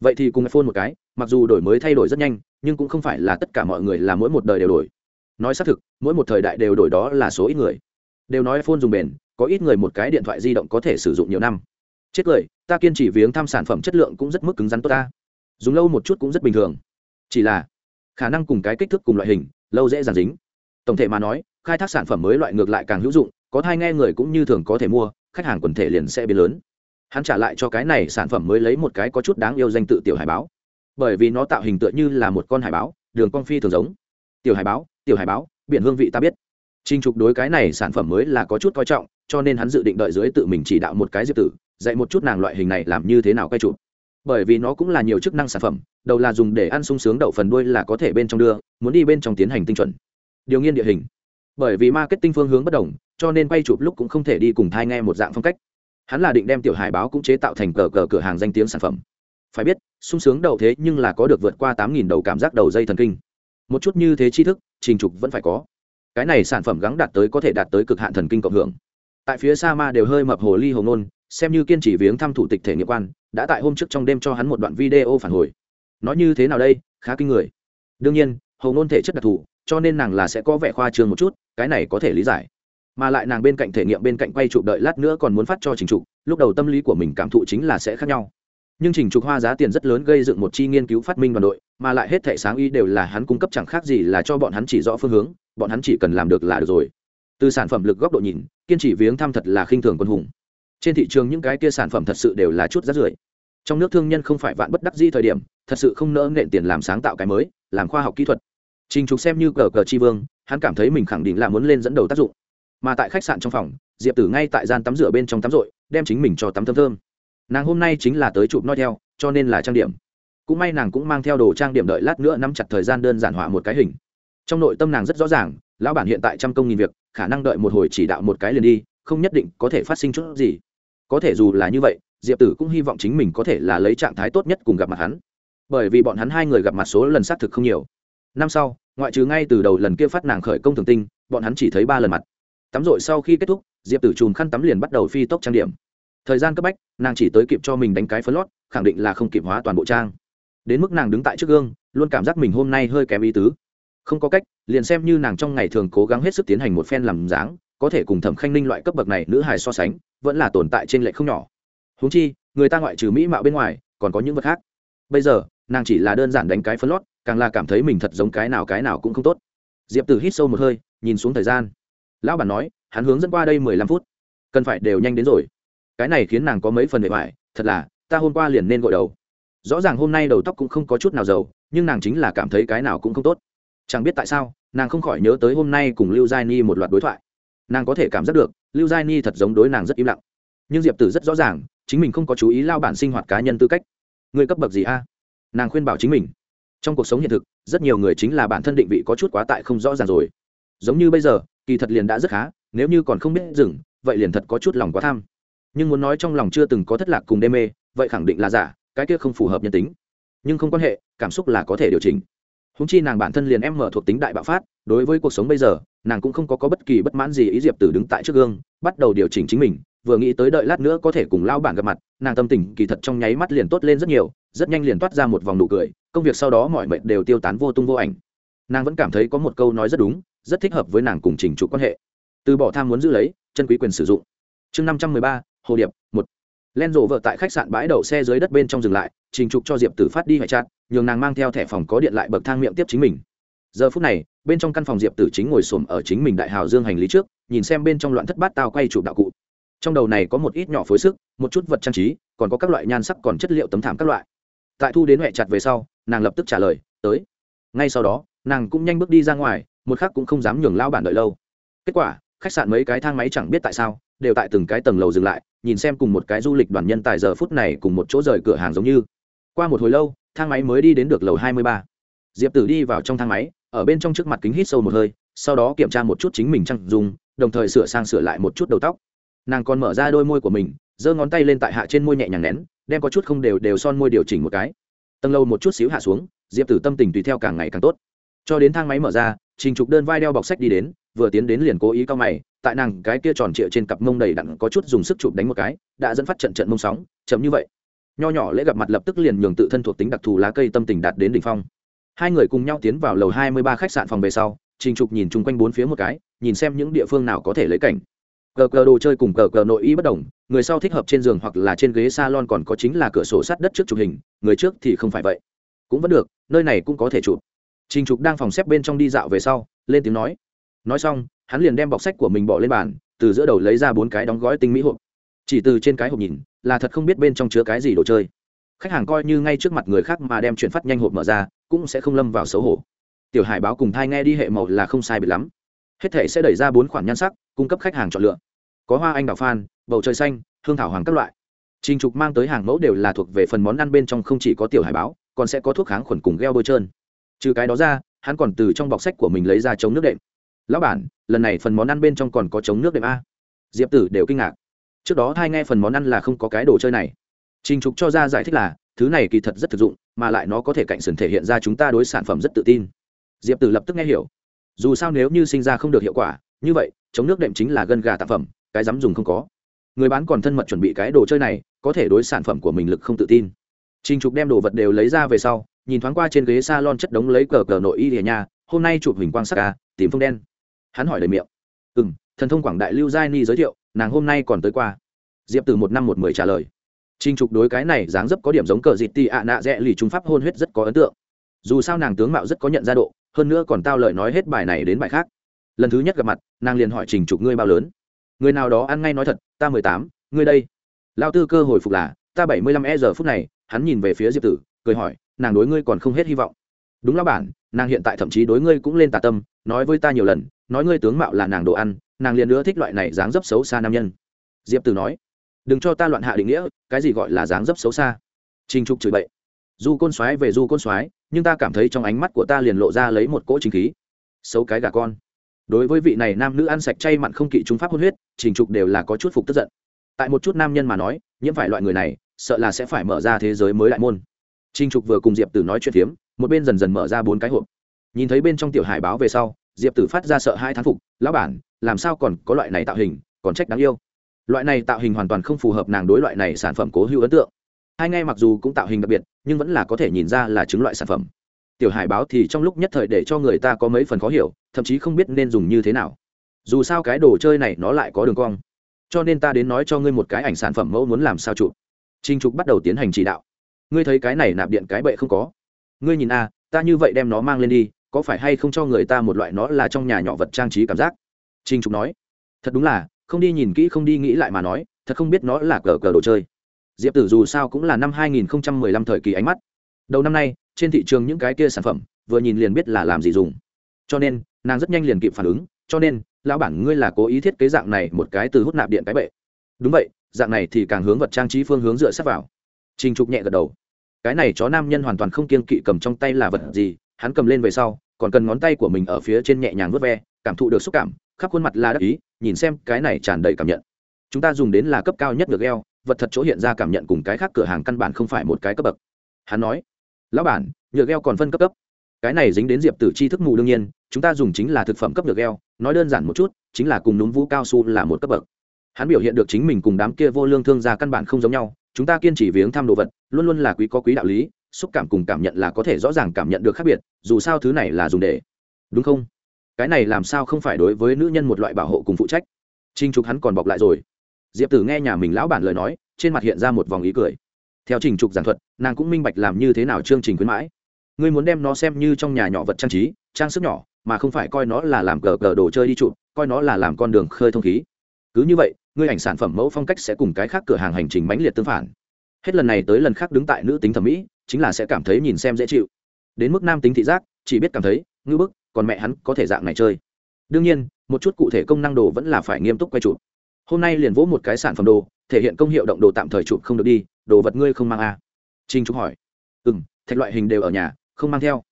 Vậy thì cùng iphone một cái, mặc dù đổi mới thay đổi rất nhanh, nhưng cũng không phải là tất cả mọi người là mỗi một đời đều đổi. Nói xác thực, mỗi một thời đại đều đổi đó là số ít người. Đều nói iphone dùng bền, có ít người một cái điện thoại di động có thể sử dụng nhiều năm. Chết cười, ta kiên trì viếng thăm sản phẩm chất lượng cũng rất mức cứng rắn tốt ta. Dùng lâu một chút cũng rất bình thường. Chỉ là, khả năng cùng cái kích thước cùng loại hình, lâu dễ dàng dính. Tổng thể mà nói, khai thác sản phẩm mới loại ngược lại càng hữu dụng, có thai nghe người cũng như thường có thể mua, khách hàng quần thể liền sẽ biến lớn hắn trả lại cho cái này sản phẩm mới lấy một cái có chút đáng yêu danh tự tiểu hải báo bởi vì nó tạo hình tựa như là một con hải báo đường con phi thường giống tiểu hải báo tiểu hải báo biển hương vị ta biết Trình Trục đối cái này sản phẩm mới là có chút coi trọng, cho nên hắn dự định đợi dưới tự mình chỉ đạo một cái diệp tử, dạy một chút nàng loại hình này làm như thế nào quay chụp. Bởi vì nó cũng là nhiều chức năng sản phẩm, đầu là dùng để ăn sung sướng đậu phần đuôi là có thể bên trong đưa, muốn đi bên trong tiến hành tinh chuẩn. Điều nghiên địa hình. Bởi vì marketing phương hướng bất đồng, cho nên quay chụp lúc cũng không thể đi cùng thai nghe một dạng phong cách. Hắn là định đem tiểu hải báo cũng chế tạo thành cờ cờ cửa hàng danh tiếng sản phẩm. Phải biết, sung sướng đầu thế nhưng là có được vượt qua tám nghìn đầu cảm giác đầu dây thần kinh. Một chút như thế tri thức, trình trục vẫn phải có. Cái này sản phẩm gắng đạt tới có thể đạt tới cực hạn thần kinh cộng hưởng. Tại phía sa ma đều hơi mập hồ ly hồ nôn xem như kiên trì viếng thăm thủ tịch thể nghiệp quan đã tại hôm trước trong đêm cho hắn một đoạn video phản hồi. Nói như thế nào đây khá kinh người. Đương nhiên hồ nôn thể chất đặc thù cho nên nàng là sẽ có vẻ khoa trương một chút cái này có thể lý giải mà lại nàng bên cạnh thể nghiệm bên cạnh quay chụp đợi lát nữa còn muốn phát cho trình trục, lúc đầu tâm lý của mình cảm thụ chính là sẽ khác nhau. Nhưng trình trục hoa giá tiền rất lớn gây dựng một chi nghiên cứu phát minh đoàn đội, mà lại hết thảy sáng ý đều là hắn cung cấp chẳng khác gì là cho bọn hắn chỉ rõ phương hướng, bọn hắn chỉ cần làm được là được rồi. Từ sản phẩm lực góc độ nhìn, kiên trì viếng thăm thật là khinh thường quân hùng. Trên thị trường những cái kia sản phẩm thật sự đều là chút rát rưởi. Trong nước thương nhân không phải vạn bất đắc di thời điểm, thật sự không nỡ nện tiền làm sáng tạo cái mới, làm khoa học kỹ thuật. Trình trục xem như cờ cờ chi vương, hắn cảm thấy mình khẳng định là muốn lên dẫn đầu tác dụng mà tại khách sạn trong phòng, diệp tử ngay tại gian tắm rửa bên trong tắm rội, đem chính mình cho tắm thơm thơm. Nàng hôm nay chính là tới chụp nói theo, cho nên là trang điểm. Cũng may nàng cũng mang theo đồ trang điểm đợi lát nữa nắm chặt thời gian đơn giản hỏa một cái hình. Trong nội tâm nàng rất rõ ràng, lão bản hiện tại trăm công nghìn việc, khả năng đợi một hồi chỉ đạo một cái liền đi, không nhất định có thể phát sinh chút gì. Có thể dù là như vậy, diệp tử cũng hy vọng chính mình có thể là lấy trạng thái tốt nhất cùng gặp mặt hắn. Bởi vì bọn hắn hai người gặp mặt số lần xác thực không nhiều. Năm sau, ngoại trừ ngay từ đầu lần kia phát nàng khởi công thường tinh, bọn hắn chỉ thấy ba lần mặt tắm rội sau khi kết thúc, diệp tử chùm khăn tắm liền bắt đầu phi tốc trang điểm. Thời gian cấp bách, nàng chỉ tới kịp cho mình đánh cái phấn lót, khẳng định là không kịp hóa toàn bộ trang. Đến mức nàng đứng tại trước gương, luôn cảm giác mình hôm nay hơi kém ý tứ. Không có cách, liền xem như nàng trong ngày thường cố gắng hết sức tiến hành một phen làm dáng, có thể cùng thẩm khanh ninh loại cấp bậc này nữ hài so sánh, vẫn là tồn tại trên lệ không nhỏ. Húng chi, người ta ngoại trừ mỹ mạo bên ngoài, còn có những vật khác. Bây giờ, nàng chỉ là đơn giản đánh cái phấn lót, càng là cảm thấy mình thật giống cái nào cái nào cũng không tốt. Diệp tử hít sâu một hơi, nhìn xuống thời gian lão bản nói, hắn hướng dẫn qua đây mười lăm phút. Cần phải đều nhanh đến rồi. Cái này khiến nàng có mấy phần bề ngoài thật là, ta hôm qua liền nên gội đầu. Rõ ràng hôm nay đầu tóc cũng không có chút nào giàu nhưng nàng chính là cảm thấy cái nào cũng không tốt. Chẳng biết tại sao, nàng không khỏi nhớ tới hôm nay cùng lưu giai ni một loạt đối thoại. Nàng có thể cảm giác được, lưu giai ni thật giống đối nàng rất im lặng. Nhưng diệp tử rất rõ ràng, chính mình không có chú ý lao bản sinh hoạt cá nhân tư cách. Người cấp bậc gì a? Nàng khuyên bảo chính mình. Trong cuộc sống hiện thực, rất nhiều người chính là bản thân định vị có chút quá tại không rõ ràng rồi. Giống như bây giờ kỳ thật liền đã rất khá nếu như còn không biết dừng vậy liền thật có chút lòng quá tham. Nhưng muốn nói trong lòng chưa từng có thất lạc cùng đê mê vậy khẳng định là giả cái kia không phù hợp nhân tính. Nhưng không quan hệ cảm xúc là có thể điều chỉnh. Húng chi nàng bản thân liền em mở thuộc tính đại bạo phát đối với cuộc sống bây giờ nàng cũng không có, có bất kỳ bất mãn gì ý diệp tử đứng tại trước gương bắt đầu điều chỉnh chính mình vừa nghĩ tới đợi lát nữa có thể cùng lao bản gặp mặt nàng tâm tình kỳ thật trong nháy mắt liền tốt lên rất nhiều rất nhanh liền toát ra một vòng nụ cười công việc sau đó mọi mệnh đều tiêu tán vô tung vô ảnh. Nàng vẫn cảm thấy có một câu nói rất đúng rất thích hợp với nàng cùng trình trụ quan hệ. Từ bỏ tham muốn giữ lấy, chân quý quyền sử dụng. Chương năm trăm mười ba, hồ điệp, một. Len rộ vợ tại khách sạn bãi đậu xe dưới đất bên trong dừng lại, trình trục cho diệp tử phát đi hoại chặt nhường nàng mang theo thẻ phòng có điện lại bậc thang miệng tiếp chính mình. Giờ phút này, bên trong căn phòng diệp tử chính ngồi xổm ở chính mình đại hào dương hành lý trước, nhìn xem bên trong loạn thất bát tao quay chụp đạo cụ. Trong đầu này có một ít nhỏ phối sức, một chút vật trang trí, còn có các loại nhan sắc còn chất liệu tấm thảm các loại. Tại thu đến huệ chặt về sau, nàng lập tức trả lời, tới. Ngay sau đó, nàng cũng nhanh bước đi ra ngoài một khắc cũng không dám nhường lao bản đợi lâu. Kết quả, khách sạn mấy cái thang máy chẳng biết tại sao, đều tại từng cái tầng lầu dừng lại, nhìn xem cùng một cái du lịch đoàn nhân tài giờ phút này cùng một chỗ rời cửa hàng giống như. Qua một hồi lâu, thang máy mới đi đến được lầu hai mươi ba. Diệp tử đi vào trong thang máy, ở bên trong trước mặt kính hít sâu một hơi, sau đó kiểm tra một chút chính mình chăn dùng, đồng thời sửa sang sửa lại một chút đầu tóc. Nàng còn mở ra đôi môi của mình, giơ ngón tay lên tại hạ trên môi nhẹ nhàng nén, đem có chút không đều đều son môi điều chỉnh một cái. Tầng lâu một chút xíu hạ xuống, diệp tử tâm tình tùy theo càng ngày càng tốt. Cho đến thang máy mở ra trình trục đơn vai đeo bọc sách đi đến, vừa tiến đến liền cố ý cao mày, tại nàng cái kia tròn trịa trên cặp mông đầy đặn có chút dùng sức chụp đánh một cái, đã dẫn phát trận trận mông sóng, chậm như vậy. Nho nhỏ lễ gặp mặt lập tức liền nhường tự thân thuộc tính đặc thù lá cây tâm tình đạt đến đỉnh phong. Hai người cùng nhau tiến vào lầu hai mươi ba khách sạn phòng về sau, trình trục nhìn chung quanh bốn phía một cái, nhìn xem những địa phương nào có thể lấy cảnh. Cờ cờ đồ chơi cùng cờ cờ nội y bất đồng, người sau thích hợp trên giường hoặc là trên ghế salon còn có chính là cửa sổ sắt đất trước chụp hình, người trước thì không phải vậy. Cũng vẫn được, nơi này cũng có thể chụp trình trục đang phòng xếp bên trong đi dạo về sau, lên tiếng nói. Nói xong, hắn liền đem bọc sách của mình bỏ lên bàn, từ giữa đầu lấy ra bốn cái đóng gói tinh mỹ hộp. Chỉ từ trên cái hộp nhìn, là thật không biết bên trong chứa cái gì đồ chơi. Khách hàng coi như ngay trước mặt người khác mà đem chuyển phát nhanh hộp mở ra, cũng sẽ không lâm vào xấu hổ. Tiểu hải báo cùng thai nghe đi hệ màu là không sai biệt lắm. Hết thể sẽ đẩy ra bốn khoản nhan sắc, cung cấp khách hàng chọn lựa. Có hoa anh đào phan, bầu trời xanh, hương thảo hoàng các loại. Trình trục mang tới hàng mẫu đều là thuộc về phần món ăn bên trong không chỉ có tiểu hải báo, còn sẽ có thuốc kháng khuẩn cùng gheo bôi trơn trừ cái đó ra, hắn còn từ trong bọc sách của mình lấy ra chống nước đệm. Lão bản, lần này phần món ăn bên trong còn có chống nước đệm a. Diệp tử đều kinh ngạc. Trước đó thay nghe phần món ăn là không có cái đồ chơi này. Trình trục cho ra giải thích là, thứ này kỳ thật rất thực dụng, mà lại nó có thể cạnh sườn thể hiện ra chúng ta đối sản phẩm rất tự tin. Diệp tử lập tức nghe hiểu. Dù sao nếu như sinh ra không được hiệu quả, như vậy chống nước đệm chính là gân gà tạp phẩm, cái dám dùng không có. Người bán còn thân mật chuẩn bị cái đồ chơi này, có thể đối sản phẩm của mình lực không tự tin. Trình trục đem đồ vật đều lấy ra về sau nhìn thoáng qua trên ghế s a lon chất đống lấy cờ cờ nội y lìa nhà hôm nay chụp hình quang sắc ca tìm phông đen hắn hỏi lời miệng ừ m thần thông quảng đại lưu giai ni giới thiệu nàng hôm nay còn tới qua diệp từ một năm một mười trả lời Trình Trục đối cái này dáng dấp có điểm giống cờ dịt tị ạ nạ rẽ lì trung pháp hôn huyết rất có ấn tượng. Dù sao nàng tướng mạo rất có nhận ra độ, hơn nữa còn tao lời nói hết bài này đến bài khác. Lần thứ nhất gặp mặt, nàng liền hỏi Trình Trục ngươi bao lớn? Người nào đó ăn ngay nói thật, ta mười tám, ngươi đây. Lão tư cơ hồi phục là, ta bảy mươi lăm e giờ phút này, hắn nhìn về phía Diệp Tử, cười hỏi, nàng đối ngươi còn không hết hy vọng. Đúng lão bản, nàng hiện tại thậm chí đối ngươi cũng lên tà tâm, nói với ta nhiều lần, nói ngươi tướng mạo là nàng đồ ăn, nàng liền nữa thích loại này dáng dấp xấu xa nam nhân. Diệp Tử nói, đừng cho ta loạn hạ định nghĩa cái gì gọi là dáng dấp xấu xa? Trình trục chửi bậy du côn xoáy về du côn xoáy, nhưng ta cảm thấy trong ánh mắt của ta liền lộ ra lấy một cỗ chính khí. Xấu cái gà con. Đối với vị này nam nữ ăn sạch chay mặn không kỵ chúng pháp hôn huyết trình trục đều là có chút phục tức giận. Tại một chút nam nhân mà nói nhiễm phải loại người này sợ là sẽ phải mở ra thế giới mới đại môn trình trục vừa cùng diệp tử nói chuyện phiếm, một bên dần dần mở ra bốn cái hộp. Nhìn thấy bên trong tiểu hải báo về sau, diệp tử phát ra sợ hai thán phục, lão bản, làm sao còn có loại này tạo hình, còn trách đáng yêu. Loại này tạo hình hoàn toàn không phù hợp nàng đối loại này sản phẩm cố hữu ấn tượng. Hai ngay mặc dù cũng tạo hình đặc biệt, nhưng vẫn là có thể nhìn ra là chứng loại sản phẩm. Tiểu hải báo thì trong lúc nhất thời để cho người ta có mấy phần khó hiểu, thậm chí không biết nên dùng như thế nào. Dù sao cái đồ chơi này nó lại có đường cong. Cho nên ta đến nói cho ngươi một cái ảnh sản phẩm mẫu muốn làm sao chụp. Trinh trục bắt đầu tiến hành chỉ đạo ngươi thấy cái này nạp điện cái bệ không có? Ngươi nhìn a, ta như vậy đem nó mang lên đi, có phải hay không cho người ta một loại nó là trong nhà nhỏ vật trang trí cảm giác? Trinh trục nói. Thật đúng là, không đi nhìn kỹ không đi nghĩ lại mà nói, thật không biết nó là cờ cờ đồ chơi. Diệp tử dù sao cũng là năm 2015 thời kỳ ánh mắt. Đầu năm nay, trên thị trường những cái kia sản phẩm, vừa nhìn liền biết là làm gì dùng. Cho nên, nàng rất nhanh liền kịp phản ứng, cho nên, lão bản ngươi là cố ý thiết kế dạng này một cái từ hút nạp điện cái bệ. Đúng vậy, dạng này thì càng hướng vật trang trí phương hướng dựa sát vào. Trình trục nhẹ gật đầu cái này chó nam nhân hoàn toàn không kiên kỵ cầm trong tay là vật gì, hắn cầm lên về sau, còn cần ngón tay của mình ở phía trên nhẹ nhàng vớt ve, cảm thụ được xúc cảm, khắp khuôn mặt là đắc ý, nhìn xem cái này tràn đầy cảm nhận. Chúng ta dùng đến là cấp cao nhất được eo, vật thật chỗ hiện ra cảm nhận cùng cái khác cửa hàng căn bản không phải một cái cấp bậc. Hắn nói, lão bản nhựa gheo còn phân cấp cấp. Cái này dính đến diệp tử chi thức mù đương nhiên, chúng ta dùng chính là thực phẩm cấp được gheo nói đơn giản một chút, chính là cùng núm vũ cao su là một cấp bậc hắn biểu hiện được chính mình cùng đám kia vô lương thương gia căn bản không giống nhau, chúng ta kiên trì viếng thăm đồ vật, luôn luôn là quý có quý đạo lý, xúc cảm cùng cảm nhận là có thể rõ ràng cảm nhận được khác biệt, dù sao thứ này là dùng để. Đúng không? Cái này làm sao không phải đối với nữ nhân một loại bảo hộ cùng phụ trách? Trinh trục hắn còn bọc lại rồi. Diệp tử nghe nhà mình lão bản lời nói, trên mặt hiện ra một vòng ý cười. Theo trình trục giảng thuật, nàng cũng minh bạch làm như thế nào chương trình khuyến mãi. Ngươi muốn đem nó xem như trong nhà nhỏ vật trang trí, trang sức nhỏ, mà không phải coi nó là làm cờ cờ đồ chơi đi trụ coi nó là làm con đường khơi thông khí. Cứ như vậy ngươi ảnh sản phẩm mẫu phong cách sẽ cùng cái khác cửa hàng hành trình mãnh liệt tương phản. Hết lần này tới lần khác đứng tại nữ tính thẩm mỹ, chính là sẽ cảm thấy nhìn xem dễ chịu. Đến mức nam tính thị giác, chỉ biết cảm thấy, ngư bức, còn mẹ hắn có thể dạng này chơi. Đương nhiên, một chút cụ thể công năng đồ vẫn là phải nghiêm túc quay chụp. Hôm nay liền vỗ một cái sản phẩm đồ, thể hiện công hiệu động đồ tạm thời chụp không được đi, đồ vật ngươi không mang à. trinh trúc hỏi. Ừ m thạch loại hình đều ở nhà, không mang theo.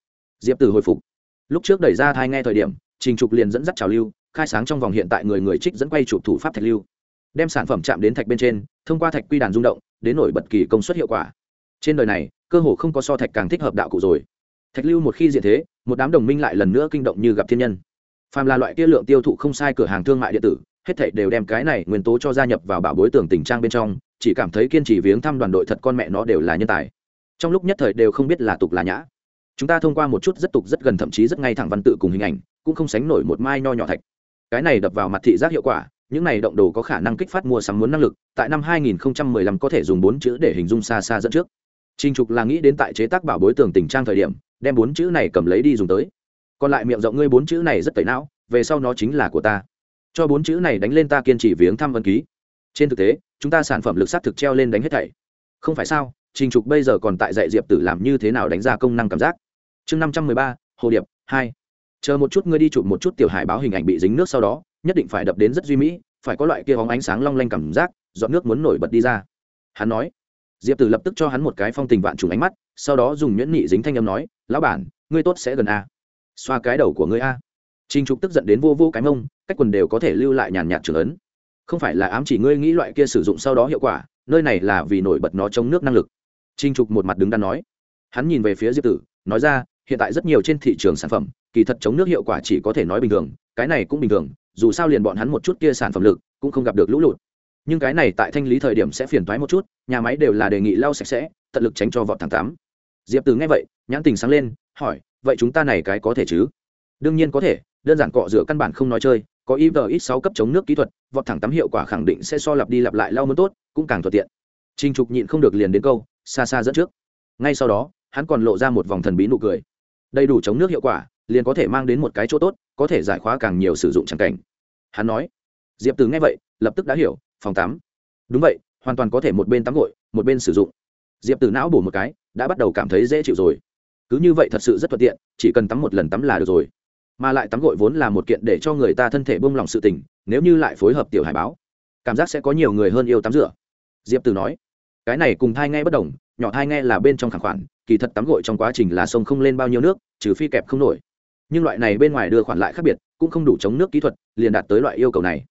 Diệp tử hồi phục. Lúc trước đẩy ra thai nghe thời điểm, trình trục liền dẫn dắt trào lưu, khai sáng trong vòng hiện tại người người trích dẫn quay chụp thủ pháp thạch lưu đem sản phẩm chạm đến thạch bên trên, thông qua thạch quy đàn rung động, đến nổi bật kỳ công suất hiệu quả. Trên đời này, cơ hồ không có so thạch càng thích hợp đạo cụ rồi. Thạch lưu một khi diện thế, một đám đồng minh lại lần nữa kinh động như gặp thiên nhân. Phàm là loại kia lượng tiêu thụ không sai cửa hàng thương mại điện tử, hết thảy đều đem cái này nguyên tố cho gia nhập vào bảo bối tưởng tình trang bên trong, chỉ cảm thấy kiên trì viếng thăm đoàn đội thật con mẹ nó đều là nhân tài. Trong lúc nhất thời đều không biết là tục là nhã. Chúng ta thông qua một chút rất tục rất gần thậm chí rất ngay thẳng văn tự cùng hình ảnh, cũng không sánh nổi một mai nho nhỏ thạch. Cái này đập vào mặt thị giác hiệu quả những này động đồ có khả năng kích phát mua sắm muốn năng lực tại năm 2015 có thể dùng bốn chữ để hình dung xa xa dẫn trước Trình Trục là nghĩ đến tại chế tác bảo bối tường tình trang thời điểm, đem bốn chữ này cầm lấy đi dùng tới. Còn lại miệng rộng ngươi bốn chữ này rất tẩy não, về sau nó chính là của ta. Cho bốn chữ này đánh lên ta kiên trì viếng thăm ân ký. Trên thực tế, chúng ta sản phẩm lực sát thực treo lên đánh hết thảy. Không phải sao? Trình Trục bây giờ còn tại dạy Diệp Tử làm như thế nào đánh ra công năng cảm giác. Chương 513, Hồ điệp 2. Chờ một chút ngươi đi chụp một chút tiểu hải báo hình ảnh bị dính nước sau đó, nhất định phải đập đến rất duy mỹ, phải có loại kia bóng ánh sáng long lanh cảm giác, giọt nước muốn nổi bật đi ra. Hắn nói. Diệp tử lập tức cho hắn một cái phong tình vạn trùng ánh mắt sau đó dùng nhuyễn nhị dính thanh âm nói lão bản ngươi tốt sẽ gần a. Xoa cái đầu của ngươi a. Trinh trục tức giận đến vô vô cái mông cách quần đều có thể lưu lại nhàn nhạt trưởng ấn. Không phải là ám chỉ ngươi nghĩ loại kia sử dụng sau đó hiệu quả nơi này là vì nổi bật nó chống nước năng lực. Trinh trục một mặt đứng đắn nói. Hắn nhìn về phía diệp tử nói ra hiện tại rất nhiều trên thị trường sản phẩm kỳ thật chống nước hiệu quả chỉ có thể nói bình thường cái này cũng bình thường dù sao liền bọn hắn một chút kia sản phẩm lực cũng không gặp được lũ lụt. Nhưng cái này tại thanh lý thời điểm sẽ phiền toái một chút, nhà máy đều là đề nghị lau sạch sẽ, tận lực tránh cho vọt thẳng tám diệp từ nghe vậy, nhãn tình sáng lên, hỏi, vậy chúng ta này cái có thể chứ? Đương nhiên có thể, đơn giản cọ rửa căn bản không nói chơi, có ít sáu cấp chống nước kỹ thuật, vọt thẳng tắm hiệu quả khẳng định sẽ so lặp đi lặp lại lau muốn tốt, cũng càng thuận tiện. Trinh trục nhịn không được liền đến câu, xa xa dẫn trước. Ngay sau đó, hắn còn lộ ra một vòng thần bí nụ cười. Đầy đủ chống nước hiệu quả liền có thể mang đến một cái chỗ tốt, có thể giải khóa càng nhiều sử dụng chẳng cảnh. Hắn nói, diệp từ nghe vậy, lập tức đã hiểu, phòng tắm. Đúng vậy, hoàn toàn có thể một bên tắm gội, một bên sử dụng. Diệp từ não bổ một cái, đã bắt đầu cảm thấy dễ chịu rồi. Cứ như vậy thật sự rất thuận tiện, chỉ cần tắm một lần tắm là được rồi. Mà lại tắm gội vốn là một kiện để cho người ta thân thể bông lòng sự tình nếu như lại phối hợp tiểu hải báo, cảm giác sẽ có nhiều người hơn yêu tắm rửa. Diệp từ nói, cái này cùng thai nghe bất đồng, nhỏ thai nghe là bên trong khẳng khoản, kỳ thật tắm gội trong quá trình là sông không lên bao nhiêu nước, trừ phi kẹp không nổi nhưng loại này bên ngoài đưa khoản lại khác biệt, cũng không đủ chống nước kỹ thuật liền đạt tới loại yêu cầu này.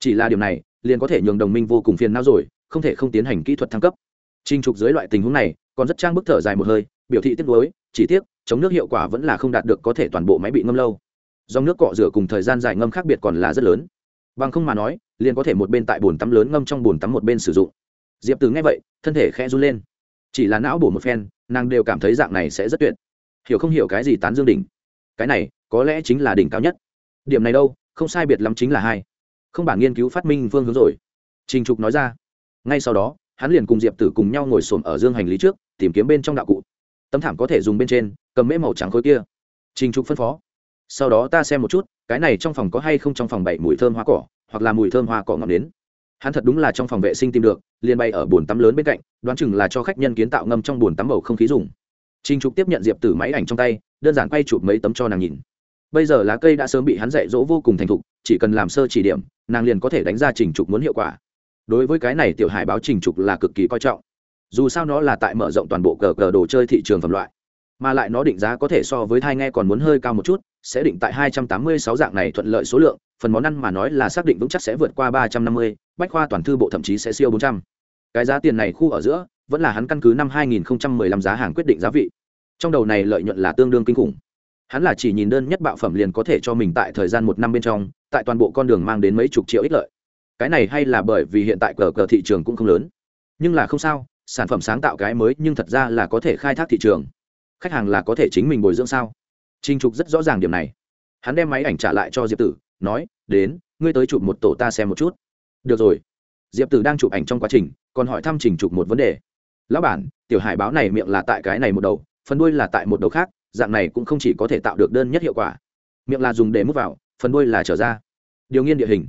Chỉ là điều này, liền có thể nhường đồng minh vô cùng phiền não rồi, không thể không tiến hành kỹ thuật thăng cấp. Trinh trục dưới loại tình huống này, còn rất trang bức thở dài một hơi, biểu thị tiếc nuối, chỉ tiếc, chống nước hiệu quả vẫn là không đạt được có thể toàn bộ máy bị ngâm lâu. Dòng nước cọ rửa cùng thời gian dài ngâm khác biệt còn là rất lớn. Bằng không mà nói, liền có thể một bên tại bồn tắm lớn ngâm trong bồn tắm một bên sử dụng. Diệp từ nghe vậy, thân thể khẽ run lên. Chỉ là não bổ một phen, nàng đều cảm thấy dạng này sẽ rất tuyệt. Hiểu không hiểu cái gì tán dương đỉnh? Cái này có lẽ chính là đỉnh cao nhất. Điểm này đâu, không sai biệt lắm chính là hai. Không bản nghiên cứu phát minh phương hướng rồi. Trình trục nói ra. Ngay sau đó, hắn liền cùng diệp tử cùng nhau ngồi xổm ở dương hành lý trước, tìm kiếm bên trong đạo cụ. Tấm thảm có thể dùng bên trên, cầm mễ màu trắng khối kia. Trình trục phân phó. Sau đó ta xem một chút, cái này trong phòng có hay không trong phòng bảy mùi thơm hoa cỏ, hoặc là mùi thơm hoa cỏ ngọt đến. Hắn thật đúng là trong phòng vệ sinh tìm được, liền bay ở bồn tắm lớn bên cạnh, đoán chừng là cho khách nhân kiến tạo ngâm trong bồn tắm bầu không khí dùng. Trình trục tiếp nhận diệp tử máy ảnh trong tay đơn giản quay chụp mấy tấm cho nàng nhìn. Bây giờ lá cây đã sớm bị hắn dạy dỗ vô cùng thành thục, chỉ cần làm sơ chỉ điểm, nàng liền có thể đánh ra trình trục muốn hiệu quả. Đối với cái này tiểu hải báo trình trục là cực kỳ coi trọng. Dù sao nó là tại mở rộng toàn bộ cờ cờ đồ chơi thị trường phẩm loại, mà lại nó định giá có thể so với thai nghe còn muốn hơi cao một chút, sẽ định tại hai trăm tám mươi sáu dạng này thuận lợi số lượng, phần món ăn mà nói là xác định vững chắc sẽ vượt qua ba trăm năm mươi, bách khoa toàn thư bộ thậm chí sẽ siêu bốn trăm. Cái giá tiền này khu ở giữa, vẫn là hắn căn cứ năm hai nghìn lăm giá hàng quyết định giá vị trong đầu này lợi nhuận là tương đương kinh khủng. Hắn là chỉ nhìn đơn nhất bạo phẩm liền có thể cho mình tại thời gian một năm bên trong, tại toàn bộ con đường mang đến mấy chục triệu ích lợi. Cái này hay là bởi vì hiện tại cờ cờ thị trường cũng không lớn. Nhưng là không sao, sản phẩm sáng tạo cái mới nhưng thật ra là có thể khai thác thị trường. Khách hàng là có thể chính mình bồi dưỡng sao? Trinh trục rất rõ ràng điểm này. Hắn đem máy ảnh trả lại cho diệp tử, nói, đến, ngươi tới chụp một tổ ta xem một chút. Được rồi. Diệp tử đang chụp ảnh trong quá trình, còn hỏi thăm trình chụp một vấn đề. Lão bản, tiểu hải báo này miệng là tại cái này một đầu phần đuôi là tại một đầu khác, dạng này cũng không chỉ có thể tạo được đơn nhất hiệu quả. Miệng là dùng để mút vào, phần đuôi là trở ra. Điều nghiên địa hình.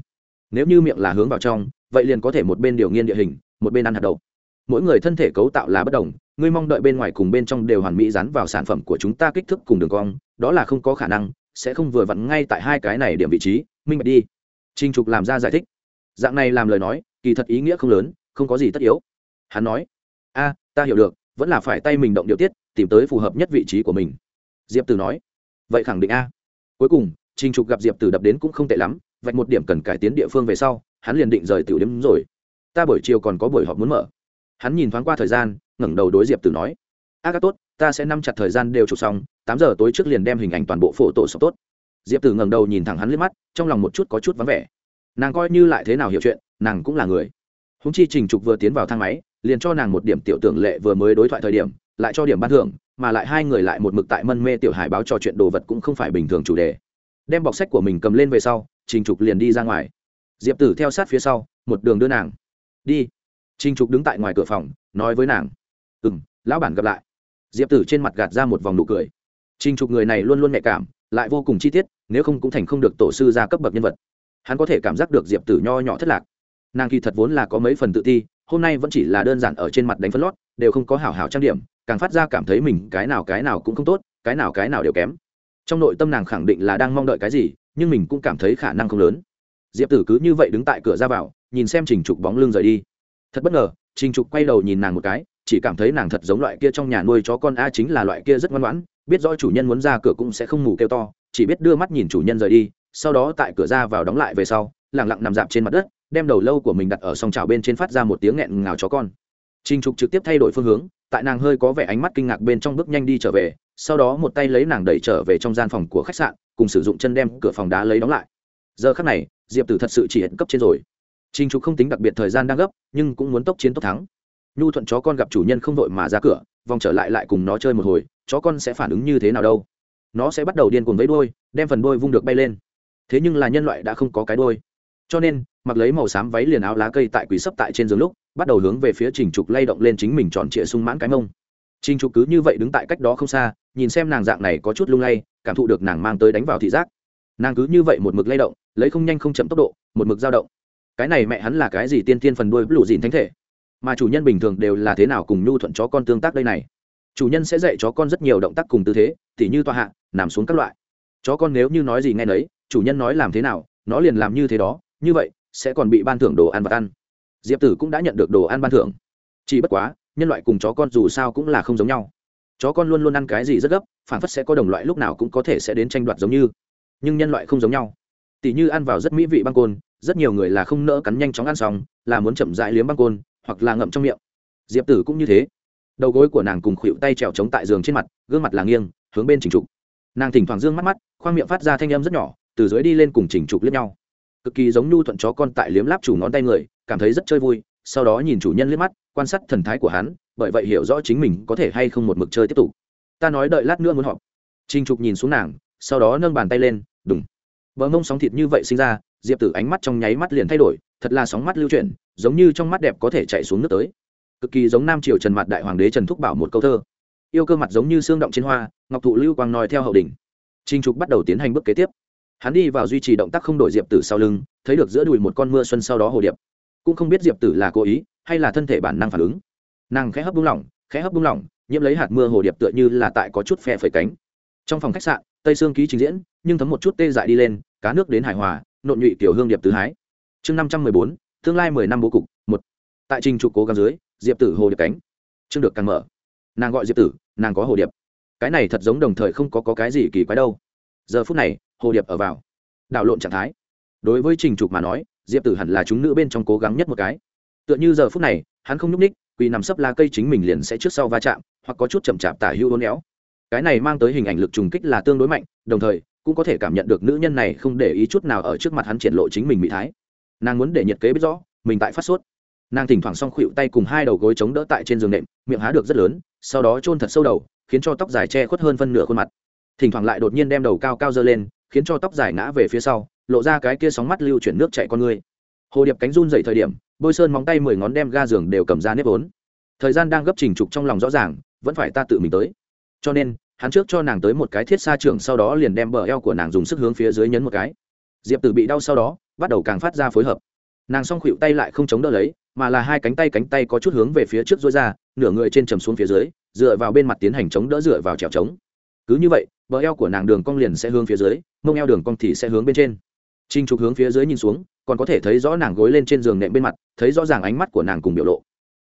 Nếu như miệng là hướng vào trong, vậy liền có thể một bên điều nghiên địa hình, một bên ăn hạt đậu. Mỗi người thân thể cấu tạo là bất đồng, ngươi mong đợi bên ngoài cùng bên trong đều hoàn mỹ dán vào sản phẩm của chúng ta kích thước cùng đường cong, đó là không có khả năng, sẽ không vừa vặn ngay tại hai cái này điểm vị trí, minh bạch đi. Trinh trục làm ra giải thích. Dạng này làm lời nói, kỳ thật ý nghĩa không lớn, không có gì tất yếu. Hắn nói, a, ta hiểu được, vẫn là phải tay mình động điều tiết tìm tới phù hợp nhất vị trí của mình. Diệp tử nói, vậy khẳng định a. Cuối cùng, Trình trục gặp diệp tử đập đến cũng không tệ lắm, vạch một điểm cần cải tiến địa phương về sau, hắn liền định rời tiểu điểm rồi. Ta buổi chiều còn có buổi họp muốn mở. Hắn nhìn thoáng qua thời gian, ngẩng đầu đối diệp tử nói, a các tốt, ta sẽ nắm chặt thời gian đều chụp xong, tám giờ tối trước liền đem hình ảnh toàn bộ phổ tổ sọc tốt. Diệp tử ngẩng đầu nhìn thẳng hắn lên mắt, trong lòng một chút có chút vắng vẻ. Nàng coi như lại thế nào hiểu chuyện, nàng cũng là người. Húng chi trình trục vừa tiến vào thang máy, liền cho nàng một điểm tiểu tưởng lệ vừa mới đối thoại thời điểm lại cho điểm ban thưởng, mà lại hai người lại một mực tại mân mê tiểu hải báo trò chuyện đồ vật cũng không phải bình thường chủ đề. Đem bọc sách của mình cầm lên về sau, trình trục liền đi ra ngoài. Diệp tử theo sát phía sau, một đường đưa nàng. Đi. Trình trục đứng tại ngoài cửa phòng, nói với nàng. Ừ m lão bản gặp lại. Diệp tử trên mặt gạt ra một vòng nụ cười. Trình trục người này luôn luôn nhạy cảm, lại vô cùng chi tiết, nếu không cũng thành không được tổ sư ra cấp bậc nhân vật. Hắn có thể cảm giác được diệp tử nho nhỏ thất lạc. Nàng kỳ thật vốn là có mấy phần tự ti, hôm nay vẫn chỉ là đơn giản ở trên mặt đánh phân lót, đều không có hảo hảo trang điểm càng phát ra cảm thấy mình cái nào cái nào cũng không tốt, cái nào cái nào đều kém. Trong nội tâm nàng khẳng định là đang mong đợi cái gì, nhưng mình cũng cảm thấy khả năng không lớn. Diệp tử cứ như vậy đứng tại cửa ra vào, nhìn xem trình trục bóng lưng rời đi. Thật bất ngờ, trình trục quay đầu nhìn nàng một cái, chỉ cảm thấy nàng thật giống loại kia trong nhà nuôi chó con a chính là loại kia rất ngoan ngoãn, biết rõ chủ nhân muốn ra cửa cũng sẽ không ngủ kêu to, chỉ biết đưa mắt nhìn chủ nhân rời đi, sau đó tại cửa ra vào đóng lại về sau lẳng lặng nằm dạp trên mặt đất, đem đầu lâu của mình đặt ở song trào bên trên phát ra một tiếng nghẹn ngào chó con. Trình trục trực tiếp thay đổi phương hướng tại nàng hơi có vẻ ánh mắt kinh ngạc bên trong bước nhanh đi trở về, sau đó một tay lấy nàng đẩy trở về trong gian phòng của khách sạn, cùng sử dụng chân đem cửa phòng đá lấy đóng lại. Giờ khắc này, diệp tử thật sự chỉ hiện cấp trên rồi. Trình trục không tính đặc biệt thời gian đang gấp, nhưng cũng muốn tốc chiến tốc thắng. Nhu thuận chó con gặp chủ nhân không đội mà ra cửa, vòng trở lại lại cùng nó chơi một hồi, chó con sẽ phản ứng như thế nào đâu? Nó sẽ bắt đầu điên cuồng với đôi đem phần đôi vung được bay lên. Thế nhưng là nhân loại đã không có cái đôi cho nên, mặc lấy màu xám váy liền áo lá cây tại quỷ sấp tại trên giường lúc bắt đầu hướng về phía trình trục lay động lên chính mình tròn trịa sung mãn cái mông. Trình trục cứ như vậy đứng tại cách đó không xa, nhìn xem nàng dạng này có chút lung lay, cảm thụ được nàng mang tới đánh vào thị giác. Nàng cứ như vậy một mực lay động, lấy không nhanh không chậm tốc độ, một mực dao động. Cái này mẹ hắn là cái gì tiên tiên phần đuôi lụ dìn thánh thể? Mà chủ nhân bình thường đều là thế nào cùng nhu thuận chó con tương tác đây này? Chủ nhân sẽ dạy chó con rất nhiều động tác cùng tư thế, tỉ như tọa hạ, nằm xuống các loại. Chó con nếu như nói gì nghe nấy, chủ nhân nói làm thế nào, nó liền làm như thế đó, như vậy, sẽ còn bị ban thưởng đồ ăn và ăn diệp tử cũng đã nhận được đồ ăn ban thưởng chỉ bất quá nhân loại cùng chó con dù sao cũng là không giống nhau chó con luôn luôn ăn cái gì rất gấp phản phất sẽ có đồng loại lúc nào cũng có thể sẽ đến tranh đoạt giống như nhưng nhân loại không giống nhau tỷ như ăn vào rất mỹ vị băng côn rất nhiều người là không nỡ cắn nhanh chóng ăn xong là muốn chậm dại liếm băng côn hoặc là ngậm trong miệng diệp tử cũng như thế đầu gối của nàng cùng khuỵu tay trèo trống tại giường trên mặt gương mặt là nghiêng hướng bên trình trục nàng thỉnh thoảng dương mắt mắt khoang miệng phát ra thanh âm rất nhỏ từ dưới đi lên cùng trình trục liếc nhau cực kỳ giống nhu thuận chó con tại liếm láp chủ ngón tay người cảm thấy rất chơi vui, sau đó nhìn chủ nhân liếc mắt, quan sát thần thái của hắn, bởi vậy hiểu rõ chính mình có thể hay không một mực chơi tiếp tục. Ta nói đợi lát nữa muốn họp. Trình trục nhìn xuống nàng, sau đó nâng bàn tay lên đùng bờ mông sóng thịt như vậy sinh ra, diệp tử ánh mắt trong nháy mắt liền thay đổi, thật là sóng mắt lưu chuyển, giống như trong mắt đẹp có thể chạy xuống nước tới. Cực kỳ giống nam triều trần mặt đại hoàng đế trần thúc bảo một câu thơ. Yêu cơ mặt giống như xương động trên hoa, ngọc thụ lưu quang nói theo hậu đình trinh trục bắt đầu tiến hành bước kế tiếp. Hắn đi vào duy trì động tác không đổi diệp tử sau lưng, thấy được giữa đùi một con mưa xuân sau đó hồ điệp cũng không biết diệp tử là cố ý hay là thân thể bản năng phản ứng. Nàng khẽ hấp bung lỏng khẽ hấp bung lỏng nhiễm lấy hạt mưa hồ điệp tựa như là tại có chút phe phẩy cánh. Trong phòng khách sạn tây sương ký trình diễn nhưng thấm một chút tê dại đi lên cá nước đến hải hòa nộn nhụy tiểu hương điệp tứ hái. Chương năm trăm mười bốn tương lai mười năm bố cục một. Tại trình trục cố gắng dưới diệp tử hồ điệp cánh. Chương được càng mở. Nàng gọi diệp tử nàng có hồ điệp. Cái này thật giống đồng thời không có, có cái gì kỳ quái đâu. Giờ phút này hồ điệp ở vào. Đảo lộn trạng thái. Đối với trình trục mà nói diệp tử hẳn là chúng nữ bên trong cố gắng nhất một cái tựa như giờ phút này hắn không nhúc ních quỳ nằm sấp la cây chính mình liền sẽ trước sau va chạm hoặc có chút chậm chạp tả hưu hôn éo cái này mang tới hình ảnh lực trùng kích là tương đối mạnh đồng thời cũng có thể cảm nhận được nữ nhân này không để ý chút nào ở trước mặt hắn triển lộ chính mình bị thái nàng muốn để nhiệt kế biết rõ mình tại phát sốt nàng thỉnh thoảng s o n g khuỵu tay cùng hai đầu gối chống đỡ tại trên giường nệm miệng há được rất lớn sau đó chôn thật sâu đầu khiến cho tóc dài che khuất hơn phân nửa khuôn mặt thỉnh thoảng lại đột nhiên đem đầu cao cao dơ lên khiến cho tóc dài ngã về phía sau lộ ra cái kia sóng mắt lưu chuyển nước chạy con người. Hồ điệp cánh run dậy thời điểm, bôi sơn móng tay mười ngón đem ga giường đều cầm ra nếp vốn. Thời gian đang gấp trình trục trong lòng rõ ràng, vẫn phải ta tự mình tới. Cho nên, hắn trước cho nàng tới một cái thiết xa trường sau đó liền đem bờ eo của nàng dùng sức hướng phía dưới nhấn một cái. Diệp tử bị đau sau đó, bắt đầu càng phát ra phối hợp. Nàng s o n g khuỵu tay lại không chống đỡ lấy, mà là hai cánh tay cánh tay có chút hướng về phía trước dối ra, nửa người trên trầm xuống phía dưới, dựa vào bên mặt tiến hành chống đỡ dựa vào trèo trống cứ như vậy, bờ eo của nàng đường cong liền sẽ hướng phía dưới, mông eo đường cong thì sẽ hướng bên trên. Trình trục hướng phía dưới nhìn xuống còn có thể thấy rõ nàng gối lên trên giường nệm bên mặt thấy rõ ràng ánh mắt của nàng cùng biểu lộ.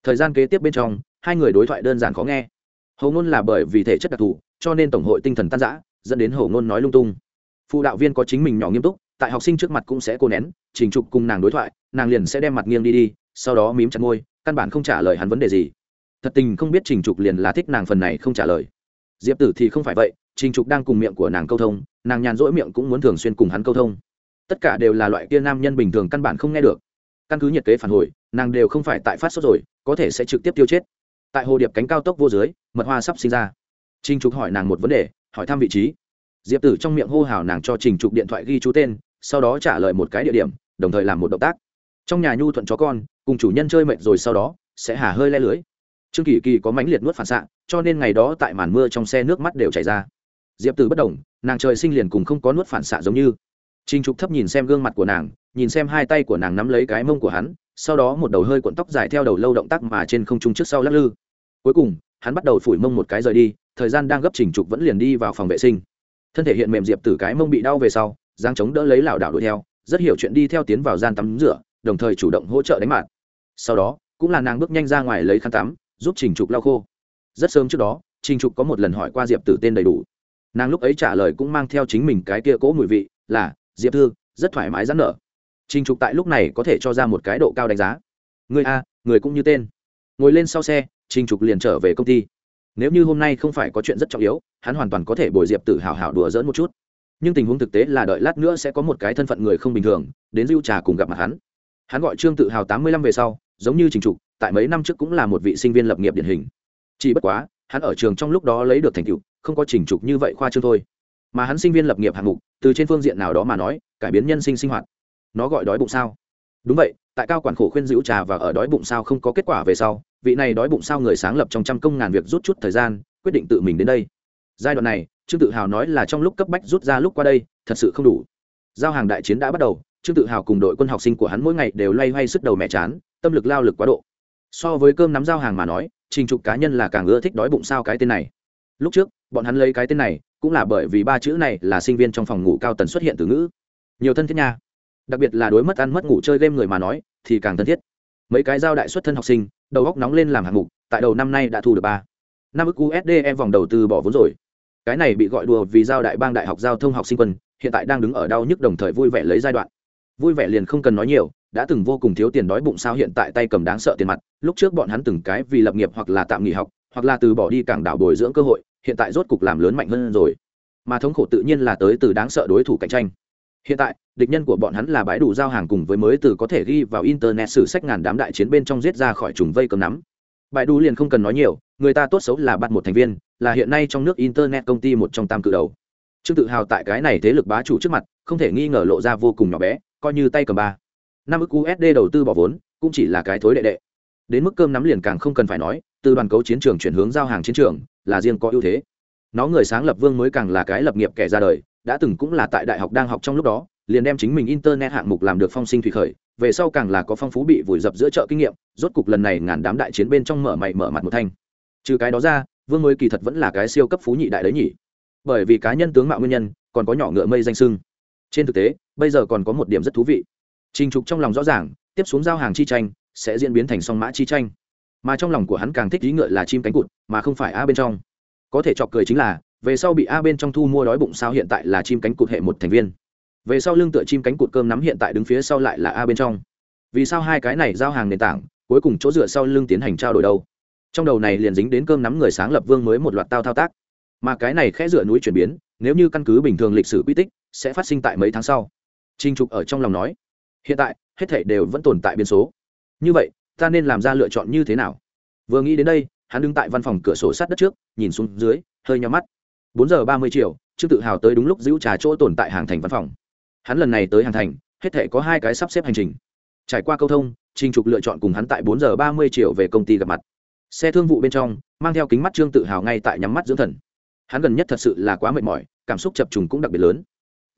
Thời gian kế tiếp bên trong hai người đối thoại đơn giản khó nghe. Hầu Nôn là bởi vì thể chất đặc thù cho nên tổng hội tinh thần tan rã, dẫn đến hầu Nôn nói lung tung. Phụ đạo viên có chính mình nhỏ nghiêm túc tại học sinh trước mặt cũng sẽ cô nén trình trục cùng nàng đối thoại nàng liền sẽ đem mặt nghiêng đi đi sau đó mím chặt môi căn bản không trả lời hắn vấn đề gì. Thật tình không biết trình trục liền là thích nàng phần này không trả lời. Diệp tử thì không phải vậy trình trục đang cùng miệng của nàng câu thông nàng nhàn rỗi miệng cũng muốn thường xuyên cùng hắn câu thông tất cả đều là loại kia nam nhân bình thường căn bản không nghe được. Căn cứ nhiệt kế phản hồi, nàng đều không phải tại phát sốt rồi, có thể sẽ trực tiếp tiêu chết. Tại hồ điệp cánh cao tốc vô dưới, mật hoa sắp sinh ra. Trình trục hỏi nàng một vấn đề, hỏi thăm vị trí. Diệp tử trong miệng hô hào nàng cho trình trục điện thoại ghi chú tên, sau đó trả lời một cái địa điểm, đồng thời làm một động tác. Trong nhà nhu thuận chó con, cùng chủ nhân chơi mệt rồi sau đó, sẽ hà hơi le lưới. Trương kỳ kỳ có mãnh liệt nuốt phản xạ, cho nên ngày đó tại màn mưa trong xe nước mắt đều chảy ra. Diệp tử bất đồng nàng trời sinh liền cùng không có nuốt phản xạ giống như. Trình trục thấp nhìn xem gương mặt của nàng, nhìn xem hai tay của nàng nắm lấy cái mông của hắn, sau đó một đầu hơi cuộn tóc dài theo đầu lâu động tác mà trên không trung trước sau lắc lư. Cuối cùng, hắn bắt đầu phủi mông một cái rời đi, thời gian đang gấp trình trục vẫn liền đi vào phòng vệ sinh. Thân thể hiện mềm diệp tử cái mông bị đau về sau giang chống đỡ lấy lảo đảo đuổi theo, rất hiểu chuyện đi theo tiến vào gian tắm rửa, đồng thời chủ động hỗ trợ đánh mạn sau đó, cũng là nàng bước nhanh ra ngoài lấy khăn tắm, giúp trình trục lau khô. Rất sớm trước đó, trình trục có một lần hỏi qua diệp tử tên đầy đủ. Nàng lúc ấy trả lời cũng mang theo chính mình cái kia cỗ mùi vị, là diệp thư, rất thoải mái rắn nở. Trình trục tại lúc này có thể cho ra một cái độ cao đánh giá. Người a, người cũng như tên. Ngồi lên sau xe, trình trục liền trở về công ty. Nếu như hôm nay không phải có chuyện rất trọng yếu, hắn hoàn toàn có thể bồi diệp tử hào hào đùa dỡn một chút. Nhưng tình huống thực tế là đợi lát nữa sẽ có một cái thân phận người không bình thường, đến dưu trà cùng gặp mặt hắn. Hắn gọi trương tự hào tám mươi lăm về sau, giống như trình trục, tại mấy năm trước cũng là một vị sinh viên lập nghiệp điển hình. Chỉ bất quá, hắn ở trường trong lúc đó lấy được thành tựu, không có trình trục như vậy khoa trương thôi mà hắn sinh viên lập nghiệp hạng mục, từ trên phương diện nào đó mà nói, cải biến nhân sinh sinh hoạt. Nó gọi đói bụng sao? Đúng vậy, tại cao quản khổ khuyên giữ trà và ở đói bụng sao không có kết quả về sau, vị này đói bụng sao người sáng lập trong trăm công ngàn việc rút chút thời gian, quyết định tự mình đến đây. Giai đoạn này, trương tự hào nói là trong lúc cấp bách rút ra lúc qua đây, thật sự không đủ. Giao hàng đại chiến đã bắt đầu, trương tự hào cùng đội quân học sinh của hắn mỗi ngày đều loay hoay sức đầu mẹ chán, tâm lực lao lực quá độ. So với cơm nắm giao hàng mà nói, trình trục cá nhân là càng ưa thích đói bụng sao cái tên này. Lúc trước, bọn hắn lấy cái tên này cũng là bởi vì ba chữ này là sinh viên trong phòng ngủ cao tần xuất hiện từ ngữ. Nhiều thân thiết nha. Đặc biệt là đối mất ăn mất ngủ chơi game người mà nói, thì càng thân thiết. Mấy cái giao đại xuất thân học sinh, đầu góc nóng lên làm hạng mục, tại đầu năm nay đã thu được ba. Năm ức usd em vòng đầu tư bỏ vốn rồi. Cái này bị gọi đùa vì giao đại bang đại học giao thông học sinh quân, hiện tại đang đứng ở đau nhức đồng thời vui vẻ lấy giai đoạn. Vui vẻ liền không cần nói nhiều, đã từng vô cùng thiếu tiền đói bụng sao hiện tại tay cầm đáng sợ tiền mặt, lúc trước bọn hắn từng cái vì lập nghiệp hoặc là tạm nghỉ học, hoặc là từ bỏ đi cảng đảo bồi dưỡng cơ hội hiện tại rốt cục làm lớn mạnh hơn rồi. Mà thống khổ tự nhiên là tới từ đáng sợ đối thủ cạnh tranh. Hiện tại, địch nhân của bọn hắn là bãi đủ giao hàng cùng với mới từ có thể ghi vào internet sử sách ngàn đám đại chiến bên trong giết ra khỏi trùng vây cầm nắm. Bãi đủ liền không cần nói nhiều, người ta tốt xấu là bắt một thành viên, là hiện nay trong nước internet công ty một trong tam cự đầu. Trương tự hào tại cái này thế lực bá chủ trước mặt, không thể nghi ngờ lộ ra vô cùng nhỏ bé, coi như tay cầm ba. Năm ức usd đầu tư bỏ vốn, cũng chỉ là cái thối đệ đệ. Đến mức cơm nắm liền càng không cần phải nói, từ đoàn cấu chiến trường chuyển hướng giao hàng chiến trường là riêng có ưu thế. Nó người sáng lập vương mới càng là cái lập nghiệp kẻ ra đời, đã từng cũng là tại đại học đang học trong lúc đó, liền đem chính mình internet hạng mục làm được phong sinh thủy khởi, về sau càng là có phong phú bị vùi dập giữa chợ kinh nghiệm, rốt cục lần này ngàn đám đại chiến bên trong mở mày mở mặt một thanh. Trừ cái đó ra, vương mới kỳ thật vẫn là cái siêu cấp phú nhị đại đấy nhỉ. Bởi vì cá nhân tướng mạo nguyên nhân, còn có nhỏ ngựa mây danh sưng. Trên thực tế, bây giờ còn có một điểm rất thú vị. Trình trục trong lòng rõ ràng, tiếp xuống giao hàng chi tranh, sẽ diễn biến thành song mã chi tranh mà trong lòng của hắn càng thích ý ngựa là chim cánh cụt, mà không phải a bên trong. Có thể chọc cười chính là, về sau bị a bên trong thu mua đói bụng sao hiện tại là chim cánh cụt hệ một thành viên. Về sau lưng tựa chim cánh cụt cơm nắm hiện tại đứng phía sau lại là a bên trong. Vì sao hai cái này giao hàng nền tảng, cuối cùng chỗ dựa sau lưng tiến hành trao đổi đâu? Trong đầu này liền dính đến cơm nắm người sáng lập vương mới một loạt tao thao tác. Mà cái này khẽ dựa núi chuyển biến, nếu như căn cứ bình thường lịch sử quy tích, sẽ phát sinh tại mấy tháng sau. Trinh trục ở trong lòng nói, hiện tại, hết thể đều vẫn tồn tại biến số. Như vậy ta nên làm ra lựa chọn như thế nào? Vừa nghĩ đến đây, hắn đứng tại văn phòng cửa sổ sát đất trước, nhìn xuống dưới, hơi nhắm mắt. Bốn giờ ba mươi chiều, trương tự hào tới đúng lúc giữ trà chỗ tồn tại hàng thành văn phòng. Hắn lần này tới hàng thành, hết thể có hai cái sắp xếp hành trình. Trải qua câu thông, trình trục lựa chọn cùng hắn tại bốn giờ ba mươi chiều về công ty gặp mặt. Xe thương vụ bên trong, mang theo kính mắt trương tự hào ngay tại nhắm mắt dưỡng thần. Hắn gần nhất thật sự là quá mệt mỏi, cảm xúc chập trùng cũng đặc biệt lớn.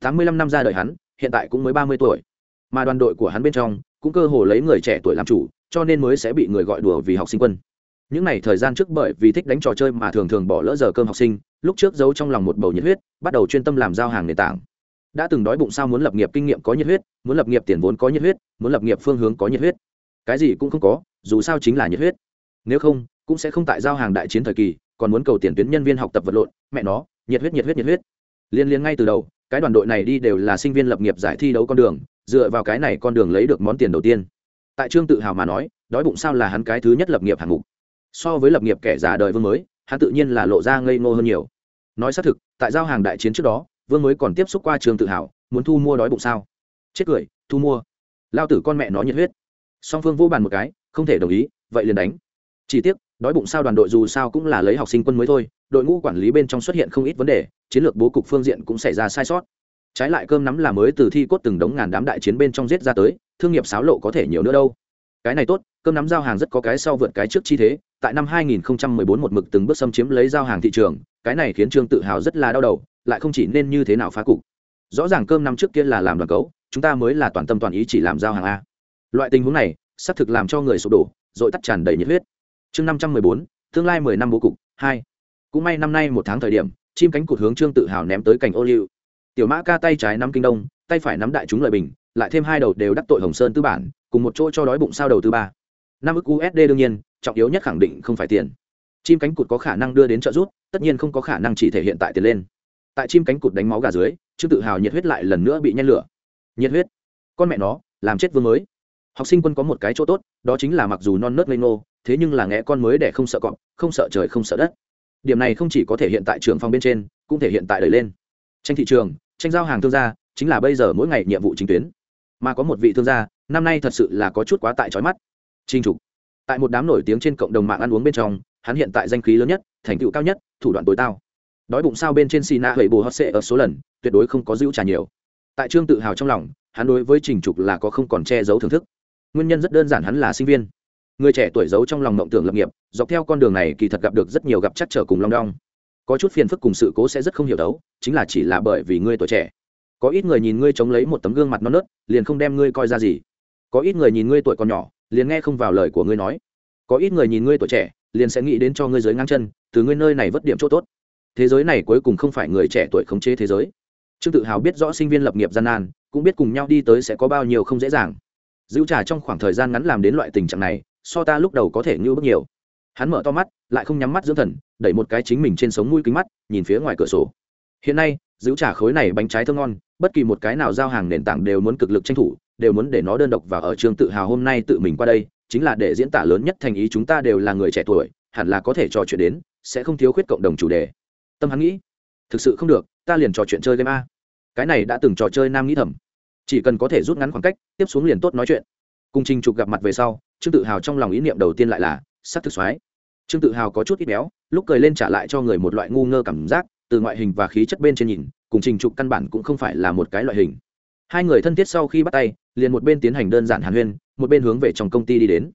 Tám mươi lăm năm ra đời hắn, hiện tại cũng mới ba mươi tuổi. Mà đoàn đội của hắn bên trong, cũng cơ hồ lấy người trẻ tuổi làm chủ cho nên mới sẽ bị người gọi đùa vì học sinh quân. Những n à y thời gian trước bởi vì thích đánh trò chơi mà thường thường bỏ lỡ giờ cơm học sinh, lúc trước giấu trong lòng một bầu nhiệt huyết, bắt đầu chuyên tâm làm giao hàng nền tảng. Đã từng đói bụng sao muốn lập nghiệp kinh nghiệm có nhiệt huyết, muốn lập nghiệp tiền vốn có nhiệt huyết, muốn lập nghiệp phương hướng có nhiệt huyết. Cái gì cũng không có, dù sao chính là nhiệt huyết. Nếu không, cũng sẽ không tại giao hàng đại chiến thời kỳ, còn muốn cầu tiền tuyến nhân viên học tập vật lộn, mẹ nó, nhiệt huyết nhiệt huyết nhiệt huyết. Liên liên ngay từ đầu, cái đoàn đội này đi đều là sinh viên lập nghiệp giải thi đấu con đường, dựa vào cái này con đường lấy được món tiền đầu tiên tại trương tự hào mà nói, đói bụng sao là hắn cái thứ nhất lập nghiệp hạng mục. So với lập nghiệp kẻ già đời vương mới, hắn tự nhiên là lộ ra ngây ngô hơn nhiều. Nói xác thực, tại giao hàng đại chiến trước đó, vương mới còn tiếp xúc qua trương tự hào, muốn thu mua đói bụng sao? Chết cười, thu mua. Lao tử con mẹ nó nhiệt huyết. Song phương vô bàn một cái, không thể đồng ý, vậy liền đánh. Chỉ tiếc, đói bụng sao đoàn đội dù sao cũng là lấy học sinh quân mới thôi, đội ngũ quản lý bên trong xuất hiện không ít vấn đề, chiến lược bố cục phương diện cũng xảy ra sai sót trái lại cơm nắm là mới từ thi cốt từng đống ngàn đám đại chiến bên trong giết ra tới, thương nghiệp xáo lộ có thể nhiều nữa đâu. Cái này tốt, cơm nắm giao hàng rất có cái sau vượt cái trước chi thế, tại năm 2014 một mực từng bước xâm chiếm lấy giao hàng thị trường, cái này khiến trương tự hào rất là đau đầu, lại không chỉ nên như thế nào phá cục. Rõ ràng cơm năm trước kia là làm đoàn cấu, chúng ta mới là toàn tâm toàn ý chỉ làm giao hàng a. Loại tình huống này, xác thực làm cho người sụp đổ, rồi tắt tràn đầy nhiệt huyết. Chương năm trăm mười bốn, tương lai mười năm bố cục, hai. Cũng may năm nay một tháng thời điểm, chim cánh cụt hướng trương tự hào ném tới cảnh ô liu tiểu mã ca tay trái nắm kinh đông, tay phải nắm đại chúng lợi bình, lại thêm hai đầu đều đắc tội hồng sơn tư bản, cùng một chỗ cho đói bụng sao đầu thứ ba. Năm ức usd đương nhiên, trọng yếu nhất khẳng định không phải tiền. Chim cánh cụt có khả năng đưa đến trợ giúp, tất nhiên không có khả năng chỉ thể hiện tại tiền lên. Tại chim cánh cụt đánh máu gà dưới chứ tự hào nhiệt huyết lại lần nữa bị nhen lửa. Nhiệt huyết? Con mẹ nó, làm chết vương mới. Học sinh quân có một cái chỗ tốt, đó chính là mặc dù non nớt lây nô thế nhưng là nghe con mới để không sợ cọp, không sợ trời không sợ đất. Điểm này không chỉ có thể hiện tại trường phong bên trên, cũng thể hiện tại đời lên. Tranh thị trường tranh giao hàng thương gia chính là bây giờ mỗi ngày nhiệm vụ chính tuyến. Mà có một vị thương gia, năm nay thật sự là có chút quá tại trói mắt. Trinh trục. Tại một đám nổi tiếng trên cộng đồng mạng ăn uống bên trong, hắn hiện tại danh khí lớn nhất, thành tựu cao nhất, thủ đoạn tối tao. Đói bụng sao bên trên xì na hầy bù hót xệ ở số lần, tuyệt đối không có giữ trà nhiều. Tại trương tự hào trong lòng, hắn đối với trình trục là có không còn che giấu thưởng thức. Nguyên nhân rất đơn giản hắn là sinh viên. Người trẻ tuổi giấu trong lòng mộng tưởng lập nghiệp, dọc theo con đường này kỳ thật gặp được rất nhiều gặp chắc trở cùng long đong có chút phiền phức cùng sự cố sẽ rất không hiểu đấu, chính là chỉ là bởi vì ngươi tuổi trẻ. Có ít người nhìn ngươi chống lấy một tấm gương mặt non nớt, liền không đem ngươi coi ra gì. Có ít người nhìn ngươi tuổi còn nhỏ, liền nghe không vào lời của ngươi nói. Có ít người nhìn ngươi tuổi trẻ, liền sẽ nghĩ đến cho ngươi dưới ngang chân, từ ngươi nơi này vất điểm chỗ tốt. Thế giới này cuối cùng không phải người trẻ tuổi khống chế thế giới. Trương tự hào biết rõ sinh viên lập nghiệp gian nan, cũng biết cùng nhau đi tới sẽ có bao nhiêu không dễ dàng. Dữ trả trong khoảng thời gian ngắn làm đến loại tình trạng này, so ta lúc đầu có thể như bước nhiều. Hắn mở to mắt lại không nhắm mắt dưỡng thần, đẩy một cái chính mình trên sống mũi kính mắt, nhìn phía ngoài cửa sổ. Hiện nay, giữ trả khối này bánh trái thơm ngon, bất kỳ một cái nào giao hàng nền tảng đều muốn cực lực tranh thủ, đều muốn để nó đơn độc và ở trường tự hào hôm nay tự mình qua đây, chính là để diễn tả lớn nhất thành ý chúng ta đều là người trẻ tuổi, hẳn là có thể trò chuyện đến, sẽ không thiếu khuyết cộng đồng chủ đề. Tâm hắn nghĩ, thực sự không được, ta liền trò chuyện chơi game a. Cái này đã từng trò chơi nam nghĩ thầm. Chỉ cần có thể rút ngắn khoảng cách, tiếp xuống liền tốt nói chuyện. Cùng trình trục gặp mặt về sau, trương tự hào trong lòng ý niệm đầu tiên lại là sắc thực soái trương tự hào có chút ít béo, lúc cười lên trả lại cho người một loại ngu ngơ cảm giác, từ ngoại hình và khí chất bên trên nhìn, cùng trình trục căn bản cũng không phải là một cái loại hình. Hai người thân thiết sau khi bắt tay, liền một bên tiến hành đơn giản hàn huyên, một bên hướng về trong công ty đi đến.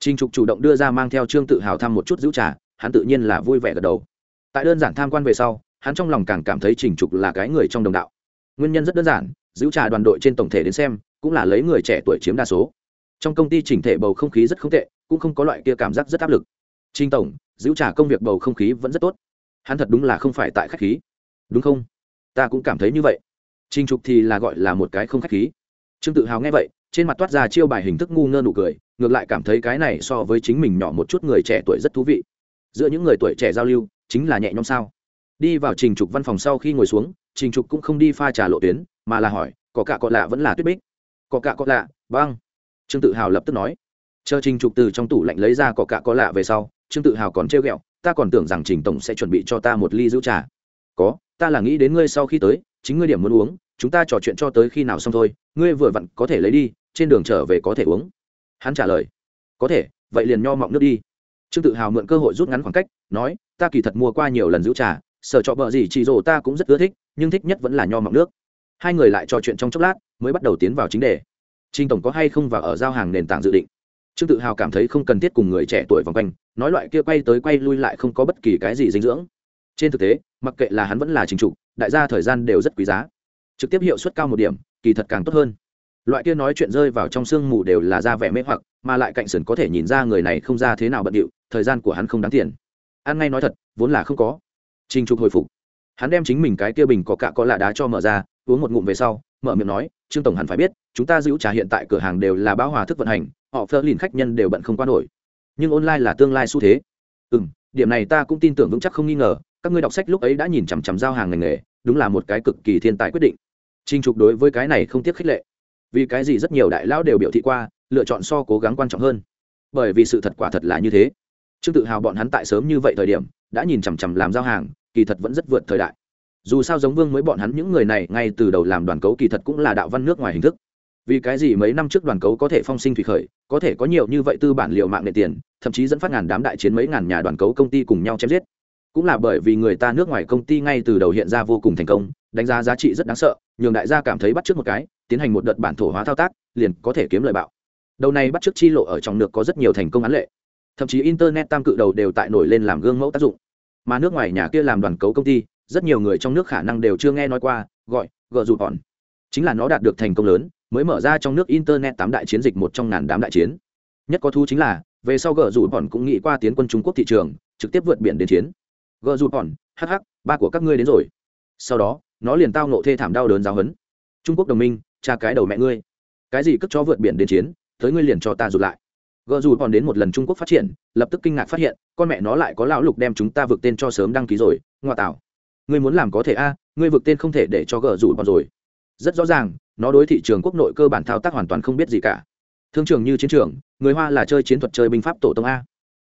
Trình trục chủ động đưa ra mang theo trương tự hào thăm một chút giữ trà, hắn tự nhiên là vui vẻ gật đầu. Tại đơn giản tham quan về sau, hắn trong lòng càng cảm thấy trình trục là cái người trong đồng đạo. Nguyên nhân rất đơn giản, giữ trà đoàn đội trên tổng thể đến xem, cũng là lấy người trẻ tuổi chiếm đa số. Trong công ty chỉnh thể bầu không khí rất không tệ, cũng không có loại kia cảm giác rất áp lực trinh tổng, giữ trả công việc bầu không khí vẫn rất tốt. Hắn thật đúng là không phải tại khách khí. Đúng không? Ta cũng cảm thấy như vậy. Trình trục thì là gọi là một cái không khách khí. Trương tự hào nghe vậy, trên mặt toát ra chiêu bài hình thức ngu ngơ nụ cười, ngược lại cảm thấy cái này so với chính mình nhỏ một chút người trẻ tuổi rất thú vị. Giữa những người tuổi trẻ giao lưu, chính là nhẹ nhõm sao? Đi vào trình trục văn phòng sau khi ngồi xuống, trình trục cũng không đi pha trà lộ tuyến, mà là hỏi, có cả cọ lạ vẫn là tuyết bích? Có cả cọ lạ băng. trương tự hào lập tức nói. Chờ trình trục từ trong tủ lạnh lấy ra có cả cọ lạ về sau trương tự hào còn trêu ghẹo, ta còn tưởng rằng trình tổng sẽ chuẩn bị cho ta một ly rượu trà. Có, ta là nghĩ đến ngươi sau khi tới, chính ngươi điểm muốn uống, chúng ta trò chuyện cho tới khi nào xong thôi, ngươi vừa vặn có thể lấy đi, trên đường trở về có thể uống. Hắn trả lời, có thể, vậy liền nho mọng nước đi. Trương tự hào mượn cơ hội rút ngắn khoảng cách, nói, ta kỳ thật mua qua nhiều lần giữ trà, sở trọ bợ gì chỉ rồ ta cũng rất ưa thích, nhưng thích nhất vẫn là nho mọng nước. Hai người lại trò chuyện trong chốc lát, mới bắt đầu tiến vào chính đề. Trinh tổng có hay không vào ở giao hàng nền tảng dự định? Trương tự hào cảm thấy không cần thiết cùng người trẻ tuổi vòng quanh nói loại kia quay tới quay lui lại không có bất kỳ cái gì dinh dưỡng. Trên thực tế, mặc kệ là hắn vẫn là chính trục, đại gia thời gian đều rất quý giá. Trực tiếp hiệu suất cao một điểm, kỳ thật càng tốt hơn. Loại kia nói chuyện rơi vào trong sương mù đều là ra vẻ mê hoặc, mà lại cạnh sườn có thể nhìn ra người này không ra thế nào bận điệu, thời gian của hắn không đáng tiền. Ăn ngay nói thật, vốn là không có. Trinh trục hồi phục. Hắn đem chính mình cái kia bình có cạ có lạ đá cho mở ra, uống một ngụm về sau, mở miệng nói, trương tổng hẳn phải biết, chúng ta giữ trà hiện tại cửa hàng đều là bão hòa thức vận hành, họ phơ lìn khách nhân đều bận không qua nổi nhưng online là tương lai xu thế. Ừ m điểm này ta cũng tin tưởng vững chắc không nghi ngờ, các ngươi đọc sách lúc ấy đã nhìn chằm chằm giao hàng ngành nghề, đúng là một cái cực kỳ thiên tài quyết định. Trinh trục đối với cái này không tiếc khích lệ. Vì cái gì rất nhiều đại lão đều biểu thị qua, lựa chọn so cố gắng quan trọng hơn. Bởi vì sự thật quả thật là như thế. Trương tự hào bọn hắn tại sớm như vậy thời điểm, đã nhìn chằm chằm làm giao hàng, kỳ thật vẫn rất vượt thời đại. Dù sao giống vương mới bọn hắn những người này ngay từ đầu làm đoàn cấu kỳ thật cũng là đạo văn nước ngoài hình thức vì cái gì mấy năm trước đoàn cấu có thể phong sinh thủy khởi, có thể có nhiều như vậy tư bản liệu mạng nệ tiền, thậm chí dẫn phát ngàn đám đại chiến mấy ngàn nhà đoàn cấu công ty cùng nhau chém giết. Cũng là bởi vì người ta nước ngoài công ty ngay từ đầu hiện ra vô cùng thành công, đánh giá giá trị rất đáng sợ, nhường đại gia cảm thấy bắt trước một cái, tiến hành một đợt bản thổ hóa thao tác, liền có thể kiếm lời bạo. Đầu này bắt trước chi lộ ở trong nước có rất nhiều thành công án lệ. Thậm chí internet tam cự đầu đều tại nổi lên làm gương mẫu tác dụng. Mà nước ngoài nhà kia làm đoàn cấu công ty, rất nhiều người trong nước khả năng đều chưa nghe nói qua, gọi, gợ dù hòn. Chính là nó đạt được thành công lớn mới mở ra trong nước internet tám đại chiến dịch một trong ngàn đám đại chiến. Nhất có thu chính là, về sau gờ dù bọn cũng nghĩ qua tiến quân trung quốc thị trường, trực tiếp vượt biển đến chiến. Gợ dù bọn hh ba của các ngươi đến rồi. Sau đó, nó liền tao nộ thê thảm đau đớn giáo hấn trung quốc đồng minh, cha cái đầu mẹ ngươi. Cái gì cất cho vượt biển đến chiến, tới ngươi liền cho ta rụt lại. Gờ dù còn đến một lần trung quốc phát triển, lập tức kinh ngạc phát hiện, con mẹ nó lại có lão lục đem chúng ta vượt tên cho sớm đăng ký rồi, ngoa tạo. Ngươi muốn làm có thể a, ngươi vượt tên không thể để cho gờ dù còn rồi. Rất rõ ràng nó đối thị trường quốc nội cơ bản thao tác hoàn toàn không biết gì cả. Thương trường như chiến trường, người hoa là chơi chiến thuật chơi binh pháp tổ tông a.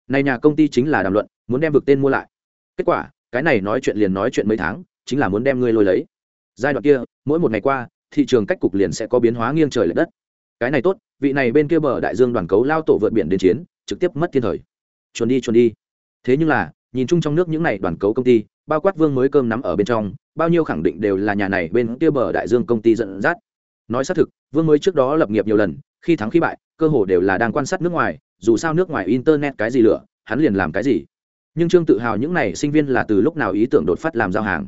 Này nhà công ty chính là đàm luận, muốn đem vực tên mua lại. Kết quả, cái này nói chuyện liền nói chuyện mấy tháng, chính là muốn đem ngươi lôi lấy. Giai đoạn kia, mỗi một ngày qua, thị trường cách cục liền sẽ có biến hóa nghiêng trời l ệ đất. Cái này tốt, vị này bên kia bờ đại dương đoàn cấu lao tổ vượt biển đến chiến, trực tiếp mất thiên thời. Chuồn đi chuồn đi. Thế nhưng là, nhìn chung trong nước những này đoàn cấu công ty, bao quát vương mới cơm nắm ở bên trong, bao nhiêu khẳng định đều là nhà này bên kia bờ đại dương công ty dẫn dắt nói xác thực, vương mới trước đó lập nghiệp nhiều lần, khi thắng khi bại, cơ hồ đều là đang quan sát nước ngoài, dù sao nước ngoài internet cái gì lửa, hắn liền làm cái gì. Nhưng trương tự hào những này sinh viên là từ lúc nào ý tưởng đột phát làm giao hàng?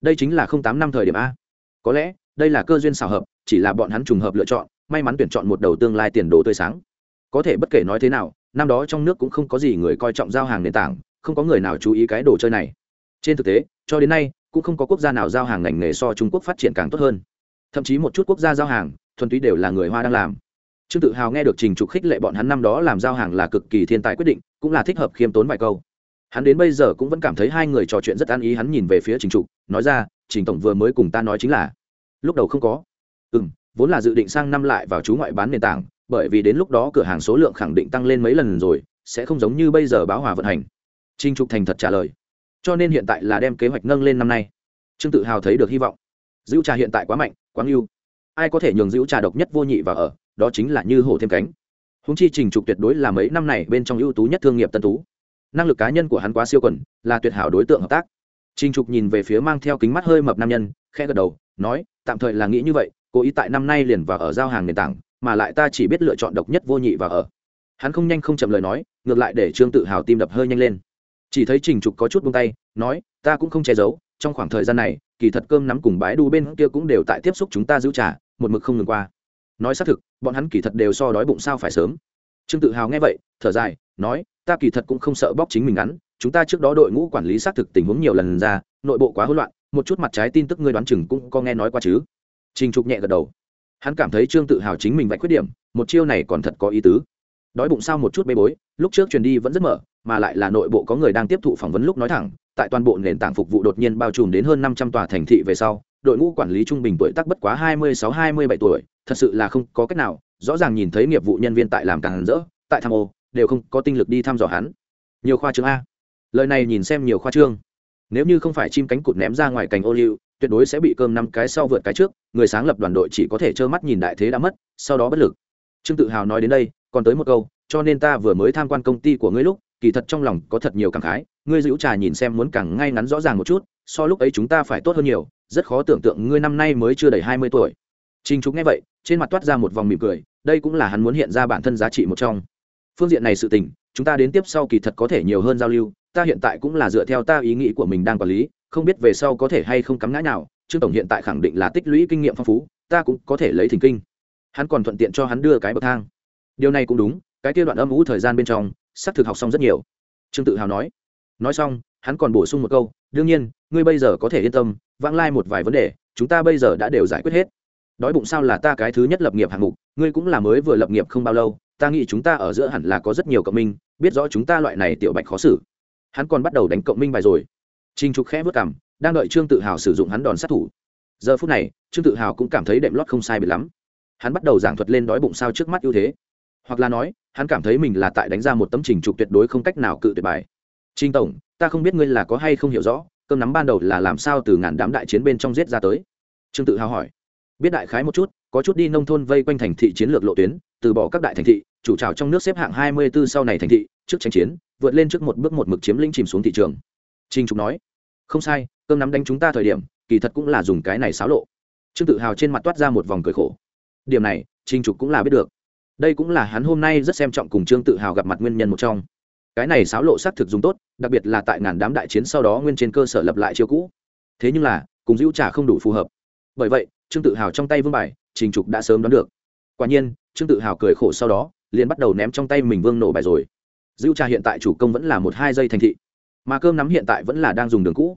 Đây chính là không tám năm thời điểm a. Có lẽ, đây là cơ duyên xào hợp, chỉ là bọn hắn trùng hợp lựa chọn, may mắn tuyển chọn một đầu tương lai tiền đồ tươi sáng. Có thể bất kể nói thế nào, năm đó trong nước cũng không có gì người coi trọng giao hàng nền tảng, không có người nào chú ý cái đồ chơi này. Trên thực tế, cho đến nay, cũng không có quốc gia nào giao hàng ngành nghề so trung quốc phát triển càng tốt hơn thậm chí một chút quốc gia giao hàng, thuần túy đều là người hoa đang làm. Trương tự hào nghe được trình trục khích lệ bọn hắn năm đó làm giao hàng là cực kỳ thiên tài quyết định, cũng là thích hợp khiêm tốn vài câu. Hắn đến bây giờ cũng vẫn cảm thấy hai người trò chuyện rất an ý, hắn nhìn về phía trình trục, nói ra, trình tổng vừa mới cùng ta nói chính là, lúc đầu không có. Ừ m vốn là dự định sang năm lại vào chú ngoại bán nền tảng, bởi vì đến lúc đó cửa hàng số lượng khẳng định tăng lên mấy lần rồi, sẽ không giống như bây giờ báo hòa vận hành. Trình trục thành thật trả lời. Cho nên hiện tại là đem kế hoạch nâng lên năm nay. Trương tự hào thấy được hy vọng. Dữ trà hiện tại quá mạnh quáng ngưu ai có thể nhường giữ trà độc nhất vô nhị và ở, đó chính là như hổ thêm cánh. Húng chi trình trục tuyệt đối là mấy năm này bên trong ưu tú nhất thương nghiệp tân tú. Năng lực cá nhân của hắn quá siêu quần, là tuyệt hảo đối tượng hợp tác. Trình trục nhìn về phía mang theo kính mắt hơi mập nam nhân, khẽ gật đầu, nói, tạm thời là nghĩ như vậy, cố ý tại năm nay liền và ở giao hàng nền tảng, mà lại ta chỉ biết lựa chọn độc nhất vô nhị và ở. Hắn không nhanh không chậm lời nói, ngược lại để trương tự hào tim đập hơi nhanh lên. Chỉ thấy trình trục có chút buông tay, nói, ta cũng không che giấu trong khoảng thời gian này, kỳ thật cơm nắm cùng bãi đu bên kia cũng đều tại tiếp xúc chúng ta giữ trả một mực không ngừng qua. Nói xác thực, bọn hắn kỳ thật đều so đói bụng sao phải sớm. Trương tự hào nghe vậy, thở dài, nói, ta kỳ thật cũng không sợ bóc chính mình ngắn chúng ta trước đó đội ngũ quản lý xác thực tình huống nhiều lần ra, nội bộ quá hỗn loạn, một chút mặt trái tin tức ngươi đoán chừng cũng có nghe nói qua chứ. Trình trục nhẹ gật đầu. Hắn cảm thấy trương tự hào chính mình vạch khuyết điểm, một chiêu này còn thật có ý tứ. Đói bụng sao một chút bê bối, lúc trước truyền đi vẫn rất mở, mà lại là nội bộ có người đang tiếp thụ phỏng vấn lúc nói thẳng tại toàn bộ nền tảng phục vụ đột nhiên bao trùm đến hơn năm trăm tòa thành thị về sau, đội ngũ quản lý trung bình tuổi tác bất quá hai mươi sáu, hai mươi bảy tuổi, thật sự là không có cách nào. Rõ ràng nhìn thấy nghiệp vụ nhân viên tại làm càng rỡ, tại tham ô, đều không có tinh lực đi thăm dò hắn. Nhiều khoa trương a. Lời này nhìn xem nhiều khoa trương. Nếu như không phải chim cánh cụt ném ra ngoài cành ô liu, tuyệt đối sẽ bị cơm năm cái sau vượt cái trước, người sáng lập đoàn đội chỉ có thể trơ mắt nhìn đại thế đã mất, sau đó bất lực. Trương tự hào nói đến đây, còn tới một câu, cho nên ta vừa mới tham quan công ty của ngươi lúc kỳ thật trong lòng có thật nhiều cảm khái ngươi giữ trà nhìn xem muốn càng ngay ngắn rõ ràng một chút so lúc ấy chúng ta phải tốt hơn nhiều rất khó tưởng tượng ngươi năm nay mới chưa đầy hai mươi tuổi Trình Trục nghe vậy, trên mặt toát ra một vòng mỉm cười, đây cũng là hắn muốn hiện ra bản thân giá trị một trong. Phương diện này sự tình, chúng ta đến tiếp sau kỳ thật có thể nhiều hơn giao lưu, ta hiện tại cũng là dựa theo ta ý nghĩ của mình đang quản lý, không biết về sau có thể hay không cắm ngã nào, Trương tổng hiện tại khẳng định là tích lũy kinh nghiệm phong phú, ta cũng có thể lấy thỉnh kinh. Hắn còn thuận tiện cho hắn đưa cái bậc thang. Điều này cũng đúng, cái kia đoạn âm u thời gian bên trong, sắp thực học xong rất nhiều. Trương tự hào nói. Nói xong, hắn còn bổ sung một câu, đương nhiên, ngươi bây giờ có thể yên tâm, vãng lai một vài vấn đề, chúng ta bây giờ đã đều giải quyết hết. Đói bụng sao là ta cái thứ nhất lập nghiệp hạng mục ngươi cũng là mới vừa lập nghiệp không bao lâu ta nghĩ chúng ta ở giữa hẳn là có rất nhiều cộng minh biết rõ chúng ta loại này tiểu bạch khó xử. Hắn còn bắt đầu đánh cộng minh bài rồi. Trinh trục khẽ vất cảm đang đợi trương tự hào sử dụng hắn đòn sát thủ. Giờ phút này trương tự hào cũng cảm thấy đệm lót không sai biệt lắm. Hắn bắt đầu giảng thuật lên đói bụng sao trước mắt ưu thế hoặc là nói, hắn cảm thấy mình là tại đánh ra một tấm trình trục tuyệt đối không cách nào cự tuyệt bài. Trinh tổng, ta không biết ngươi là có hay không hiểu rõ, cơm nắm ban đầu là làm sao từ ngàn đám đại chiến bên trong giết ra tới? Trương tự hào hỏi. Biết đại khái một chút, có chút đi nông thôn vây quanh thành thị chiến lược lộ tuyến, từ bỏ các đại thành thị, chủ trào trong nước xếp hạng hai mươi 24 sau này thành thị, trước tranh chiến, vượt lên trước một bước một mực chiếm lĩnh chìm xuống thị trường. Trinh trục nói. Không sai, cơm nắm đánh chúng ta thời điểm, kỳ thật cũng là dùng cái này xáo lộ. Trương tự hào trên mặt toát ra một vòng cười khổ. Điểm này trinh trục cũng là biết được đây cũng là hắn hôm nay rất xem trọng cùng trương tự hào gặp mặt nguyên nhân một trong. Cái này xáo lộ xác thực dùng tốt, đặc biệt là tại ngàn đám đại chiến sau đó nguyên trên cơ sở lập lại chiêu cũ. Thế nhưng là, cùng dữ trả không đủ phù hợp. Bởi vậy, trương tự hào trong tay vương bài, trình trục đã sớm đoán được. Quả nhiên, trương tự hào cười khổ sau đó, liền bắt đầu ném trong tay mình vương nổ bài rồi. Dữ trà hiện tại chủ công vẫn là một hai giây thành thị. Mà cơm nắm hiện tại vẫn là đang dùng đường cũ.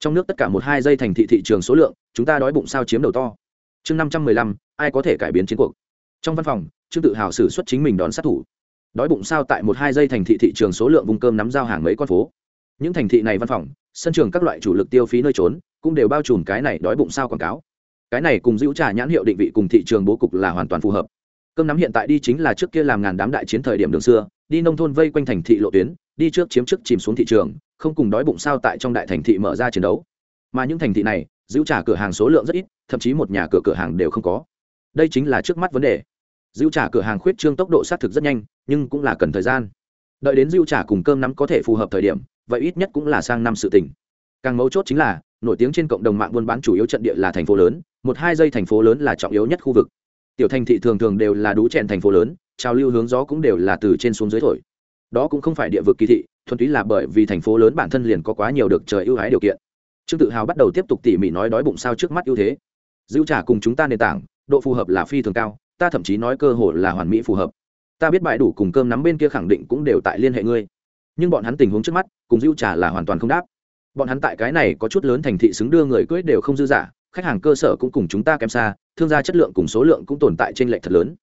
Trong nước tất cả một hai giây thành thị thị trường số lượng, chúng ta đói bụng sao chiếm đầu to. Chương năm trăm mười lăm, ai có thể cải biến chiến cuộc? Trong văn phòng trương tự hào xử xuất chính mình đón sát thủ đói bụng sao tại một hai giây thành thị thị trường số lượng vùng cơm nắm giao hàng mấy con phố những thành thị này văn phòng sân trường các loại chủ lực tiêu phí nơi trốn cũng đều bao trùm cái này đói bụng sao quảng cáo cái này cùng giữ trả nhãn hiệu định vị cùng thị trường bố cục là hoàn toàn phù hợp cơm nắm hiện tại đi chính là trước kia làm ngàn đám đại chiến thời điểm đường xưa đi nông thôn vây quanh thành thị lộ tuyến đi trước chiếm trước chìm xuống thị trường không cùng đói bụng sao tại trong đại thành thị mở ra chiến đấu mà những thành thị này giữ trả cửa hàng số lượng rất ít thậm chí một nhà cửa cửa hàng đều không có đây chính là trước mắt vấn đề giữ trả cửa hàng khuyết trương tốc độ xác thực rất nhanh, nhưng cũng là cần thời gian. Đợi đến giữ trả cùng cơm nắm có thể phù hợp thời điểm, vậy ít nhất cũng là sang năm sự tỉnh càng mấu chốt chính là, nổi tiếng trên cộng đồng mạng buôn bán chủ yếu trận địa là thành phố lớn, một hai giây thành phố lớn là trọng yếu nhất khu vực. Tiểu thành thị thường thường đều là đú chèn thành phố lớn, trào lưu hướng gió cũng đều là từ trên xuống dưới thổi. Đó cũng không phải địa vực kỳ thị, thuần túy là bởi vì thành phố lớn bản thân liền có quá nhiều được trời ưu ái điều kiện. Trương tự hào bắt đầu tiếp tục tỉ mỉ nói đói bụng sao trước mắt ưu thế. Dữ trả cùng chúng ta nền tảng, độ phù hợp là phi thường cao ta thậm chí nói cơ hội là hoàn mỹ phù hợp. Ta biết bãi đủ cùng cơm nắm bên kia khẳng định cũng đều tại liên hệ ngươi. Nhưng bọn hắn tình huống trước mắt, cùng giữ trả là hoàn toàn không đáp. Bọn hắn tại cái này có chút lớn thành thị xứng đưa người cưỡi đều không dư giả, khách hàng cơ sở cũng cùng chúng ta kém xa, thương gia chất lượng cùng số lượng cũng tồn tại trên lệch thật lớn.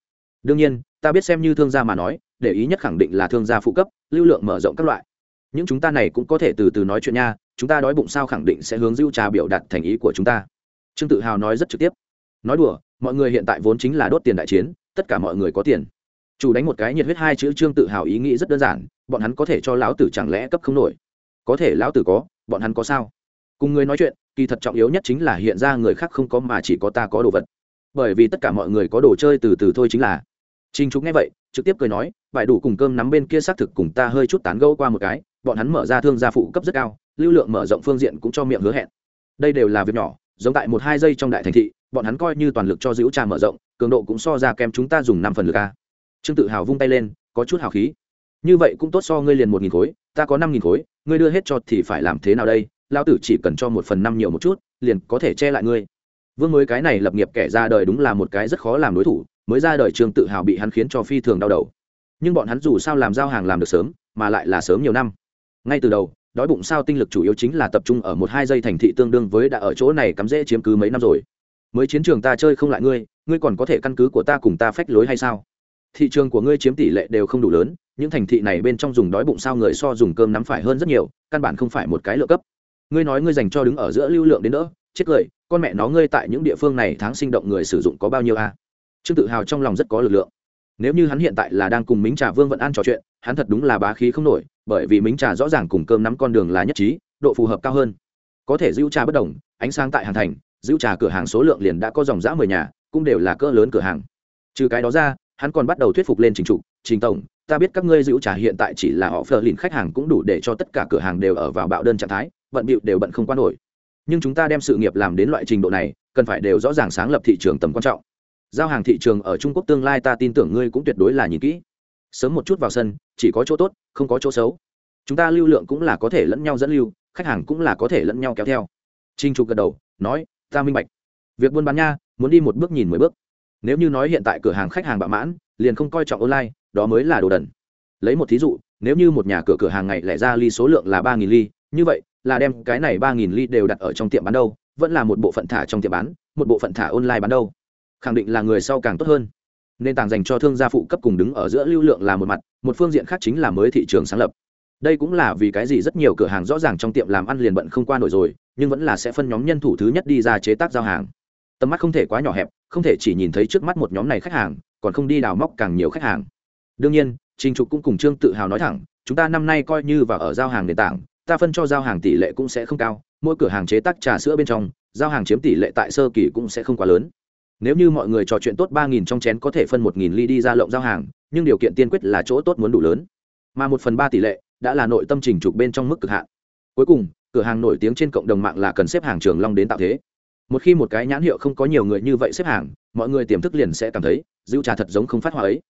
Đương nhiên, ta biết xem như thương gia mà nói, để ý nhất khẳng định là thương gia phụ cấp, lưu lượng mở rộng các loại. Những chúng ta này cũng có thể từ từ nói chuyện nha, chúng ta đói bụng sao khẳng định sẽ hướng dưu trà biểu đạt thành ý của chúng ta. Trương tự hào nói rất trực tiếp nói đùa mọi người hiện tại vốn chính là đốt tiền đại chiến tất cả mọi người có tiền. Chủ đánh một cái nhiệt huyết hai chữ trương tự hào ý nghĩ rất đơn giản bọn hắn có thể cho lão tử chẳng lẽ cấp không nổi? Có thể lão tử có bọn hắn có sao? Cùng người nói chuyện kỳ thật trọng yếu nhất chính là hiện ra người khác không có mà chỉ có ta có đồ vật. Bởi vì tất cả mọi người có đồ chơi từ từ thôi chính là. Trình Trục nghe vậy, trực tiếp cười nói, vải đủ cùng cơm nắm bên kia xác thực cùng ta hơi chút tán gẫu qua một cái, bọn hắn mở ra thương gia phụ cấp rất cao, lưu lượng mở rộng phương diện cũng cho miệng hứa hẹn. Đây đều là việc nhỏ, giống tại một hai giây trong đại thành thị, bọn hắn coi như toàn lực cho giữ trà mở rộng, cường độ cũng so ra kém chúng ta dùng năm phần lực a. Trương Tự Hào vung tay lên, có chút hào khí. như vậy cũng tốt so ngươi liền một nghìn khối ta có năm nghìn khối ngươi đưa hết cho thì phải làm thế nào đây? Lao tử chỉ cần cho một phần năm nhiều một chút liền có thể che lại ngươi. Vương mới cái này lập nghiệp kẻ ra đời đúng là một cái rất khó làm đối thủ mới ra đời trường tự hào bị hắn khiến cho phi thường đau đầu. Nhưng bọn hắn dù sao làm giao hàng làm được sớm mà lại là sớm nhiều năm. Ngay từ đầu đói bụng sao tinh lực chủ yếu chính là tập trung ở một hai giây thành thị tương đương với đã ở chỗ này cắm rễ chiếm cứ mấy năm rồi mới chiến trường ta chơi không lại ngươi ngươi còn có thể căn cứ của ta cùng ta phách lối hay sao? Thị trường của ngươi chiếm tỷ lệ đều không đủ lớn, những thành thị này bên trong dùng đói bụng sao người so dùng cơm nắm phải hơn rất nhiều, căn bản không phải một cái lựa cấp. Ngươi nói ngươi dành cho đứng ở giữa lưu lượng đến đỡ, chết cười, con mẹ nó ngươi tại những địa phương này tháng sinh động người sử dụng có bao nhiêu a? Trương tự hào trong lòng rất có lực lượng. Nếu như hắn hiện tại là đang cùng mính trà vương vận an trò chuyện, hắn thật đúng là bá khí không nổi, bởi vì mính trà rõ ràng cùng cơm nắm con đường là nhất trí, độ phù hợp cao hơn. Có thể giữ trà bất đồng, ánh sáng tại hàn thành giữ trà cửa hàng số lượng liền đã có dòng dã mười nhà, cũng đều là cỡ lớn cửa hàng. Trừ cái đó ra, hắn còn bắt đầu thuyết phục lên trình trục, trình tổng, ta biết các ngươi giữ trà hiện tại chỉ là họ phờ lìn khách hàng cũng đủ để cho tất cả cửa hàng đều ở vào bạo đơn trạng thái, bận bịu đều bận không quan nổi. Nhưng chúng ta đem sự nghiệp làm đến loại trình độ này, cần phải đều rõ ràng sáng lập thị trường tầm quan trọng. Giao hàng thị trường ở trung quốc tương lai ta tin tưởng ngươi cũng tuyệt đối là nhìn kỹ. Sớm một chút vào sân, chỉ có chỗ tốt, không có chỗ xấu. Chúng ta lưu lượng cũng là có thể lẫn nhau dẫn lưu, khách hàng cũng là có thể lẫn nhau kéo theo. Trinh trục gật đầu, nói ta minh bạch. Việc buôn bán nha, muốn đi một bước nhìn mười bước. Nếu như nói hiện tại cửa hàng khách hàng bạo mãn, liền không coi trọng online, đó mới là đồ đần. Lấy một thí dụ, nếu như một nhà cửa cửa hàng ngày lẻ ra ly số lượng là ba nghìn ly, như vậy, là đem cái này ba nghìn ly đều đặt ở trong tiệm bán đâu, vẫn là một bộ phận thả trong tiệm bán, một bộ phận thả online bán đâu. Khẳng định là người sau càng tốt hơn. Nền tảng dành cho thương gia phụ cấp cùng đứng ở giữa lưu lượng là một mặt, một phương diện khác chính là mới thị trường sáng lập đây cũng là vì cái gì rất nhiều cửa hàng rõ ràng trong tiệm làm ăn liền bận không qua nổi rồi, nhưng vẫn là sẽ phân nhóm nhân thủ thứ nhất đi ra chế tác giao hàng. Tầm mắt không thể quá nhỏ hẹp, không thể chỉ nhìn thấy trước mắt một nhóm này khách hàng, còn không đi đào móc càng nhiều khách hàng. Đương nhiên, trình trục cũng cùng trương tự hào nói thẳng, chúng ta năm nay coi như vào ở giao hàng nền tảng, ta phân cho giao hàng tỷ lệ cũng sẽ không cao, mỗi cửa hàng chế tác trà sữa bên trong, giao hàng chiếm tỷ lệ tại sơ kỳ cũng sẽ không quá lớn. Nếu như mọi người trò chuyện tốt ba nghìn trong chén có thể phân một nghìn ly đi ra lộng giao hàng, nhưng điều kiện tiên quyết là chỗ tốt muốn đủ lớn. Mà một phần ba tỷ lệ đã là nội tâm trình trục bên trong mức cực hạn. Cuối cùng, cửa hàng nổi tiếng trên cộng đồng mạng là cần xếp hàng trường long đến tạo thế. Một khi một cái nhãn hiệu không có nhiều người như vậy xếp hàng, mọi người tiềm thức liền sẽ cảm thấy giữ trà thật giống không phát hoa ấy.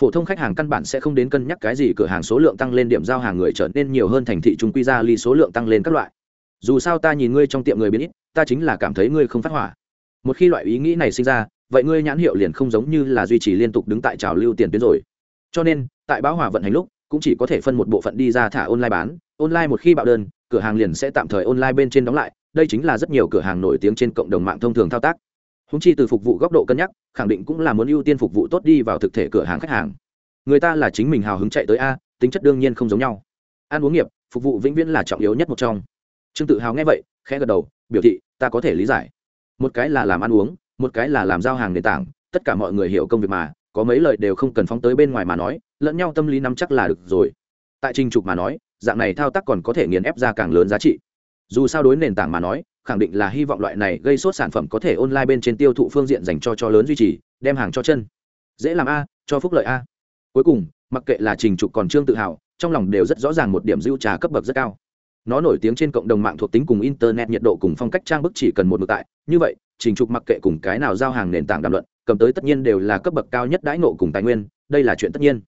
Phổ thông khách hàng căn bản sẽ không đến cân nhắc cái gì cửa hàng số lượng tăng lên điểm giao hàng người trở nên nhiều hơn thành thị trung quy ra ly số lượng tăng lên các loại. Dù sao ta nhìn ngươi trong tiệm người biến ít, ta chính là cảm thấy ngươi không phát hỏa. Một khi loại ý nghĩ này sinh ra, vậy ngươi nhãn hiệu liền không giống như là duy trì liên tục đứng tại trào lưu tiền tuyến rồi. Cho nên, tại báo hỏa vận hành lúc cũng chỉ có thể phân một bộ phận đi ra thả online bán. Online một khi bạo đơn, cửa hàng liền sẽ tạm thời online bên trên đóng lại. Đây chính là rất nhiều cửa hàng nổi tiếng trên cộng đồng mạng thông thường thao tác. Húng chi từ phục vụ góc độ cân nhắc, khẳng định cũng là muốn ưu tiên phục vụ tốt đi vào thực thể cửa hàng khách hàng. Người ta là chính mình hào hứng chạy tới a, tính chất đương nhiên không giống nhau. Ăn uống nghiệp, phục vụ vĩnh viễn là trọng yếu nhất một trong. Trương tự hào nghe vậy, khẽ gật đầu, biểu thị, ta có thể lý giải. Một cái là làm ăn uống, một cái là làm giao hàng nền tảng, tất cả mọi người hiểu công việc mà có mấy lời đều không cần phóng tới bên ngoài mà nói, lẫn nhau tâm lý nắm chắc là được rồi. Tại trình trục mà nói, dạng này thao tác còn có thể nghiền ép ra càng lớn giá trị. Dù sao đối nền tảng mà nói, khẳng định là hy vọng loại này gây sốt sản phẩm có thể online bên trên tiêu thụ phương diện dành cho cho lớn duy trì, đem hàng cho chân. Dễ làm a, cho phúc lợi a. Cuối cùng, mặc kệ là trình trục còn trương tự hào, trong lòng đều rất rõ ràng một điểm dưu trà cấp bậc rất cao. Nó nổi tiếng trên cộng đồng mạng thuộc tính cùng internet nhiệt độ cùng phong cách trang bức chỉ cần một mực tại. Như vậy, trình trục mặc kệ cùng cái nào giao hàng nền tảng đàm luận cầm tới tất nhiên đều là cấp bậc cao nhất đãi nộ cùng tài nguyên, đây là chuyện tất nhiên.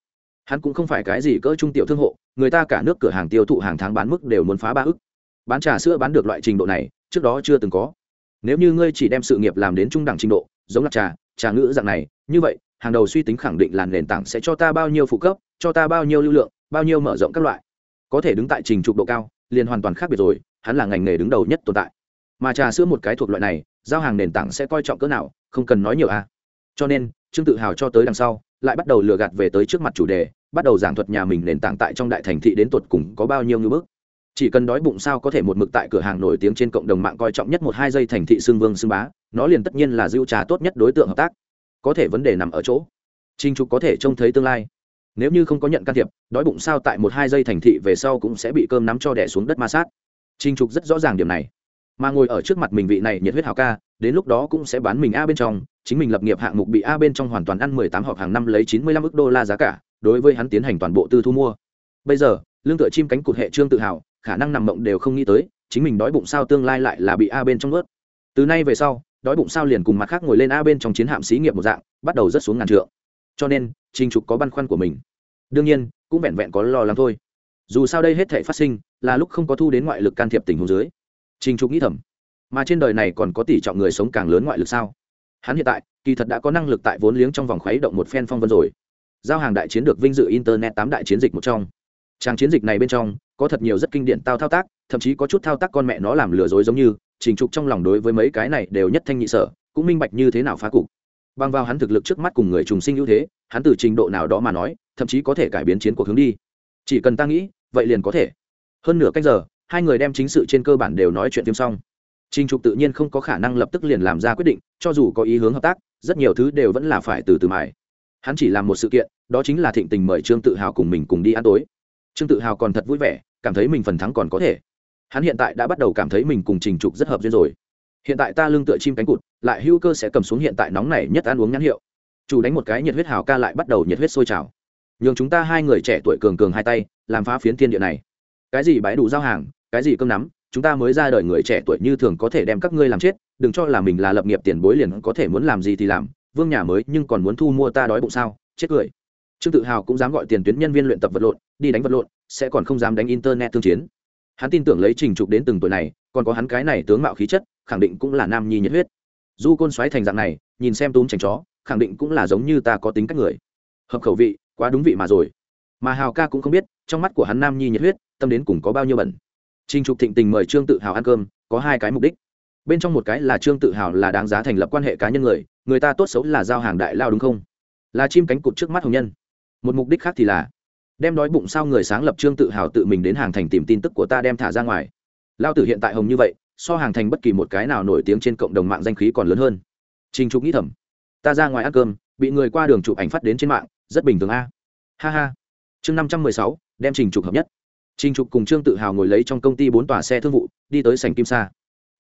Hắn cũng không phải cái gì cỡ trung tiểu thương hộ, người ta cả nước cửa hàng tiêu thụ hàng tháng bán mức đều muốn phá ba ức. Bán trà sữa bán được loại trình độ này, trước đó chưa từng có. Nếu như ngươi chỉ đem sự nghiệp làm đến trung đẳng trình độ, giống là trà trà ngữ dạng này, như vậy, hàng đầu suy tính khẳng định là nền tảng sẽ cho ta bao nhiêu phụ cấp, cho ta bao nhiêu lưu lượng, bao nhiêu mở rộng các loại. Có thể đứng tại trình trục độ cao, liền hoàn toàn khác biệt rồi, hắn là ngành nghề đứng đầu nhất tồn tại. Mà trà sữa một cái thuộc loại này, giao hàng nền tảng sẽ coi trọng cỡ nào, không cần nói nhiều a à cho nên, trương tự hào cho tới đằng sau, lại bắt đầu lừa gạt về tới trước mặt chủ đề, bắt đầu giảng thuật nhà mình nền tảng tại trong đại thành thị đến tột cùng có bao nhiêu ngưỡng bức. Chỉ cần đói bụng sao có thể một mực tại cửa hàng nổi tiếng trên cộng đồng mạng coi trọng nhất một hai giây thành thị xương vương xương bá, nó liền tất nhiên là dưu trà tốt nhất đối tượng hợp tác. Có thể vấn đề nằm ở chỗ trinh trục có thể trông thấy tương lai. Nếu như không có nhận can thiệp, đói bụng sao tại một hai giây thành thị về sau cũng sẽ bị cơm nắm cho đẻ xuống đất ma sát. Trinh trục rất rõ ràng điểm này. Mà ngồi ở trước mặt mình vị này nhiệt huyết hào ca đến lúc đó cũng sẽ bán mình a bên trong, chính mình lập nghiệp hạng mục bị a bên trong hoàn toàn ăn mười tám họp hàng năm lấy chín mươi lăm đô la giá cả, đối với hắn tiến hành toàn bộ tư thu mua. Bây giờ, lương tựa chim cánh cụt hệ trương tự hào, khả năng nằm mộng đều không nghĩ tới, chính mình đói bụng sao tương lai lại là bị a bên trong ướt từ nay về sau, đói bụng sao liền cùng mặt khác ngồi lên a bên trong chiến hạm xí nghiệp một dạng, bắt đầu rất xuống ngàn trượng. Cho nên, trình trục có băn khoăn của mình. Đương nhiên, cũng vẹn vẹn có lo lắng thôi. Dù sao đây hết thể phát sinh, là lúc không có thu đến ngoại lực can thiệp tình huống dưới. Trình trục nghĩ thầm mà trên đời này còn có tỷ trọng người sống càng lớn ngoại lực sao? Hắn hiện tại, kỳ thật đã có năng lực tại vốn liếng trong vòng khuấy động một phen phong vân rồi. Giao hàng đại chiến được vinh dự internet tám đại chiến dịch một trong. Trang chiến dịch này bên trong, có thật nhiều rất kinh điển tao thao tác, thậm chí có chút thao tác con mẹ nó làm lừa dối giống như, trình trục trong lòng đối với mấy cái này đều nhất thanh nhị sở, cũng minh bạch như thế nào phá cục. Bằng vào hắn thực lực trước mắt cùng người trùng sinh ưu thế, hắn từ trình độ nào đó mà nói, thậm chí có thể cải biến chiến cuộc hướng đi. Chỉ cần ta nghĩ, vậy liền có thể. Hơn nửa cách giờ, hai người đem chính sự trên cơ bản đều nói chuyện phim xong trình trục tự nhiên không có khả năng lập tức liền làm ra quyết định, cho dù có ý hướng hợp tác, rất nhiều thứ đều vẫn là phải từ từ mài. Hắn chỉ làm một sự kiện, đó chính là thịnh tình mời trương tự hào cùng mình cùng đi ăn tối. Trương tự hào còn thật vui vẻ, cảm thấy mình phần thắng còn có thể. Hắn hiện tại đã bắt đầu cảm thấy mình cùng trình trục rất hợp duyên rồi. Hiện tại ta lưng tựa chim cánh cụt, lại hưu cơ sẽ cầm xuống hiện tại nóng này nhất ăn uống nhãn hiệu. Chủ đánh một cái nhiệt huyết hào ca lại bắt đầu nhiệt huyết sôi trào. Nhường chúng ta hai người trẻ tuổi cường cường hai tay, làm phá phiến thiên địa này. Cái gì bãi đủ giao hàng, cái gì cơm nắm chúng ta mới ra đời người trẻ tuổi như thường có thể đem các ngươi làm chết, đừng cho là mình là lập nghiệp tiền bối liền có thể muốn làm gì thì làm, vương nhà mới nhưng còn muốn thu mua ta đói bụng sao, chết cười. Trương tự hào cũng dám gọi tiền tuyến nhân viên luyện tập vật lộn, đi đánh vật lộn, sẽ còn không dám đánh internet thương chiến. Hắn tin tưởng lấy trình trục đến từng tuổi này, còn có hắn cái này tướng mạo khí chất, khẳng định cũng là nam nhi nhiệt huyết. Du côn xoáy thành dạng này, nhìn xem túm chành chó, khẳng định cũng là giống như ta có tính cách người. Hợp khẩu vị, quá đúng vị mà rồi. Mà hào ca cũng không biết, trong mắt của hắn nam nhi nhiệt huyết, tâm đến cùng có bao nhiêu bẩn trình trục thịnh tình mời trương tự hào ăn cơm, có hai cái mục đích. Bên trong một cái là trương tự hào là đáng giá thành lập quan hệ cá nhân người người ta tốt xấu là giao hàng đại lao đúng không? Là chim cánh cụt trước mắt hồng nhân. Một mục đích khác thì là đem đói bụng sao người sáng lập trương tự hào tự mình đến hàng thành tìm tin tức của ta đem thả ra ngoài. Lao tử hiện tại hồng như vậy, so hàng thành bất kỳ một cái nào nổi tiếng trên cộng đồng mạng danh khí còn lớn hơn. Trình trục nghĩ thầm, ta ra ngoài ăn cơm, bị người qua đường chụp ảnh phát đến trên mạng, rất bình thường a. Ha ha. Chương năm trăm mười sáu, đem trình trục hợp nhất trình trục cùng trương tự hào ngồi lấy trong công ty bốn tòa xe thương vụ, đi tới sảnh kim sa.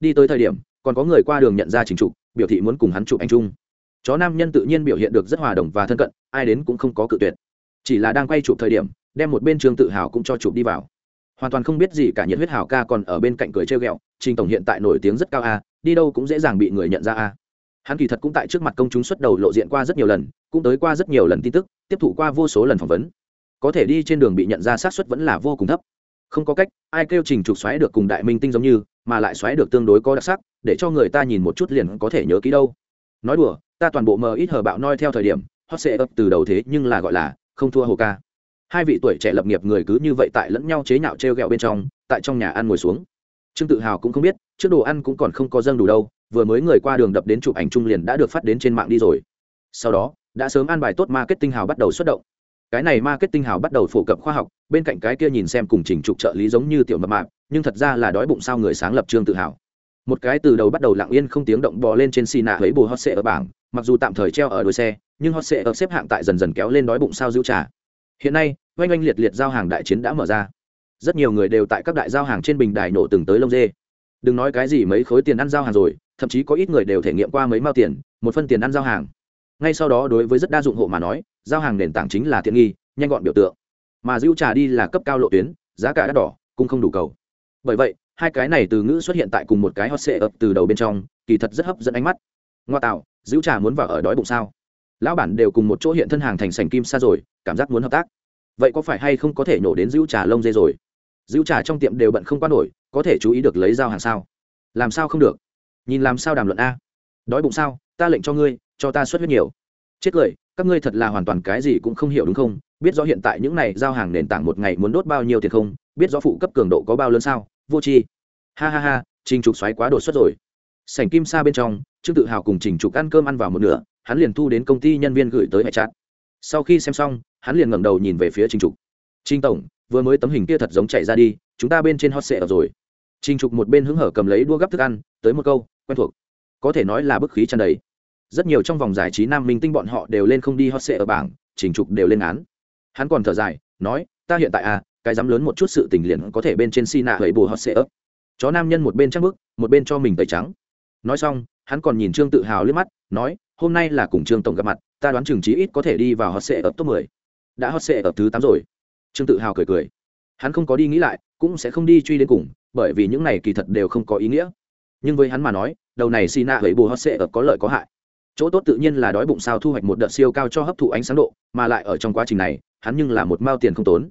Đi tới thời điểm, còn có người qua đường nhận ra trình trục, biểu thị muốn cùng hắn chụp ảnh chung. Chó nam nhân tự nhiên biểu hiện được rất hòa đồng và thân cận, ai đến cũng không có cự tuyệt. Chỉ là đang quay chụp thời điểm, đem một bên trương tự hào cũng cho chụp đi vào. Hoàn toàn không biết gì cả nhiệt huyết hào ca còn ở bên cạnh cười trêu ghẹo, trình tổng hiện tại nổi tiếng rất cao a, đi đâu cũng dễ dàng bị người nhận ra a. Hắn kỳ thật cũng tại trước mặt công chúng xuất đầu lộ diện qua rất nhiều lần, cũng tới qua rất nhiều lần tin tức, tiếp thụ qua vô số lần phỏng vấn có thể đi trên đường bị nhận ra xác suất vẫn là vô cùng thấp. Không có cách, ai kêu trình trục xoáy được cùng đại minh tinh giống như, mà lại xoáy được tương đối có đặc sắc, để cho người ta nhìn một chút liền có thể nhớ kỹ đâu. Nói đùa, ta toàn bộ mờ ít hờ bạo noi theo thời điểm, hot sẽ ấp từ đầu thế nhưng là gọi là không thua hồ ca. Hai vị tuổi trẻ lập nghiệp người cứ như vậy tại lẫn nhau chế nhạo t r e o g ẹ o bên trong, tại trong nhà ăn ngồi xuống. Trương tự hào cũng không biết, trước đồ ăn cũng còn không có dâng đủ đâu, vừa mới người qua đường đập đến chụp ảnh trung liền đã được phát đến trên mạng đi rồi. Sau đó, đã sớm an bài tốt marketing hào bắt đầu xuất động cái này marketing hào bắt đầu phổ cập khoa học, bên cạnh cái kia nhìn xem cùng trình trục trợ lý giống như tiểu mập mạp, nhưng thật ra là đói bụng sao người sáng lập trương tự hào. Một cái từ đầu bắt đầu lặng yên không tiếng động bò lên trên xì nạ lấy bồ hot sệ ở bảng, mặc dù tạm thời treo ở đuôi xe, nhưng hot sệ ở xếp hạng tại dần dần kéo lên đói bụng sao giữ trả. Hiện nay, oanh oanh liệt liệt giao hàng đại chiến đã mở ra. Rất nhiều người đều tại các đại giao hàng trên bình đài nổ từng tới lông dê. Đừng nói cái gì mấy khối tiền ăn giao hàng rồi, thậm chí có ít người đều thể nghiệm qua mấy mao tiền, một phân tiền ăn giao hàng ngay sau đó đối với rất đa dụng hộ mà nói, giao hàng nền tảng chính là tiện nghi, nhanh gọn biểu tượng. Mà dữ trà đi là cấp cao lộ tuyến, giá cả đắt đỏ, cũng không đủ cầu. Bởi vậy, hai cái này từ ngữ xuất hiện tại cùng một cái hot sệ ập từ đầu bên trong, kỳ thật rất hấp dẫn ánh mắt. Ngoa tạo dữ trà muốn vào ở đói bụng sao? Lão bản đều cùng một chỗ hiện thân hàng thành sành kim xa rồi, cảm giác muốn hợp tác. Vậy có phải hay không có thể nổ đến dữ trà lông dê rồi? Dữ trà trong tiệm đều bận không qua nổi, có thể chú ý được lấy dao hàng sao? Làm sao không được? Nhìn làm sao đàm luận a? Đói bụng sao? Ta lệnh cho ngươi cho ta xuất huyết nhiều. Chết cười, các ngươi thật là hoàn toàn cái gì cũng không hiểu đúng không? Biết rõ hiện tại những này giao hàng nền tảng một ngày muốn đốt bao nhiêu tiền không? Biết rõ phụ cấp cường độ có bao lớn sao? Vô tri. Ha ha ha, trình trục xoáy quá đột xuất rồi. Sảnh kim sa bên trong, trương tự hào cùng trình trục ăn cơm ăn vào một nửa, hắn liền thu đến công ty nhân viên gửi tới hệ chát sau khi xem xong, hắn liền ngẩng đầu nhìn về phía trình trục. Trinh tổng, vừa mới tấm hình kia thật giống chạy ra đi, chúng ta bên trên hot sệ rồi. Trình trục một bên hứng hở cầm lấy đua gắp thức ăn, tới một câu, quen thuộc. Có thể nói là bức khí tràn đầy rất nhiều trong vòng giải trí nam minh tinh bọn họ đều lên không đi hot sệ ở bảng, trình trục đều lên án. Hắn còn thở dài, nói, ta hiện tại à cái dám lớn một chút sự tình liền có thể bên trên si nạ hầy bù hot sệ ấp. Chó nam nhân một bên chắc bức một bên cho mình tẩy trắng. Nói xong, hắn còn nhìn trương tự hào liếc mắt, nói, hôm nay là cùng trương tổng gặp mặt, ta đoán chừng chí ít có thể đi vào hot sệ ấp top mười. Đã hot sệ ấp thứ tám rồi. Trương tự hào cười cười. Hắn không có đi nghĩ lại, cũng sẽ không đi truy đến cùng, bởi vì những này kỳ thật đều không có ý nghĩa. Nhưng với hắn mà nói, đầu này si nạ hầy bù hot sệ ấp có lợi có hại chỗ tốt tự nhiên là đói bụng sao thu hoạch một đợt siêu cao cho hấp thụ ánh sáng độ, mà lại ở trong quá trình này, hắn nhưng là một mao tiền không tốn.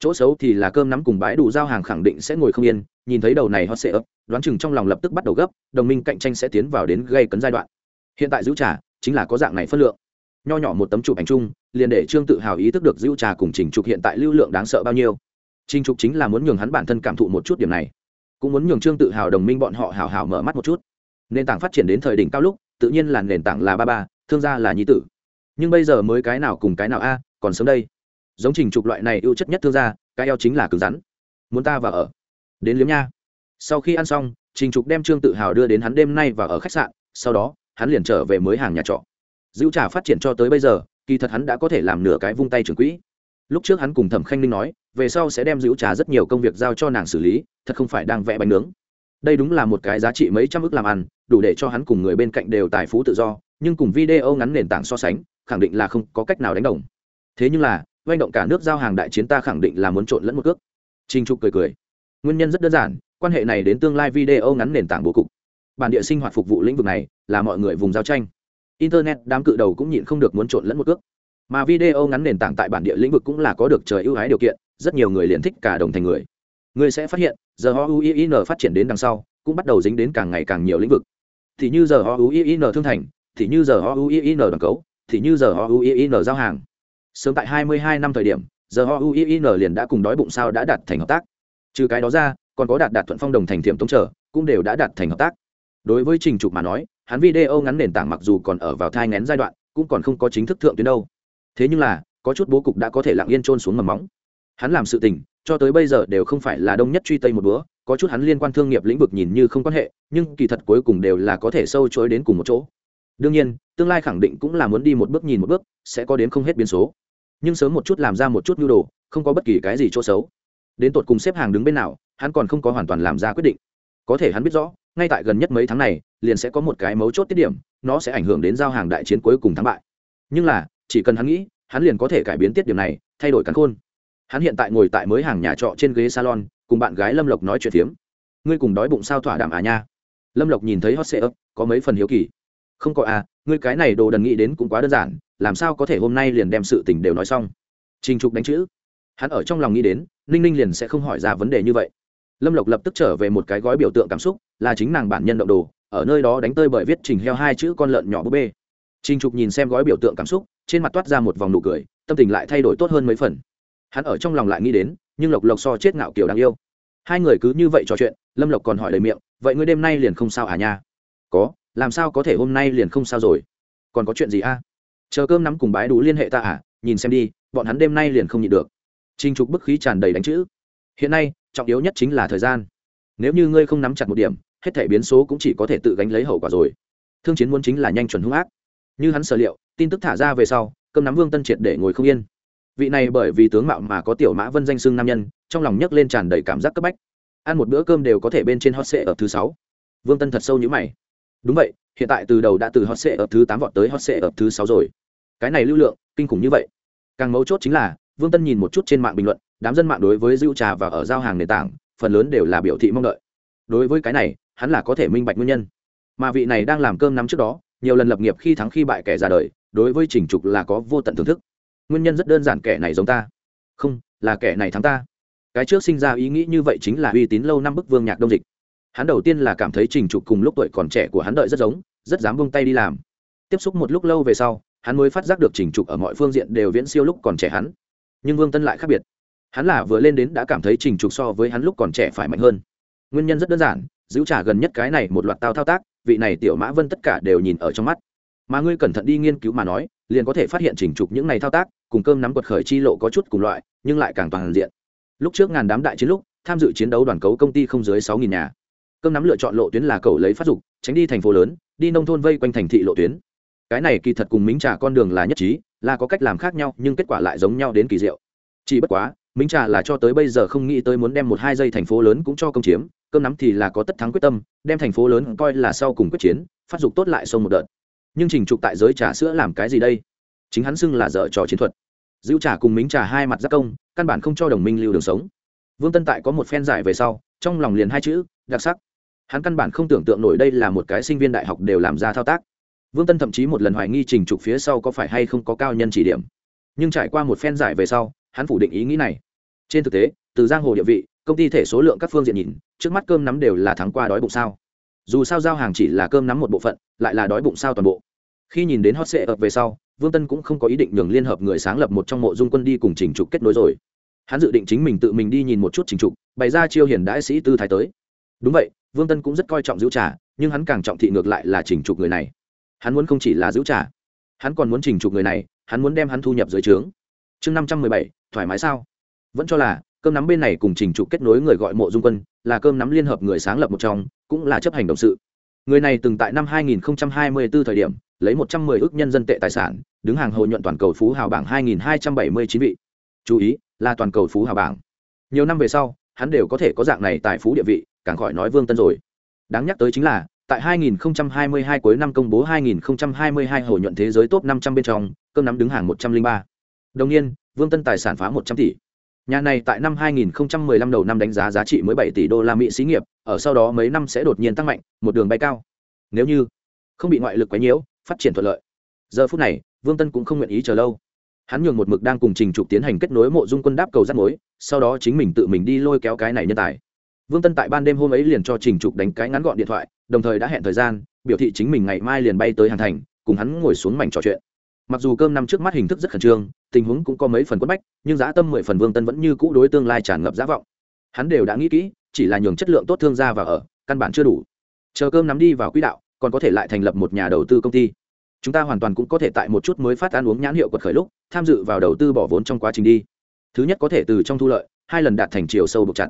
Chỗ xấu thì là cơm nắm cùng bãi đủ giao hàng khẳng định sẽ ngồi không yên, nhìn thấy đầu này hot sẽ ấp đoán chừng trong lòng lập tức bắt đầu gấp, đồng minh cạnh tranh sẽ tiến vào đến gây cấn giai đoạn. Hiện tại giữ trà chính là có dạng này phân lượng. Nho nhỏ một tấm chụp ảnh chung, liền để trương tự hào ý thức được giữ trà cùng trình trục hiện tại lưu lượng đáng sợ bao nhiêu. Trình trục chính là muốn nhường hắn bản thân cảm thụ một chút điểm này. Cũng muốn nhường trương tự hào đồng minh bọn họ hào hào mở mắt một chút. Nền tảng phát triển đến thời đỉnh cao lúc tự nhiên là nền tảng là ba ba, thương gia là nhi tử. Nhưng bây giờ mới cái nào cùng cái nào a, còn sớm đây. Giống trình trục loại này ưu chất nhất thương gia, cái eo chính là cứng rắn. Muốn ta vào ở. Đến liếm nha. Sau khi ăn xong, trình trục đem trương tự hào đưa đến hắn đêm nay và ở khách sạn, sau đó, hắn liền trở về mới hàng nhà trọ. Dữ trà phát triển cho tới bây giờ, kỳ thật hắn đã có thể làm nửa cái vung tay trường quỹ. Lúc trước hắn cùng thẩm khanh ninh nói, về sau sẽ đem dữ trà rất nhiều công việc giao cho nàng xử lý, thật không phải đang vẽ bánh nướng đây đúng là một cái giá trị mấy trăm ước làm ăn, đủ để cho hắn cùng người bên cạnh đều tài phú tự do, nhưng cùng video ngắn nền tảng so sánh, khẳng định là không có cách nào đánh đồng. Thế nhưng là doanh động cả nước giao hàng đại chiến ta khẳng định là muốn trộn lẫn một cước. Trinh trục cười cười. Nguyên nhân rất đơn giản, quan hệ này đến tương lai video ngắn nền tảng bố cục. Bản địa sinh hoạt phục vụ lĩnh vực này, là mọi người vùng giao tranh. Internet đám cự đầu cũng nhịn không được muốn trộn lẫn một cước. Mà video ngắn nền tảng tại bản địa lĩnh vực cũng là có được trời ưu ái điều kiện, rất nhiều người liền thích cả đồng thành người người sẽ phát hiện, giờ ho uin phát triển đến đằng sau, cũng bắt đầu dính đến càng ngày càng nhiều lĩnh vực. Thì như giờ ho uin thương thành, thì như giờ ho uin đoàn cấu, thì như giờ ho uin giao hàng. Sớm tại 22 năm thời điểm, giờ ho uin liền đã cùng đói bụng sao đã đạt thành hợp tác. Trừ cái đó ra, còn có đạt đạt thuận phong đồng thành thiểm tống trở, cũng đều đã đạt thành hợp tác. Đối với trình trục mà nói, hắn video ngắn nền tảng mặc dù còn ở vào thai ngén giai đoạn, cũng còn không có chính thức thượng tuyến đâu. Thế nhưng là, có chút bố cục đã có thể lặng yên trôn xuống mầm móng. Hắn làm sự tình cho tới bây giờ đều không phải là đông nhất truy tây một búa có chút hắn liên quan thương nghiệp lĩnh vực nhìn như không quan hệ, nhưng kỳ thật cuối cùng đều là có thể sâu chối đến cùng một chỗ. Đương nhiên, tương lai khẳng định cũng là muốn đi một bước nhìn một bước, sẽ có đến không hết biến số. Nhưng sớm một chút làm ra một chút nhu đồ, không có bất kỳ cái gì chỗ xấu. Đến tột cùng xếp hàng đứng bên nào, hắn còn không có hoàn toàn làm ra quyết định. Có thể hắn biết rõ, ngay tại gần nhất mấy tháng này, liền sẽ có một cái mấu chốt tiết điểm, nó sẽ ảnh hưởng đến giao hàng đại chiến cuối cùng thắng bại. Nhưng là, chỉ cần hắn nghĩ, hắn liền có thể cải biến tiết điểm này, thay đổi cắn khôn hắn hiện tại ngồi tại mới hàng nhà trọ trên ghế salon, cùng bạn gái lâm lộc nói chuyện phiếm. Ngươi cùng đói bụng sao thỏa đảm à nha? Lâm lộc nhìn thấy hot sệ ấp có mấy phần hiếu kỳ. Không có à ngươi cái này đồ đần nghĩ đến cũng quá đơn giản, làm sao có thể hôm nay liền đem sự tình đều nói xong? Trình trục đánh chữ. Hắn ở trong lòng nghĩ đến, ninh ninh liền sẽ không hỏi ra vấn đề như vậy. Lâm lộc lập tức trở về một cái gói biểu tượng cảm xúc, là chính nàng bản nhân động đồ, ở nơi đó đánh tơi bởi viết trình heo hai chữ con lợn nhỏ búp bê. Trình trục nhìn xem gói biểu tượng cảm xúc, trên mặt toát ra một vòng nụ cười, tâm tình lại thay đổi tốt hơn mấy phần hắn ở trong lòng lại nghĩ đến, nhưng lộc lộc so chết ngạo kiểu đáng yêu. Hai người cứ như vậy trò chuyện, lâm lộc còn hỏi lời miệng, vậy ngươi đêm nay liền không sao à nha? Có, làm sao có thể hôm nay liền không sao rồi? Còn có chuyện gì a à? chờ cơm nắm cùng bái đủ liên hệ ta à? Nhìn xem đi, bọn hắn đêm nay liền không nhịn được. Trinh trục bức khí tràn đầy đánh chữ. Hiện nay, trọng yếu nhất chính là thời gian. Nếu như ngươi không nắm chặt một điểm, hết thể biến số cũng chỉ có thể tự gánh lấy hậu quả rồi. Thương chiến muốn chính là nhanh chuẩn hung ác. Như hắn sở liệu, tin tức thả ra về sau, cơm nắm vương tân triệt để ngồi không yên vị này bởi vì tướng mạo mà có tiểu mã vân danh xưng nam nhân, trong lòng nhấc lên tràn đầy cảm giác cấp bách. Ăn một bữa cơm đều có thể bên trên hot sệ ở thứ sáu. Vương tân thật sâu như mày. Đúng vậy, hiện tại từ đầu đã từ hot sệ ở thứ tám vọt tới hot sệ ở thứ sáu rồi. Cái này lưu lượng, kinh khủng như vậy. Càng mấu chốt chính là, vương tân nhìn một chút trên mạng bình luận, đám dân mạng đối với dữ trà và ở giao hàng nền tảng, phần lớn đều là biểu thị mong đợi. Đối với cái này, hắn là có thể minh bạch nguyên nhân. Mà vị này đang làm cơm nắm trước đó, nhiều lần lập nghiệp khi thắng khi bại kẻ ra đời, đối với trình trục là có vô tận thưởng thức nguyên nhân rất đơn giản kẻ này giống ta. Không, là kẻ này thắng ta. Cái trước sinh ra ý nghĩ như vậy chính là uy tín lâu năm bức vương nhạc đông dịch. Hắn đầu tiên là cảm thấy trình trục cùng lúc tuổi còn trẻ của hắn đợi rất giống, rất dám bông tay đi làm. Tiếp xúc một lúc lâu về sau, hắn mới phát giác được trình trục ở mọi phương diện đều viễn siêu lúc còn trẻ hắn. Nhưng vương tân lại khác biệt. Hắn là vừa lên đến đã cảm thấy trình trục so với hắn lúc còn trẻ phải mạnh hơn. Nguyên nhân rất đơn giản, giữ trả gần nhất cái này một loạt tao thao tác, vị này tiểu mã vân tất cả đều nhìn ở trong mắt. Mà ngươi cẩn thận đi nghiên cứu mà nói liền có thể phát hiện chỉnh trục những này thao tác, cùng cơm nắm quật khởi chi lộ có chút cùng loại, nhưng lại càng toàn diện. Lúc trước ngàn đám đại chiến lúc, tham dự chiến đấu đoàn cấu công ty không dưới sáu nghìn nhà. Cơm nắm lựa chọn lộ tuyến là cầu lấy phát dục, tránh đi thành phố lớn, đi nông thôn vây quanh thành thị lộ tuyến. Cái này kỳ thật cùng minh trà con đường là nhất trí, là có cách làm khác nhau, nhưng kết quả lại giống nhau đến kỳ diệu. Chỉ bất quá, minh trà là cho tới bây giờ không nghĩ tới muốn đem một hai giây thành phố lớn cũng cho công chiếm, cơm nắm thì là có tất thắng quyết tâm, đem thành phố lớn coi là sau cùng quyết chiến, phát dục tốt lại sông một đợt nhưng trình trục tại giới trà sữa làm cái gì đây? Chính hắn xưng là dở trò chiến thuật. Dữ trà cùng mính trà hai mặt giác công, căn bản không cho đồng minh lưu đường sống. Vương tân tại có một phen giải về sau, trong lòng liền hai chữ, đặc sắc. Hắn căn bản không tưởng tượng nổi đây là một cái sinh viên đại học đều làm ra thao tác. Vương tân thậm chí một lần hoài nghi trình trục phía sau có phải hay không có cao nhân chỉ điểm. Nhưng trải qua một phen giải về sau, hắn phủ định ý nghĩ này. Trên thực tế, từ giang hồ địa vị, công ty thể số lượng các phương diện nhìn, trước mắt cơm nắm đều là thắng qua đói bụng sao dù sao giao hàng chỉ là cơm nắm một bộ phận, lại là đói bụng sao toàn bộ. Khi nhìn đến hot sệ ập về sau, vương tân cũng không có ý định nhường liên hợp người sáng lập một trong mộ dung quân đi cùng trình trục kết nối rồi. Hắn dự định chính mình tự mình đi nhìn một chút trình trục, bày ra chiêu hiền đại sĩ tư thái tới. Đúng vậy, vương tân cũng rất coi trọng giữ trà, nhưng hắn càng trọng thị ngược lại là trình trục người này. Hắn muốn không chỉ là giữ trà, hắn còn muốn trình trục người này, hắn muốn đem hắn thu nhập dưới trướng. Chương năm trăm mười bảy, thoải mái sao? Vẫn cho là, cơm nắm bên này cùng trình trục kết nối người gọi mộ dung quân, là cơm nắm liên hợp người sáng lập một trong cũng là chấp hành động sự. Người này từng tại năm 2024 thời điểm, lấy 110 ước nhân dân tệ tài sản, đứng hàng hầu nhuận toàn cầu phú hào bảng 2279 vị. Chú ý, là toàn cầu phú hào bảng. Nhiều năm về sau, hắn đều có thể có dạng này tại phú địa vị, càng khỏi nói vương tân rồi. Đáng nhắc tới chính là, tại 2022 cuối năm công bố 2022 hầu nhuận thế giới top 500 bên trong, cơm nắm đứng hàng 103. đồng nhiên, vương tân tài sản phá 100 tỷ. Nhà này tại năm 2015 đầu năm đánh giá giá trị mới 7 tỷ đô la Mỹ xí nghiệp, ở sau đó mấy năm sẽ đột nhiên tăng mạnh, một đường bay cao. Nếu như không bị ngoại lực quấy nhiễu, phát triển thuận lợi. Giờ phút này, Vương Tân cũng không nguyện ý chờ lâu. Hắn nhường một mực đang cùng Trình Trục tiến hành kết nối mộ dung quân đáp cầu dắt mối, sau đó chính mình tự mình đi lôi kéo cái này nhân tài. Vương Tân tại ban đêm hôm ấy liền cho Trình Trục đánh cái ngắn gọn điện thoại, đồng thời đã hẹn thời gian, biểu thị chính mình ngày mai liền bay tới Hàn Thành, cùng hắn ngồi xuống mảnh trò chuyện mặc dù cơm năm trước mắt hình thức rất khẩn trương, tình huống cũng có mấy phần quất bách, nhưng giá tâm mười phần vương tân vẫn như cũ đối tương lai tràn ngập giá vọng. Hắn đều đã nghĩ kỹ, chỉ là nhường chất lượng tốt thương ra và ở, căn bản chưa đủ. Chờ cơm nắm đi vào quỹ đạo, còn có thể lại thành lập một nhà đầu tư công ty. Chúng ta hoàn toàn cũng có thể tại một chút mới phát ăn uống nhãn hiệu quật khởi lúc, tham dự vào đầu tư bỏ vốn trong quá trình đi. Thứ nhất có thể từ trong thu lợi, hai lần đạt thành chiều sâu buộc chặt.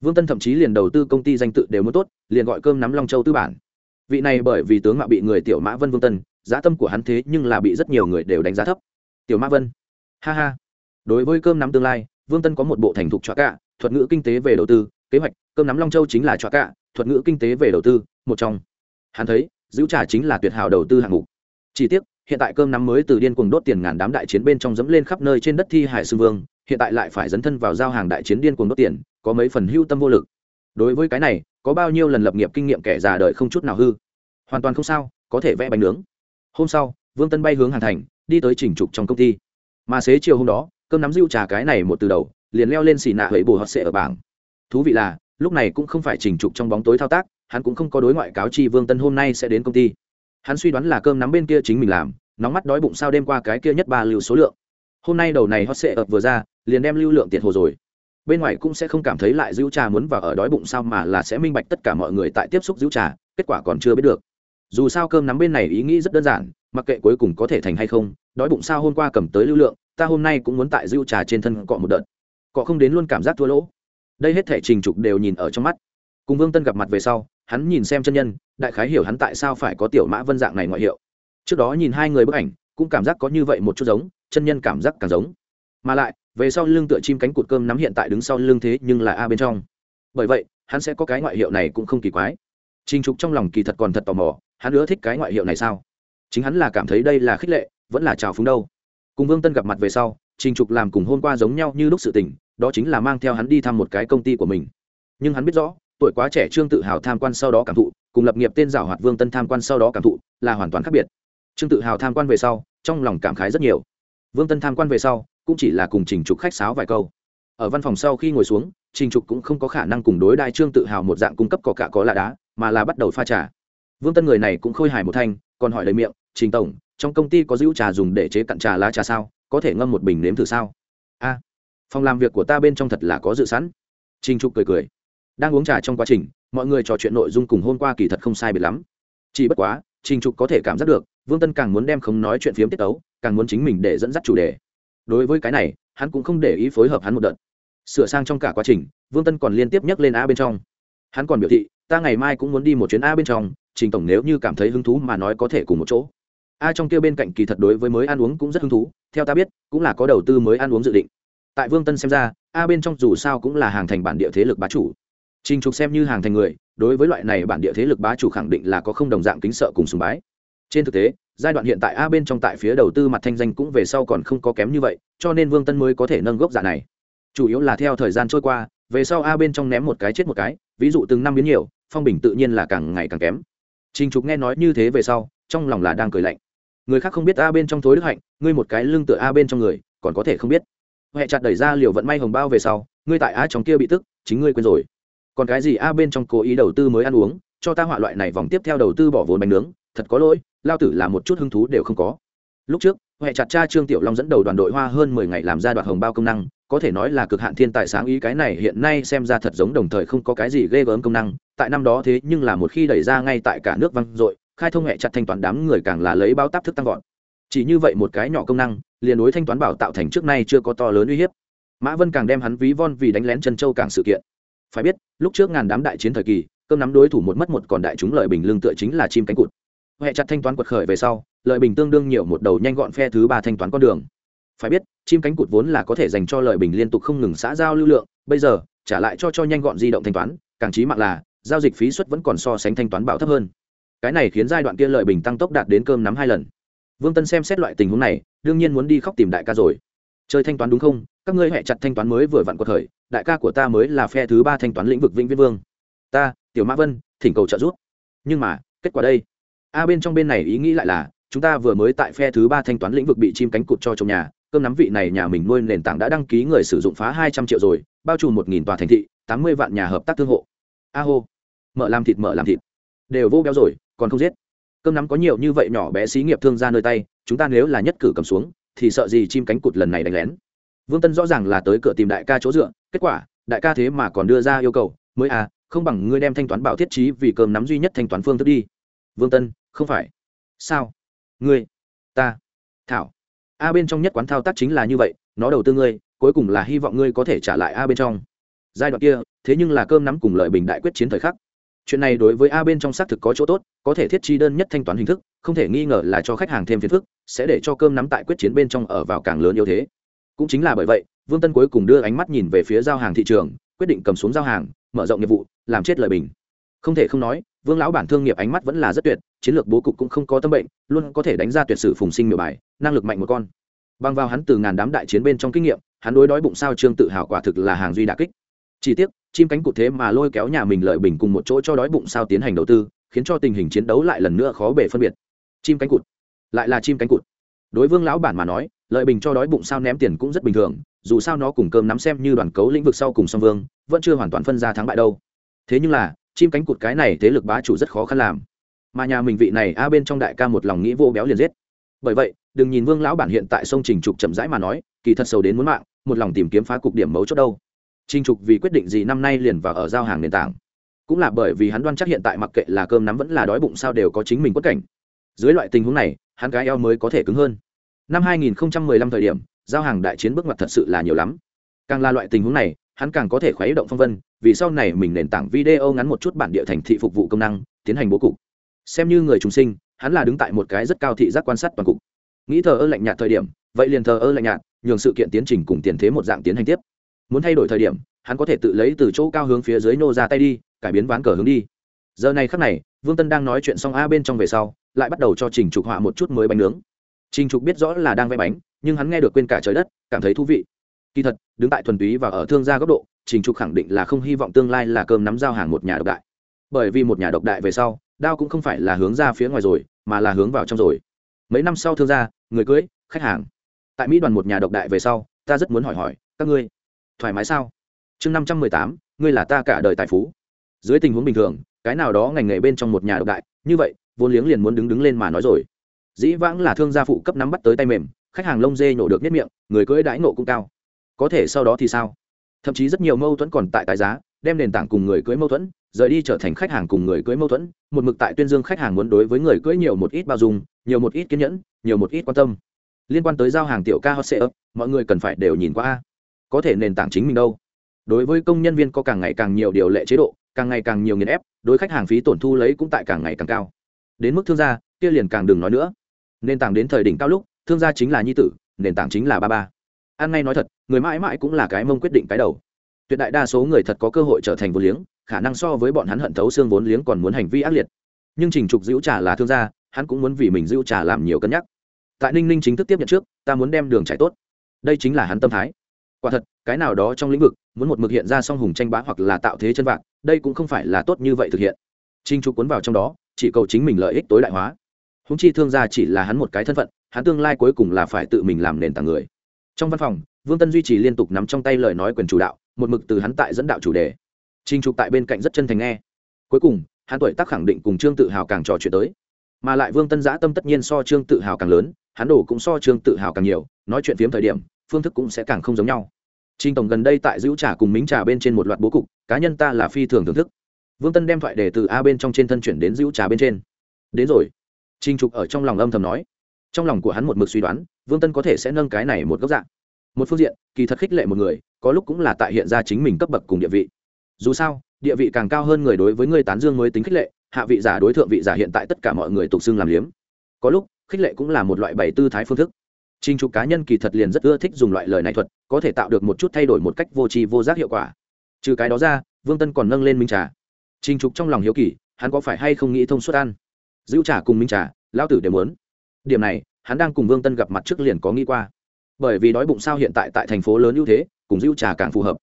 Vương tân thậm chí liền đầu tư công ty danh tự đều muốn tốt, liền gọi cơm nắm long châu tư bản. Vị này bởi vì tướng mạo bị người tiểu mã vân vương tân giá tâm của hắn thế nhưng là bị rất nhiều người đều đánh giá thấp. Tiểu Ma vân, ha ha. Đối với cơm nắm tương lai, vương tân có một bộ thành thục cho cạ thuật ngữ kinh tế về đầu tư, kế hoạch, cơm nắm long châu chính là cho cạ thuật ngữ kinh tế về đầu tư, một trong. Hắn thấy, giữ trả chính là tuyệt hảo đầu tư hạng mục. Chỉ tiếc, hiện tại cơm nắm mới từ điên cuồng đốt tiền ngàn đám đại chiến bên trong dẫm lên khắp nơi trên đất thi hải sư vương, hiện tại lại phải dấn thân vào giao hàng đại chiến điên cuồng đốt tiền, có mấy phần hưu tâm vô lực. Đối với cái này, có bao nhiêu lần lập nghiệp kinh nghiệm kẻ già đời không chút nào hư. Hoàn toàn không sao, có thể vẽ bánh nướng hôm sau, vương tân bay hướng hàn thành, đi tới chỉnh trục trong công ty. Mà xế chiều hôm đó, cơm nắm rượu trà cái này một từ đầu, liền leo lên xì nạ hẫy bồ họ sẽ ở bảng. Thú vị là, lúc này cũng không phải chỉnh trục trong bóng tối thao tác, hắn cũng không có đối ngoại cáo chi vương tân hôm nay sẽ đến công ty. Hắn suy đoán là cơm nắm bên kia chính mình làm, nóng mắt đói bụng sao đêm qua cái kia nhất ba lưu số lượng. Hôm nay đầu này hot sệ ập vừa ra, liền đem lưu lượng tiệt hồ rồi. Bên ngoài cũng sẽ không cảm thấy lại rượu trà muốn vào ở đói bụng sao mà là sẽ minh bạch tất cả mọi người tại tiếp xúc rượu trà, kết quả còn chưa biết được dù sao cơm nắm bên này ý nghĩ rất đơn giản, mặc kệ cuối cùng có thể thành hay không, đói bụng sao hôm qua cầm tới lưu lượng, ta hôm nay cũng muốn tại rượu trà trên thân cọ một đợt. Cọ không đến luôn cảm giác thua lỗ. Đây hết thể trình trục đều nhìn ở trong mắt. Cùng vương tân gặp mặt về sau, hắn nhìn xem chân nhân, đại khái hiểu hắn tại sao phải có tiểu mã vân dạng này ngoại hiệu. Trước đó nhìn hai người bức ảnh, cũng cảm giác có như vậy một chút giống, chân nhân cảm giác càng giống. Mà lại, về sau lưng tựa chim cánh cụt cơm nắm hiện tại đứng sau lưng thế nhưng là a bên trong. Bởi vậy, hắn sẽ có cái ngoại hiệu này cũng không kỳ quái. Trình trục trong lòng kỳ thật còn thật tò mò hắn ưa thích cái ngoại hiệu này sao? Chính hắn là cảm thấy đây là khích lệ, vẫn là trào phúng đâu. Cùng vương tân gặp mặt về sau, trình trục làm cùng hôm qua giống nhau như lúc sự tình, đó chính là mang theo hắn đi thăm một cái công ty của mình. Nhưng hắn biết rõ, tuổi quá trẻ trương tự hào tham quan sau đó cảm thụ, cùng lập nghiệp tên giảo hoạt vương tân tham quan sau đó cảm thụ, là hoàn toàn khác biệt. Trương tự hào tham quan về sau, trong lòng cảm khái rất nhiều. Vương tân tham quan về sau, cũng chỉ là cùng trình trục khách sáo vài câu. Ở văn phòng sau khi ngồi xuống, trình trục cũng không có khả năng cùng đối đại trương tự hào một dạng cung cấp cỏ cạ có lạ đá, mà là bắt đầu pha trà vương tân người này cũng khôi hài một thanh, còn hỏi lời miệng, trình tổng, trong công ty có giữ trà dùng để chế cặn trà lá trà sao? Có thể ngâm một bình nếm thử sao? A, phòng làm việc của ta bên trong thật là có dự sẵn. Trình trục cười cười. Đang uống trà trong quá trình, mọi người trò chuyện nội dung cùng hôm qua kỳ thật không sai biệt lắm. Chỉ bất quá, trình trục có thể cảm giác được, vương tân càng muốn đem không nói chuyện phiếm tiết tấu, càng muốn chính mình để dẫn dắt chủ đề. Đối với cái này, hắn cũng không để ý phối hợp hắn một đợt. Sửa sang trong cả quá trình, vương tân còn liên tiếp nhắc lên a bên trong. Hắn còn biểu thị ta ngày mai cũng muốn đi một chuyến a bên trong, trình tổng nếu như cảm thấy hứng thú mà nói có thể cùng một chỗ. A trong kia bên cạnh kỳ thật đối với mới ăn uống cũng rất hứng thú, theo ta biết, cũng là có đầu tư mới ăn uống dự định. Tại vương tân xem ra, a bên trong dù sao cũng là hàng thành bản địa thế lực bá chủ. Trình trục xem như hàng thành người, đối với loại này bản địa thế lực bá chủ khẳng định là có không đồng dạng kính sợ cùng sùng bái. Trên thực tế, giai đoạn hiện tại a bên trong tại phía đầu tư mặt thanh danh cũng về sau còn không có kém như vậy, cho nên vương tân mới có thể nâng gốc giả này. Chủ yếu là theo thời gian trôi qua, về sau a bên trong ném một cái chết một cái, ví dụ từng năm biến nhiều phong bình tự nhiên là càng ngày càng kém. Trình trục nghe nói như thế về sau, trong lòng là đang cười lạnh. Người khác không biết a bên trong thối đức hạnh, ngươi một cái lưng tựa a bên trong người, còn có thể không biết. Huệ chặt đẩy ra liều vận may hồng bao về sau, ngươi tại a trong kia bị tức, chính ngươi quên rồi. Còn cái gì a bên trong cố ý đầu tư mới ăn uống, cho ta họa loại này vòng tiếp theo đầu tư bỏ vốn bánh nướng, thật có lỗi, lao tử là một chút hứng thú đều không có. Lúc trước huệ chặt cha trương tiểu long dẫn đầu đoàn đội hoa hơn mười ngày làm ra đoạt hồng bao công năng có thể nói là cực hạn thiên tài sáng ý cái này hiện nay xem ra thật giống đồng thời không có cái gì ghê gớm công năng, tại năm đó thế nhưng là một khi đẩy ra ngay tại cả nước văng dội, khai thông hệ chặt thanh toán đám người càng là lấy bao táp thức tăng gọn chỉ như vậy một cái nhỏ công năng, liền đối thanh toán bảo tạo thành trước nay chưa có to lớn uy hiếp. Mã vân càng đem hắn ví von vì đánh lén chân châu càng sự kiện. Phải biết, lúc trước ngàn đám đại chiến thời kỳ, cơm nắm đối thủ một mất một còn đại chúng lợi bình lương tựa chính là chim cánh cụt. Huệ chặt thanh toán quật khởi về sau, lợi bình tương đương nhiều một đầu nhanh gọn phe thứ ba thanh toán con đường phải biết, chim cánh cụt vốn là có thể dành cho lợi bình liên tục không ngừng xã giao lưu lượng, bây giờ, trả lại cho cho nhanh gọn di động thanh toán, càng trí mạng là, giao dịch phí suất vẫn còn so sánh thanh toán bảo thấp hơn. Cái này khiến giai đoạn kia lợi bình tăng tốc đạt đến cơm nắm hai lần. Vương tân xem xét loại tình huống này, đương nhiên muốn đi khóc tìm đại ca rồi. Chơi thanh toán đúng không? Các ngươi hẹ chặt thanh toán mới vừa vặn cuộc khởi đại ca của ta mới là phe thứ ba thanh toán lĩnh vực vĩnh viễn vương. Ta, tiểu mã vân, thỉnh cầu trợ giúp. Nhưng mà, kết quả đây? A bên trong bên này ý nghĩ lại là, chúng ta vừa mới tại phe thứ ba thanh toán lĩnh vực bị chim cánh cụt cho trong nhà cơm nắm vị này nhà mình nuôi nền tảng đã đăng ký người sử dụng phá hai trăm triệu rồi, bao trùm một nghìn tòa thành thị, tám mươi vạn nhà hợp tác thương hộ. A hô. Mở làm thịt, mở làm thịt. Đều vô béo rồi, còn không giết. Cơm nắm có nhiều như vậy nhỏ bé xí nghiệp thương ra nơi tay, chúng ta nếu là nhất cử cầm xuống, thì sợ gì chim cánh cụt lần này đánh lén. Vương tân rõ ràng là tới cửa tìm đại ca chỗ dựa, kết quả, đại ca thế mà còn đưa ra yêu cầu, mới à không bằng ngươi đem thanh toán bảo thiết trí vì cơm nắm duy nhất thanh toán phương thức đi. Vương tân, không phải. Sao? Ngươi, ta, thảo a bên trong nhất quán thao tác chính là như vậy, nó đầu tư ngươi, cuối cùng là hy vọng ngươi có thể trả lại a bên trong. Giai đoạn kia, thế nhưng là cơm nắm cùng lợi bình đại quyết chiến thời khắc. Chuyện này đối với a bên trong xác thực có chỗ tốt, có thể thiết chi đơn nhất thanh toán hình thức, không thể nghi ngờ là cho khách hàng thêm phiền phức, sẽ để cho cơm nắm tại quyết chiến bên trong ở vào càng lớn yếu thế. Cũng chính là bởi vậy, vương tân cuối cùng đưa ánh mắt nhìn về phía giao hàng thị trường, quyết định cầm xuống giao hàng, mở rộng nghiệp vụ, làm chết lợi bình. Không thể không nói vương lão bản thương nghiệp ánh mắt vẫn là rất tuyệt, chiến lược bố cục cũng không có tâm bệnh, luôn có thể đánh ra tuyệt sử phùng sinh miểu bài, năng lực mạnh một con. Băng vào hắn từ ngàn đám đại chiến bên trong kinh nghiệm, hắn đối đói bụng sao trương tự hào quả thực là hàng duy đà kích. Chỉ tiếc, chim cánh cụt thế mà lôi kéo nhà mình lợi bình cùng một chỗ cho đói bụng sao tiến hành đầu tư, khiến cho tình hình chiến đấu lại lần nữa khó bể phân biệt. Chim cánh cụt, lại là chim cánh cụt. Đối vương lão bản mà nói, lợi bình cho đói bụng sao ném tiền cũng rất bình thường, dù sao nó cùng cơm nắm xem như đoàn cấu lĩnh vực sau cùng song vương, vẫn chưa hoàn toàn phân ra thắng bại đâu. Thế nhưng là chim cánh cụt cái này thế lực bá chủ rất khó khăn làm. Mà nhà mình vị này, a bên trong đại ca một lòng nghĩ vô béo liền giết. Bởi vậy, đừng nhìn vương lão bản hiện tại sông trình trục chậm rãi mà nói, kỳ thật sâu đến muốn mạng, một lòng tìm kiếm phá cục điểm mấu chốt đâu. Trình trục vì quyết định gì năm nay liền vào ở giao hàng nền tảng. Cũng là bởi vì hắn đoan chắc hiện tại mặc kệ là cơm nắm vẫn là đói bụng sao đều có chính mình quất cảnh. Dưới loại tình huống này, hắn gái eo mới có thể cứng hơn. Năm 2015 thời điểm, giao hàng đại chiến bước ngoặt thật sự là nhiều lắm. Càng là loại tình huống này hắn càng có thể khuấy động phong vân, vì sau này mình nền tảng video ngắn một chút bản địa thành thị phục vụ công năng, tiến hành bố cục. Xem như người trùng sinh, hắn là đứng tại một cái rất cao thị giác quan sát toàn cục. Nghĩ thờ ơ lạnh nhạt thời điểm, vậy liền thờ ơ lạnh nhạt, nhường sự kiện tiến trình cùng tiền thế một dạng tiến hành tiếp. Muốn thay đổi thời điểm, hắn có thể tự lấy từ chỗ cao hướng phía dưới nô ra tay đi, cải biến ván cờ hướng đi. Giờ này khắc này, vương tân đang nói chuyện xong a bên trong về sau, lại bắt đầu cho trình trục họa một chút mới bánh nướng. Trình trục biết rõ là đang vẽ bánh, nhưng hắn nghe được quên cả trời đất, cảm thấy thú vị kỳ thật, đứng tại thuần túy và ở thương gia góc độ, trình trục khẳng định là không hy vọng tương lai là cơm nắm giao hàng một nhà độc đại. Bởi vì một nhà độc đại về sau, đao cũng không phải là hướng ra phía ngoài rồi, mà là hướng vào trong rồi. Mấy năm sau thương gia, người cưới, khách hàng. Tại mỹ đoàn một nhà độc đại về sau, ta rất muốn hỏi hỏi, các ngươi, thoải mái sao? Chương năm trăm mười tám, ngươi là ta cả đời tài phú. Dưới tình huống bình thường, cái nào đó ngành nghề bên trong một nhà độc đại, như vậy, vốn liếng liền muốn đứng đứng lên mà nói rồi. Dĩ vãng là thương gia phụ cấp nắm bắt tới tay mềm, khách hàng lông dê nhổ được nhất miệng, người cưỡi đãi nộ cũng cao có thể sau đó thì sao? Thậm chí rất nhiều mâu thuẫn còn tại tài giá, đem nền tảng cùng người cưới mâu thuẫn, rời đi trở thành khách hàng cùng người cưới mâu thuẫn, một mực tại tuyên dương khách hàng muốn đối với người cưới nhiều một ít bao dung, nhiều một ít kiên nhẫn, nhiều một ít quan tâm. Liên quan tới giao hàng tiểu ca hot sale mọi người cần phải đều nhìn qua có thể nền tảng chính mình đâu. Đối với công nhân viên có càng ngày càng nhiều điều lệ chế độ, càng ngày càng nhiều nghiền ép, đối khách hàng phí tổn thu lấy cũng tại càng ngày càng cao. Đến mức thương gia, kia liền càng đừng nói nữa. Nền tảng đến thời đỉnh cao lúc, thương gia chính là nhi tử, nền tảng chính là ba ba ăn ngay nói thật, người mãi mãi cũng là cái mông quyết định cái đầu. Tuyệt đại đa số người thật có cơ hội trở thành vốn liếng, khả năng so với bọn hắn hận thấu xương vốn liếng còn muốn hành vi ác liệt. Nhưng trình trục giữ trả là thương gia, hắn cũng muốn vì mình giữ trả làm nhiều cân nhắc. Tại ninh ninh chính thức tiếp nhận trước, ta muốn đem đường chạy tốt. Đây chính là hắn tâm thái. Quả thật, cái nào đó trong lĩnh vực, muốn một mực hiện ra song hùng tranh bá hoặc là tạo thế chân vạc, đây cũng không phải là tốt như vậy thực hiện. Trinh trục cuốn vào trong đó, chỉ cầu chính mình lợi ích tối đại hóa. Húng chi thương gia chỉ là hắn một cái thân phận, hắn tương lai cuối cùng là phải tự mình làm nền tảng người trong văn phòng vương tân duy trì liên tục nắm trong tay lời nói quyền chủ đạo một mực từ hắn tại dẫn đạo chủ đề trinh trục tại bên cạnh rất chân thành nghe cuối cùng hắn tuổi tác khẳng định cùng trương tự hào càng trò chuyện tới mà lại vương tân giã tâm tất nhiên so trương tự hào càng lớn hắn đổ cũng so trương tự hào càng nhiều nói chuyện phiếm thời điểm phương thức cũng sẽ càng không giống nhau Trình tổng gần đây tại giữ trà cùng mính trà bên trên một loạt bố cục, cá nhân ta là phi thường thưởng thức. Vương Tân đem thoại đề từ A bên trong trên thân chuyển đến giữ trà bên trên. Đến rồi. Trình Trục ở trong lòng âm thầm nói. Trong lòng của hắn một mực suy đoán, Vương Tân có thể sẽ nâng cái này một góc dạng. Một phương diện, kỳ thật khích lệ một người, có lúc cũng là tại hiện ra chính mình cấp bậc cùng địa vị. Dù sao, địa vị càng cao hơn người đối với người tán dương mới tính khích lệ, hạ vị giả đối thượng vị giả hiện tại tất cả mọi người tục xưng làm liếm. Có lúc, khích lệ cũng là một loại bày tư thái phương thức Trình trục cá nhân kỳ thật liền rất ưa thích dùng loại lời này thuật, có thể tạo được một chút thay đổi một cách vô tri vô giác hiệu quả. Trừ cái đó ra, Vương Tân còn nâng lên minh trà. Trình trục trong lòng hiếu kỳ, hắn có phải hay không nghĩ thông suốt ăn? Dữu trà cùng minh trà, lão tử đều muốn. Điểm này, hắn đang cùng Vương Tân gặp mặt trước liền có nghĩ qua. Bởi vì đói bụng sao hiện tại tại thành phố lớn ưu thế, cùng rượu trà càng phù hợp.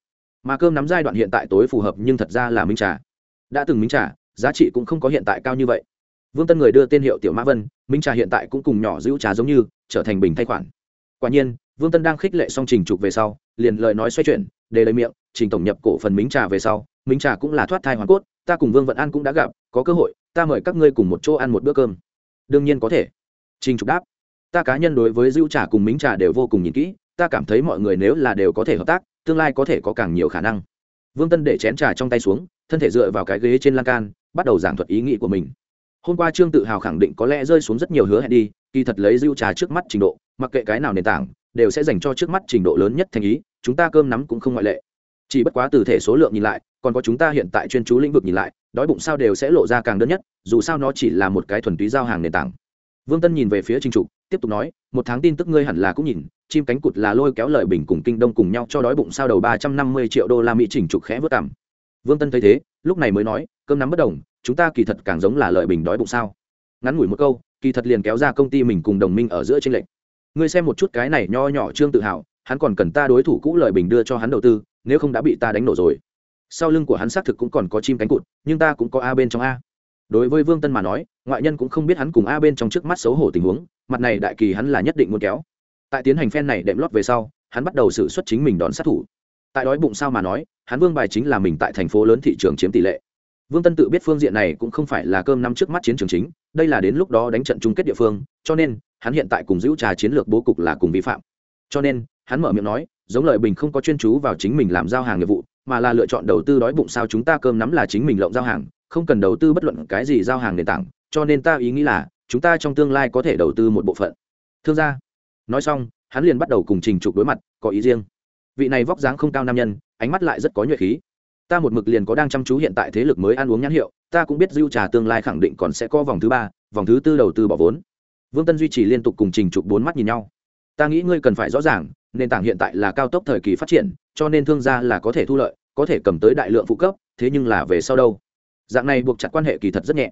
Mà cơm nắm giai đoạn hiện tại tối phù hợp nhưng thật ra là minh trà. Đã từng minh trà, giá trị cũng không có hiện tại cao như vậy vương tân người đưa tên hiệu tiểu mã vân minh trà hiện tại cũng cùng nhỏ rượu trà giống như trở thành bình thay khoản quả nhiên vương tân đang khích lệ xong trình trục về sau liền lời nói xoay chuyển để lời miệng trình tổng nhập cổ phần minh trà về sau minh trà cũng là thoát thai hoàn cốt ta cùng vương vận an cũng đã gặp có cơ hội ta mời các ngươi cùng một chỗ ăn một bữa cơm đương nhiên có thể trình trục đáp, ta cá nhân đối với rượu trà cùng mính trà đều vô cùng nhìn kỹ, ta cảm thấy mọi người nếu là đều có thể hợp tác, tương lai có thể có càng nhiều khả năng. Vương tân để chén trà trong tay xuống, thân thể dựa vào cái ghế trên lan can, bắt đầu giảng thuật ý nghĩ của mình. Hôm qua trương tự hào khẳng định có lẽ rơi xuống rất nhiều hứa hẹn đi, kỳ thật lấy rượu trà trước mắt trình độ, mặc kệ cái nào nền tảng, đều sẽ dành cho trước mắt trình độ lớn nhất thành ý, chúng ta cơm nắm cũng không ngoại lệ. Chỉ bất quá từ thể số lượng nhìn lại, còn có chúng ta hiện tại chuyên chú lĩnh vực nhìn lại, đói bụng sao đều sẽ lộ ra càng đơn nhất, dù sao nó chỉ là một cái thuần túy giao hàng nền tảng vương tân nhìn về phía trình trục, tiếp tục nói, một tháng tin tức ngươi hẳn là cũng nhìn, chim cánh cụt là lôi kéo lời bình cùng kinh đông cùng nhau cho đói bụng sao đầu ba trăm năm mươi triệu đô la mỹ trình trục khẽ vớt cảm. Vương tân thấy thế, lúc này mới nói, cơm nắm bất đồng, chúng ta kỳ thật càng giống là lợi bình đói bụng sao. Ngắn ngủi một câu, kỳ thật liền kéo ra công ty mình cùng đồng minh ở giữa tranh lệch. Ngươi xem một chút cái này nho nhỏ trương tự hào, hắn còn cần ta đối thủ cũ lợi bình đưa cho hắn đầu tư, nếu không đã bị ta đánh nổ rồi. Sau lưng của hắn xác thực cũng còn có chim cánh cụt, nhưng ta cũng có a bên trong a đối với vương tân mà nói, ngoại nhân cũng không biết hắn cùng a bên trong trước mắt xấu hổ tình huống, mặt này đại kỳ hắn là nhất định muốn kéo. Tại tiến hành phen này đệm lót về sau, hắn bắt đầu xử xuất chính mình đón sát thủ. Tại đói bụng sao mà nói, hắn vương bài chính là mình tại thành phố lớn thị trường chiếm tỷ lệ. Vương tân tự biết phương diện này cũng không phải là cơm năm trước mắt chiến trường chính, đây là đến lúc đó đánh trận chung kết địa phương, cho nên, hắn hiện tại cùng giữ trà chiến lược bố cục là cùng vi phạm. Cho nên, hắn mở miệng nói, giống lợi bình không có chuyên chú vào chính mình làm giao hàng nghiệp vụ, mà là lựa chọn đầu tư đói bụng sao chúng ta cơm nắm là chính mình lộng giao hàng không cần đầu tư bất luận cái gì giao hàng nền tảng, cho nên ta ý nghĩ là, chúng ta trong tương lai có thể đầu tư một bộ phận. Thương gia, nói xong, hắn liền bắt đầu cùng trình trục đối mặt, có ý riêng. Vị này vóc dáng không cao nam nhân, ánh mắt lại rất có nhuệ khí. Ta một mực liền có đang chăm chú hiện tại thế lực mới ăn uống nhãn hiệu, ta cũng biết diêu trà tương lai khẳng định còn sẽ có vòng thứ ba, vòng thứ tư đầu tư bỏ vốn. Vương tân duy trì liên tục cùng trình trục bốn mắt nhìn nhau. Ta nghĩ ngươi cần phải rõ ràng, nền tảng hiện tại là cao tốc thời kỳ phát triển, cho nên thương gia là có thể thu lợi, có thể cầm tới đại lượng phụ cấp, thế nhưng là về sau đâu? Dạng này buộc chặt quan hệ kỳ thật rất nhẹ.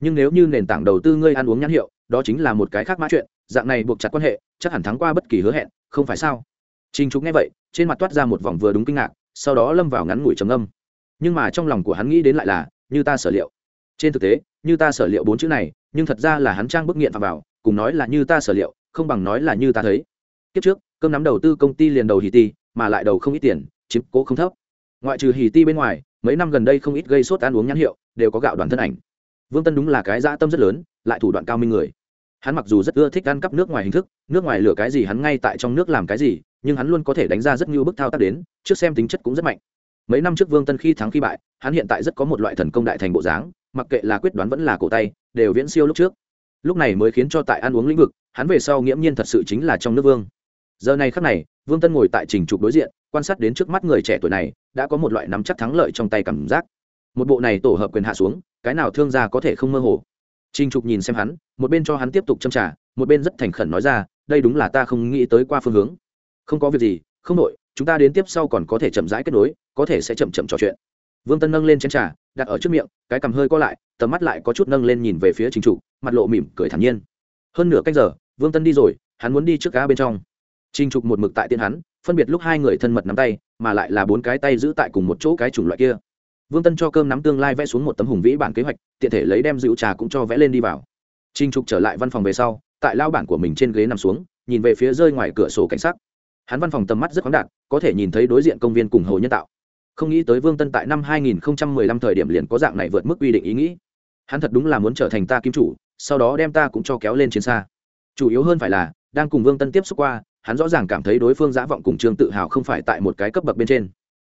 Nhưng nếu như nền tảng đầu tư ngươi ăn uống nhãn hiệu, đó chính là một cái khác mã chuyện, dạng này buộc chặt quan hệ, chắc hẳn thắng qua bất kỳ hứa hẹn, không phải sao? Trình trục nghe vậy, trên mặt toát ra một vòng vừa đúng kinh ngạc, sau đó lâm vào ngắn ngủi trầm âm nhưng mà trong lòng của hắn nghĩ đến lại là, như ta sở liệu. Trên thực tế, như ta sở liệu bốn chữ này, nhưng thật ra là hắn trang bức nghiện phạm vào, cùng nói là như ta sở liệu, không bằng nói là như ta thấy. Kiếp trước, cơm nắm đầu tư công ty liền đầu hì ti, mà lại đầu không ít tiền, chiếm cố không thấp. Ngoại trừ hì ti bên ngoài, mấy năm gần đây không ít gây sốt ăn uống nhãn hiệu đều có gạo đoàn thân ảnh. Vương tân đúng là cái dã tâm rất lớn, lại thủ đoạn cao minh người. Hắn mặc dù rất ưa thích ăn cắp nước ngoài hình thức, nước ngoài lửa cái gì hắn ngay tại trong nước làm cái gì, nhưng hắn luôn có thể đánh ra rất nhiều bức thao tác đến, trước xem tính chất cũng rất mạnh. Mấy năm trước vương tân khi thắng khi bại, hắn hiện tại rất có một loại thần công đại thành bộ dáng, mặc kệ là quyết đoán vẫn là cổ tay, đều viễn siêu lúc trước. Lúc này mới khiến cho tại ăn uống lĩnh vực, hắn về sau nghiễm nhiên thật sự chính là trong nước vương. Giờ này khắc này, vương tân ngồi tại trình trục đối diện, quan sát đến trước mắt người trẻ tuổi này, đã có một loại nắm chắc thắng lợi trong tay cảm giác một bộ này tổ hợp quyền hạ xuống, cái nào thương gia có thể không mơ hồ. Trình trục nhìn xem hắn, một bên cho hắn tiếp tục châm trả một bên rất thành khẩn nói ra, đây đúng là ta không nghĩ tới qua phương hướng. Không có việc gì, không đội chúng ta đến tiếp sau còn có thể chậm rãi kết nối, có thể sẽ chậm chậm trò chuyện. Vương tân nâng lên chén trà, đặt ở trước miệng, cái cằm hơi co lại, tầm mắt lại có chút nâng lên nhìn về phía chính chủ mặt lộ mỉm cười thản nhiên. Hơn nửa canh giờ, vương tân đi rồi, hắn muốn đi trước cá bên trong. Trình trục một mực tại tiên hắn, phân biệt lúc hai người thân mật nắm tay, mà lại là bốn cái tay giữ tại cùng một chỗ cái chủng loại kia vương tân cho cơm nắm tương lai vẽ xuống một tấm hùng vĩ bản kế hoạch, tiện thể lấy đem rượu trà cũng cho vẽ lên đi vào. Trình trục trở lại văn phòng về sau, tại lao bản của mình trên ghế nằm xuống, nhìn về phía rơi ngoài cửa sổ cảnh sắc. Hắn văn phòng tầm mắt rất khoáng đạt, có thể nhìn thấy đối diện công viên cùng hồ nhân tạo. Không nghĩ tới vương tân tại năm 2015 thời điểm liền có dạng này vượt mức quy định ý nghĩ. Hắn thật đúng là muốn trở thành ta kim chủ, sau đó đem ta cũng cho kéo lên chiến xa. Chủ yếu hơn phải là, đang cùng vương tân tiếp xúc qua, hắn rõ ràng cảm thấy đối phương giả vọng cùng trương tự hào không phải tại một cái cấp bậc bên trên.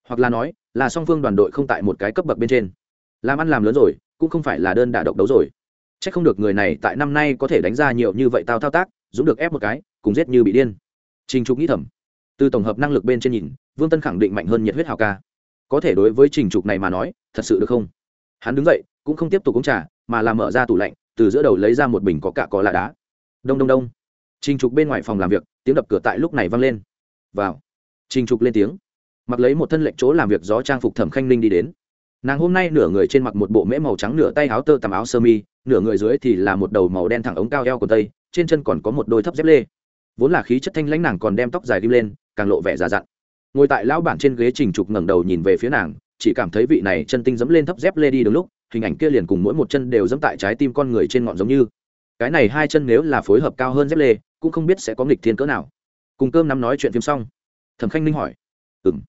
Hoặc là nói là song phương đoàn đội không tại một cái cấp bậc bên trên. Làm ăn làm lớn rồi, cũng không phải là đơn đả độc đấu rồi. C h ắ c không được người này tại năm nay có thể đánh ra nhiều như vậy tao thao tác, dũng được ép một cái, cùng giết như bị điên. Trình trục nghĩ thầm. Từ tổng hợp năng lực bên trên nhìn, vương tân khẳng định mạnh hơn nhiệt huyết hào ca. Có thể đối với trình trục này mà nói, thật sự được không? Hắn đứng dậy, cũng không tiếp tục uống trà, mà làm mở ra tủ lạnh, từ giữa đầu lấy ra một bình có cạ có là đá. Đông đông đông. Trình trục bên ngoài phòng làm việc, tiếng đập cửa tại lúc này vang lên. Vào. Trình trục lên tiếng mặc lấy một thân lệnh chỗ làm việc gió trang phục thẩm khanh ninh đi đến nàng hôm nay nửa người trên mặc một bộ mễ màu trắng nửa tay áo tơ tằm áo sơ mi nửa người dưới thì là một đầu màu đen thẳng ống cao eo của tây trên chân còn có một đôi thấp dép lê vốn là khí chất thanh lãnh nàng còn đem tóc dài đi lên càng lộ vẻ già dặn ngồi tại lão bản trên ghế trình trục ngẩng đầu nhìn về phía nàng chỉ cảm thấy vị này chân tinh dẫm lên thấp dép lê đi đúng lúc hình ảnh kia liền cùng mỗi một chân đều dẫm tại trái tim con người trên ngọn giống như cái này hai chân nếu là phối hợp cao hơn dép lê cũng không biết sẽ có nghịch thiên cỡ nào cùng cơm nắm nói chuyện phim xong thẩm khanh ninh hỏi ừng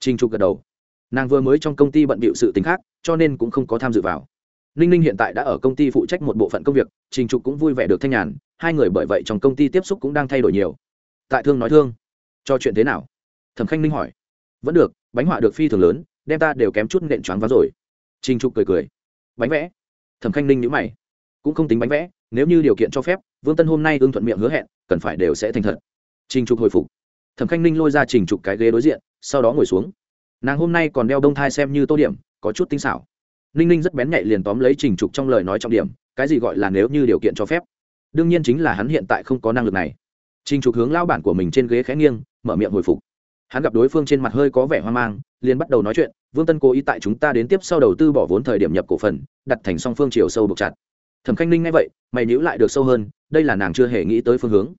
trình trục gật đầu. Nàng vừa mới trong công ty bận bịu sự tình khác, cho nên cũng không có tham dự vào. Ninh ninh hiện tại đã ở công ty phụ trách một bộ phận công việc, trình trục cũng vui vẻ được thanh nhàn, hai người bởi vậy trong công ty tiếp xúc cũng đang thay đổi nhiều. Tại thương nói thương, cho chuyện thế nào? Thẩm khanh ninh hỏi. Vẫn được, bánh họa được phi thường lớn, đem ta đều kém chút nện choáng váng rồi. Trình trục cười cười. Bánh vẽ. Thẩm khanh ninh nhíu mày. Cũng không tính bánh vẽ, nếu như điều kiện cho phép, vương tân hôm nay ưng thuận miệng hứa hẹn, cần phải đều sẽ thành thật. Trình trục hồi phục thẩm khanh ninh lôi ra trình trục cái ghế đối diện, sau đó ngồi xuống. Nàng hôm nay còn đeo đông thai xem như tô điểm, có chút tinh xảo. Ninh ninh rất bén nhạy liền tóm lấy trình trục trong lời nói trọng điểm, cái gì gọi là nếu như điều kiện cho phép. Đương nhiên chính là hắn hiện tại không có năng lực này. Trình trục hướng lao bản của mình trên ghế khẽ nghiêng, mở miệng hồi phục. Hắn gặp đối phương trên mặt hơi có vẻ hoang mang, liền bắt đầu nói chuyện, vương tân cố ý tại chúng ta đến tiếp sau đầu tư bỏ vốn thời điểm nhập cổ phần, đặt thành song phương chiều sâu buộc chặt. Thẩm khanh ninh nghe vậy, mày nhữ lại được sâu hơn, đây là nàng chưa hề nghĩ tới phương hướng.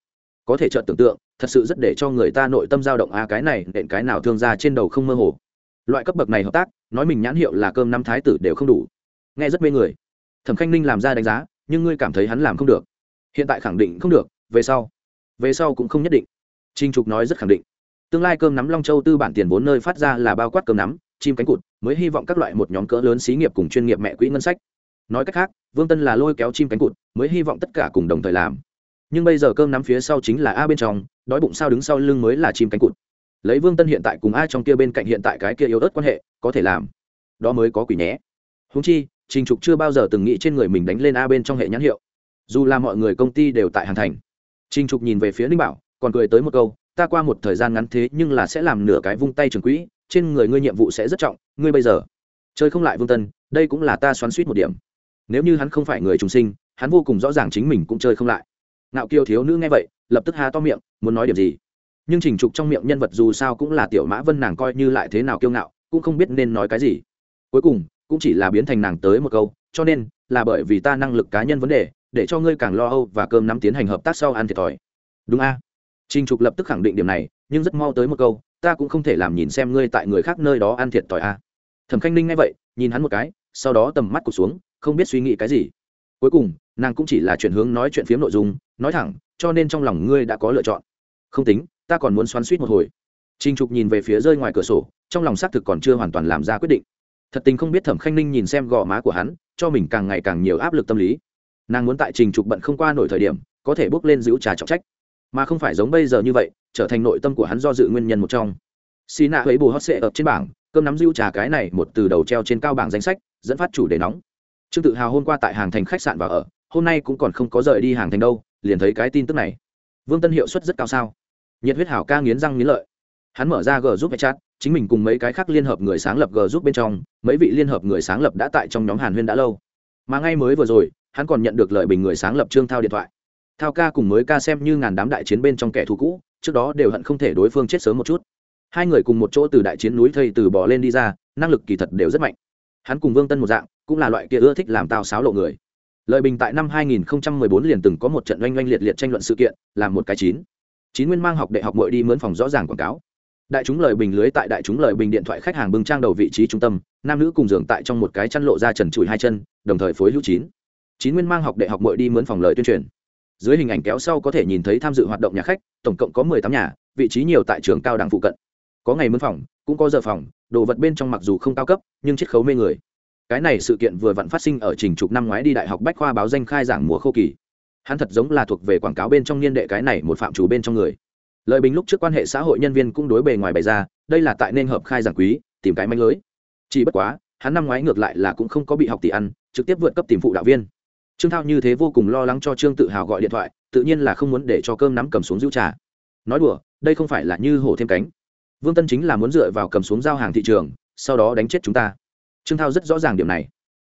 Có thể chợt tưởng tượng thật sự rất để cho người ta nội tâm dao động a cái này, nện cái nào thương ra trên đầu không mơ hồ. Loại cấp bậc này hợp tác, nói mình nhãn hiệu là cơm năm thái tử đều không đủ. Nghe rất mê người. Thẩm khanh ninh làm ra đánh giá, nhưng ngươi cảm thấy hắn làm không được. Hiện tại khẳng định không được, về sau về sau cũng không nhất định. Trinh trục nói rất khẳng định. Tương lai cơm nắm long châu tư bản tiền vốn nơi phát ra là bao quát cơm nắm, chim cánh cụt, mới hy vọng các loại một nhóm cỡ lớn xí nghiệp cùng chuyên nghiệp mẹ quỹ ngân sách. Nói cách khác, vương tân là lôi kéo chim cánh cụt, mới hy vọng tất cả cùng đồng thời làm nhưng bây giờ cơm nắm phía sau chính là a bên trong, đói bụng sao đứng sau lưng mới là chim cánh cụt. Lấy vương tân hiện tại cùng a trong kia bên cạnh hiện tại cái kia yếu ớt quan hệ, có thể làm. Đó mới có quỷ nhé. Húng chi, trình trục chưa bao giờ từng nghĩ trên người mình đánh lên a bên trong hệ nhãn hiệu. Dù là mọi người công ty đều tại hàn thành. Trình trục nhìn về phía ninh bảo, còn cười tới một câu, ta qua một thời gian ngắn thế nhưng là sẽ làm nửa cái vung tay trường quỹ, trên người ngươi nhiệm vụ sẽ rất trọng, ngươi bây giờ chơi không lại vương tân, đây cũng là ta xoắn suýt một điểm. Nếu như hắn không phải người trùng sinh, hắn vô cùng rõ ràng chính mình cũng chơi không lại ngạo kiều thiếu nữ nghe vậy, lập tức há to miệng, muốn nói điểm gì? Nhưng trình trục trong miệng nhân vật dù sao cũng là tiểu mã vân nàng coi như lại thế nào kiêu ngạo, cũng không biết nên nói cái gì. Cuối cùng, cũng chỉ là biến thành nàng tới một câu, cho nên là bởi vì ta năng lực cá nhân vấn đề, để cho ngươi càng lo âu và cơm nắm tiến hành hợp tác sau ăn thiệt thòi. Đúng a? Trình trục lập tức khẳng định điểm này, nhưng rất mau tới một câu, ta cũng không thể làm nhìn xem ngươi tại người khác nơi đó ăn thiệt thòi a. Thẩm khanh ninh nghe vậy, nhìn hắn một cái, sau đó tầm mắt cụt xuống, không biết suy nghĩ cái gì. Cuối cùng, nàng cũng chỉ là chuyển hướng nói chuyện phiếm nội dung nói thẳng, cho nên trong lòng ngươi đã có lựa chọn. Không tính, ta còn muốn xoắn suýt một hồi. Trinh trục nhìn về phía rơi ngoài cửa sổ, trong lòng xác thực còn chưa hoàn toàn làm ra quyết định. Thật tình không biết thẩm khanh ninh nhìn xem gò má của hắn, cho mình càng ngày càng nhiều áp lực tâm lý. Nàng muốn tại trình trục bận không qua nổi thời điểm, có thể bước lên giữ trà trọng trách. Mà không phải giống bây giờ như vậy, trở thành nội tâm của hắn do dự nguyên nhân một trong. Xì nạ ấy bù hót sệ ập trên bảng, cơm nắm giữ trà cái này một từ đầu treo trên cao bảng danh sách, dẫn phát chủ đề nóng. Trương tự hào hôm qua tại hàng thành khách sạn và ở, hôm nay cũng còn không có rời đi hàng thành đâu liền thấy cái tin tức này. Vương tân hiệu suất rất cao sao? Nhiệt huyết hảo ca nghiến răng nghiến lợi. Hắn mở ra g giúp chat chính mình cùng mấy cái khác liên hợp người sáng lập g giúp bên trong, mấy vị liên hợp người sáng lập đã tại trong nhóm hàn huyên đã lâu. Mà ngay mới vừa rồi, hắn còn nhận được lời bình người sáng lập trương thao điện thoại. Thao ca cùng mới ca xem như ngàn đám đại chiến bên trong kẻ thù cũ, trước đó đều hận không thể đối phương chết sớm một chút. Hai người cùng một chỗ từ đại chiến núi thây từ bỏ lên đi ra, năng lực kỳ thật đều rất mạnh. Hắn cùng vương tân một dạng, cũng là loại kia ưa thích làm tao xáo lộ người. Lời bình tại năm 2014 liền từng có một trận oanh oanh liệt liệt tranh luận sự kiện, làm một cái chín. Chín nguyên mang học đại học muội đi mướn phòng rõ ràng quảng cáo. Đại chúng lời bình lưới tại đại chúng lời bình điện thoại khách hàng bưng trang đầu vị trí trung tâm, nam nữ cùng giường tại trong một cái chăn lộ ra trần trụi hai chân, đồng thời phối hữu chín. Chín nguyên mang học đại học muội đi mướn phòng lời tuyên truyền. Dưới hình ảnh kéo sau có thể nhìn thấy tham dự hoạt động nhà khách, tổng cộng có mười tám nhà, vị trí nhiều tại trường cao đẳng phụ cận. Có ngày mướn phòng, cũng có giờ phòng, đồ vật bên trong mặc dù không cao cấp, nhưng chiết khấu mê người cái này sự kiện vừa vặn phát sinh ở trình trục năm ngoái đi đại học bách khoa báo danh khai giảng mùa khô kỳ. Hắn thật giống là thuộc về quảng cáo bên trong niên đệ cái này một phạm chủ bên trong người. Lời bình lúc trước quan hệ xã hội nhân viên cũng đối bề ngoài bày ra, đây là tại nên hợp khai giảng quý, tìm cái manh lưới. Chỉ bất quá, hắn năm ngoái ngược lại là cũng không có bị học tỷ ăn, trực tiếp vượt cấp tìm phụ đạo viên. Trương thao như thế vô cùng lo lắng cho trương tự hào gọi điện thoại, tự nhiên là không muốn để cho cơm nắm cầm xuống giữ trà. Nói đùa, đây không phải là như hổ thêm cánh. Vương tân chính là muốn dựa vào cầm xuống giao hàng thị trường, sau đó đánh chết chúng ta trương thao rất rõ ràng điểm này.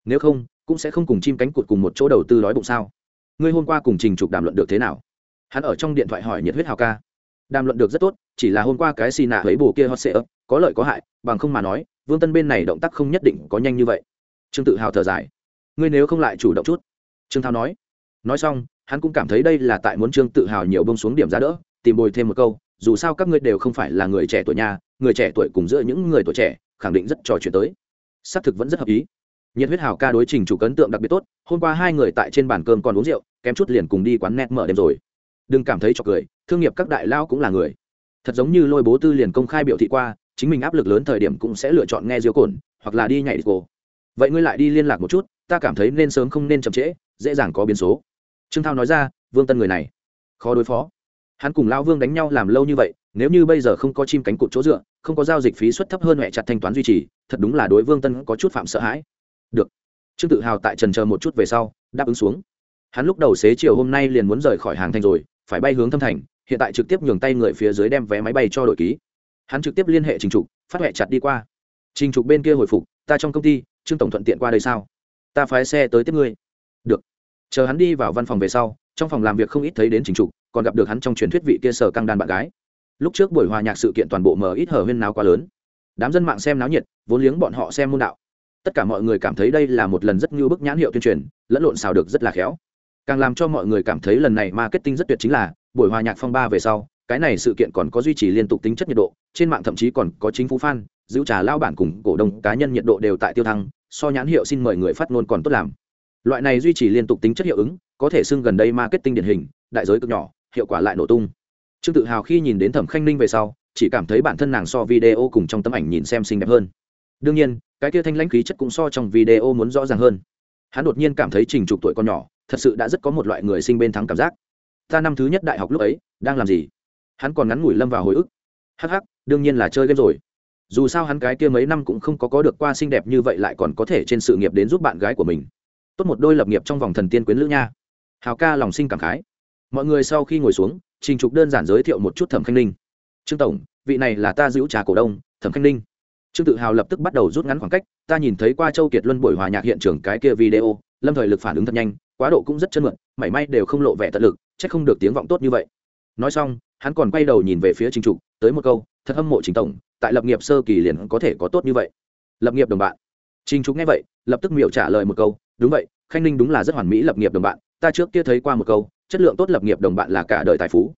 Nếu không, cũng sẽ không cùng chim cánh cụt cùng một chỗ đầu tư đói bụng sao? Ngươi hôm qua cùng trình trục đàm luận được thế nào? Hắn ở trong điện thoại hỏi nhiệt huyết hào ca. Đàm luận được rất tốt, chỉ là hôm qua cái xì nạ ấy bù kia hot sẽ ấp có lợi có hại, bằng không mà nói, vương tân bên này động tác không nhất định có nhanh như vậy. Trương tự hào thở dài. Ngươi nếu không lại chủ động chút. Trương thao nói. Nói xong, hắn cũng cảm thấy đây là tại muốn trương tự hào nhiều bông xuống điểm giá đỡ, tìm bồi thêm một câu, dù sao các ngươi đều không phải là người trẻ tuổi nhà, người trẻ tuổi cùng giữa những người tuổi trẻ, khẳng định rất trò chuyện tới xác thực vẫn rất hợp ý. Nhiệt huyết hào ca đối trình chủ ấn tượng đặc biệt tốt, hôm qua hai người tại trên bàn cơm còn uống rượu, kém chút liền cùng đi quán net mở đêm rồi. Đừng cảm thấy cho cười, thương nghiệp các đại lao cũng là người. Thật giống như lôi bố tư liền công khai biểu thị qua, chính mình áp lực lớn thời điểm cũng sẽ lựa chọn nghe diếu cồn, hoặc là đi nhảy cô vậy ngươi lại đi liên lạc một chút, ta cảm thấy nên sớm không nên chậm trễ, dễ dàng có biến số. Trương thao nói ra, vương tân người này. Khó đối phó. Hắn cùng lao vương đánh nhau làm lâu như vậy, nếu như bây giờ không có chim cánh cụt chỗ dựa không có giao dịch phí suất thấp hơn mẹ chặt thanh toán duy trì, thật đúng là đối vương tân có chút phạm sợ hãi. Được. Trương tự hào tại trần chờ một chút về sau, đáp ứng xuống. Hắn lúc đầu xế chiều hôm nay liền muốn rời khỏi hàng thành rồi, phải bay hướng thâm thành, hiện tại trực tiếp nhường tay người phía dưới đem vé máy bay cho đội ký. Hắn trực tiếp liên hệ trình trục, phát huệ chặt đi qua. Trình trục bên kia hồi phục, ta trong công ty, trương tổng thuận tiện qua đây sao? Ta phái xe tới tiếp ngươi. Được. Chờ hắn đi vào văn phòng về sau, trong phòng làm việc không ít thấy đến trình trục, còn gặp được hắn trong truyền thuyết vị kia sở căng đàn bạn gái lúc trước buổi hòa nhạc sự kiện toàn bộ mờ ít hở huyên nào quá lớn. Đám dân mạng xem náo nhiệt, vốn liếng bọn họ xem môn đạo. Tất cả mọi người cảm thấy đây là một lần rất như bức nhãn hiệu tuyên truyền, lẫn lộn xào được rất là khéo. Càng làm cho mọi người cảm thấy lần này marketing rất tuyệt chính là, buổi hòa nhạc phong ba về sau, cái này sự kiện còn có duy trì liên tục tính chất nhiệt độ, trên mạng thậm chí còn có chính phủ fan, giữ trà lao bản cùng cổ đông cá nhân nhiệt độ đều tại tiêu thăng, so nhãn hiệu xin mời người phát ngôn còn tốt làm. Loại này duy trì liên tục tính chất hiệu ứng, có thể xưng gần đây marketing điển hình, đại giới cực nhỏ, hiệu quả lại nổ tung trương tự hào khi nhìn đến thẩm khanh ninh về sau, chỉ cảm thấy bản thân nàng so video cùng trong tấm ảnh nhìn xem xinh đẹp hơn. Đương nhiên, cái kia thanh lãnh khí chất cũng so trong video muốn rõ ràng hơn. Hắn đột nhiên cảm thấy trình trục tuổi con nhỏ, thật sự đã rất có một loại người sinh bên thắng cảm giác. Ta năm thứ nhất đại học lúc ấy, đang làm gì? Hắn còn ngắn ngủi lâm vào hồi ức. Hắc hắc, đương nhiên là chơi game rồi. Dù sao hắn cái kia mấy năm cũng không có có được qua xinh đẹp như vậy lại còn có thể trên sự nghiệp đến giúp bạn gái của mình. Tốt một đôi lập nghiệp trong vòng thần tiên quyến lữ nha. Hào ca lòng sinh cảm khái. Mọi người sau khi ngồi xuống trình trục đơn giản giới thiệu một chút thẩm khanh ninh. Trương tổng, vị này là ta giữ trà cổ đông, thẩm khanh ninh. Trương tự hào lập tức bắt đầu rút ngắn khoảng cách. Ta nhìn thấy qua châu kiệt luân buổi hòa nhạc hiện trường cái kia video, lâm thời lực phản ứng thật nhanh, quá độ cũng rất chân mượn, mảy may đều không lộ vẻ tận lực c h ắ c không được tiếng vọng tốt như vậy. Nói xong, hắn còn quay đầu nhìn về phía trình trục, tới một câu, thật hâm mộ trình tổng, tại lập nghiệp sơ kỳ liền có thể có tốt như vậy. Lập nghiệp đồng bạn. Trình trục nghe vậy, lập tức miểu trả lời một câu, đúng vậy, khanh ninh đúng là rất hoàn mỹ lập nghiệp đồng bạn, ta trước kia thấy qua một câu chất lượng tốt lập nghiệp đồng bạn là cả đời tài phú.